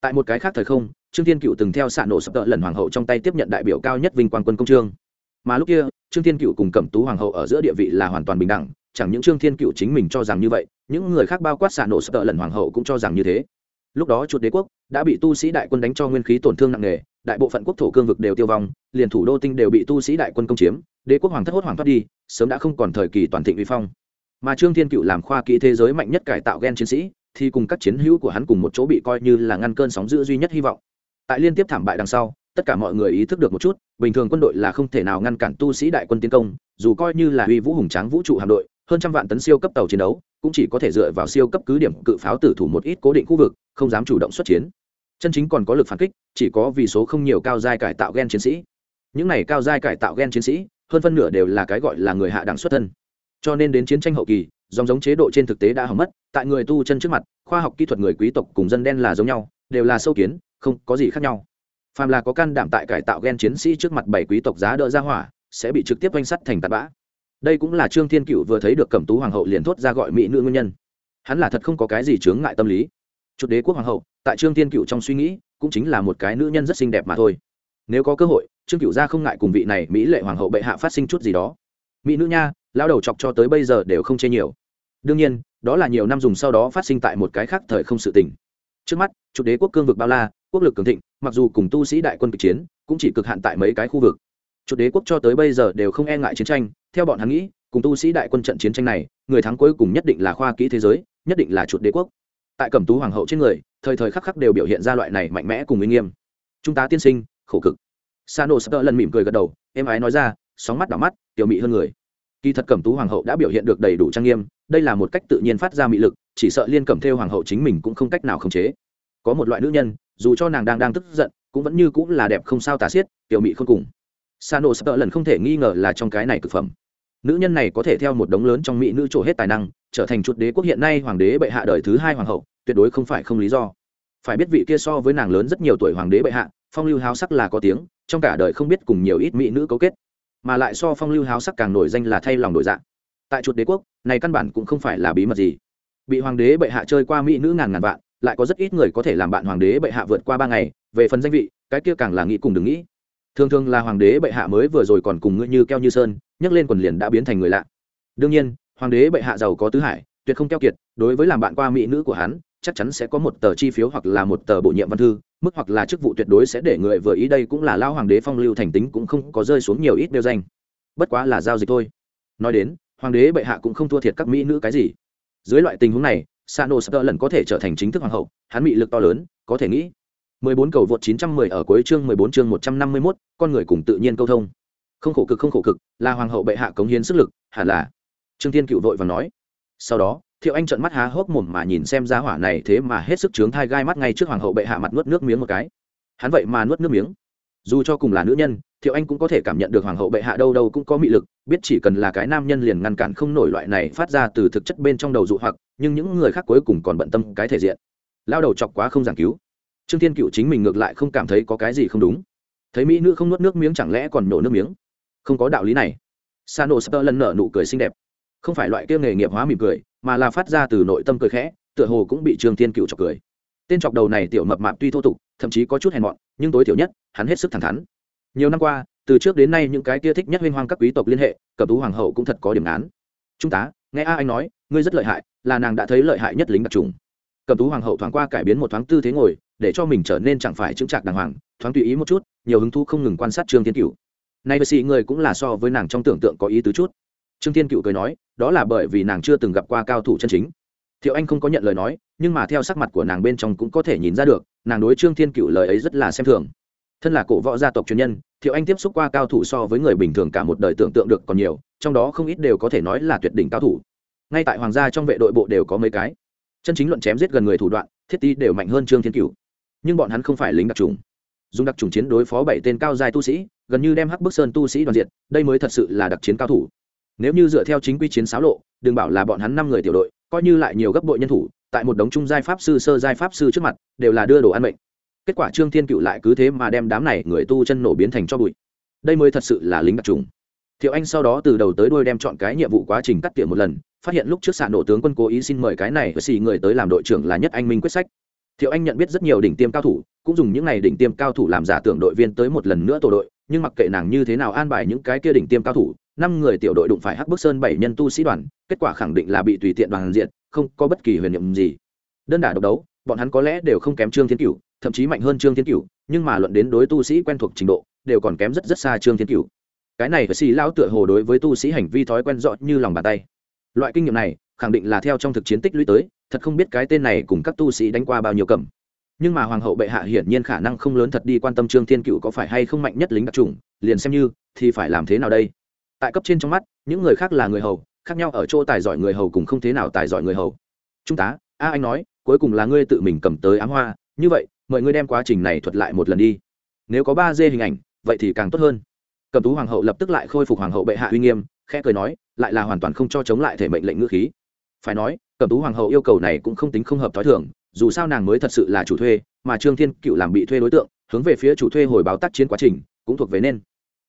Tại một cái khác thời không, trương thiên cựu từng theo xạ nổ sập lần hoàng hậu trong tay tiếp nhận đại biểu cao nhất vinh quang quân công trương mà lúc kia, trương thiên cựu cùng cẩm tú hoàng hậu ở giữa địa vị là hoàn toàn bình đẳng, chẳng những trương thiên cựu chính mình cho rằng như vậy, những người khác bao quát xạ nổ sợ lần hoàng hậu cũng cho rằng như thế. Lúc đó chuột đế quốc đã bị tu sĩ đại quân đánh cho nguyên khí tổn thương nặng nề, đại bộ phận quốc thổ cương vực đều tiêu vong, liền thủ đô tinh đều bị tu sĩ đại quân công chiếm, đế quốc hoàng thất hốt hoàng thoát đi, sớm đã không còn thời kỳ toàn thịnh uy phong. Mà trương thiên cựu làm khoa kỹ thế giới mạnh nhất cải tạo gen chiến sĩ, thì cùng các chiến hữu của hắn cùng một chỗ bị coi như là ngăn cơn sóng dữ duy nhất hy vọng. Tại liên tiếp thảm bại đằng sau tất cả mọi người ý thức được một chút, bình thường quân đội là không thể nào ngăn cản tu sĩ đại quân tiến công, dù coi như là uy vũ hùng tráng vũ trụ hạm đội, hơn trăm vạn tấn siêu cấp tàu chiến đấu, cũng chỉ có thể dựa vào siêu cấp cứ điểm cự pháo tử thủ một ít cố định khu vực, không dám chủ động xuất chiến. Chân chính còn có lực phản kích, chỉ có vì số không nhiều cao giai cải tạo gen chiến sĩ. Những này cao giai cải tạo gen chiến sĩ, hơn phân nửa đều là cái gọi là người hạ đẳng xuất thân. Cho nên đến chiến tranh hậu kỳ, dòng giống chế độ trên thực tế đã hỏng mất, tại người tu chân trước mặt, khoa học kỹ thuật người quý tộc cùng dân đen là giống nhau, đều là sâu kiến, không có gì khác nhau phàm là có can đảm tại cải tạo gen chiến sĩ trước mặt bảy quý tộc giá đỡ ra hỏa, sẽ bị trực tiếp oanh sắt thành tạt bã. Đây cũng là trương thiên cựu vừa thấy được cẩm tú hoàng hậu liền thốt ra gọi mỹ nữ nguyên nhân. Hắn là thật không có cái gì chướng ngại tâm lý. Chút đế quốc hoàng hậu, tại trương thiên cựu trong suy nghĩ, cũng chính là một cái nữ nhân rất xinh đẹp mà thôi. Nếu có cơ hội, trương cựu gia không ngại cùng vị này mỹ lệ hoàng hậu bệ hạ phát sinh chút gì đó. Mỹ nữ nha lao đầu chọc cho tới bây giờ đều không chê nhiều. Đương nhiên, đó là nhiều năm dùng sau đó phát sinh tại một cái khác thời không sự tình. Trước mắt, chủ đế quốc cương vực bao la quốc lực cường thịnh, mặc dù cùng tu sĩ đại quân cực chiến, cũng chỉ cực hạn tại mấy cái khu vực. Chủ đế quốc cho tới bây giờ đều không e ngại chiến tranh, theo bọn hắn nghĩ, cùng tu sĩ đại quân trận chiến tranh này, người thắng cuối cùng nhất định là khoa kỹ thế giới, nhất định là chuột đế quốc. Tại cẩm tú hoàng hậu trên người, thời thời khắc khắc đều biểu hiện ra loại này mạnh mẽ cùng uy nghiêm. Chúng ta tiên sinh, khổ cực. Sa nô sơ lần mỉm cười gật đầu em ái nói ra, sóng mắt đỏ mắt, tiểu mị hơn người. Kỳ thật cẩm tú hoàng hậu đã biểu hiện được đầy đủ trang nghiêm, đây là một cách tự nhiên phát ra mị lực, chỉ sợ liên cẩm theo hoàng hậu chính mình cũng không cách nào khống chế. Có một loại nữ nhân dù cho nàng đang đang tức giận, cũng vẫn như cũng là đẹp không sao tả xiết, tiểu mị không cùng. Sa nổ sợ lần không thể nghi ngờ là trong cái này cực phẩm. Nữ nhân này có thể theo một đống lớn trong mỹ nữ trổ hết tài năng, trở thành chuột đế quốc hiện nay hoàng đế bệ hạ đời thứ hai hoàng hậu, tuyệt đối không phải không lý do. Phải biết vị kia so với nàng lớn rất nhiều tuổi hoàng đế bệ hạ, phong lưu háo sắc là có tiếng, trong cả đời không biết cùng nhiều ít mỹ nữ cấu kết. Mà lại so phong lưu háo sắc càng nổi danh là thay lòng đổi dạng tại chuột đế quốc, này căn bản cũng không phải là bí mật gì. Bị hoàng đế bệ hạ chơi qua mỹ nữ ngàn ngàn vạn lại có rất ít người có thể làm bạn hoàng đế bệ hạ vượt qua ba ngày, về phần danh vị, cái kia càng là nghĩ cùng đừng nghĩ. Thường thường là hoàng đế bệ hạ mới vừa rồi còn cùng ngươi như keo như sơn, nhấc lên quần liền đã biến thành người lạ. Đương nhiên, hoàng đế bệ hạ giàu có tứ hải, tuyệt không keo kiệt, đối với làm bạn qua mỹ nữ của hắn, chắc chắn sẽ có một tờ chi phiếu hoặc là một tờ bổ nhiệm văn thư, mức hoặc là chức vụ tuyệt đối sẽ để người vừa ý đây cũng là lao hoàng đế phong lưu thành tính cũng không có rơi xuống nhiều ít đeo danh. Bất quá là giao dịch thôi. Nói đến, hoàng đế bệ hạ cũng không thua thiệt các mỹ nữ cái gì. Dưới loại tình huống này sano sơ lần có thể trở thành chính thức hoàng hậu hắn bị lực to lớn có thể nghĩ. 14 cầu vượt 910 ở cuối chương 14 chương 151, con người cùng tự nhiên câu thông. Không khổ cực không khổ cực là hoàng hậu bệ hạ cống hiến sức lực hẳn là. Trương thiên cựu vội và nói. Sau đó thiệu anh trợn mắt há hốc mồm mà nhìn xem giá hỏa này thế mà hết sức chướng thai gai mắt ngay trước hoàng hậu bệ hạ mặt nuốt nước miếng một cái. Hắn vậy mà nuốt nước miếng. Dù cho cùng là nữ nhân thiệu anh cũng có thể cảm nhận được hoàng hậu bệ hạ đâu đâu cũng có mị lực, biết chỉ cần là cái nam nhân liền ngăn cản không nổi loại này phát ra từ thực chất bên trong đầu dụ hoặc, nhưng những người khác cuối cùng còn bận tâm cái thể diện. Lao đầu chọc quá không giảng cứu. Trương thiên cựu chính mình ngược lại không cảm thấy có cái gì không đúng. Thấy mỹ nữ không nuốt nước miếng chẳng lẽ còn nổ nước miếng? Không có đạo lý này. Sa nổ sơ lần nở nụ cười xinh đẹp. Không phải loại kia nghề nghiệp hóa mỉm cười, mà là phát ra từ nội tâm cười khẽ, tựa hồ cũng bị trương thiên cựu chọc cười. Tên chọc đầu này tiểu mập mạp tuy thô tục, thậm chí có chút hèn mọn, nhưng tối thiểu nhất, hắn hết sức thẳng thắn nhiều năm qua, từ trước đến nay những cái kia thích nhất huynh hoang các quý tộc liên hệ, cẩm tú hoàng hậu cũng thật có điểm án trung tá, nghe a anh nói, ngươi rất lợi hại, là nàng đã thấy lợi hại nhất lính đặc trùng. Cẩm tú hoàng hậu thoáng qua cải biến một thoáng tư thế ngồi, để cho mình trở nên chẳng phải chững chạc đàng hoàng, thoáng tùy ý một chút, nhiều hứng thú không ngừng quan sát trương thiên cựu nay vệ sĩ người cũng là so với nàng trong tưởng tượng có ý tứ chút. Trương thiên cựu cười nói, đó là bởi vì nàng chưa từng gặp qua cao thủ chân chính. Thiệu anh không có nhận lời nói, nhưng mà theo sắc mặt của nàng bên trong cũng có thể nhìn ra được, nàng đối trương thiên cựu lời ấy rất là xem thường thân là cổ võ gia tộc truyền nhân thiệu anh tiếp xúc qua cao thủ so với người bình thường cả một đời tưởng tượng được còn nhiều trong đó không ít đều có thể nói là tuyệt đỉnh cao thủ. Ngay tại hoàng gia trong vệ đội bộ đều có mấy cái. Chân chính luận chém giết gần người thủ đoạn thiết ti đều mạnh hơn trương thiên cửu, nhưng bọn hắn không phải lính đặc trùng. Dùng đặc trùng chiến đối phó bảy tên cao dài tu sĩ gần như đem hắc bức sơn tu sĩ đoàn diện đây mới thật sự là đặc chiến cao thủ. Nếu như dựa theo chính quy chiến xáo lộ đừng bảo là bọn hắn năm người tiểu đội coi như lại nhiều gấp bội nhân thủ tại một đống trung giai pháp sư sơ giai pháp sư trước mặt đều là đưa đồ ăn mệnh kết quả trương thiên cựu lại cứ thế mà đem đám này người tu chân nổ biến thành cho bụi. Đây mới thật sự là lính đặc trùng. Thiệu anh sau đó từ đầu tới đuôi đem chọn cái nhiệm vụ quá trình cắt tiệm một lần, phát hiện lúc trước xạ nổ tướng quân cố ý xin mời cái này và xì người tới làm đội trưởng là nhất anh minh quyết sách. Thiệu anh nhận biết rất nhiều đỉnh tiêm cao thủ, cũng dùng những n à y đỉnh tiêm cao thủ làm giả tưởng đội viên tới một lần nữa tổ đội, nhưng mặc kệ nàng như thế nào an bài những cái kia đỉnh tiêm cao thủ, năm người tiểu đội đụng phải hắc bức sơn bảy nhân tu sĩ đoàn, kết quả khẳng định là bị tùy tiện đoàn diện, không có bất kỳ huyền nhiệm gì. Đơn đả độc đấu, bọn hắn có lẽ đều không kém trương thiên cửu thậm chí mạnh hơn trương thiên cửu, nhưng mà luận đến đối tu sĩ quen thuộc trình độ, đều còn kém rất rất xa trương thiên cửu. Cái này phải xì lão tựa hồ đối với tu sĩ hành vi thói quen rõ như lòng bàn tay. Loại kinh nghiệm này, khẳng định là theo trong thực chiến tích lũy tới, thật không biết cái tên này cùng các tu sĩ đánh qua bao nhiêu cầm. Nhưng mà hoàng hậu bệ hạ hiển nhiên khả năng không lớn thật đi quan tâm trương thiên cựu có phải hay không mạnh nhất lính đặc trùng, liền xem như, thì phải làm thế nào đây? Tại cấp trên trong mắt, những người khác là người hầu, khác nhau ở chỗ tài giỏi người hầu cùng không thế nào tài giỏi người hầu. Trung tá, a anh nói, cuối cùng là ngươi tự mình cầm tới ám hoa, như vậy mời ngươi đem quá trình này thuật lại một lần đi. Nếu có ba dê hình ảnh, vậy thì càng tốt hơn. Cầm tú hoàng hậu lập tức lại khôi phục hoàng hậu bệ hạ uy nghiêm, khẽ cười nói, lại là hoàn toàn không cho chống lại thể mệnh lệnh ngữ khí. Phải nói, cầm tú hoàng hậu yêu cầu này cũng không tính không hợp t h o i thường, dù sao nàng mới thật sự là chủ thuê, mà trương thiên cựu làm bị thuê đối tượng, hướng về phía chủ thuê hồi báo tác chiến quá trình, cũng thuộc về nên.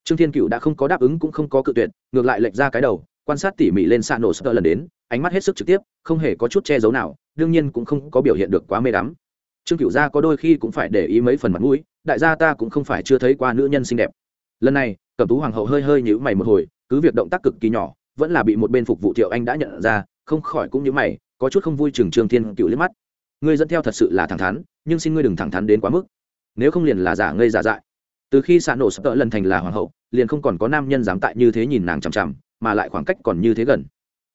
Trương thiên cựu đã không có đáp ứng cũng không có cự tuyệt, ngược lại lệch ra cái đầu, quan sát tỉ mỉ lên xa nổ sơ lần đến, ánh mắt hết sức trực tiếp, không hề có chút che giấu nào, đương nhiên cũng không có biểu hiện được quá mê đắm trương cựu gia có đôi khi cũng phải để ý mấy phần mặt mũi, đại gia ta cũng không phải chưa thấy qua nữ nhân xinh đẹp. Lần này, cẩm tú hoàng hậu hơi hơi nhữ mày một hồi, cứ việc động tác cực kỳ nhỏ, vẫn là bị một bên phục vụ thiệu anh đã nhận ra, không khỏi cũng nhữ mày, có chút không vui chừng trương thiên cựu liếc mắt. Ngươi dẫn theo thật sự là thẳng thắn, nhưng xin ngươi đừng thẳng thắn đến quá mức. Nếu không liền là giả ngây giả dại. Từ khi xạ nổ sắp tợ lần thành là hoàng hậu, liền không còn có nam nhân dám tại như thế nhìn nàng chằm chằm, mà lại khoảng cách còn như thế gần.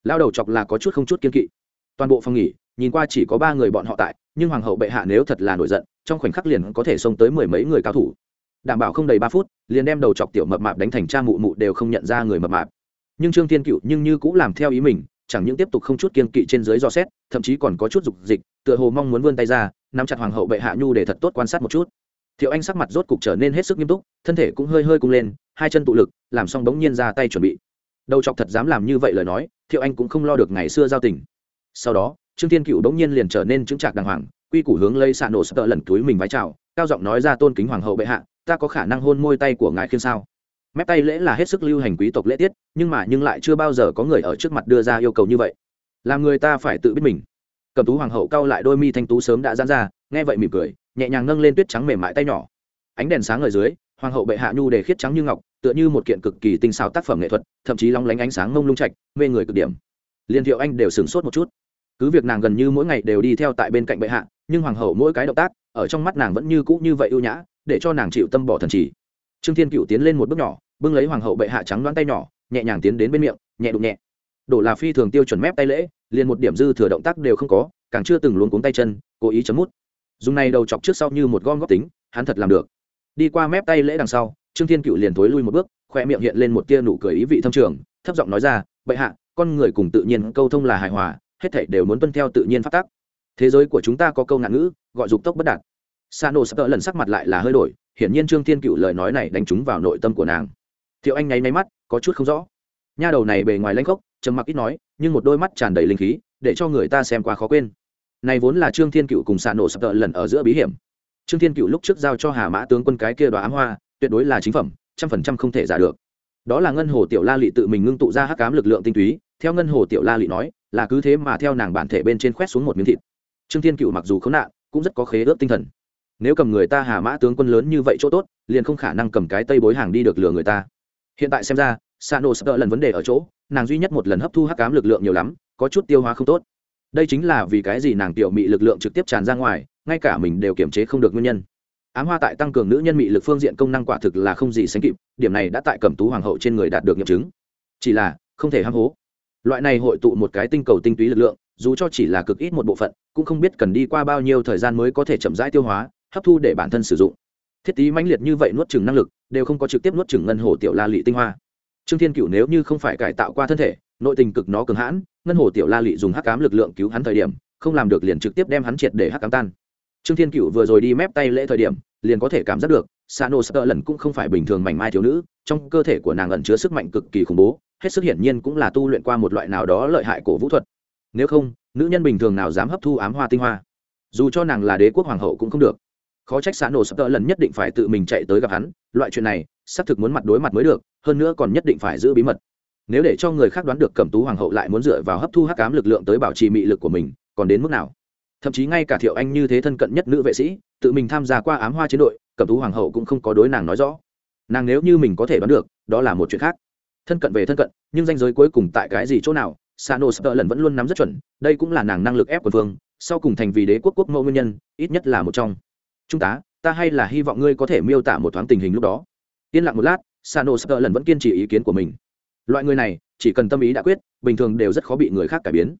Lao đầu chọc là có chút không chút kiên kỵ. Toàn bộ phòng nghỉ nhìn qua chỉ có ba người bọn họ tại, nhưng hoàng hậu bệ hạ nếu thật là nổi giận, trong khoảnh khắc liền có thể xông tới mười mấy người cao thủ. Đảm bảo không đầy ba phút, liền đem đầu chọc tiểu mập mạp đánh thành cha mụ mụ đều không nhận ra người mập mạp. Nhưng trương thiên cựu nhưng như cũng làm theo ý mình, chẳng những tiếp tục không chút kiên kỵ trên dưới do xét, thậm chí còn có chút dục dịch, tựa hồ mong muốn vươn tay ra, nắm chặt hoàng hậu bệ hạ nhu để thật tốt quan sát một chút. Thiệu anh sắc mặt rốt cục trở nên hết sức nghiêm túc, thân thể cũng hơi hơi cung lên, hai chân tụ lực, làm xong bỗng nhiên ra tay chuẩn bị. Đầu chọc thật dám làm như vậy lời nói, thiệu anh cũng không lo được ngày xưa giao tình. Sau đó trương thiên cựu bỗng nhiên liền trở nên chứng trạc đàng hoàng, quy củ hướng lấy xạ nổ sập tợ lần túi mình vái chào, cao giọng nói ra tôn kính hoàng hậu bệ hạ, ta có khả năng hôn môi tay của ngài khiên sao? Mép tay lễ là hết sức lưu hành quý tộc lễ tiết, nhưng mà nhưng lại chưa bao giờ có người ở trước mặt đưa ra yêu cầu như vậy. Làm người ta phải tự biết mình. Cầm tú hoàng hậu cau lại đôi mi thanh tú sớm đã dán ra, nghe vậy mỉm cười, nhẹ nhàng nâng lên tuyết trắng mềm mại tay nhỏ. Ánh đèn sáng ở dưới, hoàng hậu bệ hạ nhu đề khiết trắng như ngọc, tựa như một kiện cực kỳ tinh xảo tác phẩm nghệ thuật, thậm chí long lánh ánh sáng mông lung trạch, mê người cực điểm. Liên thiệu anh đều sửng sốt một chút cứ việc nàng gần như mỗi ngày đều đi theo tại bên cạnh bệ hạ, nhưng hoàng hậu mỗi cái động tác, ở trong mắt nàng vẫn như cũ như vậy ưu nhã, để cho nàng chịu tâm bỏ thần chỉ. Trương thiên cựu tiến lên một bước nhỏ, bưng lấy hoàng hậu bệ hạ trắng đoán tay nhỏ, nhẹ nhàng tiến đến bên miệng, nhẹ đụng nhẹ. Đổ là phi thường tiêu chuẩn mép tay lễ, liền một điểm dư thừa động tác đều không có, càng chưa từng luôn cuống tay chân, cố ý chấm mút. Dùng này đầu chọc trước sau như một gom góp tính, hắn thật làm được. Đi qua mép tay lễ đằng sau, trương thiên cựu liền thối lui một bước, khoe miệng hiện lên một tia nụ cười ý vị thâm trường, thấp giọng nói ra, bệ hạ, con người cùng tự nhiên câu thông là hài hòa hết thảy đều muốn tuân theo tự nhiên phát tác thế giới của chúng ta có câu ngạn ngữ, gọi dục tốc bất đạt. Sa nô sắp đỡ lần sắc mặt lại là hơi đổi, hiển nhiên trương thiên cựu lời nói này đánh trúng vào nội tâm của nàng. Thiệu anh nháy máy mắt, có chút không rõ. Nha đầu này bề ngoài lanh khốc, trầm mặc ít nói, nhưng một đôi mắt tràn đầy linh khí, để cho người ta xem qua khó quên. Này vốn là trương thiên cựu cùng xạ nổ sập tợ lần ở giữa bí hiểm. Trương thiên cựu lúc trước giao cho hà mã tướng quân cái kia đoá ám hoa, tuyệt đối là chính phẩm, trăm phần trăm không thể giả được. Đó là ngân hồ tiểu la lị tự mình ngưng tụ ra hắc cám lực lượng tinh túy, theo ngân hồ tiểu la lị nói là cứ thế mà theo nàng bản thể bên trên khoét xuống một miếng thịt. Trương thiên cựu mặc dù khốn nạn, cũng rất có khế ước tinh thần. Nếu cầm người ta hà mã tướng quân lớn như vậy chỗ tốt, liền không khả năng cầm cái tây bối hàng đi được lừa người ta. Hiện tại xem ra sa sắp đỡ lần vấn đề ở chỗ, nàng duy nhất một lần hấp thu hắc cám lực lượng nhiều lắm, có chút tiêu hóa không tốt. Đây chính là vì cái gì nàng tiểu mị lực lượng trực tiếp tràn ra ngoài, ngay cả mình đều kiểm chế không được nguyên nhân. Ám hoa tại tăng cường nữ nhân mị lực phương diện công năng quả thực là không gì sánh kịp, điểm này đã tại cẩm tú hoàng hậu trên người đạt được nghiệm chứng. Chỉ là, không thể ham hố loại này hội tụ một cái tinh cầu tinh túy lực lượng, dù cho chỉ là cực ít một bộ phận, cũng không biết cần đi qua bao nhiêu thời gian mới có thể chậm rãi tiêu hóa, hấp thu để bản thân sử dụng. Thiết tí mãnh liệt như vậy nuốt chừng năng lực, đều không có trực tiếp nuốt chừng ngân hồ tiểu la lị tinh hoa. Trương thiên cựu nếu như không phải cải tạo qua thân thể, nội tình cực nó cường hãn, ngân hồ tiểu la lị dùng hắc cám lực lượng cứu hắn thời điểm, không làm được liền trực tiếp đem hắn triệt để hắc cám tan. Trương thiên cựu vừa rồi đi mép tay lễ thời điểm, liền có thể cảm giác được, sano sơ lần cũng không phải bình thường mảnh mai thiếu nữ, trong cơ thể của nàng ẩn chứa sức mạnh cực kỳ khủng bố hết sức hiển nhiên cũng là tu luyện qua một loại nào đó lợi hại cổ vũ thuật. Nếu không, nữ nhân bình thường nào dám hấp thu ám hoa tinh hoa? Dù cho nàng là đế quốc hoàng hậu cũng không được. Khó trách xã nổ sập tợ lần nhất định phải tự mình chạy tới gặp hắn, loại chuyện này, xác thực muốn mặt đối mặt mới được, hơn nữa còn nhất định phải giữ bí mật. Nếu để cho người khác đoán được cẩm tú hoàng hậu lại muốn dựa vào hấp thu hắc cám lực lượng tới bảo trì mị lực của mình, còn đến mức nào? Thậm chí ngay cả thiệu anh như thế thân cận nhất nữ vệ sĩ, tự mình tham gia qua ám hoa chiến đội cẩm tú hoàng hậu cũng không có đối nàng nói rõ. Nàng nếu như mình có thể đoán được, đó là một chuyện khác thân cận về thân cận, nhưng danh giới cuối cùng tại cái gì chỗ nào sano sơ lần vẫn luôn nắm rất chuẩn, đây cũng là nàng năng lực ép quân vương, sau cùng thành vì đế quốc quốc mẫu nguyên nhân, ít nhất là một trong. Trung tá, ta hay là hy vọng ngươi có thể miêu tả một thoáng tình hình lúc đó. Yên lặng một lát sano sơ lần vẫn kiên trì ý kiến của mình. Loại người này, chỉ cần tâm ý đã quyết, bình thường đều rất khó bị người khác cải biến.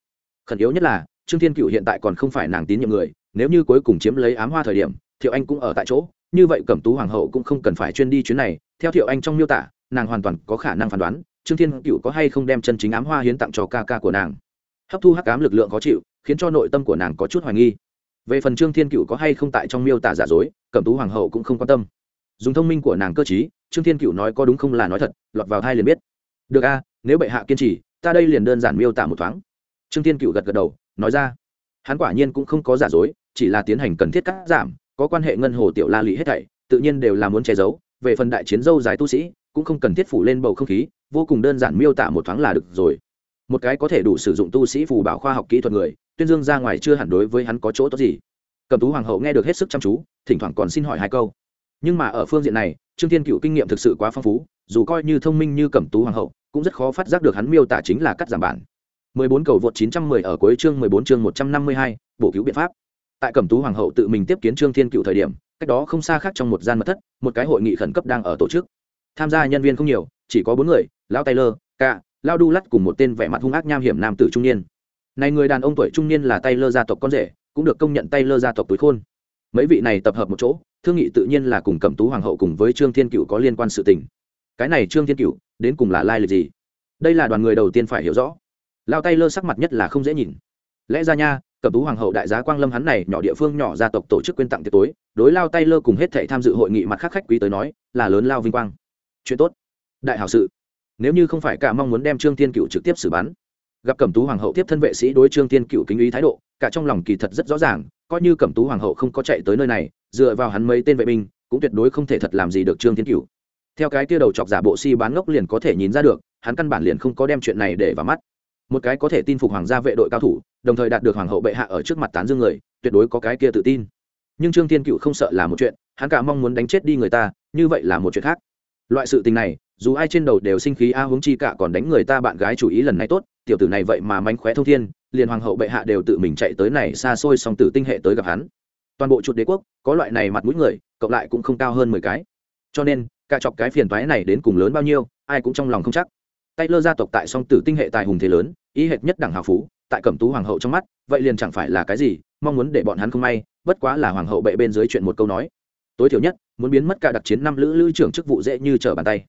Khẩn yếu nhất là, trương thiên cựu hiện tại còn không phải nàng tín nhiệm người, nếu như cuối cùng chiếm lấy ám hoa thời điểm, thiệu anh cũng ở tại chỗ, như vậy cẩm tú hoàng hậu cũng không cần phải chuyên đi chuyến này, theo thiệu anh trong miêu tả nàng hoàn toàn có khả năng phán đoán, trương thiên cựu có hay không đem chân chính ám hoa hiến tặng cho ca ca của nàng. Hấp thu hắc ám lực lượng khó chịu, khiến cho nội tâm của nàng có chút hoài nghi. Về phần trương thiên cựu có hay không tại trong miêu tả giả dối, cẩm tú hoàng hậu cũng không quan tâm. Dùng thông minh của nàng cơ t trương thiên cựu nói có đúng không là nói thật, lọt vào hai liền biết. Được a, nếu bệ hạ kiên trì, ta đây liền đơn giản miêu tả một thoáng. Trương thiên cựu gật gật đầu, nói ra. Hắn quả nhiên cũng không có giả dối, chỉ là tiến hành cần thiết cắt giảm, có quan hệ ngân hồ tiểu la lị hết thảy, tự nhiên đều là muốn che giấu. Về phần đại chiến dâu dài tu sĩ cũng không cần thiết phủ lên bầu không khí vô cùng đơn giản miêu tả một thoáng là được rồi một cái có thể đủ sử dụng tu sĩ phù bảo khoa học kỹ thuật người tuyên dương ra ngoài chưa hẳn đối với hắn có chỗ tốt gì cầm tú hoàng hậu nghe được hết sức chăm chú thỉnh thoảng còn xin hỏi hai câu nhưng mà ở phương diện này trương thiên cựu kinh nghiệm thực sự quá phong phú dù coi như thông minh như cẩm tú hoàng hậu cũng rất khó phát giác được hắn miêu tả chính là cắt giảm bản 14 cầu vượt 910 ở cuối chương 14 chương 152, bổ cứu biện pháp. Tại Cẩm Tú Hoàng hậu tự mình tiếp kiến Trương Thiên Cựu thời điểm, cách đó không xa khác trong một gian mật thất, một cái hội nghị khẩn cấp đang ở tổ chức. Tham gia nhân viên không nhiều, chỉ có bốn người, lão Taylor, cả, lão Du Lắt cùng một tên vẻ mặt hung ác nham hiểm nam tử trung niên. Này người đàn ông tuổi trung niên là Taylor gia tộc con rể, cũng được công nhận Taylor gia tộc tuổi khôn. Mấy vị này tập hợp một chỗ, thương nghị tự nhiên là cùng Cẩm Tú Hoàng hậu cùng với Trương Thiên Cựu có liên quan sự tình. Cái này Trương Thiên Cựu, đến cùng là lai lịch gì? Đây là đoàn người đầu tiên phải hiểu rõ lao tay lơ sắc mặt nhất là không dễ nhìn lẽ ra nha cẩm tú hoàng hậu đại giá quang lâm hắn này nhỏ địa phương nhỏ gia tộc tổ chức quyên tặng tiệc tối đối lao tay lơ cùng hết thể tham dự hội nghị mặt khác khách quý tới nói là lớn lao vinh quang chuyện tốt. Đại hảo sự. Nếu như không phải cả mong muốn đem trương tiên cựu trực tiếp xử bắn, gặp cẩm tú hoàng hậu tiếp thân vệ sĩ đối trương tiên cựu kính ý thái độ, cả trong lòng kỳ thật rất rõ ràng, coi như cẩm tú hoàng hậu không có chạy tới nơi này, dựa vào hắn mấy tên vệ binh, cũng tuyệt đối không thể thật làm gì được trương tiên cựu theo cái kia đầu chọc giả bộ si bán ngốc liền có thể nhìn ra được, hắn căn bản liền không có đem chuyện này để vào mắt. Một cái có thể tin phục hoàng gia vệ đội cao thủ, đồng thời đạt được hoàng hậu bệ hạ ở trước mặt tán dương người, tuyệt đối có cái kia tự tin. Nhưng trương thiên cựu không sợ là một chuyện, hắn cả mong muốn đánh chết đi người ta, như vậy là một chuyện khác loại sự tình này, dù ai trên đầu đều sinh khí a huống chi cả còn đánh người ta bạn gái chủ ý lần này tốt, tiểu tử này vậy mà mánh khóe thông thiên, liền hoàng hậu bệ hạ đều tự mình chạy tới này xa xôi song tử tinh hệ tới gặp hắn. Toàn bộ chuột đế quốc, có loại này mặt mũi người, cộng lại cũng không cao hơn mười cái. Cho nên, cả chọc cái phiền toái này đến cùng lớn bao nhiêu, ai cũng trong lòng không chắc. Tay lơ gia tộc tại song tử tinh hệ tài hùng thế lớn ý hệt nhất đẳng hào phú, tại cẩm tú hoàng hậu trong mắt, vậy liền chẳng phải là cái gì, mong muốn để bọn hắn không may, bất quá là hoàng hậu bệ bên dưới chuyện một câu nói tối thiểu nhất, muốn biến mất cả đặc chiến năm lữ lữ trưởng chức vụ dễ như trở bàn tay.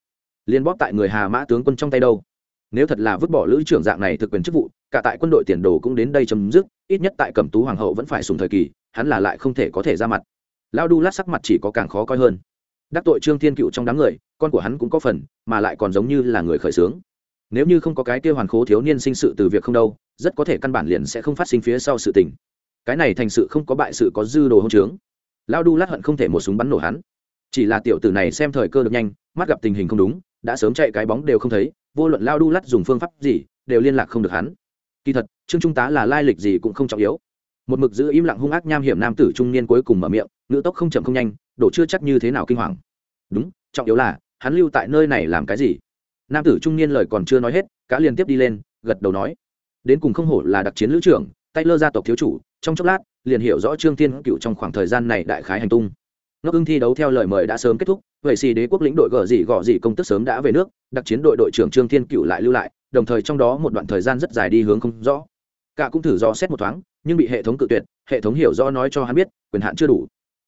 Liên bóp tại người hà mã tướng quân trong tay đâu? Nếu thật là vứt bỏ lữ trưởng dạng này thực quyền chức vụ, cả tại quân đội tiền đồ cũng đến đây chấm dứt, ít nhất tại cẩm tú hoàng hậu vẫn phải sùng thời kỳ, hắn là lại không thể có thể ra mặt. Lao đu lát sắc mặt chỉ có càng khó coi hơn. Đắc tội trương thiên cựu trong đám người, con của hắn cũng có phần, mà lại còn giống như là người khởi xướng. Nếu như không có cái kêu hoàn khố thiếu niên sinh sự từ việc không đâu, rất có thể căn bản liền sẽ không phát sinh phía sau sự tình. Cái này thành sự không có bại sự có dư đồ hông trướng lao đu lát hận không thể một súng bắn nổ hắn. Chỉ là tiểu tử này xem thời cơ được nhanh, mắt gặp tình hình không đúng, đã sớm chạy cái bóng đều không thấy, vô luận lao đu lát dùng phương pháp gì, đều liên lạc không được hắn. Kỳ thật, trương trung tá là lai lịch gì cũng không trọng yếu. Một mực giữ im lặng hung ác nham hiểm nam tử trung niên cuối cùng mở miệng, ngữ tốc không chậm không nhanh, đổ chưa chắc như thế nào kinh hoàng. Đúng, trọng yếu là, hắn lưu tại nơi này làm cái gì? Nam tử trung niên lời còn chưa nói hết cá liên tiếp đi lên, gật đầu nói. Đến cùng không hổ là đặc chiến lữ trưởng tay lơ gia tộc thiếu chủ trong chốc lát, liền hiểu rõ trương thiên cựu trong khoảng thời gian này đại khái hành tung. Ngốc ưng thi đấu theo lời mời đã sớm kết thúc, vậy xì đế quốc lĩnh đội gờ dị gọ dị công tức sớm đã về nước, đặc chiến đội đội trưởng trương thiên cựu lại lưu lại, đồng thời trong đó một đoạn thời gian rất dài đi hướng không rõ. Cả cũng thử do xét một thoáng, nhưng bị hệ thống cự tuyệt, hệ thống hiểu rõ nói cho hắn biết, quyền hạn chưa đủ.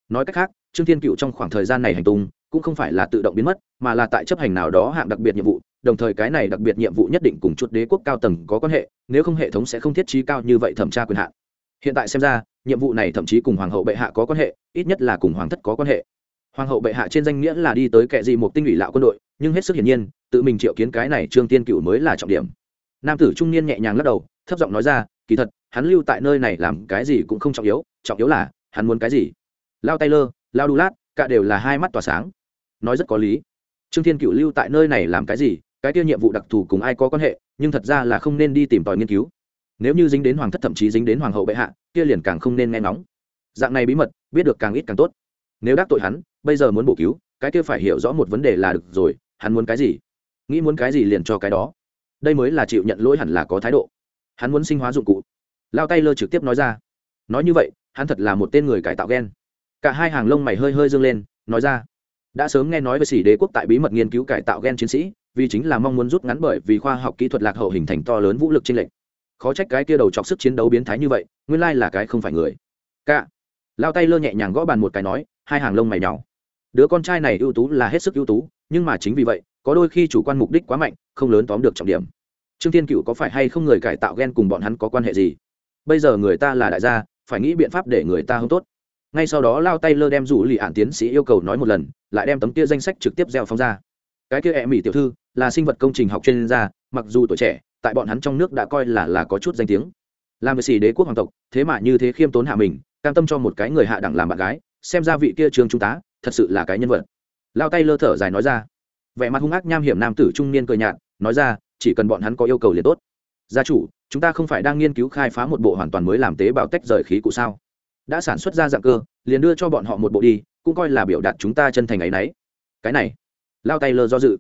Nói cách khác, trương thiên cựu trong khoảng thời gian này hành tung, cũng không phải là tự động biến mất, mà là tại chấp hành nào đó hạng đặc biệt nhiệm vụ, đồng thời cái này đặc biệt nhiệm vụ nhất định cùng chuột đế quốc cao tầng có quan hệ, nếu không hệ thống sẽ không thiết trí cao như vậy thẩm tra quyền hạn hiện tại xem ra, nhiệm vụ này thậm chí cùng hoàng hậu bệ hạ có quan hệ, ít nhất là cùng hoàng thất có quan hệ. Hoàng hậu bệ hạ trên danh nghĩa là đi tới kệ gì một tinh ủy lạo quân đội, nhưng hết sức hiển nhiên, tự mình triệu kiến cái này trương tiên cựu mới là trọng điểm. Nam tử trung niên nhẹ nhàng lắc đầu, thấp giọng nói ra, kỳ thật, hắn lưu tại nơi này làm cái gì cũng không trọng yếu trọng yếu là, hắn muốn cái gì? Lao tay lơ, lao đu lát, cả đều là hai mắt tỏa sáng. Nói rất có lý. Trương thiên cựu lưu tại nơi này làm cái gì, cái tiêu nhiệm vụ đặc thù cùng ai có quan hệ, nhưng thật ra là không nên đi tìm tòi nghiên cứu nếu như dính đến hoàng thất thậm chí dính đến hoàng hậu bệ hạ, kia liền càng không nên nghe ngóng. Dạng này bí mật, biết được càng ít càng tốt. Nếu đắc tội hắn, bây giờ muốn bổ cứu, cái kia phải hiểu rõ một vấn đề là được rồi, hắn muốn cái gì? Nghĩ muốn cái gì liền cho cái đó. Đây mới là chịu nhận lỗi hẳn là có thái độ. Hắn muốn sinh hóa dụng cụ. Lao tay lơ trực tiếp nói ra. Nói như vậy, hắn thật là một tên người cải tạo ghen. Cả hai hàng lông mày hơi hơi dâng lên, nói ra. Đã sớm nghe nói về sĩ đế quốc tại bí mật nghiên cứu cải tạo g e n chiến sĩ, vì chính là mong muốn rút ngắn bởi vì khoa học kỹ thuật lạc hậu hình thành to lớn vũ lực trên lệch khó trách cái kia đầu chọc sức chiến đấu biến thái như vậy, nguyên lai là cái không phải người. Cả. Lao tay lơ nhẹ nhàng gõ bàn một cái nói, hai hàng lông mày nhỏ. Đứa con trai này ưu tú là hết sức ưu tú, nhưng mà chính vì vậy, có đôi khi chủ quan mục đích quá mạnh, không lớn tóm được trọng điểm. Trương thiên cựu có phải hay không người cải tạo ghen cùng bọn hắn có quan hệ gì? Bây giờ người ta là đại gia, phải nghĩ biện pháp để người ta không tốt. Ngay sau đó lao tay lơ đem rủ lì ạn tiến sĩ yêu cầu nói một lần, lại đem tấm kia danh sách trực tiếp gieo phóng ra. Cái kia e mỹ tiểu thư, là sinh vật công trình học chuyên gia, mặc dù tuổi trẻ tại bọn hắn trong nước đã coi là là có chút danh tiếng. Làm về xì đế quốc hoàng tộc, thế mà như thế khiêm tốn hạ mình, cam tâm cho một cái người hạ đẳng làm bạn gái, xem ra vị kia trường trung tá, thật sự là cái nhân vật. Lao tay lơ thở dài nói ra. Vẻ mặt hung ác nham hiểm nam tử trung niên cười nhạt, nói ra, chỉ cần bọn hắn có yêu cầu liền tốt. Gia chủ, chúng ta không phải đang nghiên cứu khai phá một bộ hoàn toàn mới làm tế bào tách rời khí cụ sao? Đã sản xuất ra dạng cơ, liền đưa cho bọn họ một bộ đi, cũng coi là biểu đạt chúng ta chân thành ấy nấy. Cái này. Lao tay lơ do dự.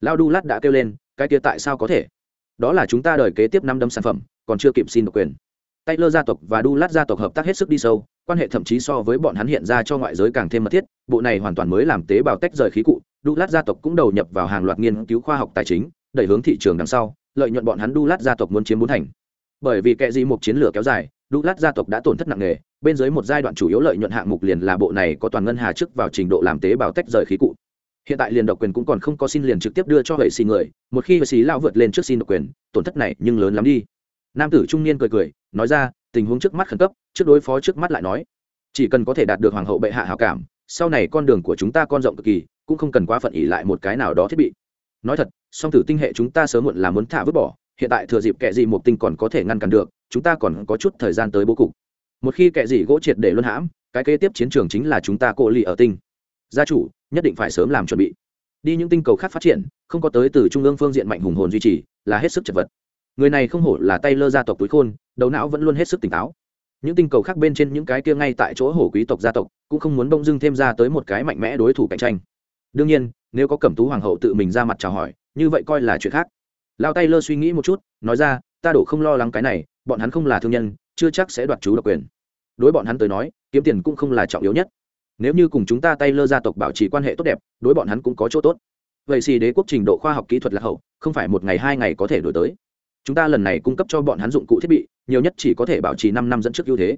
Lao đu lát đã kêu lên, cái kia tại sao có thể? Đó là chúng ta đời kế tiếp năm đâm sản phẩm, còn chưa kịp xin độc quyền. Tay lơ gia tộc và đu lát gia tộc hợp tác hết sức đi sâu, quan hệ thậm chí so với bọn hắn hiện ra cho ngoại giới càng thêm mật thiết, bộ này hoàn toàn mới làm tế bào tách rời khí cụ đu lát gia tộc cũng đầu nhập vào hàng loạt nghiên cứu khoa học tài chính, đẩy hướng thị trường đằng sau, lợi nhuận bọn hắn đu lát gia tộc muốn chiếm bốn thành. Bởi vì kệ gì một chiến lược kéo dài đu lát gia tộc đã tổn thất nặng nề, bên dưới một giai đoạn chủ yếu lợi nhuận hạng mục liền là bộ này có toàn ngân hà trước vào trình độ làm tế bào tách rời khí cụ hiện tại liền độc quyền cũng còn không có xin liền trực tiếp đưa cho hệ xì người, một khi hệ xì lao vượt lên trước xin độc quyền, tổn thất này nhưng lớn lắm đi. Nam tử trung niên cười cười, nói ra, tình huống trước mắt khẩn cấp, trước đối phó trước mắt lại nói. Chỉ cần có thể đạt được hoàng hậu bệ hạ hảo cảm, sau này con đường của chúng ta con rộng cực kỳ, cũng không cần quá phận ỉ lại một cái nào đó thiết bị. Nói thật, song tử tinh hệ chúng ta sớm muộn là muốn thả vứt bỏ, hiện tại thừa dịp kệ gì một tinh còn có thể ngăn cản được, chúng ta còn có chút thời gian tới bố cục. Một khi kệ gì gỗ triệt để luân hãm, cái kế tiếp chiến trường chính là chúng ta cô lì ở tinh. Gia chủ nhất định phải sớm làm chuẩn bị. Đi những tinh cầu khác phát triển, không có tới từ trung ương phương diện mạnh hùng hồn duy trì, là hết sức chật vật. Người này không hổ là tay lơ gia tộc túi khôn, đầu não vẫn luôn hết sức tỉnh táo. Những tinh cầu khác bên trên những cái kia ngay tại chỗ hổ quý tộc gia tộc, cũng không muốn bông dưng thêm ra tới một cái mạnh mẽ đối thủ cạnh tranh. Đương nhiên, nếu có cẩm tú hoàng hậu tự mình ra mặt chào hỏi, như vậy coi là chuyện khác. Lao tay lơ suy nghĩ một chút, nói ra, ta đổ không lo lắng cái này, bọn hắn không là thương nhân, chưa chắc sẽ đoạt chú độc quyền. Đối bọn hắn tới nói, kiếm tiền cũng không là trọng yếu nhất nếu như cùng chúng ta tay lơ gia tộc bảo trì quan hệ tốt đẹp, đối bọn hắn cũng có chỗ tốt. Vậy thì đế quốc trình độ khoa học kỹ thuật là hậu, không phải một ngày hai ngày có thể đổi tới. Chúng ta lần này cung cấp cho bọn hắn dụng cụ thiết bị, nhiều nhất chỉ có thể bảo trì năm năm dẫn trước ưu thế.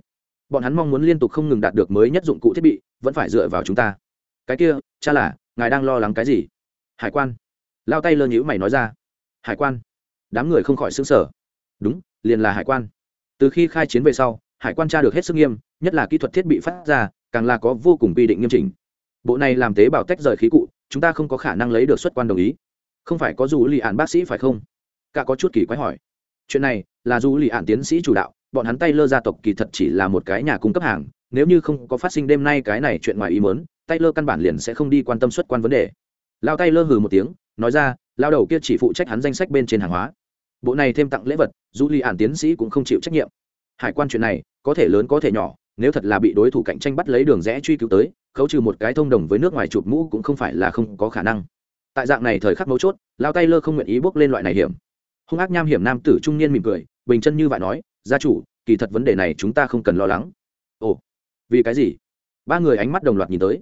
Bọn hắn mong muốn liên tục không ngừng đạt được mới nhất dụng cụ thiết bị, vẫn phải dựa vào chúng ta. Cái kia, cha là, ngài đang lo lắng cái gì? Hải quan. Lao tay lơ nhữ mày nói ra. Hải quan. Đám người không khỏi xứng sở đúng, liền là hải quan. Từ khi khai chiến về sau, hải quan tra được hết sức nghiêm, nhất là kỹ thuật thiết bị phát ra càng là có vô cùng quy định nghiêm chỉnh. Bộ này làm tế bào tách rời khí cụ, chúng ta không có khả năng lấy được xuất quan đồng ý. Không phải có dù lì ạn bác sĩ phải không? Cả có chút kỳ quái hỏi. Chuyện này là dù lì ạn tiến sĩ chủ đạo, bọn hắn tay lơ gia tộc kỳ thật chỉ là một cái nhà cung cấp hàng, nếu như không có phát sinh đêm nay cái này chuyện ngoài ý mớn tay lơ căn bản liền sẽ không đi quan tâm xuất quan vấn đề. Lao tay lơ hừ một tiếng, nói ra lao đầu kia chỉ phụ trách hắn danh sách bên trên hàng hóa. Bộ này thêm tặng lễ vật dù lì ạn tiến sĩ cũng không chịu trách nhiệm. Hải quan chuyện này, có thể lớn có thể nhỏ nếu thật là bị đối thủ cạnh tranh bắt lấy đường rẽ truy cứu tới, khấu trừ một cái thông đồng với nước ngoài chụp mũ cũng không phải là không có khả năng. Tại dạng này thời khắc mấu chốt, lao tay lơ không nguyện ý bước lên loại này hiểm. Hung ác nham hiểm nam tử trung niên mỉm cười, bình chân như vậy nói, gia chủ, kỳ thật vấn đề này chúng ta không cần lo lắng. Ồ, vì cái gì? Ba người ánh mắt đồng loạt nhìn tới.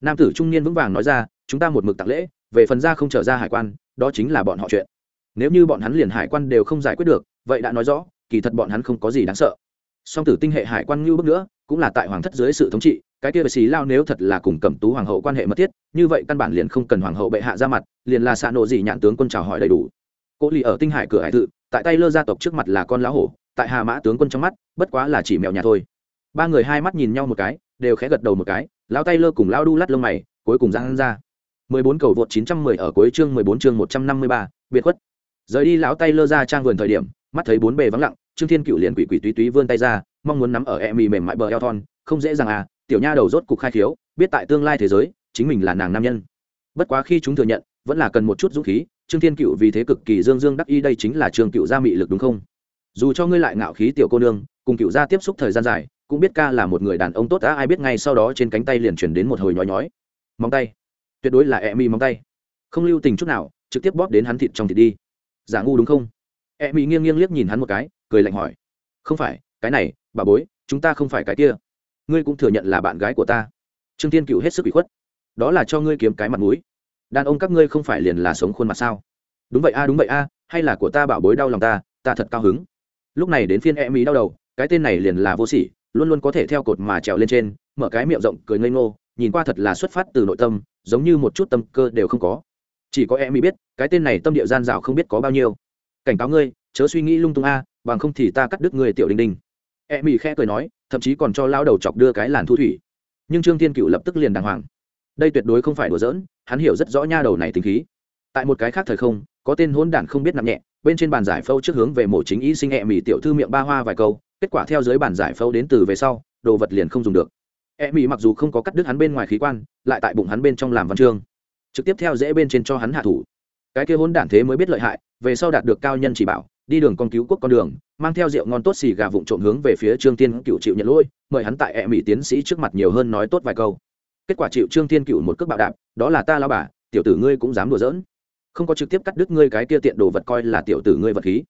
Nam tử trung niên vững vàng nói ra, chúng ta một mực tặng lễ, về phần ra không trở ra hải quan, đó chính là bọn họ chuyện. Nếu như bọn hắn liền hải quan đều không giải quyết được, vậy đã nói rõ, kỳ thật bọn hắn không có gì đáng sợ. Song tử tinh hệ hải quan ngưu bước nữa cũng là tại hoàng thất dưới sự thống trị cái kia xì lao nếu thật là cùng cẩm tú hoàng hậu quan hệ mật thiết như vậy căn bản liền không cần hoàng hậu bệ hạ ra mặt liền là xạ nộ gì nhạn tướng quân chào hỏi đầy đủ. Cố lì ở tinh hải cửa hải tự tại tay lơ gia tộc trước mặt là con lão hổ tại hà mã tướng quân trong mắt bất quá là chỉ mèo nhà thôi. Ba người hai mắt nhìn nhau một cái đều khẽ gật đầu một cái lão tay lơ cùng lão đu lắt lông mày cuối cùng ra. Ra 14 cầu vượt 910 ở cuối chương 14 chương 153, biệt khuất. Rời đi lão tay lơ ra trang vườn thời điểm mắt thấy bốn bề vắng lặng trương thiên cựu liền quỷ quỷ túy túy vươn tay ra mong muốn nắm ở e mì mềm mại bờ eo thon, không dễ dàng à tiểu nha đầu rốt cục khai khiếu, biết tại tương lai thế giới, chính mình là nàng nam nhân. Bất quá khi chúng thừa nhận, vẫn là cần một chút dũng khí, trương thiên cựu vì thế cực kỳ dương dương đắc ý đây chính là trường cựu gia mị lực đúng không? Dù cho ngươi lại ngạo khí tiểu cô nương, cùng cựu gia tiếp xúc thời gian dài, cũng biết ca là một người đàn ông tốt đã ai biết ngay sau đó trên cánh tay liền chuyển đến một hồi nhói nhói. Móng tay. Tuyệt đối là e mi móng tay. Không lưu tình chút nào, trực tiếp bóp đến hắn thịt trong thịt đi. Giả ngu đúng không? E mi nghiêng nghiêng liếc nhìn hắn một cái, cười lạnh hỏi. Không phải, cái này bà bối, chúng ta không phải cái kia. Ngươi cũng thừa nhận là bạn gái của ta. Trương thiên cựu hết sức bị khuất. Đó là cho ngươi kiếm cái mặt mũi. Đàn ông các ngươi không phải liền là sống khuôn mặt sao? Đúng vậy a, đúng vậy a, hay là của ta bảo bối đau lòng ta ta thật cao hứng. Lúc này đến phiên em ý đau đầu, cái tên này liền là vô sỉ, luôn luôn có thể theo cột mà trèo lên trên, mở cái miệng rộng cười ngây ngô, nhìn qua thật là xuất phát từ nội tâm, giống như một chút tâm cơ đều không có. Chỉ có em ý biết, cái tên này tâm địa gian dạo không biết có bao nhiêu. Cảnh cáo ngươi, chớ suy nghĩ lung tung a, bằng không thì ta cắt đứt người tiểu đình đình e mỹ khẽ cười nói, thậm chí còn cho lao đầu chọc đưa cái làn thu thủy. Nhưng trương thiên cựu lập tức liền đàng hoàng. Đây tuyệt đối không phải đùa giỡn, hắn hiểu rất rõ nha đầu này tính khí. Tại một cái khác thời không, có tên hôn đản không biết nặng nhẹ, bên trên bàn giải phâu trước hướng về mổ chính y sinh e mỹ tiểu thư miệng ba hoa vài câu, kết quả theo dưới bàn giải phâu đến từ về sau, đồ vật liền không dùng được. E mỹ mặc dù không có cắt đứt hắn bên ngoài khí quan, lại tại bụng hắn bên trong làm văn chương. Trực tiếp theo dễ bên trên cho hắn hạ thủ. Cái kia hôn đản thế mới biết lợi hại, về sau đạt được cao nhân chỉ bảo đi đường con cứu quốc con đường, mang theo rượu ngon tốt xì gà vụn trộm hướng về phía trương tiên cựu chịu nhận lỗi, mời hắn tại ẹ mỹ tiến sĩ trước mặt nhiều hơn nói tốt vài câu. Kết quả chịu trương tiên cựu một cước bạo đạp, đó là ta lao bà, tiểu tử ngươi cũng dám đùa giỡn. Không có trực tiếp cắt đứt ngươi cái kia tiện đồ vật coi là tiểu tử ngươi vật khí.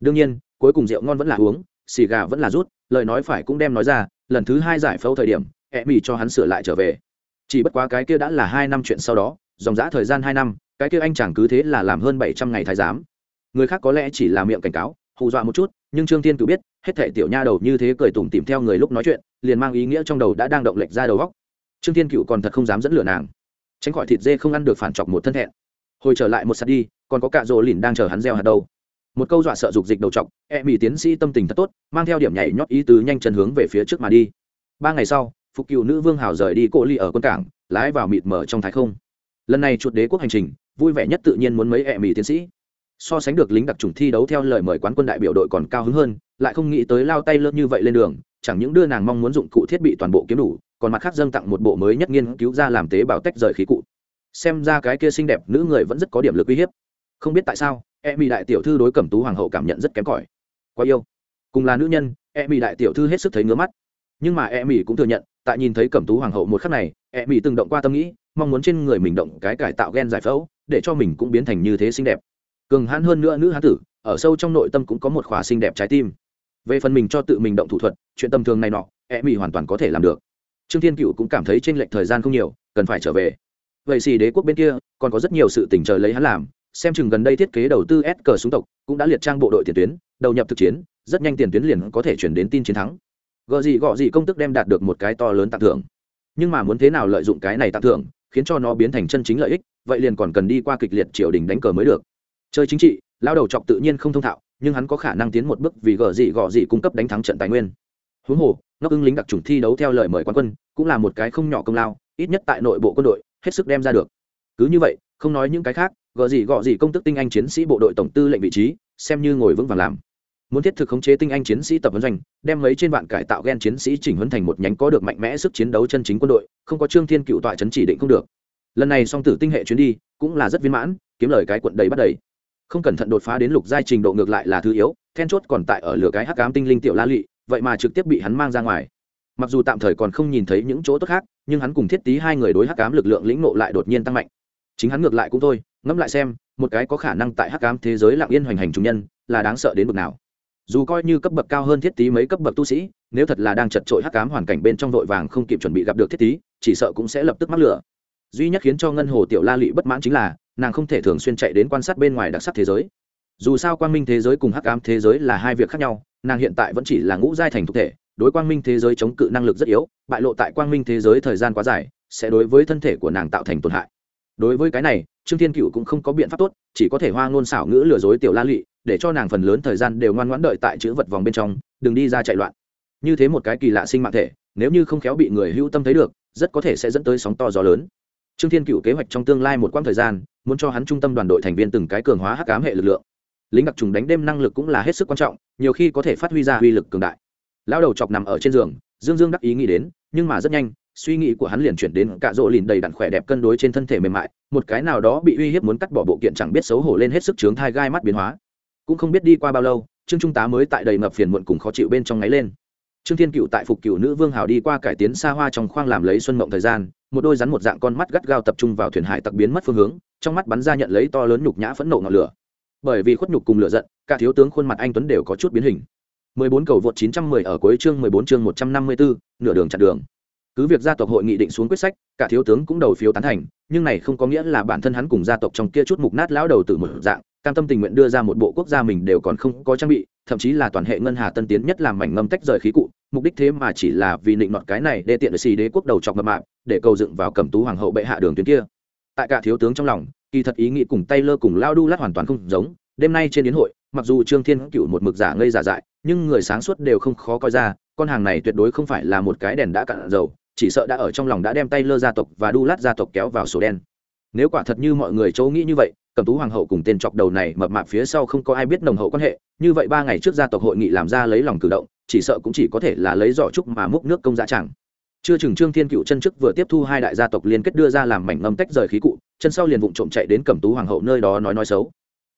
Đương nhiên, cuối cùng rượu ngon vẫn là uống, xì gà vẫn là rút, lời nói phải cũng đem nói ra, lần thứ hai giải phẫu thời điểm, ẹ mỹ cho hắn sửa lại trở về. Chỉ bất quá cái kia đã là hai năm chuyện sau đó, dòng dã thời gian hai năm, cái kia anh chẳng cứ thế là làm hơn bảy trăm ngày thái giám người khác có lẽ chỉ là miệng cảnh cáo, hù dọa một chút, nhưng trương Thiên Cự biết, hết thể tiểu nha đầu như thế cười tủm tìm theo người lúc nói chuyện, liền mang ý nghĩa trong đầu đã đang động lệch ra đầu góc trương Thiên cựu còn thật không dám dẫn lửa nàng. Tránh khỏi thịt dê không ăn được phản chọc một thân thẹn. Hồi trở lại một sạt đi, còn có cả rỗ lìn đang chờ hắn gieo hạt đâu. Một câu dọa sợ dục dịch đầu chọc e mỹ tiến sĩ tâm tình thật tốt, mang theo điểm nhảy nhót ý tứ nhanh chân hướng về phía trước mà đi. Ba ngày sau, phục cựu nữ vương hào rời đi cỗ ly ở quân cảng, lái vào mịt mở trong thái không. Lần này chuột đế quốc hành trình, vui vẻ nhất tự nhiên muốn mấy e mỹ tiến sĩ so sánh được lính đặc trùng thi đấu theo lời mời quán quân đại biểu đội còn cao hứng hơn, lại không nghĩ tới lao tay lớp như vậy lên đường, chẳng những đưa nàng mong muốn dụng cụ thiết bị toàn bộ kiếm đủ, còn mặt khác dâng tặng một bộ mới nhất nghiên cứu ra làm tế bào tách rời khí cụ. Xem ra cái kia xinh đẹp nữ người vẫn rất có điểm lực uy hiếp. Không biết tại sao e mỹ đại tiểu thư đối cẩm tú hoàng hậu cảm nhận rất kém cỏi. Quá yêu. Cùng là nữ nhân e mỹ đại tiểu thư hết sức thấy ngứa mắt. Nhưng mà e mỹ cũng thừa nhận, tại nhìn thấy cẩm tú hoàng hậu một khắc này e mỹ từng động qua tâm nghĩ, mong muốn trên người mình động cái cải tạo gen giải phẫu, để cho mình cũng biến thành như thế xinh đẹp cường hãn hơn nữa nữ hán tử, ở sâu trong nội tâm cũng có một khỏa xinh đẹp trái tim. Về phần mình cho tự mình động thủ thuật, chuyện tầm thường này nọ e mỹ hoàn toàn có thể làm được. Trương thiên cựu cũng cảm thấy trên lệch thời gian không nhiều, cần phải trở về. Vậy xì đế quốc bên kia, còn có rất nhiều sự tỉnh chờ lấy hắn làm, xem chừng gần đây thiết kế đầu tư s cờ súng tộc, cũng đã liệt trang bộ đội tiền tuyến, đầu nhập thực chiến, rất nhanh tiền tuyến liền có thể chuyển đến tin chiến thắng. Gợ gì gọ gì công tức đem đạt được một cái to lớn tặng thưởng. Nhưng mà muốn thế nào lợi dụng cái này tặng thưởng, khiến cho nó biến thành chân chính lợi ích, vậy liền còn cần đi qua kịch liệt triều đình đánh cờ mới được chơi chính trị lao đầu chọc tự nhiên không thông thạo, nhưng hắn có khả năng tiến một bước vì gờ gì gọ gì cung cấp đánh thắng trận tài nguyên. Huống hồ ngốc ưng lính đặc trùng thi đấu theo lời mời quan quân, cũng là một cái không nhỏ công lao, ít nhất tại nội bộ quân đội, hết sức đem ra được. Cứ như vậy, không nói những cái khác, gờ gì gọ gì công tức tinh anh chiến sĩ bộ đội tổng tư lệnh vị trí, xem như ngồi vững vàng làm. Muốn thiết thực khống chế tinh anh chiến sĩ tập huấn doanh, đem mấy trên vạn cải tạo gen chiến sĩ chỉnh huấn thành một nhánh có được mạnh mẽ sức chiến đấu chân chính quân đội, không có trương thiên cựu tọa chấn chỉ định không được. Lần này song tử tinh hệ chuyến đi, cũng là rất viên mãn, kiếm lời cái quận đầy bắt đầy không cẩn thận đột phá đến lục giai trình độ ngược lại là thứ yếu, then chốt còn tại ở lửa cái hắc ám tinh linh tiểu la lụy, vậy mà trực tiếp bị hắn mang ra ngoài. Mặc dù tạm thời còn không nhìn thấy những chỗ tốt khác, nhưng hắn cùng thiết tý hai người đối hắc ám lực lượng lĩnh nộ lại đột nhiên tăng mạnh. Chính hắn ngược lại cũng thôi, ngẫm lại xem, một cái có khả năng tại hắc ám thế giới lặng yên hoành hành chủ nhân, là đáng sợ đến bực nào. Dù coi như cấp bậc cao hơn thiết tý mấy cấp bậc tu sĩ, nếu thật là đang chật trội hắc ám hoàn cảnh bên trong vội vàng không kịp chuẩn bị gặp được thiết tý chỉ sợ cũng sẽ lập tức mắc lửa. Duy nhất khiến cho ngân hồ tiểu la lụy bất mãn chính là nàng không thể thường xuyên chạy đến quan sát bên ngoài đặc sắc thế giới. Dù sao quang minh thế giới cùng hắc ám thế giới là hai việc khác nhau, nàng hiện tại vẫn chỉ là ngũ giai thành thực thể, đối quang minh thế giới chống cự năng lực rất yếu, bại lộ tại quang minh thế giới thời gian quá dài, sẽ đối với thân thể của nàng tạo thành tổn hại. Đối với cái này, trương thiên cựu cũng không có biện pháp tốt, chỉ có thể hoa ngôn xảo ngữ lừa dối tiểu la lụy để cho nàng phần lớn thời gian đều ngoan ngoãn đợi tại chữ vật vòng bên trong, đừng đi ra chạy loạn. Như thế một cái kỳ lạ sinh mạng thể, nếu như không khéo bị người hữu tâm thấy được, rất có thể sẽ dẫn tới sóng to gió lớn trương thiên cựu kế hoạch trong tương lai một quãng thời gian, muốn cho hắn trung tâm đoàn đội thành viên từng cái cường hóa hắc ám hệ lực lượng. Lính đặc trùng đánh đêm năng lực cũng là hết sức quan trọng, nhiều khi có thể phát huy ra uy lực cường đại. Lão đầu chọc nằm ở trên giường, dương dương đắc ý nghĩ đến, nhưng mà rất nhanh, suy nghĩ của hắn liền chuyển đến cả rộ lìn đầy đặn khỏe đẹp cân đối trên thân thể mềm mại, một cái nào đó bị uy hiếp muốn cắt bỏ bộ kiện chẳng biết xấu hổ lên hết sức chướng thai gai mắt biến hóa. Cũng không biết đi qua bao lâu, trương trung tá mới tại đầy ngập phiền muộn cùng khó chịu bên trong ngáy lên trương thiên cựu tại phục cựu nữ vương hào đi qua cải tiến xa hoa trong khoang làm lấy xuân mộng thời gian một đôi rắn một dạng con mắt gắt gao tập trung vào thuyền hải tặc biến mất phương hướng trong mắt bắn ra nhận lấy to lớn nhục nhã phẫn nộ ngọn lửa. Bởi vì khuất nhục cùng lửa giận cả thiếu tướng khuôn mặt anh tuấn đều có chút biến hình. 14 cầu vượt 910 ở cuối chương 14 chương 154, nửa đường chặn đường. Cứ việc gia tộc hội nghị định xuống quyết sách cả thiếu tướng cũng đầu phiếu tán thành nhưng này không có nghĩa là bản thân hắn cùng gia tộc trong kia chút mục nát lão đầu tử một dạng cam tâm tình nguyện đưa ra một bộ quốc gia mình đều còn không có trang bị, thậm chí là toàn hệ ngân hà tân tiến nhất làm mảnh ngâm tách rời khí cụ, mục đích thế mà chỉ là vì định nọt cái này để tiện xì đế quốc đầu chọc mập mạng để cầu dựng vào cầm tú hoàng hậu bệ hạ đường tuyến kia. Tại cả thiếu tướng trong lòng, kỳ thật ý nghĩ cùng tay lơ cùng lao đu lát hoàn toàn không giống, đêm nay trên đến hội, mặc dù trương thiên cựu một mực giả ngây giả dại, nhưng người sáng suốt đều không khó coi ra, con hàng này tuyệt đối không phải là một cái đèn đã cạn dầu, chỉ sợ đã ở trong lòng đã đem tay lơ gia tộc và đu lát gia tộc kéo vào sổ đen. Nếu quả thật như mọi người châu nghĩ như vậy cầm tú hoàng hậu cùng tên chọc đầu này mập mạp phía sau không có ai biết nồng hậu quan hệ, như vậy ba ngày trước gia tộc hội nghị làm ra lấy lòng cử động, chỉ sợ cũng chỉ có thể là lấy giỏ trúc mà múc nước công dạ chẳng. Chưa chừng trương thiên cựu chân chức vừa tiếp thu hai đại gia tộc liên kết đưa ra làm mảnh ngâm tách rời khí cụ, chân sau liền vụng trộm chạy đến cẩm tú hoàng hậu nơi đó nói nói xấu.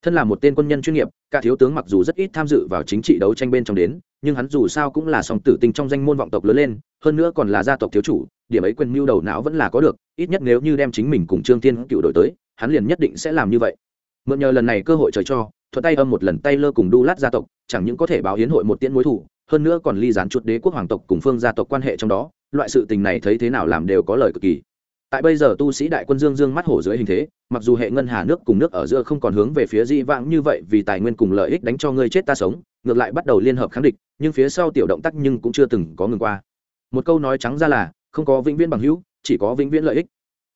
Thân là một tên quân nhân chuyên nghiệp, cả thiếu tướng mặc dù rất ít tham dự vào chính trị đấu tranh bên trong đến, nhưng hắn dù sao cũng là song tử tinh trong danh môn vọng tộc lớn lên, hơn nữa còn là gia tộc thiếu chủ, điểm ấy quyền mưu đầu não vẫn là có được, ít nhất nếu như đem chính mình cùng trương thiên cựu đổi tới hắn liền nhất định sẽ làm như vậy. Mượn nhờ lần này cơ hội trời cho thuật tay âm một lần tay lơ cùng đu lát gia tộc, chẳng những có thể báo hiến hội một tiễn mối thủ, hơn nữa còn ly gián chuột đế quốc hoàng tộc cùng phương gia tộc quan hệ trong đó, loại sự tình này thấy thế nào làm đều có lời cực kỳ. Tại bây giờ tu sĩ đại quân dương dương mắt hổ dưới hình thế, mặc dù hệ ngân hà nước cùng nước ở giữa không còn hướng về phía di vãng như vậy vì tài nguyên cùng lợi ích đánh cho ngươi chết ta sống, ngược lại bắt đầu liên hợp kháng địch, nhưng phía sau tiểu động tác nhưng cũng chưa từng có ngừng qua. Một câu nói trắng ra là, không có vĩnh viễn bằng hữu, chỉ có vĩnh viễn lợi ích.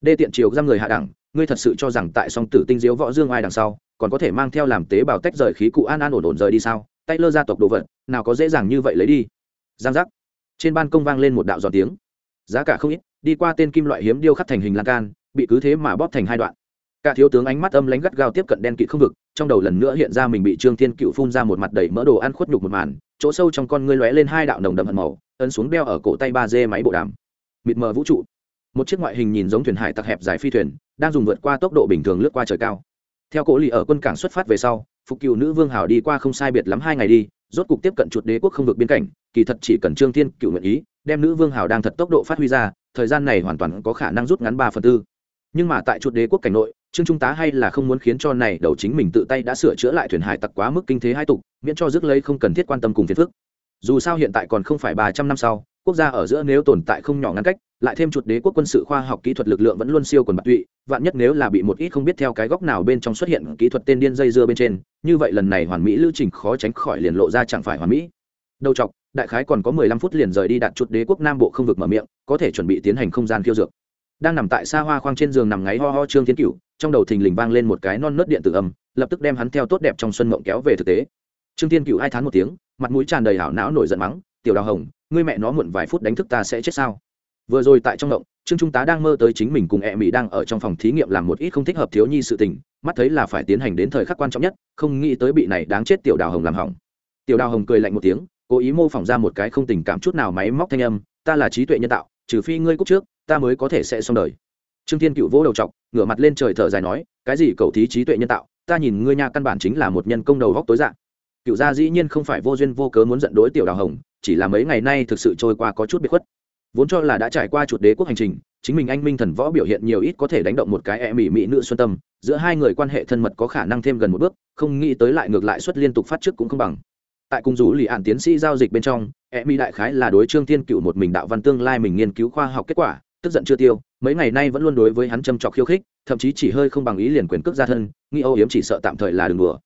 Đê tiện triều giam người hạ đẳng ngươi thật sự cho rằng tại song tử tinh diếu võ dương ai đằng sau, còn có thể mang theo làm tế bào tách rời khí cụ an an ổn ổn rời đi sao? Tay lơ gia tộc đồ vật, nào có dễ dàng như vậy lấy đi. Giang giác. Trên ban công vang lên một đạo giòn tiếng. Giá cả không ít, đi qua tên kim loại hiếm điêu khắc thành hình lan can, bị cứ thế mà bóp thành hai đoạn. Cả thiếu tướng ánh mắt âm lánh gắt gao tiếp cận đen kịt không vực, trong đầu lần nữa hiện ra mình bị trương thiên cựu phun ra một mặt đầy mỡ đồ ăn khuất nhục một màn, chỗ sâu trong con ngươi lóe lên hai đạo nồng đậm hận màu, ấn xuống đeo ở cổ tay ba dê máy bộ đàm. Mịt mờ vũ trụ một chiếc ngoại hình nhìn giống thuyền hải tặc hẹp dài phi thuyền, đang dùng vượt qua tốc độ bình thường lướt qua trời cao. Theo cổ lì ở quân cảng xuất phát về sau, phục cựu nữ vương hảo đi qua không sai biệt lắm hai ngày đi, rốt cục tiếp cận chuột đế quốc không vực biên cảnh, kỳ thật chỉ cần trương thiên cựu nguyện ý, đem nữ vương hảo đang thật tốc độ phát huy ra, thời gian này hoàn toàn có khả năng rút ngắn ba phần tư. Nhưng mà tại chuột đế quốc cảnh nội, trương trung tá hay là không muốn khiến cho này đầu chính mình tự tay đã sửa chữa lại thuyền hải tặc quá mức kinh thế hai tục, miễn cho rước lấy không cần thiết quan tâm cùng phiền phức. Dù sao hiện tại còn không phải ba trăm năm sau, quốc gia ở giữa nếu tồn tại không nhỏ ngăn cách lại thêm chuột đế quốc quân sự khoa học kỹ thuật lực lượng vẫn luôn siêu quần bạc tụy, vạn nhất nếu là bị một ít không biết theo cái góc nào bên trong xuất hiện kỹ thuật tên điên dây dưa bên trên, như vậy lần này hoàn mỹ lưu trình khó tránh khỏi liền lộ ra chẳng phải hoàn mỹ. Đầu chọc, đại khái còn có mười lăm phút liền rời đi đặt chuột đế quốc nam bộ không vực mở miệng, có thể chuẩn bị tiến hành không gian khiêu dược. Đang nằm tại xa hoa khoang trên giường nằm ngáy ho ho trương tiến cửu, trong đầu thình lình vang lên một cái non nớt điện tử âm, lập tức đem hắn theo tốt đẹp trong xuân mộng kéo về thực tế. Trương tiên cửu hai tháng một tiếng, mặt mũi tràn đầy hảo não nổi giận mắng, tiểu đào hồng, ngươi mẹ nó muộn vài phút đánh thức ta sẽ chết sao? Vừa rồi tại trong động, trương trung tá đang mơ tới chính mình cùng e mỹ đang ở trong phòng thí nghiệm làm một ít không thích hợp thiếu nhi sự tình, mắt thấy là phải tiến hành đến thời khắc quan trọng nhất, không nghĩ tới bị này đáng chết tiểu đào hồng làm hỏng. Tiểu đào hồng cười lạnh một tiếng, cố ý mô phỏng ra một cái không tình cảm chút nào máy móc thanh âm, ta là trí tuệ nhân tạo, trừ phi ngươi cúc trước, ta mới có thể sẽ xong đời. Trương thiên cựu vỗ đầu chọc, ngửa mặt lên trời thở dài nói, cái gì cầu thí trí tuệ nhân tạo, ta nhìn ngươi nha căn bản chính là một nhân công đầu góc tối dạng. Cựu gia dĩ nhiên không phải vô duyên vô cớ muốn giận đối tiểu đào hồng, chỉ là mấy ngày nay thực sự trôi qua có chút bị khuất vốn cho là đã trải qua chuột đế quốc hành trình, chính mình anh minh thần võ biểu hiện nhiều ít có thể đánh động một cái e mỹ mỹ nữ xuân tâm, giữa hai người quan hệ thân mật có khả năng thêm gần một bước, không nghĩ tới lại ngược lại suất liên tục phát trước cũng không bằng. Tại cung rủ lì ạn tiến sĩ giao dịch bên trong e mỹ đại khái là đối trương thiên cựu một mình đạo văn tương lai mình nghiên cứu khoa học kết quả, tức giận chưa tiêu, mấy ngày nay vẫn luôn đối với hắn châm trọc khiêu khích, thậm chí chỉ hơi không bằng ý liền quyền cước ra thân, nghi âu yếm chỉ sợ tạm thời là đường đùa.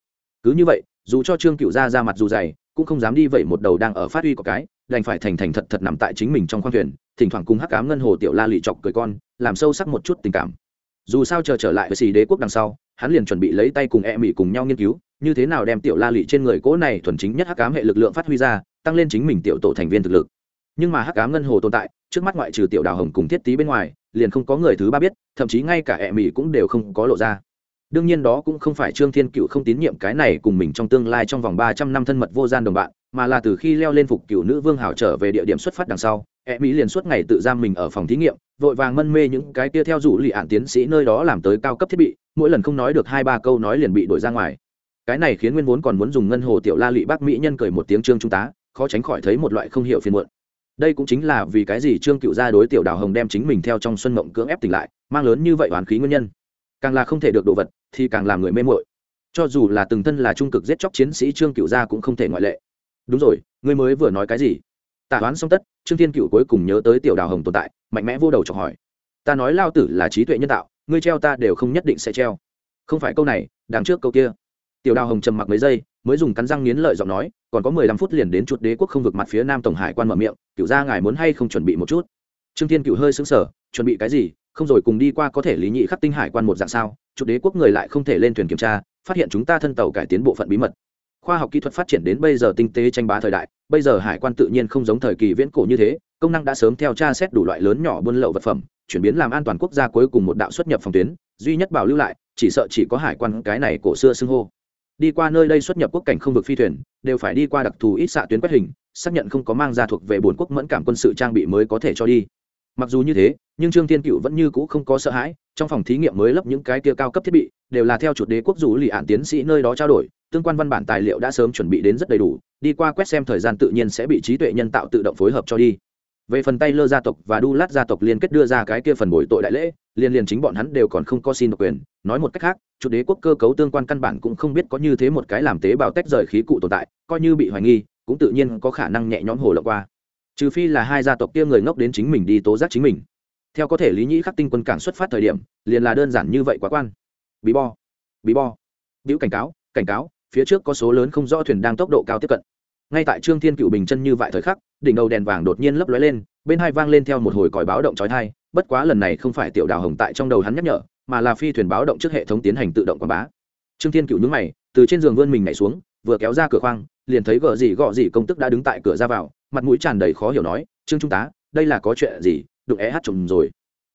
Cứ như vậy, dù cho trương cựu ra ra mặt dù dày, cũng không dám đi vậy một đầu đang ở phát huy của cái đành phải thành thành thật thật nằm tại chính mình trong khoang thuyền, thỉnh thoảng cùng hắc cám ngân hồ tiểu la lì chọc cười con, làm sâu sắc một chút tình cảm. Dù sao chờ trở lại với xì đế quốc đằng sau, hắn liền chuẩn bị lấy tay cùng e mỹ cùng nhau nghiên cứu, như thế nào đem tiểu la lị trên người cỗ này thuần chính nhất hắc cám hệ lực lượng phát huy ra, tăng lên chính mình tiểu tổ thành viên thực lực. Nhưng mà hắc cám ngân hồ tồn tại, trước mắt ngoại trừ tiểu đào hồng cùng thiết tý bên ngoài, liền không có người thứ ba biết, thậm chí ngay cả e mỹ cũng đều không có lộ ra. Đương nhiên đó cũng không phải trương thiên cựu không tín nhiệm cái này cùng mình trong tương lai trong vòng ba trăm năm thân mật vô gian đồng bạn mà là từ khi leo lên phục cựu nữ vương hảo trở về địa điểm xuất phát đằng sau e mỹ liền suốt ngày tự giam mình ở phòng thí nghiệm, vội vàng mân mê những cái kia theo dụ lì ạn tiến sĩ nơi đó làm tới cao cấp thiết bị, mỗi lần không nói được hai ba câu nói liền bị đổi ra ngoài. Cái này khiến nguyên vốn còn muốn dùng ngân hồ tiểu la lị bác mỹ nhân cười một tiếng trương trung tá, khó tránh khỏi thấy một loại không hiểu phiền muộn. Đây cũng chính là vì cái gì trương cựu gia đối tiểu đào hồng đem chính mình theo trong xuân mộng cưỡng ép tỉnh lại, mang lớn như vậy oán khí nguyên nhân. Càng là không thể được đồ vật, thì càng làm người mê mội cho dù là từng thân là trung cực giết chóc chiến sĩ trương cựu gia cũng không thể ngoại lệ đúng rồi, ngươi mới vừa nói cái gì? Tả toán xong tất, trương thiên cựu cuối cùng nhớ tới tiểu đào hồng tồn tại, mạnh mẽ vô đầu chọc hỏi. Ta nói lao tử là trí tuệ nhân tạo, ngươi treo ta đều không nhất định sẽ treo. Không phải câu này, đằng trước câu kia. Tiểu đào hồng trầm mặc mấy giây, mới dùng cắn răng nghiến lợi giọng nói, còn có mười lăm phút liền đến chuột đế quốc không vực mặt phía nam tổng hải quan mở miệng cựu gia ngài muốn hay không chuẩn bị một chút? Trương thiên cựu hơi xứng sở chuẩn bị cái gì? Không rồi cùng đi qua có thể lý nhị khắc tinh hải quan một dạng sao? Chuột đế quốc người lại không thể lên thuyền kiểm tra, phát hiện chúng ta thân tàu cải tiến bộ phận bí mật khoa học kỹ thuật phát triển đến bây giờ tinh tế tranh bá thời đại, bây giờ hải quan tự nhiên không giống thời kỳ viễn cổ như thế, công năng đã sớm theo tra xét đủ loại lớn nhỏ buôn lậu vật phẩm, chuyển biến làm an toàn quốc gia cuối cùng một đạo xuất nhập phòng tuyến, duy nhất bảo lưu lại, chỉ sợ chỉ có hải quan cái này cổ xưa xưng hô. Đi qua nơi đây xuất nhập quốc cảnh không vực phi thuyền, đều phải đi qua đặc thù ít xạ tuyến quét hình, xác nhận không có mang ra thuộc về bồn quốc mẫn cảm quân sự trang bị mới có thể cho đi. Mặc dù như thế, nhưng trương thiên cựu vẫn như cũ không có sợ hãi, trong phòng thí nghiệm mới lấp những cái kia cao cấp thiết bị, đều là theo chuột đế quốc dù lì ạn tiến sĩ nơi đó trao đổi tương quan văn bản tài liệu đã sớm chuẩn bị đến rất đầy đủ, đi qua quét xem thời gian tự nhiên sẽ bị trí tuệ nhân tạo tự động phối hợp cho đi. Về phần tay lơ gia tộc và đu lát gia tộc liên kết đưa ra cái kia phần bồi tội đại lễ liên liên chính bọn hắn đều còn không có xin độc quyền. Nói một cách khác, chủ đế quốc cơ cấu tương quan căn bản cũng không biết có như thế một cái làm tế bào tách rời khí cụ tồn tại, coi như bị hoài nghi, cũng tự nhiên có khả năng nhẹ nhõm hồ lộ qua. Trừ phi là hai gia tộc kia người ngốc đến chính mình đi tố giác chính mình. Theo có thể lý nhĩ khắc tinh quân cảng xuất phát thời điểm, liền là đơn giản như vậy quá quan. Bí bo bí bo biểu cảnh cáo cảnh cáo phía trước có số lớn không rõ thuyền đang tốc độ cao tiếp cận. Ngay tại trương thiên cựu bình chân như vậy thời khắc, đỉnh đầu đèn vàng đột nhiên lấp lóe lên, bên hai vang lên theo một hồi còi báo động chói tai, bất quá lần này không phải tiểu đào hồng tại trong đầu hắn nhắc nhở, mà là phi thuyền báo động trước hệ thống tiến hành tự động quảng bá. Trương thiên cựu nhướng mày, từ trên giường vươn mình nhảy xuống, vừa kéo ra cửa khoang, liền thấy gợ gì gọ gì công tức đã đứng tại cửa ra vào, mặt mũi tràn đầy khó hiểu nói, trương trung tá, đây là có chuyện gì? Đụng é hát trùng rồi.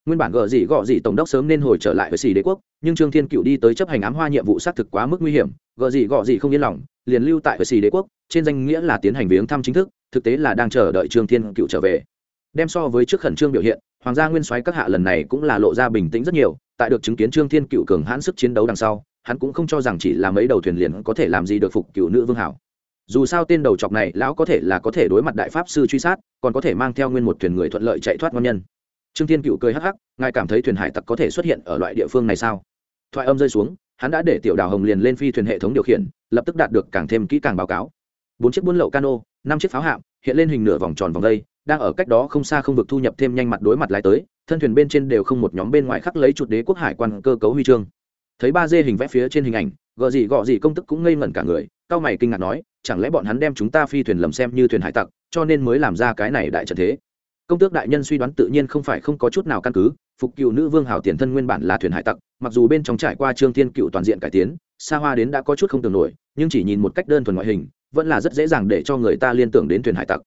Nguyên bản gợ gì gọ gì tổng đốc sớm nên hồi trở lại với xì đế quốc, nhưng trương thiên cựu đi tới chấp hành ám hoa nhiệm vụ xác thực quá mức nguy hiểm gợ gì gọ gì không yên lòng, liền lưu tại với xì đế quốc, trên danh nghĩa là tiến hành viếng thăm chính thức, thực tế là đang chờ đợi trương thiên cựu trở về. Đem so với trước khẩn trương biểu hiện, hoàng gia nguyên soái các hạ lần này cũng là lộ ra bình tĩnh rất nhiều, tại được chứng kiến trương thiên cựu cường hãn sức chiến đấu đằng sau, hắn cũng không cho rằng chỉ là mấy đầu thuyền liền có thể làm gì được phục cựu nữ vương hảo. Dù sao tên đầu chọc này lão có thể là có thể đối mặt đại pháp sư truy sát, còn có thể mang theo nguyên một thuyền người thuận lợi chạy thoát ngon nhân. Trương thiên cựu cười hắc hắc, ngài cảm thấy thuyền hải tặc có thể xuất hiện ở loại địa phương này sao? Thoại âm rơi xuống hắn đã để tiểu đào hồng liền lên phi thuyền hệ thống điều khiển, lập tức đạt được càng thêm kỹ càng báo cáo. Bốn chiếc buôn lậu cano, năm chiếc pháo hạm, hiện lên hình nửa vòng tròn vòng đây, đang ở cách đó không xa không vực thu nhập thêm nhanh mặt đối mặt lái tới, thân thuyền bên trên đều không một nhóm bên ngoài khắc lấy chuột đế quốc hải quan cơ cấu huy chương. Thấy ba dê hình vẽ phía trên hình ảnh gợ gì gọ gì công tức cũng ngây ngẩn cả người, cao mày kinh ngạc nói, chẳng lẽ bọn hắn đem chúng ta phi thuyền lầm xem như thuyền hải tặc, cho nên mới làm ra cái này đại trận thế? Công tước đại nhân suy đoán tự nhiên không phải không có chút nào căn cứ, phục cựu nữ vương hào tiền thân nguyên bản là thuyền hải tặc, mặc dù bên trong trải qua trương thiên cựu toàn diện cải tiến, xa hoa đến đã có chút không tưởng nổi, nhưng chỉ nhìn một cách đơn thuần ngoại hình, vẫn là rất dễ dàng để cho người ta liên tưởng đến thuyền hải tặc.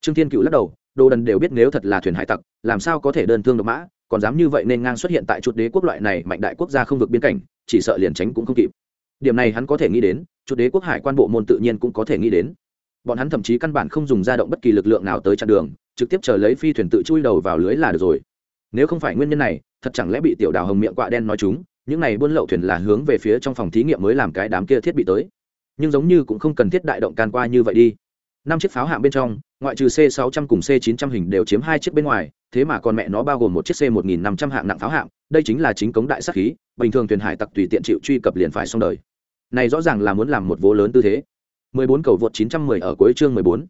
Trương thiên cựu lắc đầu, đồ đần đều biết nếu thật là thuyền hải tặc, làm sao có thể đơn thương độc mã, còn dám như vậy nên ngang xuất hiện tại chuột đế quốc loại này mạnh đại quốc gia không vực biên cảnh, chỉ sợ liền tránh cũng không kịp. Điểm này hắn có thể nghĩ đến, chuột đế quốc hải quan bộ môn tự nhiên cũng có thể nghĩ đến. Bọn hắn thậm chí căn bản không dùng ra động bất kỳ lực lượng nào tới chặn đường trực tiếp chờ lấy phi thuyền tự chui đầu vào lưới là được rồi. Nếu không phải nguyên nhân này, thật chẳng lẽ bị tiểu đào hồng miệng quạ đen nói chúng, những này buôn lậu thuyền là hướng về phía trong phòng thí nghiệm mới làm cái đám kia thiết bị tới. Nhưng giống như cũng không cần thiết đại động can qua như vậy đi. Năm chiếc pháo hạng bên trong, ngoại trừ c 600 cùng c 900 hình đều chiếm hai chiếc bên ngoài, thế mà còn mẹ nó bao gồm một chiếc c 1500 hạng nặng pháo hạng, đây chính là chính cống đại sắc khí, bình thường thuyền hải tặc tùy tiện chịu truy cập liền phải xong đời. Này rõ ràng là muốn làm một vố lớn tư thế. 14 cầu vượt 910 ở cuối chương 14.